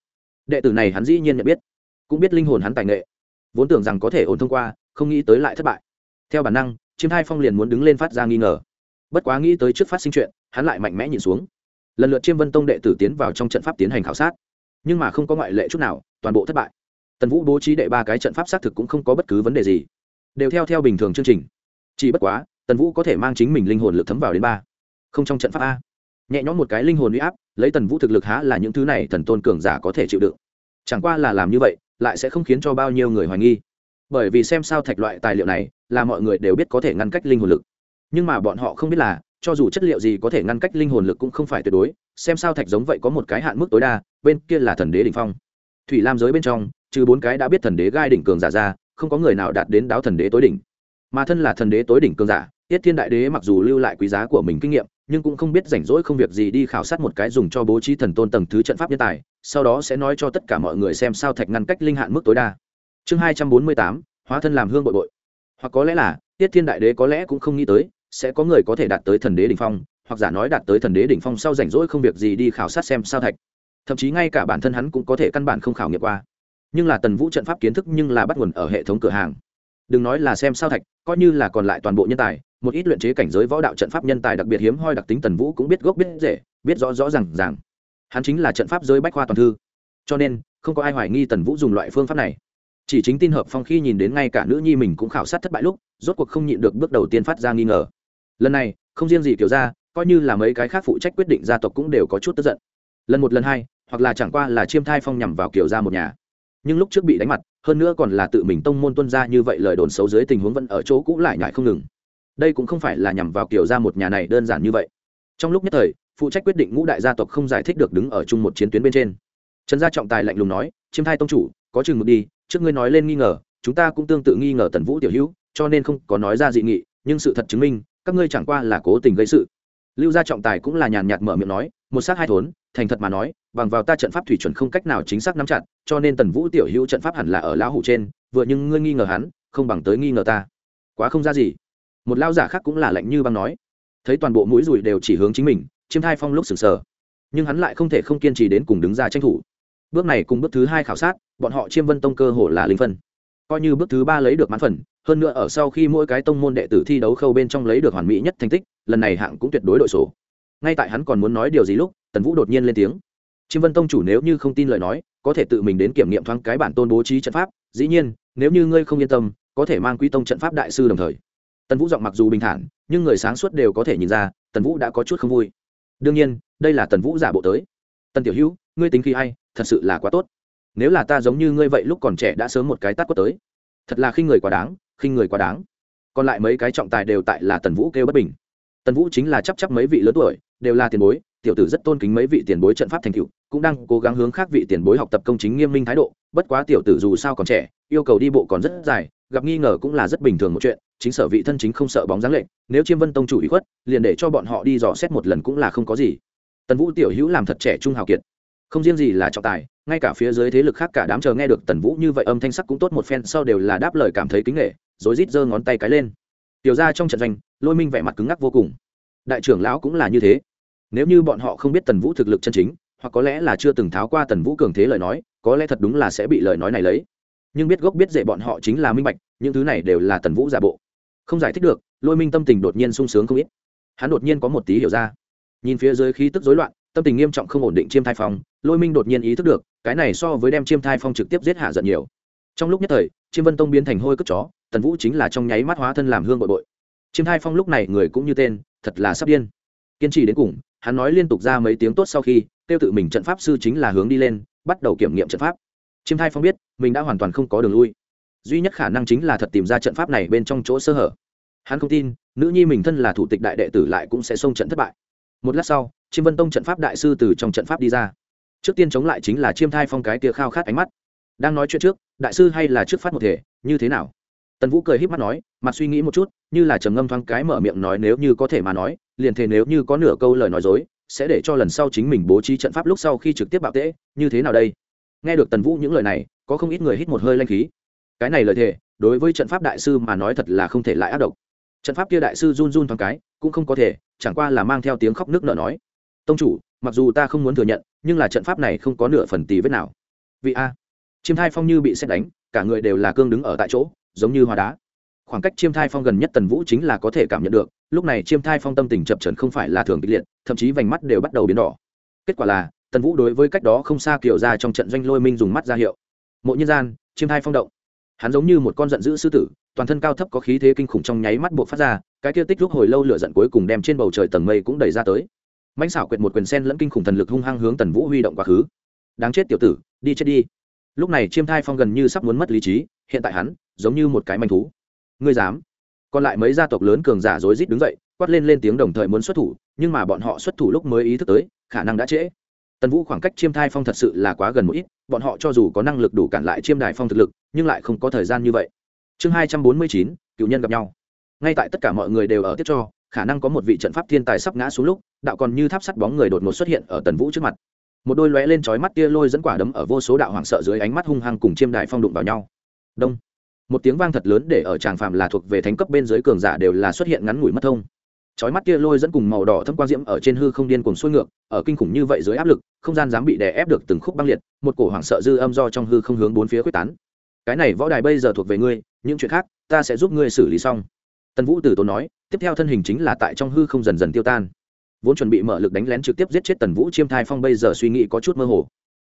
đệ tử này hắn dĩ nhiên nhận biết, cũng biết linh hồn hắn tài nghệ, vốn tưởng rằng có thể ổn thông qua, không nghĩ tới lại thất bại. Theo bản năng, chiêm hai phong liền muốn đứng lên phát ra nghi ngờ. Bất quá nghĩ tới trước phát sinh chuyện, hắn lại mạnh mẽ nhìn xuống. Lần lượt chiêm vân tông đệ tử tiến vào trong trận pháp tiến hành khảo sát. Nhưng mà không có ngoại lệ chút nào, toàn bộ thất bại. Tần vũ bố trí đệ ba cái trận pháp xác thực cũng không có bất cứ vấn đề gì. Đều theo theo bình thường chương trình. Chỉ bất quá, tần vũ có thể mang chính mình linh hồn lực thấm vào đến ba. Không trong trận pháp a nhẹ nhõm một cái linh hồn uy áp, lấy tần vũ thực lực há là những thứ này thần tôn cường giả có thể chịu đựng. Chẳng qua là làm như vậy, lại sẽ không khiến cho bao nhiêu người hoài nghi. Bởi vì xem sao thạch loại tài liệu này là mọi người đều biết có thể ngăn cách linh hồn lực. Nhưng mà bọn họ không biết là, cho dù chất liệu gì có thể ngăn cách linh hồn lực cũng không phải tuyệt đối, xem sao thạch giống vậy có một cái hạn mức tối đa, bên kia là thần đế đ ỉ n h phong. Thủy lam giới bên trong, trừ bốn cái đã biết thần đế gai đỉnh cường giả ra, không có người nào đạt đến đáo thần đế tối đỉnh. Mà thân là thần đế tối đỉnh cường giả, tiết thiên đại đế mặc dù lưu lại quý giá của mình kinh nghiệm nhưng cũng không biết rảnh rỗi không việc gì đi khảo sát một cái dùng cho bố trí thần tôn tầng thứ trận pháp nhân tài, sau đó sẽ nói cho tất cả mọi người xem sao thạch ngăn cách linh hạn mức tối đa. Chương hai trăm bốn mươi tám, hóa thân làm hương bội bội. Hoặc có lẽ là, tiết thiên đại đế có lẽ cũng không nghĩ tới, sẽ có người có thể đạt tới thần đế đỉnh phong, hoặc giả nói đạt tới thần đế đỉnh phong sau rảnh rỗi không việc gì đi khảo sát xem sao thạch. Thậm chí ngay cả bản thân hắn cũng có thể căn bản không khảo nghiệm qua. Nhưng là tần vũ trận pháp kiến thức nhưng là bắt nguồn ở hệ thống cửa hàng. Đừng nói là xem sao thạch, coi như là còn lại toàn bộ nhân tài một ít luyện chế cảnh giới võ đạo trận pháp nhân tài đặc biệt hiếm hoi đặc tính tần vũ cũng biết gốc biết rễ, biết rõ rõ r à n g rằng hắn chính là trận pháp giới bách khoa toàn thư. Cho nên, không có ai hoài nghi tần vũ dùng loại phương pháp này. Chỉ chính tin hợp phong khi nhìn đến ngay cả nữ nhi mình cũng khảo sát thất bại lúc, rốt cuộc không nhịn được bước đầu tiên phát ra nghi ngờ. Lần này, không riêng gì kiểu ra, coi như là mấy cái khác phụ trách quyết định gia tộc cũng đều có chút tức giận. Lần một lần hai, hoặc là chẳng qua là chiêm thai phong nhằm vào kiểu ra một nhà. Nhưng lúc trước bị đánh mặt, hơn nữa còn là tự mình tông môn tuân ra như vậy lời đồn xấu dưới tình huống vẫn ở chỗ cũ lại nhại không ngừng đây cũng không phải là nhằm vào kiểu ra một nhà này đơn giản như vậy. Trong lúc nhất thời, phụ trách quyết định ngũ đại gia tộc không giải thích được đứng ở chung một chiến tuyến bên trên. Trần gia trọng tài lạnh lùng nói, chiêm thai tông chủ, có chừng mực đi, trước ngươi nói lên nghi ngờ, chúng ta cũng tương tự nghi ngờ tần vũ tiểu hữu, cho nên không có nói ra dị nghị, nhưng sự thật chứng minh, các ngươi chẳng qua là cố tình gây sự. Lưu gia trọng tài cũng là nhàn nhạt mở miệng nói, một sát hai thốn, thành thật mà nói, bằng vào ta trận pháp thủy chuẩn không cách nào chính xác nắm chặt, cho nên tần vũ tiểu hữu trận pháp hẳn là ở lão hủ trên, vừa nhưng ngươi nghi ngờ hắn, không bằng tới nghi ngờ ta. Quá không ra gì một lao giả khác cũng là lạnh như băng nói. Thấy toàn bộ mũi rùi đều chỉ hướng chính mình, chiêm thai phong lúc sừng sờ. Nhưng hắn lại không thể không kiên trì đến cùng đứng ra tranh thủ. Bước này cùng bước thứ hai khảo sát, bọn họ chiêm vân tông cơ hồ là linh phân. Coi như bước thứ ba lấy được mãn phần, hơn nữa ở sau khi mỗi cái tông môn đệ tử thi đấu khâu bên trong lấy được hoàn mỹ nhất thành tích, lần này hạng cũng tuyệt đối đội sổ. Ngay tại hắn còn muốn nói điều gì lúc, tần vũ đột nhiên lên tiếng. Chiêm vân tông chủ nếu như không tin lời nói, có thể tự mình đến kiểm nghiệm thoáng cái bản tôn bố trí trận pháp. Dĩ nhiên, nếu như ngươi không yên tâm, có thể mang quy tông trận pháp đại sư đồng thời tần vũ giọng mặc dù bình thản, nhưng người sáng suốt đều có thể nhìn ra, tần vũ đã có chút không vui. Đương nhiên, đây là tần vũ giả bộ tới. Tần tiểu hữu, ngươi tính khi hay, thật sự là quá tốt. Nếu là ta giống như ngươi vậy lúc còn trẻ đã sớm một cái tắt quất tới. Thật là khi người quá đáng, khi người quá đáng. Còn lại mấy cái trọng tài đều tại là tần vũ kêu bất bình. Tần vũ chính là chấp chấp mấy vị lớn tuổi, đều là tiền bối, tiểu tử rất tôn kính mấy vị tiền bối trận pháp thành cựu cũng đang cố gắng hướng khác vị tiền bối học tập công chính nghiêm minh thái độ, bất quá tiểu tử dù sao còn trẻ, yêu cầu đi bộ còn rất dài, gặp nghi ngờ cũng là rất bình thường một chuyện chính sở vị thân chính không sợ bóng dáng lệnh nếu chiêm vân tông chủ ý khuất, liền để cho bọn họ đi dò xét một lần cũng là không có gì. Tần vũ tiểu hữu làm thật trẻ trung hào kiệt. Không riêng gì là trọng tài, ngay cả phía dưới thế lực khác cả đám chờ nghe được tần vũ như vậy âm thanh sắc cũng tốt một phen, sau đều là đáp lời cảm thấy kính nghệ rồi rít giơ ngón tay cái lên. Tiểu ra trong trận doanh, lôi minh vẻ mặt cứng ngắc vô cùng. Đại trưởng lão cũng là như thế. Nếu như bọn họ không biết tần vũ thực lực chân chính, hoặc có lẽ là chưa từng tháo qua tần vũ cường thế lời nói, có lẽ thật đúng là sẽ bị lời nói này lấy. Nhưng biết gốc biết dễ bọn họ chính là minh bạch, những thứ này đều là tần vũ giả bộ không giải thích được, lôi minh tâm tình đột nhiên sung sướng không ít. Hắn đột nhiên có một tí hiểu ra. Nhìn phía dưới khí tức rối loạn, tâm tình nghiêm trọng không ổn định chiêm thai phong, lôi minh đột nhiên ý thức được, cái này so với đem chiêm thai phong trực tiếp giết hạ giận nhiều. Trong lúc nhất thời, chiêm vân tông biến thành hôi cất chó, tần vũ chính là trong nháy mắt hóa thân làm hương bội bội. Chiêm thai phong lúc này người cũng như tên, thật là sắp điên. Kiên trì đến cùng, hắn nói liên tục ra mấy tiếng tốt sau khi, tiêu tự mình trận pháp sư chính là hướng đi lên, bắt đầu kiểm nghiệm trận pháp. Chiêm thai phong biết, mình đã hoàn toàn không có đường lui duy nhất khả năng chính là thật tìm ra trận pháp này bên trong chỗ sơ hở. Hắn không tin, nữ nhi mình thân là thủ tịch đại đệ tử lại cũng sẽ xông trận thất bại. Một lát sau, chiêm vân tông trận pháp đại sư từ trong trận pháp đi ra. Trước tiên chống lại chính là chiêm thai phong cái tia khao khát ánh mắt. Đang nói chuyện trước, đại sư hay là trước phát một thể, như thế nào? Tần vũ cười h í p mắt nói, mặt suy nghĩ một chút, như là trầm ngâm thoáng cái mở miệng nói nếu như có thể mà nói, liền thể nếu như có nửa câu lời nói dối, sẽ để cho lần sau chính mình bố trí trận pháp lúc sau khi trực tiếp bạo tễ, như thế nào đây? Nghe được tần vũ những lời này, có không ít người hít một hơi lanh khí cái này lời thề, đối với trận pháp đại sư mà nói thật là không thể lại ác độc. Trận pháp kia đại sư run run thoáng cái, cũng không có thể, chẳng qua là mang theo tiếng khóc nước nở nói. Tông chủ, mặc dù ta không muốn thừa nhận, nhưng là trận pháp này không có nửa phần tì vết nào. Vị a. Chiêm thai phong như bị xét đánh, cả người đều là cương đứng ở tại chỗ, giống như hoa đá. Khoảng cách chiêm thai phong gần nhất tần vũ chính là có thể cảm nhận được, lúc này chiêm thai phong tâm tình chập trần không phải là thường kịch liệt, thậm chí vành mắt đều bắt đầu biến đỏ. Kết quả là, tần vũ đối với cách đó không xa kiểu ra trong trận doanh lôi minh dùng mắt ra hiệu. Mộ nhân gian, chiêm thai phong động hắn giống như một con giận dữ sư tử, toàn thân cao thấp có khí thế kinh khủng trong nháy mắt buộc phát ra, cái kia tích lúc hồi lâu lửa giận cuối cùng đem trên bầu trời tầng mây cũng đẩy ra tới. Mạnh xảo quyệt một quyền sen lẫn kinh khủng thần lực hung hăng hướng tần vũ huy động quá khứ. Đáng chết tiểu tử, đi chết đi. Lúc này chiêm thai phong gần như sắp muốn mất lý trí, hiện tại hắn, giống như một cái manh thú. Ngươi dám. Còn lại mấy gia tộc lớn cường giả rối rít đứng dậy, quát lên lên tiếng đồng thời muốn xuất thủ, nhưng mà bọn họ xuất thủ lúc mới ý thức tới, khả năng đã trễ tần vũ khoảng cách chiêm thai phong thật sự là quá gần một ít, bọn họ cho dù có năng lực đủ cản lại chiêm đài phong thực lực, nhưng lại không có thời gian như vậy. Chương hai trăm bốn mươi chín, cựu nhân gặp nhau. Ngay tại tất cả mọi người đều ở tiếp cho, khả năng có một vị trận pháp thiên tài sắp ngã xuống lúc, đạo còn như tháp sắt bóng người đột ngột xuất hiện ở tần vũ trước mặt. Một đôi lóe lên trói mắt tia lôi dẫn quả đấm ở vô số đạo hoảng sợ dưới ánh mắt hung hăng cùng chiêm đại phong đụng vào nhau. Đông. Một tiếng vang thật lớn để ở tràng phạm là thuộc về thánh cấp bên dưới cường giả đều là xuất hiện ngắn ngủi mất thông. Chói mắt kia lôi dẫn cùng màu đỏ thâm quang diễm ở trên hư không điên cuồng xuôi ngược, ở kinh khủng như vậy dưới áp lực, không gian dám bị đè ép được từng khúc băng liệt, một cổ hoảng sợ dư âm do trong hư không hướng bốn phía quét tán. Cái này võ đài bây giờ thuộc về ngươi, những chuyện khác, ta sẽ giúp ngươi xử lý xong. Tần vũ tử tốn nói, tiếp theo thân hình chính là tại trong hư không dần dần tiêu tan. Vốn chuẩn bị mở lực đánh lén trực tiếp giết chết tần vũ, chiêm thai phong bây giờ suy nghĩ có chút mơ hồ.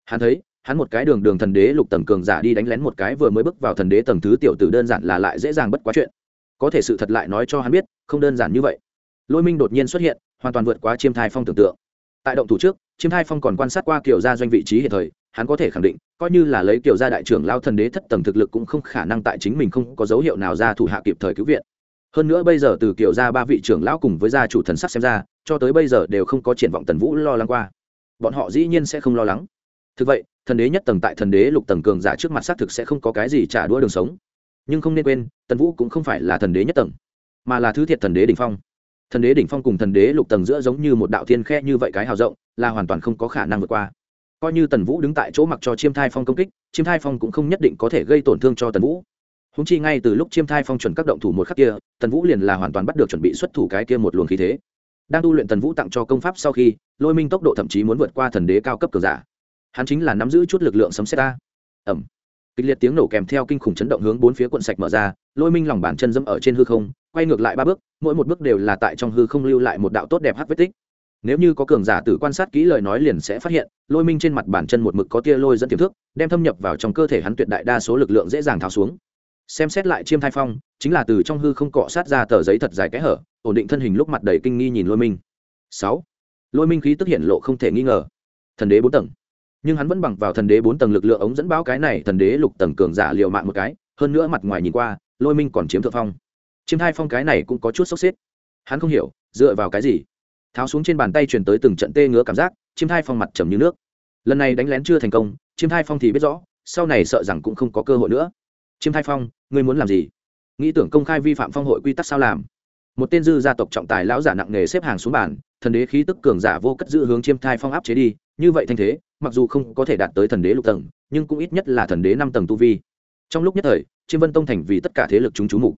Hắn thấy, hắn một cái đường đường thần đế lục tầng cường giả đi đánh lén một cái vừa mới bước vào thần đế tầng thứ tiểu tử đơn giản là lại dễ dàng bất quá chuyện. Có thể sự thật lại nói cho hắn biết, không đơn giản như vậy lôi minh đột nhiên xuất hiện, hoàn toàn vượt quá chiêm thai phong tưởng tượng. Tại động thủ trước, chiêm thai phong còn quan sát qua kiểu gia doanh vị trí hiện thời, hắn có thể khẳng định, coi như là lấy kiểu gia đại trưởng lao thần đế thất tầng thực lực cũng không khả năng tại chính mình không có dấu hiệu nào ra thủ hạ kịp thời cứu viện. Hơn nữa bây giờ từ kiểu gia ba vị trưởng lão cùng với gia chủ thần sắc xem ra, cho tới bây giờ đều không có triển vọng tần vũ lo lắng qua. Bọn họ dĩ nhiên sẽ không lo lắng. Thực vậy, thần đế nhất tầng tại thần đế lục tầng cường giả trước mặt xác thực sẽ không có cái gì trả đũa đường sống. Nhưng không nên quên, tần vũ cũng không phải là thần đế nhất tầng, mà là thứ thiệt thần đế đ ỉ n h phong thần đế đỉnh phong cùng thần đế lục tầng giữa giống như một đạo thiên khe như vậy cái hào rộng, là hoàn toàn không có khả năng vượt qua. Coi như tần vũ đứng tại chỗ mặc cho chiêm thai phong công kích, chiêm thai phong cũng không nhất định có thể gây tổn thương cho tần vũ. Húng chi ngay từ lúc chiêm thai phong chuẩn các động thủ một khắc kia, tần vũ liền là hoàn toàn bắt được chuẩn bị xuất thủ cái kia một luồng khí thế. Đang tu luyện tần vũ tặng cho công pháp sau khi, lôi minh tốc độ thậm chí muốn vượt qua thần đế cao cấp cường giả. Hắn chính là nắm giữ chút lực lượng sấm xét ta. Ẩm kịch liệt tiếng nổ kèm theo kinh khủng chấn động hướng bốn phía quận sạch mở ra, lôi minh lòng bàn chân dẫm ở trên hư không, quay ngược lại ba bước mỗi một bước đều là tại trong hư không lưu lại một đạo tốt đẹp hắc vết tích. Nếu như có cường giả tử quan sát kỹ lời nói liền sẽ phát hiện, lôi minh trên mặt bản chân một mực có tia lôi dẫn tiềm thức, đem thâm nhập vào trong cơ thể hắn tuyệt đại đa số lực lượng dễ dàng tháo xuống. Xem xét lại chiêm thai phong, chính là từ trong hư không cọ sát ra tờ giấy thật dài kẽ hở, ổn định thân hình lúc mặt đầy kinh nghi nhìn lôi minh. Sáu. Lôi minh khí tức hiện lộ không thể nghi ngờ. Thần đế bốn tầng. Nhưng hắn vẫn bằng vào thần đế bốn tầng lực lượng ống dẫn báo cái này thần đế lục tầng cường giả liệu mạng một cái, hơn nữa mặt ngoài nhìn qua, lôi minh còn chiếm thượng phong chiêm hai phong cái này cũng có chút sốc xếp. Hắn không hiểu, dựa vào cái gì? Tháo xuống trên bàn tay truyền tới từng trận tê ngứa cảm giác, chiêm hai phong mặt trầm như nước. Lần này đánh lén chưa thành công, chiêm hai phong thì biết rõ, sau này sợ rằng cũng không có cơ hội nữa. Chiêm hai phong, ngươi muốn làm gì? Nghĩ tưởng công khai vi phạm phong hội quy tắc sao làm? Một tên dư gia tộc trọng tài lão giả nặng nghề xếp hàng xuống bàn, thần đế khí tức cường giả vô cất giữ hướng chiêm thai phong áp chế đi, như vậy thanh thế, mặc dù không có thể đạt tới thần đế lục tầng, nhưng cũng ít nhất là thần đế năm tầng tu vi. Trong lúc nhất thời, chiêm vân tông thành vì tất cả thế lực chúng chú mục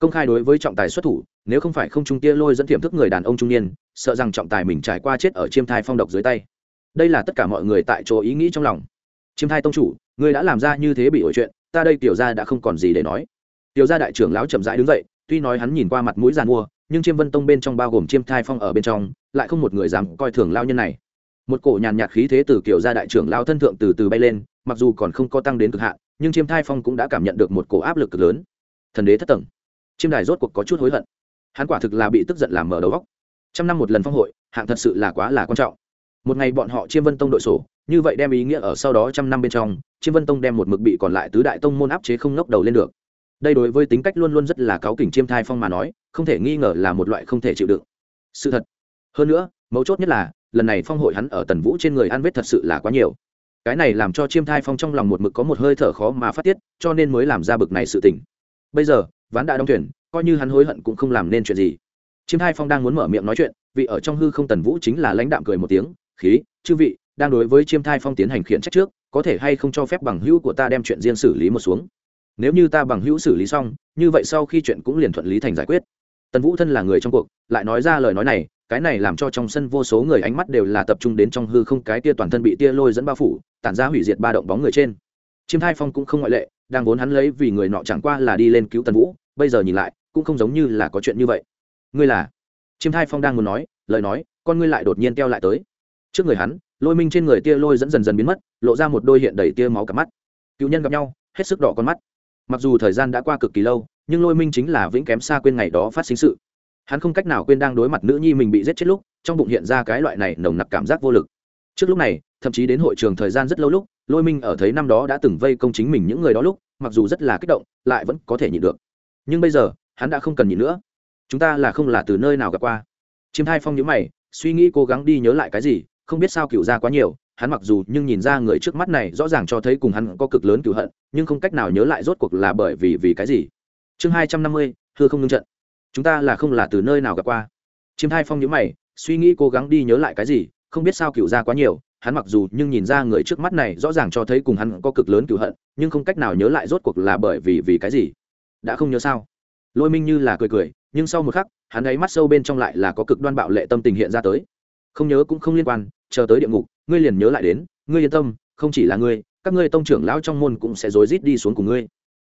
công khai đối với trọng tài xuất thủ, nếu không phải không trung tia lôi dẫn tiềm thức người đàn ông trung niên, sợ rằng trọng tài mình trải qua chết ở chiêm thai phong độc dưới tay. Đây là tất cả mọi người tại chỗ ý nghĩ trong lòng. Chiêm thai tông chủ người đã làm ra như thế bị ổi chuyện, ta đây tiểu ra đã không còn gì để nói. Tiểu gia đại trưởng lão chậm rãi đứng dậy, tuy nói hắn nhìn qua mặt mũi giàn mua, nhưng chiêm vân tông bên trong bao gồm chiêm thai phong ở bên trong, lại không một người dám coi thường lao nhân này. Một cổ nhàn nhạt khí thế từ kiểu gia đại trưởng lao thân thượng từ từ bay lên, mặc dù còn không có tăng đến cực hạn, nhưng chiêm thai phong cũng đã cảm nhận được một cổ áp lực cực lớn. Thần đế thất tầng chiêm đài rốt cuộc có chút hối hận. Hắn quả thực là bị tức giận làm mở đầu góc trăm năm một lần phong hội, hạng thật sự là quá là quan trọng. Một ngày bọn họ chiêm vân tông đội sổ, như vậy đem ý nghĩa ở sau đó trăm năm bên trong, chiêm vân tông đem một mực bị còn lại tứ đại tông môn áp chế không ngóc đầu lên được. Đây đối với tính cách luôn luôn rất là cáu kỉnh chiêm thai phong mà nói, không thể nghi ngờ là một loại không thể chịu đựng. Sự thật. Hơn nữa, mấu chốt nhất là, lần này phong hội hắn ở tần vũ trên người ăn vết thật sự là quá nhiều. Cái này làm cho chiêm thai phong trong lòng một mực có một hơi thở khó mà phát tiết, cho nên mới làm ra bực này sự tỉnh bây giờ ván đã đóng thuyền, coi như hắn hối hận cũng không làm nên chuyện gì. Chiêm thai phong đang muốn mở miệng nói chuyện, vì ở trong hư không tần vũ chính là lãnh đạm cười một tiếng, khí, chư vị, đang đối với chiêm thai phong tiến hành khiển trách trước, có thể hay không cho phép bằng hữu của ta đem chuyện riêng xử lý một xuống? Nếu như ta bằng hữu xử lý xong, như vậy sau khi chuyện cũng liền thuận lý thành giải quyết. Tần vũ thân là người trong cuộc, lại nói ra lời nói này, cái này làm cho trong sân vô số người ánh mắt đều là tập trung đến trong hư không, cái tia toàn thân bị tia lôi dẫn bao phủ, tản ra hủy diệt ba động bóng người trên chiêm thai phong cũng không ngoại lệ, đang vốn hắn lấy vì người nọ chẳng qua là đi lên cứu tần vũ, bây giờ nhìn lại, cũng không giống như là có chuyện như vậy. Ngươi là? Chiêm thai phong đang muốn nói, lời nói, con ngươi lại đột nhiên teo lại tới. Trước người hắn, lôi minh trên người tia lôi dẫn dần dần biến mất, lộ ra một đôi hiện đầy tia máu cả mắt. Cựu nhân gặp nhau, hết sức đỏ con mắt. Mặc dù thời gian đã qua cực kỳ lâu, nhưng lôi minh chính là vĩnh kém xa quên ngày đó phát sinh sự. Hắn không cách nào quên đang đối mặt nữ nhi mình bị giết chết lúc, trong bụng hiện ra cái loại này nồng nặc cảm giác vô lực trước lúc này, thậm chí đến hội trường thời gian rất lâu lúc, lôi minh ở thấy năm đó đã từng vây công chính mình những người đó lúc, mặc dù rất là kích động, lại vẫn có thể nhịn được. Nhưng bây giờ, hắn đã không cần nhịn nữa. Chúng ta là không là từ nơi nào gặp qua. Chiêm thai phong nhớ mày, suy nghĩ cố gắng đi nhớ lại cái gì, không biết sao cựu ra quá nhiều, hắn mặc dù nhưng nhìn ra người trước mắt này rõ ràng cho thấy cùng hắn có cực lớn cựu hận, nhưng không cách nào nhớ lại rốt cuộc là bởi vì vì cái gì. Chương hai trăm năm mươi thưa không ngưng trận. Chúng ta là không là từ nơi nào gặp qua. Chiêm thai phong nhớ mày, suy nghĩ cố gắng đi nhớ lại cái gì không biết sao cựu ra quá nhiều, hắn mặc dù nhưng nhìn ra người trước mắt này rõ ràng cho thấy cùng hắn có cực lớn cựu hận, nhưng không cách nào nhớ lại rốt cuộc là bởi vì vì cái gì. Đã không nhớ sao? Lôi minh như là cười cười, nhưng sau một khắc, hắn ấy mắt sâu bên trong lại là có cực đoan bạo lệ tâm tình hiện ra tới. Không nhớ cũng không liên quan, chờ tới địa ngục, ngươi liền nhớ lại đến, ngươi yên tâm, không chỉ là ngươi, các ngươi tông trưởng lão trong môn cũng sẽ rối rít đi xuống cùng ngươi.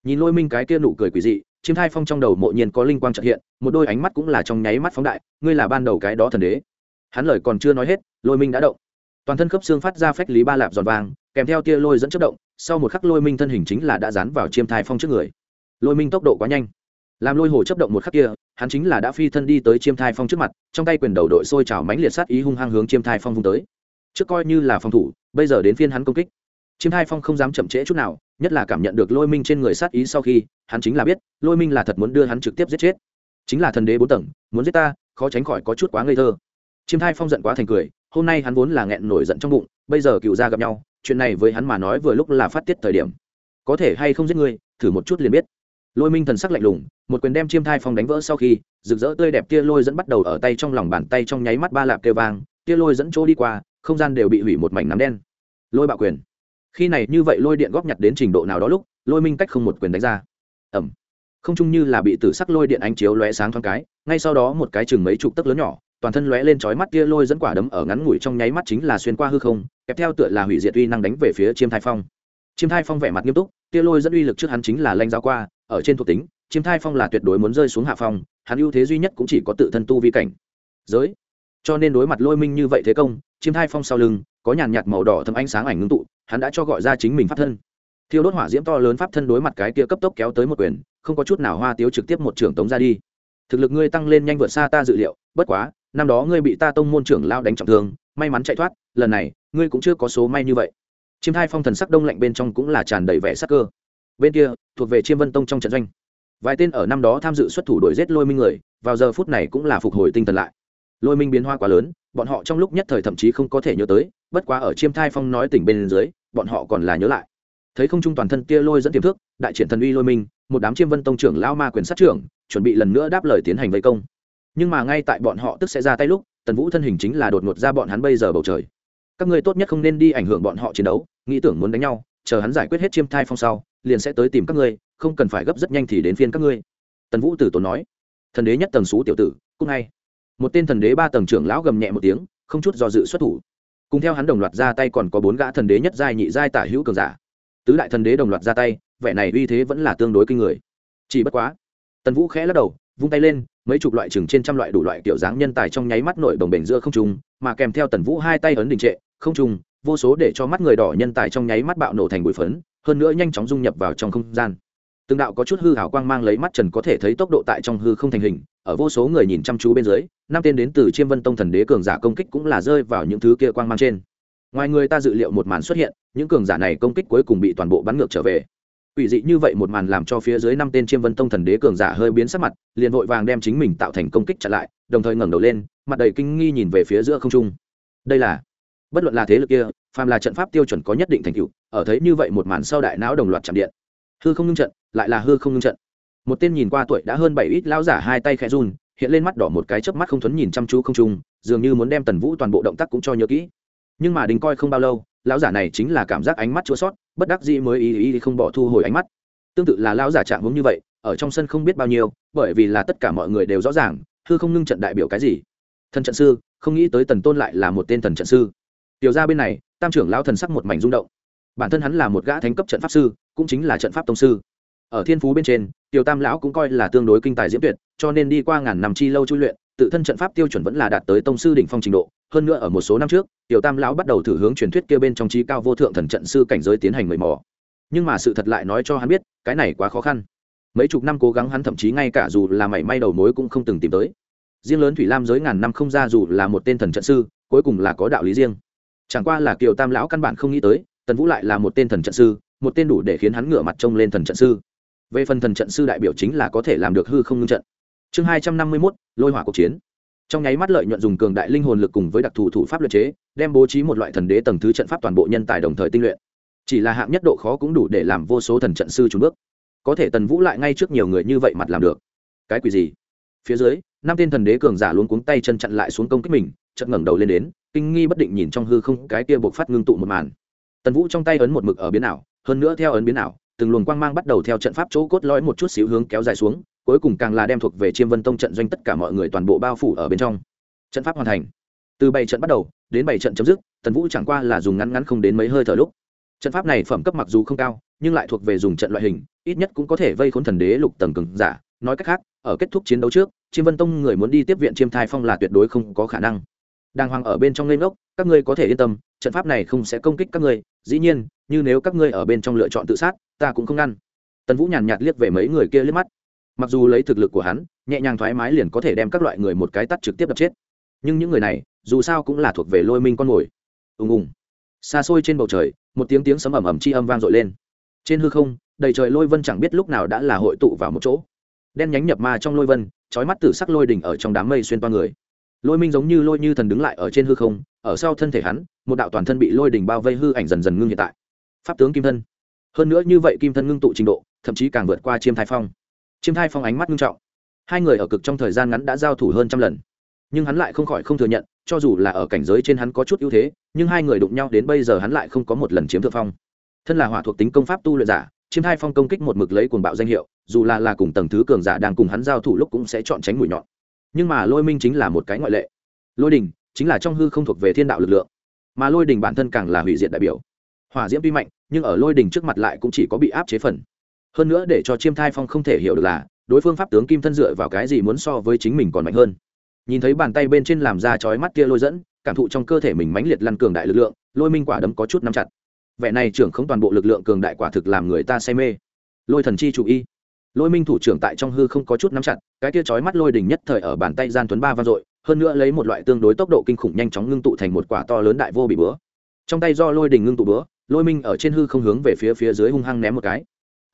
Nhìn lôi minh cái kia nụ cười quỷ dị chiêm thai phong trong đầu mộ nhiên có linh quang trợ hiện, một đôi ánh mắt cũng là trong nháy mắt phóng đại, ngươi là ban đầu cái đó thần đế hắn lời còn chưa nói hết, lôi minh đã động. Toàn thân khớp xương phát ra phách lý ba lạp giòn vàng, kèm theo tia lôi dẫn chất động, sau một khắc lôi minh thân hình chính là đã dán vào chiêm thai phong trước người. Lôi minh tốc độ quá nhanh. Làm lôi hồ chấp động một khắc kia, hắn chính là đã phi thân đi tới chiêm thai phong trước mặt, trong tay quyền đầu đội sôi trào mánh liệt sát ý hung hăng hướng chiêm thai phong vung tới. Trước coi như là phòng thủ, bây giờ đến phiên hắn công kích. Chiêm thai phong không dám chậm trễ chút nào, nhất là cảm nhận được lôi minh trên người sát ý sau khi, hắn chính là biết, lôi minh là thật muốn đưa hắn trực tiếp giết chết. Chính là thần đế bốn tầng, muốn giết ta, khó tránh khỏi có chút quá ngây thơ chiêm thai phong giận quá thành cười, hôm nay hắn vốn là nghẹn nổi giận trong bụng, bây giờ cựu gia gặp nhau, chuyện này với hắn mà nói vừa lúc là phát tiết thời điểm. Có thể hay không giết ngươi, thử một chút liền biết. Lôi minh thần sắc lạnh lùng, một quyền đem chiêm thai phong đánh vỡ sau khi, rực rỡ tươi đẹp tia lôi dẫn bắt đầu ở tay trong lòng bàn tay trong nháy mắt ba lạp kêu vang, tia lôi dẫn chỗ đi qua, không gian đều bị hủy một mảnh nắm đen. Lôi bạo quyền. Khi này như vậy lôi điện góp nhặt đến trình độ nào đó lúc, lôi minh cách không một quyền đánh ra. Ẩm không chung như là bị tử sắc lôi điện ánh chiếu lóe sáng thoáng cái, ngay sau đó một cái chừng mấy chục tấc lớn nhỏ toàn thân lóe lên chói mắt tia lôi dẫn quả đấm ở ngắn ngủi trong nháy mắt chính là xuyên qua hư không kèm theo tựa là hủy diệt uy năng đánh về phía chiêm thai phong. Chiêm thai phong vẻ mặt nghiêm túc, tia lôi dẫn uy lực trước hắn chính là lanh giáo qua, ở trên thuộc tính, chiêm thai phong là tuyệt đối muốn rơi xuống hạ phong, hắn ưu thế duy nhất cũng chỉ có tự thân tu vi cảnh. Giới. Cho nên đối mặt lôi minh như vậy thế công, chiêm thai phong sau lưng, có nhàn nhạt màu đỏ thâm ánh sáng ảnh ngưng tụ, hắn đã cho gọi ra chính mình pháp thân. Thiêu đốt hỏa diễm to lớn pháp thân đối mặt cái kia cấp tốc kéo tới một quyền, không có chút nào hoa tiếu trực tiếp một trưởng tống ra đi. Thực lực ngươi tăng lên nhanh vượt xa ta dự liệu, bất quá năm đó ngươi bị ta tông môn trưởng lao đánh trọng thương, may mắn chạy thoát, lần này, ngươi cũng chưa có số may như vậy. Chiêm thai phong thần sắc đông lạnh bên trong cũng là tràn đầy vẻ sắc cơ. Bên kia, thuộc về chiêm vân tông trong trận doanh. Vài tên ở năm đó tham dự xuất thủ đổi giết lôi minh người, vào giờ phút này cũng là phục hồi tinh thần lại. Lôi minh biến hoa quá lớn, bọn họ trong lúc nhất thời thậm chí không có thể nhớ tới, bất quá ở chiêm thai phong nói tỉnh bên dưới, bọn họ còn là nhớ lại. Thấy không trung toàn thân kia lôi dẫn tiềm thức, đại triển thần uy lôi minh, một đám chiêm vân tông trưởng lao ma quyền sát trưởng, chuẩn bị lần nữa đáp lời tiến hành vây công nhưng mà ngay tại bọn họ tức sẽ ra tay lúc, tần vũ thân hình chính là đột ngột ra bọn hắn bây giờ bầu trời. Các ngươi tốt nhất không nên đi ảnh hưởng bọn họ chiến đấu, nghĩ tưởng muốn đánh nhau, chờ hắn giải quyết hết chiêm thai phong sau, liền sẽ tới tìm các ngươi, không cần phải gấp rất nhanh thì đến phiên các ngươi. Tần vũ tử tốn nói. Thần đế nhất tầng xú tiểu tử cúc ngay. Một tên thần đế ba tầng trưởng lão gầm nhẹ một tiếng, không chút do dự xuất thủ. Cùng theo hắn đồng loạt ra tay còn có bốn gã thần đế nhất giai nhị giai tả hữu cường giả. Tứ đại thần đế đồng loạt ra tay, vẻ này uy thế vẫn là tương đối kinh người. Chỉ bất quá, tần vũ khẽ lắc đầu, vung tay lên mấy chục loại chừng trên trăm loại đủ loại kiểu dáng nhân tài trong nháy mắt nổi đồng bể giữa không trung, mà kèm theo tần vũ hai tay ấn đình trệ, không trung, vô số để cho mắt người đỏ nhân tài trong nháy mắt bạo nổ thành bụi phấn, hơn nữa nhanh chóng dung nhập vào trong không gian. Từng đạo có chút hư hảo quang mang lấy mắt trần có thể thấy tốc độ tại trong hư không thành hình, ở vô số người nhìn chăm chú bên dưới, năm tên đến từ chiêm vân tông thần đế cường giả công kích cũng là rơi vào những thứ kia quang mang trên. Ngoài người ta dự liệu một màn xuất hiện, những cường giả này công kích cuối cùng bị toàn bộ bắn ngược trở về. Quỷ dị như vậy một màn làm cho phía dưới năm tên chiêm vân tông thần đế cường giả hơi biến sắc mặt, liền vội vàng đem chính mình tạo thành công kích chặn lại, đồng thời ngẩng đầu lên, mặt đầy kinh nghi nhìn về phía giữa không trung. Đây là, bất luận là thế lực kia, phàm là trận pháp tiêu chuẩn có nhất định thành tựu, ở thấy như vậy một màn sau đại não đồng loạt chạm điện. Hư không ngưng trận, lại là hư không ngưng trận. Một tên nhìn qua tuổi đã hơn bảy ít lão giả hai tay khẽ run, hiện lên mắt đỏ một cái chớp mắt không thuấn nhìn chăm chú không trung, dường như muốn đem tần vũ toàn bộ động tác cũng cho nhớ kỹ. Nhưng mà đình coi không bao lâu lão giả này chính là cảm giác ánh mắt chua sót, bất đắc dĩ mới ý ý không bỏ thu hồi ánh mắt. Tương tự là lão giả trạng hướng như vậy, ở trong sân không biết bao nhiêu, bởi vì là tất cả mọi người đều rõ ràng, hư không ngưng trận đại biểu cái gì. Thần trận sư, không nghĩ tới tần tôn lại là một tên thần trận sư. Tiểu ra bên này, tam trưởng lão thần sắc một mảnh rung động. Bản thân hắn là một gã thánh cấp trận pháp sư, cũng chính là trận pháp tông sư. Ở thiên phú bên trên, tiểu tam lão cũng coi là tương đối kinh tài diễm tuyệt, cho nên đi qua ngàn năm chi lâu chui luyện tự thân trận pháp tiêu chuẩn vẫn là đạt tới tông sư đỉnh phong trình độ. Hơn nữa ở một số năm trước, tiểu tam lão bắt đầu thử hướng truyền thuyết kia bên trong trí cao vô thượng thần trận sư cảnh giới tiến hành mời mò. Nhưng mà sự thật lại nói cho hắn biết, cái này quá khó khăn. Mấy chục năm cố gắng hắn thậm chí ngay cả dù là mảy may đầu mối cũng không từng tìm tới. Riêng lớn thủy lam giới ngàn năm không ra dù là một tên thần trận sư, cuối cùng là có đạo lý riêng. Chẳng qua là kiều tam lão căn bản không nghĩ tới, tần vũ lại là một tên thần trận sư, một tên đủ để khiến hắn ngửa mặt trông lên thần trận sư. Về phần thần trận sư đại biểu chính là có thể làm được hư không ngưng trận chương hai trăm năm mươi mốt, lôi hỏa cuộc chiến. Trong nháy mắt lợi nhuận dùng cường đại linh hồn lực cùng với đặc thù thủ pháp luật chế, đem bố trí một loại thần đế tầng thứ trận pháp toàn bộ nhân tài đồng thời tinh luyện. Chỉ là hạng nhất độ khó cũng đủ để làm vô số thần trận sư trúng bước. Có thể tần vũ lại ngay trước nhiều người như vậy mặt làm được. Cái quỷ gì? Phía dưới, năm tên thần đế cường giả luôn cuống tay chân chặn lại xuống công kích mình, chợt ngẩng đầu lên đến, kinh nghi bất định nhìn trong hư không cái kia buộc phát ngưng tụ một màn. Tần vũ trong tay ấn một mực ở biến ảo, hơn nữa theo ấn biến ảo, từng luồng quang mang bắt đầu theo trận pháp chỗ cốt lõi một chút xíu hướng kéo dài xuống cuối cùng càng là đem thuộc về chiêm vân tông trận doanh tất cả mọi người toàn bộ bao phủ ở bên trong. Trận pháp hoàn thành. Từ bảy trận bắt đầu, đến bảy trận chấm dứt, tần vũ chẳng qua là dùng ngắn ngắn không đến mấy hơi thở lúc. Trận pháp này phẩm cấp mặc dù không cao, nhưng lại thuộc về dùng trận loại hình, ít nhất cũng có thể vây khốn thần đế lục tầng cường giả. Nói cách khác, ở kết thúc chiến đấu trước, chiêm vân tông người muốn đi tiếp viện chiêm thai phong là tuyệt đối không có khả năng. Đàng hoàng ở bên trong lên ngốc, các ngươi có thể yên tâm, trận pháp này không sẽ công kích các ngươi. Dĩ nhiên, như nếu các ngươi ở bên trong lựa chọn tự sát, ta cũng không ngăn. Tần vũ nhàn nhạt liếc về mấy người kia liếc mắt mặc dù lấy thực lực của hắn, nhẹ nhàng thoải mái liền có thể đem các loại người một cái tắt trực tiếp đập chết. Nhưng những người này, dù sao cũng là thuộc về lôi minh con mồi. Ùng ùng. Xa xôi trên bầu trời, một tiếng tiếng sấm ầm ầm chi âm vang dội lên. Trên hư không, đầy trời lôi vân chẳng biết lúc nào đã là hội tụ vào một chỗ. Đen nhánh nhập ma trong lôi vân trói mắt tử sắc lôi đỉnh ở trong đám mây xuyên toa người. Lôi minh giống như lôi như thần đứng lại ở trên hư không, ở sau thân thể hắn, một đạo toàn thân bị lôi đỉnh bao vây hư ảnh dần dần ngưng hiện tại. Pháp tướng kim thân. Hơn nữa như vậy kim thân ngưng tụ trình độ, thậm chí càng vượt qua chiêm thai phong chiêm thai phong ánh mắt nghiêm trọng. Hai người ở cực trong thời gian ngắn đã giao thủ hơn trăm lần. Nhưng hắn lại không khỏi không thừa nhận, cho dù là ở cảnh giới trên hắn có chút ưu thế, nhưng hai người đụng nhau đến bây giờ hắn lại không có một lần chiếm thượng phong. Thân là hỏa thuộc tính công pháp tu luyện giả, chiêm thai phong công kích một mực lấy cuồng bạo danh hiệu, dù là là cùng tầng thứ cường giả đang cùng hắn giao thủ lúc cũng sẽ chọn tránh mũi nhọn. Nhưng mà lôi minh chính là một cái ngoại lệ. Lôi đình chính là trong hư không thuộc về thiên đạo lực lượng. Mà lôi đình bản thân càng là hủy diệt đại biểu. Hỏa diễm tuy mạnh, nhưng ở lôi đình trước mặt lại cũng chỉ có bị áp chế phần hơn nữa để cho chiêm thai phong không thể hiểu được là, đối phương pháp tướng kim thân dựa vào cái gì muốn so với chính mình còn mạnh hơn. Nhìn thấy bàn tay bên trên làm ra chói mắt kia lôi dẫn, cảm thụ trong cơ thể mình mãnh liệt lăn cường đại lực lượng, lôi minh quả đấm có chút nắm chặt. Vẻ này trưởng không toàn bộ lực lượng cường đại quả thực làm người ta say mê. Lôi thần chi chủ y. Lôi minh thủ trưởng tại trong hư không có chút nắm chặt, cái kia chói mắt lôi đỉnh nhất thời ở bàn tay gian tuấn ba vang dội, hơn nữa lấy một loại tương đối tốc độ kinh khủng nhanh chóng ngưng tụ thành một quả to lớn đại vô bị bữa. Trong tay do lôi đỉnh ngưng tụ bữa, lôi minh ở trên hư không hướng về phía phía dưới hung hăng ném một cái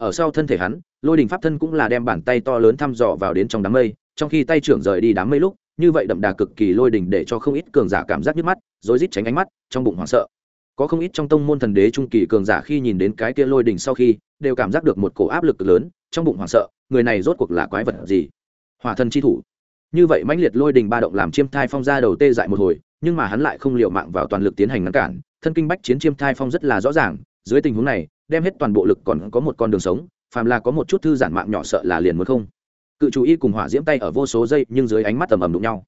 ở sau thân thể hắn, lôi đỉnh pháp thân cũng là đem bàn tay to lớn thăm dò vào đến trong đám mây, trong khi tay trưởng rời đi đám mây lúc, như vậy đậm đà cực kỳ lôi đỉnh để cho không ít cường giả cảm giác nhức mắt, rối rít tránh ánh mắt, trong bụng hoảng sợ. Có không ít trong tông môn thần đế trung kỳ cường giả khi nhìn đến cái kia lôi đỉnh sau khi, đều cảm giác được một cổ áp lực lớn, trong bụng hoảng sợ, người này rốt cuộc là quái vật gì? Hỏa thần chi thủ. Như vậy mãnh liệt lôi đỉnh ba động làm chiêm thai phong ra đầu tê dại một hồi, nhưng mà hắn lại không liệu mạng vào toàn lực tiến hành ngăn cản, thân kinh bách chiến chiêm thai phong rất là rõ ràng, dưới tình huống này đem hết toàn bộ lực còn có một con đường sống, phàm là có một chút thư giản mạng nhỏ sợ là liền muốn không. Cự chủ y cùng hỏa diễm tay ở vô số giây, nhưng dưới ánh mắt tầm ầm đụng nhau.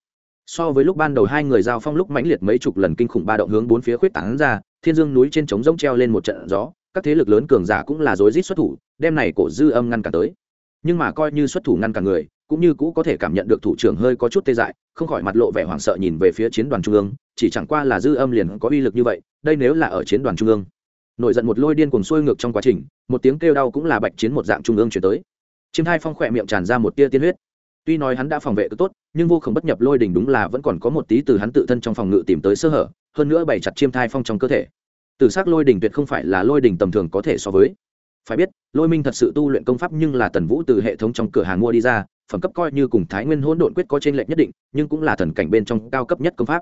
So với lúc ban đầu hai người giao phong lúc mãnh liệt mấy chục lần kinh khủng ba động hướng bốn phía khuyết tán ra, thiên dương núi trên trống rỗng treo lên một trận gió, các thế lực lớn cường giả cũng là rối rít xuất thủ, đem này cổ dư âm ngăn cản tới. Nhưng mà coi như xuất thủ ngăn cản người, cũng như cũ có thể cảm nhận được thủ trưởng hơi có chút tê dại, không khỏi mặt lộ vẻ hoảng sợ nhìn về phía chiến đoàn trung ương, chỉ chẳng qua là dư âm liền có uy lực như vậy, đây nếu là ở chiến đoàn trung ương nổi giận một lôi điên cuồng xuôi ngược trong quá trình, một tiếng kêu đau cũng là bạch chiến một dạng trung ương chuyển tới. Chiêm hai phong khỏe miệng tràn ra một tia tiên huyết. Tuy nói hắn đã phòng vệ cứ tốt, nhưng vô khổng bất nhập lôi đỉnh đúng là vẫn còn có một tí từ hắn tự thân trong phòng ngự tìm tới sơ hở, hơn nữa bày chặt chiêm thai phong trong cơ thể. Từ s ắ c lôi đỉnh tuyệt không phải là lôi đỉnh tầm thường có thể so với. Phải biết, lôi minh thật sự tu luyện công pháp nhưng là tần vũ từ hệ thống trong cửa hàng mua đi ra, phẩm cấp coi như cùng thái nguyên hỗn độn quyết có t r ê n lệch nhất định, nhưng cũng là thần cảnh bên trong cao cấp nhất công pháp.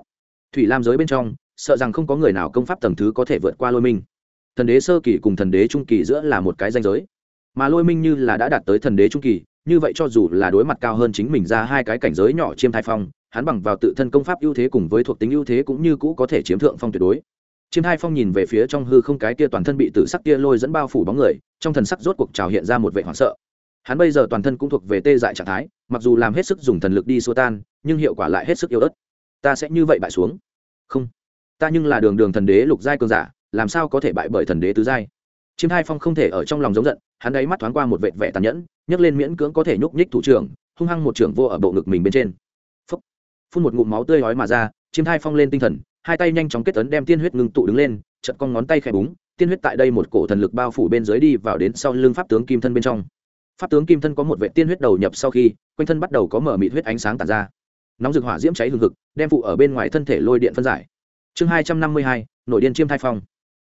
Thủy lam giới bên trong, sợ rằng không có người nào công pháp tầng thứ có thể vượt qua lôi minh thần đế sơ kỳ cùng thần đế trung kỳ giữa là một cái danh giới. Mà lôi minh như là đã đạt tới thần đế trung kỳ, như vậy cho dù là đối mặt cao hơn chính mình ra hai cái cảnh giới nhỏ chiêm thai phong, hắn bằng vào tự thân công pháp ưu thế cùng với thuộc tính ưu thế cũng như cũ có thể chiếm thượng phong tuyệt đối. Chiêm thai phong nhìn về phía trong hư không cái kia toàn thân bị tử sắc kia lôi dẫn bao phủ bóng người, trong thần sắc rốt cuộc trào hiện ra một vệ hoảng sợ. Hắn bây giờ toàn thân cũng thuộc về tê dại trạng thái, mặc dù làm hết sức dùng thần lực đi xua tan, nhưng hiệu quả lại hết sức yếu ớt. Ta sẽ như vậy bại xuống. Không. Ta nhưng là đường đường thần đế lục giai cường giả làm sao có thể bại bởi thần đế tứ giai? Chiêm hai phong không thể ở trong lòng giống giận, hắn đáy mắt thoáng qua một vệ vẻ tàn nhẫn, nhấc lên miễn cưỡng có thể nhúc nhích thủ trưởng, hung hăng một trưởng vô ở bộ ngực mình bên trên. Phúc. phun một ngụm máu tươi hói mà ra, chiêm hai phong lên tinh thần, hai tay nhanh chóng kết tấn đem tiên huyết ngưng tụ đứng lên chật con ngón tay khẽ búng, tiên huyết tại đây một cổ thần lực bao phủ bên dưới đi vào đến sau lưng pháp tướng kim thân bên trong. Pháp tướng kim thân có một vệ tiên huyết đầu nhập sau khi, quanh thân bắt đầu có mở mịt huyết ánh sáng tàn ra. Nóng rực hỏa diễm cháy hừng hực, đem phụ ở bên ngoài thân thể lôi điện phân giải. Chương hai trăm năm mươi hai nội điên chiêm thai phong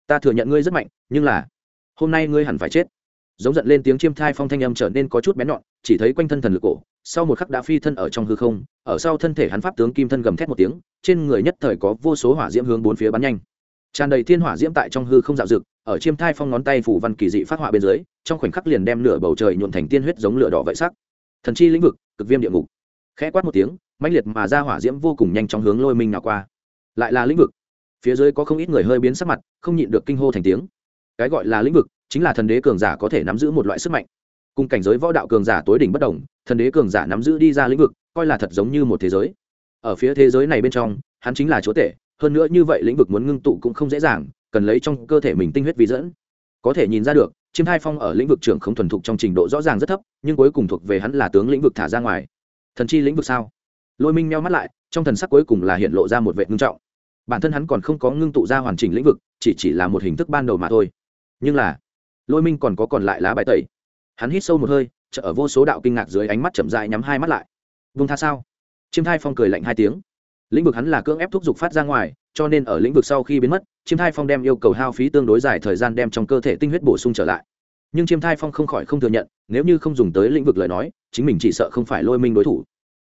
ta thừa nhận ngươi rất mạnh, nhưng là, hôm nay ngươi hẳn phải chết. Giống giận lên tiếng chiêm thai phong thanh âm trở nên có chút bén nhọn, chỉ thấy quanh thân thần lực cổ, sau một khắc đã phi thân ở trong hư không, ở sau thân thể hắn pháp tướng kim thân gầm thét một tiếng, trên người nhất thời có vô số hỏa diễm hướng bốn phía bắn nhanh. Tràn đầy thiên hỏa diễm tại trong hư không dạo rực ở chiêm thai phong ngón tay phủ văn kỳ dị phát họa bên dưới, trong khoảnh khắc liền đem lửa bầu trời nhuộn thành tiên huyết giống lửa đỏ vậy sắc. Thần chi lĩnh vực, cực viêm địa ngục. Khẽ quát một tiếng, mãnh liệt mà ra hỏa diễm vô cùng nhanh trong hướng lôi minh nào qua. Lại là lĩnh vực phía dưới có không ít người hơi biến sắc mặt, không nhịn được kinh hô thành tiếng. Cái gọi là lĩnh vực chính là thần đế cường giả có thể nắm giữ một loại sức mạnh. Cùng cảnh giới võ đạo cường giả tối đỉnh bất đồng, thần đế cường giả nắm giữ đi ra lĩnh vực, coi là thật giống như một thế giới. Ở phía thế giới này bên trong, hắn chính là chúa tể, hơn nữa như vậy lĩnh vực muốn ngưng tụ cũng không dễ dàng, cần lấy trong cơ thể mình tinh huyết vi dẫn. Có thể nhìn ra được, chiêm hai phong ở lĩnh vực trưởng không thuần thục trong trình độ rõ ràng rất thấp, nhưng cuối cùng thuộc về hắn là tướng lĩnh vực thả ra ngoài. Thần chi lĩnh vực sao? Lôi minh meo mắt lại, trong thần sắc cuối cùng là hiện lộ ra một vệ ngưng trọng bản thân hắn còn không có ngưng tụ ra hoàn chỉnh lĩnh vực, chỉ chỉ là một hình thức ban đầu mà thôi. Nhưng là, lôi minh còn có còn lại lá bài tẩy. Hắn hít sâu một hơi chợ ở vô số đạo kinh ngạc dưới ánh mắt chậm dại nhắm hai mắt lại. Vung tha sao? Chiêm thai phong cười lạnh hai tiếng. Lĩnh vực hắn là cưỡng ép thúc giục phát ra ngoài, cho nên ở lĩnh vực sau khi biến mất, chiêm thai phong đem yêu cầu hao phí tương đối dài thời gian đem trong cơ thể tinh huyết bổ sung trở lại. Nhưng chiêm thai phong không khỏi không thừa nhận, nếu như không dùng tới lĩnh vực lời nói, chính mình chỉ sợ không phải lôi minh đối thủ.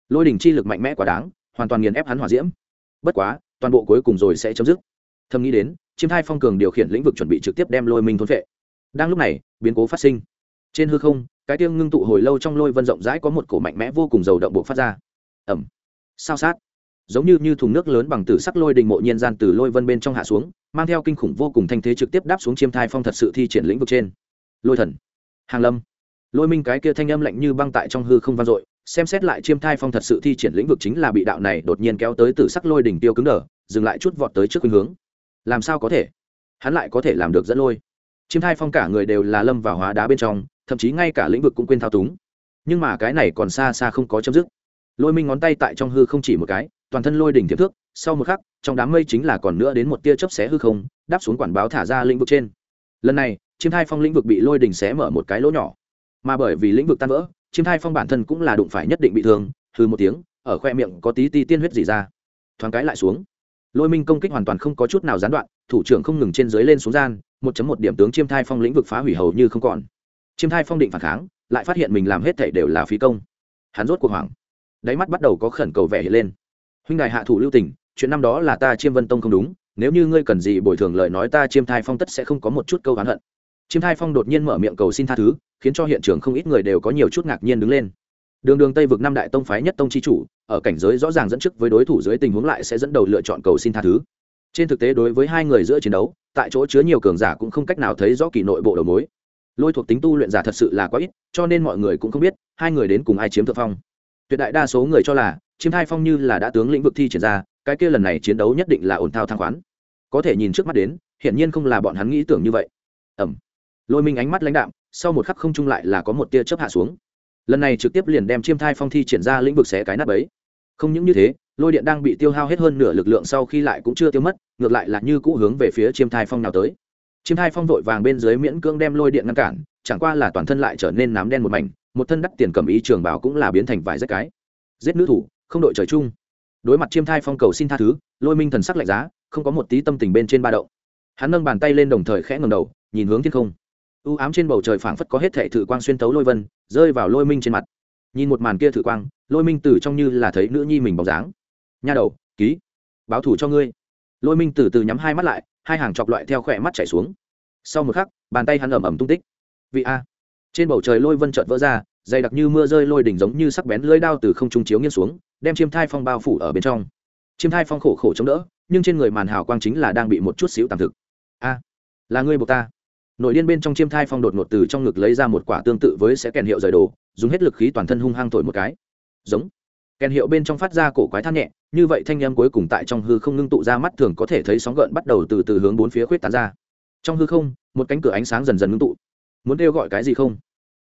Lôi đỉnh chi lực mạnh mẽ quá đáng, hoàn toàn nghiền ép hắn hòa diễm. Bất quá toàn bộ cuối cùng rồi sẽ chấm dứt. Thầm nghĩ đến, chiêm thai phong cường điều khiển lĩnh vực chuẩn bị trực tiếp đem lôi minh thôn vệ đang lúc này, biến cố phát sinh. Trên hư không, cái tiêu ngưng tụ hồi lâu trong lôi vân rộng rãi có một cổ mạnh mẽ vô cùng dầu động bộ phát ra. Ẩm sao sát. Giống như như thùng nước lớn bằng tử sắc lôi đình mộ nhiên gian từ lôi vân bên trong hạ xuống, mang theo kinh khủng vô cùng thanh thế trực tiếp đáp xuống chiêm thai phong thật sự thi triển lĩnh vực trên. Lôi thần. Hàng lâm. Lôi minh cái kia thanh âm lạnh như băng tại trong hư không vang dội xem xét lại chiêm thai phong thật sự thi triển lĩnh vực chính là bị đạo này đột nhiên kéo tới từ sắc lôi đỉnh tiêu cứng đờ, dừng lại chút vọt tới trước khuynh hướng. Làm sao có thể? Hắn lại có thể làm được dẫn lôi. Chiêm thai phong cả người đều là lâm vào hóa đá bên trong, thậm chí ngay cả lĩnh vực cũng quên thao túng. Nhưng mà cái này còn xa xa không có chấm dứt. Lôi minh ngón tay tại trong hư không chỉ một cái, toàn thân lôi đỉnh thiệp thước, sau một khắc, trong đám mây chính là còn nữa đến một tia chớp xé hư không, đáp xuống quản báo thả ra lĩnh vực trên. Lần này, chiêm thai phong lĩnh vực bị lôi đỉnh xé mở một cái lỗ nhỏ. Mà bởi vì lĩnh vực tan vỡ chiêm thai phong bản thân cũng là đụng phải nhất định bị thương hư một tiếng, ở khoe miệng có tí ti tiên huyết gì ra. Thoáng cái lại xuống. Lôi minh công kích hoàn toàn không có chút nào gián đoạn, thủ trưởng không ngừng trên dưới lên xuống gian, một một điểm tướng chiêm thai phong lĩnh vực phá hủy hầu như không còn. Chiêm thai phong định phản kháng, lại phát hiện mình làm hết thảy đều là phí công. Hắn rốt cuộc hoảng. Đáy mắt bắt đầu có khẩn cầu vẻ hiện lên. Huynh đại hạ thủ lưu tình, chuyện năm đó là ta chiêm vân tông không đúng, nếu như ngươi cần gì bồi thường lời nói ta chiêm thai phong tất sẽ không có một chút câu oán hận chiêm thai phong đột nhiên mở miệng cầu xin tha thứ, khiến cho hiện trường không ít người đều có nhiều chút ngạc nhiên đứng lên. Đường đường tây vực năm đại tông phái nhất tông chi chủ, ở cảnh giới rõ ràng dẫn trước với đối thủ dưới tình huống lại sẽ dẫn đầu lựa chọn cầu xin tha thứ. Trên thực tế đối với hai người giữa chiến đấu, tại chỗ chứa nhiều cường giả cũng không cách nào thấy rõ kỳ nội bộ đầu mối. Lôi thuộc tính tu luyện giả thật sự là quá ít, cho nên mọi người cũng không biết hai người đến cùng ai chiếm thượng phong. Tuyệt đại đa số người cho là chiếm thai phong như là đã tướng lĩnh vực thi triển ra, cái kia lần này chiến đấu nhất định là ổn thao thang khoán. Có thể nhìn trước mắt đến, hiển nhiên không là bọn hắn nghĩ tưởng như vậy. Ẩm lôi minh ánh mắt lãnh đạm, sau một khắc không trung lại là có một tia chớp hạ xuống. Lần này trực tiếp liền đem chiêm thai phong thi triển ra lĩnh vực xé cái nắp ấy. Không những như thế, lôi điện đang bị tiêu hao hết hơn nửa lực lượng sau khi lại cũng chưa tiêu mất, ngược lại là như cũ hướng về phía chiêm thai phong nào tới. Chiêm thai phong vội vàng bên dưới miễn cưỡng đem lôi điện ngăn cản, chẳng qua là toàn thân lại trở nên nám đen một mảnh, một thân đắc tiền cầm ý trường bảo cũng là biến thành vài rách cái. Giết nữ thủ, không đội trời chung. Đối mặt chiêm thai phong cầu xin tha thứ, lôi minh thần sắc lạnh giá, không có một tí tâm tình bên trên ba đậu hắn nâng bàn tay lên đồng thời khẽ ngầm đầu, nhìn hướng thiên không u ám trên bầu trời phảng phất có hết thệ thử quang xuyên tấu lôi vân, rơi vào lôi minh trên mặt. Nhìn một màn kia thử quang, lôi minh từ trong như là thấy nữ nhi mình bóng dáng. Nha đầu, ký. Báo thủ cho ngươi. Lôi minh từ từ nhắm hai mắt lại, hai hàng chọc loại theo khỏe mắt chảy xuống. Sau một khắc, bàn tay hắn ẩm ẩm tung tích. Vị a. Trên bầu trời lôi vân trợt vỡ ra, dày đặc như mưa rơi lôi đỉnh giống như sắc bén lưỡi đao từ không trung chiếu nghiêng xuống, đem chiêm thai phong bao phủ ở bên trong. Chiêm thai phong khổ khổ chống đỡ, nhưng trên người màn hào quang chính là đang bị một chút xíu tạm thực. A. Là ngươi buộc ta nội điên bên trong chiêm thai phong đột ngột từ trong ngực lấy ra một quả tương tự với sẽ kèn hiệu rời đồ, dùng hết lực khí toàn thân hung hăng thổi một cái. Giống. Kèn hiệu bên trong phát ra cổ quái than nhẹ, như vậy thanh em cuối cùng tại trong hư không ngưng tụ ra mắt thường có thể thấy sóng gợn bắt đầu từ từ hướng bốn phía khuyết tán ra. Trong hư không, một cánh cửa ánh sáng dần dần ngưng tụ. Muốn kêu gọi cái gì không?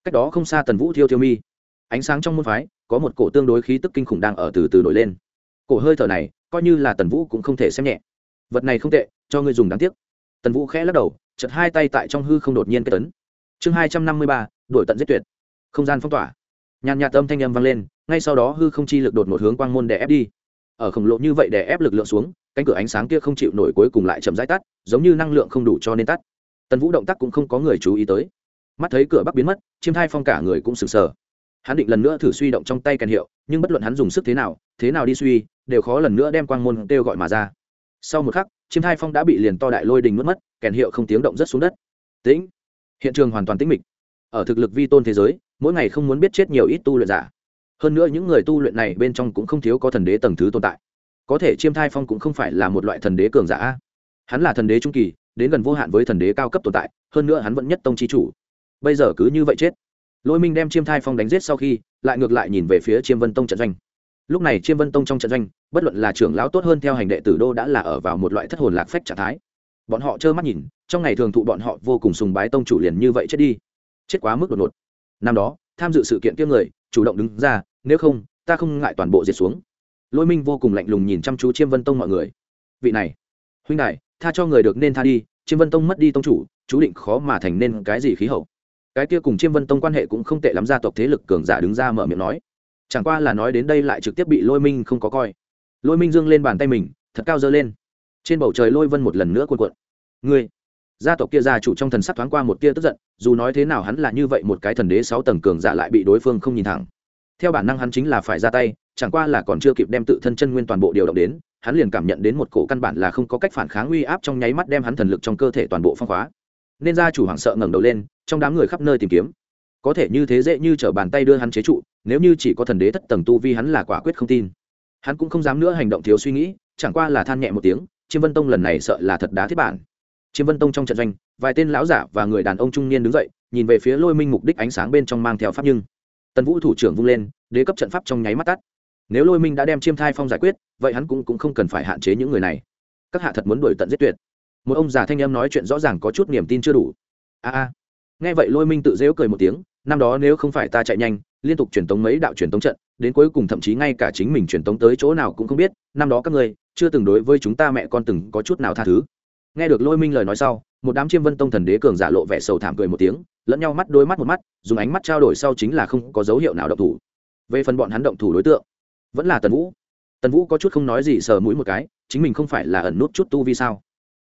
Cách đó không xa tần vũ thiêu thiêu mi. Ánh sáng trong môn phái, có một cổ tương đối khí tức kinh khủng đang ở từ từ nổi lên. Cổ hơi thở này, coi như là tần vũ cũng không thể xem nhẹ. Vật này không tệ, cho ngươi dùng đáng tiếc. Tần vũ khẽ lắc đầu chật hai tay tại trong hư không đột nhiên kết tấn. Chương hai trăm năm mươi ba đổi tận giết tuyệt. Không gian phong tỏa. Nhàn nhạt âm thanh âm vang lên, ngay sau đó hư không chi lực đột một hướng quang môn đè ép đi. Ở khổng lồ như vậy đè ép lực lượng xuống, cánh cửa ánh sáng kia không chịu nổi cuối cùng lại chậm rãi tắt, giống như năng lượng không đủ cho nên tắt. Tần vũ động tác cũng không có người chú ý tới. Mắt thấy cửa bắc biến mất, chiêm thai phong cả người cũng sừng sờ. Hắn định lần nữa thử suy động trong tay kèn hiệu, nhưng bất luận hắn dùng sức thế nào thế nào đi suy, đều khó lần nữa đem quang môn kêu gọi mà ra. Sau một khắc chiêm thai phong đã bị liền to đại lôi đình nuốt mất, kèn hiệu không tiếng động rất xuống đất. Tĩnh. Hiện trường hoàn toàn tĩnh mịch. Ở thực lực vi tôn thế giới, mỗi ngày không muốn biết chết nhiều ít tu luyện giả. Hơn nữa những người tu luyện này bên trong cũng không thiếu có thần đế tầng thứ tồn tại. Có thể chiêm thai phong cũng không phải là một loại thần đế cường giả. Hắn là thần đế trung kỳ, đến gần vô hạn với thần đế cao cấp tồn tại, hơn nữa hắn vẫn nhất tông trí chủ. Bây giờ cứ như vậy chết. Lôi minh đem chiêm thai phong đánh giết sau khi, lại ngược lại nhìn về phía chiêm vân tông trận doanh lúc này chiêm vân tông trong trận doanh, bất luận là trưởng lão tốt hơn theo hành đệ tử đô đã là ở vào một loại thất hồn lạc phách trạng thái. Bọn họ trơ mắt nhìn, trong ngày thường thụ bọn họ vô cùng sùng bái tông chủ liền như vậy chết đi. Chết quá mức đột ngột. Năm đó, tham dự sự kiện kiếm người, chủ động đứng ra, nếu không, ta không ngại toàn bộ diệt xuống. Lôi minh vô cùng lạnh lùng nhìn chăm chú chiêm vân tông mọi người. Vị này, huynh đại, tha cho người được nên tha đi, chiêm vân tông mất đi tông chủ, chú định khó mà thành nên cái gì khí hậu. Cái kia cùng chiêm vân tông quan hệ cũng không tệ lắm, gia tộc thế lực cường giả đứng ra mở miệng nói chẳng qua là nói đến đây lại trực tiếp bị lôi minh không có coi. Lôi minh dương lên bàn tay mình, thật cao dơ lên. Trên bầu trời lôi vân một lần nữa cuộn cuộn. Ngươi! Gia tộc kia gia chủ trong thần sắc thoáng qua một tia tức giận, dù nói thế nào hắn là như vậy một cái thần đế sáu tầng cường giả lại bị đối phương không nhìn thẳng. Theo bản năng hắn chính là phải ra tay, chẳng qua là còn chưa kịp đem tự thân chân nguyên toàn bộ điều động đến, hắn liền cảm nhận đến một cổ căn bản là không có cách phản kháng uy áp trong nháy mắt đem hắn thần lực trong cơ thể toàn bộ phong khóa. Nên gia chủ hoảng sợ ngẩng đầu lên, trong đám người khắp nơi tìm kiếm có thể như thế dễ như t r ở bàn tay đưa hắn chế trụ nếu như chỉ có thần đế thất tầng tu vi hắn là quả quyết không tin. Hắn cũng không dám nữa hành động thiếu suy nghĩ chẳng qua là than nhẹ một tiếng chiêm vân tông lần này sợ là thật đá thiết bản. Chiêm vân tông trong trận doanh vài tên lão giả và người đàn ông trung niên đứng dậy nhìn về phía lôi minh mục đích ánh sáng bên trong mang theo pháp nhưng. Tần vũ thủ trưởng vung lên đế cấp trận pháp trong nháy mắt tắt. Nếu lôi minh đã đem chiêm thai phong giải quyết vậy hắn cũng, cũng không cần phải hạn chế những người này. Các hạ thật muốn đuổi tận giết tuyệt. Một ông già thanh em nói chuyện rõ ràng có chút niềm tin chưa đủ. A a. Nghe vậy lôi minh tự dễu cười một tiếng năm đó nếu không phải ta chạy nhanh, liên tục truyền tống mấy đạo truyền tống trận, đến cuối cùng thậm chí ngay cả chính mình truyền tống tới chỗ nào cũng không biết, năm đó các ngươi chưa từng đối với chúng ta mẹ con từng có chút nào tha thứ. Nghe được lôi minh lời nói sau, một đám chiêm vân tông thần đế cường giả lộ vẻ sầu thảm cười một tiếng, lẫn nhau mắt đôi mắt một mắt, dùng ánh mắt trao đổi sau chính là không có dấu hiệu nào động thủ. Về phần bọn hắn động thủ đối tượng, vẫn là tần vũ. Tần vũ có chút không nói gì sờ mũi một cái, chính mình không phải là ẩn nút chút tu vi sao?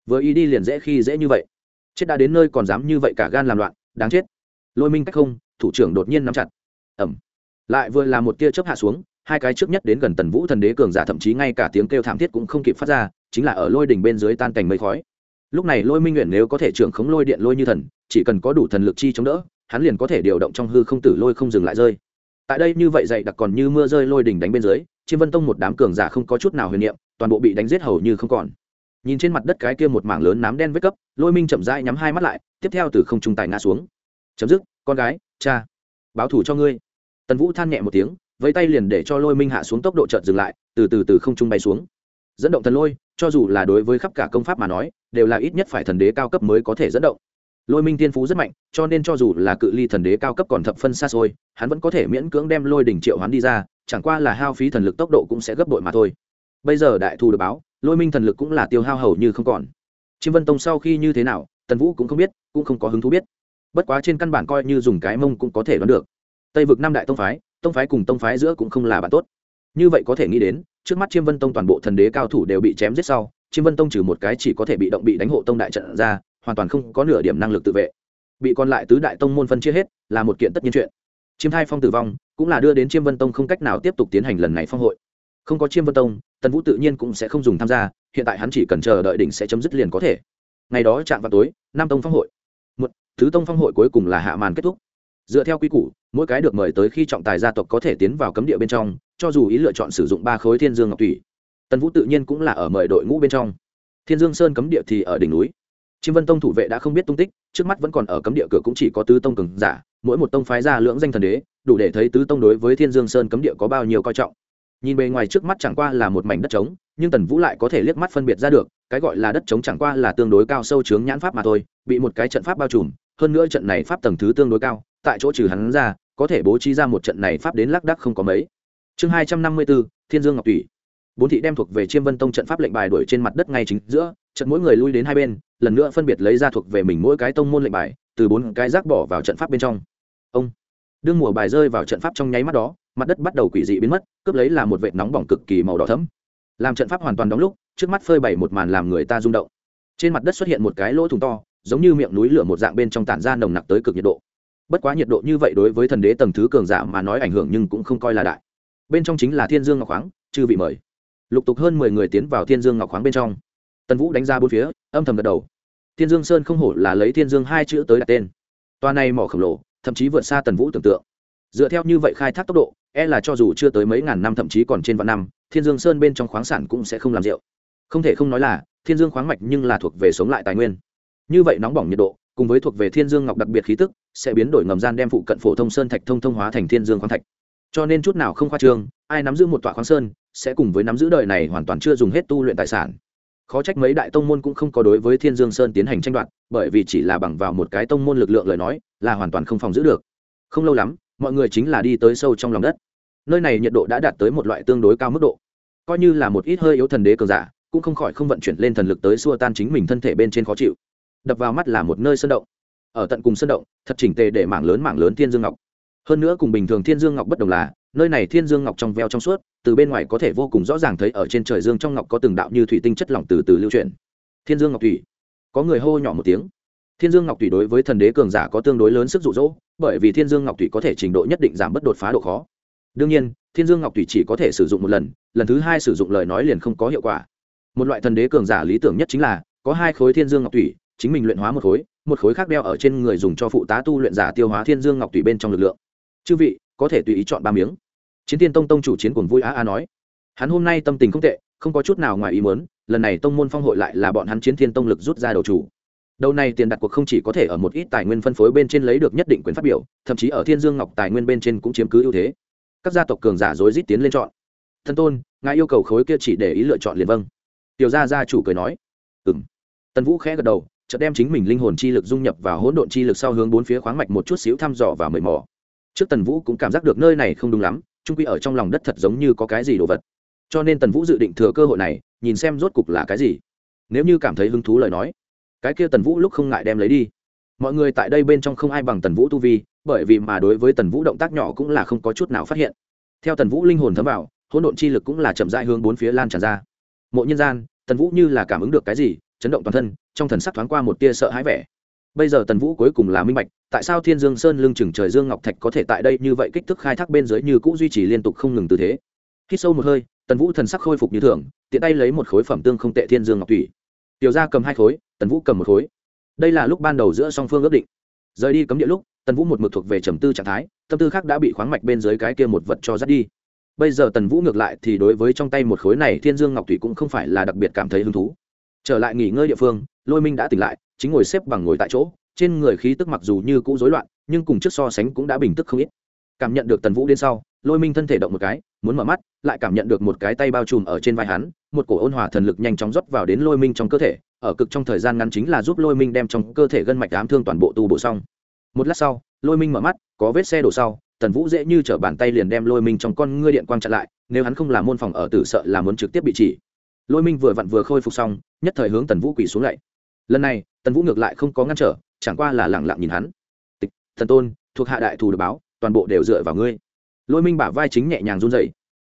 Vừa ý đi liền dễ khi dễ như vậy. Chết đã đến nơi còn dám như vậy cả gan làm loạn, đáng chết lôi minh cách không, thủ trưởng đột nhiên nắm chặt. Ẩm. Lại vừa là một tia chớp hạ xuống, hai cái trước nhất đến gần tần vũ thần đế cường giả thậm chí ngay cả tiếng kêu thảm thiết cũng không kịp phát ra, chính là ở lôi đỉnh bên dưới tan cành mây khói. Lúc này lôi minh nguyện nếu có thể trưởng khống lôi điện lôi như thần, chỉ cần có đủ thần lực chi chống đỡ, hắn liền có thể điều động trong hư không tử lôi không dừng lại rơi. Tại đây như vậy dậy đặc còn như mưa rơi lôi đỉnh đánh bên dưới, chiêm vân tông một đám cường giả không có chút nào huyền niệm, toàn bộ bị đánh giết hầu như không còn. Nhìn trên mặt đất cái kia một mảng lớn nám đen vết cấp, lôi minh chậm rãi nhắm hai mắt lại, tiếp theo từ không trung tài ngã xuống chấm dứt, con gái, cha. Báo thủ cho ngươi. Tần vũ than nhẹ một tiếng với tay liền để cho lôi minh hạ xuống tốc độ chợt dừng lại, từ từ từ không trung bay xuống. Dẫn động thần lôi, cho dù là đối với khắp cả công pháp mà nói, đều là ít nhất phải thần đế cao cấp mới có thể dẫn động. Lôi minh tiên phú rất mạnh, cho nên cho dù là cự ly thần đế cao cấp còn thập phân xa xôi, hắn vẫn có thể miễn cưỡng đem lôi đỉnh triệu hắn đi ra, chẳng qua là hao phí thần lực tốc độ cũng sẽ gấp bội mà thôi. Bây giờ đại thù được báo, lôi minh thần lực cũng là tiêu hao hầu như không còn. Chiêm vân tông sau khi như thế nào, tần vũ cũng không biết, cũng không có hứng thú biết bất quá trên căn bản coi như dùng cái mông cũng có thể đoán được. Tây vực năm đại tông phái tông phái cùng tông phái giữa cũng không là bạn tốt. Như vậy có thể nghĩ đến, trước mắt chiêm vân tông toàn bộ thần đế cao thủ đều bị chém giết sau, chiêm vân tông trừ một cái chỉ có thể bị động bị đánh hộ tông đại trận ra, hoàn toàn không có nửa điểm năng lực tự vệ. Bị còn lại tứ đại tông môn phân chia hết, là một kiện tất nhiên chuyện. Chiêm thai phong tử vong, cũng là đưa đến chiêm vân tông không cách nào tiếp tục tiến hành lần này phong hội. Không có chiêm vân tông, tần vũ tự nhiên cũng sẽ không dùng tham gia, hiện tại hắn chỉ cần chờ đợi đỉnh sẽ chấm dứt liền có thể. Ngày đó chạm vào tối, nam tông phong hội thứ tông phong hội cuối cùng là hạ màn kết thúc. Dựa theo quy củ, mỗi cái được mời tới khi trọng tài gia tộc có thể tiến vào cấm địa bên trong, cho dù ý lựa chọn sử dụng ba khối thiên dương ngọc thủy, tần vũ tự nhiên cũng là ở mời đội ngũ bên trong. Thiên dương sơn cấm địa thì ở đỉnh núi. Chiêm vân tông thủ vệ đã không biết tung tích, trước mắt vẫn còn ở cấm địa cửa cũng chỉ có tứ tông cường giả, mỗi một tông phái ra lưỡng danh thần đế, đủ để thấy tứ tông đối với thiên dương sơn cấm địa có bao nhiêu coi trọng. Nhìn bề ngoài trước mắt chẳng qua là một mảnh đất trống, nhưng tần vũ lại có thể liếc mắt phân biệt ra được, cái gọi là đất trống chẳng qua là tương đối cao sâu chướng nhãn pháp mà thôi, bị một cái trận pháp bao trùm hơn nữa trận này pháp tầng thứ tương đối cao, tại chỗ trừ hắn ra, có thể bố trí ra một trận này pháp đến lác đắc không có mấy. Chương hai trăm năm mươi bốn thiên dương ngọc thủy. Bốn thị đem thuộc về chiêm vân tông trận pháp lệnh bài đuổi trên mặt đất ngay chính giữa, trận mỗi người lui đến hai bên, lần nữa phân biệt lấy ra thuộc về mình mỗi cái tông môn lệnh bài, từ bốn cái rác bỏ vào trận pháp bên trong. Ông. Đương mùa bài rơi vào trận pháp trong nháy mắt đó, mặt đất bắt đầu quỷ dị biến mất, cướp lấy là một vệt nóng bỏng cực kỳ màu đỏ thẫm. Làm trận pháp hoàn toàn đóng lúc, trước mắt phơi bày một màn làm người ta rung động. Trên mặt đất xuất hiện một cái lỗ thủng to giống như miệng núi lửa một dạng bên trong tản ra nồng nặc tới cực nhiệt độ. Bất quá nhiệt độ như vậy đối với thần đế tầng thứ cường giả mà nói ảnh hưởng nhưng cũng không coi là đại. Bên trong chính là thiên dương ngọc khoáng, chư vị mời. Lục tục hơn mười người tiến vào thiên dương ngọc khoáng bên trong. Tần vũ đánh ra bốn phía, âm thầm gật đầu. Thiên dương sơn không hổ là lấy thiên dương hai chữ tới đặt tên. Toa này mỏ khổng lồ, thậm chí vượt xa tần vũ tưởng tượng. Dựa theo như vậy khai thác tốc độ e là cho dù chưa tới mấy ngàn năm thậm chí còn trên vạn năm, thiên dương sơn bên trong khoáng sản cũng sẽ không làm rượu. Không thể không nói là, thiên dương khoáng mạch nhưng là thuộc về sống lại tài nguyên như vậy nóng bỏng nhiệt độ, cùng với thuộc về thiên dương ngọc đặc biệt khí tức, sẽ biến đổi ngầm gian đem phụ cận phổ thông sơn thạch thông thông hóa thành thiên dương khoáng thạch. Cho nên chút nào không khoa trương, ai nắm giữ một tọa khoáng sơn, sẽ cùng với nắm giữ đời này hoàn toàn chưa dùng hết tu luyện tài sản. Khó trách mấy đại tông môn cũng không có đối với thiên dương sơn tiến hành tranh đoạt, bởi vì chỉ là bằng vào một cái tông môn lực lượng lời nói, là hoàn toàn không phòng giữ được. Không lâu lắm, mọi người chính là đi tới sâu trong lòng đất. Nơi này nhiệt độ đã đạt tới một loại tương đối cao mức độ. Coi như là một ít hơi yếu thần đế cường giả, cũng không khỏi không vận chuyển lên thần lực tới xua tan chính mình thân thể bên trên khó chịu đập vào mắt là một nơi sơn động. Ở tận cùng sơn động, thật chỉnh tề để mảng lớn mảng lớn thiên dương ngọc. Hơn nữa cùng bình thường thiên dương ngọc bất đồng là, nơi này thiên dương ngọc trong veo trong suốt, từ bên ngoài có thể vô cùng rõ ràng thấy ở trên trời dương trong ngọc có từng đạo như thủy tinh chất lỏng từ từ lưu chuyển. Thiên dương ngọc thủy. Có người hô nhỏ một tiếng. Thiên dương ngọc thủy đối với thần đế cường giả có tương đối lớn sức rụ rỗ bởi vì thiên dương ngọc thủy có thể trình độ nhất định giảm bất đột phá độ khó. Đương nhiên, thiên dương ngọc thủy chỉ có thể sử dụng một lần lần thứ hai sử dụng lời nói liền không có hiệu quả. Một loại thần đế cường giả lý tưởng nhất chính là, có hai khối thiên dương ngọc thủy chính mình luyện hóa một khối một khối khác đeo ở trên người dùng cho phụ tá tu luyện giả tiêu hóa thiên dương ngọc tùy bên trong lực lượng. Chư vị, có thể tùy ý chọn ba miếng. Chiến tiên tông tông chủ chiến cuồng vui á a nói. Hắn hôm nay tâm tình không tệ, không có chút nào ngoài ý muốn, lần này tông môn phong hội lại là bọn hắn chiến thiên tông lực rút ra đầu chủ. Đầu này tiền đặt cuộc không chỉ có thể ở một ít tài nguyên phân phối bên trên lấy được nhất định quyền phát biểu, thậm chí ở thiên dương ngọc tài nguyên bên trên cũng chiếm cứ ưu thế. Các gia tộc cường giả dối rít tiến lên chọn. Thân tôn, ngài yêu cầu khối kia chỉ để ý lựa chọn liền vâng. Tiểu gia gia chủ cười nói. Ừng tần vũ khẽ gật đầu chợt đem chính mình linh hồn chi lực dung nhập vào hỗn độn chi lực sau hướng bốn phía khoáng mạch một chút xíu thăm dò và mời mò. Trước tần vũ cũng cảm giác được nơi này không đúng lắm trung quy ở trong lòng đất thật giống như có cái gì đồ vật. Cho nên tần vũ dự định thừa cơ hội này, nhìn xem rốt cục là cái gì. Nếu như cảm thấy hứng thú lời nói, cái kia tần vũ lúc không ngại đem lấy đi. Mọi người tại đây bên trong không ai bằng tần vũ tu vi, bởi vì mà đối với tần vũ động tác nhỏ cũng là không có chút nào phát hiện. Theo tần vũ linh hồn thấm vào, hỗn độn chi lực cũng là chậm rãi hướng bốn phía lan tràn ra. Mộ nhân gian, tần vũ như là cảm ứng được cái gì chấn động toàn thân, trong thần sắc thoáng qua một tia sợ hãi vẻ. Bây giờ tần vũ cuối cùng là minh bạch, tại sao thiên dương sơn lưng chừng trời dương ngọc thạch có thể tại đây như vậy kích thước khai thác bên dưới như cũ duy trì liên tục không ngừng từ thế. Khi sâu một hơi, tần vũ thần sắc khôi phục như thường, tiện tay lấy một khối phẩm tương không tệ thiên dương ngọc thủy. Tiểu ra cầm hai khối, tần vũ cầm một khối. Đây là lúc ban đầu giữa song phương ước định. Rời đi cấm địa lúc, tần vũ một mực thuộc về trầm tư trạng thái, tâm tư khác đã bị khoáng mạch bên dưới cái kia một vật cho dắt đi. Bây giờ tần vũ ngược lại thì đối với trong tay một khối này thiên dương ngọc thủy cũng không phải là đặc biệt cảm thấy hứng thú trở lại nghỉ ngơi địa phương, lôi minh đã tỉnh lại, chính ngồi xếp bằng ngồi tại chỗ, trên người khí tức mặc dù như cũ rối loạn, nhưng cùng trước so sánh cũng đã bình tức không ít. Cảm nhận được tần vũ đến sau, lôi minh thân thể động một cái, muốn mở mắt, lại cảm nhận được một cái tay bao trùm ở trên vai hắn, một cổ ôn hòa thần lực nhanh chóng rót vào đến lôi minh trong cơ thể, ở cực trong thời gian ngắn chính là giúp lôi minh đem trong cơ thể gân mạch ám thương toàn bộ tu bổ xong. Một lát sau, lôi minh mở mắt, có vết xe đổ sau, tần vũ dễ như t bàn tay liền đem lôi minh trong con ngươi điện quang chặn lại, nếu hắn không làm môn phòng ở tử sợ là muốn trực tiếp bị chỉ lôi minh vừa vặn vừa khôi phục xong, nhất thời hướng tần vũ quỳ xuống lạy lần này, tần vũ ngược lại không có ngăn trở, chẳng qua là lẳng lặng nhìn hắn. Tịch, thần tôn, thuộc hạ đại thù được báo, toàn bộ đều dựa vào ngươi. Lôi minh bả vai chính nhẹ nhàng run dậy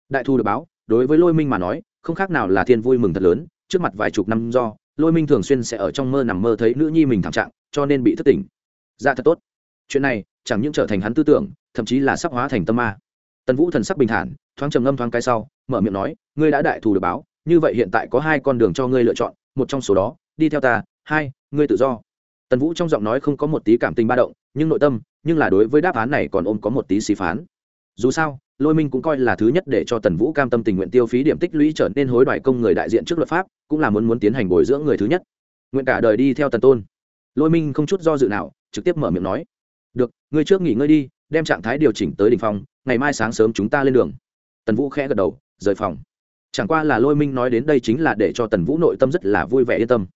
đại thù được báo, đối với lôi minh mà nói, không khác nào là thiên vui mừng thật lớn, trước mặt vài chục năm do, lôi minh thường xuyên sẽ ở trong mơ nằm mơ thấy nữ nhi mình thảm trạng, cho nên bị thất tỉnh. Ra thật tốt. Chuyện này, chẳng những trở thành hắn tư tưởng, thậm chí là sắp hóa thành tâm ma. Tần vũ thần sắc bình thản, thoáng trầm ngâm thoáng cái sau, mở miệng nói, ngươi đã đại thù được báo như vậy hiện tại có hai con đường cho ngươi lựa chọn, một trong số đó, đi theo ta, hai, ngươi tự do. Tần vũ trong giọng nói không có một tí cảm tình ba động, nhưng nội tâm, nhưng là đối với đáp án này còn ôm có một tí xì phán. Dù sao, lôi minh cũng coi là thứ nhất để cho tần vũ cam tâm tình nguyện tiêu phí điểm tích lũy trở nên hối đoái công người đại diện trước luật pháp, cũng là muốn muốn tiến hành bồi dưỡng người thứ nhất. Nguyện cả đời đi theo tần tôn. Lôi minh không chút do dự nào, trực tiếp mở miệng nói. Được, ngươi trước nghỉ ngơi đi, đem trạng thái điều chỉnh tới đ ỉ n h phong ngày mai sáng sớm chúng ta lên đường. Tần vũ khẽ gật đầu, rời phòng chẳng qua là lôi minh nói đến đây chính là để cho tần vũ nội tâm rất là vui vẻ yên tâm.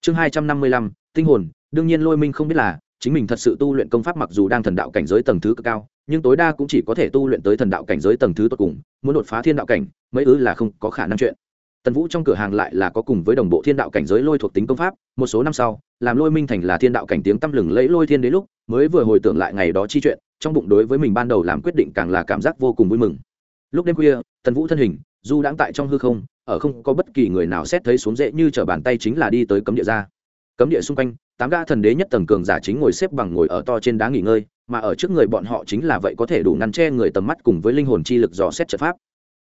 Chương hai trăm năm mươi lăm, tinh hồn, đương nhiên lôi minh không biết là, chính mình thật sự tu luyện công pháp mặc dù đang thần đạo cảnh giới tầng thứ cực cao, nhưng tối đa cũng chỉ có thể tu luyện tới thần đạo cảnh giới tầng thứ tột cùng, muốn đột phá thiên đạo cảnh, mấy ư là không có khả năng chuyện. Tần vũ trong cửa hàng lại là có cùng với đồng bộ thiên đạo cảnh giới lôi thuộc tính công pháp, một số năm sau, làm lôi minh thành là thiên đạo cảnh tiếng tăm lừng lẫy lôi thiên đến lúc, mới vừa hồi tưởng lại ngày đó chi chuyện, trong bụng đối với mình ban đầu làm quyết định càng là cảm giác vô cùng vui mừng. Lúc đêm khuya, tần vũ thân hình du đãng tại trong hư không, ở không có bất kỳ người nào xét thấy xuống dễ như t bàn tay chính là đi tới cấm địa ra. Cấm địa xung quanh, tám gã thần đế nhất tầng cường giả chính ngồi xếp bằng ngồi ở to trên đá nghỉ ngơi, mà ở trước người bọn họ chính là vậy có thể đủ ngăn che người tầm mắt cùng với linh hồn chi lực dò xét trận pháp.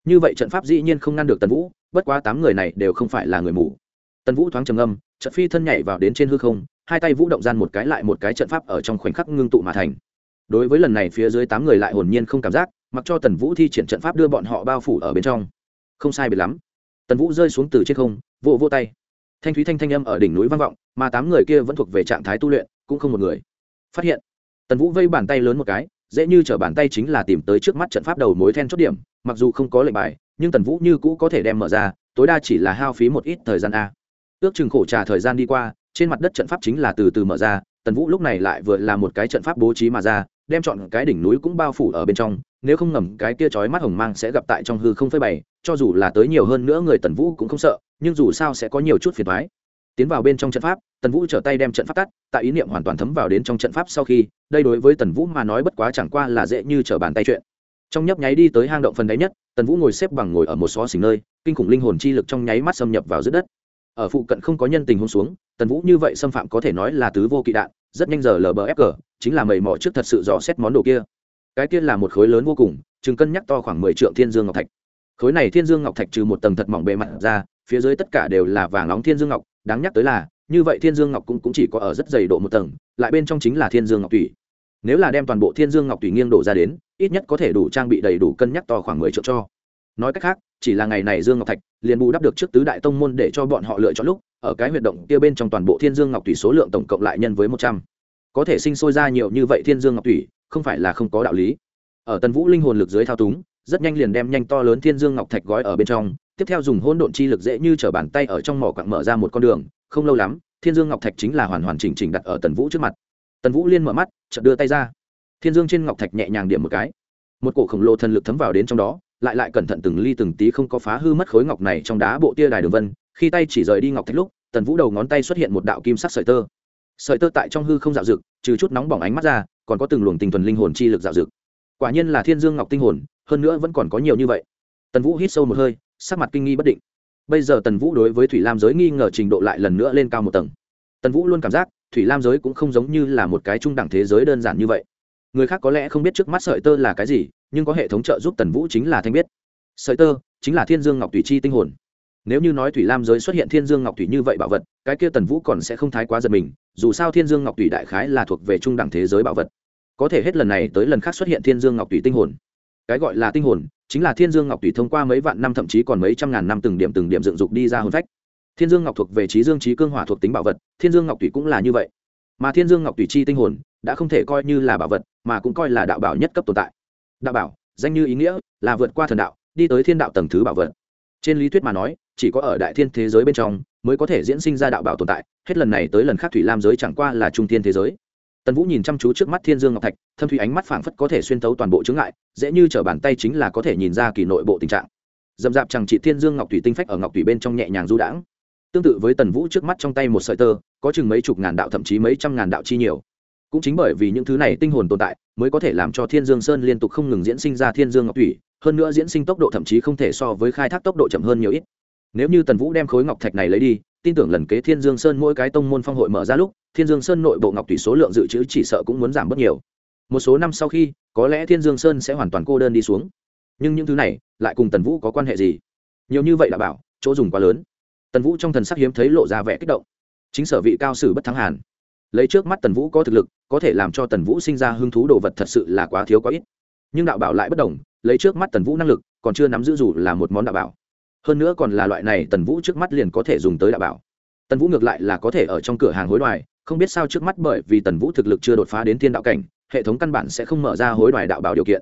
Như vậy trận pháp dĩ nhiên không ngăn được tần vũ, bất quá tám người này đều không phải là người mù. Tần vũ thoáng trầm âm trận phi thân nhảy vào đến trên hư không, hai tay vũ động gian một cái lại một cái trận pháp ở trong khoảnh khắc ngưng tụ mà thành. Đối với lần này phía dưới tám người lại hồn nhiên không cảm giác, mặc cho tần vũ thi triển trận pháp đưa bọn họ bao phủ ở bên trong không sai biệt lắm. Tần vũ rơi xuống từ trên không, vỗ vỗ tay. Thanh thúy thanh thanh âm ở đỉnh núi vang vọng, mà tám người kia vẫn thuộc về trạng thái tu luyện, cũng không một người. Phát hiện, tần vũ vây bàn tay lớn một cái, dễ như t bàn tay chính là tìm tới trước mắt trận pháp đầu mối then chốt điểm, mặc dù không có lệnh bài, nhưng tần vũ như cũ có thể đem mở ra, tối đa chỉ là hao phí một ít thời gian a. Ước chừng khổ trà thời gian đi qua, trên mặt đất trận pháp chính là từ từ mở ra, tần vũ lúc này lại vừa là một cái trận pháp bố trí mà ra, đem chọn cái đỉnh núi cũng bao phủ ở bên trong nếu không ngầm cái kia chói mắt hồng mang sẽ gặp tại trong hư không phơi bày cho dù là tới nhiều hơn nữa người tần vũ cũng không sợ nhưng dù sao sẽ có nhiều chút phiền thoái tiến vào bên trong trận pháp tần vũ trở tay đem trận pháp tắt tại ý niệm hoàn toàn thấm vào đến trong trận pháp sau khi đây đối với tần vũ mà nói bất quá chẳng qua là dễ như trở bàn tay chuyện. Trong nhấp nháy đi tới hang động phần đáy nhất tần vũ ngồi xếp bằng ngồi ở một xó xỉnh nơi kinh khủng linh hồn chi lực trong nháy mắt xâm nhập vào dưới đất. Ở phụ cận không có nhân tình hôn xuống tần vũ như vậy xâm phạm có thể nói là tứ vô kỵ đạn rất nhanh giờ lở bờ ép cờ, chính là mầy mò trước thật sự dò xét món đồ kia cái kia là một khối lớn vô cùng chừng cân nhắc to khoảng mười triệu thiên dương ngọc thạch. Khối này thiên dương ngọc thạch trừ một tầng thật mỏng bề mặt ra phía dưới tất cả đều là vàng nóng thiên dương ngọc đáng nhắc tới là như vậy thiên dương ngọc cũng, cũng chỉ có ở rất dày độ một tầng lại bên trong chính là thiên dương ngọc thủy. Nếu là đem toàn bộ thiên dương ngọc thủy nghiêng đổ ra đến ít nhất có thể đủ trang bị đầy đủ cân nhắc to khoảng mười triệu cho. Nói cách khác chỉ là ngày này dương ngọc thạch liền bù đắp được trước tứ đại tông môn để cho bọn họ lựa chọn lúc ở cái huyệt động kia bên trong toàn bộ thiên dương ngọc thủy số lượng tổng cộng lại nhân với một trăm. Có thể sinh sôi ra nhiều như vậy thiên dương ngọc thủy không phải là không có đạo lý. Ở tần vũ linh hồn lực dưới thao túng, rất nhanh liền đem nhanh to lớn thiên dương ngọc thạch gói ở bên trong, tiếp theo dùng hỗn độn chi lực dễ như t r ở bàn tay ở trong mỏ quặng mở ra một con đường, không lâu lắm, thiên dương ngọc thạch chính là hoàn hoàn chỉnh chỉnh đặt ở tần vũ trước mặt. Tần vũ liên mở mắt, chợt đưa tay ra. Thiên dương trên ngọc thạch nhẹ nhàng điểm một cái. Một cổ khổng lồ thần lực thấm vào đến trong đó, lại lại cẩn thận từng ly từng tí không có phá hư mất khối ngọc này trong đá bộ tia đài đường vân, khi tay chỉ rời đi ngọc thạch lúc, tần vũ đầu ngón tay xuất hiện một đạo kim sắc sợi tơ. Sợi tơ tại trong hư không dạo dực trừ chút nóng bỏng ánh mắt ra còn có từng luồng tinh thuần linh hồn chi lực dạo dực. Quả nhiên là thiên dương ngọc tinh hồn, hơn nữa vẫn còn có nhiều như vậy. Tần vũ hít sâu một hơi, sắc mặt kinh nghi bất định. Bây giờ tần vũ đối với thủy lam giới nghi ngờ trình độ lại lần nữa lên cao một tầng. Tần vũ luôn cảm giác, thủy lam giới cũng không giống như là một cái trung đẳng thế giới đơn giản như vậy. Người khác có lẽ không biết trước mắt sợi tơ là cái gì, nhưng có hệ thống trợ giúp tần vũ chính là thanh biết. Sợi tơ chính là thiên dương ngọc thủy chi tinh hồn nếu như nói thủy lam giới xuất hiện thiên dương ngọc thủy như vậy bảo vật, cái kia tần vũ còn sẽ không thái quá giật mình, dù sao thiên dương ngọc thủy đại khái là thuộc về trung đẳng thế giới bảo vật. Có thể hết lần này tới lần khác xuất hiện thiên dương ngọc thủy tinh hồn. Cái gọi là tinh hồn, chính là thiên dương ngọc thủy thông qua mấy vạn năm thậm chí còn mấy trăm ngàn năm từng điểm từng điểm dựng dục đi ra hồn phách. Thiên dương ngọc thuộc về trí dương trí cương hỏa thuộc tính bảo vật, thiên dương ngọc thủy cũng là như vậy. Mà thiên dương ngọc thủy chi tinh hồn, đã không thể coi như là bảo vật, mà cũng coi là đạo bảo nhất cấp tồn tại. Đạo bảo, danh như ý nghĩa, là vượt qua thần đạo, đi tới thiên đạo tầng thứ bảo vật. Trên lý thuyết mà nói chỉ có ở đại thiên thế giới bên trong mới có thể diễn sinh ra đạo bảo tồn tại, hết lần này tới lần khác thủy lam giới chẳng qua là trung thiên thế giới. Tần vũ nhìn chăm chú trước mắt thiên dương ngọc thạch, thâm thủy ánh mắt phảng phất có thể xuyên tấu toàn bộ chướng ngại, dễ như t bàn tay chính là có thể nhìn ra kỳ nội bộ tình trạng. Dầm dạp chẳng chị thiên dương ngọc thủy tinh phách ở ngọc thủy bên trong nhẹ nhàng du đãng. Tương tự với tần vũ trước mắt trong tay một sợi tơ, có chừng mấy chục ngàn đạo thậm chí mấy trăm ngàn đạo chi nhiều. Cũng chính bởi vì những thứ này tinh hồn tồn tại, mới có thể làm cho thiên dương sơn liên tục không ngừng diễn sinh ra thiên dương ngọc thủy, hơn nữa diễn sinh tốc độ thậm chí không thể so với khai thác tốc độ chậm hơn nhiều ít nếu như tần vũ đem khối ngọc thạch này lấy đi, tin tưởng lần kế thiên dương sơn mỗi cái tông môn phong hội mở ra lúc, thiên dương sơn nội bộ ngọc thủy số lượng dự trữ chỉ sợ cũng muốn giảm bớt nhiều. Một số năm sau khi, có lẽ thiên dương sơn sẽ hoàn toàn cô đơn đi xuống. Nhưng những thứ này, lại cùng tần vũ có quan hệ gì? Nhiều như vậy là bảo, chỗ dùng quá lớn. Tần vũ trong thần sắc hiếm thấy lộ ra vẻ kích động. Chính sở vị cao sử bất thắng hàn. Lấy trước mắt tần vũ có thực lực, có thể làm cho tần vũ sinh ra hứng thú đồ vật thật sự là quá thiếu quá ít. Nhưng đạo bảo lại bất đồng, lấy trước mắt tần vũ năng lực, còn chưa nắm giữ dù là một món đạo bảo hơn nữa còn là loại này, tần vũ trước mắt liền có thể dùng tới đạo bảo. Tần vũ ngược lại là có thể ở trong cửa hàng hối đoài, không biết sao trước mắt bởi vì tần vũ thực lực chưa đột phá đến thiên đạo cảnh, hệ thống căn bản sẽ không mở ra hối đoài đạo bảo điều kiện.